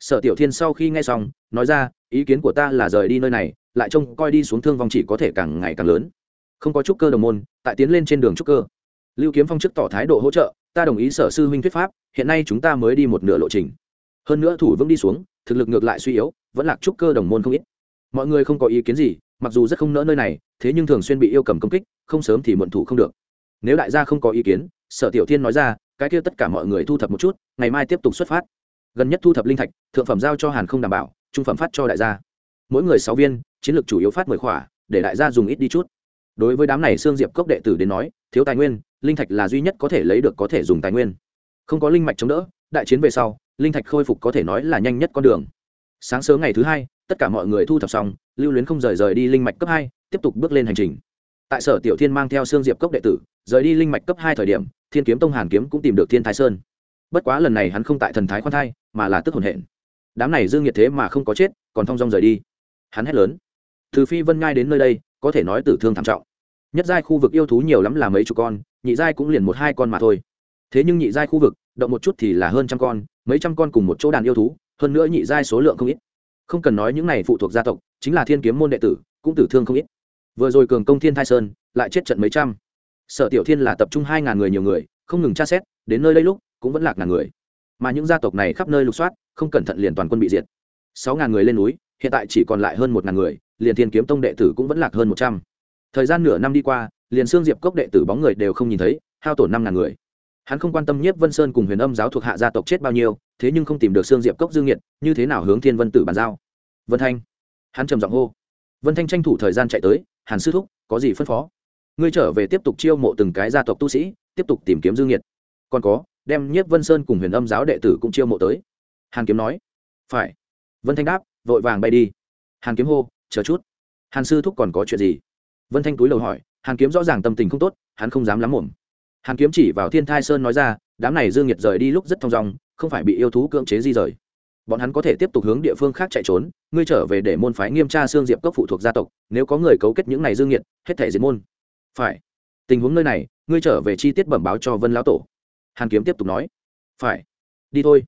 Sở tiểu thiên sau khi nghe xong, nói ra, ý kiến của ta là rời đi nơi này lại trông coi đi xuống thương vong chỉ có thể càng ngày càng lớn. Không có trúc cơ đồng môn, tại tiến lên trên đường trúc cơ. Lưu kiếm phong chức tỏ thái độ hỗ trợ, ta đồng ý sở sư huynh thuyết pháp, hiện nay chúng ta mới đi một nửa lộ trình. Hơn nữa thủ vững đi xuống, thực lực ngược lại suy yếu, vẫn lạc trúc cơ đồng môn không ít. Mọi người không có ý kiến gì, mặc dù rất không nỡ nơi này, thế nhưng thường xuyên bị yêu cầm công kích, không sớm thì muộn thủ không được. Nếu đại gia không có ý kiến, sở tiểu thiên nói ra, cái kia tất cả mọi người thu thập một chút, ngày mai tiếp tục xuất phát. Gần nhất thu thập linh thạch, thượng phẩm giao cho hàn không đảm bảo, trung phẩm phát cho đại gia. Mỗi người sáu viên chiến lược chủ yếu phát mười khỏa, để đại gia dùng ít đi chút. Đối với đám này xương diệp cốc đệ tử đến nói, thiếu tài nguyên, linh thạch là duy nhất có thể lấy được có thể dùng tài nguyên. Không có linh mạch chống đỡ, đại chiến về sau, linh thạch khôi phục có thể nói là nhanh nhất con đường. Sáng sớm ngày thứ hai, tất cả mọi người thu thập xong, lưu luyến không rời rời đi linh mạch cấp hai, tiếp tục bước lên hành trình. Tại sở tiểu thiên mang theo xương diệp cốc đệ tử, rời đi linh mạch cấp hai thời điểm, thiên kiếm tông hàn kiếm cũng tìm được thiên thái sơn. Bất quá lần này hắn không tại thần thái khoan thai, mà là tức hồn hển. Đám này dương nhiệt thế mà không có chết, còn thong dong rời đi. Hắn hét lớn từ phi vân ngai đến nơi đây, có thể nói tử thương thảm trọng. Nhất giai khu vực yêu thú nhiều lắm là mấy chục con, nhị giai cũng liền một hai con mà thôi. Thế nhưng nhị giai khu vực, động một chút thì là hơn trăm con, mấy trăm con cùng một chỗ đàn yêu thú, hơn nữa nhị giai số lượng không ít. Không cần nói những này phụ thuộc gia tộc, chính là thiên kiếm môn đệ tử, cũng tử thương không ít. Vừa rồi cường công thiên thai sơn, lại chết trận mấy trăm. Sở tiểu thiên là tập trung hai ngàn người nhiều người, không ngừng tra xét, đến nơi đây lúc, cũng vẫn lạc ngàn người. Mà những gia tộc này khắp nơi lục soát, không cẩn thận liền toàn quân bị diệt. Sáu ngàn người lên núi, hiện tại chỉ còn lại hơn một ngàn người liền thiên kiếm tông đệ tử cũng vẫn lạc hơn một trăm. Thời gian nửa năm đi qua, liền xương diệp cốc đệ tử bóng người đều không nhìn thấy, hao tổn năm ngàn người. Hắn không quan tâm nhiếp vân sơn cùng huyền âm giáo thuộc hạ gia tộc chết bao nhiêu, thế nhưng không tìm được xương diệp cốc dương nhiệt như thế nào hướng thiên vân tử bàn giao? Vân thanh. Hắn trầm giọng hô. Vân thanh tranh thủ thời gian chạy tới, hàn sư thúc, có gì phân phó? Ngươi trở về tiếp tục chiêu mộ từng cái gia tộc tu sĩ, tiếp tục tìm kiếm dương nhiệt còn có, đem nhiếp vân sơn cùng huyền âm giáo đệ tử cũng chiêu mộ tới. Hàn kiếm nói. Phải. Vân thanh đáp, vội vàng bay đi. Hàn kiếm hô chờ chút, hàn sư thúc còn có chuyện gì? Vân thanh túi lầu hỏi, hàn kiếm rõ ràng tâm tình không tốt, hắn không dám lắm mồm hàn kiếm chỉ vào thiên thai sơn nói ra, đám này dương nhiệt rời đi lúc rất thong dong, không phải bị yêu thú cưỡng chế di rời. Bọn hắn có thể tiếp tục hướng địa phương khác chạy trốn, ngươi trở về để môn phái nghiêm tra xương diệp cốc phụ thuộc gia tộc, nếu có người cấu kết những này dương nhiệt, hết thể diệt môn. Phải. Tình huống nơi này, ngươi trở về chi tiết bẩm báo cho vân lão tổ. Hàn kiếm tiếp tục nói. Phải. Đi thôi.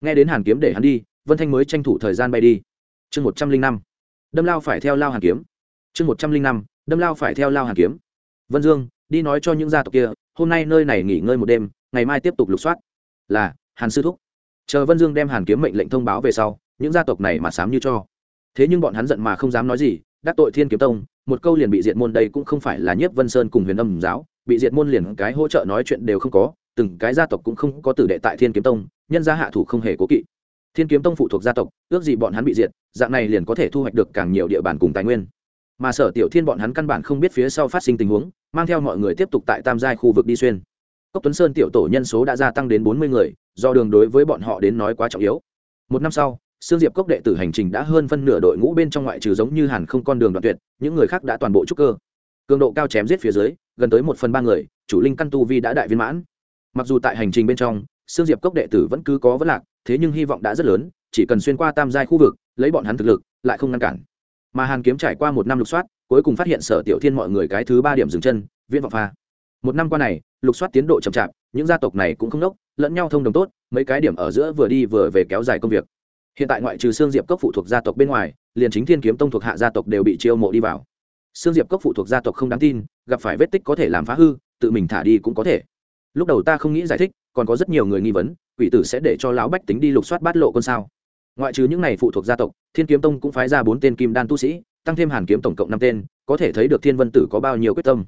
Nghe đến hàn kiếm để hắn đi, vân thanh mới tranh thủ thời gian bay đi. Chương một trăm linh năm đâm lao phải theo lao hàn kiếm. Chương một trăm linh năm, đâm lao phải theo lao hàn kiếm. Vân dương, đi nói cho những gia tộc kia, hôm nay nơi này nghỉ ngơi một đêm, ngày mai tiếp tục lục soát. Là, hàn sư thúc. Chờ vân dương đem hàn kiếm mệnh lệnh thông báo về sau, những gia tộc này mà sám như cho. Thế nhưng bọn hắn giận mà không dám nói gì, đắc tội thiên kiếm tông, một câu liền bị diệt môn đây cũng không phải là nhiếp vân sơn cùng huyền âm giáo, bị diệt môn liền cái hỗ trợ nói chuyện đều không có, từng cái gia tộc cũng không có tử đệ tại thiên kiếm tông, nhân gia hạ thủ không hề cố kỵ thiên kiếm tông phụ thuộc gia tộc ước gì bọn hắn bị diệt dạng này liền có thể thu hoạch được càng nhiều địa bàn cùng tài nguyên mà sở tiểu thiên bọn hắn căn bản không biết phía sau phát sinh tình huống mang theo mọi người tiếp tục tại tam giai khu vực đi xuyên cốc tuấn sơn tiểu tổ nhân số đã gia tăng đến bốn mươi người do đường đối với bọn họ đến nói quá trọng yếu một năm sau Sương Diệp Cốc đệ tử hành trình đã hơn phân nửa đội ngũ bên trong ngoại trừ giống như hàn không con đường đoạn tuyệt, những người khác đã toàn bộ trúc cơ. Cường độ cao chém giết phía dưới, gần tới một phần ba người, chủ linh căn tu vi đã đại viên mãn. Mặc dù tại hành trình bên trong, Sương Diệp Cốc đệ tử vẫn cứ có vấn lạc, thế nhưng hy vọng đã rất lớn, chỉ cần xuyên qua tam giai khu vực, lấy bọn hắn thực lực, lại không ngăn cản. Mà Hàn Kiếm trải qua một năm lục soát, cuối cùng phát hiện Sở Tiểu Thiên mọi người cái thứ ba điểm dừng chân, Viễn vọng pha. Một năm qua này, lục soát tiến độ chậm chạp, những gia tộc này cũng không đốc, lẫn nhau thông đồng tốt, mấy cái điểm ở giữa vừa đi vừa về kéo dài công việc hiện tại ngoại trừ xương diệp cốc phụ thuộc gia tộc bên ngoài liền chính thiên kiếm tông thuộc hạ gia tộc đều bị chiêu mộ đi vào xương diệp cốc phụ thuộc gia tộc không đáng tin gặp phải vết tích có thể làm phá hư tự mình thả đi cũng có thể lúc đầu ta không nghĩ giải thích còn có rất nhiều người nghi vấn, quỷ tử sẽ để cho lão bách tính đi lục soát bát lộ con sao. Ngoại trừ những này phụ thuộc gia tộc, thiên kiếm tông cũng phái ra bốn tên kim đan tu sĩ, tăng thêm hàn kiếm tổng cộng năm tên, có thể thấy được thiên vân tử có bao nhiêu quyết tâm.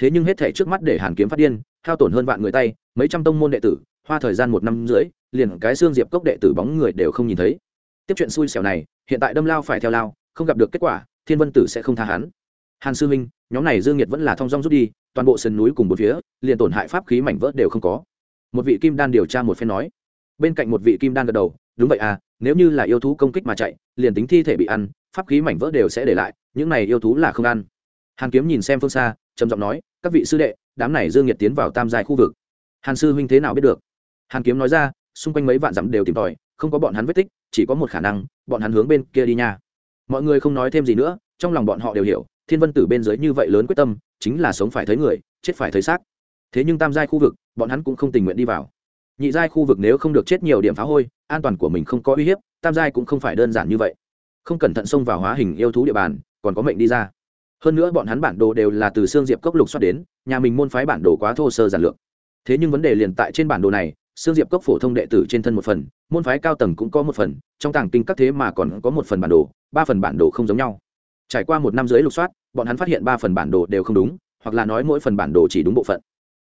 Thế nhưng hết thể trước mắt để hàn kiếm phát điên, hao tổn hơn vạn người tay, mấy trăm tông môn đệ tử, hoa thời gian một năm rưỡi, liền cái xương diệp cốc đệ tử bóng người đều không nhìn thấy. Tiếp chuyện xui xẻo này, hiện tại đâm lao phải theo lao, không gặp được kết quả, thiên vân tử sẽ không tha hắn. Hàn sư minh, nhóm này dương nhiệt vẫn là thong dong rút đi, toàn bộ sườn núi cùng một phía, liền tổn hại pháp khí mảnh vỡ đều không có một vị kim đan điều tra một phen nói. Bên cạnh một vị kim đan gật đầu, đúng vậy à nếu như là yêu thú công kích mà chạy, liền tính thi thể bị ăn, pháp khí mảnh vỡ đều sẽ để lại, những này yêu thú là không ăn. Hàn kiếm nhìn xem phương xa, trầm giọng nói, các vị sư đệ, đám này dương nhiệt tiến vào tam giai khu vực. Hàn sư huynh thế nào biết được? Hàn kiếm nói ra, xung quanh mấy vạn dặm đều tìm tòi, không có bọn hắn vết tích, chỉ có một khả năng, bọn hắn hướng bên kia đi nha. Mọi người không nói thêm gì nữa, trong lòng bọn họ đều hiểu, thiên vân tử bên dưới như vậy lớn quyết tâm, chính là sống phải thấy người, chết phải thấy xác. Thế nhưng tam giai khu vực bọn hắn cũng không tình nguyện đi vào. Nhị giai khu vực nếu không được chết nhiều điểm phá hôi, an toàn của mình không có uy hiếp, tam giai cũng không phải đơn giản như vậy. Không cẩn thận xông vào hóa hình yêu thú địa bàn, còn có mệnh đi ra. Hơn nữa bọn hắn bản đồ đều là từ xương diệp cốc lục xoát đến, nhà mình môn phái bản đồ quá thô sơ giản lược. Thế nhưng vấn đề liền tại trên bản đồ này xương diệp cốc phổ thông đệ tử trên thân một phần, môn phái cao tầng cũng có một phần, trong tàng kinh các thế mà còn có một phần bản đồ, ba phần bản đồ không giống nhau. Trải qua một năm dưới lục soát, bọn hắn phát hiện ba phần bản đồ đều không đúng, hoặc là nói mỗi phần bản đồ chỉ đúng bộ phận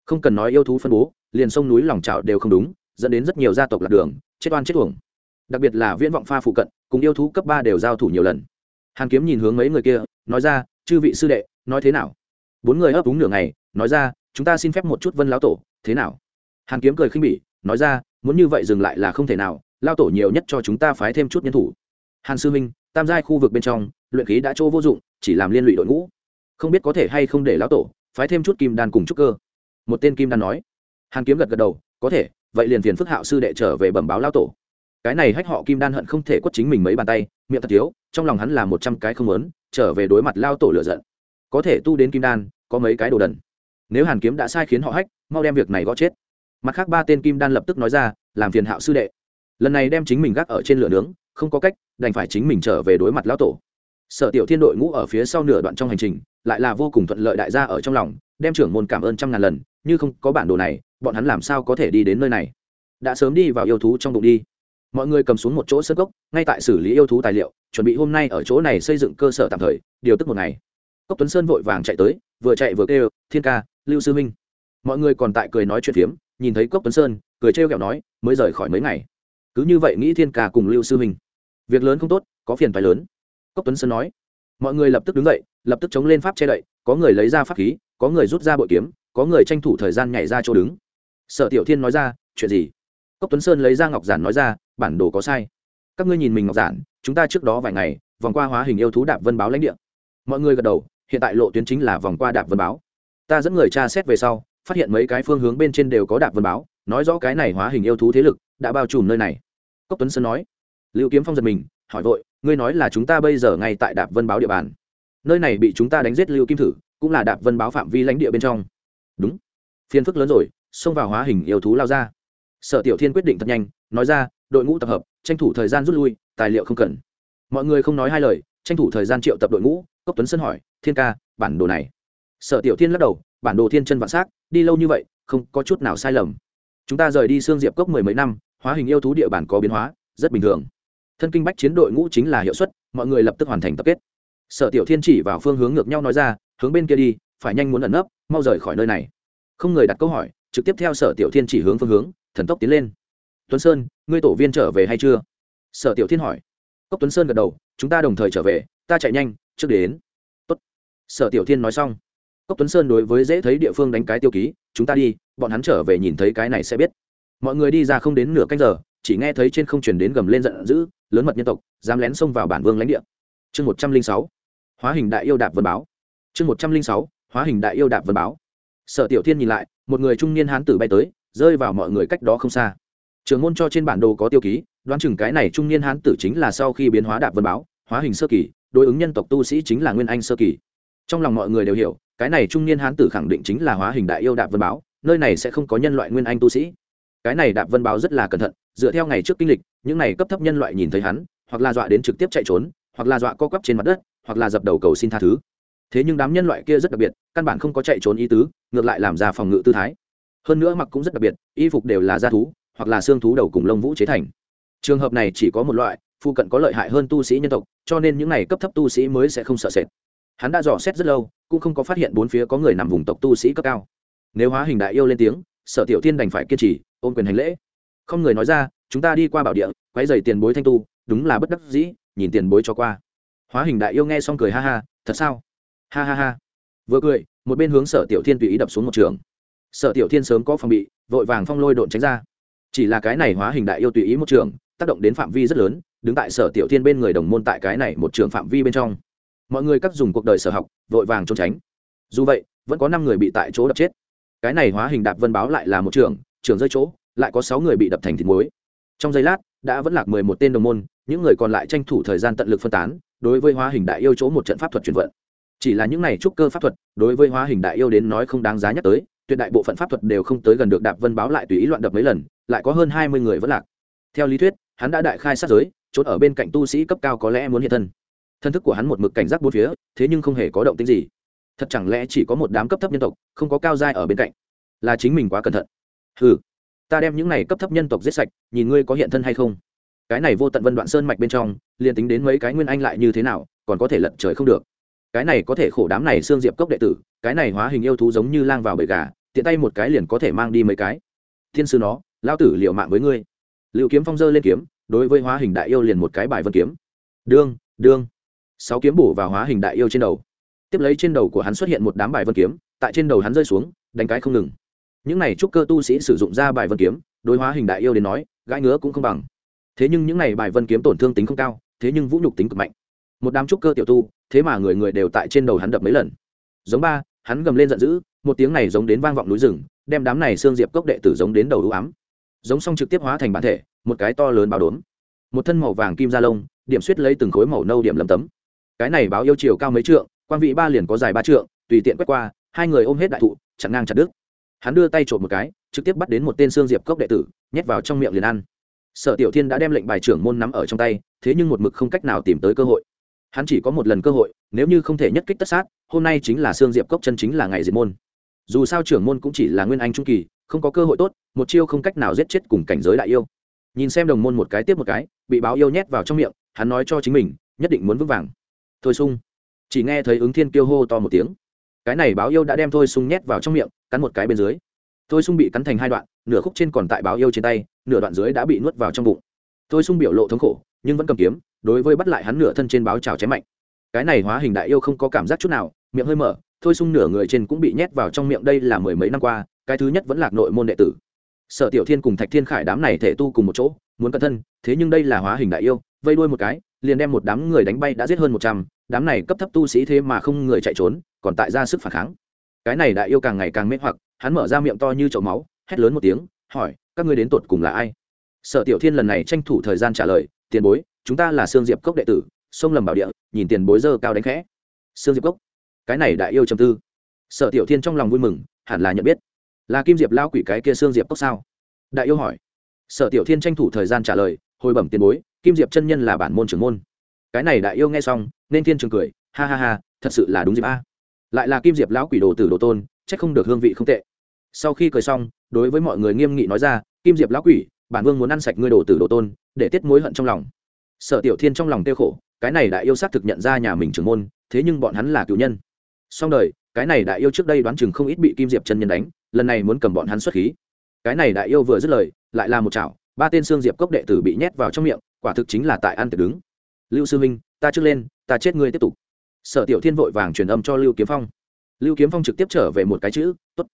không cần nói yêu thú phân bố, liền sông núi lòng trào đều không đúng, dẫn đến rất nhiều gia tộc lạc đường, chết oan chết uổng. Đặc biệt là viễn vọng pha phụ cận, cùng yêu thú cấp ba đều giao thủ nhiều lần. Hàn kiếm nhìn hướng mấy người kia, nói ra, chư vị sư đệ, nói thế nào? Bốn người ấp úng nửa ngày, nói ra, chúng ta xin phép một chút vân lão tổ, thế nào? Hàn kiếm cười khinh bỉ, nói ra, muốn như vậy dừng lại là không thể nào lao tổ nhiều nhất cho chúng ta phái thêm chút nhân thủ. Hàn sư minh, tam giai khu vực bên trong, luyện khí đã chỗ vô dụng, chỉ làm liên lụy đội ngũ. Không biết có thể hay không để lão tổ phái thêm chút kim đan cùng trúc cơ một tên kim đan nói. Hàn kiếm gật gật đầu, có thể, vậy liền phiền phức hạo sư đệ trở về bẩm báo lão tổ. Cái này hách họ kim đan hận không thể quất chính mình mấy bàn tay, miệng thật thiếu, trong lòng hắn là một trăm cái không lớn trở về đối mặt lao tổ lựa giận. Có thể tu đến kim đan, có mấy cái đồ đần. Nếu hàn kiếm đã sai khiến họ hách, mau đem việc này gõ chết. Mặt khác ba tên kim đan lập tức nói ra, làm phiền hạo sư đệ. Lần này đem chính mình gác ở trên lửa nướng, không có cách, đành phải chính mình trở về đối mặt lão tổ sở tiểu thiên đội ngũ ở phía sau nửa đoạn trong hành trình, lại là vô cùng thuận lợi đại gia ở trong lòng, đem trưởng môn cảm ơn trăm ngàn lần, như không có bản đồ này, bọn hắn làm sao có thể đi đến nơi này? Đã sớm đi vào yêu thú trong bụng đi. Mọi người cầm xuống một chỗ sơ gốc ngay tại xử lý yêu thú tài liệu, chuẩn bị hôm nay ở chỗ này xây dựng cơ sở tạm thời, điều tức một ngày. Cốc tuấn sơn vội vàng chạy tới, vừa chạy vừa kêu, thiên ca, lưu sư minh. Mọi người còn tại cười nói chuyện phiếm, nhìn thấy cốc tuấn sơn, cười trêu kẹo nói, mới rời khỏi mấy ngày. Cứ như vậy nghĩ thiên ca cùng lưu sư minh. Việc lớn không tốt, có phiền phái lớn cốc tuấn sơn nói. Mọi người lập tức đứng dậy, lập tức chống lên pháp che đậy, có người lấy ra pháp khí, có người rút ra bội kiếm, có người tranh thủ thời gian nhảy ra chỗ đứng. Sở tiểu thiên nói ra, chuyện gì? Cốc tuấn sơn lấy ra ngọc giản nói ra, bản đồ có sai. Các ngươi nhìn mình ngọc giản, chúng ta trước đó vài ngày, vòng qua hóa hình yêu thú đạp vân báo lãnh địa. Mọi người gật đầu, hiện tại lộ tuyến chính là vòng qua đạp vân báo. Ta dẫn người tra xét về sau, phát hiện mấy cái phương hướng bên trên đều có đạp vân báo, nói rõ cái này hóa hình yêu thú thế lực đã bao trùm nơi này. Cốc tuấn sơn nói. Lưu kiếm phong giật mình, hỏi vội ngươi nói là chúng ta bây giờ ngay tại đạp vân báo địa bàn. Nơi này bị chúng ta đánh giết lưu kim thử, cũng là đạp vân báo phạm vi lãnh địa bên trong. Đúng. Phiền phức lớn rồi, xông vào hóa hình yêu thú lao ra. Sở tiểu thiên quyết định thật nhanh, nói ra, đội ngũ tập hợp, tranh thủ thời gian rút lui, tài liệu không cần. Mọi người không nói hai lời, tranh thủ thời gian triệu tập đội ngũ, cốc tuấn sơn hỏi, thiên ca, bản đồ này? Sở tiểu thiên lắc đầu, bản đồ thiên chân vạn s á c đi lâu như vậy, không có chút nào sai lầm. Chúng ta rời đi xương diệp cốc mười mấy năm, hóa hình yêu thú địa bản có biến hóa, rất bình thường thân kinh bách chiến đội ngũ chính là hiệu suất, mọi người lập tức hoàn thành tập kết. Sở tiểu thiên chỉ vào phương hướng ngược nhau nói ra, hướng bên kia đi, phải nhanh muốn ẩn nấp, mau rời khỏi nơi này. Không người đặt câu hỏi, trực tiếp theo sở tiểu thiên chỉ hướng phương hướng, thần tốc tiến lên. Tuấn sơn, ngươi tổ viên trở về hay chưa? Sở tiểu thiên hỏi. Cốc tuấn sơn gật đầu, chúng ta đồng thời trở về, ta chạy nhanh, trước đến. Tốt. sở tiểu thiên nói xong. Cốc tuấn sơn đối với dễ thấy địa phương đánh cái tiêu ký, chúng ta đi, bọn hắn trở về nhìn thấy cái này sẽ biết. Mọi người đi ra không đến nửa canh giờ chỉ nghe thấy trên không truyền đến gầm lên giận dữ, lớn mật nhân tộc, dám lén xông vào bản vương lãnh địa. Chương một trăm linh sáu, hóa hình đại yêu đạp vân báo. Chương một trăm linh sáu, hóa hình đại yêu đạp vân báo. Sở tiểu thiên nhìn lại, một người trung niên hán tử bay tới, rơi vào mọi người cách đó không xa. Trường môn cho trên bản đồ có tiêu ký, đoán chừng cái này trung niên hán tử chính là sau khi biến hóa đạp vân báo, hóa hình sơ kỳ, đối ứng nhân tộc tu sĩ chính là nguyên anh sơ kỳ. Trong lòng mọi người đều hiểu, cái này trung niên hán tử khẳng định chính là hóa hình đại yêu đạp vân báo, nơi này sẽ không có nhân loại nguyên anh tu sĩ cái này đạp vân báo rất là cẩn thận, dựa theo ngày trước kinh lịch, những này cấp thấp nhân loại nhìn thấy hắn, hoặc là dọa đến trực tiếp chạy trốn, hoặc là dọa co quắp trên mặt đất, hoặc là dập đầu cầu xin tha thứ. Thế nhưng đám nhân loại kia rất đặc biệt, căn bản không có chạy trốn ý tứ, ngược lại làm ra phòng ngự tư thái. Hơn nữa mặc cũng rất đặc biệt, y phục đều là da thú, hoặc là xương thú đầu cùng lông vũ chế thành. Trường hợp này chỉ có một loại phụ cận có lợi hại hơn tu sĩ nhân tộc, cho nên những này cấp thấp tu sĩ mới sẽ không sợ sệt. Hắn đã dò xét rất lâu, cũng không có phát hiện bốn phía có người nằm vùng tộc tu sĩ cấp cao. Nếu hóa hình đại yêu lên tiếng sở tiểu tiên đành phải kiên trì ôm quyền hành lễ. Không người nói ra, chúng ta đi qua bảo địa quay dày tiền bối thanh tu, đúng là bất đắc dĩ, nhìn tiền bối cho qua. Hóa hình đại yêu nghe xong cười ha ha, thật sao? Ha ha ha. Vừa cười, một bên hướng sở tiểu thiên tùy ý đập xuống một trường. Sở tiểu thiên sớm có phòng bị, vội vàng phong lôi độn tránh ra. Chỉ là cái này hóa hình đại yêu tùy ý một trường, tác động đến phạm vi rất lớn, đứng tại sở tiểu thiên bên người đồng môn tại cái này một trường phạm vi bên trong. Mọi người cắt dùng cuộc đời sở học, vội vàng trốn tránh. Dù vậy, vẫn có năm người bị tại chỗ đập chết. Cái này hóa hình đạp vân báo lại là một trường trường rơi chỗ, lại có sáu người bị đập thành thịt muối. Trong giây lát, đã vẫn lạc mười một tên đồng môn, những người còn lại tranh thủ thời gian tận lực phân tán, đối với hóa hình đại yêu chỗ một trận pháp thuật chuyển vận. Chỉ là những này trúc cơ pháp thuật, đối với hóa hình đại yêu đến nói không đáng giá nhắc tới, tuyệt đại bộ phận pháp thuật đều không tới gần được đạp vân báo lại tùy ý loạn đập mấy lần, lại có hơn hai mươi người vẫn lạc. Theo lý thuyết, hắn đã đại khai sát giới, trốn ở bên cạnh tu sĩ cấp cao có lẽ muốn hiện thân. Thân thức của hắn một mực cảnh giác bốn phía, thế nhưng không hề có động tính gì. Thật chẳng lẽ chỉ có một đám cấp thấp nhân tộc, không có cao giai ở bên cạnh? Là chính mình quá cẩn thận hừ, ta đem những này cấp thấp nhân tộc giết sạch, nhìn ngươi có hiện thân hay không. Cái này vô tận vân đoạn sơn mạch bên trong, liền tính đến mấy cái nguyên anh lại như thế nào, còn có thể lận trời không được. Cái này có thể khổ đám này xương diệp cốc đệ tử, cái này hóa hình yêu thú giống như lang vào bể gà, tiện tay một cái liền có thể mang đi mấy cái. Thiên sư nó lao tử liệu mạng với ngươi. Liệu kiếm phong dơ lên kiếm, đối với hóa hình đại yêu liền một cái bài vân kiếm. Đương đương. Sáu kiếm bổ vào hóa hình đại yêu trên đầu. Tiếp lấy trên đầu của hắn xuất hiện một đám bài vân kiếm, tại trên đầu hắn rơi xuống, đánh cái không ngừng những này trúc cơ tu sĩ sử dụng ra bài vân kiếm, đối hóa hình đại yêu đến nói, gãi ngứa cũng không bằng. Thế nhưng những này bài vân kiếm tổn thương tính không cao, thế nhưng vũ nhục tính cực mạnh. Một đám trúc cơ tiểu tu, thế mà người người đều tại trên đầu hắn đập mấy lần. Giống ba, hắn gầm lên giận dữ, một tiếng này giống đến vang vọng núi rừng, đem đám này xương diệp cốc đệ tử giống đến đầu ưu ám. Giống xong trực tiếp hóa thành bản thể, một cái to lớn báo đốn một thân màu vàng kim da lông, điểm suýt lấy từng khối màu nâu điểm lầm tấm. Cái này báo yêu chiều cao mấy trượng quan vị ba liền có dài ba trượng, tùy tiện quét qua, hai người ôm hết đại thụ, chặn ngang chặt đứt hắn đưa tay trộm một cái, trực tiếp bắt đến một tên xương diệp cốc đệ tử, nhét vào trong miệng liền ăn. Sở tiểu thiên đã đem lệnh bài trưởng môn nắm ở trong tay, thế nhưng một mực không cách nào tìm tới cơ hội. Hắn chỉ có một lần cơ hội, nếu như không thể nhất kích tất sát, hôm nay chính là xương diệp cốc chân chính là ngày diệt môn. Dù sao trưởng môn cũng chỉ là nguyên anh trung kỳ, không có cơ hội tốt, một chiêu không cách nào giết chết cùng cảnh giới đại yêu. Nhìn xem đồng môn một cái tiếp một cái, bị báo yêu nhét vào trong miệng, hắn nói cho chính mình, nhất định muốn vững vàng. Thôi sung. Chỉ nghe thấy ứng thiên kêu hô to một tiếng cái này báo yêu đã đem thôi sung nhét vào trong miệng, cắn một cái bên dưới. Thôi sung bị cắn thành hai đoạn, nửa khúc trên còn tại báo yêu trên tay, nửa đoạn dưới đã bị nuốt vào trong bụng. Thôi sung biểu lộ thống khổ, nhưng vẫn cầm kiếm, đối với bắt lại hắn nửa thân trên báo trào chém mạnh. Cái này hóa hình đại yêu không có cảm giác chút nào, miệng hơi mở, thôi sung nửa người trên cũng bị nhét vào trong miệng đây là mười mấy năm qua, cái thứ nhất vẫn lạc nội môn đệ tử. Sở tiểu thiên cùng thạch thiên khải đám này thể tu cùng một chỗ, muốn cẩn thân, thế nhưng đây là hóa hình đại yêu, vây đuôi một cái, liền đem một đám người đánh bay đã giết hơn một trăm, đám này cấp thấp tu sĩ thế mà không người chạy trốn còn tại ra sức phản kháng. Cái này đại yêu càng ngày càng mê hoặc, hắn mở ra miệng to như chậu máu, hét lớn một tiếng, hỏi, các ngươi đến tột cùng là ai? Sở tiểu thiên lần này tranh thủ thời gian trả lời, tiền bối, chúng ta là sương diệp cốc đệ tử, sông lầm bảo địa, nhìn tiền bối dơ cao đánh khẽ. Sương diệp cốc? Cái này đại yêu trầm tư. Sở tiểu thiên trong lòng vui mừng, hẳn là nhận biết. Là kim diệp lao quỷ cái kia sương diệp cốc sao? Đại yêu hỏi. Sở tiểu thiên tranh thủ thời gian trả lời, hồi bẩm tiền bối, kim diệp chân nhân là bản môn trưởng môn. Cái này đại yêu nghe xong, nên thiên trường cười, ha ha ha, thật sự là đúng dịp a lại là kim diệp lão quỷ đồ tử đồ tôn trách không được hương vị không tệ. Sau khi cười xong, đối với mọi người nghiêm nghị nói ra, kim diệp lão quỷ, bản vương muốn ăn sạch ngươi đồ tử đồ tôn, để tiết mối hận trong lòng. Sở tiểu thiên trong lòng tiêu khổ, cái này đại yêu xác thực nhận ra nhà mình trưởng môn, thế nhưng bọn hắn là cựu nhân. Song đời, cái này đại yêu trước đây đoán chừng không ít bị kim diệp chân nhân đánh, lần này muốn cầm bọn hắn xuất khí. Cái này đại yêu vừa dứt lời, lại là một chảo, ba tên xương diệp cốc đệ tử bị nhét vào trong miệng, quả thực chính là tại ăn tiệc đứng. Lưu sư minh ta trước lên, ta chết ngươi tiếp tục sở tiểu thiên vội vàng truyền âm cho lưu kiếm phong. Lưu kiếm phong trực tiếp trở về một cái chữ t ố t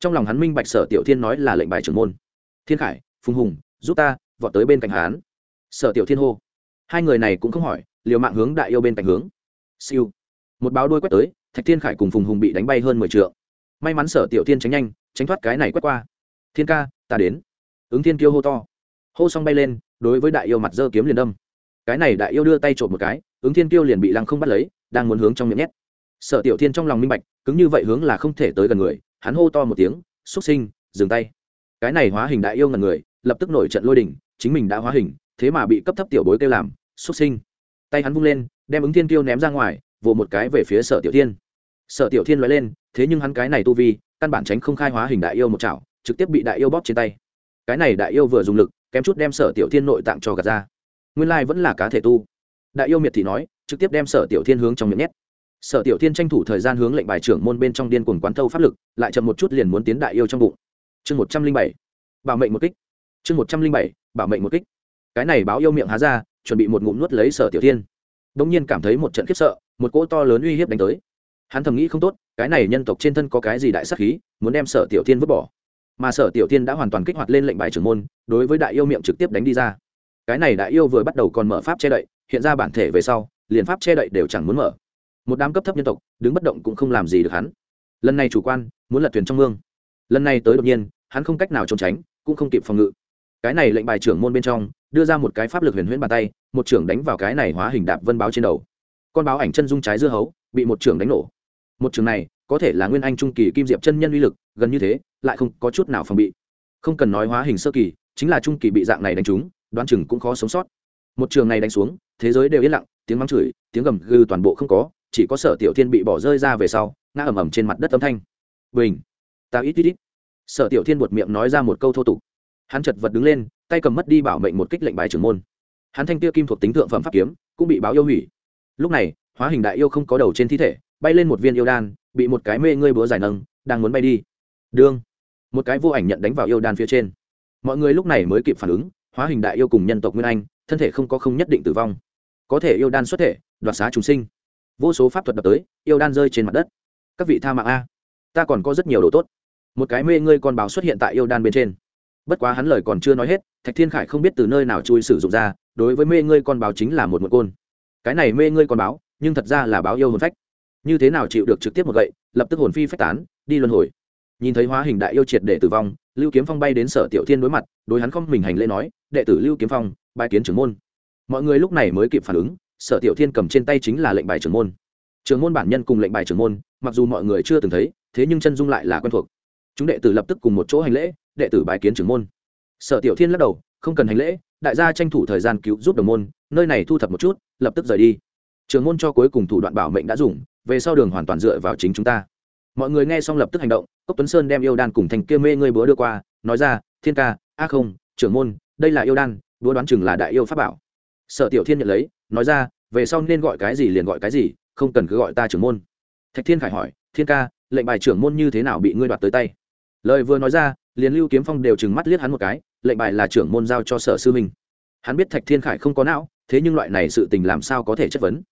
trong lòng hắn minh bạch sở tiểu thiên nói là lệnh bài trưởng môn. Thiên khải, phùng hùng, giúp ta vọt tới bên cạnh hắn. Sở tiểu thiên hô. Hai người này cũng không hỏi, liều mạng hướng đại yêu bên cạnh hướng. Siêu. Một báo đôi quét tới, thạch thiên khải cùng phùng hùng bị đánh bay hơn mười t may mắn sở tiểu thiên tránh nhanh, tránh thoát cái này quét qua. Thiên ca, ta đến. Ứng thiên kêu hô to. Hô xong bay lên, đối với đại yêu mặt dơ kiếm liền đâm. Cái này đại yêu đưa tay trộm một cái, ứng thiên kiêu liền bị lăng không bắt lấy đang muốn hướng trong miệng nhét. Sở tiểu thiên trong lòng minh bạch cứng như vậy hướng là không thể tới gần người hắn hô to một tiếng xúc sinh dừng tay. Cái này hóa hình đại yêu ngần người lập tức nổi trận lôi đình, chính mình đã hóa hình thế mà bị cấp thấp tiểu bối kêu làm xuất sinh. Tay hắn vung lên đem ứng thiên tiêu ném ra ngoài vồ một cái về phía sở tiểu thiên. Sở tiểu thiên nói lên thế nhưng hắn cái này tu vi căn bản tránh không khai hóa hình đại yêu một chảo trực tiếp bị đại yêu bóp trên tay. Cái này đại yêu vừa dùng lực kém chút đem sở tiểu thiên nội tạng cho gạt ra. Nguyên lai vẫn là cá thể tu. Đại yêu miệt thị nói trực tiếp đem sở tiểu thiên hướng trong miệng nhét. Sở tiểu thiên tranh thủ thời gian hướng lệnh bài trưởng môn bên trong điên cuồng quán thâu pháp lực, lại chậm một chút liền muốn tiến đại yêu trong bụng. Chương một trăm linh bảy, bảo mệnh một kích. Chương một trăm linh bảy, bảo mệnh một kích. Cái này báo yêu miệng há ra, chuẩn bị một ngụm nuốt lấy sở tiểu thiên. Đ ỗ n g nhiên cảm thấy một trận khiếp sợ, một cỗ to lớn uy hiếp đánh tới. Hắn thầm nghĩ không tốt, cái này nhân tộc trên thân có cái gì đại sắc khí, muốn đem sở tiểu thiên vứt bỏ. Mà sở tiểu thiên đã hoàn toàn kích hoạt lên lệnh bài trưởng môn, đối với đại yêu miệng trực tiếp đánh đi ra. Cái này đại yêu vừa bắt đầu còn mở pháp che đậy, hiện ra bản thể về sau liền pháp che đậy đều chẳng muốn mở. Một đám cấp thấp nhân tộc, đứng bất động cũng không làm gì được hắn. Lần này chủ quan, muốn lật thuyền trong mương. Lần này tới đột nhiên, hắn không cách nào trốn tránh, cũng không kịp phòng ngự. Cái này lệnh bài trưởng môn bên trong, đưa ra một cái pháp lực huyền huyễn bàn tay, một trưởng đánh vào cái này hóa hình đạp vân báo trên đầu. Con báo ảnh chân dung trái dưa hấu, bị một trưởng đánh nổ. Một trường này, có thể là nguyên anh trung kỳ kim diệp chân nhân uy lực, gần như thế, lại không có chút nào phòng bị. Không cần nói hóa hình sơ kỳ, chính là trung kỳ bị dạng này đánh trúng, đoán chừng cũng khó sống sót. Một trường này đánh xuống, thế giới đều yên lặng tiếng mắng chửi, tiếng gầm gừ toàn bộ không có, chỉ có sở tiểu thiên bị bỏ rơi ra về sau, ngã ầm ầm trên mặt đất âm thanh. Bình. Ta ít ít ít. Sở tiểu thiên buột miệng nói ra một câu thô tục. Hắn chật vật đứng lên, tay cầm mất đi bảo mệnh một kích lệnh bài trưởng môn. Hắn thanh tia kim thuộc tính thượng phẩm pháp kiếm, cũng bị báo yêu hủy. Lúc này, hóa hình đại yêu không có đầu trên thi thể, bay lên một viên yêu đan, bị một cái mê ngươi búa giải nâng, đang muốn bay đi. Đương. Một cái vô ảnh nhận đánh vào yêu đan phía trên. Mọi người lúc này mới kịp phản ứng, hóa hình đại yêu cùng nhân tộc nguyên anh, thân thể không có không nhất định tử vong có thể yêu đan xuất thể, đoạt xá chúng sinh. Vô số pháp thuật đập tới, yêu đan rơi trên mặt đất. Các vị tha mạng a. Ta còn có rất nhiều đồ tốt. Một cái mê ngươi con báo xuất hiện tại yêu đan bên trên. Bất quá hắn lời còn chưa nói hết, thạch thiên khải không biết từ nơi nào chui sử dụng ra, đối với mê ngươi con báo chính là một một côn. Cái này mê ngươi con báo, nhưng thật ra là báo yêu hồn phách. Như thế nào chịu được trực tiếp một gậy, lập tức hồn phi phách tán, đi luân hồi. Nhìn thấy hóa hình đại yêu triệt để tử vong, lưu kiếm phong bay đến sở tiểu thiên đối mặt, đối hắn không mình hành lễ nói, đệ tử lưu kiếm phong bài kiến trưởng môn mọi người lúc này mới kịp phản ứng, sở tiểu thiên cầm trên tay chính là lệnh bài trưởng môn. Trưởng môn bản nhân cùng lệnh bài trưởng môn, mặc dù mọi người chưa từng thấy, thế nhưng chân dung lại là quen thuộc. Chúng đệ tử lập tức cùng một chỗ hành lễ, đệ tử bài kiến trưởng môn. Sở tiểu thiên lắc đầu, không cần hành lễ, đại gia tranh thủ thời gian cứu giúp đồng môn, nơi này thu thập một chút, lập tức rời đi. Trưởng môn cho cuối cùng thủ đoạn bảo mệnh đã dùng, về sau đường hoàn toàn dựa vào chính chúng ta. Mọi người nghe xong lập tức hành động, cốc tuấn sơn đem yêu đan cùng thành kia mê ngươi búa đưa qua, nói ra, thiên ca, a không, trưởng môn, đây là yêu đan, búa đoán chừng là đại yêu pháp bảo sở tiểu thiên nhận lấy, nói ra, về sau nên gọi cái gì liền gọi cái gì, không cần cứ gọi ta trưởng môn. Thạch thiên khải hỏi, thiên ca, lệnh bài trưởng môn như thế nào bị ngươi đoạt tới tay? Lời vừa nói ra, liền lưu kiếm phong đều trừng mắt liếc hắn một cái, lệnh bài là trưởng môn giao cho sở sư minh. Hắn biết thạch thiên khải không có não, thế nhưng loại này sự tình làm sao có thể chất vấn?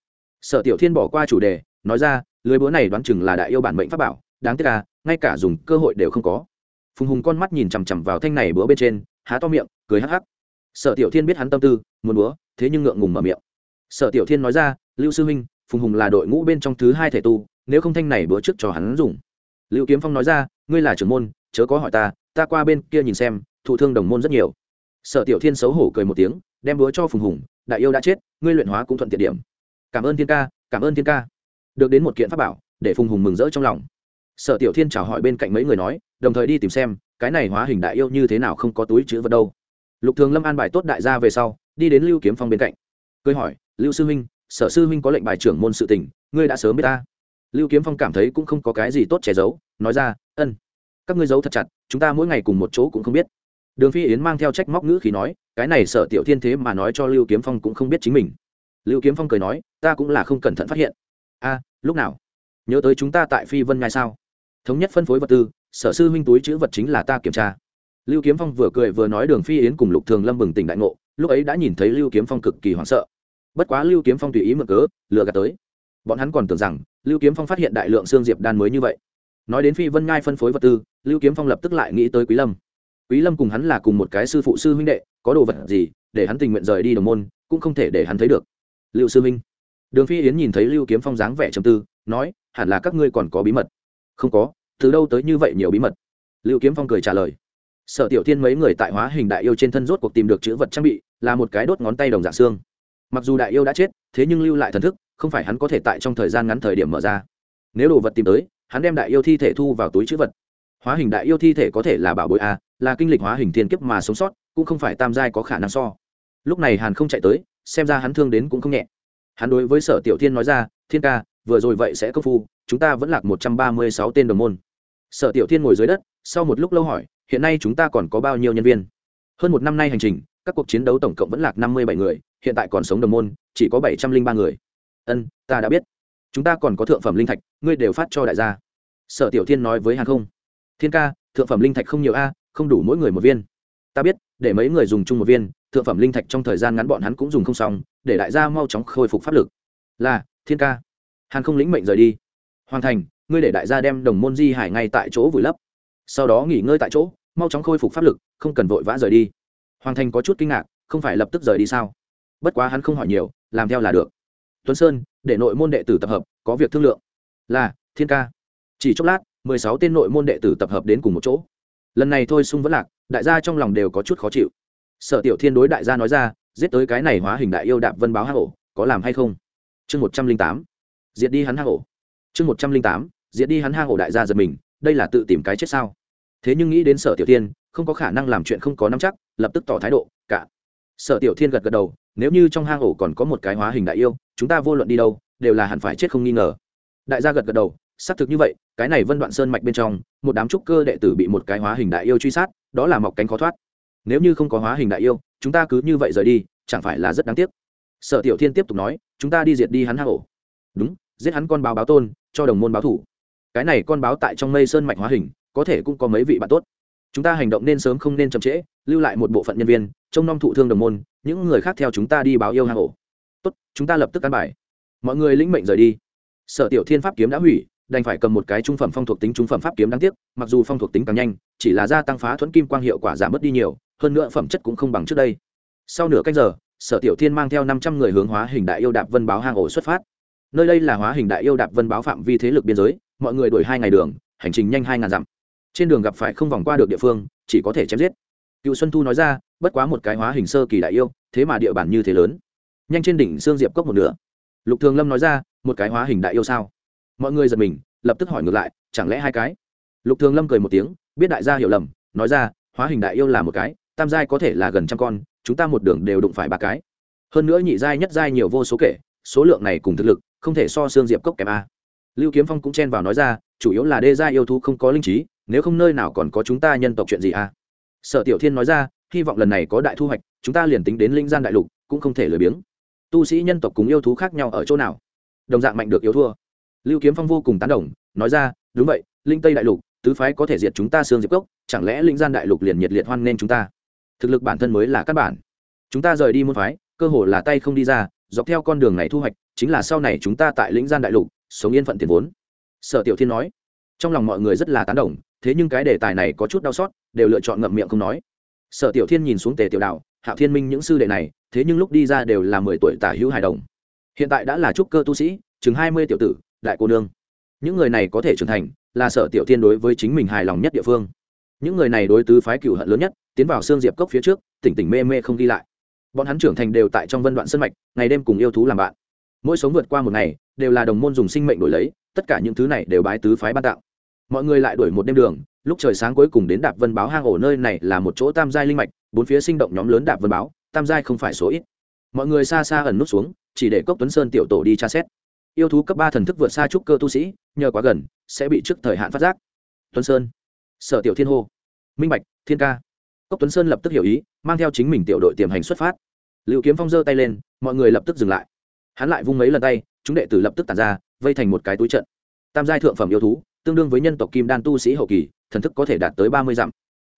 Sở tiểu thiên bỏ qua chủ đề, nói ra, lưới búa này đoán chừng là đại yêu bản mệnh pháp bảo, đáng tiếc là ngay cả dùng cơ hội đều không có. Phùng hùng con mắt nhìn chằm chằm vào thanh này búa bên trên, há to miệng, cười hắc hắc. Sở tiểu thiên biết hắn tâm tư, muốn búa thế nhưng ngượng ngùng mở miệng. Sở tiểu thiên nói ra, lưu sư huynh, phùng hùng là đội ngũ bên trong thứ hai thể tu, nếu không thanh này bữa trước cho hắn dùng. Lưu kiếm phong nói ra, ngươi là trưởng môn, chớ có hỏi ta ta qua bên kia nhìn xem, thụ thương đồng môn rất nhiều. Sở tiểu thiên xấu hổ cười một tiếng, đem búa cho phùng hùng, đại yêu đã chết, ngươi luyện hóa cũng thuận tiện điểm. Cảm ơn thiên ca, cảm ơn thiên ca. Được đến một kiện pháp bảo, để phùng hùng mừng rỡ trong lòng. Sở tiểu thiên chào hỏi bên cạnh mấy người nói, đồng thời đi tìm xem, cái này hóa hình đại yêu như thế nào không có túi chữ vật đâu. Lục thường lâm an bài tốt đại gia về sau đi đến lưu kiếm phong bên cạnh. Cười hỏi, lưu sư huynh, sở sư huynh có lệnh bài trưởng môn sự tình, ngươi đã sớm biết ta. Lưu kiếm phong cảm thấy cũng không có cái gì tốt che giấu, nói ra, ân, các ngươi giấu thật chặt, chúng ta mỗi ngày cùng một chỗ cũng không biết. Đường phi yến mang theo trách móc ngữ khí nói, cái này sở tiểu thiên thế mà nói cho lưu kiếm phong cũng không biết chính mình. Lưu kiếm phong cười nói, ta cũng là không cẩn thận phát hiện. A, lúc nào? Nhớ tới chúng ta tại phi vân nhai sao? Thống nhất phân phối vật tư, sở sư huynh túi chữ vật chính là ta kiểm tra. Lưu kiếm phong vừa cười vừa nói đường phi yến cùng lục thường lâm bừng tỉnh đại ngộ lúc ấy đã nhìn thấy lưu kiếm phong cực kỳ hoảng sợ. Bất quá lưu kiếm phong tùy ý mượn cớ, lừa gạt tới. Bọn hắn còn tưởng rằng, lưu kiếm phong phát hiện đại lượng xương diệp đan mới như vậy. Nói đến phi vân ngai phân phối vật tư, lưu kiếm phong lập tức lại nghĩ tới quý lâm. Quý lâm cùng hắn là cùng một cái sư phụ sư huynh đệ, có đồ vật gì, để hắn tình nguyện rời đi đồng môn, cũng không thể để hắn thấy được. Lưu sư huynh. Đường phi yến nhìn thấy lưu kiếm phong dáng vẻ trầm tư, nói, hẳn là các ngươi còn có bí mật. Không có, từ đâu tới như vậy nhiều bí mật? Lưu kiếm phong cười trả lời. Sở tiểu thiên mấy người tại hóa hình đại yêu trên thân rốt cuộc tìm được chữ vật trang bị là một cái đốt ngón tay đồng dạng xương. Mặc dù đại yêu đã chết, thế nhưng lưu lại thần thức, không phải hắn có thể tại trong thời gian ngắn thời điểm mở ra. Nếu đồ vật tìm tới, hắn đem đại yêu thi thể thu vào túi chữ vật. Hóa hình đại yêu thi thể có thể là bảo bối a, là kinh lịch hóa hình thiên kiếp mà sống sót, cũng không phải tam giai có khả năng so. Lúc này hàn không chạy tới, xem ra hắn thương đến cũng không nhẹ. Hắn đối với sở tiểu thiên nói ra, thiên ca, vừa rồi vậy sẽ công phu, chúng ta vẫn lạc một trăm ba mươi sáu tên đồng môn. Sở tiểu thiên ngồi dưới đất, sau một lúc lâu hỏi, hiện nay chúng ta còn có bao nhiêu nhân viên? Hơn một năm nay hành trình các cuộc chiến đấu tổng cộng vẫn lạc năm mươi bảy người, hiện tại còn sống đồng môn, chỉ có bảy trăm linh ba người. Ân, ta đã biết. Chúng ta còn có thượng phẩm linh thạch, ngươi đều phát cho đại gia. Sở tiểu thiên nói với hàn không. Thiên ca, thượng phẩm linh thạch không nhiều a, không đủ mỗi người một viên. Ta biết, để mấy người dùng chung một viên, thượng phẩm linh thạch trong thời gian ngắn bọn hắn cũng dùng không xong, để đại gia mau chóng khôi phục pháp lực. Là, thiên ca. Hàn không lĩnh mệnh rời đi. Hoàn thành, ngươi để đại gia đem đồng môn di hải ngay tại chỗ vùi lấp. Sau đó nghỉ ngơi tại chỗ, mau chóng khôi phục pháp lực, không cần vội vã rời đi hoàng thành có chút kinh ngạc, không phải lập tức rời đi sao? Bất quá hắn không hỏi nhiều, làm theo là được. Tuấn sơn, để nội môn đệ tử tập hợp, có việc thương lượng. Là, thiên ca. Chỉ chốc lát, mười sáu tên nội môn đệ tử tập hợp đến cùng một chỗ. Lần này thôi sung vẫn lạc, đại gia trong lòng đều có chút khó chịu. Sở tiểu thiên đối đại gia nói ra, giết tới cái này hóa hình đại yêu đạp vân báo hang ổ có làm hay không? Chương một trăm linh tám. Diệt đi hắn hang ổ chương một trăm linh tám. Diệt đi hắn hang ổ đại gia giật mình, đây là tự tìm cái chết sao? Thế nhưng nghĩ đến sở tiểu thiên, không có khả năng làm chuyện không có nắm chắc lập tức tỏ thái độ, cả. Sở tiểu thiên gật gật đầu, nếu như trong hang ổ còn có một cái hóa hình đại yêu, chúng ta vô luận đi đâu, đều là hẳn phải chết không nghi ngờ. Đại gia gật gật đầu, xác thực như vậy, cái này vân đoạn sơn mạch bên trong, một đám trúc cơ đệ tử bị một cái hóa hình đại yêu truy sát, đó là mọc cánh khó thoát. Nếu như không có hóa hình đại yêu, chúng ta cứ như vậy rời đi, chẳng phải là rất đáng tiếc? Sở tiểu thiên tiếp tục nói, chúng ta đi diệt đi hắn hang ổ. Đúng, giết hắn con báo báo tôn, cho đồng môn báo thủ. Cái này con báo tại trong mây sơn mạch hóa hình, có thể cũng có mấy vị bạn tốt chúng ta hành động nên sớm không nên chậm trễ, lưu lại một bộ phận nhân viên, trông nom thụ thương đồng môn, những người khác theo chúng ta đi báo yêu hang ổ. Tốt, chúng ta lập tức căn bài. Mọi người lĩnh mệnh rời đi. Sở tiểu thiên pháp kiếm đã hủy, đành phải cầm một cái trung phẩm phong thuộc tính trung phẩm pháp kiếm đáng tiếc, mặc dù phong thuộc tính càng nhanh, chỉ là gia tăng phá thuẫn kim quang hiệu quả giảm mất đi nhiều, hơn nữa phẩm chất cũng không bằng trước đây. Sau nửa cách giờ, sở tiểu thiên mang theo năm trăm người hướng hóa hình đại yêu đạp vân báo hang ổ xuất phát. Nơi đây là hóa hình đại yêu đạp vân báo phạm vi thế lực biên giới, mọi người đổi hai ngày đường, hành trình nhanh hai ngàn dặm trên đường gặp phải không vòng qua được địa phương, chỉ có thể chém giết. Cựu xuân thu nói ra, bất quá một cái hóa hình sơ kỳ đại yêu, thế mà địa bàn như thế lớn. Nhanh trên đỉnh xương diệp cốc một nửa. Lục thường lâm nói ra, một cái hóa hình đại yêu sao? Mọi người giật mình, lập tức hỏi ngược lại, chẳng lẽ hai cái? Lục thường lâm cười một tiếng, biết đại gia hiểu lầm, nói ra, hóa hình đại yêu là một cái, tam giai có thể là gần trăm con, chúng ta một đường đều đụng phải ba cái. Hơn nữa nhị giai, nhất giai nhiều vô số kể, số lượng này cùng thực lực, không thể so xương diệp cốc kém a. Lưu kiếm phong cũng chen vào nói ra, chủ yếu là đê giai yêu thú không có linh trí nếu không nơi nào còn có chúng ta nhân tộc chuyện gì a sở tiểu thiên nói ra, hy vọng lần này có đại thu hoạch, chúng ta liền tính đến linh gian đại lục, cũng không thể lười biếng. Tu sĩ nhân tộc cùng yêu thú khác nhau ở chỗ nào? Đồng dạng mạnh được yếu thua. Lưu kiếm phong vô cùng tán đồng, nói ra, đúng vậy, linh tây đại lục, tứ phái có thể diệt chúng ta xương diệp cốc, chẳng lẽ linh gian đại lục liền nhiệt liệt hoan nên chúng ta? Thực lực bản thân mới là căn bản. Chúng ta rời đi môn phái, cơ hồ là tay không đi ra, dọc theo con đường này thu hoạch, chính là sau này chúng ta tại lĩnh gian đại lục, sống yên phận tiền vốn. Sở tiểu thiên nói. Trong lòng mọi người rất là tán đồng thế nhưng cái đề tài này có chút đau xót, đều lựa chọn ngậm miệng không nói. Sở tiểu thiên nhìn xuống tề tiểu đạo, hạo thiên minh những sư đệ này, thế nhưng lúc đi ra đều là mười tuổi tả hữu hài đồng. Hiện tại đã là trúc cơ tu sĩ, chừng hai mươi tiểu tử, đại cô nương. Những người này có thể trưởng thành, là sở tiểu thiên đối với chính mình hài lòng nhất địa phương. Những người này đối tứ phái cựu hận lớn nhất, tiến vào xương diệp cốc phía trước, tỉnh tỉnh mê mê không đi lại. Bọn hắn trưởng thành đều tại trong vân đoạn sân mạch, ngày đêm cùng yêu thú làm bạn. Mỗi sống vượt qua một ngày, đều là đồng môn dùng sinh mệnh đổi lấy, tất cả những thứ này đều bái tứ phái ban tạo mọi người lại đuổi một đêm đường, lúc trời sáng cuối cùng đến đạp vân báo hang ổ nơi này là một chỗ tam giai linh mạch, bốn phía sinh động nhóm lớn đạp vân báo, tam giai không phải số ít. Mọi người xa xa ẩn nút xuống, chỉ để cốc tuấn sơn tiểu tổ đi tra xét. Yêu thú cấp ba thần thức vượt xa trúc cơ tu sĩ, nhờ quá gần, sẽ bị trước thời hạn phát giác. Tuấn sơn, sở tiểu thiên hô, minh bạch, thiên ca. Cốc tuấn sơn lập tức hiểu ý, mang theo chính mình tiểu đội tiềm hành xuất phát. Liệu kiếm phong giơ tay lên, mọi người lập tức dừng lại. Hắn lại vung mấy lần tay, chúng đệ tử lập tức tàn ra, vây thành một cái túi trận. Tam giai thượng phẩm yêu thú tương đương với nhân tộc kim đan tu sĩ hậu kỳ, thần thức có thể đạt tới ba mươi dặm.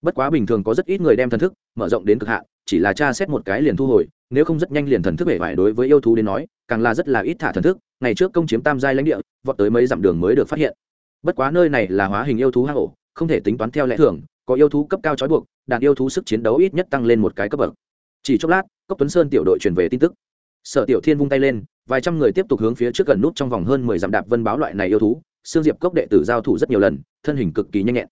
Bất quá bình thường có rất ít người đem thần thức mở rộng đến cực hạn, chỉ là tra xét một cái liền thu hồi, nếu không rất nhanh liền thần thức bể vải đối với yêu thú đến nói, càng là rất là ít thả thần thức, ngày trước công chiếm tam giai lãnh địa, vọt tới mấy dặm đường mới được phát hiện. Bất quá nơi này là hóa hình yêu thú hang ổ, không thể tính toán theo lẽ thường, có yêu thú cấp cao trói buộc, đàn yêu thú sức chiến đấu ít nhất tăng lên một cái cấp bậc. Chỉ chốc lát, cốc tuấn sơn tiểu đội truyền về tin tức. Sở tiểu thiên vung tay lên, vài trăm người tiếp tục hướng phía trước gần nút trong vòng hơn mười dặm đạp vân báo loại này yêu thú xương diệp cốc đệ tử giao thủ rất nhiều lần, thân hình cực kỳ nhanh nhẹn.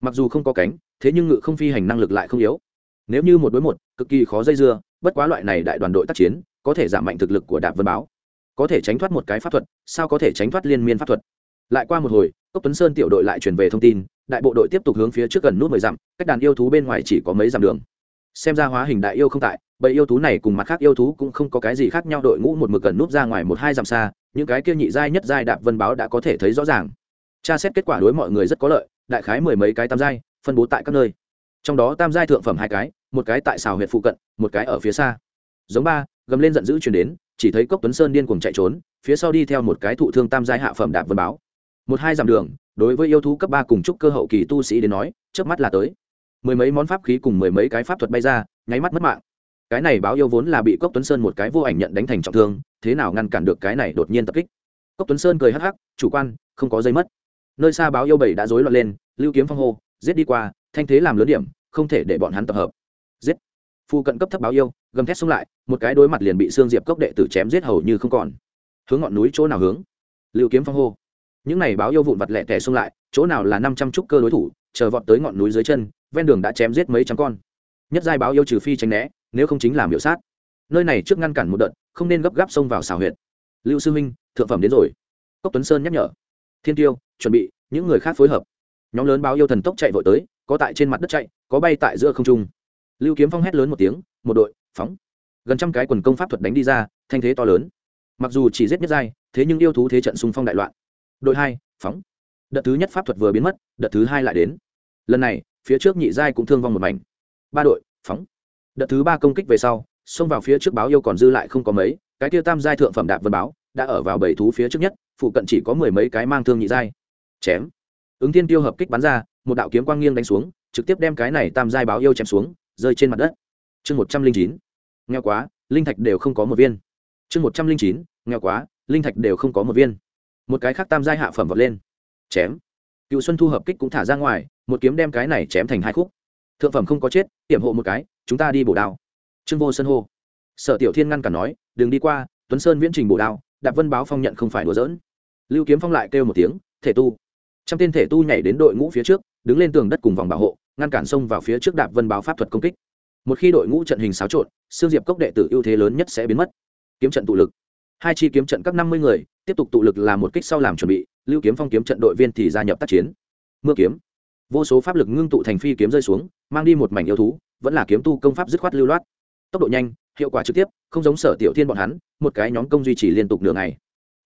Mặc dù không có cánh, thế nhưng ngự không phi hành năng lực lại không yếu. Nếu như một đối một, cực kỳ khó dây dưa, bất quá loại này đại đoàn đội tác chiến, có thể giảm mạnh thực lực của đạp vân báo. Có thể tránh thoát một cái pháp thuật, sao có thể tránh thoát liên miên pháp thuật? Lại qua một hồi, cốc tuấn sơn tiểu đội lại truyền về thông tin, đại bộ đội tiếp tục hướng phía trước gần nút mười dặm, cách đàn yêu thú bên ngoài chỉ có mấy dặm đường. Xem ra hóa hình đại yêu không tại bầy yêu thú này cùng mặt khác yêu thú cũng không có cái gì khác nhau, đội ngũ một mực gần núp ra ngoài một hai dặm xa, những cái kia nhị giai nhất giai đạp vân báo đã có thể thấy rõ ràng. Tra xét kết quả đối mọi người rất có lợi, đại khái mười mấy cái tam giai, phân bố tại các nơi. Trong đó tam giai thượng phẩm hai cái, một cái tại xào huyện phụ cận, một cái ở phía xa. Giống ba, gầm lên giận dữ chuyển đến, chỉ thấy cốc tuấn sơn điên cuồng chạy trốn, phía sau đi theo một cái thụ thương tam giai hạ phẩm đạp vân báo. Một hai dặm đường, đối với yêu thú cấp ba cùng chúc cơ hậu kỳ tu sĩ đến nói trước mắt là tới. Mười mấy món pháp khí cùng mười mấy cái pháp thuật bay ra, nháy mắt mất mạng cái này báo yêu vốn là bị cốc tuấn sơn một cái vô ảnh nhận đánh thành trọng thương, thế nào ngăn cản được cái này đột nhiên tập kích? Cốc tuấn sơn cười hắc hắc, chủ quan, không có dây mất. Nơi xa báo yêu bảy đã rối loạn lên, lưu kiếm phong hô, giết đi qua, thanh thế làm lớn điểm, không thể để bọn hắn tập hợp. Giết. Phu cận cấp thấp báo yêu, gầm thét xông lại, một cái đối mặt liền bị xương diệp cốc đệ tử chém giết hầu như không còn. Hướng ngọn núi chỗ nào hướng? Lưu kiếm phong hô. Những này báo yêu vụn vặt lẹ tẻ xông lại, chỗ nào là năm trăm trúc cơ đối thủ, chờ vọt tới ngọn núi dưới chân, ven đường đã chém giết mấy trăm con. Nhất giai báo yêu trừ phi tránh né nếu không chính là miểu sát. Nơi này trước ngăn cản một đợt, không nên gấp gáp xông vào xào huyệt. lưu sư minh, thượng phẩm đến rồi. Cốc tuấn sơn nhắc nhở. Thiên tiêu, chuẩn bị, những người khác phối hợp. Nhóm lớn báo yêu thần tốc chạy vội tới, có tại trên mặt đất chạy, có bay tại giữa không trung. Lưu kiếm phong hét lớn một tiếng, một đội, phóng. Gần trăm cái quần công pháp thuật đánh đi ra, thanh thế to lớn. Mặc dù chỉ giết nhất giai, thế nhưng yêu thú thế trận xung phong đại loạn. Đội hai, phóng. Đợt thứ nhất pháp thuật vừa biến mất, đợt thứ hai lại đến. Lần này, phía trước nhị giai cũng thương vong một mảnh. Ba đội, phóng đợt thứ ba công kích về sau, xông vào phía trước báo yêu còn dư lại không có mấy, cái kia tam giai thượng phẩm đạp vân báo, đã ở vào bảy thú phía trước nhất, phụ cận chỉ có mười mấy cái mang thương nhị giai. Chém. Ứng thiên tiêu hợp kích bắn ra, một đạo kiếm quang nghiêng đánh xuống, trực tiếp đem cái này tam giai báo yêu chém xuống, rơi trên mặt đất. Chương một trăm linh chín. Nghèo quá, linh thạch đều không có một viên. Chương một trăm linh chín. Nghèo quá, linh thạch đều không có một viên. Một cái khác tam giai hạ phẩm vọt lên. Chém. Cựu xuân thu hợp kích cũng thả ra ngoài, một kiếm đem cái này chém thành hai khúc. Thượng phẩm không có chết, tiểm hộ một cái chúng ta đi bổ đao. Trương vô sơn hô. Sở tiểu thiên ngăn cản nói, đừng đi qua, tuấn sơn viễn trình bổ đao, đạp vân báo phong nhận không phải đùa dỡn lưu kiếm phong lại kêu một tiếng, thể tu. Trăm tên thể tu nhảy đến đội ngũ phía trước, đứng lên tường đất cùng vòng bảo hộ, ngăn cản sông vào phía trước đạp vân báo pháp thuật công kích. Một khi đội ngũ trận hình xáo trộn xương diệp cốc đệ tử ưu thế lớn nhất sẽ biến mất. Kiếm trận tụ lực. Hai chi kiếm trận các năm mươi người, tiếp tục tụ lực làm một kích sau làm chuẩn bị, lưu kiếm phong kiếm trận đội viên thì gia nhập tác chiến. Mưa kiếm vô số pháp lực ngưng tụ thành phi kiếm rơi xuống, mang đi một mảnh yêu thú, vẫn là kiếm tu công pháp dứt khoát lưu loát. Tốc độ nhanh, hiệu quả trực tiếp, không giống sở tiểu thiên bọn hắn, một cái nhóm công duy trì liên tục nửa ngày.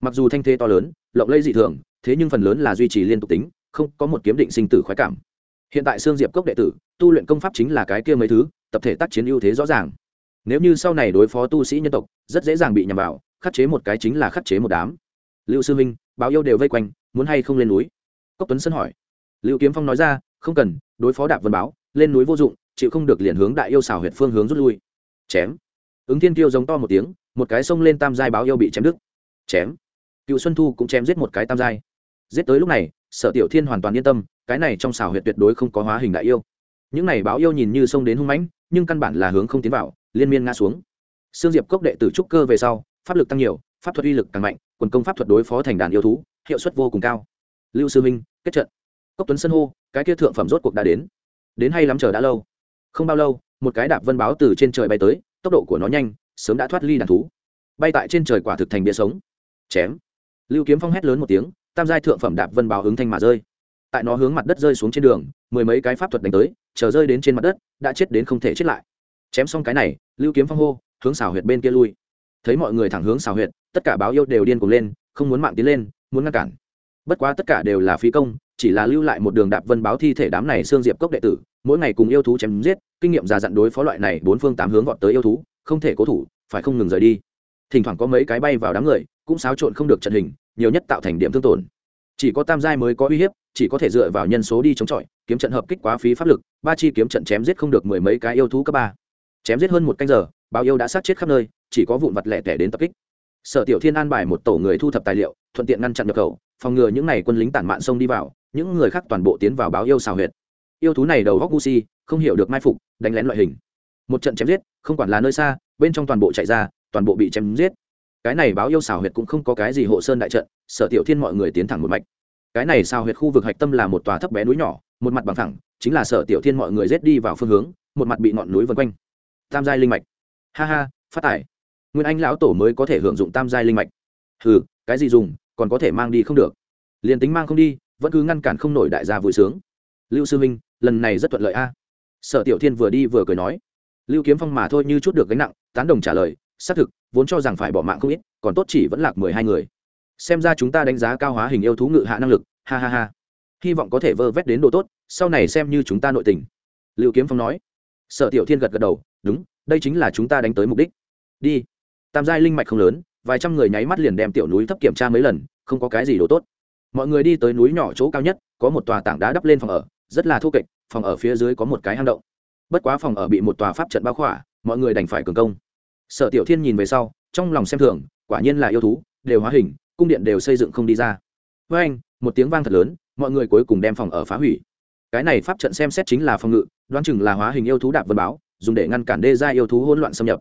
Mặc dù thanh thế to lớn, lộng lây dị thường, thế nhưng phần lớn là duy trì liên tục tính, không có một kiếm định sinh tử khoái cảm. Hiện tại xương diệp cốc đệ tử, tu luyện công pháp chính là cái kia mấy thứ, tập thể tác chiến ưu thế rõ ràng. Nếu như sau này đối phó tu sĩ nhân tộc, rất dễ dàng bị nhầm vào, khắc chế một cái chính là khắc chế một đám. Lưu sư minh, báo yêu đều vây quanh, muốn hay không lên núi? Cốc tuấn sân hỏi lưu kiếm phong nói ra, không cần, đối phó đạp vân báo, lên núi vô dụng, chịu không được liền hướng đại yêu xào huyệt phương hướng rút lui. Chém. Ứng thiên tiêu giống to một tiếng, một cái xông lên tam giai báo yêu bị chém đứt. Chém. Cựu xuân thu cũng chém giết một cái tam giai. Giết tới lúc này, sở tiểu thiên hoàn toàn yên tâm, cái này trong xào huyệt tuyệt đối không có hóa hình đại yêu. Những này báo yêu nhìn như xông đến hung mãnh, nhưng căn bản là hướng không tiến vào, liên miên ngã xuống. Sương diệp cốc đệ tử trúc cơ về sau, pháp lực tăng nhiều, pháp thuật uy lực càng mạnh, quần công pháp thuật đối phó thành đàn yêu thú, hiệu suất vô cùng cao. Lưu sư minh, kết trận cốc tuấn sân hô, cái kia thượng phẩm rốt cuộc đã đến. Đến hay lắm chờ đã lâu. Không bao lâu, một cái đạp vân báo từ trên trời bay tới, tốc độ của nó nhanh, sớm đã thoát ly đàn thú. Bay tại trên trời quả thực thành bia sống. Chém. Lưu kiếm phong hét lớn một tiếng, tam giai thượng phẩm đạp vân báo hướng thanh mà rơi. Tại nó hướng mặt đất rơi xuống trên đường, mười mấy cái pháp thuật đánh tới, chờ rơi đến trên mặt đất, đã chết đến không thể chết lại. Chém xong cái này, lưu kiếm phong hô, hướng xào huyệt bên kia lui. Thấy mọi người thẳng hướng xào huyệt, tất cả báo yêu đều điên cuồng lên, không muốn mạng tiến lên, muốn ngăn cản bất quá tất cả đều là phí công, chỉ là lưu lại một đường đạp vân báo thi thể đám này xương diệp cốc đệ tử, mỗi ngày cùng yêu thú chém giết, kinh nghiệm già dặn đối phó loại này bốn phương tám hướng gọn tới yêu thú, không thể cố thủ, phải không ngừng rời đi. Thỉnh thoảng có mấy cái bay vào đám người, cũng xáo trộn không được trận hình, nhiều nhất tạo thành điểm thương tổn. Chỉ có tam giai mới có uy hiếp, chỉ có thể dựa vào nhân số đi chống chọi, kiếm trận hợp kích quá phí pháp lực, ba chi kiếm trận chém giết không được mười mấy cái yêu thú cấp ba. Chém giết hơn một canh giờ, bao yêu đã sát chết khắp nơi, chỉ có vụn vặt lẻ tẻ đến tập kích. Sở tiểu thiên an bài một tổ người thu thập tài liệu, thuận tiện ngăn chặn nhập khẩu phòng ngừa những này quân lính tản mạn sông đi vào, những người khác toàn bộ tiến vào báo yêu xào huyệt. Yêu thú này đầu góc gu si, không hiểu được mai phục, đánh lén loại hình. Một trận chém giết, không quản là nơi xa, bên trong toàn bộ chạy ra, toàn bộ bị chém giết. Cái này báo yêu xào huyệt cũng không có cái gì hộ sơn đại trận, sở tiểu thiên mọi người tiến thẳng một mạch. Cái này xào huyệt khu vực hạch tâm là một tòa thấp bé núi nhỏ, một mặt bằng thẳng, chính là sở tiểu thiên mọi người rết đi vào phương hướng, một mặt bị ngọn núi vân quanh. Tam giai linh mạch. Ha ha, phát tải nguyên anh lão tổ mới có thể hưởng dụng tam giai linh mạch. Ừ cái gì dùng? Còn có thể mang đi không được. Liền tính mang không đi, vẫn cứ ngăn cản không nổi đại gia vui sướng. Lưu sư minh lần này rất thuận lợi a. Sở tiểu thiên vừa đi vừa cười nói. Lưu kiếm phong mà thôi như chút được gánh nặng, tán đồng trả lời, xác thực, vốn cho rằng phải bỏ mạng không ít, còn tốt chỉ vẫn lạc mười hai người. Xem ra chúng ta đánh giá cao hóa hình yêu thú ngự hạ năng lực, ha ha ha. Hy vọng có thể vơ vét đến độ tốt, sau này xem như chúng ta nội tình. Lưu kiếm phong nói. Sở tiểu thiên gật gật đầu, đúng, đây chính là chúng ta đánh tới mục đích. Đi. Tam giai linh mạch không lớn vài trăm người nháy mắt liền đem tiểu núi thấp kiểm tra mấy lần, không có cái gì đồ tốt. Mọi người đi tới núi nhỏ chỗ cao nhất, có một tòa tảng đá đắp lên phòng ở, rất là thô kệch, phòng ở phía dưới có một cái hang động. Bất quá phòng ở bị một tòa pháp trận bao khỏa, mọi người đành phải cường công. Sở tiểu thiên nhìn về sau, trong lòng xem thường, quả nhiên là yêu thú, đều hóa hình, cung điện đều xây dựng không đi ra. Với anh, một tiếng vang thật lớn, mọi người cuối cùng đem phòng ở phá hủy. Cái này pháp trận xem xét chính là phòng ngự, đoán chừng là hóa hình yêu thú đạp vân báo, dùng để ngăn cản đê gia yêu thú hỗn loạn xâm nhập.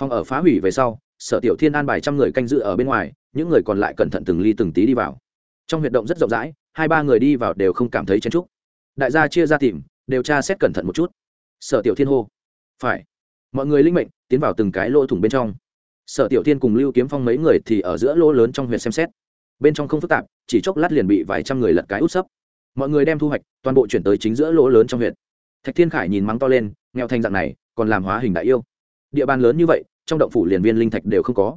Phòng ở phá hủy về sau sở tiểu thiên an bài trăm người canh giữ ở bên ngoài, những người còn lại cẩn thận từng ly từng tí đi vào. Trong huyệt động rất rộng rãi, hai ba người đi vào đều không cảm thấy chen trúc đại gia chia ra tìm, đều tra xét cẩn thận một chút. Sở tiểu thiên hô, phải. Mọi người linh mệnh, tiến vào từng cái lỗ thủng bên trong. Sở tiểu thiên cùng lưu kiếm phong mấy người thì ở giữa lỗ lớn trong huyện xem xét. Bên trong không phức tạp, chỉ chốc lát liền bị vài trăm người lật cái út sấp. Mọi người đem thu hoạch, toàn bộ chuyển tới chính giữa lỗ lớn trong huyện thạch thiên khải nhìn mắng to lên, nghèo thành dạng này, còn làm hóa hình đại yêu. Địa bàn lớn như vậy trong động phủ liền viên linh thạch đều không có.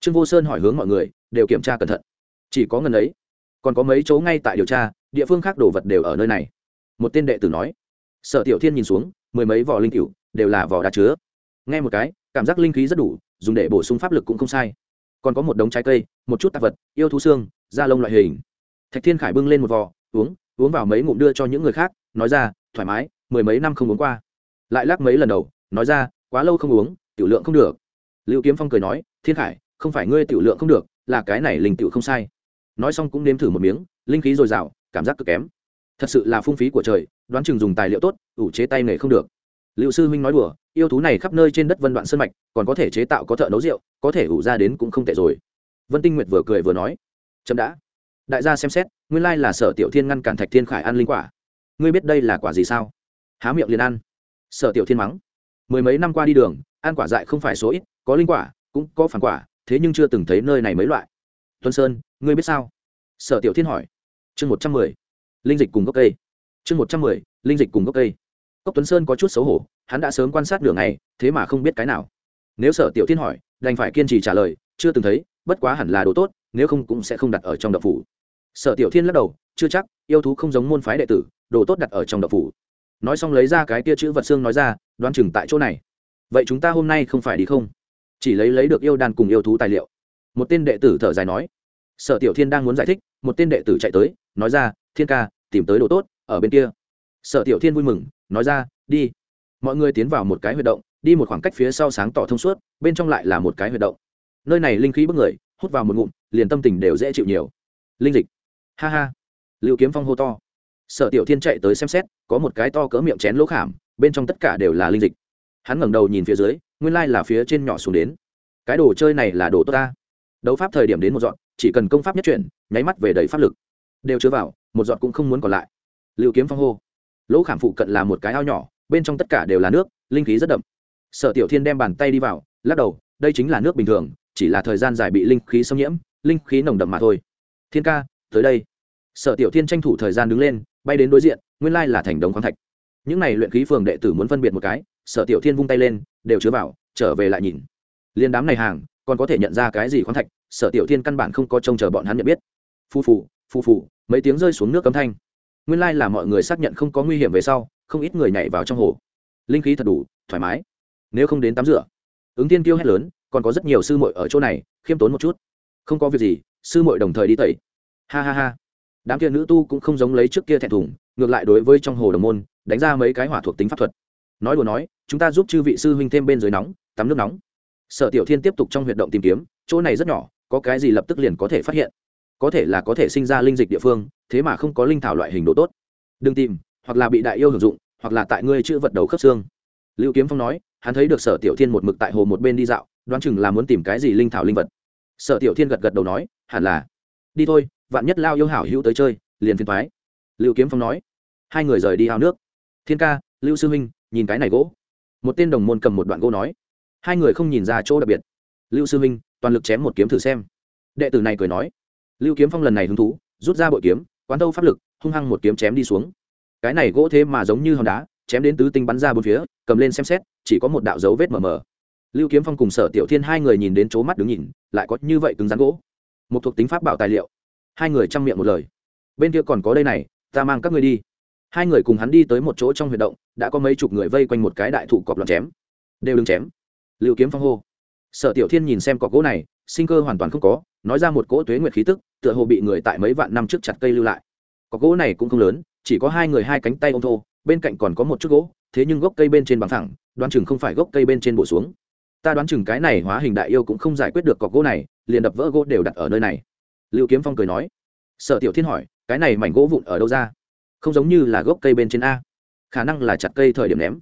Trương vô sơn hỏi hướng mọi người, đều kiểm tra cẩn thận. Chỉ có ngần ấy, còn có mấy chỗ ngay tại điều tra, địa phương khác đồ vật đều ở nơi này. Một tên đệ tử nói, sở tiểu thiên nhìn xuống, mười mấy vỏ linh cựu đều là vỏ đá chứa. Nghe một cái, cảm giác linh khí rất đủ, dùng để bổ sung pháp lực cũng không sai. Còn có một đống trái cây, một chút tạp vật, yêu thú xương, da lông loại hình. Thạch thiên khải bưng lên một vò, uống uống vào mấy ngụm đưa cho những người khác, nói ra, thoải mái, mười mấy năm không uống qua. Lại lắc mấy lần đầu, nói ra, quá lâu không uống, tiểu lượng không được lưu kiếm phong cười nói, thiên khải, không phải ngươi tiểu lượng không được, là cái này linh tiểu không sai. Nói xong cũng nếm thử một miếng, linh khí dồi dào, cảm giác cực kém. Thật sự là phung phí của trời, đoán chừng dùng tài liệu tốt, ủ chế tay nghề không được. Liệu sư huynh nói đùa, yêu thú này khắp nơi trên đất vân đoạn sân mạch, còn có thể chế tạo có thợ nấu rượu, có thể ủ ra đến cũng không tệ rồi. Vân tinh nguyệt vừa cười vừa nói, chậm đã. Đại gia xem xét, nguyên lai là sở tiểu thiên ngăn cản thạch thiên khải ăn linh quả. Ngươi biết đây là quả gì sao? Há miệng liền ăn. Sở tiểu thiên mắng, mười mấy năm qua đi đường ăn quả dại không phải số ít, có linh quả, cũng có phản quả, thế nhưng chưa từng thấy nơi này mấy loại. Tuân sơn, ngươi biết sao? Sở tiểu thiên hỏi. Chương một trăm mười, linh dịch cùng gốc cây. Chương một trăm mười, linh dịch cùng gốc cây. Cốc tuấn sơn có chút xấu hổ, hắn đã sớm quan sát đường ngày, thế mà không biết cái nào. Nếu sở tiểu thiên hỏi, đành phải kiên trì trả lời, chưa từng thấy, bất quá hẳn là đồ tốt, nếu không cũng sẽ không đặt ở trong đậu phủ. Sở tiểu thiên lắc đầu, chưa chắc, yêu thú không giống môn phái đệ tử, đồ tốt đặt ở trong đậu phủ. Nói xong lấy ra cái tia chữ vật xương nói ra, đoán chừng tại chỗ này vậy chúng ta hôm nay không phải đi không? Chỉ lấy lấy được yêu đàn cùng yêu thú tài liệu. Một tên đệ tử thở dài nói. Sở tiểu thiên đang muốn giải thích, một tên đệ tử chạy tới, nói ra, thiên ca, tìm tới đồ tốt, ở bên kia. Sở tiểu thiên vui mừng, nói ra, đi. Mọi người tiến vào một cái huy động, đi một khoảng cách phía sau sáng tỏ thông suốt, bên trong lại là một cái huy động. Nơi này linh khí bức người, hút vào một ngụm, liền tâm tình đều dễ chịu nhiều. Linh dịch. Ha ha. Liệu kiếm phong hô to. Sở tiểu thiên chạy tới xem xét, có một cái to cỡ miệng chén lỗ khảm, bên trong tất cả đều là linh dịch hắn ngẩng đầu nhìn phía dưới, nguyên lai là phía trên nhỏ xuống đến. Cái đồ chơi này là đồ tốt ta. Đấu pháp thời điểm đến một dọn, chỉ cần công pháp nhất chuyển, nháy mắt về đầy pháp lực. Đều chứa vào, một dọn cũng không muốn còn lại. Liệu kiếm phong hô. Lỗ khảm phụ cận là một cái ao nhỏ, bên trong tất cả đều là nước, linh khí rất đậm. Sở tiểu thiên đem bàn tay đi vào, lắc đầu, đây chính là nước bình thường, chỉ là thời gian dài bị linh khí xâm nhiễm, linh khí nồng đậm mà thôi. Thiên ca, tới đây. Sở tiểu thiên tranh thủ thời gian đứng lên, bay đến đối diện, nguyên lai là thành đống khoáng thạch những này luyện khí phường đệ tử muốn phân biệt một cái, sở tiểu thiên vung tay lên, đều chứa vào, trở về lại nhìn. Liên đám này hàng, còn có thể nhận ra cái gì khoáng thạch, sở tiểu thiên căn bản không có trông chờ bọn hắn nhận biết. Phu phù phu phù, mấy tiếng rơi xuống nước cấm thanh. Nguyên lai là mọi người xác nhận không có nguy hiểm về sau, không ít người nhảy vào trong hồ. Linh khí thật đủ, thoải mái. Nếu không đến tắm rửa. Ứng tiên tiêu hét lớn, còn có rất nhiều sư muội ở chỗ này, khiêm tốn một chút. Không có việc gì, sư muội đồng thời đi tẩy. Ha ha ha. Đám kia nữ tu cũng không giống lấy trước kia thẹn thùng, ngược lại đối với trong hồ đồng môn đánh ra mấy cái hỏa thuộc tính pháp thuật. Nói đùa nói, chúng ta giúp chư vị sư huynh thêm bên dưới nóng, tắm nước nóng. Sở tiểu thiên tiếp tục trong huyệt động tìm kiếm, chỗ này rất nhỏ, có cái gì lập tức liền có thể phát hiện. Có thể là có thể sinh ra linh dịch địa phương, thế mà không có linh thảo loại hình độ tốt. Đừng tìm, hoặc là bị đại yêu hưởng dụng, hoặc là tại ngươi chữ vật đầu khớp xương. Lưu kiếm phong nói, hắn thấy được sở tiểu thiên một mực tại hồ một bên đi dạo, đoán chừng là muốn tìm cái gì linh thảo linh vật. Sở tiểu thiên gật gật đầu nói, hẳn là. Đi thôi, vạn nhất lao yêu hảo hữu tới chơi, liền phiền thoái lưu kiếm phong nói, hai người rời đi ao nước thiên ca, lưu sư huynh, nhìn cái này gỗ. Một tên đồng môn cầm một đoạn gỗ nói. Hai người không nhìn ra chỗ đặc biệt. Lưu sư huynh, toàn lực chém một kiếm thử xem. Đệ tử này cười nói. Lưu kiếm phong lần này hứng thú, rút ra bội kiếm, quán tâu pháp lực, hung hăng một kiếm chém đi xuống. Cái này gỗ thế mà giống như hòn đá, chém đến tứ tinh bắn ra bốn phía, cầm lên xem xét, chỉ có một đạo dấu vết mờ mờ. Lưu kiếm phong cùng sở tiểu thiên hai người nhìn đến chỗ mắt đứng nhìn, lại có như vậy cứng rắn gỗ. Một thuộc tính pháp bảo tài liệu. Hai người chăm miệng một lời. Bên kia còn có đây này, ta mang các ngươi đi hai người cùng hắn đi tới một chỗ trong huyệt động, đã có mấy chục người vây quanh một cái đại thụ cọp lọt chém. Đều đứng chém. Lưu kiếm phong hô. Sở tiểu thiên nhìn xem cọc gỗ này, sinh cơ hoàn toàn không có, nói ra một cỗ tuế nguyệt khí tức, tựa hồ bị người tại mấy vạn năm trước chặt cây lưu lại. Cọc gỗ này cũng không lớn, chỉ có hai người hai cánh tay ô m thô, bên cạnh còn có một chút gỗ, thế nhưng gốc cây bên trên bằng thẳng đoán chừng không phải gốc cây bên trên bổ xuống. Ta đoán chừng cái này hóa hình đại yêu cũng không giải quyết được cọc gỗ này, liền đập vỡ gỗ đều đặt ở nơi này. Lưu kiếm phong cười nói. Sở tiểu thiên hỏi, cái này mảnh gỗ vụn ở đâu ra? Không giống như là gốc cây bên trên a. Khả năng là chặt cây thời điểm ném.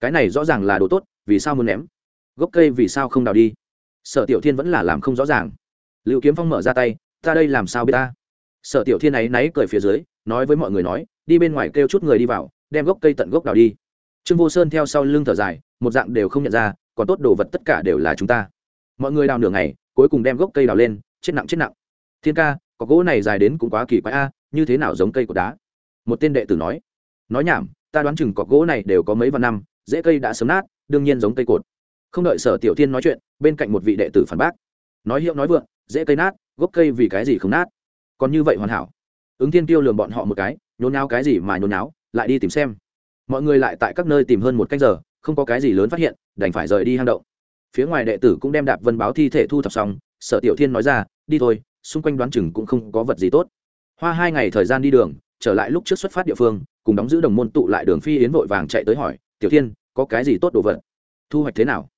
Cái này rõ ràng là đồ tốt, vì sao muốn ném? Gốc cây vì sao không đào đi? Sở tiểu thiên vẫn là làm không rõ ràng. Liệu kiếm phong mở ra tay, ta đây làm sao biết ta? Sở tiểu thiên ấy náy cười phía dưới, nói với mọi người nói, đi bên ngoài kêu chút người đi vào, đem gốc cây tận gốc đào đi. Trương vô sơn theo sau lưng thở dài, một dạng đều không nhận ra, còn tốt đồ vật tất cả đều là chúng ta. Mọi người đào nửa ngày, cuối cùng đem gốc cây đào lên, chết nặng chết nặng. Thiên ca, có gỗ này dài đến cũng quá kỳ quái a, như thế nào giống cây của đá? Một tên đệ tử nói nói nhảm, ta đoán chừng cọc gỗ này đều có mấy vạn năm dễ cây đã sớm nát, đương nhiên giống cây cột. Không đợi sở tiểu thiên nói chuyện, bên cạnh một vị đệ tử phản bác, nói hiệu nói vượng dễ cây nát, gốc cây vì cái gì không nát? Còn như vậy hoàn hảo. Ứng thiên tiêu lường bọn họ một cái, nhốn náo cái gì mà nhốn náo lại đi tìm xem. Mọi người lại tại các nơi tìm hơn một canh giờ, không có cái gì lớn phát hiện, đành phải rời đi hang động. Phía ngoài đệ tử cũng đem đạp vân báo thi thể thu thập xong, sở tiểu thiên nói ra, đi thôi, xung quanh đoán chừng cũng không có vật gì tốt. Hoa hai ngày thời gian đi đường trở lại lúc trước xuất phát địa phương, cùng đóng giữ đồng môn tụ lại đường phi yến vội vàng chạy tới hỏi, tiểu thiên, có cái gì tốt đồ vật? Thu hoạch thế nào?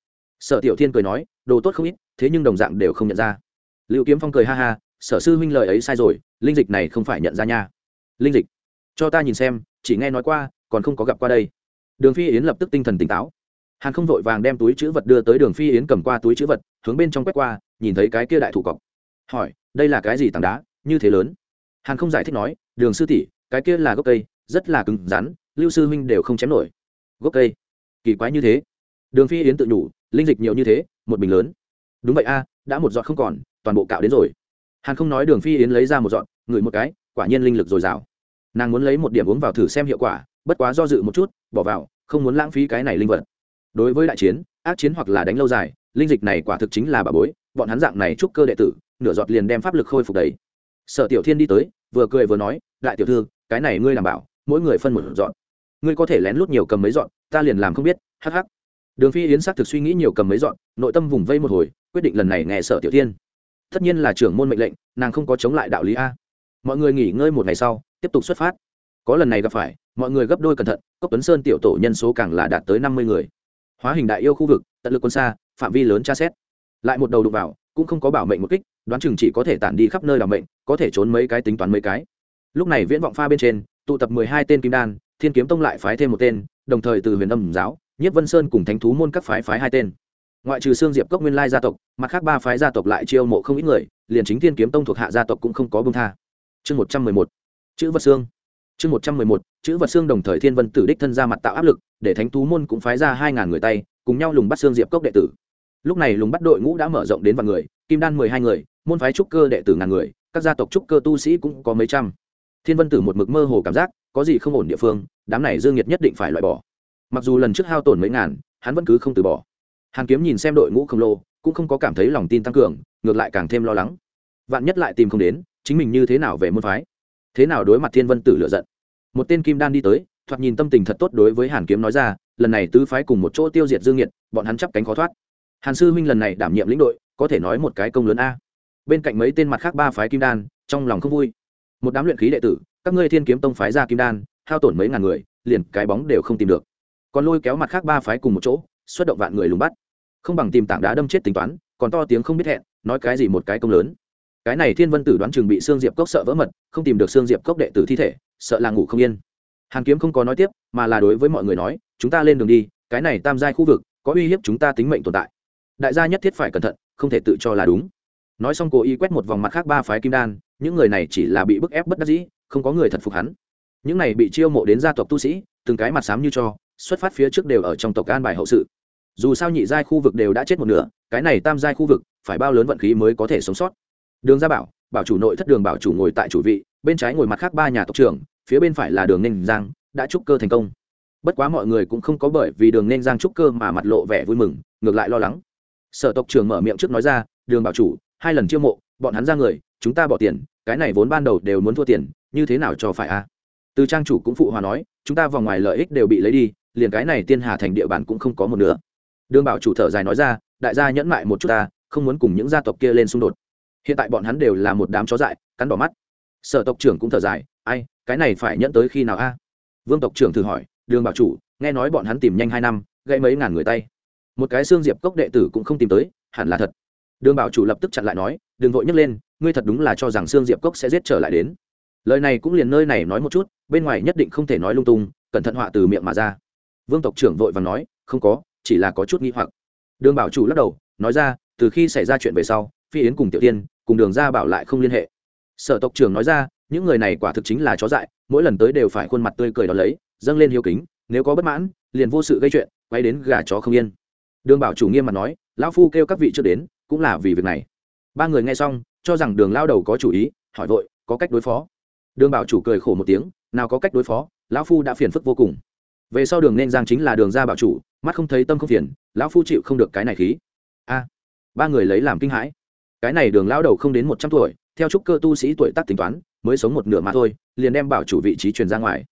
Sở tiểu thiên cười nói, đồ tốt không ít, thế nhưng đồng dạng đều không nhận ra. Liệu kiếm phong cười ha ha, sở sư huynh lời ấy sai rồi, linh dịch này không phải nhận ra nha. Linh dịch? Cho ta nhìn xem, chỉ nghe nói qua, còn không có gặp qua đây. Đường phi yến lập tức tinh thần tỉnh táo. Hàn không vội vàng đem túi chữ vật đưa tới đường phi yến cầm qua túi chữ vật, hướng bên trong quét qua, nhìn thấy cái kia đại thủ cọc. Hỏi, đây là cái gì tảng đá? Như thế lớn? Hàn không giải thích nói, đường sư tỷ, cái kia là gốc cây, rất là cứng rắn, lưu sư huynh đều không chém nổi. Gốc cây? Kỳ quái như thế. Đường phi yến tự nhủ, linh dịch nhiều như thế, một bình lớn. Đúng vậy a, đã một giọt không còn, toàn bộ cạo đến rồi. Hàn không nói đường phi yến lấy ra một giọt, ngửi một cái, quả nhiên linh lực dồi dào. Nàng muốn lấy một điểm uống vào thử xem hiệu quả, bất quá do dự một chút, bỏ vào, không muốn lãng phí cái này linh vật. Đối với đại chiến, ác chiến hoặc là đánh lâu dài, linh dịch này quả thực chính là bà bối, bọn hắn dạng này chúc cơ đệ tử, nửa giọt liền đem pháp lực khôi phục đấy sở tiểu thiên đi tới vừa cười vừa nói, đại tiểu thư, cái này ngươi đảm bảo, mỗi người phân một dọn. Ngươi có thể lén lút nhiều cầm mấy dọn, ta liền làm không biết, hắc hắc. Đường phi yến xác thực suy nghĩ nhiều cầm mấy dọn, nội tâm vùng vây một hồi, quyết định lần này nghe sở tiểu thiên. Tất nhiên là trưởng môn mệnh lệnh, nàng không có chống lại đạo lý a. Mọi người nghỉ ngơi một ngày sau, tiếp tục xuất phát. Có lần này gặp phải, mọi người gấp đôi cẩn thận, cốc tuấn sơn tiểu tổ nhân số càng là đạt tới năm mươi người. Hóa hình đại yêu khu vực, tận lực quân xa, phạm vi lớn tra xét. Lại một đầu đụng vào cũng không có bảo mệnh một kích, đoán chừng chỉ có thể tản đi khắp nơi làm mệnh, có thể trốn mấy cái tính toán mấy cái. Lúc này viễn vọng pha bên trên, tụ tập mười hai tên kim đan, thiên kiếm tông lại phái thêm một tên, đồng thời từ huyền âm giáo nhất vân sơn cùng thánh thú môn các phái phái hai tên. Ngoại trừ xương diệp cốc nguyên lai gia tộc, mặt khác ba phái gia tộc lại chiêu mộ không ít người, liền chính thiên kiếm tông thuộc hạ gia tộc cũng không có bông tha. Chương một trăm mười một, chữ vật xương. Chương một trăm mười một, chữ vật xương đồng thời thiên vân tử đích thân ra mặt tạo áp lực, để thánh thú môn cũng phái ra hai ngàn người tay, cùng nhau lùng bắt xương diệp cốc đệ tử lúc này lùng bắt đội ngũ đã mở rộng đến vạn người, kim đan mười hai người, môn phái trúc cơ đệ tử ngàn người, các gia tộc trúc cơ tu sĩ cũng có mấy trăm. Thiên vân tử một mực mơ hồ cảm giác, có gì không ổn địa phương, đám này dương nhiệt nhất định phải loại bỏ. Mặc dù lần trước hao tổn mấy ngàn, hắn vẫn cứ không từ bỏ. Hàn kiếm nhìn xem đội ngũ khổng lồ, cũng không có cảm thấy lòng tin tăng cường, ngược lại càng thêm lo lắng. Vạn nhất lại tìm không đến, chính mình như thế nào về môn phái? Thế nào đối mặt thiên vân tử lựa giận? Một tên kim đan đi tới, thoạt nhìn tâm tình thật tốt đối với hàn kiếm nói ra, lần này tứ phái cùng một chỗ tiêu diệt dương nhiệt, bọn hắn chắp cánh khó thoát hàn sư huynh lần này đảm nhiệm lĩnh đội, có thể nói một cái công lớn a. Bên cạnh mấy tên mặt khác ba phái kim đan, trong lòng không vui. Một đám luyện khí đệ tử, các ngươi thiên kiếm tông phái ra kim đan, hao tổn mấy ngàn người, liền cái bóng đều không tìm được. Còn lôi kéo mặt khác ba phái cùng một chỗ, xuất động vạn người lùng bắt. Không bằng tìm tảng đá đâm chết tính toán, còn to tiếng không biết hẹn, nói cái gì một cái công lớn. Cái này thiên vân tử đoán chừng bị xương diệp cốc sợ vỡ mật, không tìm được xương diệp cốc đệ tử thi thể, sợ là ngủ không yên. Hàn kiếm không có nói tiếp, mà là đối với mọi người nói, chúng ta lên đường đi, cái này tam giai khu vực, có uy hiếp chúng ta tính mệnh tồn tại đại gia nhất thiết phải cẩn thận, không thể tự cho là đúng. Nói xong cố ý quét một vòng mặt khác ba phái kim đan, những người này chỉ là bị bức ép bất đắc dĩ, không có người thật phục hắn. Những này bị chiêu mộ đến gia tộc tu sĩ, từng cái mặt xám như cho, xuất phát phía trước đều ở trong tộc an bài hậu sự. Dù sao nhị giai khu vực đều đã chết một nửa, cái này tam giai khu vực, phải bao lớn vận khí mới có thể sống sót. Đường gia bảo bảo chủ nội thất đường bảo chủ ngồi tại chủ vị, bên trái ngồi mặt khác ba nhà tộc trưởng, phía bên phải là đường ninh giang, đã trúc cơ thành công. Bất quá mọi người cũng không có bởi vì đường nên giang trúc cơ mà mặt lộ vẻ vui mừng, ngược lại lo lắng sở tộc trưởng mở miệng trước nói ra, đường bảo chủ, hai lần chiêu mộ, bọn hắn ra người, chúng ta bỏ tiền, cái này vốn ban đầu đều muốn thua tiền, như thế nào cho phải a từ trang chủ cũng phụ hòa nói, chúng ta vòng ngoài lợi ích đều bị lấy đi, liền cái này tiên hà thành địa bàn cũng không có một nữa. đường bảo chủ thở dài nói ra, đại gia nhẫn mại một chút ta, không muốn cùng những gia tộc kia lên xung đột. Hiện tại bọn hắn đều là một đám chó dại, cắn bỏ mắt. Sở tộc trưởng cũng thở dài, ai, cái này phải nhẫn tới khi nào a? Vương tộc trưởng thử hỏi, đường bảo chủ, nghe nói bọn hắn tìm nhanh hai năm gây mấy ngàn người tay một cái xương diệp cốc đệ tử cũng không tìm tới, hẳn là thật. Đường bảo chủ lập tức chặn lại nói, đừng vội nhấc lên, ngươi thật đúng là cho rằng xương diệp cốc sẽ giết trở lại đến. Lời này cũng liền nơi này nói một chút, bên ngoài nhất định không thể nói lung tung, cẩn thận họa từ miệng mà ra. Vương tộc trưởng vội và nói, không có, chỉ là có chút nghi hoặc. Đường bảo chủ lắc đầu, nói ra, từ khi xảy ra chuyện về sau, phi yến cùng tiểu tiên, cùng đường ra bảo lại không liên hệ. Sở tộc trưởng nói ra, những người này quả thực chính là chó dại, mỗi lần tới đều phải khuôn mặt tươi cười đón lấy, dâng lên hiếu kính, nếu có bất mãn, liền vô sự gây chuyện, quay đến gà chó không yên đường bảo chủ nghiêm mặt nói, lão phu kêu các vị chưa đến, cũng là vì việc này. Ba người nghe xong, cho rằng đường lao đầu có chủ ý, hỏi vội, có cách đối phó? Đường bảo chủ cười khổ một tiếng, nào có cách đối phó, lão phu đã phiền phức vô cùng. Về sau đường nên giang chính là đường ra bảo chủ, mắt không thấy tâm không phiền, lão phu chịu không được cái này khí. A. Ba người lấy làm kinh hãi. Cái này đường lao đầu không đến một trăm tuổi, theo trúc cơ tu sĩ tuổi tác tính toán, mới sống một nửa mà thôi, liền đem bảo chủ vị trí truyền ra ngoài.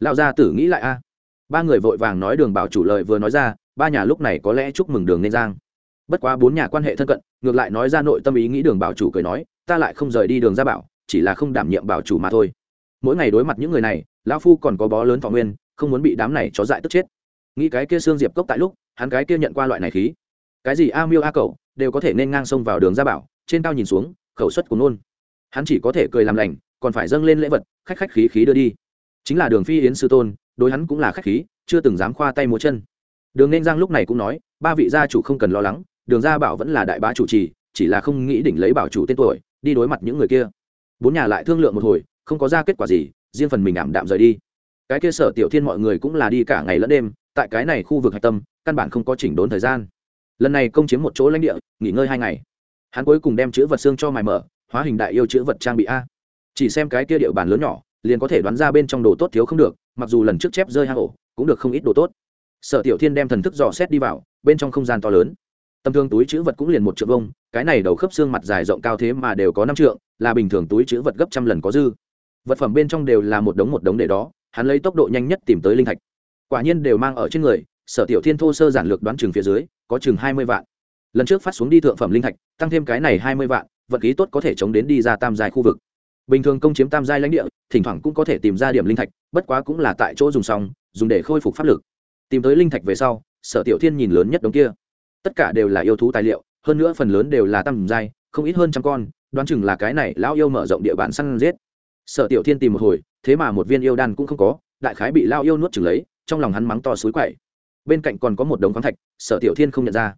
Lão gia tử nghĩ lại a. Ba người vội vàng nói đường bảo chủ lời vừa nói ra ba nhà lúc này có lẽ chúc mừng đường nên giang. Bất quá bốn nhà quan hệ thân cận, ngược lại nói ra nội tâm ý nghĩ đường bảo chủ cười nói, ta lại không rời đi đường ra bảo, chỉ là không đảm nhiệm bảo chủ mà thôi. Mỗi ngày đối mặt những người này, lão phu còn có bó lớn thọ nguyên, không muốn bị đám này chó dại tức chết. Nghĩ cái kia xương diệp cốc tại lúc, hắn cái kia nhận qua loại này khí. Cái gì a miêu a cậu đều có thể nên ngang sông vào đường ra bảo, trên cao nhìn xuống, khẩu suất của nôn. Hắn chỉ có thể cười làm lành, còn phải dâng lên lễ vật, khách khách khí khí đưa đi. Chính là đường phi yến sư tôn, đối hắn cũng là khách khí, chưa từng dám khoa tay múa chân đường nên giang lúc này cũng nói, ba vị gia chủ không cần lo lắng, đường gia bảo vẫn là đại bá chủ trì, chỉ là không nghĩ đỉnh lấy bảo chủ tên tuổi, đi đối mặt những người kia. Bốn nhà lại thương lượng một hồi, không có ra kết quả gì, riêng phần mình ảm đạm rời đi. Cái kia sở tiểu thiên mọi người cũng là đi cả ngày lẫn đêm, tại cái này khu vực hạch tâm, căn bản không có chỉnh đốn thời gian. Lần này công chiếm một chỗ lãnh địa, nghỉ ngơi hai ngày. Hắn cuối cùng đem chữ vật xương cho mài mở, hóa hình đại yêu chữ vật trang bị a. Chỉ xem cái kia địa bàn lớn nhỏ, liền có thể đoán ra bên trong đồ tốt thiếu không được, mặc dù lần trước chép rơi hang ổ, cũng được không ít đồ tốt sở tiểu thiên đem thần thức dò xét đi vào, bên trong không gian to lớn. Tầm thường túi chữ vật cũng liền một trượng vông cái này đầu khớp xương mặt dài rộng cao thế mà đều có năm trượng, là bình thường túi chữ vật gấp trăm lần có dư. Vật phẩm bên trong đều là một đống một đống để đó, hắn lấy tốc độ nhanh nhất tìm tới linh thạch. Quả nhiên đều mang ở trên người, sở tiểu thiên thô sơ giản lược đoán chừng phía dưới, có chừng hai mươi vạn. Lần trước phát xuống đi thượng phẩm linh thạch, tăng thêm cái này hai mươi vạn, vật khí tốt có thể chống đến đi ra tam giai khu vực. Bình thường công chiếm tam giai lãnh địa, thỉnh thoảng cũng có thể tìm ra điểm linh thạch, bất quá cũng là tại chỗ dùng xong, dùng để khôi phục pháp lực tìm tới linh thạch về sau, sở tiểu thiên nhìn lớn nhất đống kia. Tất cả đều là yêu thú tài liệu, hơn nữa phần lớn đều là tam dai, không ít hơn trăm con, đoán chừng là cái này lão yêu mở rộng địa bàn săn giết. Sở tiểu thiên tìm một hồi, thế mà một viên yêu đan cũng không có, đại khái bị lao yêu nuốt chừng lấy, trong lòng hắn mắng to suối quậy. Bên cạnh còn có một đống khoáng thạch, sở tiểu thiên không nhận ra.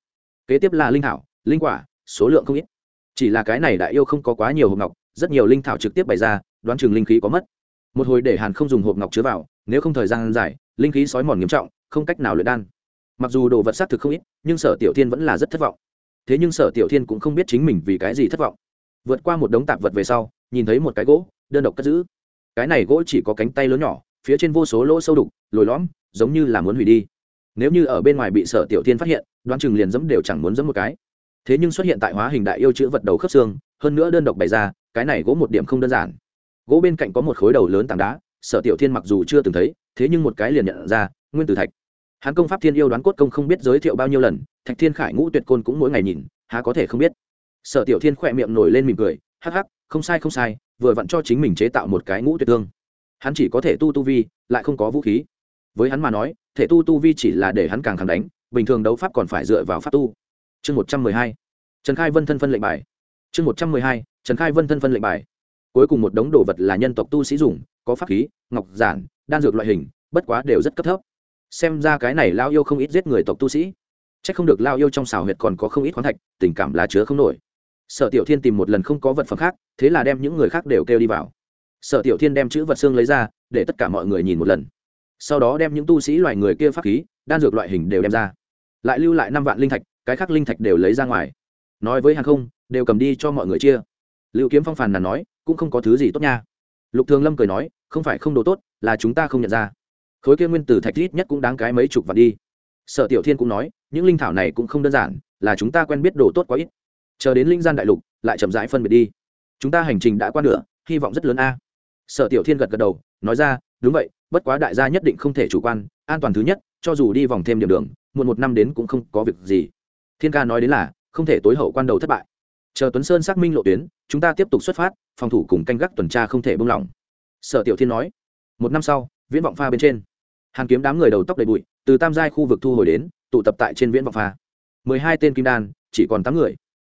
Kế tiếp là linh thảo, linh quả, số lượng không ít. Chỉ là cái này đại yêu không có quá nhiều hộp ngọc, rất nhiều linh thảo trực tiếp bày ra, đoán chừng linh khí có mất. Một hồi để hàn không dùng hộp ngọc chứa vào, nếu không thời gian dài, linh khí sói mòn nghiêm trọng không cách nào luyện đan. Mặc dù đồ vật xác thực không ít, nhưng sở tiểu thiên vẫn là rất thất vọng. Thế nhưng sở tiểu thiên cũng không biết chính mình vì cái gì thất vọng. Vượt qua một đống tạp vật về sau, nhìn thấy một cái gỗ, đơn độc cất giữ. Cái này gỗ chỉ có cánh tay lớn nhỏ, phía trên vô số lỗ sâu đục, lồi lõm, giống như là muốn hủy đi. Nếu như ở bên ngoài bị sở tiểu thiên phát hiện, đoán chừng liền dẫm đều chẳng muốn dẫm một cái. Thế nhưng xuất hiện tại hóa hình đại yêu chữ vật đầu khớp xương, hơn nữa đơn độc bày ra, cái này gỗ một điểm không đơn giản. Gỗ bên cạnh có một khối đầu lớn tảng đá, sở tiểu thiên mặc dù chưa từng thấy, thế nhưng một cái liền nhận ra nguyên tử thạch. Hắn công pháp thiên yêu đoán cốt công không biết giới thiệu bao nhiêu lần, thạch thiên khải ngũ tuyệt côn cũng mỗi ngày nhìn, há có thể không biết. Sở tiểu thiên khỏe miệng nổi lên mỉm cười, hắc hắc, không sai không sai, vừa vặn cho chính mình chế tạo một cái ngũ tuyệt thương. Hắn chỉ có thể tu tu vi, lại không có vũ khí. Với hắn mà nói, thể tu tu vi chỉ là để hắn càng khẳng đánh, bình thường đấu pháp còn phải dựa vào pháp tu. Chương một trăm mười hai, trần khai vân thân phân lệnh bài. Chương một trăm mười hai, trần khai vân thân phân lệnh bài. Cuối cùng một đống đồ vật là nhân tộc tu sĩ dùng, có pháp khí, ngọc giản, đan dược loại hình, bất quá đều rất cấp thấp xem ra cái này lao yêu không ít giết người tộc tu sĩ. C h ắ c không được lao yêu trong xào huyệt còn có không ít khoáng thạch, tình cảm lá chứa không nổi. Sở tiểu thiên tìm một lần không có vật phẩm khác, thế là đem những người khác đều kêu đi vào. Sở tiểu thiên đem chữ vật xương lấy ra, để tất cả mọi người nhìn một lần. Sau đó đem những tu sĩ loài người kia pháp khí, đan dược loại hình đều đem ra. Lại lưu lại năm vạn linh thạch, cái khác linh thạch đều lấy ra ngoài. Nói với hàng không, đều cầm đi cho mọi người chia. Liệu kiếm phong phàn là nói, cũng không có thứ gì tốt nha. Lục thường lâm cười nói, không phải không đồ tốt, là chúng ta không nhận ra khối kia nguyên tử thạch ít nhất cũng đáng cái mấy chục vạn đi. Sở tiểu thiên cũng nói, những linh thảo này cũng không đơn giản, là chúng ta quen biết đồ tốt quá ít. Chờ đến linh gian đại lục, lại chậm rãi phân biệt đi. Chúng ta hành trình đã qua nửa, hy vọng rất lớn a. Sở tiểu thiên gật gật đầu, nói ra, đúng vậy, bất quá đại gia nhất định không thể chủ quan, an toàn thứ nhất, cho dù đi vòng thêm điểm đường, muộn một năm đến cũng không có việc gì. Thiên ca nói đến là, không thể tối hậu quan đầu thất bại. Chờ tuấn sơn xác minh lộ tuyến, chúng ta tiếp tục xuất phát, phòng thủ cùng canh gác tuần tra không thể buông lỏng. Sở tiểu thiên nói, một năm sau, viễn vọng pha bên trên hàn kiếm đám người đầu tóc đầy bụi, từ tam giai khu vực thu hồi đến, tụ tập tại trên viễn vọng pha. Mười hai tên kim đan, chỉ còn tám người.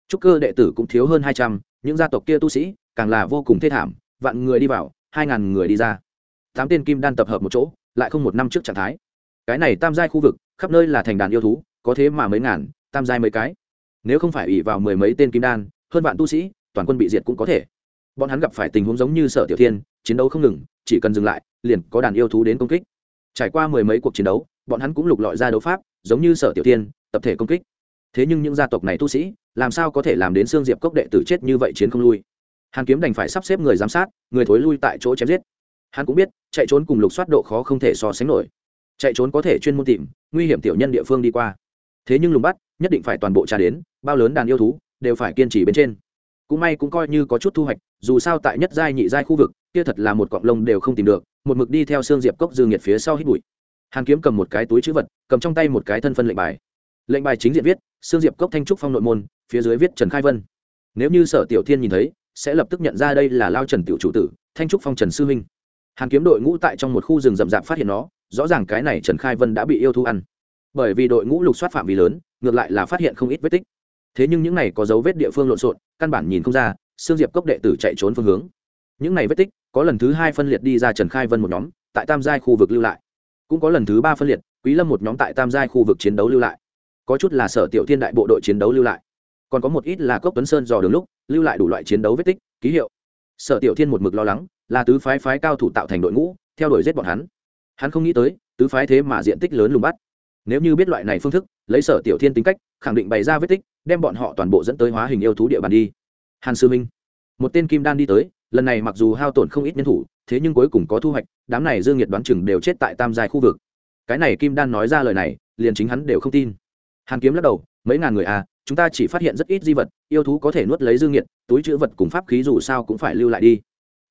Trúc cơ đệ tử cũng thiếu hơn hai trăm, những gia tộc kia tu sĩ, càng là vô cùng thê thảm, vạn người đi vào, hai ngàn người đi ra. Tám tên kim đan tập hợp một chỗ, lại không một năm trước trạng thái. Cái này tam giai khu vực, khắp nơi là thành đàn yêu thú, có thế mà mấy ngàn, tam giai mấy cái. Nếu không phải ủy vào mười mấy tên kim đan, hơn vạn tu sĩ, toàn quân bị diệt cũng có thể. Bọn hắn gặp phải tình huống giống như sở tiểu thiên, chiến đấu không ngừng, chỉ cần dừng lại, liền có đàn yêu thú đến công kích trải qua mười mấy cuộc chiến đấu, bọn hắn cũng lục lọi ra đấu pháp, giống như sở tiểu tiên, tập thể công kích. Thế nhưng những gia tộc này tu sĩ, làm sao có thể làm đến xương diệp cốc đệ tử chết như vậy chiến không lui? Hàn kiếm đành phải sắp xếp người giám sát, người thối lui tại chỗ chém giết. Hắn cũng biết, chạy trốn cùng lục soát độ khó không thể so sánh nổi. Chạy trốn có thể chuyên môn tìm, nguy hiểm tiểu nhân địa phương đi qua. Thế nhưng lùng bắt, nhất định phải toàn bộ tra đến, bao lớn đàn yêu thú, đều phải kiên trì bên trên. Cũng may cũng coi như có chút thu hoạch, dù sao tại nhất giai nhị giai khu vực kia thật là một cọng lông đều không tìm được, một mực đi theo xương diệp cốc dư nghiệt phía sau hít bụi. Hàn kiếm cầm một cái túi chữ vật, cầm trong tay một cái thân phân lệnh bài. Lệnh bài chính diện viết xương diệp cốc thanh trúc phong nội môn, phía dưới viết trần khai vân. Nếu như sở tiểu thiên nhìn thấy, sẽ lập tức nhận ra đây là lao trần tiểu chủ tử, thanh trúc phong trần sư huynh. Hàn kiếm đội ngũ tại trong một khu rừng rậm rạp phát hiện nó, rõ ràng cái này trần khai vân đã bị yêu thu ăn. Bởi vì đội ngũ lục soát phạm vi lớn, ngược lại là phát hiện không ít vết tích. Thế nhưng những này có dấu vết địa phương lộn xộn, căn bản nhìn không ra xương diệp cốc đệ tử chạy trốn phương hướng. Những này vết tích có lần thứ hai phân liệt đi ra trần khai vân một nhóm, tại tam giai khu vực lưu lại. Cũng có lần thứ ba phân liệt, quý lâm một nhóm tại tam giai khu vực chiến đấu lưu lại. Có chút là sở tiểu thiên đại bộ đội chiến đấu lưu lại. Còn có một ít là cốc tuấn sơn dò đường lúc, lưu lại đủ loại chiến đấu vết tích, ký hiệu. Sở tiểu thiên một mực lo lắng, là tứ phái phái cao thủ tạo thành đội ngũ, theo đuổi giết bọn hắn. Hắn không nghĩ tới, tứ phái thế mà diện tích lớn lùng bắt. Nếu như biết loại này phương thức, lấy sở tiểu thiên tính cách, khẳng định bày ra vết tích, đem bọn họ toàn bộ dẫn tới hóa hình yêu thú địa bàn đi. Hàn sư minh, một tên kim đan đi tới lần này mặc dù hao tổn không ít nhân thủ, thế nhưng cuối cùng có thu hoạch, đám này dương nhiệt đoán chừng đều chết tại tam giai khu vực. Cái này kim đan nói ra lời này, liền chính hắn đều không tin. Hàn kiếm lắc đầu, mấy ngàn người à chúng ta chỉ phát hiện rất ít di vật, yêu thú có thể nuốt lấy dương nhiệt, túi chữ vật cùng pháp khí dù sao cũng phải lưu lại đi.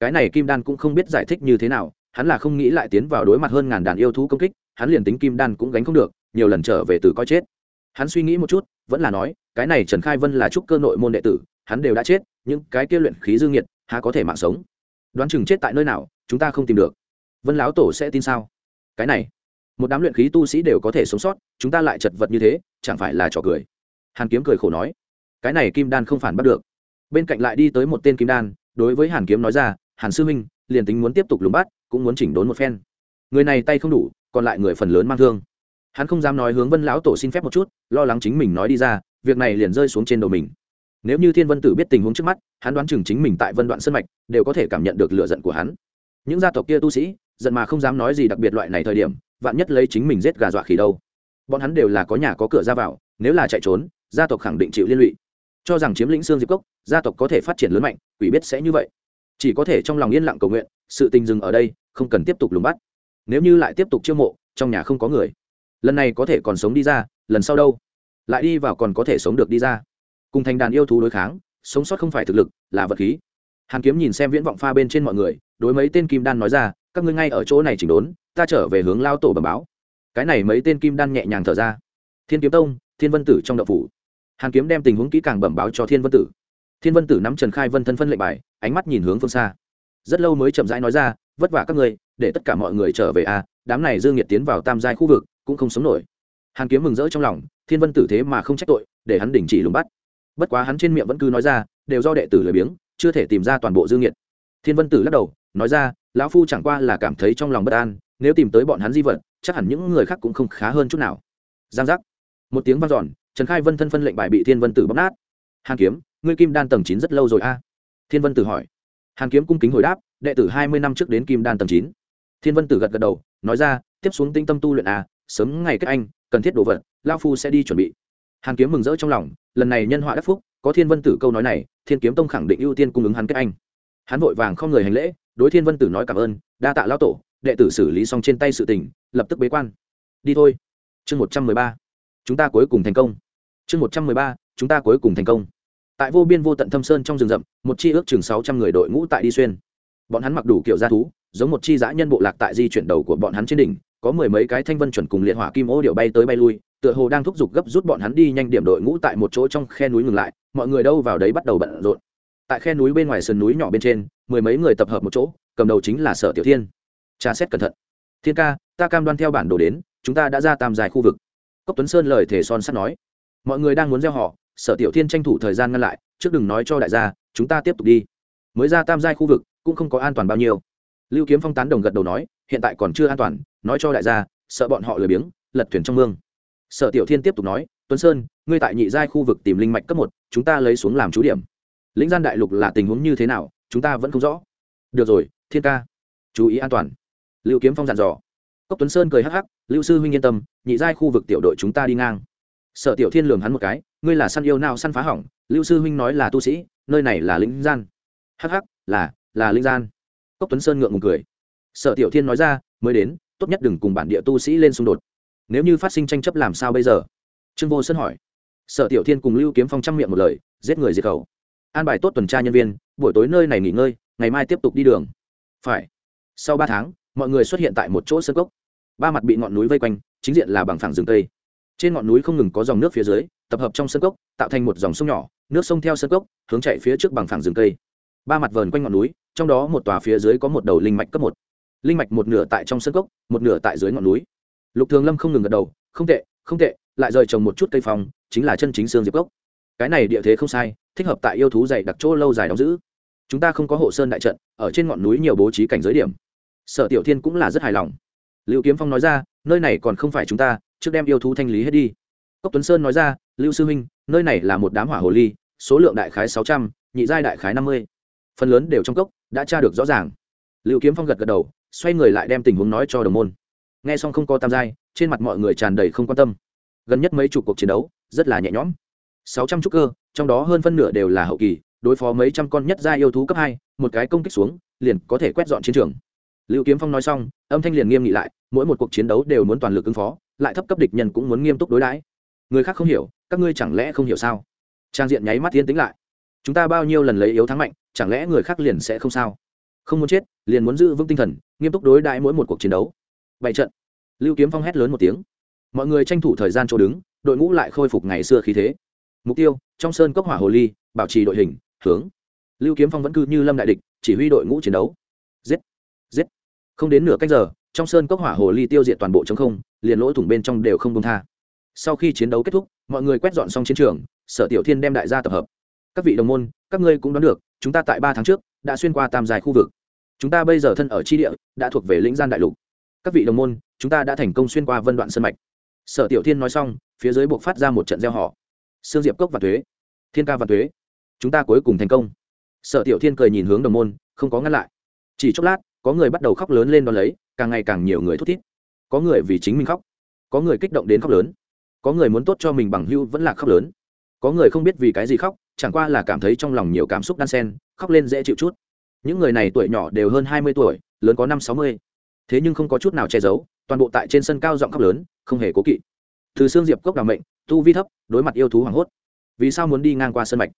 Cái này kim đan cũng không biết giải thích như thế nào, hắn là không nghĩ lại tiến vào đối mặt hơn ngàn đàn yêu thú công kích, hắn liền tính kim đan cũng gánh không được, nhiều lần trở về từ coi chết. Hắn suy nghĩ một chút, vẫn là nói, cái này trần khai vân là trúc cơ nội môn đệ tử, hắn đều đã chết, những cái kia luyện khí dương nhiệt há có thể mạng sống? Đoán chừng chết tại nơi nào, chúng ta không tìm được. Vân lão tổ sẽ tin sao? Cái này, một đám luyện khí tu sĩ đều có thể sống sót, chúng ta lại chật vật như thế, chẳng phải là trò cười? Hàn kiếm cười khổ nói, cái này kim đan không phản bắt được. Bên cạnh lại đi tới một tên kim đan, đối với hàn kiếm nói ra, hàn sư huynh, liền tính muốn tiếp tục lùng bắt, cũng muốn chỉnh đốn một phen. Người này tay không đủ, còn lại người phần lớn mang thương. Hắn không dám nói hướng vân lão tổ xin phép một chút, lo lắng chính mình nói đi ra, việc này liền rơi xuống trên đầu mình nếu như thiên vân tử biết tình huống trước mắt, hắn đoán chừng chính mình tại vân đoạn sân mạch đều có thể cảm nhận được lựa giận của hắn. Những gia tộc kia tu sĩ, giận mà không dám nói gì đặc biệt loại này thời điểm, vạn nhất lấy chính mình giết gà dọa khỉ đâu. Bọn hắn đều là có nhà có cửa ra vào, nếu là chạy trốn, gia tộc khẳng định chịu liên lụy. Cho rằng chiếm lĩnh xương diệp cốc, gia tộc có thể phát triển lớn mạnh, quỷ biết sẽ như vậy. Chỉ có thể trong lòng yên lặng cầu nguyện, sự tình dừng ở đây, không cần tiếp tục lùng bắt. Nếu như lại tiếp tục chiêu mộ, trong nhà không có người. Lần này có thể còn sống đi ra, lần sau đâu? Lại đi vào còn có thể sống được đi ra cùng thành đàn yêu thú đối kháng sống sót không phải thực lực là vật khí. Hàn kiếm nhìn xem viễn vọng pha bên trên mọi người đối mấy tên kim đan nói ra các ngươi ngay ở chỗ này chỉnh đốn ta trở về hướng lao tổ bẩm báo. Cái này mấy tên kim đan nhẹ nhàng thở ra. Thiên kiếm tông thiên vân tử trong đậu phủ. Hàn kiếm đem tình huống kỹ càng bẩm báo cho thiên vân tử. Thiên vân tử nắm trần khai vân thân phân lệnh bài ánh mắt nhìn hướng phương xa. Rất lâu mới chậm rãi nói ra vất vả các ngươi để tất cả mọi người trở về a à, đám này dương nhiệt tiến vào tam giai khu vực cũng không sống nổi. Hàn kiếm mừng rỡ trong lòng thiên vân tử thế mà không trách tội để hắn đình chỉ lùng bắt bất quá hắn trên miệng vẫn cứ nói ra, đều do đệ tử lười biếng, chưa thể tìm ra toàn bộ dương nhiệt thiên vân tử lắc đầu, nói ra, lão phu chẳng qua là cảm thấy trong lòng bất an, nếu tìm tới bọn hắn di vật, chắc hẳn những người khác cũng không khá hơn chút nào. Giang giác. Một tiếng vang dọn, trần khai vân thân phân lệnh bài bị thiên vân tử bóc nát. Hàn kiếm, ngươi kim đan tầng chín rất lâu rồi a? Thiên vân tử hỏi. Hàn kiếm cung kính hồi đáp, đệ tử hai mươi năm trước đến kim đan tầng chín. Thiên vân tử gật gật đầu, nói ra, tiếp xuống tinh tâm tu luyện a, sớm ngày kết anh, cần thiết đồ vật lao phu sẽ đi chuẩn bị. Hàn kiếm mừng rỡ trong lòng lần này nhân họa đắc phúc, có thiên vân tử câu nói này, thiên kiếm tông khẳng định ưu tiên cung ứng hắn kết anh. Hắn vội vàng không người hành lễ, đối thiên vân tử nói cảm ơn, đa tạ lao tổ, đệ tử xử lý xong trên tay sự tình, lập tức bế quan. Đi thôi. Chương một trăm mười ba. Chúng ta cuối cùng thành công. Chương một trăm mười ba, chúng ta cuối cùng thành công. Tại vô biên vô tận thâm sơn trong rừng rậm, một chi ước chừng sáu trăm người đội ngũ tại đi xuyên. Bọn hắn mặc đủ kiểu g thú, giống một chi dã nhân bộ lạc tại di chuyển đầu của bọn hắn trên đỉnh, có mười mấy cái thanh vân chuẩn cùng liệt hỏa kim ô điệu bay tới bay lui tựa hồ đang thúc giục gấp rút bọn hắn đi nhanh điểm đội ngũ tại một chỗ trong khe núi ngừng lại, mọi người đâu vào đấy bắt đầu bận rộn. Tại khe núi bên ngoài sườn núi nhỏ bên trên, mười mấy người tập hợp một chỗ, cầm đầu chính là sở tiểu thiên. Tra xét cẩn thận. Thiên ca, ta cam đoan theo bản đồ đến, chúng ta đã ra tam dài khu vực. Cốc tuấn sơn lời thể son sắt nói. Mọi người đang muốn gieo họ, sở tiểu thiên tranh thủ thời gian ngăn lại, trước đừng nói cho đại gia, chúng ta tiếp tục đi. Mới ra tam giai khu vực, cũng không có an toàn bao nhiêu. Lưu kiếm phong tán đồng gật đầu nói, hiện tại còn chưa an toàn, nói cho đại gia, sợ bọn họ lười biếng, lật thuyền trong mương sở tiểu thiên tiếp tục nói, tuấn sơn, ngươi tại nhị giai khu vực tìm linh mạch cấp một, chúng ta lấy xuống làm chú điểm. Lĩnh gian đại lục là tình huống như thế nào, chúng ta vẫn không rõ. Được rồi, thiên ca, chú ý an toàn. Lưu kiếm phong dặn dò. Cốc tuấn sơn cười hắc hắc, lưu sư huynh yên tâm, nhị giai khu vực tiểu đội chúng ta đi ngang. Sở tiểu thiên lường hắn một cái, ngươi là săn yêu nào săn phá hỏng, lưu sư huynh nói là tu sĩ, nơi này là lĩnh gian. Hắc hắc, là là linh gian. Cốc tuấn sơn ngượng ngùng cười. Sở tiểu thiên nói ra, mới đến, tốt nhất đừng cùng bản địa tu sĩ lên xung đột nếu như phát sinh tranh chấp làm sao bây giờ? Trương vô sơn hỏi. Sở tiểu thiên cùng lưu kiếm phong trăm miệng một lời, giết người diệt khẩu. An bài tốt tuần tra nhân viên, buổi tối nơi này nghỉ ngơi, ngày mai tiếp tục đi đường. Phải. Sau ba tháng, mọi người xuất hiện tại một chỗ sân cốc. Ba mặt bị ngọn núi vây quanh, chính diện là bằng phẳng rừng tây trên ngọn núi không ngừng có dòng nước phía dưới, tập hợp trong sân cốc, tạo thành một dòng sông nhỏ, nước sông theo sân cốc, hướng chạy phía trước bằng phẳng rừng tây ba mặt vờn quanh ngọn núi, trong đó một tòa phía dưới có một đầu linh mạch cấp một. Linh mạch một nửa tại trong sân cốc, một nửa tại dưới ngọn núi lục thường lâm không ngừng gật đầu, không tệ không tệ, lại rời trồng một chút cây phong, chính là chân chính xương diệp gốc. cái này địa thế không sai, thích hợp tại yêu thú dày đặc chỗ lâu dài đóng giữ. Chúng ta không có hộ sơn đại trận, ở trên ngọn núi nhiều bố trí cảnh giới điểm. Sở tiểu thiên cũng là rất hài lòng. Lưu kiếm phong nói ra, nơi này còn không phải chúng ta, trước đem yêu thú thanh lý hết đi. Cốc tuấn sơn nói ra, lưu sư huynh nơi này là một đám hỏa hồ ly, số lượng đại khái sáu trăm, nhị giai đại khái năm mươi. Phần lớn đều trong cốc, đã tra được rõ ràng. Lưu kiếm phong gật gật đầu, xoay người lại đem tình huống nói cho đồng môn nghe xong không có tam giai, trên mặt mọi người tràn đầy không quan tâm. Gần nhất mấy chục cuộc chiến đấu, rất là nhẹ nhõm. Sáu trăm trúc cơ, trong đó hơn phân nửa đều là hậu kỳ, đối phó mấy trăm con nhất gia yêu thú cấp hai, một cái công kích xuống, liền có thể quét dọn chiến trường. Lưu kiếm phong nói xong, âm thanh liền nghiêm nghị lại, mỗi một cuộc chiến đấu đều muốn toàn lực ứng phó, lại thấp cấp địch nhân cũng muốn nghiêm túc đối đãi. Người khác không hiểu, các ngươi chẳng lẽ không hiểu sao? Trang diện nháy mắt tiến tính lại. Chúng ta bao nhiêu lần lấy yếu thắng mạnh, chẳng lẽ người khác liền sẽ không sao? Không muốn chết, liền muốn giữ vững tinh thần, nghiêm túc đối đãi mỗi một cuộc chiến đấu bảy trận. Lưu kiếm phong hét lớn một tiếng. Mọi người tranh thủ thời gian chỗ đứng, đội ngũ lại khôi phục ngày xưa khí thế. Mục tiêu, trong sơn cốc hỏa hồ ly, bảo trì đội hình, hướng. Lưu kiếm phong vẫn cứ như lâm đại địch, chỉ huy đội ngũ chiến đấu. Giết giết. Không đến nửa cách giờ, trong sơn cốc hỏa hồ ly tiêu diệt toàn bộ chống không, liền lỗ thủng bên trong đều không công tha. Sau khi chiến đấu kết thúc, mọi người quét dọn xong chiến trường, sở tiểu thiên đem đại gia tập hợp. Các vị đồng môn, các ngươi cũng đoán được, chúng ta tại ba tháng trước, đã xuyên qua tam dài khu vực. Chúng ta bây giờ thân ở tri địa, đã thuộc về lĩnh gian đại lục các vị đồng môn, chúng ta đã thành công xuyên qua vân đoạn sân mạch. Sở tiểu thiên nói xong, phía dưới buộc phát ra một trận gieo họ. Sương diệp cốc và thuế, thiên ca và thuế, chúng ta cuối cùng thành công. Sở tiểu thiên cười nhìn hướng đồng môn, không có ngăn lại. Chỉ chốc lát, có người bắt đầu khóc lớn lên đón lấy, càng ngày càng nhiều người thút thít. Có người vì chính mình khóc, có người kích động đến khóc lớn. Có người muốn tốt cho mình bằng hưu vẫn là khóc lớn. Có người không biết vì cái gì khóc, chẳng qua là cảm thấy trong lòng nhiều cảm xúc đan sen khóc lên dễ chịu chút. Những người này tuổi nhỏ đều hơn hai mươi tuổi, lớn có năm sáu mươi thế nhưng không có chút nào che giấu, toàn bộ tại trên sân cao giọng khóc lớn, không hề cố kỵ. Từ xương diệp cốc đ mệnh, tu vi thấp, đối mặt yêu thú hoảng hốt. Vì sao muốn đi ngang qua sân mạch?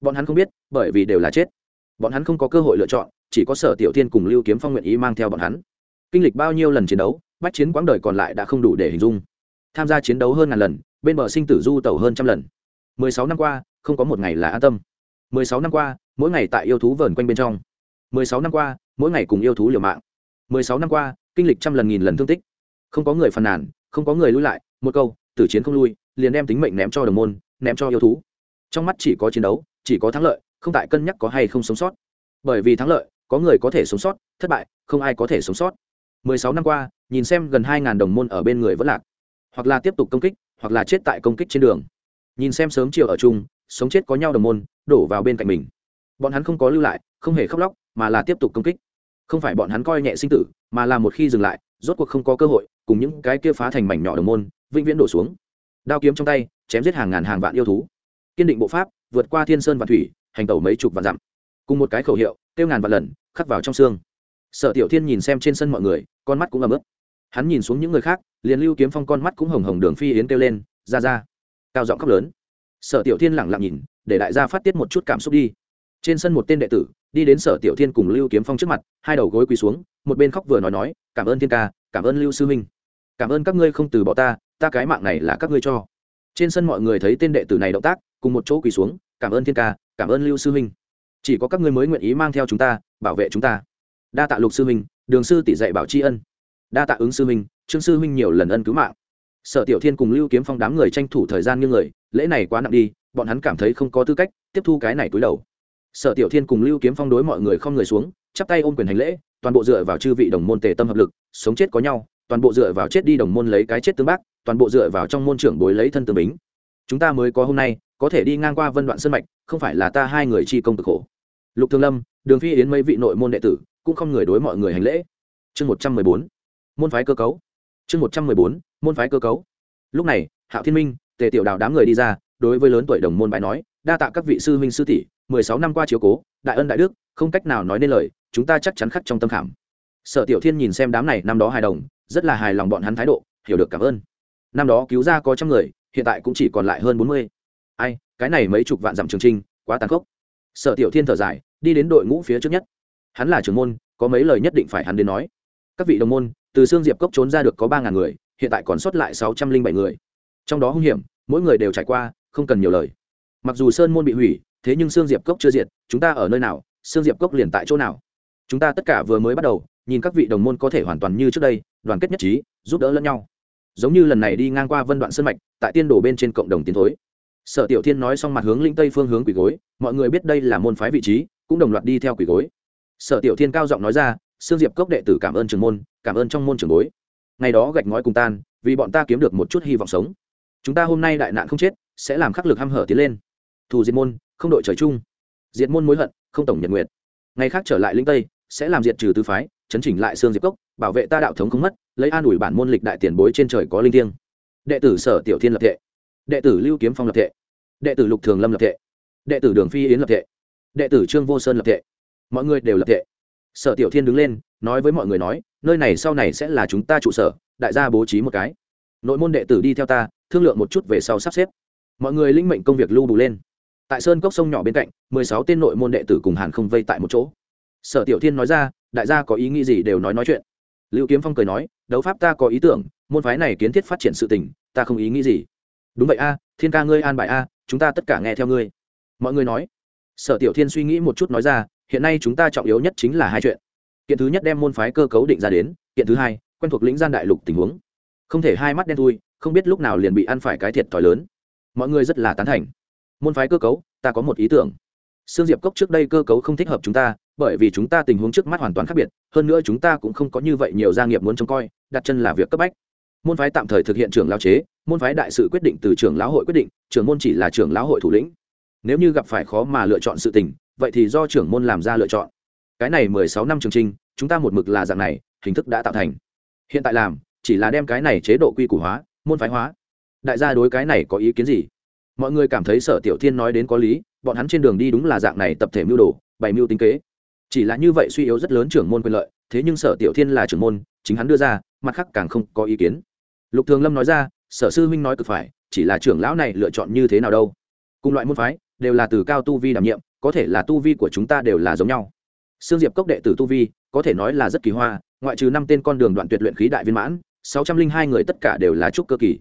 Bọn hắn không biết, bởi vì đều là chết. Bọn hắn không có cơ hội lựa chọn, chỉ có sở tiểu thiên cùng lưu kiếm phong nguyện ý mang theo bọn hắn. Kinh lịch bao nhiêu lần chiến đấu, bách chiến quãng đời còn lại đã không đủ để hình dung. Tham gia chiến đấu hơn ngàn lần, bên bờ sinh tử du tàu hơn trăm lần. Mười sáu năm qua, không có một ngày là an tâm. Mười sáu năm qua, mỗi ngày tại yêu thú vờn quanh bên trong. Mười sáu năm qua, mỗi ngày cùng yêu thú liều mạng mười sáu năm qua, kinh lịch trăm lần nghìn lần thương tích. Không có người phàn nàn, không có người lui lại, một câu, tử chiến không lui, liền đem tính mệnh ném cho đồng môn, ném cho yêu thú. Trong mắt chỉ có chiến đấu, chỉ có thắng lợi, không tại cân nhắc có hay không sống sót. Bởi vì thắng lợi, có người có thể sống sót, thất bại, không ai có thể sống sót. Mười sáu năm qua, nhìn xem gần hai ngàn đồng môn ở bên người vẫn lạc. Hoặc là tiếp tục công kích, hoặc là chết tại công kích trên đường. Nhìn xem sớm chiều ở chung, sống chết có nhau đồng môn, đổ vào bên cạnh mình. Bọn hắn không có lưu lại, không hề khóc lóc, mà là tiếp tục công kích không phải bọn hắn coi nhẹ sinh tử, mà là một khi dừng lại, rốt cuộc không có cơ hội, cùng những cái kia phá thành mảnh nhỏ đồng môn, vĩnh viễn đổ xuống. Đao kiếm trong tay, chém giết hàng ngàn hàng vạn yêu thú. Kiên định bộ pháp, vượt qua thiên sơn và thủy, hành tẩu mấy chục vạn dặm. Cùng một cái khẩu hiệu, kêu ngàn vạn lần, khắc vào trong xương. Sở tiểu thiên nhìn xem trên sân mọi người, con mắt cũng ấm ức. Hắn nhìn xuống những người khác, liền lưu kiếm phong con mắt cũng hồng hồng đường phi yến kêu lên, ra ra. Cao giọng khóc lớn. Sở tiểu thiên lẳng lặng nhìn, để đại gia phát tiết một chút cảm xúc đi trên sân một tên đệ tử, đi đến sở tiểu thiên cùng lưu kiếm phong trước mặt, hai đầu gối quỳ xuống, một bên khóc vừa nói nói, cảm ơn thiên ca, cảm ơn lưu sư minh. Cảm ơn các ngươi không từ bỏ ta ta cái mạng này là các ngươi cho. Trên sân mọi người thấy tên đệ tử này động tác, cùng một chỗ quỳ xuống, cảm ơn thiên ca, cảm ơn lưu sư minh. Chỉ có các ngươi mới nguyện ý mang theo chúng ta, bảo vệ chúng ta. Đa tạ lục sư minh, đường sư tỷ dạy bảo tri ân. Đa tạ ứng sư minh, trương sư minh nhiều lần ân cứu mạng. Sở tiểu thiên cùng lưu kiếm phong đám người tranh thủ thời gian như người, lễ này quá nặng đi, bọn hắn cảm thấy không có tư cách tiếp thu cái này túi đầu sở tiểu thiên cùng lưu kiếm phong đối mọi người không người xuống, chắp tay ôm quyền hành lễ, toàn bộ dựa vào chư vị đồng môn tề tâm hợp lực, sống chết có nhau, toàn bộ dựa vào chết đi đồng môn lấy cái chết tương bác, toàn bộ dựa vào trong môn trưởng bối lấy thân tương bính. Chúng ta mới có hôm nay, có thể đi ngang qua vân đoạn sân mạch, không phải là ta hai người chi công cực khổ. Lục thương lâm, đường phi yến mấy vị nội môn đệ tử, cũng không người đối mọi người hành lễ. Chương một trăm mười bốn, môn phái cơ cấu. Chương một trăm mười bốn, môn phái cơ cấu. Lúc này, hạo thiên minh, tề tiểu đào đám người đi ra, đối với lớn tuổi đồng môn bài nói, đa tạ các vị sư huynh sư tỷ mười sáu năm qua chiếu cố, đại ân đại đức, không cách nào nói nên lời, chúng ta chắc chắn khắc trong tâm khảm. Sở tiểu thiên nhìn xem đám này, năm đó hài đồng, rất là hài lòng bọn hắn thái độ, hiểu được cảm ơn. Năm đó cứu ra có trăm người, hiện tại cũng chỉ còn lại hơn bốn mươi. Ai, cái này mấy chục vạn dặm trường trinh, quá tàn khốc. Sở tiểu thiên thở dài, đi đến đội ngũ phía trước nhất. Hắn là trưởng môn, có mấy lời nhất định phải hắn đến nói. Các vị đồng môn, từ xương diệp cốc trốn ra được có ba ngàn người, hiện tại còn sót lại sáu trăm linh bảy người. Trong đó hung hiểm, mỗi người đều trải qua, không cần nhiều lời. Mặc dù sơn môn bị hủy thế nhưng xương diệp cốc chưa diệt, chúng ta ở nơi nào xương diệp cốc liền tại chỗ nào? Chúng ta tất cả vừa mới bắt đầu, nhìn các vị đồng môn có thể hoàn toàn như trước đây, đoàn kết nhất trí, giúp đỡ lẫn nhau. Giống như lần này đi ngang qua vân đoạn sân mạch, tại tiên đồ bên trên cộng đồng tiến thối. Sở tiểu thiên nói xong mặt hướng linh tây phương hướng quỷ gối, mọi người biết đây là môn phái vị trí, cũng đồng loạt đi theo quỷ gối. Sở tiểu thiên cao giọng nói ra xương diệp cốc đệ tử cảm ơn trường môn, cảm ơn trong môn trường bối. Ngày đó gạch ngói cùng tan, vì bọn ta kiếm được một chút hy vọng sống. Chúng ta hôm nay đại nạn không chết, sẽ làm khắc lực hăm hở tiến lên. Thù diệt môn không đội trời chung. Diệt môn mối hận, không tổng nhật nguyện ngày khác trở lại linh tây, sẽ làm diệt trừ tứ phái, chấn chỉnh lại xương diệp cốc, bảo vệ ta đạo thống không mất, lấy an ủi bản môn lịch đại tiền bối trên trời có linh thiêng. Đệ tử sở tiểu thiên lập thệ. Đệ tử lưu kiếm phong lập thệ. Đệ tử lục thường lâm lập thệ. Đệ tử đường phi yến lập thệ. Đệ tử trương vô sơn lập thệ. Mọi người đều lập thệ. Sở tiểu thiên đứng lên, nói với mọi người nói, nơi này sau này sẽ là chúng ta trụ sở, đại gia bố trí một cái. Nội môn đệ tử đi theo ta, thương lượng một chút về sau sắp xếp. Mọi người linh mệnh công việc lưu đủ lên tại sơn cốc sông nhỏ bên cạnh, mười sáu tên nội môn đệ tử cùng hàn không vây tại một chỗ. Sở tiểu thiên nói ra, đại gia có ý nghĩ gì đều nói nói chuyện. Lưu kiếm phong cười nói, đấu pháp ta có ý tưởng, môn phái này kiến thiết phát triển sự tình, ta không ý nghĩ gì. Đúng vậy a, thiên ca ngươi an bài a, chúng ta tất cả nghe theo ngươi. Mọi người nói. Sở tiểu thiên suy nghĩ một chút nói ra, hiện nay chúng ta trọng yếu nhất chính là hai chuyện. Kiện thứ nhất đem môn phái cơ cấu định ra đến, kiện thứ hai, quen thuộc lĩnh gian đại lục tình huống. Không thể hai mắt đen thui, không biết lúc nào liền bị ăn phải cái thiệt thòi lớn. Mọi người rất là tán thành môn phái cơ cấu ta có một ý tưởng Sương Diệp Cốc trước đây cơ cấu không thích hợp chúng ta, bởi vì chúng ta tình huống trước mắt hoàn toàn khác biệt, hơn nữa chúng ta cũng không có như vậy nhiều gia nghiệp muốn trông coi, đặt chân là việc cấp bách. Môn phái tạm thời thực hiện trưởng lão chế, môn phái đại sự quyết định từ trưởng lão hội quyết định, trưởng môn chỉ là trưởng lão hội thủ lĩnh. Nếu như gặp phải khó mà lựa chọn sự tình, vậy thì do trưởng môn làm ra lựa chọn. Cái này mười sáu năm trường trình, chúng ta một mực là dạng này, hình thức đã tạo thành. Hiện tại làm, chỉ là đem cái này chế độ quy củ hóa, môn phái hóa. Đại gia đối cái này có ý kiến gì? Mọi người cảm thấy Sở Tiểu Thiên nói đến có lý, bọn hắn trên đường đi đúng là dạng này tập thể mưu đồ bày mưu tính kế. Chỉ là như vậy suy yếu rất lớn trưởng môn quyền lợi thế nhưng sở tiểu thiên là trưởng môn chính hắn đưa ra mặt khác càng không có ý kiến. Lục thường lâm nói ra sở sư huynh nói cực phải chỉ là trưởng lão này lựa chọn như thế nào đâu. Cùng loại môn phái đều là từ cao tu vi đảm nhiệm có thể là tu vi của chúng ta đều là giống nhau. Sương diệp cốc đệ tử tu vi có thể nói là rất kỳ hoa ngoại trừ năm tên con đường đoạn tuyệt luyện khí đại viên mãn sáu trăm linh hai người tất cả đều là trúc cơ kỳ.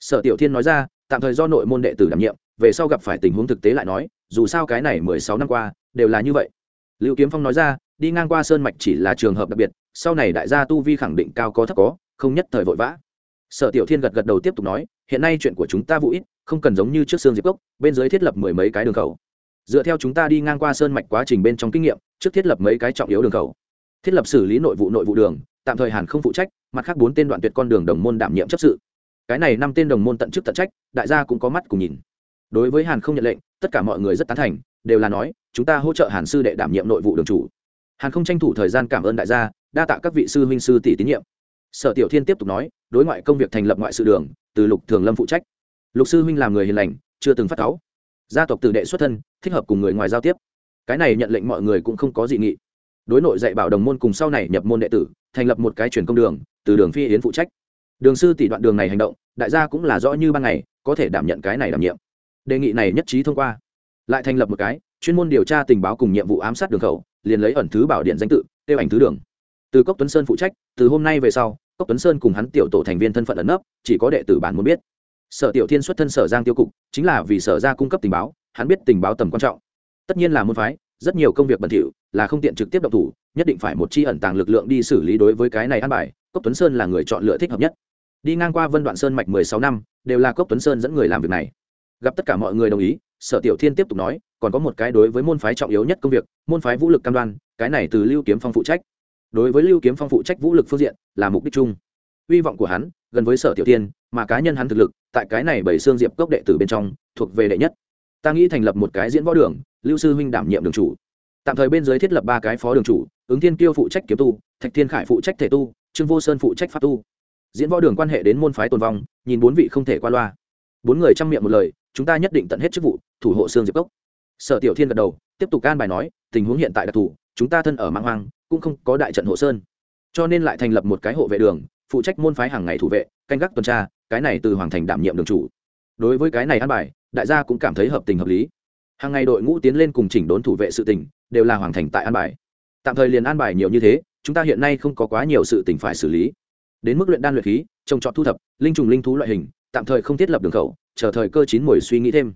Sở tiểu thiên nói ra tạm thời do nội môn đệ tử đảm nhiệm, về sau gặp phải tình huống thực tế lại nói, dù sao cái này mười sáu năm qua, đều là như vậy. Lưu kiếm phong nói ra, đi ngang qua sơn mạch chỉ là trường hợp đặc biệt, sau này đại gia tu vi khẳng định cao có thấp có, không nhất thời vội vã. Sở tiểu thiên gật gật đầu tiếp tục nói, hiện nay chuyện của chúng ta vũ ít, không cần giống như trước xương diệp cốc, bên dưới thiết lập mười mấy cái đường khẩu. Dựa theo chúng ta đi ngang qua sơn mạch quá trình bên trong kinh nghiệm, trước thiết lập mấy cái trọng yếu đường khẩu. Thiết lập xử lý nội vụ nội vụ đường, tạm thời hàn không phụ trách, mặt khác bốn tên đoạn tuyệt con đường đồng môn đảm nhiệm chấp sự cái này năm tên đồng môn tận chức tận trách, đại gia cũng có mắt cùng nhìn. Đối với hàn không nhận lệnh, tất cả mọi người rất tán thành, đều là nói, chúng ta hỗ trợ hàn sư đệ đảm nhiệm nội vụ đường chủ. Hàn không tranh thủ thời gian cảm ơn đại gia, đa tạ các vị sư huynh sư tỷ tín nhiệm. Sở tiểu thiên tiếp tục nói, đối ngoại công việc thành lập ngoại sự đường, từ lục thường lâm phụ trách. Lục sư huynh làm người hiền lành, chưa từng phát cáu. Gia tộc tử đệ xuất thân, thích hợp cùng người ngoài giao tiếp. Cái này nhận lệnh mọi người cũng không có dị nghị. Đối nội dạy bảo đồng môn cùng sau này nhập môn đệ tử, thành lập một cái truyền công đường, từ đường phi yến phụ trách đường sư tỷ đoạn đường này hành động, đại gia cũng là rõ như ban ngày, có thể đảm nhận cái này đảm nhiệm. Đề nghị này nhất trí thông qua. Lại thành lập một cái, chuyên môn điều tra tình báo cùng nhiệm vụ ám sát đường khẩu, liền lấy ẩn thứ bảo điện danh tự tiêu ảnh thứ đường. Từ cốc tuấn sơn phụ trách, từ hôm nay về sau, cốc tuấn sơn cùng hắn tiểu tổ thành viên thân phận ẩn nấp, chỉ có đệ tử bản muốn biết. Sở tiểu thiên xuất thân sở giang tiêu cục, chính là vì sở ra cung cấp tình báo, hắn biết tình báo tầm quan trọng. Tất nhiên là môn phái, rất nhiều công việc bẩn thỉu, là không tiện trực tiếp động thủ, nhất định phải một chi ẩn tàng lực lượng đi xử lý đối với cái này ăn bài. Cốc tuấn sơn là người chọn lựa thích hợp nhất đi ngang qua vân đoạn sơn mạch mười sáu năm, đều là cốc tuấn sơn dẫn người làm việc này. Gặp tất cả mọi người đồng ý, sở tiểu thiên tiếp tục nói, còn có một cái đối với môn phái trọng yếu nhất công việc, môn phái vũ lực cam đoan, cái này từ lưu kiếm phong phụ trách. Đối với lưu kiếm phong phụ trách vũ lực phương diện, là mục đích chung. Hy vọng của hắn, gần với sở tiểu tiên mà cá nhân hắn thực lực, tại cái này bảy xương diệp cốc đệ tử bên trong, thuộc về đệ nhất. Ta nghĩ thành lập một cái diễn võ đường, lưu sư huynh đảm nhiệm đường chủ. Tạm thời bên dưới thiết lập ba cái phó đường chủ, ứng thiên kiêu phụ trách kiếm tu, thạch thiên khải phụ trách thể tu, trương vô sơn phụ trách pháp tu diễn võ đường quan hệ đến môn phái tồn vong nhìn bốn vị không thể qua loa. Bốn người chăm miệng một lời chúng ta nhất định tận hết chức vụ thủ hộ xương diệp cốc. Sở tiểu thiên gật đầu tiếp tục can bài nói tình huống hiện tại đặc thù chúng ta thân ở mạng hoang cũng không có đại trận hộ sơn. Cho nên lại thành lập một cái hộ vệ đường phụ trách môn phái hàng ngày thủ vệ canh gác tuần tra cái này từ hoàng thành đảm nhiệm đường chủ. Đối với cái này an bài đại gia cũng cảm thấy hợp tình hợp lý. Hàng ngày đội ngũ tiến lên cùng chỉnh đốn thủ vệ sự tình, đều là hoàng thành tại an bài. Tạm thời liền an bài nhiều như thế chúng ta hiện nay không có quá nhiều sự tình phải xử lý đến mức luyện đan luyện khí, trồng trọt thu thập, linh trùng linh thú loại hình, tạm thời không thiết lập đường khẩu, chờ thời cơ chín mùi suy nghĩ thêm.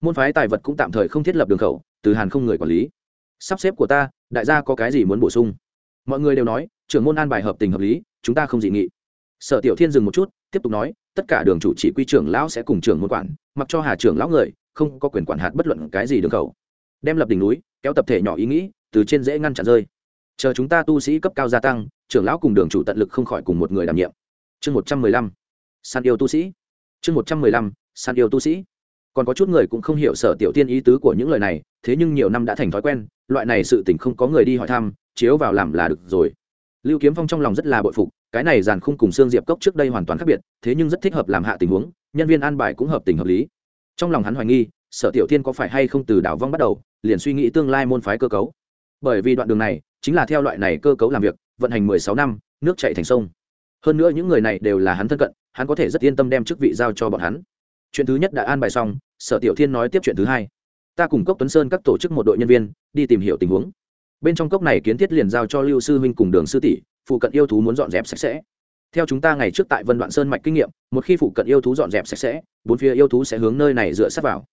Môn phái tài vật cũng tạm thời không thiết lập đường khẩu, từ hàn không người quản lý. Sắp xếp của ta, đại gia có cái gì muốn bổ sung? Mọi người đều nói, trưởng môn an bài hợp tình hợp lý, chúng ta không dị nghị. Sở tiểu thiên dừng một chút, tiếp tục nói, tất cả đường chủ chỉ quy trưởng lão sẽ cùng trưởng môn quản, mặc cho hà trưởng lão người, không có quyền quản hạt bất luận cái gì đường khẩu. Đem lập đỉnh núi, kéo tập thể nhỏ ý nghĩ, từ trên dễ ngăn chặn rơi chờ chúng ta tu sĩ cấp cao gia tăng, trưởng lão cùng đường chủ tận lực không khỏi cùng một người đảm nhiệm. Chương một trăm mười lăm, san yêu tu sĩ. Chương một trăm mười lăm, san yêu tu sĩ. Còn có chút người cũng không hiểu sở tiểu tiên ý tứ của những lời này, thế nhưng nhiều năm đã thành thói quen, loại này sự tình không có người đi hỏi thăm, chiếu vào làm là được rồi. Lưu kiếm phong trong lòng rất là bội phục, cái này giàn khung cùng xương diệp cốc trước đây hoàn toàn khác biệt, thế nhưng rất thích hợp làm hạ tình huống, nhân viên an bài cũng hợp tình hợp lý. Trong lòng hắn hoài nghi, sở tiểu tiên có phải hay không từ đảo vong bắt đầu, liền suy nghĩ tương lai môn phái cơ cấu. Bởi vì đoạn đường này chính là theo loại này cơ cấu làm việc, vận hành mười sáu năm, nước chạy thành sông. Hơn nữa những người này đều là hắn thân cận, hắn có thể rất yên tâm đem chức vị giao cho bọn hắn. Chuyện thứ nhất đã an bài xong, sở tiểu thiên nói tiếp chuyện thứ hai. Ta cùng cốc tuấn sơn các tổ chức một đội nhân viên, đi tìm hiểu tình huống. Bên trong cốc này kiến thiết liền giao cho lưu sư huynh cùng đường sư tỷ, phụ cận yêu thú muốn dọn dẹp sạch sẽ. Theo chúng ta ngày trước tại vân đoạn sơn mạch kinh nghiệm, một khi phụ cận yêu thú dọn dẹp sạch sẽ, bốn phía yêu thú sẽ hướng nơi này dựa sát vào.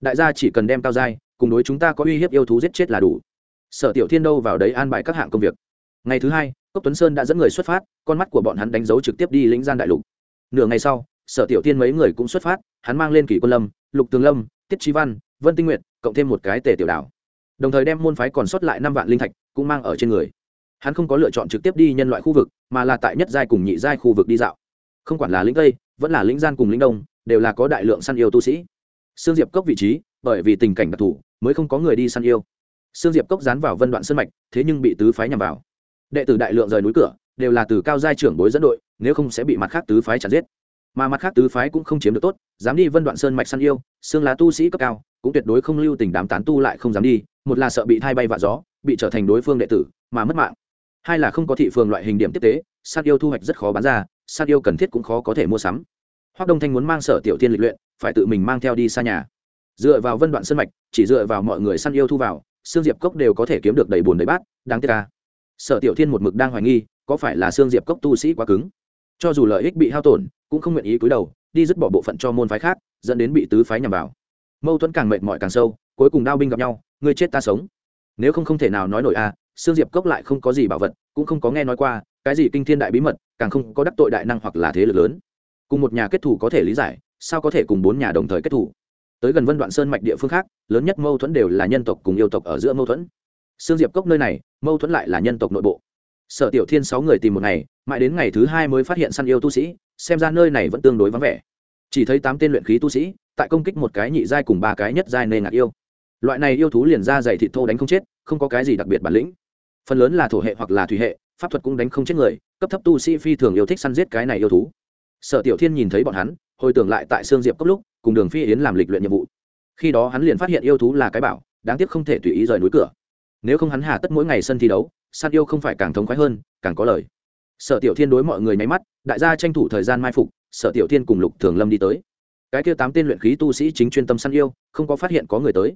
Đại gia chỉ cần đem cao dai, cùng đối chúng ta có uy hiếp yêu thú giết chết là đủ sở tiểu thiên đâu vào đấy an bài các hạng công việc. Ngày thứ hai, cốc tuấn sơn đã dẫn người xuất phát, con mắt của bọn hắn đánh dấu trực tiếp đi lĩnh gian đại lục. Nửa ngày sau, sở tiểu thiên mấy người cũng xuất phát, hắn mang lên kỷ quân lâm, lục tường lâm, tiết trí văn, vân tinh nguyện cộng thêm một cái tề tiểu đảo. Đồng thời đem môn phái còn sót lại năm vạn linh thạch cũng mang ở trên người. Hắn không có lựa chọn trực tiếp đi nhân loại khu vực, mà là tại nhất giai cùng nhị giai khu vực đi dạo. Không quản là lĩnh tây, vẫn là lĩnh gian cùng lĩnh đông, đều là có đại lượng săn yêu tu sĩ. Sương diệp cốc vị trí, bởi vì tình cảnh đặc thù, mới không có người đi săn yêu sương diệp cốc dán vào vân đoạn sân mạch, thế nhưng bị tứ phái nhằm vào. Đệ tử đại lượng rời núi cửa, đều là từ cao giai trưởng bối dẫn đội, nếu không sẽ bị mặt khác tứ phái chặt giết. Mà mặt khác tứ phái cũng không chiếm được tốt, dám đi vân đoạn sơn mạch săn yêu xương lá tu sĩ cấp cao, cũng tuyệt đối không lưu tình đám tán tu lại không dám đi, một là sợ bị thay bay vạ gió, bị trở thành đối phương đệ tử, mà mất mạng. Hai là không có thị phường loại hình điểm tiếp tế săn yêu thu hoạch rất khó bán ra săn yêu cần thiết cũng khó có thể mua sắm. Hoắc đông thanh muốn mang sở tiểu tiên lịch luyện, phải tự mình mang theo đi xa nhà. Dựa vào vân đoạn sơn mạch, chỉ dựa vào mọi người săn yêu thu vào xương diệp cốc đều có thể kiếm được đầy bùn đầy bát đáng tiếc ca sở tiểu thiên một mực đang hoài nghi có phải là xương diệp cốc tu sĩ quá cứng? Cho dù lợi ích bị hao tổn cũng không nguyện ý cúi đầu đi dứt bỏ bộ phận cho môn phái khác dẫn đến bị tứ phái nhằm vào. Mâu thuẫn càng mệt mỏi càng sâu cuối cùng đao binh gặp nhau người chết ta sống. Nếu không không thể nào nói nổi a à, xương diệp cốc lại không có gì bảo vật cũng không có nghe nói qua cái gì kinh thiên đại bí mật càng không có đắc tội đại năng hoặc là thế lực lớn. Cùng một nhà kết thủ có thể lý giải sao có thể cùng bốn nhà đồng thời kết thủ? Tới gần vân đoạn sơn mạch địa phương khác, lớn nhất mâu thuẫn đều là nhân tộc cùng yêu tộc ở giữa mâu thuẫn. Xương diệp cốc nơi này, mâu thuẫn lại là nhân tộc nội bộ. Sở tiểu thiên sáu người tìm một ngày, mãi đến ngày thứ hai mới phát hiện săn yêu tu sĩ, xem ra nơi này vẫn tương đối vắng vẻ. Chỉ thấy tám tên luyện khí tu sĩ, tại công kích một cái nhị giai cùng ba cái nhất giai nên ngạc yêu. Loại này yêu thú liền ra dày thịt thô đánh không chết, không có cái gì đặc biệt bản lĩnh. Phần lớn là thổ hệ hoặc là thủy hệ, pháp thuật cũng đánh không chết người, cấp thấp tu sĩ phi thường yêu thích săn giết cái này yêu thú. Sở tiểu thiên nhìn thấy bọn hắn, hồi tưởng lại tại sương diệp cốc lúc cùng đường phi yến làm lịch luyện nhiệm vụ. Khi đó hắn liền phát hiện yêu thú là cái bảo, đáng tiếc không thể tùy ý rời núi cửa. Nếu không hắn hà tất mỗi ngày sân thi đấu, săn yêu không phải càng thống khoái hơn, càng có lời. Sở tiểu thiên đối mọi người nháy mắt, đại gia tranh thủ thời gian mai phục, sở tiểu thiên cùng lục thường lâm đi tới. Cái kia tám tên luyện khí tu sĩ chính chuyên tâm săn yêu, không có phát hiện có người tới.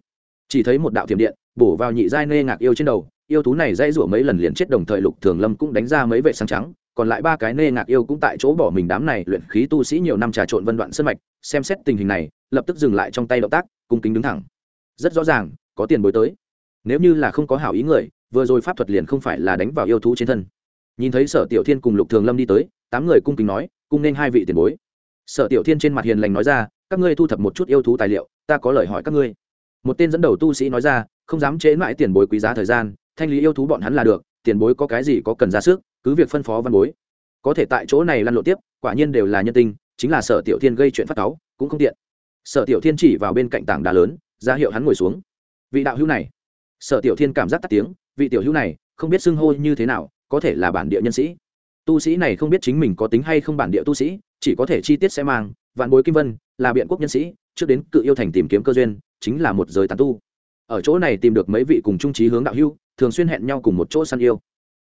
Chỉ thấy một đạo thiểm điện, bổ vào nhị giai nê ngạc yêu trên đầu, yêu thú này dãy rủa mấy lần liền chết đồng thời lục thường lâm cũng đánh ra mấy vệ sáng trắng còn lại ba cái nê ngạc yêu cũng tại chỗ bỏ mình đám này luyện khí tu sĩ nhiều năm trà trộn vân đoạn sân mạch, xem xét tình hình này, lập tức dừng lại trong tay động tác, cung kính đứng thẳng. Rất rõ ràng, có tiền bối tới. Nếu như là không có hảo ý người, vừa rồi pháp thuật liền không phải là đánh vào yêu thú trên thân. Nhìn thấy sở tiểu thiên cùng lục thường lâm đi tới, tám người cung kính nói, cung nên hai vị tiền bối. Sở tiểu thiên trên mặt hiền lành nói ra, các ngươi thu thập một chút yêu thú tài liệu, ta có lời hỏi các ngươi. Một tên dẫn đầu tu sĩ nói ra, không dám chế mãi tiền bối quý giá thời gian, thanh lý yêu thú bọn hắn là được, tiền bối có cái gì có cần ra sức cứ việc phân phó văn bối. Có thể tại chỗ này lăn lộn tiếp, quả nhiên đều là nhân tinh, chính là sở tiểu thiên gây chuyện phát cáu, cũng không tiện. Sở tiểu thiên chỉ vào bên cạnh tảng đá lớn, ra hiệu hắn ngồi xuống. Vị đạo hữu này. Sở tiểu thiên cảm giác tắt tiếng, vị tiểu hữu này, không biết xưng hô như thế nào, có thể là bản địa nhân sĩ. Tu sĩ này không biết chính mình có tính hay không bản địa tu sĩ, chỉ có thể chi tiết sẽ mang, vạn bối kim vân, là biện quốc nhân sĩ, trước đến cự yêu thành tìm kiếm cơ duyên, chính là một giới tán tu. Ở chỗ này tìm được mấy vị cùng trung trí hướng đạo hưu thường xuyên hẹn nhau cùng một chỗ săn yêu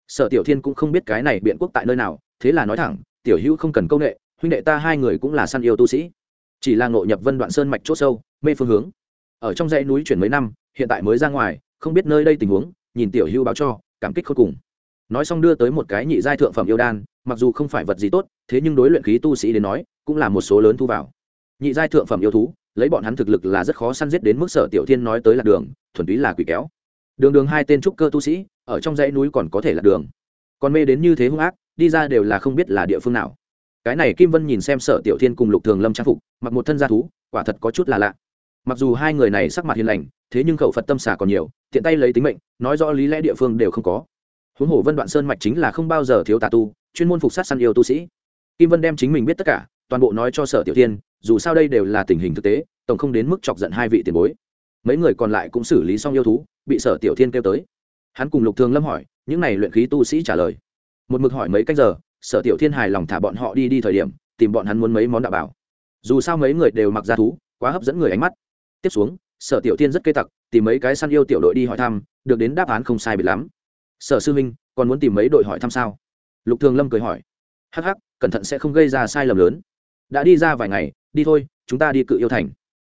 sở tiểu thiên cũng không biết cái này biện quốc tại nơi nào, thế là nói thẳng, tiểu hữu không cần công nghệ huynh đệ ta hai người cũng là săn yêu tu sĩ. Chỉ là ngộ nhập vân đoạn sơn mạch c h ỗ sâu, mê phương hướng. Ở trong dãy núi chuyển mấy năm, hiện tại mới ra ngoài, không biết nơi đây tình huống, nhìn tiểu hữu báo cho, cảm kích khôi cùng. Nói xong đưa tới một cái nhị giai thượng phẩm yêu đan, mặc dù không phải vật gì tốt, thế nhưng đối luyện khí tu sĩ đến nói, cũng là một số lớn thu vào. Nhị giai thượng phẩm yêu thú, lấy bọn hắn thực lực là rất khó săn giết đến mức sở tiểu thiên nói tới là đường, thuần túy là quỷ kéo. Đường đường hai tên trúc cơ tu sĩ ở trong dãy núi còn có thể là đường. Còn mê đến như thế hung ác, đi ra đều là không biết là địa phương nào. Cái này kim vân nhìn xem sở tiểu thiên cùng lục thường lâm trang phục, mặc một thân gia thú, quả thật có chút là lạ. Mặc dù hai người này sắc mặt hiền lành, thế nhưng khẩu phật tâm xả còn nhiều, tiện tay lấy tính mệnh, nói rõ lý lẽ địa phương đều không có. Huống hồ vân đoạn sơn mạch chính là không bao giờ thiếu tà tu, chuyên môn phục sát săn yêu tu sĩ. Kim vân đem chính mình biết tất cả, toàn bộ nói cho sở tiểu thiên, dù sao đây đều là tình hình thực tế, tổng không đến mức chọc giận hai vị tiền bối. Mấy người còn lại cũng xử lý xong yêu thú, bị sở tiểu thiên kêu tới hắn cùng lục thường lâm hỏi, những này luyện khí tu sĩ trả lời. Một mực hỏi mấy cách giờ, sở tiểu thiên hài lòng thả bọn họ đi đi thời điểm, tìm bọn hắn muốn mấy món đạo bảo. Dù sao mấy người đều mặc ra thú, quá hấp dẫn người ánh mắt. Tiếp xuống, sở tiểu thiên rất cây tặc, tìm mấy cái săn yêu tiểu đội đi hỏi thăm, được đến đáp án không sai biệt lắm. Sở sư minh, còn muốn tìm mấy đội hỏi thăm sao? Lục thường lâm cười hỏi. Hắc hắc, cẩn thận sẽ không gây ra sai lầm lớn. Đã đi ra vài ngày, đi thôi, chúng ta đi cự yêu thành.